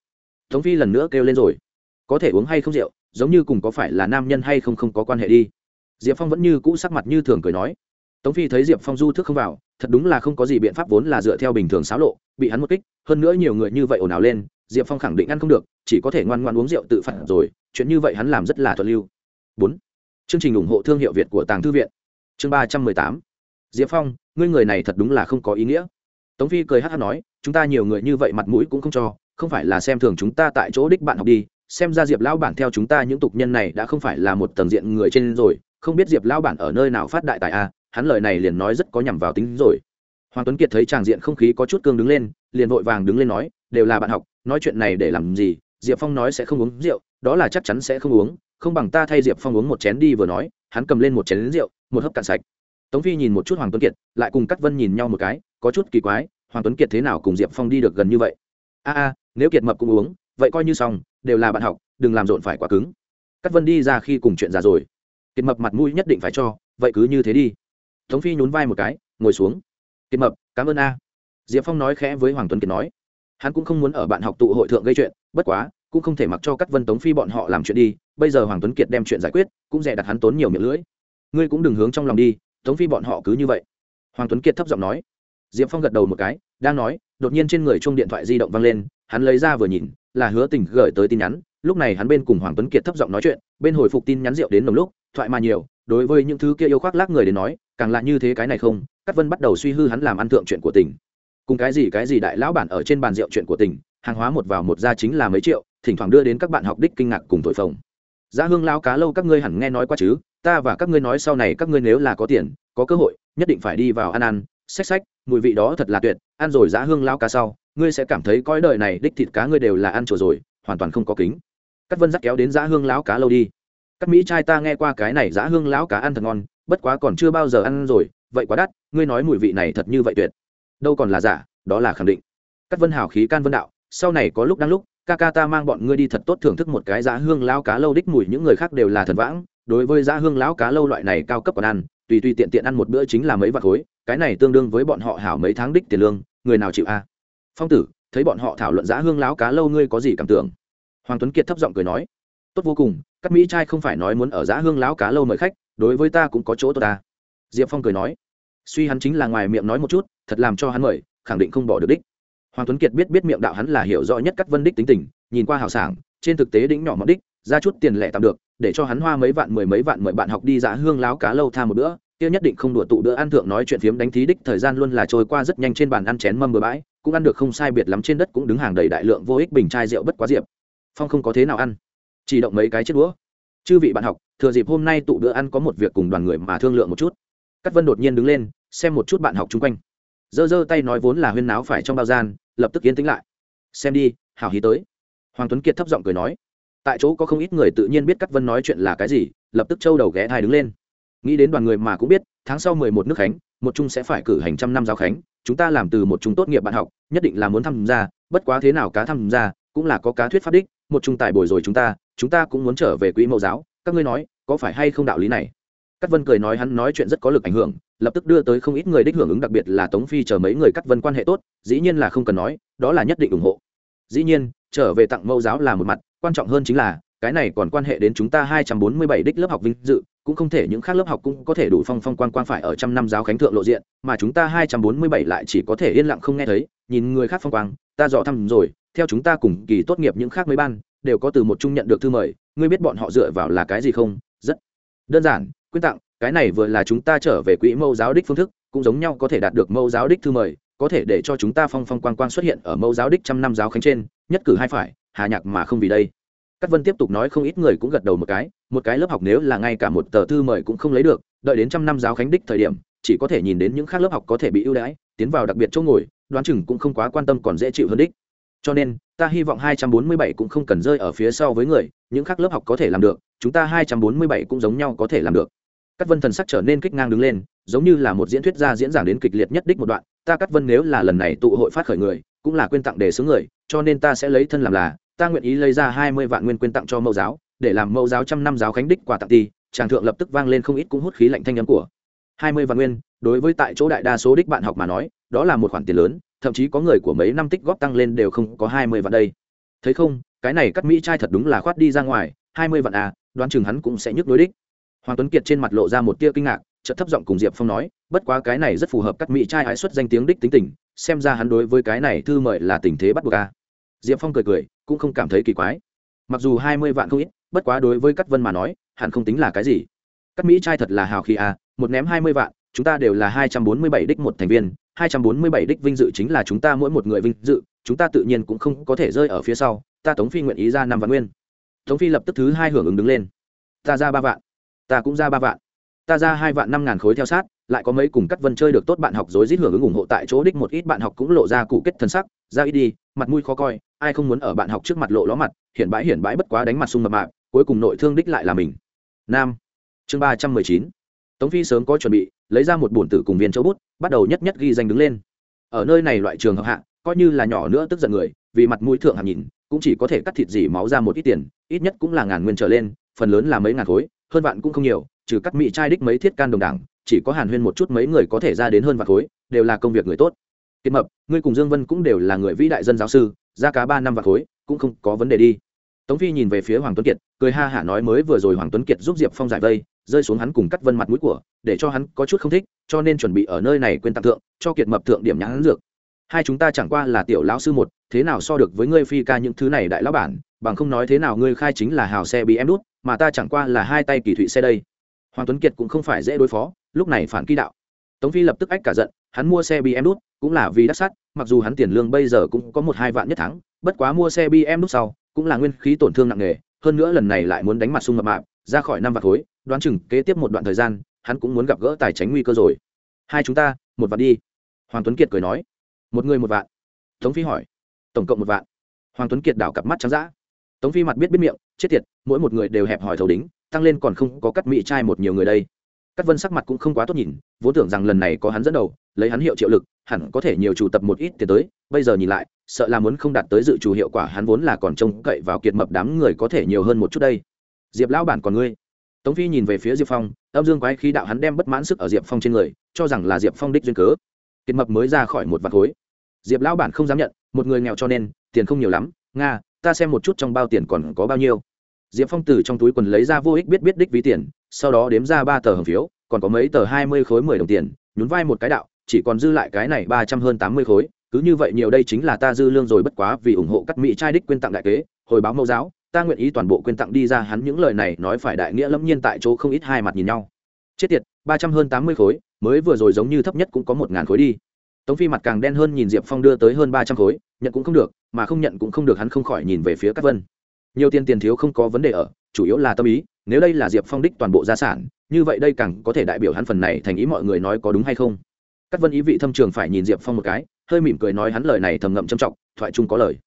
tống phi lần nữa kêu lên rồi. Có thể uống hay không rượu, giống như cùng có phải là nam nhân hay không không có quan hệ đi. Diệp phong vẫn như cũ sắc mặt như thường cười nói. Tống phi thấy diệp phong du thức không vào, thật đúng là không có gì biện pháp vốn là dựa theo bình thường xáo lộ, bị hắn một kích, hơn nữa nhiều người như vậy ồn ào lên, diệp phong khẳng định ăn không được, chỉ có thể ngoan ngoan uống rượu tự phạt rồi, chuyện như vậy hắn làm rất là thuận lưu. Bốn. Chương trình ủng hộ thương hiệu việt của tàng thư viện. Chương ba trăm mười tám. Diệp phong, ngươi người này thật đúng là không có ý nghĩa. Tống phi cười hát hát nói, chúng ta nhiều người như vậy mặt mũi cũng không cho không phải là xem thường chúng ta tại chỗ đích bạn học đi, xem ra diệp lão bản theo chúng ta những tục nhân này đã không phải là một tầng diện người trên rồi, không biết diệp lão bản ở nơi nào phát đại tài a hắn lời này liền nói rất có nhằm vào tính rồi. Hoàng tuấn kiệt thấy tràng diện không khí có chút cương đứng lên, liền vội vàng đứng lên nói, đều là bạn học, nói chuyện này để làm gì? Diệp phong nói sẽ không uống rượu, đó là chắc chắn sẽ không uống, không bằng ta thay diệp phong uống một chén đi vừa nói. Hắn cầm lên một chén rượu, một hớp cạn sạch. Tống phi nhìn một chút hoàng tuấn kiệt, lại cùng cắt vân nhìn nhau một cái, có chút kỳ quái, hoàng tuấn kiệt thế nào cùng diệp phong đi được gần như vậy? A a nếu kiệt mập cũng uống, vậy coi như xong, đều là bạn học, đừng làm rộn phải quá cứng. Cắt vân đi ra khi cùng chuyện già rồi. Kiệt mập mặt mũi nhất định phải cho, vậy cứ như thế đi. Tống phi nhún vai một cái, ngồi xuống. Kiệt mập, cảm ơn a. Diệp phong nói khẽ với hoàng tuấn kiệt nói. Hắn cũng không muốn ở bạn học tụ hội thượng gây chuyện, bất quá, cũng không thể mặc cho các vân, tống phi bọn họ làm chuyện đi. Bây giờ hoàng tuấn kiệt đem chuyện giải quyết, cũng dè đặt hắn tốn nhiều miệng lưỡi. Ngươi cũng đừng hướng trong lòng đi, tống phi bọn họ cứ như vậy. Hoàng tuấn kiệt thấp giọng nói. Diệp phong gật đầu một cái, đang nói, đột nhiên trên người chung điện thoại di động văng lên hắn lấy ra vừa nhìn, là hứa tình gửi tới tin nhắn, lúc này hắn bên cùng hoàng tuấn kiệt thấp giọng nói chuyện, bên hồi phục tin nhắn rượu đến nồng lúc, thoại mà nhiều, đối với những thứ kia yêu khoác lác người đến nói, càng lạ như thế cái này không, cát vân bắt đầu suy hư hắn làm ăn thượng chuyện của tỉnh cùng cái gì cái gì đại lão bản ở trên bàn rượu chuyện của tỉnh hàng hóa một vào một ra chính là mấy triệu, thỉnh thoảng đưa đến các bạn học đích kinh ngạc cùng thổi phồng. Giá hương lao cá lâu các ngươi hẳn nghe nói qua chứ, ta và các ngươi nói sau này các ngươi nếu là có tiền, có cơ hội, nhất định phải đi vào ăn ăn, xách xách, mùi vị đó thật là tuyệt, ăn rồi giá hương lao cá sau ngươi sẽ cảm thấy coi đời này đích thịt cá ngươi đều là ăn trổ rồi, hoàn toàn không có kính. Cát vân dắt kéo đến giá hương lão cá lâu đi. Cát mỹ trai ta nghe qua cái này giá hương lão cá ăn thật ngon, bất quá còn chưa bao giờ ăn rồi, vậy quá đắt, ngươi nói mùi vị này thật như vậy tuyệt. Đâu còn là giả, đó là khẳng định. Cát vân hào khí can vân đạo, sau này có lúc đang lúc, ca ca ta mang bọn ngươi đi thật tốt thưởng thức một cái giá hương lão cá lâu đích mùi, những người khác đều là thần vãng, đối với giá hương lão cá lâu loại này cao cấp còn ăn, tùy tùy tiện tiện ăn một bữa chính là mấy vạt khối, cái này tương đương với bọn họ hảo mấy tháng đích tiền lương, người nào chịu a? Phong tử, thấy bọn họ thảo luận giã hương láo cá lâu ngươi có gì cảm tưởng? Hoàng tuấn kiệt thấp giọng cười nói, tốt vô cùng, các mỹ trai không phải nói muốn ở giã hương láo cá lâu mời khách, đối với ta cũng có chỗ tốt ta. Diệp phong cười nói, suy hắn chính là ngoài miệng nói một chút, thật làm cho hắn mời, khẳng định không bỏ được đích. Hoàng tuấn kiệt biết biết miệng đạo hắn là hiểu rõ nhất các vân đích tính tình, nhìn qua hào sảng, trên thực tế đĩnh nhỏ mọc đích, ra chút tiền lẻ tạm được, để cho hắn hoa mấy vạn mười mấy vạn mời bạn học đi giã hương láo cá lâu tha một bữa kia nhất định không đùa tụ bữa ăn thượng nói chuyện phiếm đánh thí đích thời gian luôn là trôi qua rất nhanh trên bàn ăn chén mâm bừa bãi, cũng ăn được không sai biệt lắm trên đất cũng đứng hàng đầy đại lượng vô ích bình chai rượu bất quá diệp. Phong không có thế nào ăn, chỉ động mấy cái chiếc đũa. Chư vị bạn học, thừa dịp hôm nay tụ bữa ăn có một việc cùng đoàn người mà thương lượng một chút. Cát vân đột nhiên đứng lên, xem một chút bạn học chung quanh. Giơ giơ tay nói vốn là huyên náo phải trong bao gian, lập tức yên tĩnh lại. Xem đi, hảo hí tới. Hoàng tuấn kiệt thấp giọng cười nói. Tại chỗ có không ít người tự nhiên biết cát vân nói chuyện là cái gì, lập tức trâu đầu ghé thai đứng lên nghĩ đến đoàn người mà cũng biết, tháng sau mười một nước khánh, một chung sẽ phải cử hành trăm năm giáo khánh, chúng ta làm từ một chung tốt nghiệp bạn học, nhất định là muốn tham gia, bất quá thế nào cá tham gia, cũng là có cá thuyết pháp đích, một chung tài bồi rồi chúng ta chúng ta cũng muốn trở về quỹ mẫu giáo, các ngươi nói, có phải hay không đạo lý này? Cắt vân cười nói hắn nói chuyện rất có lực ảnh hưởng, lập tức đưa tới không ít người đích hưởng ứng, đặc biệt là tống phi chờ mấy người cắt vân quan hệ tốt, dĩ nhiên là không cần nói, đó là nhất định ủng hộ. Dĩ nhiên, trở về tặng mẫu giáo là một mặt, quan trọng hơn chính là cái này còn quan hệ đến chúng ta hai trăm bốn mươi bảy đích lớp học vinh dự, cũng không thể những khác lớp học cũng có thể đủ phong phong quan quan phải ở trăm năm giáo khánh thượng lộ diện, mà chúng ta hai trăm bốn mươi bảy lại chỉ có thể yên lặng không nghe thấy, nhìn người khác phong quang, ta dò thăm rồi, theo chúng ta cùng kỳ tốt nghiệp những khác mấy ban, đều có từ một chung nhận được thư mời, ngươi biết bọn họ dựa vào là cái gì không? Rất đơn giản, quyên tặng, cái này vừa là chúng ta trở về quỹ mẫu giáo đích phương thức, cũng giống nhau có thể đạt được mẫu giáo đích thư mời, có thể để cho chúng ta phong phong quang quang xuất hiện ở mẫu giáo đích trăm năm giáo khánh trên, nhất cử hai phải, hà nhạc mà không vì đây. Cát Vân tiếp tục nói không ít người cũng gật đầu một cái, một cái lớp học nếu là ngay cả một tờ thư mời cũng không lấy được, đợi đến trăm năm giáo khánh đích thời điểm, chỉ có thể nhìn đến những khác lớp học có thể bị ưu đãi, tiến vào đặc biệt chỗ ngồi, đoán chừng cũng không quá quan tâm còn dễ chịu hơn đích. Cho nên, ta hy vọng 247 cũng không cần rơi ở phía sau với người những khác lớp học có thể làm được chúng ta 247 cũng giống nhau có thể làm được Cát Vân thần sắc trở nên kích ngang đứng lên, giống như là một diễn thuyết gia diễn giảng đến kịch liệt nhất đích một đoạn, ta Cát Vân nếu là lần này tụ hội phát khởi người, cũng là quên tặng đề xướng người, cho nên ta sẽ lấy thân làm là, ta nguyện ý lấy ra 20 vạn nguyên quyên tặng cho mẫu giáo, để làm mẫu giáo trăm năm giáo khánh đích quà tặng ti, chàng thượng lập tức vang lên không ít cũng hút khí lạnh thanh âm của. 20 vạn nguyên, đối với tại chỗ đại đa số đích bạn học mà nói, đó là một khoản tiền lớn, thậm chí có người của mấy năm tích góp tăng lên đều không có 20 vạn đây. Thấy không, cái này cắt mỹ trai thật đúng là khoát đi ra ngoài, 20 vạn à, đoán chừng hắn cũng sẽ nhức đối đích hoàng tuấn kiệt trên mặt lộ ra một tia kinh ngạc chợt thấp giọng cùng diệp phong nói bất quá cái này rất phù hợp các mỹ trai ái xuất danh tiếng đích tính tình xem ra hắn đối với cái này thư mời là tình thế bắt buộc à. diệp phong cười cười cũng không cảm thấy kỳ quái. Mặc dù hai mươi vạn không ít, bất quá đối với cắt vân mà nói, hẳn không tính là cái gì. Cắt mỹ trai thật là hào khí à một ném hai mươi vạn, chúng ta đều là hai trăm bốn mươi bảy đích một thành viên, hai trăm bốn mươi bảy đích vinh dự chính là chúng ta mỗi một người vinh dự, chúng ta tự nhiên cũng không có thể rơi ở phía sau, ta tống phi nguyện ý ra năm vạn nguyên. Tống phi lập tức thứ hai hưởng ứng đứng lên. Ta ra ba vạn. Ta cũng ra ba vạn ta ra hai vạn năm ngàn khối theo sát, lại có mấy cùng cắt vân chơi được tốt bạn học dối rít hưởng ứng ủng hộ tại chỗ đích một ít bạn học cũng lộ ra cụ kết thân sắc, ra ít đi, mặt mũi khó coi, ai không muốn ở bạn học trước mặt lộ ló mặt, hiển bãi hiển bãi bất quá đánh mặt sung mập mạp, cuối cùng nội thương đích lại là mình. Nam, chương ba trăm mười chín. Tống phi sớm có chuẩn bị, lấy ra một bổn tử cùng viên châu bút, bắt đầu nhất nhất ghi danh đứng lên. Ở nơi này loại trường hợp hạ, coi như là nhỏ nữa tức giận người, vì mặt mũi thượng hạng nhìn, cũng chỉ có thể cắt thịt dỉ máu ra một ít tiền, ít nhất cũng là ngàn nguyên trở lên, phần lớn là mấy ngàn khối, hơn vạn cũng không nhiều trừ các mỹ trai đích mấy thiết can đồng đảng, chỉ có hàn huyên một chút mấy người có thể ra đến hơn vạn khối, đều là công việc người tốt. Kiệt mập, ngươi cùng dương vân cũng đều là người vĩ đại dân giáo sư, ra cá ba năm vạn khối, cũng không có vấn đề đi. Tống phi nhìn về phía hoàng tuấn kiệt, cười ha hả nói mới vừa rồi hoàng tuấn kiệt giúp diệp phong giải vây, rơi xuống hắn cùng cắt vân mặt mũi của, để cho hắn có chút không thích, cho nên chuẩn bị ở nơi này quên tặng thượng, cho kiệt mập thượng điểm nhãn dược. Hai chúng ta chẳng qua là tiểu lão sư một, thế nào so được với ngươi phi ca những thứ này đại lão bản, bằng không nói thế nào ngươi khai chính là hào xe bị em đút, mà ta chẳng qua là hai tay kỳ thụy xe đây hoàng tuấn kiệt cũng không phải dễ đối phó, lúc này phản ký đạo. Tống phi lập tức ách cả giận, hắn mua xe bm đút, cũng là vì đắt sắt, mặc dù hắn tiền lương bây giờ cũng có một hai vạn nhất tháng, bất quá mua xe bm đút sau, cũng là nguyên khí tổn thương nặng nề, hơn nữa lần này lại muốn đánh mặt sung mập mạp, ra khỏi năm vạn khối, đoán chừng kế tiếp một đoạn thời gian, hắn cũng muốn gặp gỡ tài tránh nguy cơ rồi. Hai chúng ta, một vạn đi. Hoàng tuấn kiệt cười nói. Một người một vạn. Tống phi hỏi. Tổng cộng một vạn. Hoàng tuấn kiệt đảo cặp mắt trắng d tống phi mặt biết biết miệng, chết tiệt, mỗi một người đều hẹp hỏi thầu đính tăng lên còn không có cắt mỹ trai một nhiều người đây. Cắt vân sắc mặt cũng không quá tốt nhìn, vốn tưởng rằng lần này có hắn dẫn đầu, lấy hắn hiệu triệu lực, hẳn có thể nhiều chủ tập một ít tiền tới. Bây giờ nhìn lại, sợ là muốn không đạt tới dự chủ hiệu quả, hắn vốn là còn trông cậy vào kiệt mập đám người có thể nhiều hơn một chút đây. Diệp lão bản còn ngươi. Tống phi nhìn về phía diệp phong, âm dương quái khí đạo hắn đem bất mãn sức ở diệp phong trên người, cho rằng là diệp phong đích duyên cớ. Kiệt mập mới ra khỏi một vạt khối. Diệp lão bản không dám nhận, một người nghèo cho nên, tiền không nhiều lắm. Nga, ta xem một chút trong bao tiền còn có bao nhiêu diệp phong từ trong túi quần lấy ra vô ích biết biết đích ví tiền, sau đó đếm ra ba tờ hồng phiếu, còn có mấy tờ hai mươi khối mười đồng tiền, nhún vai một cái đạo, chỉ còn dư lại cái này ba trăm hơn tám mươi khối, cứ như vậy nhiều đây chính là ta dư lương rồi bất quá vì ủng hộ cắt mỹ trai đích quyên tặng đại kế, hồi báo mẫu giáo, ta nguyện ý toàn bộ quyên tặng đi ra hắn những lời này nói phải đại nghĩa lẫm nhiên tại chỗ không ít hai mặt nhìn nhau. Chết tiệt, ba trăm hơn tám mươi khối, mới vừa rồi giống như thấp nhất cũng có một ngàn khối đi. Tống phi mặt càng đen hơn nhìn diệp phong đưa tới hơn ba trăm khối, nhận cũng không được, mà không nhận cũng không được hắn không khỏi nhìn về phía các vân nhiều tiền tiền thiếu không có vấn đề ở, chủ yếu là tâm ý, nếu đây là diệp phong đích toàn bộ gia sản, như vậy đây càng có thể đại biểu hắn phần này thành ý mọi người nói có đúng hay không. Các vân ý vị thâm trường phải nhìn diệp phong một cái, hơi mỉm cười nói hắn lời này thầm ngậm trầm trọng, thoại chung có lời.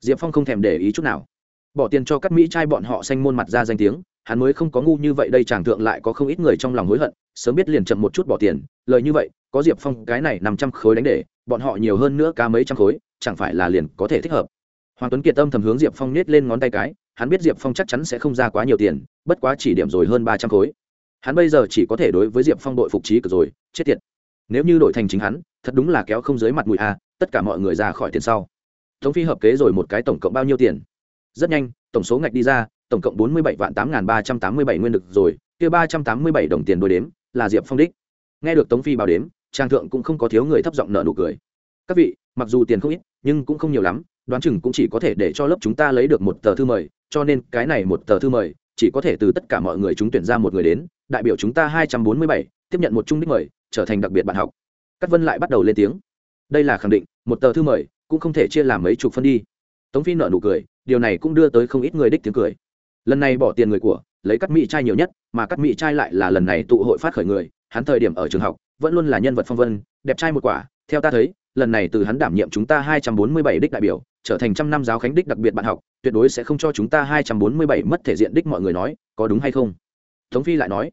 Diệp phong không thèm để ý chút nào. Bỏ tiền cho các mỹ trai bọn họ xanh môn mặt ra danh tiếng, hắn mới không có ngu như vậy, đây chàng thượng lại có không ít người trong lòng hối hận, sớm biết liền chậm một chút bỏ tiền, lời như vậy, có diệp phong cái này năm trăm khối đánh để, bọn họ nhiều hơn nữa cả mấy trăm khối, chẳng phải là liền có thể thích hợp hoàng tuấn kiệt tâm thầm hướng diệp phong nết lên ngón tay cái, hắn biết diệp phong chắc chắn sẽ không ra quá nhiều tiền, bất quá chỉ điểm rồi hơn ba trăm khối. Hắn bây giờ chỉ có thể đối với diệp phong đội phục trí cực rồi, chết tiệt. Nếu như đổi thành chính hắn, thật đúng là kéo không dưới mặt mũi a, tất cả mọi người ra khỏi tiền sau. Tống phi hợp kế rồi một cái tổng cộng bao nhiêu tiền? Rất nhanh, tổng số ngạch đi ra, tổng cộng bốn mươi bảy vạn tám n ba trăm tám mươi bảy nguyên được rồi, kia ba trăm tám mươi bảy đồng tiền đôi đếm, là diệp phong đích. Nghe được tống phi báo đếm, trang thượng cũng không có thiếu người thấp giọng nợ nụ cười. Các vị, mặc dù tiền không ít, nhưng cũng không nhiều lắm đoán chừng cũng chỉ có thể để cho lớp chúng ta lấy được một tờ thư mời, cho nên cái này một tờ thư mời, chỉ có thể từ tất cả mọi người chúng tuyển ra một người đến, đại biểu chúng ta hai trăm bốn mươi bảy, tiếp nhận một trung đích mời, trở thành đặc biệt bạn học. Cát vân lại bắt đầu lên tiếng. Đây là khẳng định, một tờ thư mời, cũng không thể chia làm mấy chục phân đi. Tống phi nợ nụ cười, điều này cũng đưa tới không ít người đích tiếng cười. Lần này bỏ tiền người của, lấy cắt mỹ trai nhiều nhất, mà cắt mỹ trai lại là lần này tụ hội phát khởi người, hắn thời điểm ở trường học, vẫn luôn là nhân vật phong vân, đẹp trai một quả, theo ta thấy lần này từ hắn đảm nhiệm chúng ta hai trăm bốn mươi bảy đích đại biểu, trở thành trăm năm giáo khánh đích đặc biệt bạn học, tuyệt đối sẽ không cho chúng ta hai trăm bốn mươi bảy mất thể diện đích mọi người nói, có đúng hay không? Tống phi lại nói,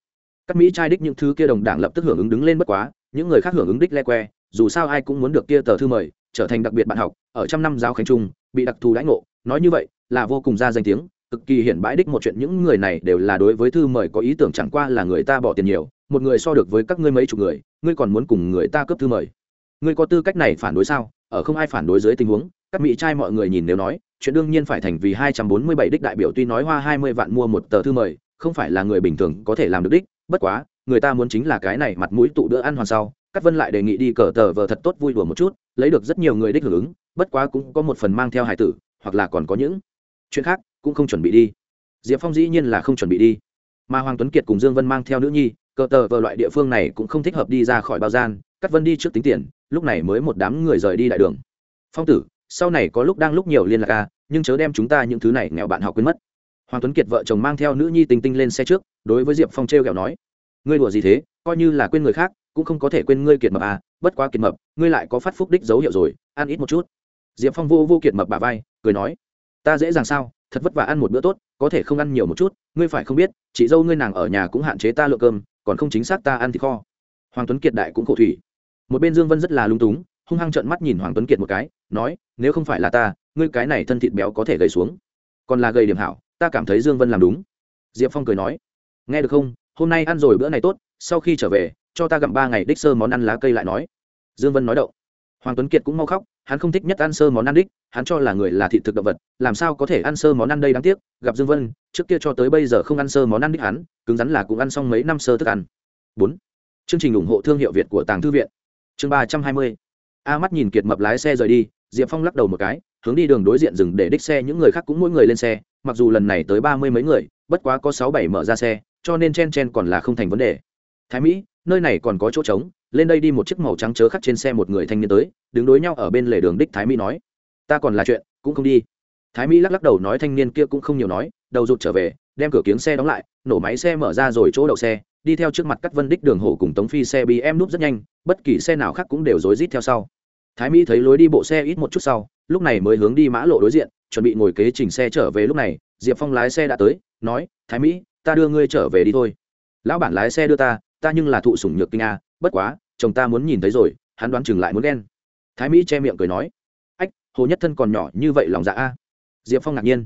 các mỹ trai đích những thứ kia đồng đảng lập tức hưởng ứng đứng lên bất quá, những người khác hưởng ứng đích le que, dù sao ai cũng muốn được kia tờ thư mời, trở thành đặc biệt bạn học, ở trăm năm giáo khánh trung bị đặc thù đãi ngộ. Nói như vậy, là vô cùng ra danh tiếng, cực kỳ hiển bãi đích một chuyện những người này đều là đối với thư mời có ý tưởng chẳng qua là người ta bỏ tiền nhiều, một người so được với các ngươi mấy chục người, ngươi còn muốn cùng người ta cấp thư mời ngươi có tư cách này phản đối sao? Ở không ai phản đối dưới tình huống, các mỹ trai mọi người nhìn nếu nói, chuyện đương nhiên phải thành vì hai trăm bốn mươi bảy đích đại biểu tuy nói hoa hai mươi vạn mua một tờ thư mời, không phải là người bình thường có thể làm được đích, bất quá, người ta muốn chính là cái này mặt mũi tụ đỡ ăn hoàn sau. Cắt vân lại đề nghị đi cờ tờ vờ thật tốt vui đùa một chút, lấy được rất nhiều người đích hưởng ứng, bất quá cũng có một phần mang theo hải tử, hoặc là còn có những chuyện khác cũng không chuẩn bị đi. Diệp phong dĩ nhiên là không chuẩn bị đi. Mà hoàng tuấn kiệt cùng dương vân mang theo nữ nhi, cờ tờ vờ loại địa phương này cũng không thích hợp đi ra khỏi bao gian cắt vân đi trước tính tiền lúc này mới một đám người rời đi đại đường. Phong tử, sau này có lúc đang lúc nhiều liên lạc ca nhưng chớ đem chúng ta những thứ này nghèo bạn học quên mất. Hoàng tuấn kiệt vợ chồng mang theo nữ nhi tinh tinh lên xe trước, đối với diệp phong t r kẹo nói, ngươi đùa gì thế, coi như là quên người khác, cũng không có thể quên ngươi kiệt mập à bất quá kiệt mập, ngươi lại có phát phúc đích dấu hiệu rồi, ăn ít một chút. Diệp phong vô vô kiệt mập bà vai, cười nói, ta dễ dàng sao, thật vất vả ăn một bữa tốt, có thể không ăn nhiều một chút, ngươi phải không biết, chị dâu ngươi nàng ở nhà cũng hạn chế ta lượng cơm, còn không chính xác ta ăn thịt kho. Hoàng tuấn kiệt đại cũng khổ thủy một bên dương vân rất là lung túng, hung hăng trợn mắt nhìn hoàng tuấn kiệt một cái, nói, nếu không phải là ta, ngươi cái này thân thịt béo có thể gầy xuống. Còn là gầy điểm hảo, ta cảm thấy dương vân làm đúng. Diệp phong cười nói, nghe được không? Hôm nay ăn rồi bữa này tốt, sau khi trở về, cho ta gặm ba ngày đích sơ món ăn lá cây lại nói. Dương vân nói đậu, hoàng tuấn kiệt cũng mau khóc, hắn không thích nhất ăn sơ món ăn đích, hắn cho là người là thị thực động vật, làm sao có thể ăn sơ món ăn đây đáng tiếc? Gặp dương vân, trước kia cho tới bây giờ không ăn sơ món ăn đích hắn, cứng rắn là cũng ăn xong mấy năm sơ thức ăn. Bốn, chương trình ủng hộ thương hiệu việt của tàng thư viện chương ba trăm hai mươi. A mắt nhìn kiệt mập lái xe rời đi, diệp phong lắc đầu một cái, hướng đi đường đối diện dừng để đích xe, những người khác cũng mỗi người lên xe, mặc dù lần này tới ba mươi mấy người, bất quá có sáu bảy mở ra xe, cho nên chen chen còn là không thành vấn đề. Thái mỹ, nơi này còn có chỗ trống, lên đây đi một chiếc màu trắng chớ khắc trên xe một người thanh niên tới, đứng đối nhau ở bên lề đường đích thái mỹ nói, ta còn là chuyện, cũng không đi. Thái mỹ lắc lắc đầu nói, thanh niên kia cũng không nhiều nói, đầu rụt trở về, đem cửa kiếng xe đóng lại, nổ máy xe mở ra rồi chỗ đậu xe đi theo trước mặt cắt vân đích đường hổ cùng tống phi xe bị em núp rất nhanh, bất kỳ xe nào khác cũng đều rối rít theo sau. Thái mỹ thấy lối đi bộ xe ít một chút sau, lúc này mới hướng đi mã lộ đối diện, chuẩn bị ngồi kế chỉnh xe trở về lúc này, diệp phong lái xe đã tới, nói, thái mỹ, ta đưa ngươi trở về đi thôi. Lão bản lái xe đưa ta ta nhưng là thụ sủng nhược kinh a, bất quá, chồng ta muốn nhìn thấy rồi, hắn đoán chừng lại muốn ghen. Thái mỹ che miệng cười nói, ách, hồ nhất thân còn nhỏ như vậy lòng dạ a? Diệp phong ngạc nhiên.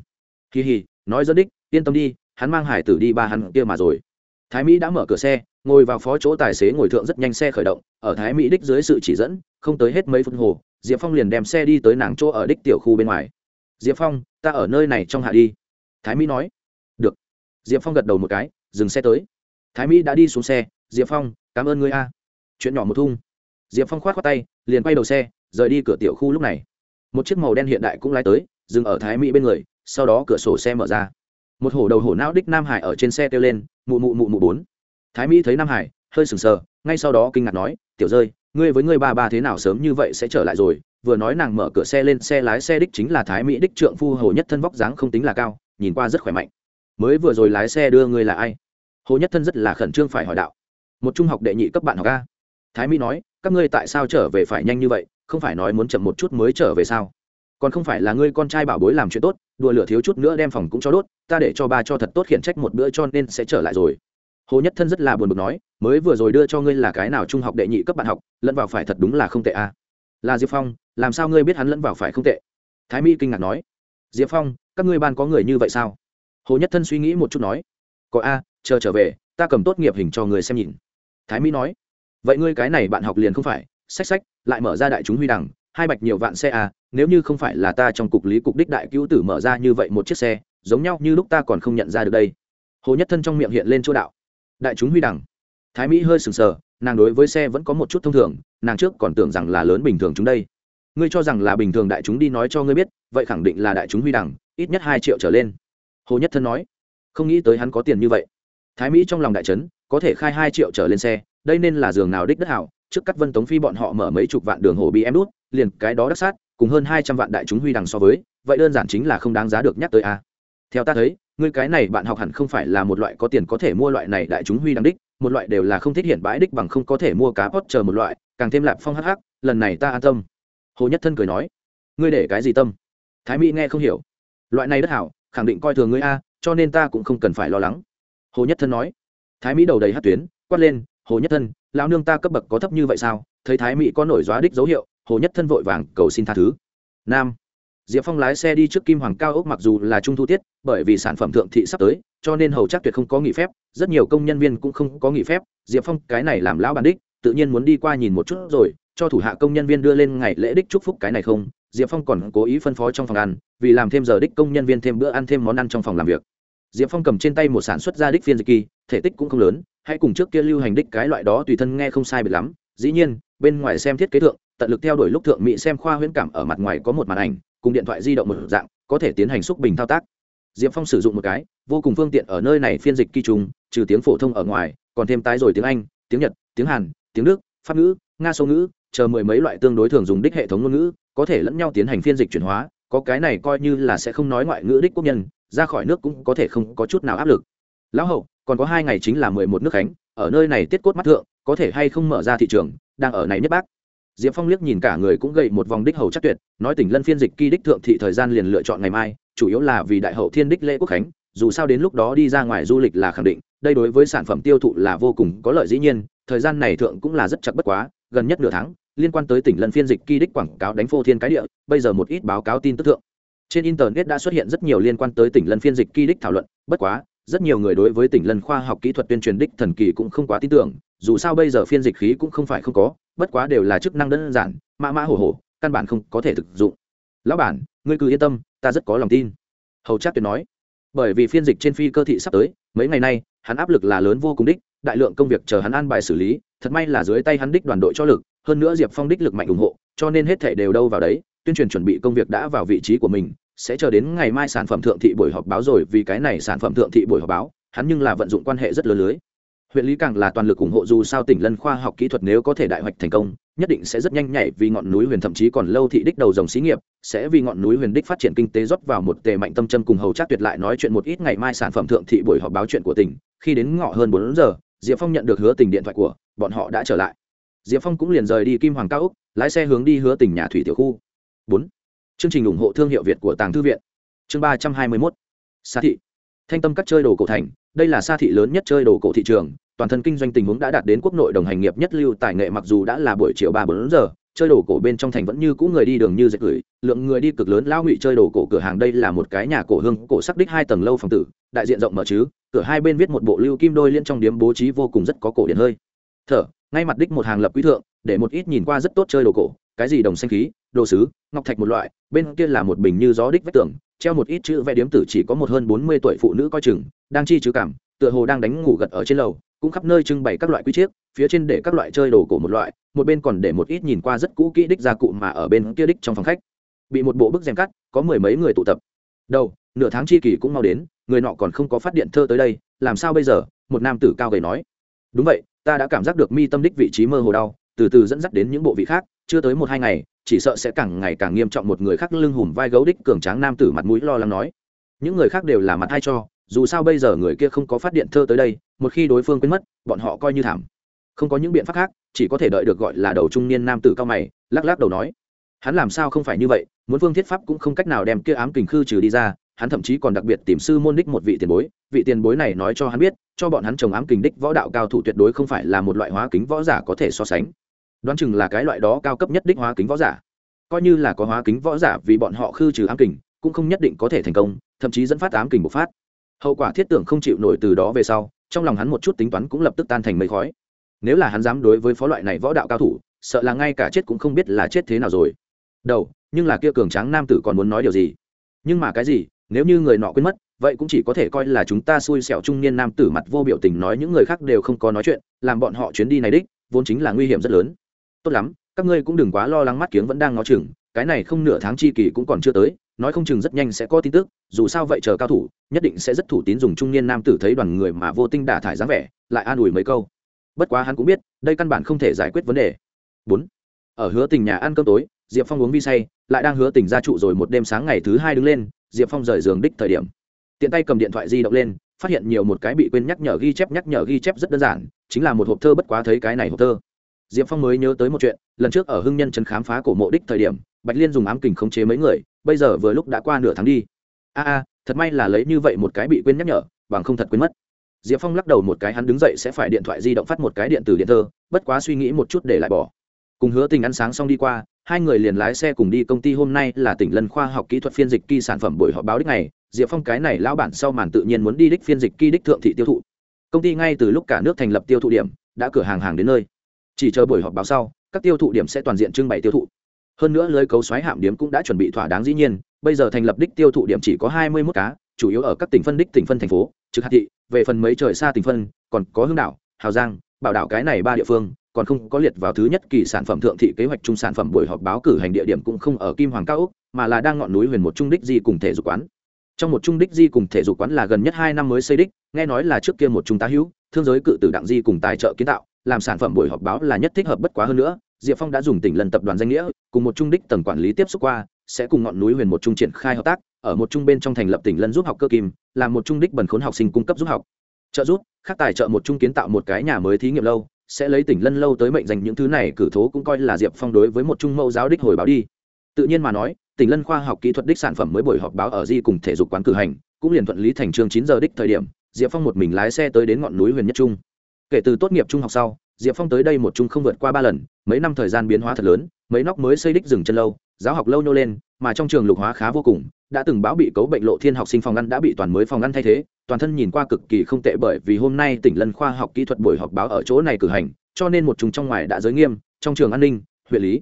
Kỳ hì nói dẫn đích, yên tâm đi, hắn mang hải tử đi ba hắn kia mà rồi thái mỹ đã mở cửa xe, ngồi vào phó chỗ tài xế ngồi thượng rất nhanh xe khởi động, ở thái mỹ đích dưới sự chỉ dẫn, không tới hết mấy phút hồ, diệp phong liền đem xe đi tới nàng chỗ ở đích tiểu khu bên ngoài. Diệp phong, ta ở nơi này trong hạ đi. Thái mỹ nói. Được. Diệp phong gật đầu một cái, dừng xe tới. Thái mỹ đã đi xuống xe, diệp phong, cảm ơn ngươi a. Chuyện nhỏ một thung. Diệp phong k h o á t khoác tay, liền quay đầu xe, rời đi cửa tiểu khu lúc này. Một chiếc màu đen hiện đại cũng lái tới, dừng ở thái mỹ bên người, sau đó cửa sổ xe mở ra một hổ đầu hổ não đích nam hải ở trên xe kêu lên, mụ mụ mụ mụ bốn. Thái mỹ thấy nam hải, hơi sừng sờ, ngay sau đó kinh ngạc nói, tiểu rơi, ngươi với ngươi ba ba thế nào sớm như vậy sẽ trở lại rồi? Vừa nói nàng mở cửa xe lên, xe lái xe đích chính là thái mỹ đích trượng phu hồ nhất thân vóc dáng không tính là cao, nhìn qua rất khỏe mạnh. Mới vừa rồi lái xe đưa ngươi là ai? Hồ nhất thân rất là khẩn trương phải hỏi đạo. Một trung học đệ nhị cấp bạn học a. Thái mỹ nói, các ngươi tại sao trở về phải nhanh như vậy? Không phải nói muốn chậm một chút mới trở về sao? Còn không phải là ngươi con trai bảo bối làm chuyện tốt, đùa lửa thiếu chút nữa đem phòng cũng cho đốt, ta để cho ba cho thật tốt khiển trách một bữa cho nên sẽ trở lại rồi. Hồ nhất thân rất là buồn bực nói, mới vừa rồi đưa cho ngươi là cái nào trung học đệ nhị cấp bạn học, lẫn vào phải thật đúng là không tệ a. Là diệp phong, làm sao ngươi biết hắn lẫn vào phải không tệ? Thái mỹ kinh ngạc nói. Diệp phong, các ngươi ban có người như vậy sao? Hồ nhất thân suy nghĩ một chút nói. Có a, chờ trở về, ta cầm tốt nghiệp hình cho người xem nhìn. Thái mỹ nói. Vậy ngươi cái này bạn học liền không phải sách sách lại mở ra đại chúng huy đằng, hai bạch nhiều vạn xe a nếu như không phải là ta trong cục lý cục đích đại cứu tử mở ra như vậy một chiếc xe, giống nhau như lúc ta còn không nhận ra được đây. Hồ nhất thân trong miệng hiện lên chỗ đạo. Đại chúng huy đằng thái mỹ hơi sừng sờ, nàng đối với xe vẫn có một chút thông thường, nàng trước còn tưởng rằng là lớn bình thường chúng đây. Ngươi cho rằng là bình thường đại chúng đi nói cho ngươi biết, vậy khẳng định là đại chúng huy đằng ít nhất hai triệu trở lên. Hồ nhất thân nói. Không nghĩ tới hắn có tiền như vậy. Thái mỹ trong lòng đại trấn có thể khai hai triệu trở lên xe, đây nên là giường nào đích đất hảo, trước cắt vân tống phi bọn họ mở mấy chục vạn đường hồ bị em đút, liền cái đó đắc sát cùng hơn hai trăm vạn đại chúng huy đằng so với, vậy đơn giản chính là không đáng giá được nhắc tới a. Theo ta thấy, ngươi cái này bạn học hẳn không phải là một loại có tiền có thể mua loại này đại chúng huy đằng đích, một loại đều là không thích hiện bãi đích bằng không có thể mua cá pot chờ một loại, càng thêm lạp phong hh lần này ta an tâm. Hồ nhất thân cười nói, ngươi để cái gì tâm? Thái mỹ nghe không hiểu. Loại này đất hảo, khẳng định coi thường ngươi a, cho nên ta cũng không cần phải lo lắng. Hồ nhất thân nói, thái mỹ đầu đầy hát tuyến, quát lên, hồ nhất thân, lão nương ta cấp bậc có thấp như vậy sao? Thấy thái mỹ có nổi dóa đích dấu hiệu hồ nhất thân vội vàng cầu xin tha thứ. Nam. Diệp phong lái xe đi trước kim hoàng cao ốc mặc dù là trung thu tiết, bởi vì sản phẩm thượng thị sắp tới, cho nên hầu chắc tuyệt không có nghỉ phép, rất nhiều công nhân viên cũng không có nghỉ phép. Diệp phong, cái này làm lão bản đích, tự nhiên muốn đi qua nhìn một chút rồi, cho thủ hạ công nhân viên đưa lên ngày lễ đích chúc phúc cái này không? Diệp phong còn cố ý phân phó trong phòng ăn, vì làm thêm giờ đích công nhân viên thêm bữa ăn thêm món ăn trong phòng làm việc. Diệp phong cầm trên tay một sản xuất ra đích phiên dịch kỳ, thể tích cũng không lớn, hãy cùng trước kia lưu hành đích cái loại đó tùy thân nghe không sai biệt lắm. Dĩ nhiên, bên ngoài xem thiết kế thượng tận lực theo đuổi lúc thượng mỹ xem khoa huyễn cảm ở mặt ngoài có một màn ảnh, cùng điện thoại di động một dạng, có thể tiến hành xúc bình thao tác. Diệp phong sử dụng một cái, vô cùng phương tiện ở nơi này phiên dịch kỳ trùng trừ tiếng phổ thông ở ngoài, còn thêm tái rồi tiếng anh, tiếng nhật, tiếng hàn, tiếng đức, pháp ngữ, nga sâu ngữ, chờ mười mấy loại tương đối thường dùng đích hệ thống ngôn ngữ, có thể lẫn nhau tiến hành phiên dịch chuyển hóa, có cái này coi như là sẽ không nói ngoại ngữ đích quốc nhân, ra khỏi nước cũng có thể không có chút nào áp lực. Lão hậu, còn có hai ngày chính là mười một nước khánh, ở nơi này tiết cốt mắt thượng, có thể hay không mở ra thị trường, đang ở này nhất bác diệp phong liếc nhìn cả người cũng gậy một vòng đích hầu chắc tuyệt, nói tỉnh lân phiên dịch kỳ đích thượng thị thời gian liền lựa chọn ngày mai, chủ yếu là vì đại hậu thiên đích lễ quốc khánh, dù sao đến lúc đó đi ra ngoài du lịch là khẳng định, đây đối với sản phẩm tiêu thụ là vô cùng có lợi dĩ nhiên, thời gian này thượng cũng là rất chặt bất quá, gần nhất nửa tháng, liên quan tới tỉnh lân phiên dịch kỳ đích quảng cáo đánh phô thiên cái địa, bây giờ một ít báo cáo tin tức thượng. Trên internet đã xuất hiện rất nhiều liên quan tới tỉnh lân phiên dịch kỳ đích thảo luận, bất quá, rất nhiều người đối với tỉnh lân khoa học kỹ thuật tuyên truyền đích thần kỳ cũng không quá tin tưởng, dù sao bây giờ phiên dịch khí cũng không phải không có bất quá đều là chức năng đơn giản, mã mã hổ hổ, căn bản không có thể thực dụng. Lão bản, ngươi cứ yên tâm, ta rất có lòng tin. Hầu chắc tuyệt nói. Bởi vì phiên dịch trên phi cơ thị sắp tới, mấy ngày nay, hắn áp lực là lớn vô cùng đích, đại lượng công việc chờ hắn an bài xử lý, thật may là dưới tay hắn đích đoàn đội cho lực, hơn nữa diệp phong đích lực mạnh ủng hộ, cho nên hết thể đều đâu vào đấy, tuyên truyền chuẩn bị công việc đã vào vị trí của mình, sẽ chờ đến ngày mai sản phẩm thượng thị buổi họp báo rồi, vì cái này sản phẩm thượng thị buổi họp báo, hắn nhưng là vận dụng quan hệ rất lớn lưới huyện lý càng là toàn lực ủng hộ dù sao tỉnh lân khoa học kỹ thuật nếu có thể đại hoạch thành công, nhất định sẽ rất nhanh nhảy vì ngọn núi huyền thậm chí còn lâu thị đích đầu dòng xí nghiệp, sẽ vì ngọn núi huyền đích phát triển kinh tế rót vào một tề mạnh tâm châm cùng hầu chắc tuyệt lại nói chuyện một ít ngày mai sản phẩm thượng thị buổi họp báo chuyện của tỉnh. Khi đến ngọ hơn bốn giờ, diệp phong nhận được hứa tình điện thoại của bọn họ đã trở lại. Diệp phong cũng liền rời đi kim hoàng cao úc, lái xe hướng đi hứa tỉnh nhà thủy tiểu khu. Bốn. Chương trình ủng hộ thương hiệu việt của tàng thư viện. Chương ba trăm hai mươi mốt. Xa thị. Thanh tâm các chơi đồ cổ thành, đây là xa thị lớn nhất chơi đồ cổ thị trường toàn thân kinh doanh tình huống đã đạt đến quốc nội đồng hành nghiệp nhất lưu tài nghệ mặc dù đã là buổi chiều ba bốn giờ, chơi đồ cổ bên trong thành vẫn như cũ người đi đường như dệt gửi, lượng người đi cực lớn lao ngụy chơi đồ cổ cửa hàng đây là một cái nhà cổ hương, cổ sắc đích hai tầng lâu phòng tử, đại diện rộng mở chứ, cửa hai bên viết một bộ lưu kim đôi liên trong điếm bố trí vô cùng rất có cổ điển hơi. Thở, ngay mặt đích một hàng lập quý thượng, để một ít nhìn qua rất tốt chơi đồ cổ, cái gì đồng xanh khí, đồ sứ, ngọc thạch một loại, bên kia là một bình như gió đích vách tường, treo một ít chữ vẽ điếm tử chỉ có một hơn bốn mươi tuổi phụ nữ coi chừng, đang chi chứ cảm, tựa hồ đang đánh ngủ gật ở trên lầu cũng khắp nơi trưng bày các loại quy chiếc, phía trên để các loại chơi đồ cổ một loại, một bên còn để một ít nhìn qua rất cũ kỹ đích gia cụ mà ở bên kia đích trong phòng khách. Bị một bộ bức rèm cắt, có mười mấy người tụ tập. Đầu, nửa tháng chi kỳ cũng mau đến, người nọ còn không có phát điện thơ tới đây, làm sao bây giờ? Một nam tử cao gầy nói. Đúng vậy, ta đã cảm giác được mi tâm đích vị trí mơ hồ đau, từ từ dẫn dắt đến những bộ vị khác, chưa tới một hai ngày, chỉ sợ sẽ càng ngày càng nghiêm trọng một người khác lưng hùm vai gấu đích cường tráng nam tử mặt mũi lo lắng nói. Những người khác đều là mặt hay cho, dù sao bây giờ người kia không có phát điện thơ tới đây một khi đối phương quên mất, bọn họ coi như thảm. Không có những biện pháp khác, chỉ có thể đợi được gọi là đầu trung niên nam tử cao mày, lắc lắc đầu nói, hắn làm sao không phải như vậy, muốn phương thiết pháp cũng không cách nào đem kia ám kình khư trừ đi ra, hắn thậm chí còn đặc biệt tìm sư môn đích một vị tiền bối, vị tiền bối này nói cho hắn biết, cho bọn hắn trồng ám kình đích võ đạo cao thủ tuyệt đối không phải là một loại hóa kính võ giả có thể so sánh. Đoán chừng là cái loại đó cao cấp nhất đích hóa kính võ giả. Coi như là có hóa kính võ giả vì bọn họ khư trừ ám kình, cũng không nhất định có thể thành công, thậm chí dẫn phát ám kình bộc phát. Hậu quả thiết tưởng không chịu nổi từ đó về sau trong lòng hắn một chút tính toán cũng lập tức tan thành mây khói. Nếu là hắn dám đối với phó loại này võ đạo cao thủ, sợ là ngay cả chết cũng không biết là chết thế nào rồi. Đầu, nhưng là kia cường tráng nam tử còn muốn nói điều gì? Nhưng mà cái gì, nếu như người nọ quên mất, vậy cũng chỉ có thể coi là chúng ta xui xẻo trung niên nam tử mặt vô biểu tình nói những người khác đều không có nói chuyện, làm bọn họ chuyến đi này đích, vốn chính là nguy hiểm rất lớn. Tốt lắm, các ngươi cũng đừng quá lo lắng mắt kiếng vẫn đang ngó chừng, cái này không nửa tháng chi kỳ cũng còn chưa tới nói không chừng rất nhanh sẽ có tin tức, dù sao vậy chờ cao thủ, nhất định sẽ rất thủ tín dùng trung niên nam tử thấy đoàn người mà vô tinh đả thải dáng vẻ, lại an ủi mấy câu. Bất quá hắn cũng biết, đây căn bản không thể giải quyết vấn đề. Bốn, ở hứa tình nhà ăn cơm tối, diệp phong uống vi say, lại đang hứa tình ra trụ rồi một đêm sáng ngày thứ hai đứng lên, diệp phong rời giường đích thời điểm. Tiện tay cầm điện thoại di động lên, phát hiện nhiều một cái bị quên nhắc nhở ghi chép nhắc nhở ghi chép rất đơn giản, chính là một hộp thơ bất quá thấy cái này hộp thơ. Diệp phong mới nhớ tới một chuyện, lần trước ở hưng nhân trấn khám phá cổ mộ đích thời điểm, bạch liên dùng ám kình khống chế mấy người bây giờ vừa lúc đã qua nửa tháng đi. A a, thật may là lấy như vậy một cái bị quên nhắc nhở, bằng không thật quên mất. Diệp phong lắc đầu một cái, hắn đứng dậy sẽ phải điện thoại di động phát một cái điện tử điện thơ, bất quá suy nghĩ một chút để lại bỏ. Cùng hứa tình ăn sáng xong đi qua, hai người liền lái xe cùng đi công ty hôm nay là tỉnh lân khoa học kỹ thuật phiên dịch kỳ sản phẩm buổi họp báo đích này diệp phong cái này lão bản sau màn tự nhiên muốn đi đích phiên dịch kỳ đích thượng thị tiêu thụ. Công ty ngay từ lúc cả nước thành lập tiêu thụ điểm, đã cửa hàng hàng đến nơi. Chỉ chờ buổi họp báo sau, các tiêu thụ điểm sẽ toàn diện trưng bày tiêu thụ hơn nữa lưới cấu xoáy hạm điếm cũng đã chuẩn bị thỏa đáng dĩ nhiên, bây giờ thành lập đích tiêu thụ điểm chỉ có hai mươi mốt cá, chủ yếu ở các tỉnh phân đích tỉnh phân thành phố, trực hạt thị, về phần mấy trời xa tỉnh phân, còn có hương đảo hào giang, bảo đảo cái này ba địa phương, còn không có liệt vào thứ nhất kỳ sản phẩm thượng thị kế hoạch chung sản phẩm buổi họp báo cử hành địa điểm cũng không ở kim hoàng cao úc, mà là đang ngọn núi huyền một trung đích di cùng thể dục quán. Trong một trung đích di cùng thể dục quán là gần nhất hai năm mới xây đích, nghe nói là trước kia một trung tá hữu, thương giới cự tử đặng di cùng tài trợ kiến tạo, làm sản phẩm buổi họp báo là nhất thích hợp bất quá hơn nữa diệp phong đã dùng tỉnh lần tập đoàn danh nghĩa, cùng một trung đích tầng quản lý tiếp xúc qua, sẽ cùng ngọn núi huyền một trung triển khai hợp tác, ở một trung bên trong thành lập tỉnh lân giúp học cơ kim, làm một trung đích bần khốn học sinh cung cấp giúp học. Trợ giúp, khác tài trợ một trung kiến tạo một cái nhà mới thí nghiệm lâu, sẽ lấy tỉnh lân lâu tới mệnh danh những thứ này cử thố cũng coi là diệp phong đối với một trung mẫu giáo đích hồi báo đi. Tự nhiên mà nói, tỉnh lân khoa học kỹ thuật đích sản phẩm mới buổi họp báo ở di cùng thể dục quán cử hành, cũng liền thuận lý thành trường chín giờ đích thời điểm, diệp phong một mình lái xe tới đến ngọn núi huyền nhất trung. Kể từ tốt nghiệp trung học sau diệp phong tới đây một chung không vượt qua ba lần, mấy năm thời gian biến hóa thật lớn, mấy nóc mới xây đích rừng chân lâu, giáo học lâu nhô lên, mà trong trường lục hóa khá vô cùng, đã từng báo bị cấu bệnh lộ thiên học sinh phòng ăn đã bị toàn mới phòng ăn thay thế, toàn thân nhìn qua cực kỳ không tệ bởi vì hôm nay tỉnh lân khoa học kỹ thuật buổi họp báo ở chỗ này cử hành, cho nên một chúng trong ngoài đã giới nghiêm, trong trường an ninh, huyện lý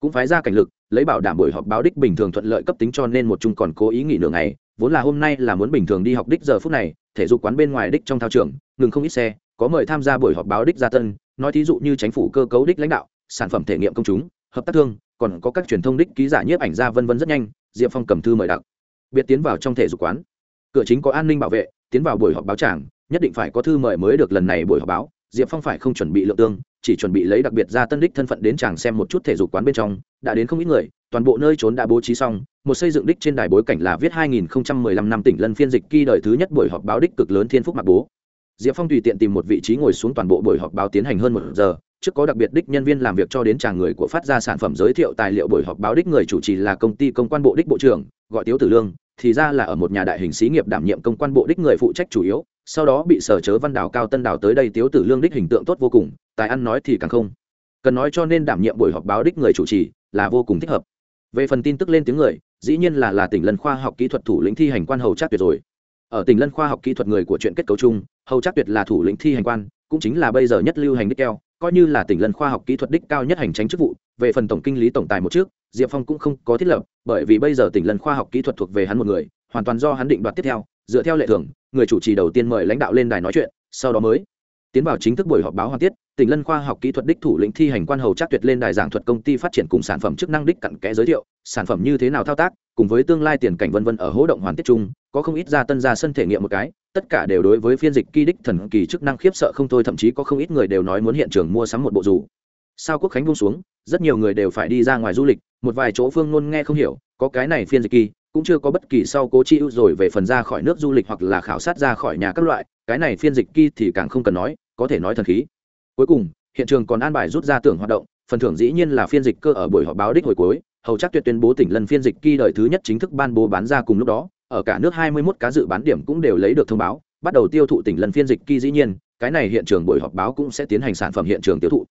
cũng phái ra cảnh lực, lấy bảo đảm buổi họp báo đích bình thường thuận lợi cấp tính cho nên một chung còn cố ý nghỉ nửa ngày, vốn là hôm nay là muốn bình thường đi học đích giờ phút này, thể dục quán bên ngoài đích trong thao trường, ngừng không ít xe, có mời tham gia buổi họp báo đích gia tân nói thí dụ như chính phủ cơ cấu đích lãnh đạo, sản phẩm thể nghiệm công chúng, hợp tác thương, còn có các truyền thông đích ký giả nhiếp ảnh ra vân vân rất nhanh, diệp phong cầm thư mời đặc. Biệt tiến vào trong thể dục quán. Cửa chính có an ninh bảo vệ, tiến vào buổi họp báo tràng, nhất định phải có thư mời mới được lần này buổi họp báo, diệp phong phải không chuẩn bị lượng tương, chỉ chuẩn bị lấy đặc biệt ra tân đích thân phận đến chàng xem một chút thể dục quán bên trong, đã đến không ít người, toàn bộ nơi trốn đã bố trí xong, một xây dựng đích trên đài bối cảnh là viết 2015 năm tỉnh lân phiên dịch kỳ đời thứ nhất buổi họp báo đích cực lớn thiên phúc mặc bố diệp phong tùy tiện tìm một vị trí ngồi xuống toàn bộ buổi họp báo tiến hành hơn một giờ. Trước có đặc biệt đích nhân viên làm việc cho đến chàng người của phát ra sản phẩm giới thiệu tài liệu buổi họp báo đích người chủ trì là công ty công quan bộ đích bộ trưởng, gọi tiếu tử lương, thì ra là ở một nhà đại hình xí nghiệp đảm nhiệm công quan bộ đích người phụ trách chủ yếu. Sau đó bị sở chớ văn đào cao tân đào tới đây tiếu tử lương đích hình tượng tốt vô cùng, tài ăn nói thì càng không cần nói cho nên đảm nhiệm buổi họp báo đích người chủ trì là vô cùng thích hợp. Về phần tin tức lên tiếng người, dĩ nhiên là là tỉnh lân khoa học kỹ thuật thủ lĩnh thi hành quan hầu chắc tuyệt rồi ở tỉnh lân khoa học kỹ thuật người của chuyện kết cấu chung, hầu trác tuyệt là thủ lĩnh thi hành quan, cũng chính là bây giờ nhất lưu hành đích keo, coi như là tỉnh lân khoa học kỹ thuật đích cao nhất hành tránh chức vụ, về phần tổng kinh lý tổng tài một trước, diệp phong cũng không có thiết lập, bởi vì bây giờ tỉnh lân khoa học kỹ thuật thuộc về hắn một người, hoàn toàn do hắn định đoạt tiếp theo, dựa theo lệ thường người chủ trì đầu tiên mời lãnh đạo lên đài nói chuyện, sau đó mới tiến vào chính thức buổi họp báo hoàn tiết, tỉnh lân khoa học kỹ thuật đích thủ lĩnh thi hành quan hầu chắc tuyệt lên đài giảng thuật công ty phát triển cùng sản phẩm chức năng đích cặn kẽ giới thiệu, sản phẩm như thế nào thao tác, cùng với tương lai tiền cảnh vân vân ở hỗ động hoàn tiết chung, có không ít gia tân gia sân thể nghiệm một cái, tất cả đều đối với phiên dịch kỳ đích thần kỳ chức năng khiếp sợ không thôi, thậm chí có không ít người đều nói muốn hiện trường mua sắm một bộ dù. Sao quốc khánh buông xuống, rất nhiều người đều phải đi ra ngoài du lịch, một vài chỗ phương ngôn nghe không hiểu, có cái này phiên dịch kỳ, cũng chưa có bất kỳ sau cố chi ưu rồi về phần ra khỏi nước du lịch hoặc là khảo sát ra khỏi nhà các loại, cái này phiên dịch kỳ thì càng không cần nói có thể nói thần khí. Cuối cùng, hiện trường còn an bài rút ra tưởng hoạt động, phần thưởng dĩ nhiên là phiên dịch cơ ở buổi họp báo đích hồi cuối, hầu chắc tuyệt tuyên bố tỉnh lần phiên dịch kỳ đời thứ nhất chính thức ban bố bán ra cùng lúc đó, ở cả nước 21 cá dự bán điểm cũng đều lấy được thông báo, bắt đầu tiêu thụ tỉnh lần phiên dịch kỳ dĩ nhiên, cái này hiện trường buổi họp báo cũng sẽ tiến hành sản phẩm hiện trường tiêu thụ.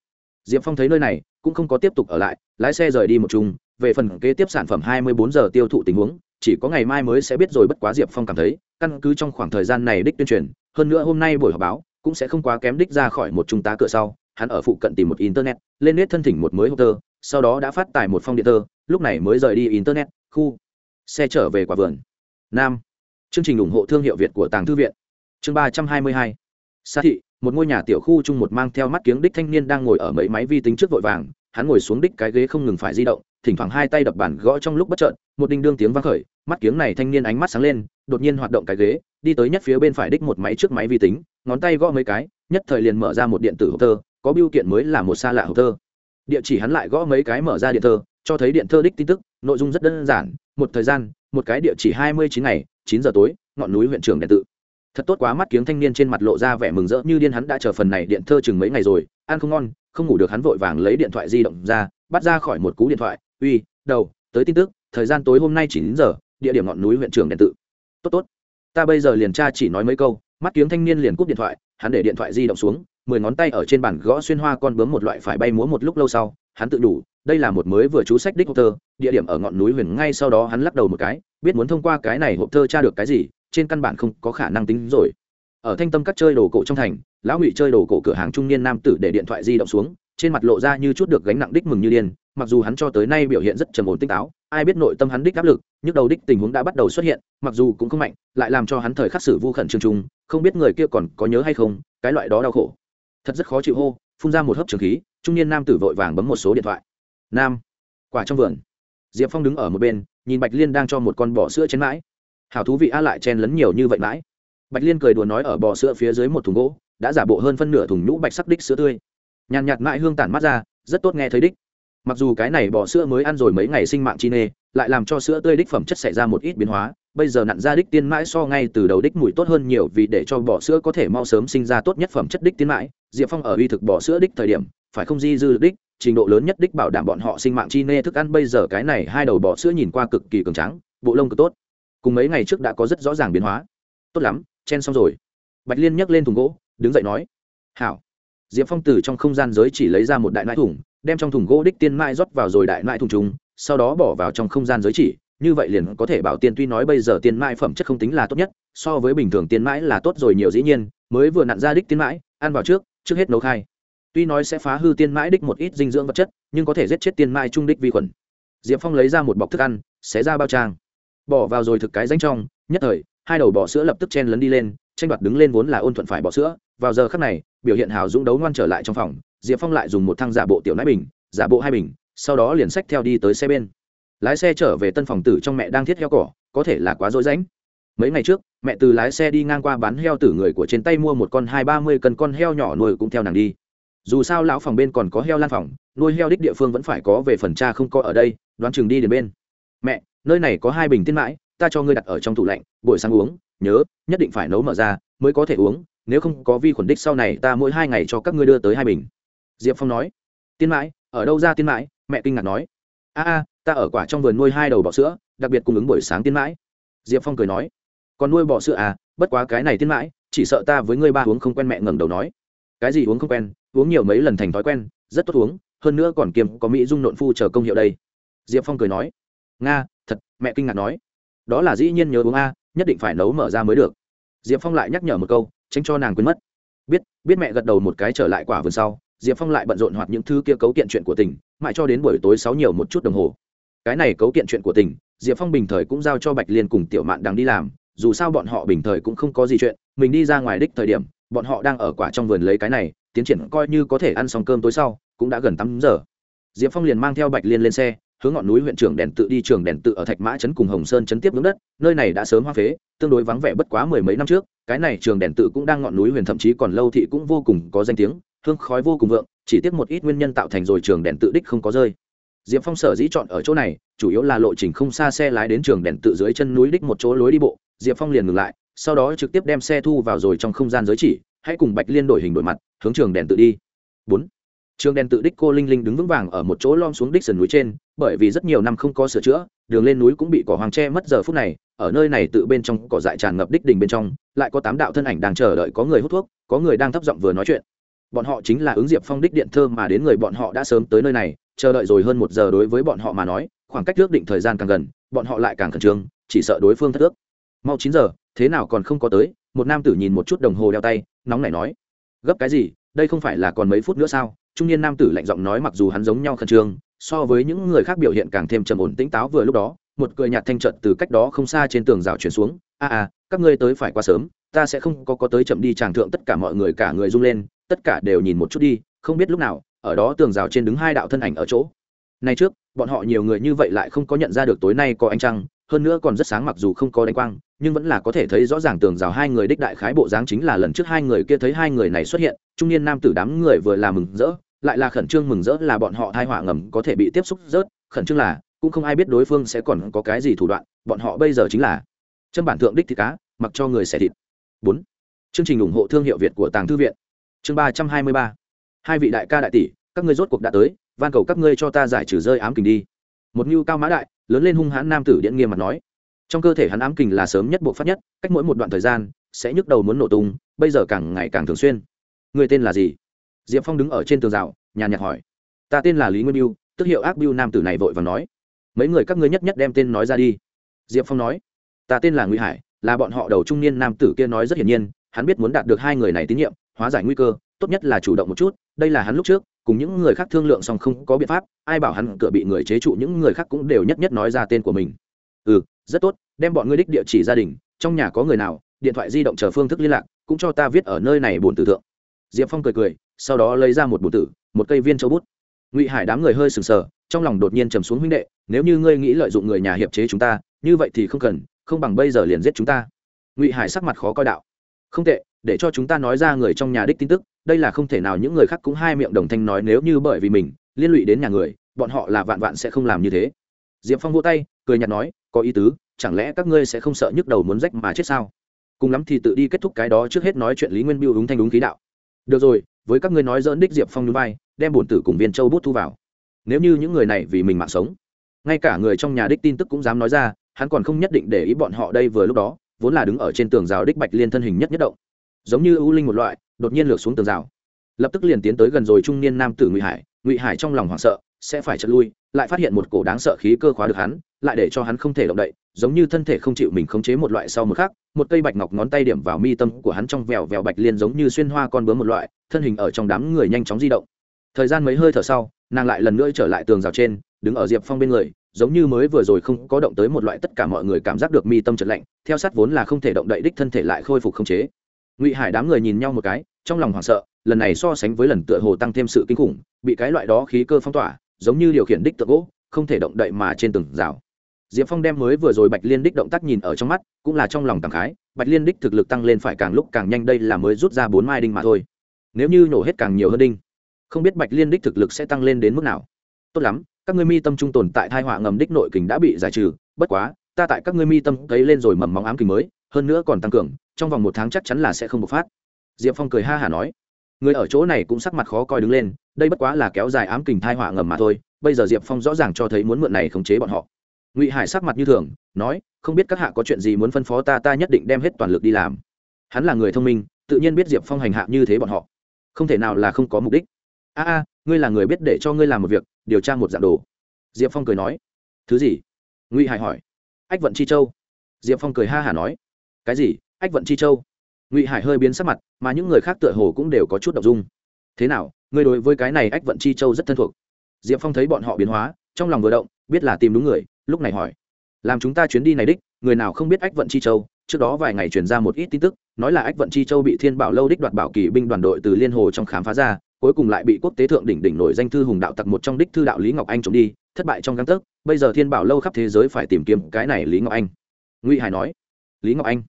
Diệp phong thấy nơi này, cũng không có tiếp tục ở lại, lái xe rời đi một chung, về phần kế tiếp sản phẩm 24 giờ tiêu thụ tình huống, chỉ có ngày mai mới sẽ biết rồi bất quá diệp phong cảm thấy, căn cứ trong khoảng thời gian này đích tuyên truyền, hơn nữa hôm nay buổi họp báo cũng sẽ không quá kém đích ra khỏi một trung tá cửa sau, hắn ở phụ cận tìm một internet, lên nét thân thỉnh một mới hộp tơ, sau đó đã phát tải một phong điện tơ, lúc này mới rời đi internet, khu, xe trở về quả vườn. Nam. Chương trình ủng hộ thương hiệu việt của tàng thư viện. Chương ba trăm hai mươi hai. Xa thị, một ngôi nhà tiểu khu chung một mang theo mắt kiếng đích thanh niên đang ngồi ở mấy máy vi tính trước vội vàng, hắn ngồi xuống đích cái ghế không ngừng phải di động, thỉnh thoảng hai tay đập bàn gõ trong lúc bất trợn một đinh đương tiếng vang khởi, mắt kiếng này thanh niên ánh mắt sáng lên, đột nhiên hoạt động cái ghế đi tới nhất phía bên phải đích một máy trước máy vi tính, ngón tay gõ mấy cái, nhất thời liền mở ra một điện tử hộp thơ, có biêu kiện mới là một xa lạ hộp thơ. Địa chỉ hắn lại gõ mấy cái mở ra điện thơ, cho thấy điện thơ đích tin tức, nội dung rất đơn giản, một thời gian, một cái địa chỉ hai mươi chín ngày, chín giờ tối, ngọn núi huyện trường điện tự thật tốt quá mắt kiếng thanh niên trên mặt lộ ra vẻ mừng rỡ, như điên hắn đã chờ phần này điện thơ chừng mấy ngày rồi, ăn không ngon, không ngủ được hắn vội vàng lấy điện thoại di động ra, bắt ra khỏi một cú điện thoại, uy, đầu, tới tin tức, thời gian tối hôm nay chín giờ, địa điểm ngọn núi huyện trường điện tự tốt tốt ta bây giờ liền tra chỉ nói mấy câu, mắt kiếng thanh niên liền cúp điện thoại, hắn để điện thoại di động xuống, mười ngón tay ở trên bàn gõ xuyên hoa con bướm một loại phải bay múa một lúc lâu sau, hắn tự đủ, đây là một mới vừa chú sách đích hộp thơ, địa điểm ở ngọn núi huyền ngay sau đó hắn lắc đầu một cái, biết muốn thông qua cái này hộp thơ tra được cái gì, trên căn bản không có khả năng tính rồi. Ở thanh tâm các chơi đồ cổ trong thành, lão ngụy chơi đồ cổ cửa hàng trung niên nam tử để điện thoại di động xuống trên mặt lộ ra như chút được gánh nặng đích mừng như điên, mặc dù hắn cho tới nay biểu hiện rất trầm ổn tinh táo, ai biết nội tâm hắn đích áp lực, nhức đầu đích tình huống đã bắt đầu xuất hiện, mặc dù cũng không mạnh, lại làm cho hắn thời khắc xử vu khẩn trương trung không biết người kia còn có nhớ hay không, cái loại đó đau khổ. Thật rất khó chịu hô, phun ra một hớp trường khí, trung niên nam tử vội vàng bấm một số điện thoại. Nam, quả trong vườn. Diệp phong đứng ở một bên, nhìn bạch liên đang cho một con bò sữa chén mãi. Hảo thú vị a lại chen lấn nhiều như vậy mãi. Bạch liên cười đùa nói ở bò sữa phía dưới một thùng gỗ, đã giả bộ hơn phân nửa thùng nhũ bạch sắc đích sữa tươi nhàn nhạt mãi hương tản mắt ra, rất tốt nghe thấy đích. Mặc dù cái này bò sữa mới ăn rồi mấy ngày sinh mạng chi nê, lại làm cho sữa tươi đích phẩm chất xảy ra một ít biến hóa, bây giờ nặn ra đích tiên mãi so ngay từ đầu đích mùi tốt hơn nhiều vì để cho bò sữa có thể mau sớm sinh ra tốt nhất phẩm chất đích tiên mãi. Diệp phong ở uy thực bò sữa đích thời điểm, phải không di dư đích, trình độ lớn nhất đích bảo đảm bọn họ sinh mạng chi nê thức ăn bây giờ cái này hai đầu bò sữa nhìn qua cực kỳ cường trắng bộ lông cực tốt. Cùng mấy ngày trước đã có rất rõ ràng biến hóa. Tốt lắm, chen xong rồi. Bạch liên nhấc lên thùng gỗ, đứng dậy nói, hảo diệp phong từ trong không gian giới chỉ lấy ra một đại nãi thùng, đem trong thùng gỗ đích tiên mai rót vào rồi đại nãi thùng trùng sau đó bỏ vào trong không gian giới chỉ, như vậy liền có thể bảo tiên tuy nói bây giờ tiên mai phẩm chất không tính là tốt nhất, so với bình thường tiên mãi là tốt rồi nhiều dĩ nhiên, mới vừa nặn ra đích tiên mãi, ăn vào trước trước hết nấu khai. Tuy nói sẽ phá hư tiên mãi đích một ít dinh dưỡng vật chất, nhưng có thể giết chết tiên mãi trung đích vi khuẩn. Diệp phong lấy ra một bọc thức ăn, xé ra bao trang. Bỏ vào rồi thực cái danh trong, nhất thời, hai đầu bò sữa lập tức chen lấn đi lên, tranh đoạt đứng lên vốn là ôn thuận phải bò sữa. Vào giờ khắc này biểu hiện hào dũng đấu ngoan trở lại trong phòng, diệp phong lại dùng một thang giả bộ tiểu nãi bình, giả bộ hai bình, sau đó liền sách theo đi tới xe bên. Lái xe trở về tân phòng tử trong mẹ đang thiết heo cỏ, có thể là quá dối rãnh. Mấy ngày trước, mẹ từ lái xe đi ngang qua bán heo tử người của trên tay mua một con hai ba mươi cân con heo nhỏ nuôi cũng theo nàng đi. Dù sao lão phòng bên còn có heo lan phòng, nuôi heo đích địa phương vẫn phải có về phần cha không có ở đây, đoán chừng đi đến bên. Mẹ, nơi này có hai bình tiên mãi ta cho ngươi đặt ở trong tủ lạnh, buổi sáng uống, nhớ, nhất định phải nấu mở ra, mới có thể uống, nếu không có vi khuẩn đích sau này ta mỗi hai ngày cho các ngươi đưa tới hai bình. Diệp phong nói. Tiên mãi, ở đâu ra tiên mãi? Mẹ kinh ngạc nói. A a, ta ở quả trong vườn nuôi hai đầu bọ sữa, đặc biệt cung ứng buổi sáng tiên mãi. Diệp phong cười nói. Còn nuôi bọ sữa à? Bất quá cái này tiên mãi, chỉ sợ ta với ngươi ba uống không quen mẹ ngẩng đầu nói. Cái gì uống không quen? Uống nhiều mấy lần thành thói quen, rất tốt uống, hơn nữa còn kiềm có mỹ dung nộn phu chờ công hiệu đây. Diệp phong cười nói. Nga, thật, mẹ kinh ngạc nói đó là dĩ nhiên nhớ uống a, nhất định phải nấu mở ra mới được. Diệp phong lại nhắc nhở một câu, tránh cho nàng quên mất. Biết biết mẹ gật đầu một cái trở lại quả vườn sau, diệp phong lại bận rộn hoặc những thứ kia cấu kiện chuyện của tỉnh, mãi cho đến buổi tối sáu nhiều một chút đồng hồ. Cái này cấu kiện chuyện của tỉnh, diệp phong bình thời cũng giao cho bạch liên cùng tiểu mạn đang đi làm, dù sao bọn họ bình thời cũng không có gì chuyện, mình đi ra ngoài đích thời điểm, bọn họ đang ở quả trong vườn lấy cái này, tiến triển coi như có thể ăn xong cơm tối sau, cũng đã gần tám giờ. Diệp phong liền mang theo bạch liên lên xe hướng ngọn núi huyện trưởng đèn tự đi trường đèn tự ở thạch mã trấn cùng hồng sơn trấn tiếp ngưỡng đất, nơi này đã sớm hoa phế, tương đối vắng vẻ bất quá mười mấy năm trước, cái này trường đèn tự cũng đang ngọn núi huyện thậm chí còn lâu thị cũng vô cùng có danh tiếng, hương khói vô cùng vượng, chỉ tiếc một ít nguyên nhân tạo thành rồi trường đèn tự đích không có rơi. Diệp phong sở dĩ chọn ở chỗ này, chủ yếu là lộ trình không xa xe lái đến trường đèn tự dưới chân núi đích một chỗ lối đi bộ, diệp phong liền ngừng lại, sau đó trực tiếp đem xe thu vào rồi trong không gian giới chỉ, hãy cùng bạch liên đổi hình đổi mặt, hướng trường đèn tự đi. Bốn. Trường đèn tự đích cô linh linh đứng vững vàng ở một chỗ lom xuống đích sườn núi trên bởi vì rất nhiều năm không có sửa chữa, đường lên núi cũng bị cỏ hoàng tre mất giờ phút này, ở nơi này tự bên trong cỏ dại tràn ngập đích đỉnh bên trong, lại có tám đạo thân ảnh đang chờ đợi có người hút thuốc, có người đang thấp giọng vừa nói chuyện. Bọn họ chính là ứng diệp phong đích điện thơ mà đến người bọn họ đã sớm tới nơi này, chờ đợi rồi hơn một giờ đối với bọn họ mà nói, khoảng cách ước định thời gian càng gần, bọn họ lại càng khẩn trương, chỉ sợ đối phương thất ước. Mau chín giờ, thế nào còn không có tới, một nam tử nhìn một chút đồng hồ đeo tay, nóng nảy nói. Gấp cái gì, đây không phải là còn mấy phút nữa sao? Trung niên nam tử lạnh giọng nói mặc dù hắn giống nhau khẩn trương so với những người khác biểu hiện càng thêm trầm ổn tĩnh táo vừa lúc đó, một cười nhạt thanh trận từ cách đó không xa trên tường rào chuyển xuống, a a, các ngươi tới phải quá sớm, ta sẽ không có có tới chậm đi. Tràng thượng tất cả mọi người, cả người rung lên, tất cả đều nhìn một chút đi, không biết lúc nào, ở đó tường rào trên đứng hai đạo thân ảnh ở chỗ. Nay trước, bọn họ nhiều người như vậy lại không có nhận ra được tối nay có ánh trăng, hơn nữa còn rất sáng mặc dù không có đánh quang, nhưng vẫn là có thể thấy rõ ràng tường rào hai người đích đại khái bộ dáng chính là lần trước hai người kia thấy hai người này xuất hiện, trung niên nam tử đám người vừa là mừng rỡ lại là khẩn trương mừng rỡ là bọn họ thai họa ngầm có thể bị tiếp xúc rớt, khẩn trương là, cũng không ai biết đối phương sẽ còn có cái gì thủ đoạn, bọn họ bây giờ chính là chân bản thượng đích thịt cá, mặc cho người xẻ thịt. Bốn. Chương trình ủng hộ thương hiệu việt của tàng thư viện. Chương ba trăm hai mươi ba. Hai vị đại ca đại tỷ, các ngươi rốt cuộc đã tới, van cầu các ngươi cho ta giải trừ rơi ám kình đi. Một mưu cao mã đại, lớn lên hung hãn nam tử điện nghiêm mặt nói. Trong cơ thể hắn ám kình là sớm nhất buộc phát nhất, cách mỗi một đoạn thời gian, sẽ nhức đầu muốn nổ tung, bây giờ càng ngày càng thường xuyên. Người tên là gì? Diệp phong đứng ở trên tường rào, nhàn nhạt hỏi, ta tên là lý nguyên biêu tức hiệu ác biêu nam tử này vội và nói, mấy người các ngươi nhất nhất đem tên nói ra đi. Diệp phong nói, ta tên là nguy hải, là bọn họ đầu trung niên nam tử kia nói rất hiển nhiên, hắn biết muốn đạt được hai người này tín nhiệm, hóa giải nguy cơ, tốt nhất là chủ động một chút, đây là hắn lúc trước, cùng những người khác thương lượng song không có biện pháp, ai bảo hắn cửa bị người chế trụ, những người khác cũng đều nhất nhất nói ra tên của mình. Ừ rất tốt, đem bọn ngươi đích địa chỉ gia đình, trong nhà có người nào, điện thoại di động chờ phương thức liên lạc, cũng cho ta viết ở nơi này bổn tử thượng diệp phong cười cười, sau đó lấy ra một bổn tử, một cây viên châu bút. Ngụy hải đám người hơi sừng sờ, trong lòng đột nhiên trầm xuống huynh đệ, nếu như ngươi nghĩ lợi dụng người nhà hiệp chế chúng ta, như vậy thì không cần, không bằng bây giờ liền giết chúng ta. Ngụy hải sắc mặt khó coi đạo. Không tệ, để cho chúng ta nói ra người trong nhà đích tin tức, đây là không thể nào những người khác cũng hai miệng đồng thanh nói nếu như bởi vì mình, liên lụy đến nhà người, bọn họ là vạn vạn sẽ không làm như thế. Diệp phong vỗ tay, cười nhạt nói, có ý tứ, chẳng lẽ các ngươi sẽ không sợ nhức đầu muốn rách mà chết sao? Cùng lắm thì tự đi kết thúc cái đó trước hết nói chuyện lý nguyên biêu đúng thanh đúng khí đạo được rồi, với các ngươi nói dỡn đích diệp phong núi vai, đem bổn tử cùng viên châu bút thu vào. Nếu như những người này vì mình mạng sống, ngay cả người trong nhà đích tin tức cũng dám nói ra, hắn còn không nhất định để ý bọn họ đây vừa lúc đó, vốn là đứng ở trên tường rào đích bạch liên thân hình nhất nhất động. Giống như ưu linh một loại, đột nhiên lược xuống tường rào. Lập tức liền tiến tới gần rồi trung niên nam tử ngụy hải. Ngụy hải trong lòng hoảng sợ sẽ phải chật lui, lại phát hiện một cổ đáng sợ khí cơ khóa được hắn, lại để cho hắn không thể động đậy, giống như thân thể không chịu mình khống chế một loại sau một khác. một cây bạch ngọc ngón tay điểm vào mi tâm của hắn trong vèo vèo bạch liên giống như xuyên hoa con bướm một loại, thân hình ở trong đám người nhanh chóng di động thời gian mấy hơi thở sau, nàng lại lần nữa trở lại tường rào trên, đứng ở diệp phong bên người, giống như mới vừa rồi không có động tới một loại tất cả mọi người cảm giác được mi tâm trật lạnh, theo sát vốn là không thể động đậy đích thân thể lại khôi phục khống chế ngụy hải đám người nhìn nhau một cái, trong lòng hoảng sợ, lần này so sánh với lần tựa hồ tăng thêm sự kinh khủng, bị cái loại đó khí cơ phong tỏa giống như điều khiển đích tượng gỗ, không thể động đậy mà trên từng rào. Diệp phong đem mới vừa rồi bạch liên đích động tác nhìn ở trong mắt, cũng là trong lòng cảm khái, bạch liên đích thực lực tăng lên phải càng lúc càng nhanh đây là mới rút ra bốn mai đinh mà thôi. Nếu như nổ hết càng nhiều hơn đinh, không biết bạch liên đích thực lực sẽ tăng lên đến mức nào. Tốt lắm, các ngươi mi tâm trung tồn tại thai họa ngầm đích nội kình đã bị giải trừ, bất quá, ta tại các ngươi mi tâm cấy lên rồi mầm móng ám kình mới, hơn nữa còn tăng cường, trong vòng một tháng chắc chắn là sẽ không bộc phát. Diệp phong cười ha hả nói người ở chỗ này cũng sắc mặt khó coi đứng lên, đây bất quá là kéo dài ám kình thai họa ngầm mà thôi, bây giờ diệp phong rõ ràng cho thấy muốn mượn này khống chế bọn họ. Ngụy hải sắc mặt như thường, nói, không biết các hạ có chuyện gì muốn phân phó ta ta nhất định đem hết toàn lực đi làm. Hắn là người thông minh, tự nhiên biết diệp phong hành hạ như thế bọn họ. Không thể nào là không có mục đích. A a, ngươi là người biết để cho ngươi làm một việc, điều tra một dạng đồ. Diệp phong cười nói. Thứ gì? Ngụy hải hỏi. Ách vận chi châu. Diệp phong cười ha hả nói. Cái gì? Ách vận chi châu ngụy hải hơi biến sắc mặt mà những người khác tựa hồ cũng đều có chút đ ộ n g dung thế nào ngươi đối với cái này ách vận chi châu rất thân thuộc diệp phong thấy bọn họ biến hóa trong lòng vừa động biết là tìm đúng người lúc này hỏi làm chúng ta chuyến đi này đích người nào không biết ách vận chi châu trước đó vài ngày truyền ra một ít tin tức nói là ách vận chi châu bị thiên bảo lâu đích đoạt bảo kỳ binh đoàn đội từ liên hồ trong khám phá ra cuối cùng lại bị quốc tế thượng đỉnh đỉnh nổi danh thư hùng đạo tặc một trong đích thư đạo lý ngọc anh trộm đi thất bại trong găng tấc bây giờ thiên bảo lâu khắp thế giới phải tìm kiếm cái này lý ngọc anh ngụy hải nói lý ngọc anh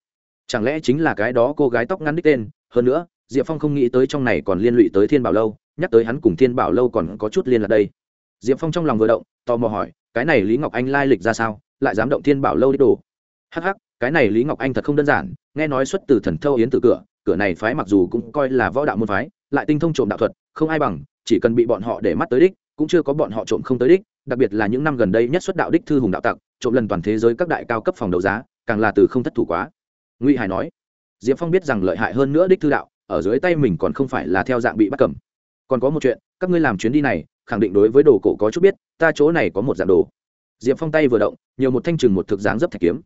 chẳng lẽ chính là cái đó cô gái tóc ngắn đích tên? Hơn nữa, diệp phong không nghĩ tới trong này còn liên lụy tới thiên bảo lâu, nhắc tới hắn cùng thiên bảo lâu còn có chút liên lạc đây. Diệp phong trong lòng vừa động, tò mò hỏi, cái này lý ngọc anh lai lịch ra sao? Lại dám động thiên bảo lâu đích đồ? Hắc hắc, cái này lý ngọc anh thật không đơn giản, nghe nói xuất từ thần thâu yến từ cửa cửa này phái mặc dù cũng coi là võ đạo môn phái, lại tinh thông trộm đạo thuật, không ai bằng, chỉ cần bị bọn họ để mắt tới đích, cũng chưa có bọn họ trộm không tới đích, đặc biệt là những năm gần đây nhất xuất đạo đích thư hùng đạo tặc, trộm lần toàn thế giới các đại cao cấp phòng đấu giá, càng là từ không thất thủ quá ngụy hải nói, diệp phong biết rằng lợi hại hơn nữa đích thư đạo, ở dưới tay mình còn không phải là theo dạng bị bắt cầm. Còn có một chuyện, các ngươi làm chuyến đi này, khẳng định đối với đồ cổ có chút biết, ta chỗ này có một dạng đồ. Diệp phong tay vừa động, nhiều một thanh trừng một thực dáng dấp thạch kiếm.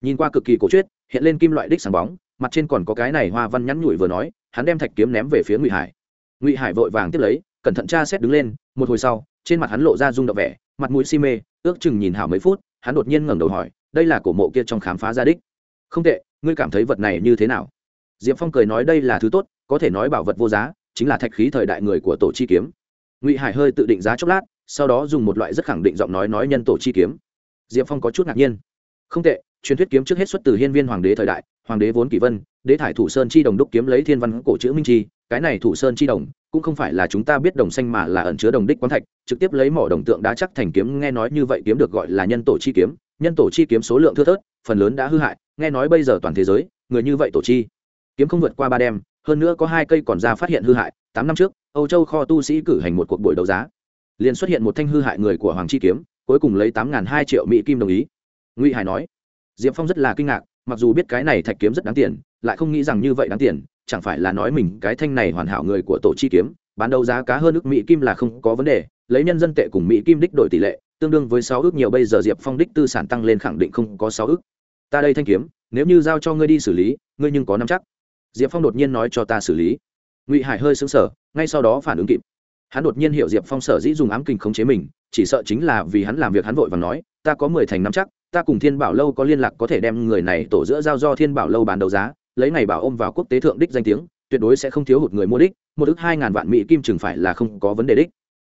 Nhìn qua cực kỳ cổ truyết, hiện lên kim loại đích sáng bóng, mặt trên còn có cái này hoa văn nhắn nhủi vừa nói, hắn đem thạch kiếm ném về phía ngụy hải. Ngụy hải vội vàng tiếp lấy, cẩn thận tra xét đứng lên, một hồi sau, trên mặt hắn lộ ra rung động vẻ, mặt mũi si mê, ước chừng nhìn hảo mấy phút, hắn đột nhiên ngẩng đầu hỏi, đây là cổ mộ kia trong khám phá ra đích. Không tệ ngươi cảm thấy vật này như thế nào? Diệp phong cười nói đây là thứ tốt, có thể nói bảo vật vô giá, chính là thạch khí thời đại người của tổ chi kiếm. Ngụy hải hơi tự định giá chốc lát, sau đó dùng một loại rất khẳng định giọng nói nói nhân tổ chi kiếm. Diệp phong có chút ngạc nhiên. Không tệ, truyền thuyết kiếm trước hết xuất từ hiên viên hoàng đế thời đại, hoàng đế vốn kỷ vân, đế thải thủ sơn chi đồng đúc kiếm lấy thiên văn cổ chữ minh chi, cái này thủ sơn chi đồng cũng không phải là chúng ta biết đồng xanh mà là ẩn chứa đồng đích quán thạch, trực tiếp lấy mỏ đồng tượng đá chắc thành kiếm, nghe nói như vậy kiếm được gọi là nhân tổ chi kiếm. Nhân tổ chi kiếm số lượng thưa thớt, phần lớn đã hư hại nghe nói bây giờ toàn thế giới, người như vậy tổ chi. Kiếm không vượt qua ba đêm, hơn nữa có hai cây còn ra phát hiện hư hại, tám năm trước, âu châu kho tu sĩ cử hành một cuộc buổi đấu giá. Liền xuất hiện một thanh hư hại người của hoàng chi kiếm, cuối cùng lấy tám hai triệu mỹ kim đồng ý. Ngụy hải nói, diệp phong rất là kinh ngạc, mặc dù biết cái này thạch kiếm rất đáng tiền, lại không nghĩ rằng như vậy đáng tiền, chẳng phải là nói mình cái thanh này hoàn hảo người của tổ chi kiếm, bán đấu giá cá hơn ước mỹ kim là không có vấn đề, lấy nhân dân tệ cùng mỹ kim đích đổi tỷ lệ, tương đương với sáu ước nhiều bây giờ diệp phong đích tư sản tăng lên khẳng định không có sáu ước ta đây thanh kiếm, nếu như giao cho ngươi đi xử lý, ngươi nhưng có nắm chắc. Diệp phong đột nhiên nói cho ta xử lý. Ngụy hải hơi xứng sở ngay sau đó phản ứng kịp. Hắn đột nhiên hiểu diệp phong sở dĩ dùng ám kình khống chế mình, chỉ sợ chính là vì hắn làm việc hắn vội và nói, ta có mười thành nắm chắc, ta cùng thiên bảo lâu có liên lạc có thể đem người này tổ giữa giao do thiên bảo lâu bán đấu giá, lấy ngày bảo ôm vào quốc tế thượng đích danh tiếng, tuyệt đối sẽ không thiếu hụt người mua đích, một ước hai ngàn vạn mỹ kim chừng phải là không có vấn đề đích.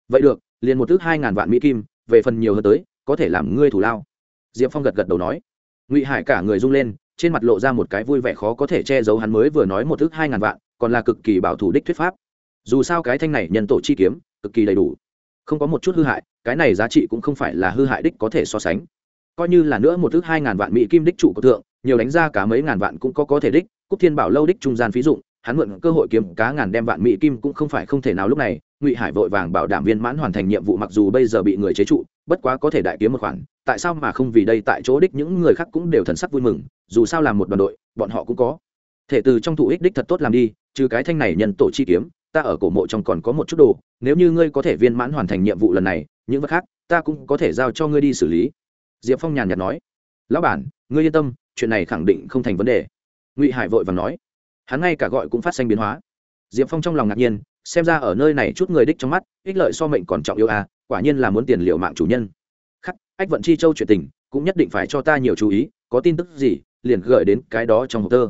Vậy được, liền một ước hai ngàn vạn mỹ kim, về phần nhiều hơn tới, có thể làm ngươi thủ lao. Diệp phong gật gật đầu nói ngụy hải cả người rung lên, trên mặt lộ ra một cái vui vẻ khó có thể che giấu hắn mới vừa nói một thước hai ngàn vạn, còn là cực kỳ bảo thủ đích thuyết pháp. Dù sao cái thanh này nhân tổ chi kiếm, cực kỳ đầy đủ. Không có một chút hư hại, cái này giá trị cũng không phải là hư hại đích có thể so sánh. Coi như là nữa một thước hai ngàn vạn mỹ kim đích trụ của thượng, nhiều đánh ra cả mấy ngàn vạn cũng có có thể đích, cúc thiên bảo lâu đích trung gian phí dụng, hắn mượn cơ hội kiếm cá ngàn đem vạn mỹ kim cũng không phải không thể nào lúc này, ngụy hải vội vàng bảo đảm viên mãn hoàn thành nhiệm vụ mặc dù bây giờ bị người chế trụ bất quá có thể đại kiếm một khoản, tại sao mà không vì đây tại chỗ đích những người khác cũng đều thần sắc vui mừng, dù sao làm một đoàn đội, bọn họ cũng có. Thể từ trong thụ ích đích thật tốt làm đi, trừ cái thanh này nhân tổ chi kiếm, ta ở cổ mộ trong còn có một chút đồ, nếu như ngươi có thể viên mãn hoàn thành nhiệm vụ lần này, những vật khác, ta cũng có thể giao cho ngươi đi xử lý. Diệp phong nhàn nhạt nói. Lão bản, ngươi yên tâm, chuyện này khẳng định không thành vấn đề. Ngụy hải vội và nói. Hắn ngay cả gọi cũng phát sinh biến hóa. Diệp phong trong lòng ngạc nhiên, xem ra ở nơi này chút người đích trong mắt, ích lợi so mệnh còn trọng yêu à quả nhiên là muốn tiền liệu mạng chủ nhân. Khắc ách vận chi châu chuyện tình cũng nhất định phải cho ta nhiều chú ý có tin tức gì liền gửi đến cái đó trong hộp tơ.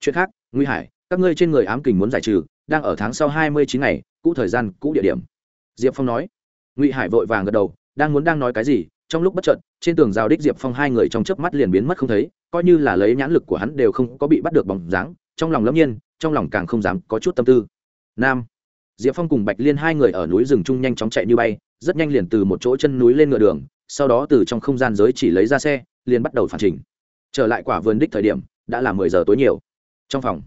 Chuyện khác nguy hải các ngươi trên người ám kình muốn giải trừ đang ở tháng sau hai mươi chín ngày cũ thời gian cũ địa điểm. Diệp phong nói. Ngụy hải vội vàng gật đầu đang muốn đang nói cái gì trong lúc bất trận, trên tường rào đích diệp phong hai người trong chớp mắt liền biến mất không thấy coi như là lấy nhãn lực của hắn đều không có bị bắt được bóng dáng trong lòng lâm nhiên trong lòng càng không dám có chút tâm tư. Nam diệp phong cùng bạch liên hai người ở núi rừng chung nhanh chóng chạy như bay rất nhanh liền từ một chỗ chân núi lên ngựa đường, sau đó từ trong không gian giới chỉ lấy ra xe, liền bắt đầu phản trình. Trở lại quả vườn đích thời điểm, đã là mười giờ tối nhiều. Trong phòng,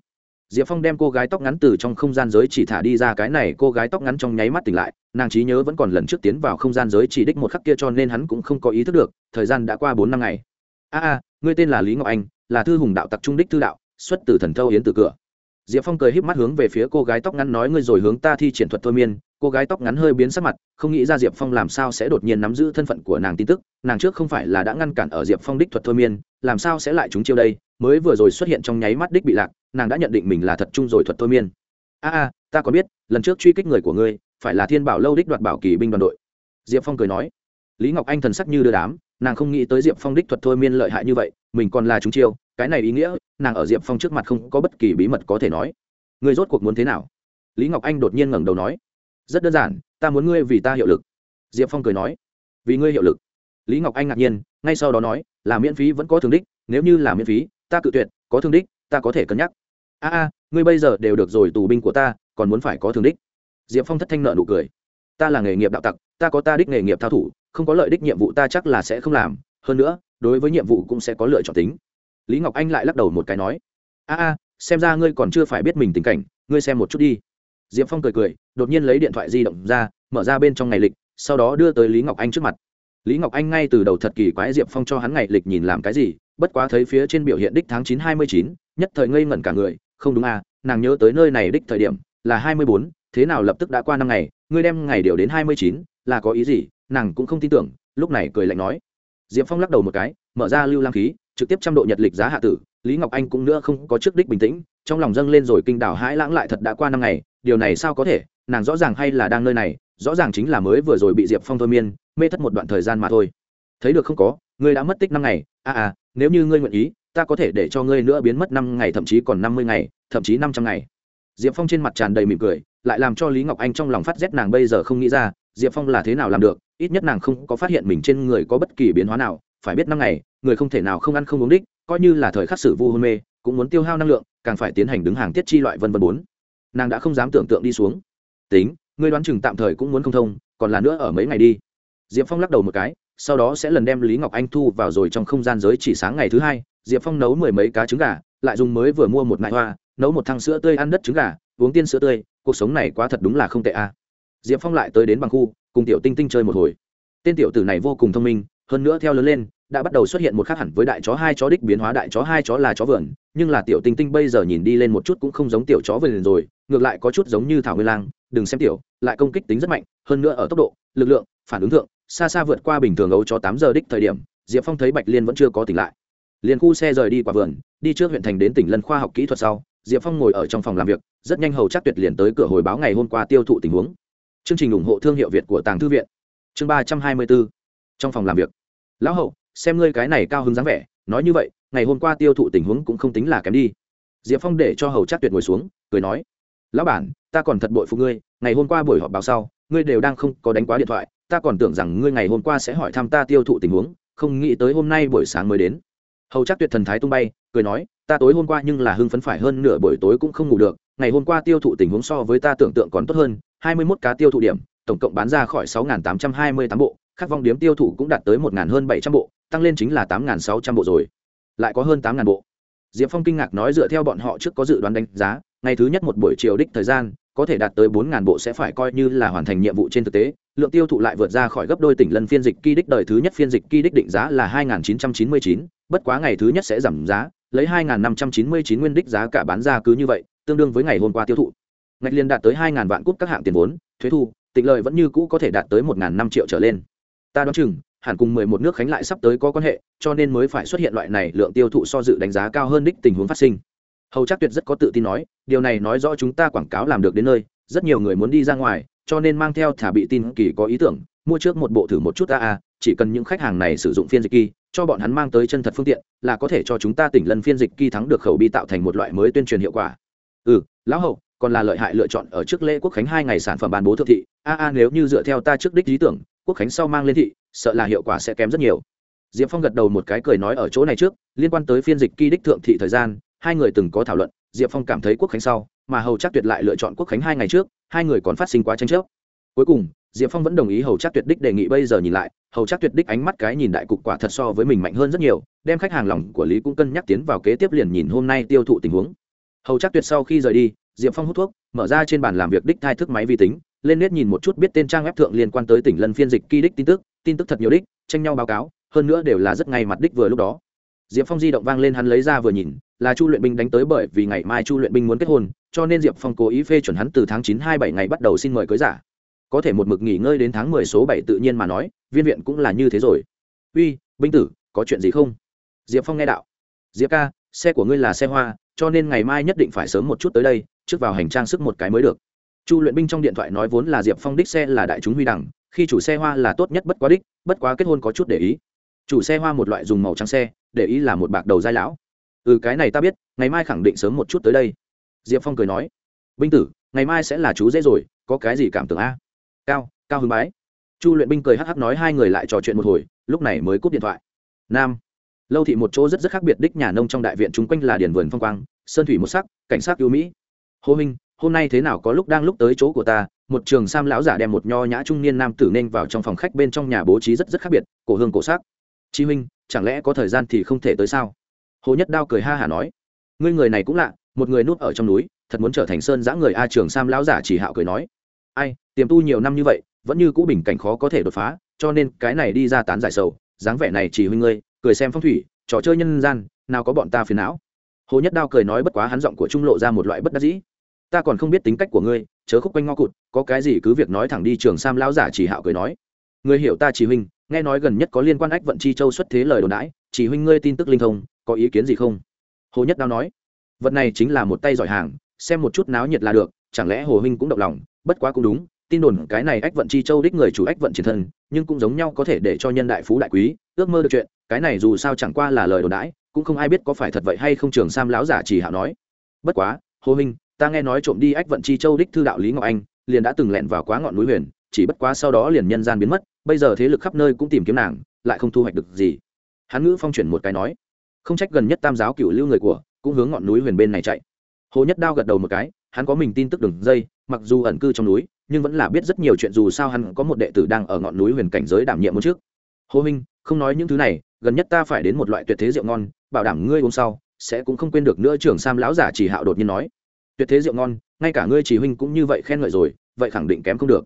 diệp phong đem cô gái tóc ngắn từ trong không gian giới chỉ thả đi ra cái này, cô gái tóc ngắn trong nháy mắt tỉnh lại, nàng trí nhớ vẫn còn lần trước tiến vào không gian giới chỉ đích một khắc kia cho nên hắn cũng không có ý thức được, thời gian đã qua bốn năm ngày. A a, ngươi tên là lý ngọc anh, là thư hùng đạo tặc trung đích thư đạo, xuất từ thần thâu yến từ cửa. Diệp phong cười híp mắt hướng về phía cô gái tóc ngắn nói, ngươi rồi hướng ta thi triển thuật thôi miên cô gái tóc ngắn hơi biến sắc mặt, không nghĩ ra diệp phong làm sao sẽ đột nhiên nắm giữ thân phận của nàng tin tức. Nàng trước không phải là đã ngăn cản ở diệp phong đích thuật thôi miên, làm sao sẽ lại chúng chiêu đây? Mới vừa rồi xuất hiện trong nháy mắt đích bị lạc, nàng đã nhận định mình là thật chung rồi thuật thôi miên. A a, ta có biết, lần trước truy kích người của ngươi, phải là thiên bảo lâu đích đoạt bảo kỳ binh đoàn đội. Diệp phong cười nói. Lý ngọc anh thần sắc như đưa đám, nàng không nghĩ tới diệp phong đích thuật thôi miên lợi hại như vậy, mình còn là chúng chiêu, cái này ý nghĩa, nàng ở diệp phong trước mặt không có bất kỳ bí mật có thể nói. Ngươi rốt cuộc muốn thế nào? Lý ngọc anh đột nhiên ngẩng đầu nói rất đơn giản, ta muốn ngươi vì ta hiệu lực. Diệp phong cười nói. Vì ngươi hiệu lực. Lý ngọc anh ngạc nhiên, ngay sau đó nói, là miễn phí vẫn có thương đích, nếu như là miễn phí, ta cự tuyệt, có thương đích, ta có thể cân nhắc. A a, ngươi bây giờ đều được rồi, tù binh của ta, còn muốn phải có thương đích. Diệp phong thất thanh nợ nụ cười. Ta là nghề nghiệp đạo tặc, ta có ta đích nghề nghiệp thao thủ, không có lợi đích nhiệm vụ ta chắc là sẽ không làm. Hơn nữa, đối với nhiệm vụ cũng sẽ có lựa chọn tính. Lý ngọc anh lại lắc đầu một cái nói. A a, xem ra ngươi còn chưa phải biết mình tình cảnh, ngươi xem một chút đi diệp phong cười cười, đột nhiên lấy điện thoại di động ra, mở ra bên trong ngày lịch, sau đó đưa tới lý ngọc anh trước mặt. Lý ngọc anh ngay từ đầu thật kỳ quái diệp phong cho hắn ngày lịch nhìn làm cái gì, bất quá thấy phía trên biểu hiện đích tháng chín hai mươi chín, nhất thời ngây ngẩn cả người, không đúng à nàng nhớ tới nơi này đích thời điểm, là hai mươi bốn, thế nào lập tức đã qua năm ngày, ngươi đem ngày điều đến hai mươi chín, là có ý gì, nàng cũng không tin tưởng, lúc này cười lạnh nói. Diệp phong lắc đầu một cái, mở ra lưu lam khí, trực tiếp trăm độ nhật lịch giá hạ tử lý ngọc anh cũng nữa không có trước đích bình tĩnh, trong lòng dâng lên rồi kinh đảo hãi lãng lại thật đã qua năm ngày, điều này sao có thể, nàng rõ ràng hay là đang nơi này, rõ ràng chính là mới vừa rồi bị diệp phong thôi miên, mê thất một đoạn thời gian mà thôi. Thấy được không có, ngươi đã mất tích năm ngày à à nếu như ngươi nguyện ý, ta có thể để cho ngươi nữa biến mất năm ngày, thậm chí còn năm mươi ngày, thậm chí năm trăm ngày. Diệp phong trên mặt tràn đầy mỉm cười, lại làm cho lý ngọc anh trong lòng phát rét nàng bây giờ không nghĩ ra, diệp phong là thế nào làm được, ít nhất nàng không có phát hiện mình trên người có bất kỳ biến hóa nào, phải biết năm ngày người không thể nào không ăn không uống đích, coi như là thời khắc sử vu hôn mê, cũng muốn tiêu hao năng lượng, càng phải tiến hành đứng hàng tiết chi loại vân vân bốn. Nàng đã không dám tưởng tượng đi xuống. Tính, ngươi đoán chừng tạm thời cũng muốn không thông, còn là nữa ở mấy ngày đi. Diệp phong lắc đầu một cái, sau đó sẽ lần đem lý ngọc anh thu vào rồi trong không gian giới chỉ sáng ngày thứ hai. Diệp phong nấu mười mấy cá trứng gà, lại dùng mới vừa mua một nại hoa, nấu một thang sữa tươi ăn đất trứng gà, uống tiên sữa tươi, cuộc sống này quá thật đúng là không tệ a. Diệp phong lại tới đến bằng khu, cùng tiểu tinh tinh chơi một hồi. Tên tiểu tử này vô cùng thông minh, hơn nữa theo lớn lên đã bắt đầu xuất hiện một khác hẳn với đại chó hai chó đích biến hóa. Đại chó hai chó là chó vườn, nhưng là tiểu tinh tinh bây giờ nhìn đi lên một chút cũng không giống tiểu chó vườn rồi, ngược lại có chút giống như thảo nguyên lang. Đừng xem tiểu, lại công kích tính rất mạnh, hơn nữa ở tốc độ, lực lượng, phản ứng thượng, xa xa vượt qua bình thường ấu cho tám giờ đích thời điểm, diệp phong thấy bạch liên vẫn chưa có tỉnh lại. Liền khu xe rời đi qua vườn, đi trước huyện thành đến tỉnh lân khoa học kỹ thuật sau, diệp phong ngồi ở trong phòng làm việc, rất nhanh hầu chắc tuyệt liền tới cửa hồi báo ngày hôm qua tiêu thụ tình huống. Chương trình ủng hộ thương hiệu việt của tàng thư viện. Chương ba trăm hai mươi bốn. Trong phòng làm việc. Lão hậu xem ngươi cái này cao hứng dáng vẻ, nói như vậy, ngày hôm qua tiêu thụ tình huống cũng không tính là kém đi. Diệp phong để cho hầu chắc tuyệt ngồi xuống, cười nói, lão bản, ta còn thật bội phụ ngươi, ngày hôm qua buổi họp báo sau, ngươi đều đang không có đánh quá điện thoại, ta còn tưởng rằng ngươi ngày hôm qua sẽ hỏi thăm ta tiêu thụ tình huống, không nghĩ tới hôm nay buổi sáng mới đến. Hầu chắc tuyệt thần thái tung bay, cười nói, ta tối hôm qua nhưng là hưng phấn phải hơn nửa buổi tối cũng không ngủ được, ngày hôm qua tiêu thụ tình huống so với ta tưởng tượng còn tốt hơn, hai mươi 21 cá tiêu thụ điểm, tổng cộng bán ra khỏi sáu tám trăm hai mươi tám bộ khắc vong điếm tiêu thụ cũng đạt tới một hơn bảy trăm bộ, tăng lên chính là tám sáu trăm bộ rồi. Lại có hơn tám bộ. Diệp phong kinh ngạc nói dựa theo bọn họ trước có dự đoán đánh giá, ngày thứ nhất một buổi chiều đích thời gian, có thể đạt tới bốn bộ sẽ phải coi như là hoàn thành nhiệm vụ trên thực tế, lượng tiêu thụ lại vượt ra khỏi gấp đôi tỉnh lân phiên dịch kỳ đích đời thứ nhất phiên dịch kỳ đích định giá là hai chín trăm chín mươi chín, bất quá ngày thứ nhất sẽ giảm giá, lấy hai năm trăm chín mươi chín nguyên đích giá cả bán ra cứ như vậy, tương đương với ngày hôm qua tiêu thụ. Ngạch liên đạt tới hai vạn cúp các hạng tiền vốn, thuế thu, tịnh lợi vẫn như cũ có thể đạt tới một năm triệu trở lên ta đoán chừng hẳn cùng mười một nước khánh lại sắp tới có quan hệ cho nên mới phải xuất hiện loại này lượng tiêu thụ so dự đánh giá cao hơn đích tình huống phát sinh. Hầu chắc tuyệt rất có tự tin nói điều này nói rõ chúng ta quảng cáo làm được đến nơi rất nhiều người muốn đi ra ngoài cho nên mang theo thả bị tin kỳ có ý tưởng mua trước một bộ thử một chút ta à, chỉ cần những khách hàng này sử dụng phiên dịch kỳ cho bọn hắn mang tới chân thật phương tiện là có thể cho chúng ta tỉnh lân phiên dịch kỳ thắng được khẩu bi tạo thành một loại mới tuyên truyền hiệu quả. Ừ lão hậu còn là lợi hại lựa chọn ở trước lễ quốc khánh hai ngày sản phẩm bàn bố thượng thị a a nếu như dựa theo ta trước đích lý tưởng quốc khánh sau mang lên thị, sợ là hiệu quả sẽ kém rất nhiều. Diệp phong gật đầu một cái cười nói ở chỗ này trước, liên quan tới phiên dịch kỳ đích thượng thị thời gian, hai người từng có thảo luận, diệp phong cảm thấy quốc khánh sau, mà hầu chắc tuyệt lại lựa chọn quốc khánh hai ngày trước, hai người còn phát sinh quá tranh chấp. Cuối cùng, diệp phong vẫn đồng ý hầu chắc tuyệt đích đề nghị bây giờ nhìn lại, hầu chắc tuyệt đích ánh mắt cái nhìn đại cục quả thật so với mình mạnh hơn rất nhiều, đem khách hàng lòng của lý cũng cân nhắc tiến vào kế tiếp liền nhìn hôm nay tiêu thụ tình huống. Hầu chắc tuyệt sau khi rời đi, diệp phong hút thuốc, mở ra trên bàn làm việc đích thai thức máy vi tính lên nét nhìn một chút biết tên trang web thượng liên quan tới tỉnh lân phiên dịch kỳ đích tin tức tin tức thật nhiều đích, tranh nhau báo cáo, hơn nữa đều là rất ngay mặt đích vừa lúc đó. Diệp phong di động vang lên hắn lấy ra vừa nhìn, là chu luyện binh đánh tới bởi vì ngày mai chu luyện binh muốn kết hôn, cho nên diệp phong cố ý phê chuẩn hắn từ tháng chín hai bảy ngày bắt đầu xin mời cưới giả. Có thể một mực nghỉ ngơi đến tháng mười số bảy tự nhiên mà nói, viên viện cũng là như thế rồi. Uy, binh tử, có chuyện gì không? Diệp phong nghe đạo. Diệp ca, xe của ngươi là xe hoa, cho nên ngày mai nhất định phải sớm một chút tới đây, trước vào hành trang sức một cái mới được chu luyện binh trong điện thoại nói vốn là diệp phong đích xe là đại chúng huy đẳng khi chủ xe hoa là tốt nhất bất quá đích, bất quá kết hôn có chút để ý. Chủ xe hoa một loại dùng màu trắng xe, để ý là một bạc đầu dai lão. Ừ cái này ta biết, ngày mai khẳng định sớm một chút tới đây. Diệp phong cười nói, binh tử, ngày mai sẽ là chú dễ rồi, có cái gì cảm tưởng a? Cao cao hứng bái. Chu luyện binh cười hắc hắc nói hai người lại trò chuyện một hồi, lúc này mới cúp điện thoại. Nam, lâu thị một chỗ rất rất khác biệt đích nhà nông trong đại viện chung quanh là điền vườn phong quang, sơn thủy một sắc, cảnh sát yêu mỹ. Hô minh hôm nay thế nào có lúc đang lúc tới chỗ của ta, một trường sam lão giả đem một nho nhã trung niên nam tử nên vào trong phòng khách bên trong nhà bố trí rất rất khác biệt, cổ hương cổ sắc. Chi huynh, chẳng lẽ có thời gian thì không thể tới sao? Hồ nhất đao cười ha hả nói. Ngươi người này cũng lạ, một người núp ở trong núi, thật muốn trở thành sơn giã người a trường sam lão giả chỉ hạo cười nói. Ai, tiềm tu nhiều năm như vậy, vẫn như cũ bình cảnh khó có thể đột phá, cho nên cái này đi ra tán giải sầu, dáng vẻ này chỉ huynh ngươi, cười xem phong thủy, trò chơi nhân gian, nào có bọn ta phiền não. Hồ nhất đao cười nói bất quá hắn giọng của trung lộ ra một loại bất đắc dĩ ta còn không biết tính cách của ngươi, chớ khúc quanh ngo cụt, có cái gì cứ việc nói thẳng đi trường sam lão giả chỉ hạo cười nói. Ngươi hiểu ta chỉ huynh, nghe nói gần nhất có liên quan ách vận chi châu xuất thế lời đồn đãi, chỉ huynh ngươi tin tức linh thông, có ý kiến gì không? Hồ nhất đao nói. Vật này chính là một tay giỏi hàng, xem một chút náo nhiệt là được, chẳng lẽ hồ huynh cũng động lòng, bất quá cũng đúng, tin đồn cái này ách vận chi châu đích người chủ ách vận chiến thân nhưng cũng giống nhau có thể để cho nhân đại phú đại quý, ước mơ được chuyện, cái này dù sao chẳng qua là lời đồn đãi, cũng không ai biết có phải thật vậy hay không trường sam lão giả chỉ hạo nói. Bất quá, hồ huynh ta nghe nói trộm đi ách vận chi châu đích thư đạo lý ngọc anh, liền đã từng lẹn vào quá ngọn núi huyền, chỉ bất quá sau đó liền nhân gian biến mất, bây giờ thế lực khắp nơi cũng tìm kiếm nàng, lại không thu hoạch được gì. Hắn ngữ phong chuyển một cái nói, không trách gần nhất tam giáo cựu lưu người của, cũng hướng ngọn núi huyền bên này chạy. Hồ nhất đao gật đầu một cái, hắn có mình tin tức đường dây, mặc dù ẩn cư trong núi, nhưng vẫn là biết rất nhiều chuyện dù sao hắn có một đệ tử đang ở ngọn núi huyền cảnh giới đảm nhiệm một trước. Hồ minh, không nói những thứ này, gần nhất ta phải đến một loại tuyệt thế rượu ngon, bảo đảm ngươi uống sau, sẽ cũng không quên được nữa, trưởng sam lão giả chỉ hạo đột nhiên nói tuyệt thế rượu ngon, ngay cả ngươi chỉ huynh cũng như vậy khen ngợi rồi, vậy khẳng định kém không được.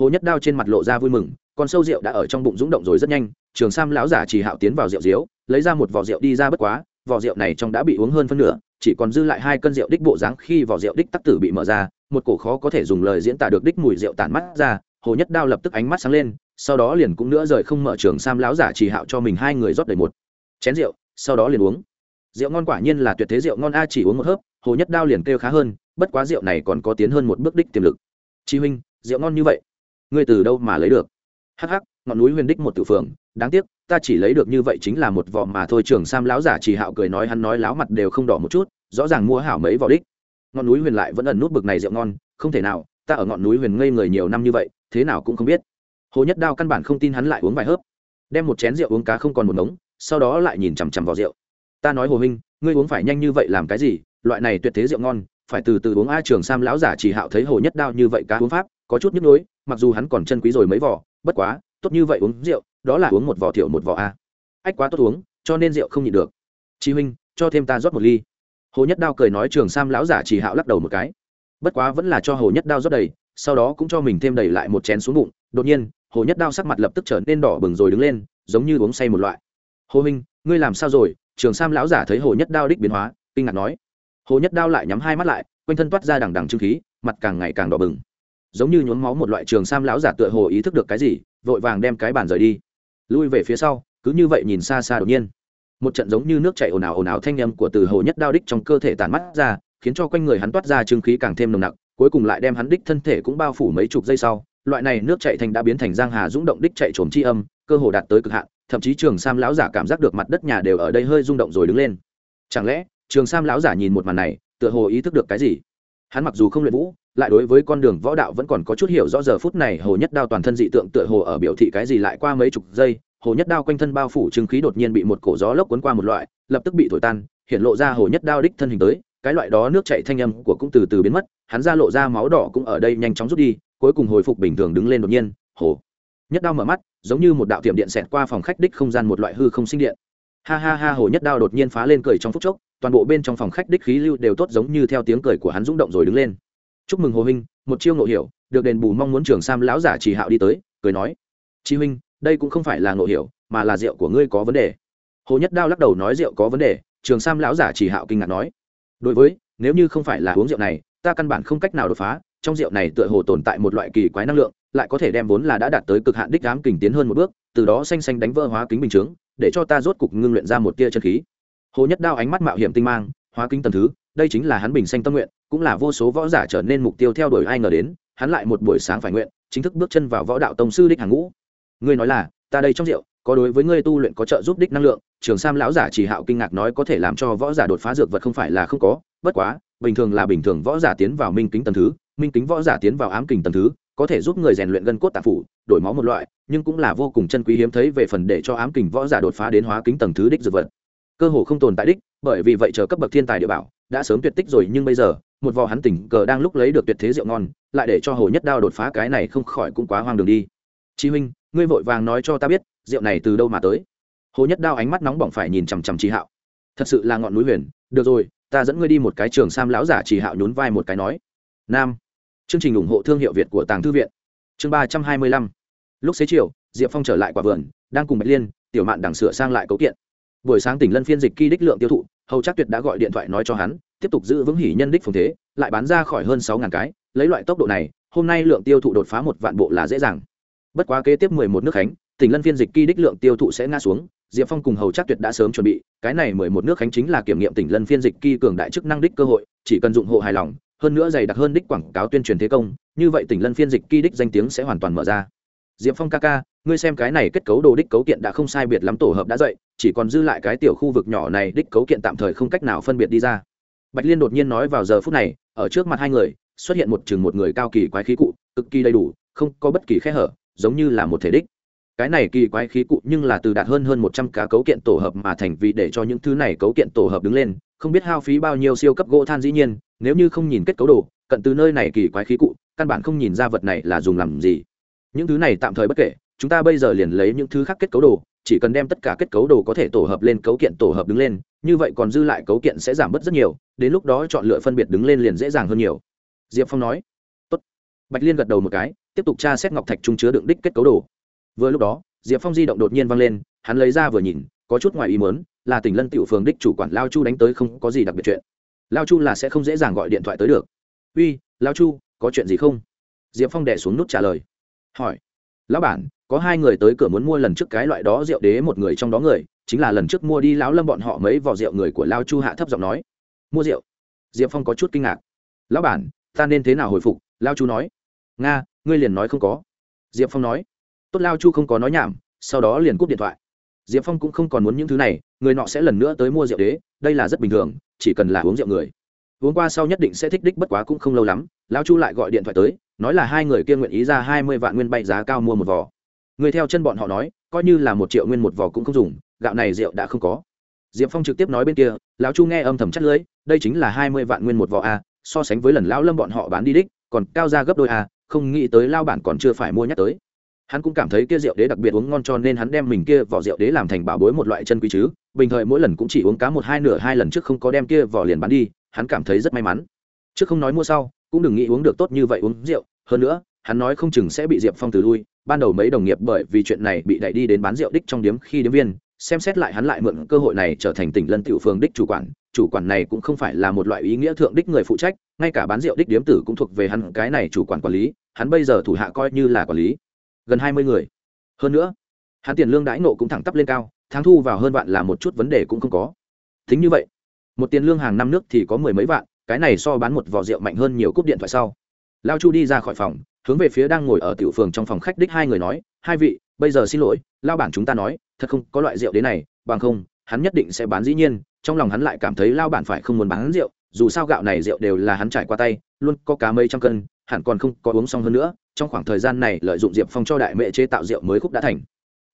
Hồ nhất đao trên mặt lộ ra vui mừng, con sâu rượu đã ở trong bụng rúng động rồi rất nhanh, trường sam lão giả chỉ hạo tiến vào rượu diếu, lấy ra một vỏ rượu đi ra bất quá vỏ rượu này trong đã bị uống hơn phân nửa, chỉ còn dư lại hai cân rượu đích bộ dáng khi vỏ rượu đích tắc tử bị mở ra, một cổ khó có thể dùng lời diễn tả được đích mùi rượu tản mắt ra, hồ nhất đao lập tức ánh mắt sáng lên, sau đó liền cũng nữa rời không mở trường sam lão giả chỉ hạo cho mình hai người rót đầy một chén rượu, sau đó liền uống. Rượu ngon quả nhiên là tuyệt thế rượu ngon a, chỉ uống một hớp hồ nhất đao liền kêu khá hơn, bất quá rượu này còn có tiến hơn một bước đích tiềm lực. Chi huynh, rượu ngon như vậy, ngươi từ đâu mà lấy được? Hắc hắc, ngọn núi huyền đích một tử phường đáng tiếc, ta chỉ lấy được như vậy chính là một vỏ mà thôi trường sam lão giả chỉ hạo cười nói hắn nói láo mặt đều không đỏ một chút, rõ ràng mua hảo mấy vỏ đích. Ngọn núi huyền lại vẫn ẩn nút bực này rượu ngon, không thể nào, ta ở ngọn núi huyền ngây người nhiều năm như vậy, thế nào cũng không biết. Hồ nhất đao căn bản không tin hắn lại uống vài hớp, đem một chén rượu uống cá không còn một ngống, sau đó lại nhìn chằm chằm vào rượu. Ta nói hồ huynh, ngươi uống phải nhanh như vậy làm cái gì loại này tuyệt thế rượu ngon, phải từ từ uống a trường sam lão giả chỉ hạo thấy hồ nhất đao như vậy cá uống pháp, có chút nhức nhối, mặc dù hắn còn chân quý rồi mấy vỏ bất quá, tốt như vậy uống rượu, đó là uống một vỏ thiệu một vỏ a. Ách quá tốt uống, cho nên rượu không nhịn được. Chí huynh, cho thêm ta rót một ly. Hồ nhất đao cười nói trường sam lão giả chỉ hạo lắc đầu một cái. Bất quá vẫn là cho hồ nhất đao rót đầy, sau đó cũng cho mình thêm đầy lại một chén xuống bụng. Đột nhiên, hồ nhất đao sắc mặt lập tức trở nên đỏ bừng rồi đứng lên, giống như uống say một loại. Hồ huynh, ngươi làm sao rồi? Trường sam lão giả thấy hồ nhất đao đích biến hóa, kinh ngạc nói hồ nhất đao lại nhắm hai mắt lại, quanh thân toát ra đằng đằng trưng khí, mặt càng ngày càng đỏ bừng. Giống như nhuốm máu một loại trường sam lão giả tựa hồ ý thức được cái gì, vội vàng đem cái bàn rời đi. Lui về phía sau, cứ như vậy nhìn xa xa đột nhiên. Một trận giống như nước chảy ồn ào ồn ào thanh â m của từ hồ nhất đao đích trong cơ thể tàn mắt ra, khiến cho quanh người hắn toát ra trưng khí càng thêm nồng nặc, cuối cùng lại đem hắn đích thân thể cũng bao phủ mấy chục giây sau, loại này nước chạy thành đã biến thành giang hà rung động đích chạy trồm chi âm, cơ hồ đạt tới cực hạn, thậm chí trường sam lão giả cảm giác được mặt đất nhà đều ở đây hơi rung động rồi đứng lên. Chẳng lẽ trường sam lão giả nhìn một màn này, tựa hồ ý thức được cái gì. Hắn mặc dù không luyện vũ, lại đối với con đường võ đạo vẫn còn có chút hiểu rõ, giờ phút này hồ nhất đao toàn thân dị tượng tựa hồ ở biểu thị cái gì lại qua mấy chục giây, hồ nhất đao quanh thân bao phủ trừng khí đột nhiên bị một cổ gió lốc cuốn qua một loại, lập tức bị thổi tan, hiện lộ ra hồ nhất đao đích thân hình tới, cái loại đó nước chạy thanh âm của cũng từ từ biến mất, hắn ra lộ ra máu đỏ cũng ở đây nhanh chóng rút đi, cuối cùng hồi phục bình thường đứng lên đột nhiên, hồ. Nhất đao mở mắt, giống như một đạo tiệm điện xẹt qua phòng khách đích không gian một loại hư không sinh điện. Ha ha ha, hồ nhất đao đột nhiên phá lên cười trong phút chốc toàn bộ bên trong phòng khách đích khí lưu đều tốt giống như theo tiếng cười của hắn rung động rồi đứng lên. Chúc mừng hồ huynh, một chiêu ngộ hiểu, được đền bù mong muốn trường sam lão giả chỉ hạo đi tới, cười nói chi huynh, đây cũng không phải là ngộ hiểu, mà là rượu của ngươi có vấn đề. Hồ nhất đao lắc đầu nói rượu có vấn đề, trường sam lão giả chỉ hạo kinh ngạc nói, đối với, nếu như không phải là uống rượu này, ta căn bản không cách nào đột phá, trong rượu này tựa hồ tồn tại một loại kỳ quái năng lượng, lại có thể đem vốn là đã đạt tới cực hạn đích ám kình tiến hơn một bước, từ đó xanh xanh đánh vỡ hóa kính bình chướng, để cho ta rốt cục ngưng luyện ra một tia chân khí hồ nhất đao ánh mắt mạo hiểm tinh mang, hóa kính tầm thứ, đây chính là hắn bình xanh tâm nguyện, cũng là vô số võ giả trở nên mục tiêu theo đuổi ai ngờ đến, hắn lại một buổi sáng phải nguyện, chính thức bước chân vào võ đạo tông sư đích hàng ngũ. Ngươi nói là, ta đây trong rượu, có đối với ngươi tu luyện có trợ giúp đích năng lượng, trường sam lão giả chỉ hạo kinh ngạc nói có thể làm cho võ giả đột phá dược vật không phải là không có, bất quá, bình thường là bình thường võ giả tiến vào minh kính tần thứ, minh kính võ giả tiến vào ám kình tần thứ, có thể giúp người rèn luyện gân cốt tạp phủ, đổi máu một loại, nhưng cũng là vô cùng chân quý hiếm thấy về phần để cho ám kình võ giả đột phá đến hóa kính tầng thứ đích dược vật cơ hồ không tồn tại đích, bởi vì vậy chờ cấp bậc thiên tài địa bảo đã sớm tuyệt tích rồi, nhưng bây giờ, một vò hắn tỉnh cờ đang lúc lấy được tuyệt thế rượu ngon, lại để cho hồ nhất đao đột phá cái này không khỏi cũng quá hoang đường đi. Chí huynh, ngươi vội vàng nói cho ta biết, rượu này từ đâu mà tới? Hồ nhất đao ánh mắt nóng bỏng phải nhìn chằm chằm trí hạo. Thật sự là ngọn núi huyền, được rồi, ta dẫn ngươi đi một cái trường sam lão giả. Chỉ hạo nhún vai một cái nói. Nam. Chương trình ủng hộ thương hiệu việt của tàng thư viện. Chương ba trăm hai mươi lăm. Lúc xế chiều, diệp phong trở lại quả vườn, đang cùng bạch liên, tiểu mạn đằng sửa sang lại cấu kiện buổi sáng tỉnh lân phiên dịch kỳ đích lượng tiêu thụ, hầu chắc tuyệt đã gọi điện thoại nói cho hắn, tiếp tục giữ vững hỉ nhân đích phùng thế, lại bán ra khỏi hơn sáu ngàn cái, lấy loại tốc độ này, hôm nay lượng tiêu thụ đột phá một vạn bộ là dễ dàng. Bất quá kế tiếp mười một nước khánh, tỉnh lân phiên dịch kỳ đích lượng tiêu thụ sẽ ngã xuống, diệp phong cùng hầu chắc tuyệt đã sớm chuẩn bị, cái này mười một nước khánh chính là kiểm nghiệm tỉnh lân phiên dịch kỳ cường đại chức năng đích cơ hội, chỉ cần dụng hộ hài lòng, hơn nữa dày đặc hơn đích quảng cáo tuyên truyền thế công, như vậy tỉnh lân phiên dịch kỳ đích danh tiếng sẽ hoàn toàn mở ra diệp phong ca ca, ngươi xem cái này kết cấu đồ đích cấu kiện đã không sai biệt lắm, tổ hợp đã dậy, chỉ còn dư lại cái tiểu khu vực nhỏ này, đích cấu kiện tạm thời không cách nào phân biệt đi ra. Bạch liên đột nhiên nói vào giờ phút này, ở trước mặt hai người, xuất hiện một chừng một người cao kỳ quái khí cụ, cực kỳ đầy đủ, không có bất kỳ khe hở, giống như là một thể đích. Cái này kỳ quái khí cụ nhưng là từ đạt hơn hơn một trăm cá cấu kiện tổ hợp mà thành vì để cho những thứ này cấu kiện tổ hợp đứng lên, không biết hao phí bao nhiêu siêu cấp gỗ than dĩ nhiên, nếu như không nhìn kết cấu đồ, cận từ nơi này kỳ quái khí cụ, căn bản không nhìn ra vật này là dùng làm gì những thứ này tạm thời bất kể, chúng ta bây giờ liền lấy những thứ khác kết cấu đồ, chỉ cần đem tất cả kết cấu đồ có thể tổ hợp lên cấu kiện tổ hợp đứng lên, như vậy còn dư lại cấu kiện sẽ giảm bớt rất nhiều, đến lúc đó chọn lựa phân biệt đứng lên liền dễ dàng hơn nhiều. Diệp phong nói. Tốt. bạch liên gật đầu một cái, tiếp tục tra xét ngọc thạch trung chứa đựng đích kết cấu đồ. Vừa lúc đó, diệp phong di động đột nhiên văng lên, hắn lấy ra vừa nhìn, có chút ngoài ý mớn là tỉnh lân tiểu phường đích chủ quản lao chu đánh tới không có gì đặc biệt chuyện. Lao chu là sẽ không dễ dàng gọi điện thoại tới được. Uy, lao chu, có chuyện gì không? Diệp phong đẻ xuống nút trả lời hỏi, lão bản, có hai người tới cửa muốn mua lần trước cái loại đó rượu đế một người trong đó người, chính là lần trước mua đi lão lâm bọn họ mấy vỏ rượu người của lao chu hạ thấp giọng nói. Mua rượu? Diệp phong có chút kinh ngạc. Lão bản, ta nên thế nào hồi phục? Lao chu nói. Nga, ngươi liền nói không có. Diệp phong nói. Tốt, lao chu không có nói nhảm, sau đó liền cúp điện thoại. Diệp phong cũng không còn muốn những thứ này, người nọ sẽ lần nữa tới mua rượu đế, đây là rất bình thường, chỉ cần là uống rượu người uống qua sau nhất định sẽ thích đích bất quá cũng không lâu lắm, lão chu lại gọi điện thoại tới, nói là hai người kia nguyện ý ra hai mươi vạn nguyên bay giá cao mua một vỏ. Người theo chân bọn họ nói, coi như là một triệu nguyên một vỏ cũng không dùng, gạo này rượu đã không có. Diệp phong trực tiếp nói bên kia, lão chu nghe âm thầm chắc lưỡi, đây chính là hai mươi vạn nguyên một vỏ a so sánh với lần lão lâm bọn họ bán đi đích, còn cao ra gấp đôi a không nghĩ tới lao bản còn chưa phải mua nhắc tới. Hắn cũng cảm thấy kia rượu đế đặc biệt uống ngon cho nên hắn đem mình kia vỏ rượu đế làm thành bảo bối một loại chân quý chứ, bình thời mỗi lần cũng chỉ uống cá một hai nửa hai lần trước không có đem kia vỏ liền bán đi hắn cảm thấy rất may mắn. Trước không nói mua sau, cũng đừng nghĩ uống được tốt như vậy uống rượu. Hơn nữa, hắn nói không chừng sẽ bị diệp phong từ lui. Ban đầu mấy đồng nghiệp bởi vì chuyện này bị đẩy đi đến bán rượu đích trong điếm khi điếm viên, xem xét lại hắn lại mượn cơ hội này trở thành tỉnh lân tiểu phường đích chủ quản. Chủ quản này cũng không phải là một loại ý nghĩa thượng đích người phụ trách, ngay cả bán rượu đích điếm tử cũng thuộc về hắn. Cái này chủ quản quản lý, hắn bây giờ thủ hạ coi như là quản lý. Gần hai mươi người. Hơn nữa, hắn tiền lương đãi nộ cũng thẳng tắp lên cao tháng thu vào hơn vạn là một chút vấn đề cũng không có. Thính như vậy một tiền lương hàng năm nước thì có mười mấy vạn, cái này so bán một vỏ rượu mạnh hơn nhiều cúp điện thoại sau. Lao chu đi ra khỏi phòng, hướng về phía đang ngồi ở tiểu phường trong phòng khách đích hai người nói, hai vị, bây giờ xin lỗi lao bản chúng ta nói, thật không, có loại rượu đến này, bằng không, hắn nhất định sẽ bán dĩ nhiên. Trong lòng hắn lại cảm thấy lao bản phải không muốn bán rượu, dù sao gạo này rượu đều là hắn trải qua tay, luôn có cá mấy trăm cân, hẳn còn không có uống xong hơn nữa, trong khoảng thời gian này lợi dụng diệp phong cho đại mẹ chế tạo rượu mới khúc đã thành.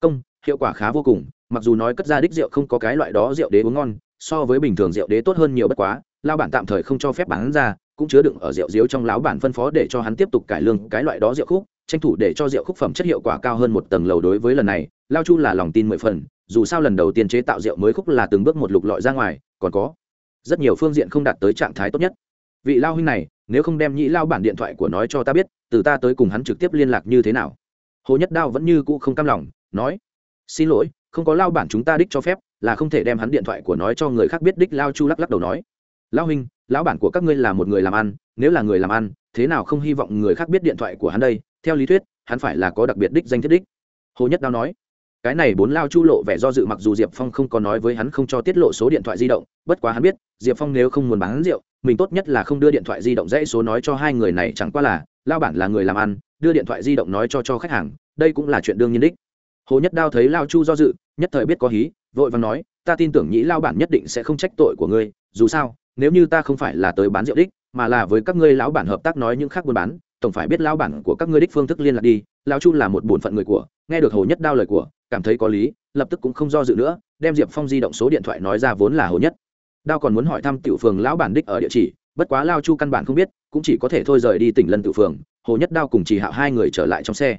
Công, hiệu quả khá vô cùng, mặc dù nói cất ra đích rượu không có cái loại đó rượu đế uống ngon so với bình thường rượu đế tốt hơn nhiều bất quá lao bản tạm thời không cho phép bán ra, cũng chứa đựng ở rượu diếu trong lão bản phân phó để cho hắn tiếp tục cải lương cái loại đó rượu khúc, tranh thủ để cho rượu khúc phẩm chất hiệu quả cao hơn một tầng lầu đối với lần này lao chu là lòng tin mười phần, dù sao lần đầu tiên chế tạo rượu mới khúc là từng bước một lục lọi ra ngoài, còn có rất nhiều phương diện không đạt tới trạng thái tốt nhất. Vị lao huynh này, nếu không đem nhĩ lao bản điện thoại của nói cho ta biết, từ ta tới cùng hắn trực tiếp liên lạc như thế nào? Hồ nhất đao vẫn như cũ không cam lòng, nói, xin lỗi không có lao bản chúng ta đích cho phép, là không thể đem hắn điện thoại của nói cho người khác biết đích, lao chu lắc lắc đầu nói. Lão huynh, lão bản của các ngươi là một người làm ăn, nếu là người làm ăn, thế nào không hy vọng người khác biết điện thoại của hắn đây? Theo lý thuyết, hắn phải là có đặc biệt đích danh thiết đích. Hồ nhất đao nói. Cái này bốn lao chu lộ vẻ do dự mặc dù diệp phong không có nói với hắn không cho tiết lộ số điện thoại di động, bất quá hắn biết, diệp phong nếu không muốn bán rượu, mình tốt nhất là không đưa điện thoại di động dãy số nói cho hai người này, chẳng qua là, lao bản là người làm ăn, đưa điện thoại di động nói cho cho khách hàng, đây cũng là chuyện đương nhiên đích hồ nhất đao thấy lao chu do dự, nhất thời biết có hí, vội vàng nói, ta tin tưởng nhĩ lao bản nhất định sẽ không trách tội của ngươi, dù sao, nếu như ta không phải là tới bán rượu đích, mà là với các ngươi lão bản hợp tác nói những khác buôn bán, tổng phải biết lão bản của các ngươi đích phương thức liên lạc đi lão chu là một bổn phận người của, nghe được hồ nhất đao lời của, cảm thấy có lý, lập tức cũng không do dự nữa, đem diệp phong di động số điện thoại nói ra vốn là hồ nhất. Đao còn muốn hỏi thăm tiểu phường lão bản đích ở địa chỉ, bất quá lao chu căn bản không biết, cũng chỉ có thể thôi rời đi tỉnh lân tiểu phường, hồ nhất đao cùng chỉ hạo hai người trở lại trong xe.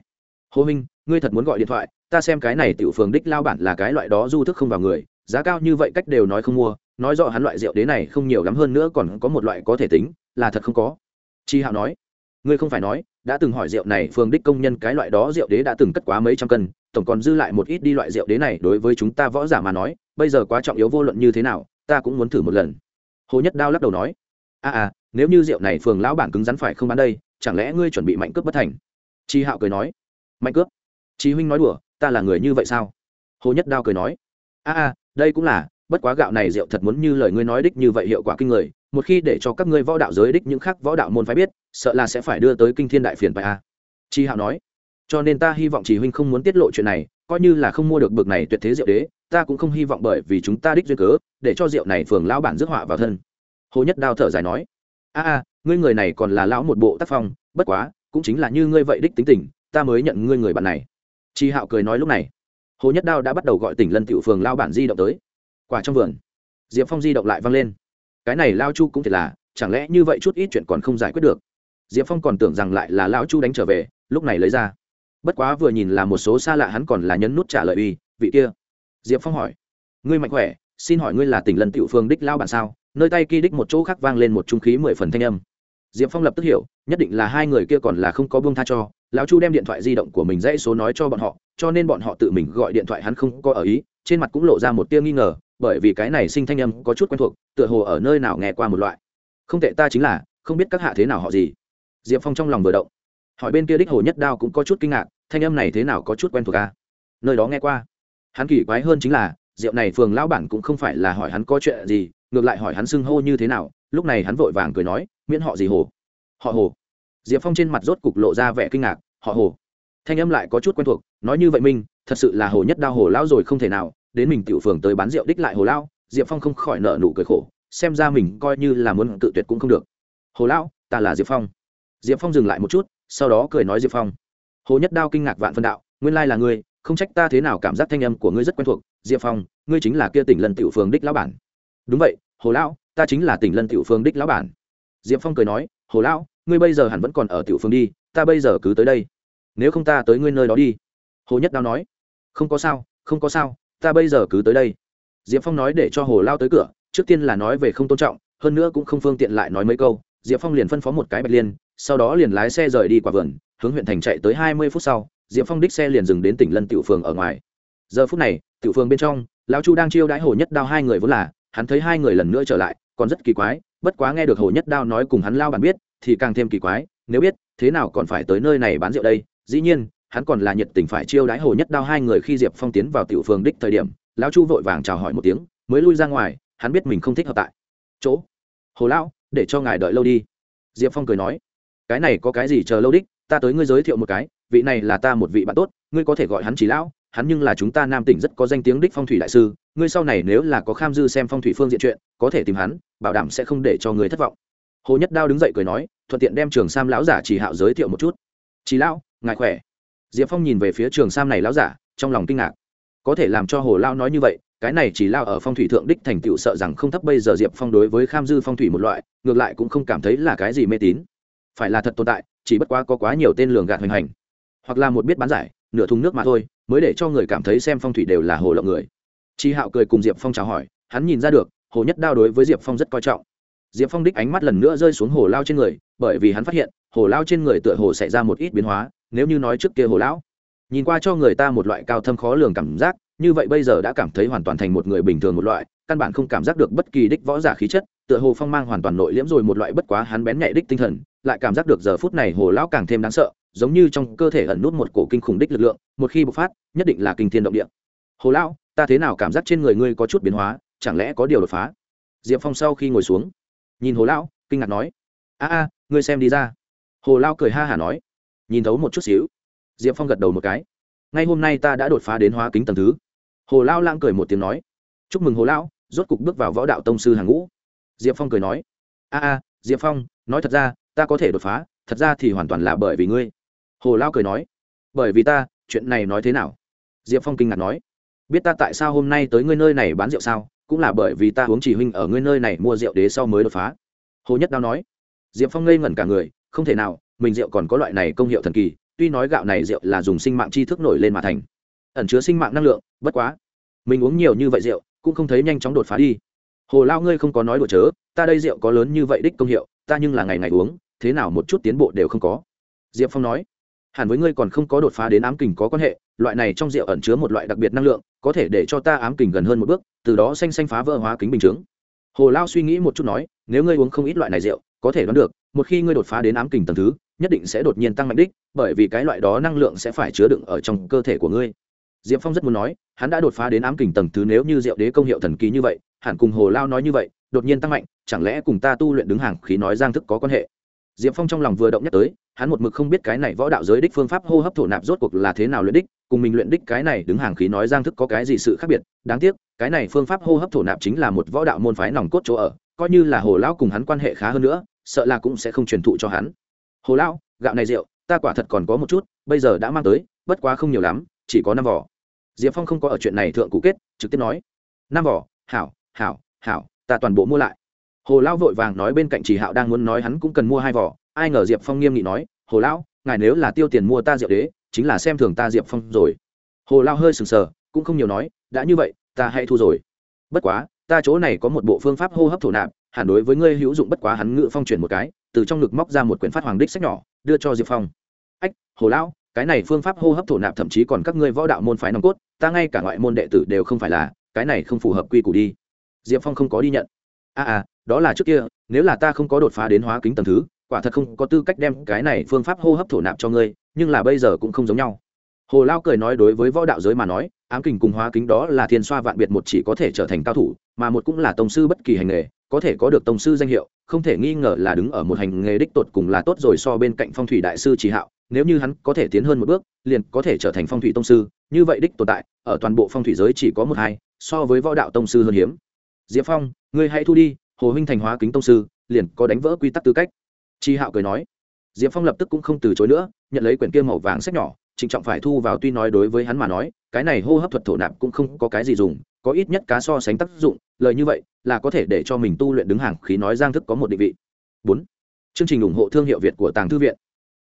Hồ minh, ngươi thật muốn gọi điện thoại ta xem cái này tiểu phường đích lao bản là cái loại đó du thức không vào người giá cao như vậy cách đều nói không mua nói rõ hắn loại rượu đế này không nhiều lắm hơn nữa còn có một loại có thể tính là thật không có. Chi hạo nói ngươi không phải nói đã từng hỏi rượu này phường đích công nhân cái loại đó rượu đế đã từng cất quá mấy trăm cân tổng còn dư lại một ít đi loại rượu đế này đối với chúng ta võ giả mà nói bây giờ quá trọng yếu vô luận như thế nào ta cũng muốn thử một lần. Hồ nhất đao lắc đầu nói a à, à nếu như rượu này phường lão bản cứng rắn phải không bán đây chẳng lẽ ngươi chuẩn bị mạnh cướp bất thành? Chi hạo cười nói mạnh cướp? Chi huynh nói đùa ta là người như vậy sao? Hồ nhất đao cười nói. A a, đây cũng là bất quá gạo này rượu thật muốn như lời ngươi nói đích như vậy hiệu quả kinh người một khi để cho các ngươi võ đạo giới đích những khác võ đạo môn phải biết sợ là sẽ phải đưa tới kinh thiên đại phiền bài a. Chi hạo nói. Cho nên ta hy vọng chỉ huynh không muốn tiết lộ chuyện này coi như là không mua được bực này tuyệt thế rượu đế ta cũng không hy vọng bởi vì chúng ta đích duyên cớ để cho rượu này phường lão bản rước họa vào thân. Hồ nhất đao thở dài nói. A a ngươi người này còn là lão một bộ tác phong bất quá cũng chính là như ngươi vậy đích tính tình ta mới nhận ngươi người bạn này chi hạo cười nói lúc này, hồ nhất đao đã bắt đầu gọi tỉnh lân tiểu phường lao bản di động tới. Quả trong vườn, diệp phong di động lại vang lên. Cái này lao chu cũng thiệt là, chẳng lẽ như vậy chút ít chuyện còn không giải quyết được? Diệp phong còn tưởng rằng lại là lao chu đánh trở về, lúc này lấy ra. Bất quá vừa nhìn là một số xa lạ hắn còn là nhấn nút trả lời uy, vị kia. Diệp phong hỏi, ngươi mạnh khỏe, xin hỏi ngươi là tỉnh lân tiểu phương đích lao bản sao? Nơi tay kỳ đích một chỗ khác vang lên một trung khí mười phần thanh âm. Diệp phong lập tức hiểu, nhất định là hai người kia còn là không có buông tha cho lão chu đem điện thoại di động của mình dãy số nói cho bọn họ, cho nên bọn họ tự mình gọi điện thoại hắn không có ở ý, trên mặt cũng lộ ra một tia nghi ngờ, bởi vì cái này sinh thanh âm có chút quen thuộc, tựa hồ ở nơi nào nghe qua một loại. Không tệ ta chính là, không biết các hạ thế nào họ gì. Diệp phong trong lòng vừa động. Hỏi bên kia đích hồ nhất đao cũng có chút kinh ngạc, thanh âm này thế nào có chút quen thuộc à? nơi đó nghe qua. Hắn kỳ quái hơn chính là, rượu này phường lão bản cũng không phải là hỏi hắn có chuyện gì, ngược lại hỏi hắn xưng hô như thế nào, lúc này hắn vội vàng cười nói, miễn họ gì hồ? Họ hồ? Diệp phong trên mặt rốt cục lộ ra vẻ kinh ngạc họ hồ. Thanh âm lại có chút quen thuộc nói như vậy minh thật sự là hồ nhất đao hồ lao rồi không thể nào đến mình tiểu phường tới bán rượu đích lại hồ lao, diệp phong không khỏi nợ nụ cười khổ xem ra mình coi như là muốn tự tuyệt cũng không được. Hồ lão ta là diệp phong. Diệp phong dừng lại một chút sau đó cười nói diệp phong hồ nhất đao kinh ngạc vạn phân đạo nguyên lai là ngươi không trách ta thế nào cảm giác thanh âm của ngươi rất quen thuộc diệp phong ngươi chính là kia tỉnh lân tiểu phường đích lão bản. Đúng vậy hồ lão ta chính là tỉnh lân tiểu phường đích lão bản. Diệp phong cười nói hồ lão ngươi bây giờ hẳn vẫn còn ở tiểu Phương đi, ta bây giờ cứ tới đây. Nếu không ta tới ngươi nơi đó đi. Hồ nhất đao nói. Không có sao, không có sao, ta bây giờ cứ tới đây. Diệp phong nói để cho hồ lao tới cửa, trước tiên là nói về không tôn trọng, hơn nữa cũng không phương tiện lại nói mấy câu. Diệp phong liền phân phó một cái bạch liên, sau đó liền lái xe rời đi qua vườn, hướng huyện thành chạy tới hai mươi phút sau, diệp phong đích xe liền dừng đến tỉnh lân tiểu phường ở ngoài. Giờ phút này, tiểu phường bên trong, lão chu đang chiêu đãi hồ nhất đao hai người vốn là, hắn thấy hai người lần nữa trở lại, còn rất kỳ quái, bất quá nghe được hồ nhất đao nói cùng hắn lao bản biết thì càng thêm kỳ quái, nếu biết, thế nào còn phải tới nơi này bán rượu đây? Dĩ nhiên, hắn còn là nhiệt tình phải chiêu đãi hồ nhất đao hai người khi diệp phong tiến vào tiểu phường đích thời điểm, lão chu vội vàng chào hỏi một tiếng, mới lui ra ngoài, hắn biết mình không thích hợp tại chỗ. Hồ lão, để cho ngài đợi lâu đi. Diệp phong cười nói. Cái này có cái gì chờ lâu đích? Ta tới ngươi giới thiệu một cái, vị này là ta một vị bạn tốt, ngươi có thể gọi hắn chỉ lão, hắn nhưng là chúng ta nam tỉnh rất có danh tiếng đích phong thủy đại sư, ngươi sau này nếu là có kham dư xem phong thủy phương diện chuyện, có thể tìm hắn, bảo đảm sẽ không để cho người thất vọng hồ nhất đao đứng dậy cười nói, thuận tiện đem trường sam lão giả chỉ hạo giới thiệu một chút. Chỉ lão, ngài khỏe. Diệp phong nhìn về phía trường sam này lão giả, trong lòng kinh ngạc. Có thể làm cho hồ lao nói như vậy, cái này chỉ lao ở phong thủy thượng đích thành tựu sợ rằng không thấp bây giờ diệp phong đối với kham dư phong thủy một loại, ngược lại cũng không cảm thấy là cái gì mê tín. Phải là thật tồn tại, chỉ bất quá có quá nhiều tên lường gạt hoành hành. Hoặc là một biết bán giải, nửa thùng nước mà thôi, mới để cho người cảm thấy xem phong thủy đều là hồ lộng người. Chị hạo cười cùng diệp phong chào hỏi, hắn nhìn ra được, hồ nhất đao đối với diệp phong rất coi trọng diệp phong đích ánh mắt lần nữa rơi xuống hồ lao trên người, bởi vì hắn phát hiện, hồ lao trên người tựa hồ xảy ra một ít biến hóa, nếu như nói trước kia hồ lão, nhìn qua cho người ta một loại cao thâm khó lường cảm giác, như vậy bây giờ đã cảm thấy hoàn toàn thành một người bình thường một loại, căn bản không cảm giác được bất kỳ đích võ giả khí chất, tựa hồ phong mang hoàn toàn nội liễm rồi một loại bất quá hắn bén nhạy đích tinh thần, lại cảm giác được giờ phút này hồ lão càng thêm đáng sợ, giống như trong cơ thể ẩn nút một cổ kinh khủng đích lực lượng, một khi bộc phát, nhất định là kinh thiên động địa. Hồ lão, ta thế nào cảm giác trên người ngươi có chút biến hóa, chẳng lẽ có điều đột phá? Diệp phong sau khi ngồi xuống nhìn hồ lão, kinh ngạc nói, a a, ngươi xem đi ra. Hồ lao cười ha hả nói, nhìn thấu một chút xíu. Diệp phong gật đầu một cái, ngay hôm nay ta đã đột phá đến hóa kính tầng thứ. Hồ lao lang cười một tiếng nói, chúc mừng hồ lão, rốt cục bước vào võ đạo tông sư hàng ngũ. Diệp phong cười nói, a a, diệp phong, nói thật ra, ta có thể đột phá, thật ra thì hoàn toàn là bởi vì ngươi. Hồ lao cười nói, bởi vì ta, chuyện này nói thế nào? Diệp phong kinh ngạc nói, biết ta tại sao hôm nay tới ngươi nơi này bán rượu sao? Cũng là bởi vì ta uống chỉ huynh ở ngươi nơi này mua rượu đế sau mới đột phá. Hồ nhất đao nói, diệp phong ngây ngẩn cả người, không thể nào, mình rượu còn có loại này công hiệu thần kỳ, tuy nói gạo này rượu là dùng sinh mạng chi thức nổi lên mà thành. Ẩn chứa sinh mạng năng lượng, bất quá, mình uống nhiều như vậy rượu, cũng không thấy nhanh chóng đột phá đi. Hồ lao ngươi không có nói đùa chớ, ta đây rượu có lớn như vậy đích công hiệu, ta nhưng là ngày ngày uống, thế nào một chút tiến bộ đều không có. Diệp phong nói, hẳn với ngươi còn không có đột phá đến ám kình có quan hệ, loại này trong rượu ẩn chứa một loại đặc biệt năng lượng có thể để cho ta ám kình gần hơn một bước, từ đó xanh xanh phá vỡ hóa kính bình chướng. Hồ lao suy nghĩ một chút nói, nếu ngươi uống không ít loại này rượu, có thể đoán được, một khi ngươi đột phá đến ám kình tầng thứ, nhất định sẽ đột nhiên tăng mạnh đích, bởi vì cái loại đó năng lượng sẽ phải chứa đựng ở trong cơ thể của ngươi. Diệp phong rất muốn nói, hắn đã đột phá đến ám kình tầng thứ nếu như rượu đế công hiệu thần kỳ như vậy, hẳn cùng hồ lao nói như vậy, đột nhiên tăng mạnh, chẳng lẽ cùng ta tu luyện đứng hàng khí nói giang thức có quan hệ? Diệp phong trong lòng vừa động nhắc tới, hắn một mực không biết cái này võ đạo giới đích phương pháp hô hấp thổ nạp rốt cuộc là thế nào luyện đích cùng mình luyện đích cái này đứng hàng khí nói giang thức có cái gì sự khác biệt, đáng tiếc, cái này phương pháp hô hấp thổ nạp chính là một võ đạo môn phái nòng cốt chỗ ở, coi như là hồ lão cùng hắn quan hệ khá hơn nữa, sợ là cũng sẽ không truyền thụ cho hắn. Hồ lão, gạo này rượu, ta quả thật còn có một chút, bây giờ đã mang tới, bất quá không nhiều lắm, chỉ có năm vỏ. Diệp phong không có ở chuyện này thượng cụ kết, trực tiếp nói, năm vỏ, hảo hảo hảo, ta toàn bộ mua lại. Hồ lão vội vàng nói bên cạnh chỉ hạo đang muốn nói hắn cũng cần mua hai vỏ, ai ngờ diệp phong nghiêm nghị nói, hồ lão, ngài nếu là tiêu tiền mua ta rượu đế chính là xem thường ta diệp phong rồi. Hồ lão hơi sừng sờ cũng không nhiều nói đã như vậy ta hãy thu rồi. Bất quá ta chỗ này có một bộ phương pháp hô hấp thổ nạp hẳn đối với ngươi hữu dụng bất quá hắn ngự phong chuyển một cái từ trong ngực móc ra một quyển phát hoàng đích sách nhỏ đưa cho diệp phong. Ách hồ lão cái này phương pháp hô hấp thổ nạp thậm chí còn các ngươi võ đạo môn phái nòng cốt ta ngay cả ngoại môn đệ tử đều không phải là cái này không phù hợp quy củ đi. Diệp phong không có đi nhận. A à, à đó là trước kia nếu là ta không có đột phá đến hóa kính tầm thứ quả thật không có tư cách đem cái này phương pháp hô hấp thổ nạp cho ngươi, nhưng là bây giờ cũng không giống nhau. Hồ lao cười nói đối với võ đạo giới mà nói, ám kình cùng hóa kính đó là thiên xoa vạn biệt một chỉ có thể trở thành cao thủ, mà một cũng là tổng sư bất kỳ hành nghề, có thể có được tổng sư danh hiệu, không thể nghi ngờ là đứng ở một hành nghề đích tột cùng là tốt rồi so bên cạnh phong thủy đại sư chỉ hạo, nếu như hắn có thể tiến hơn một bước, liền có thể trở thành phong thủy tông sư, như vậy đích tồn tại, ở toàn bộ phong thủy giới chỉ có một hai, so với võ đạo tông sư hơn hiếm. Diệp phong, ngươi hãy thu đi, hồ huynh thành hóa kính tông sư, liền có đánh vỡ quy tắc tư cách chi hạo cười nói, diệp phong lập tức cũng không từ chối nữa, nhận lấy quyển kia màu vàng sách nhỏ, trịnh trọng phải thu vào tuy nói đối với hắn mà nói, cái này hô hấp thuật thổ nạp cũng không có cái gì dùng, có ít nhất cá so sánh tác dụng, lời như vậy là có thể để cho mình tu luyện đứng hàng khí nói giang thức có một định vị. Bốn, chương trình ủng hộ thương hiệu việt của tàng thư viện.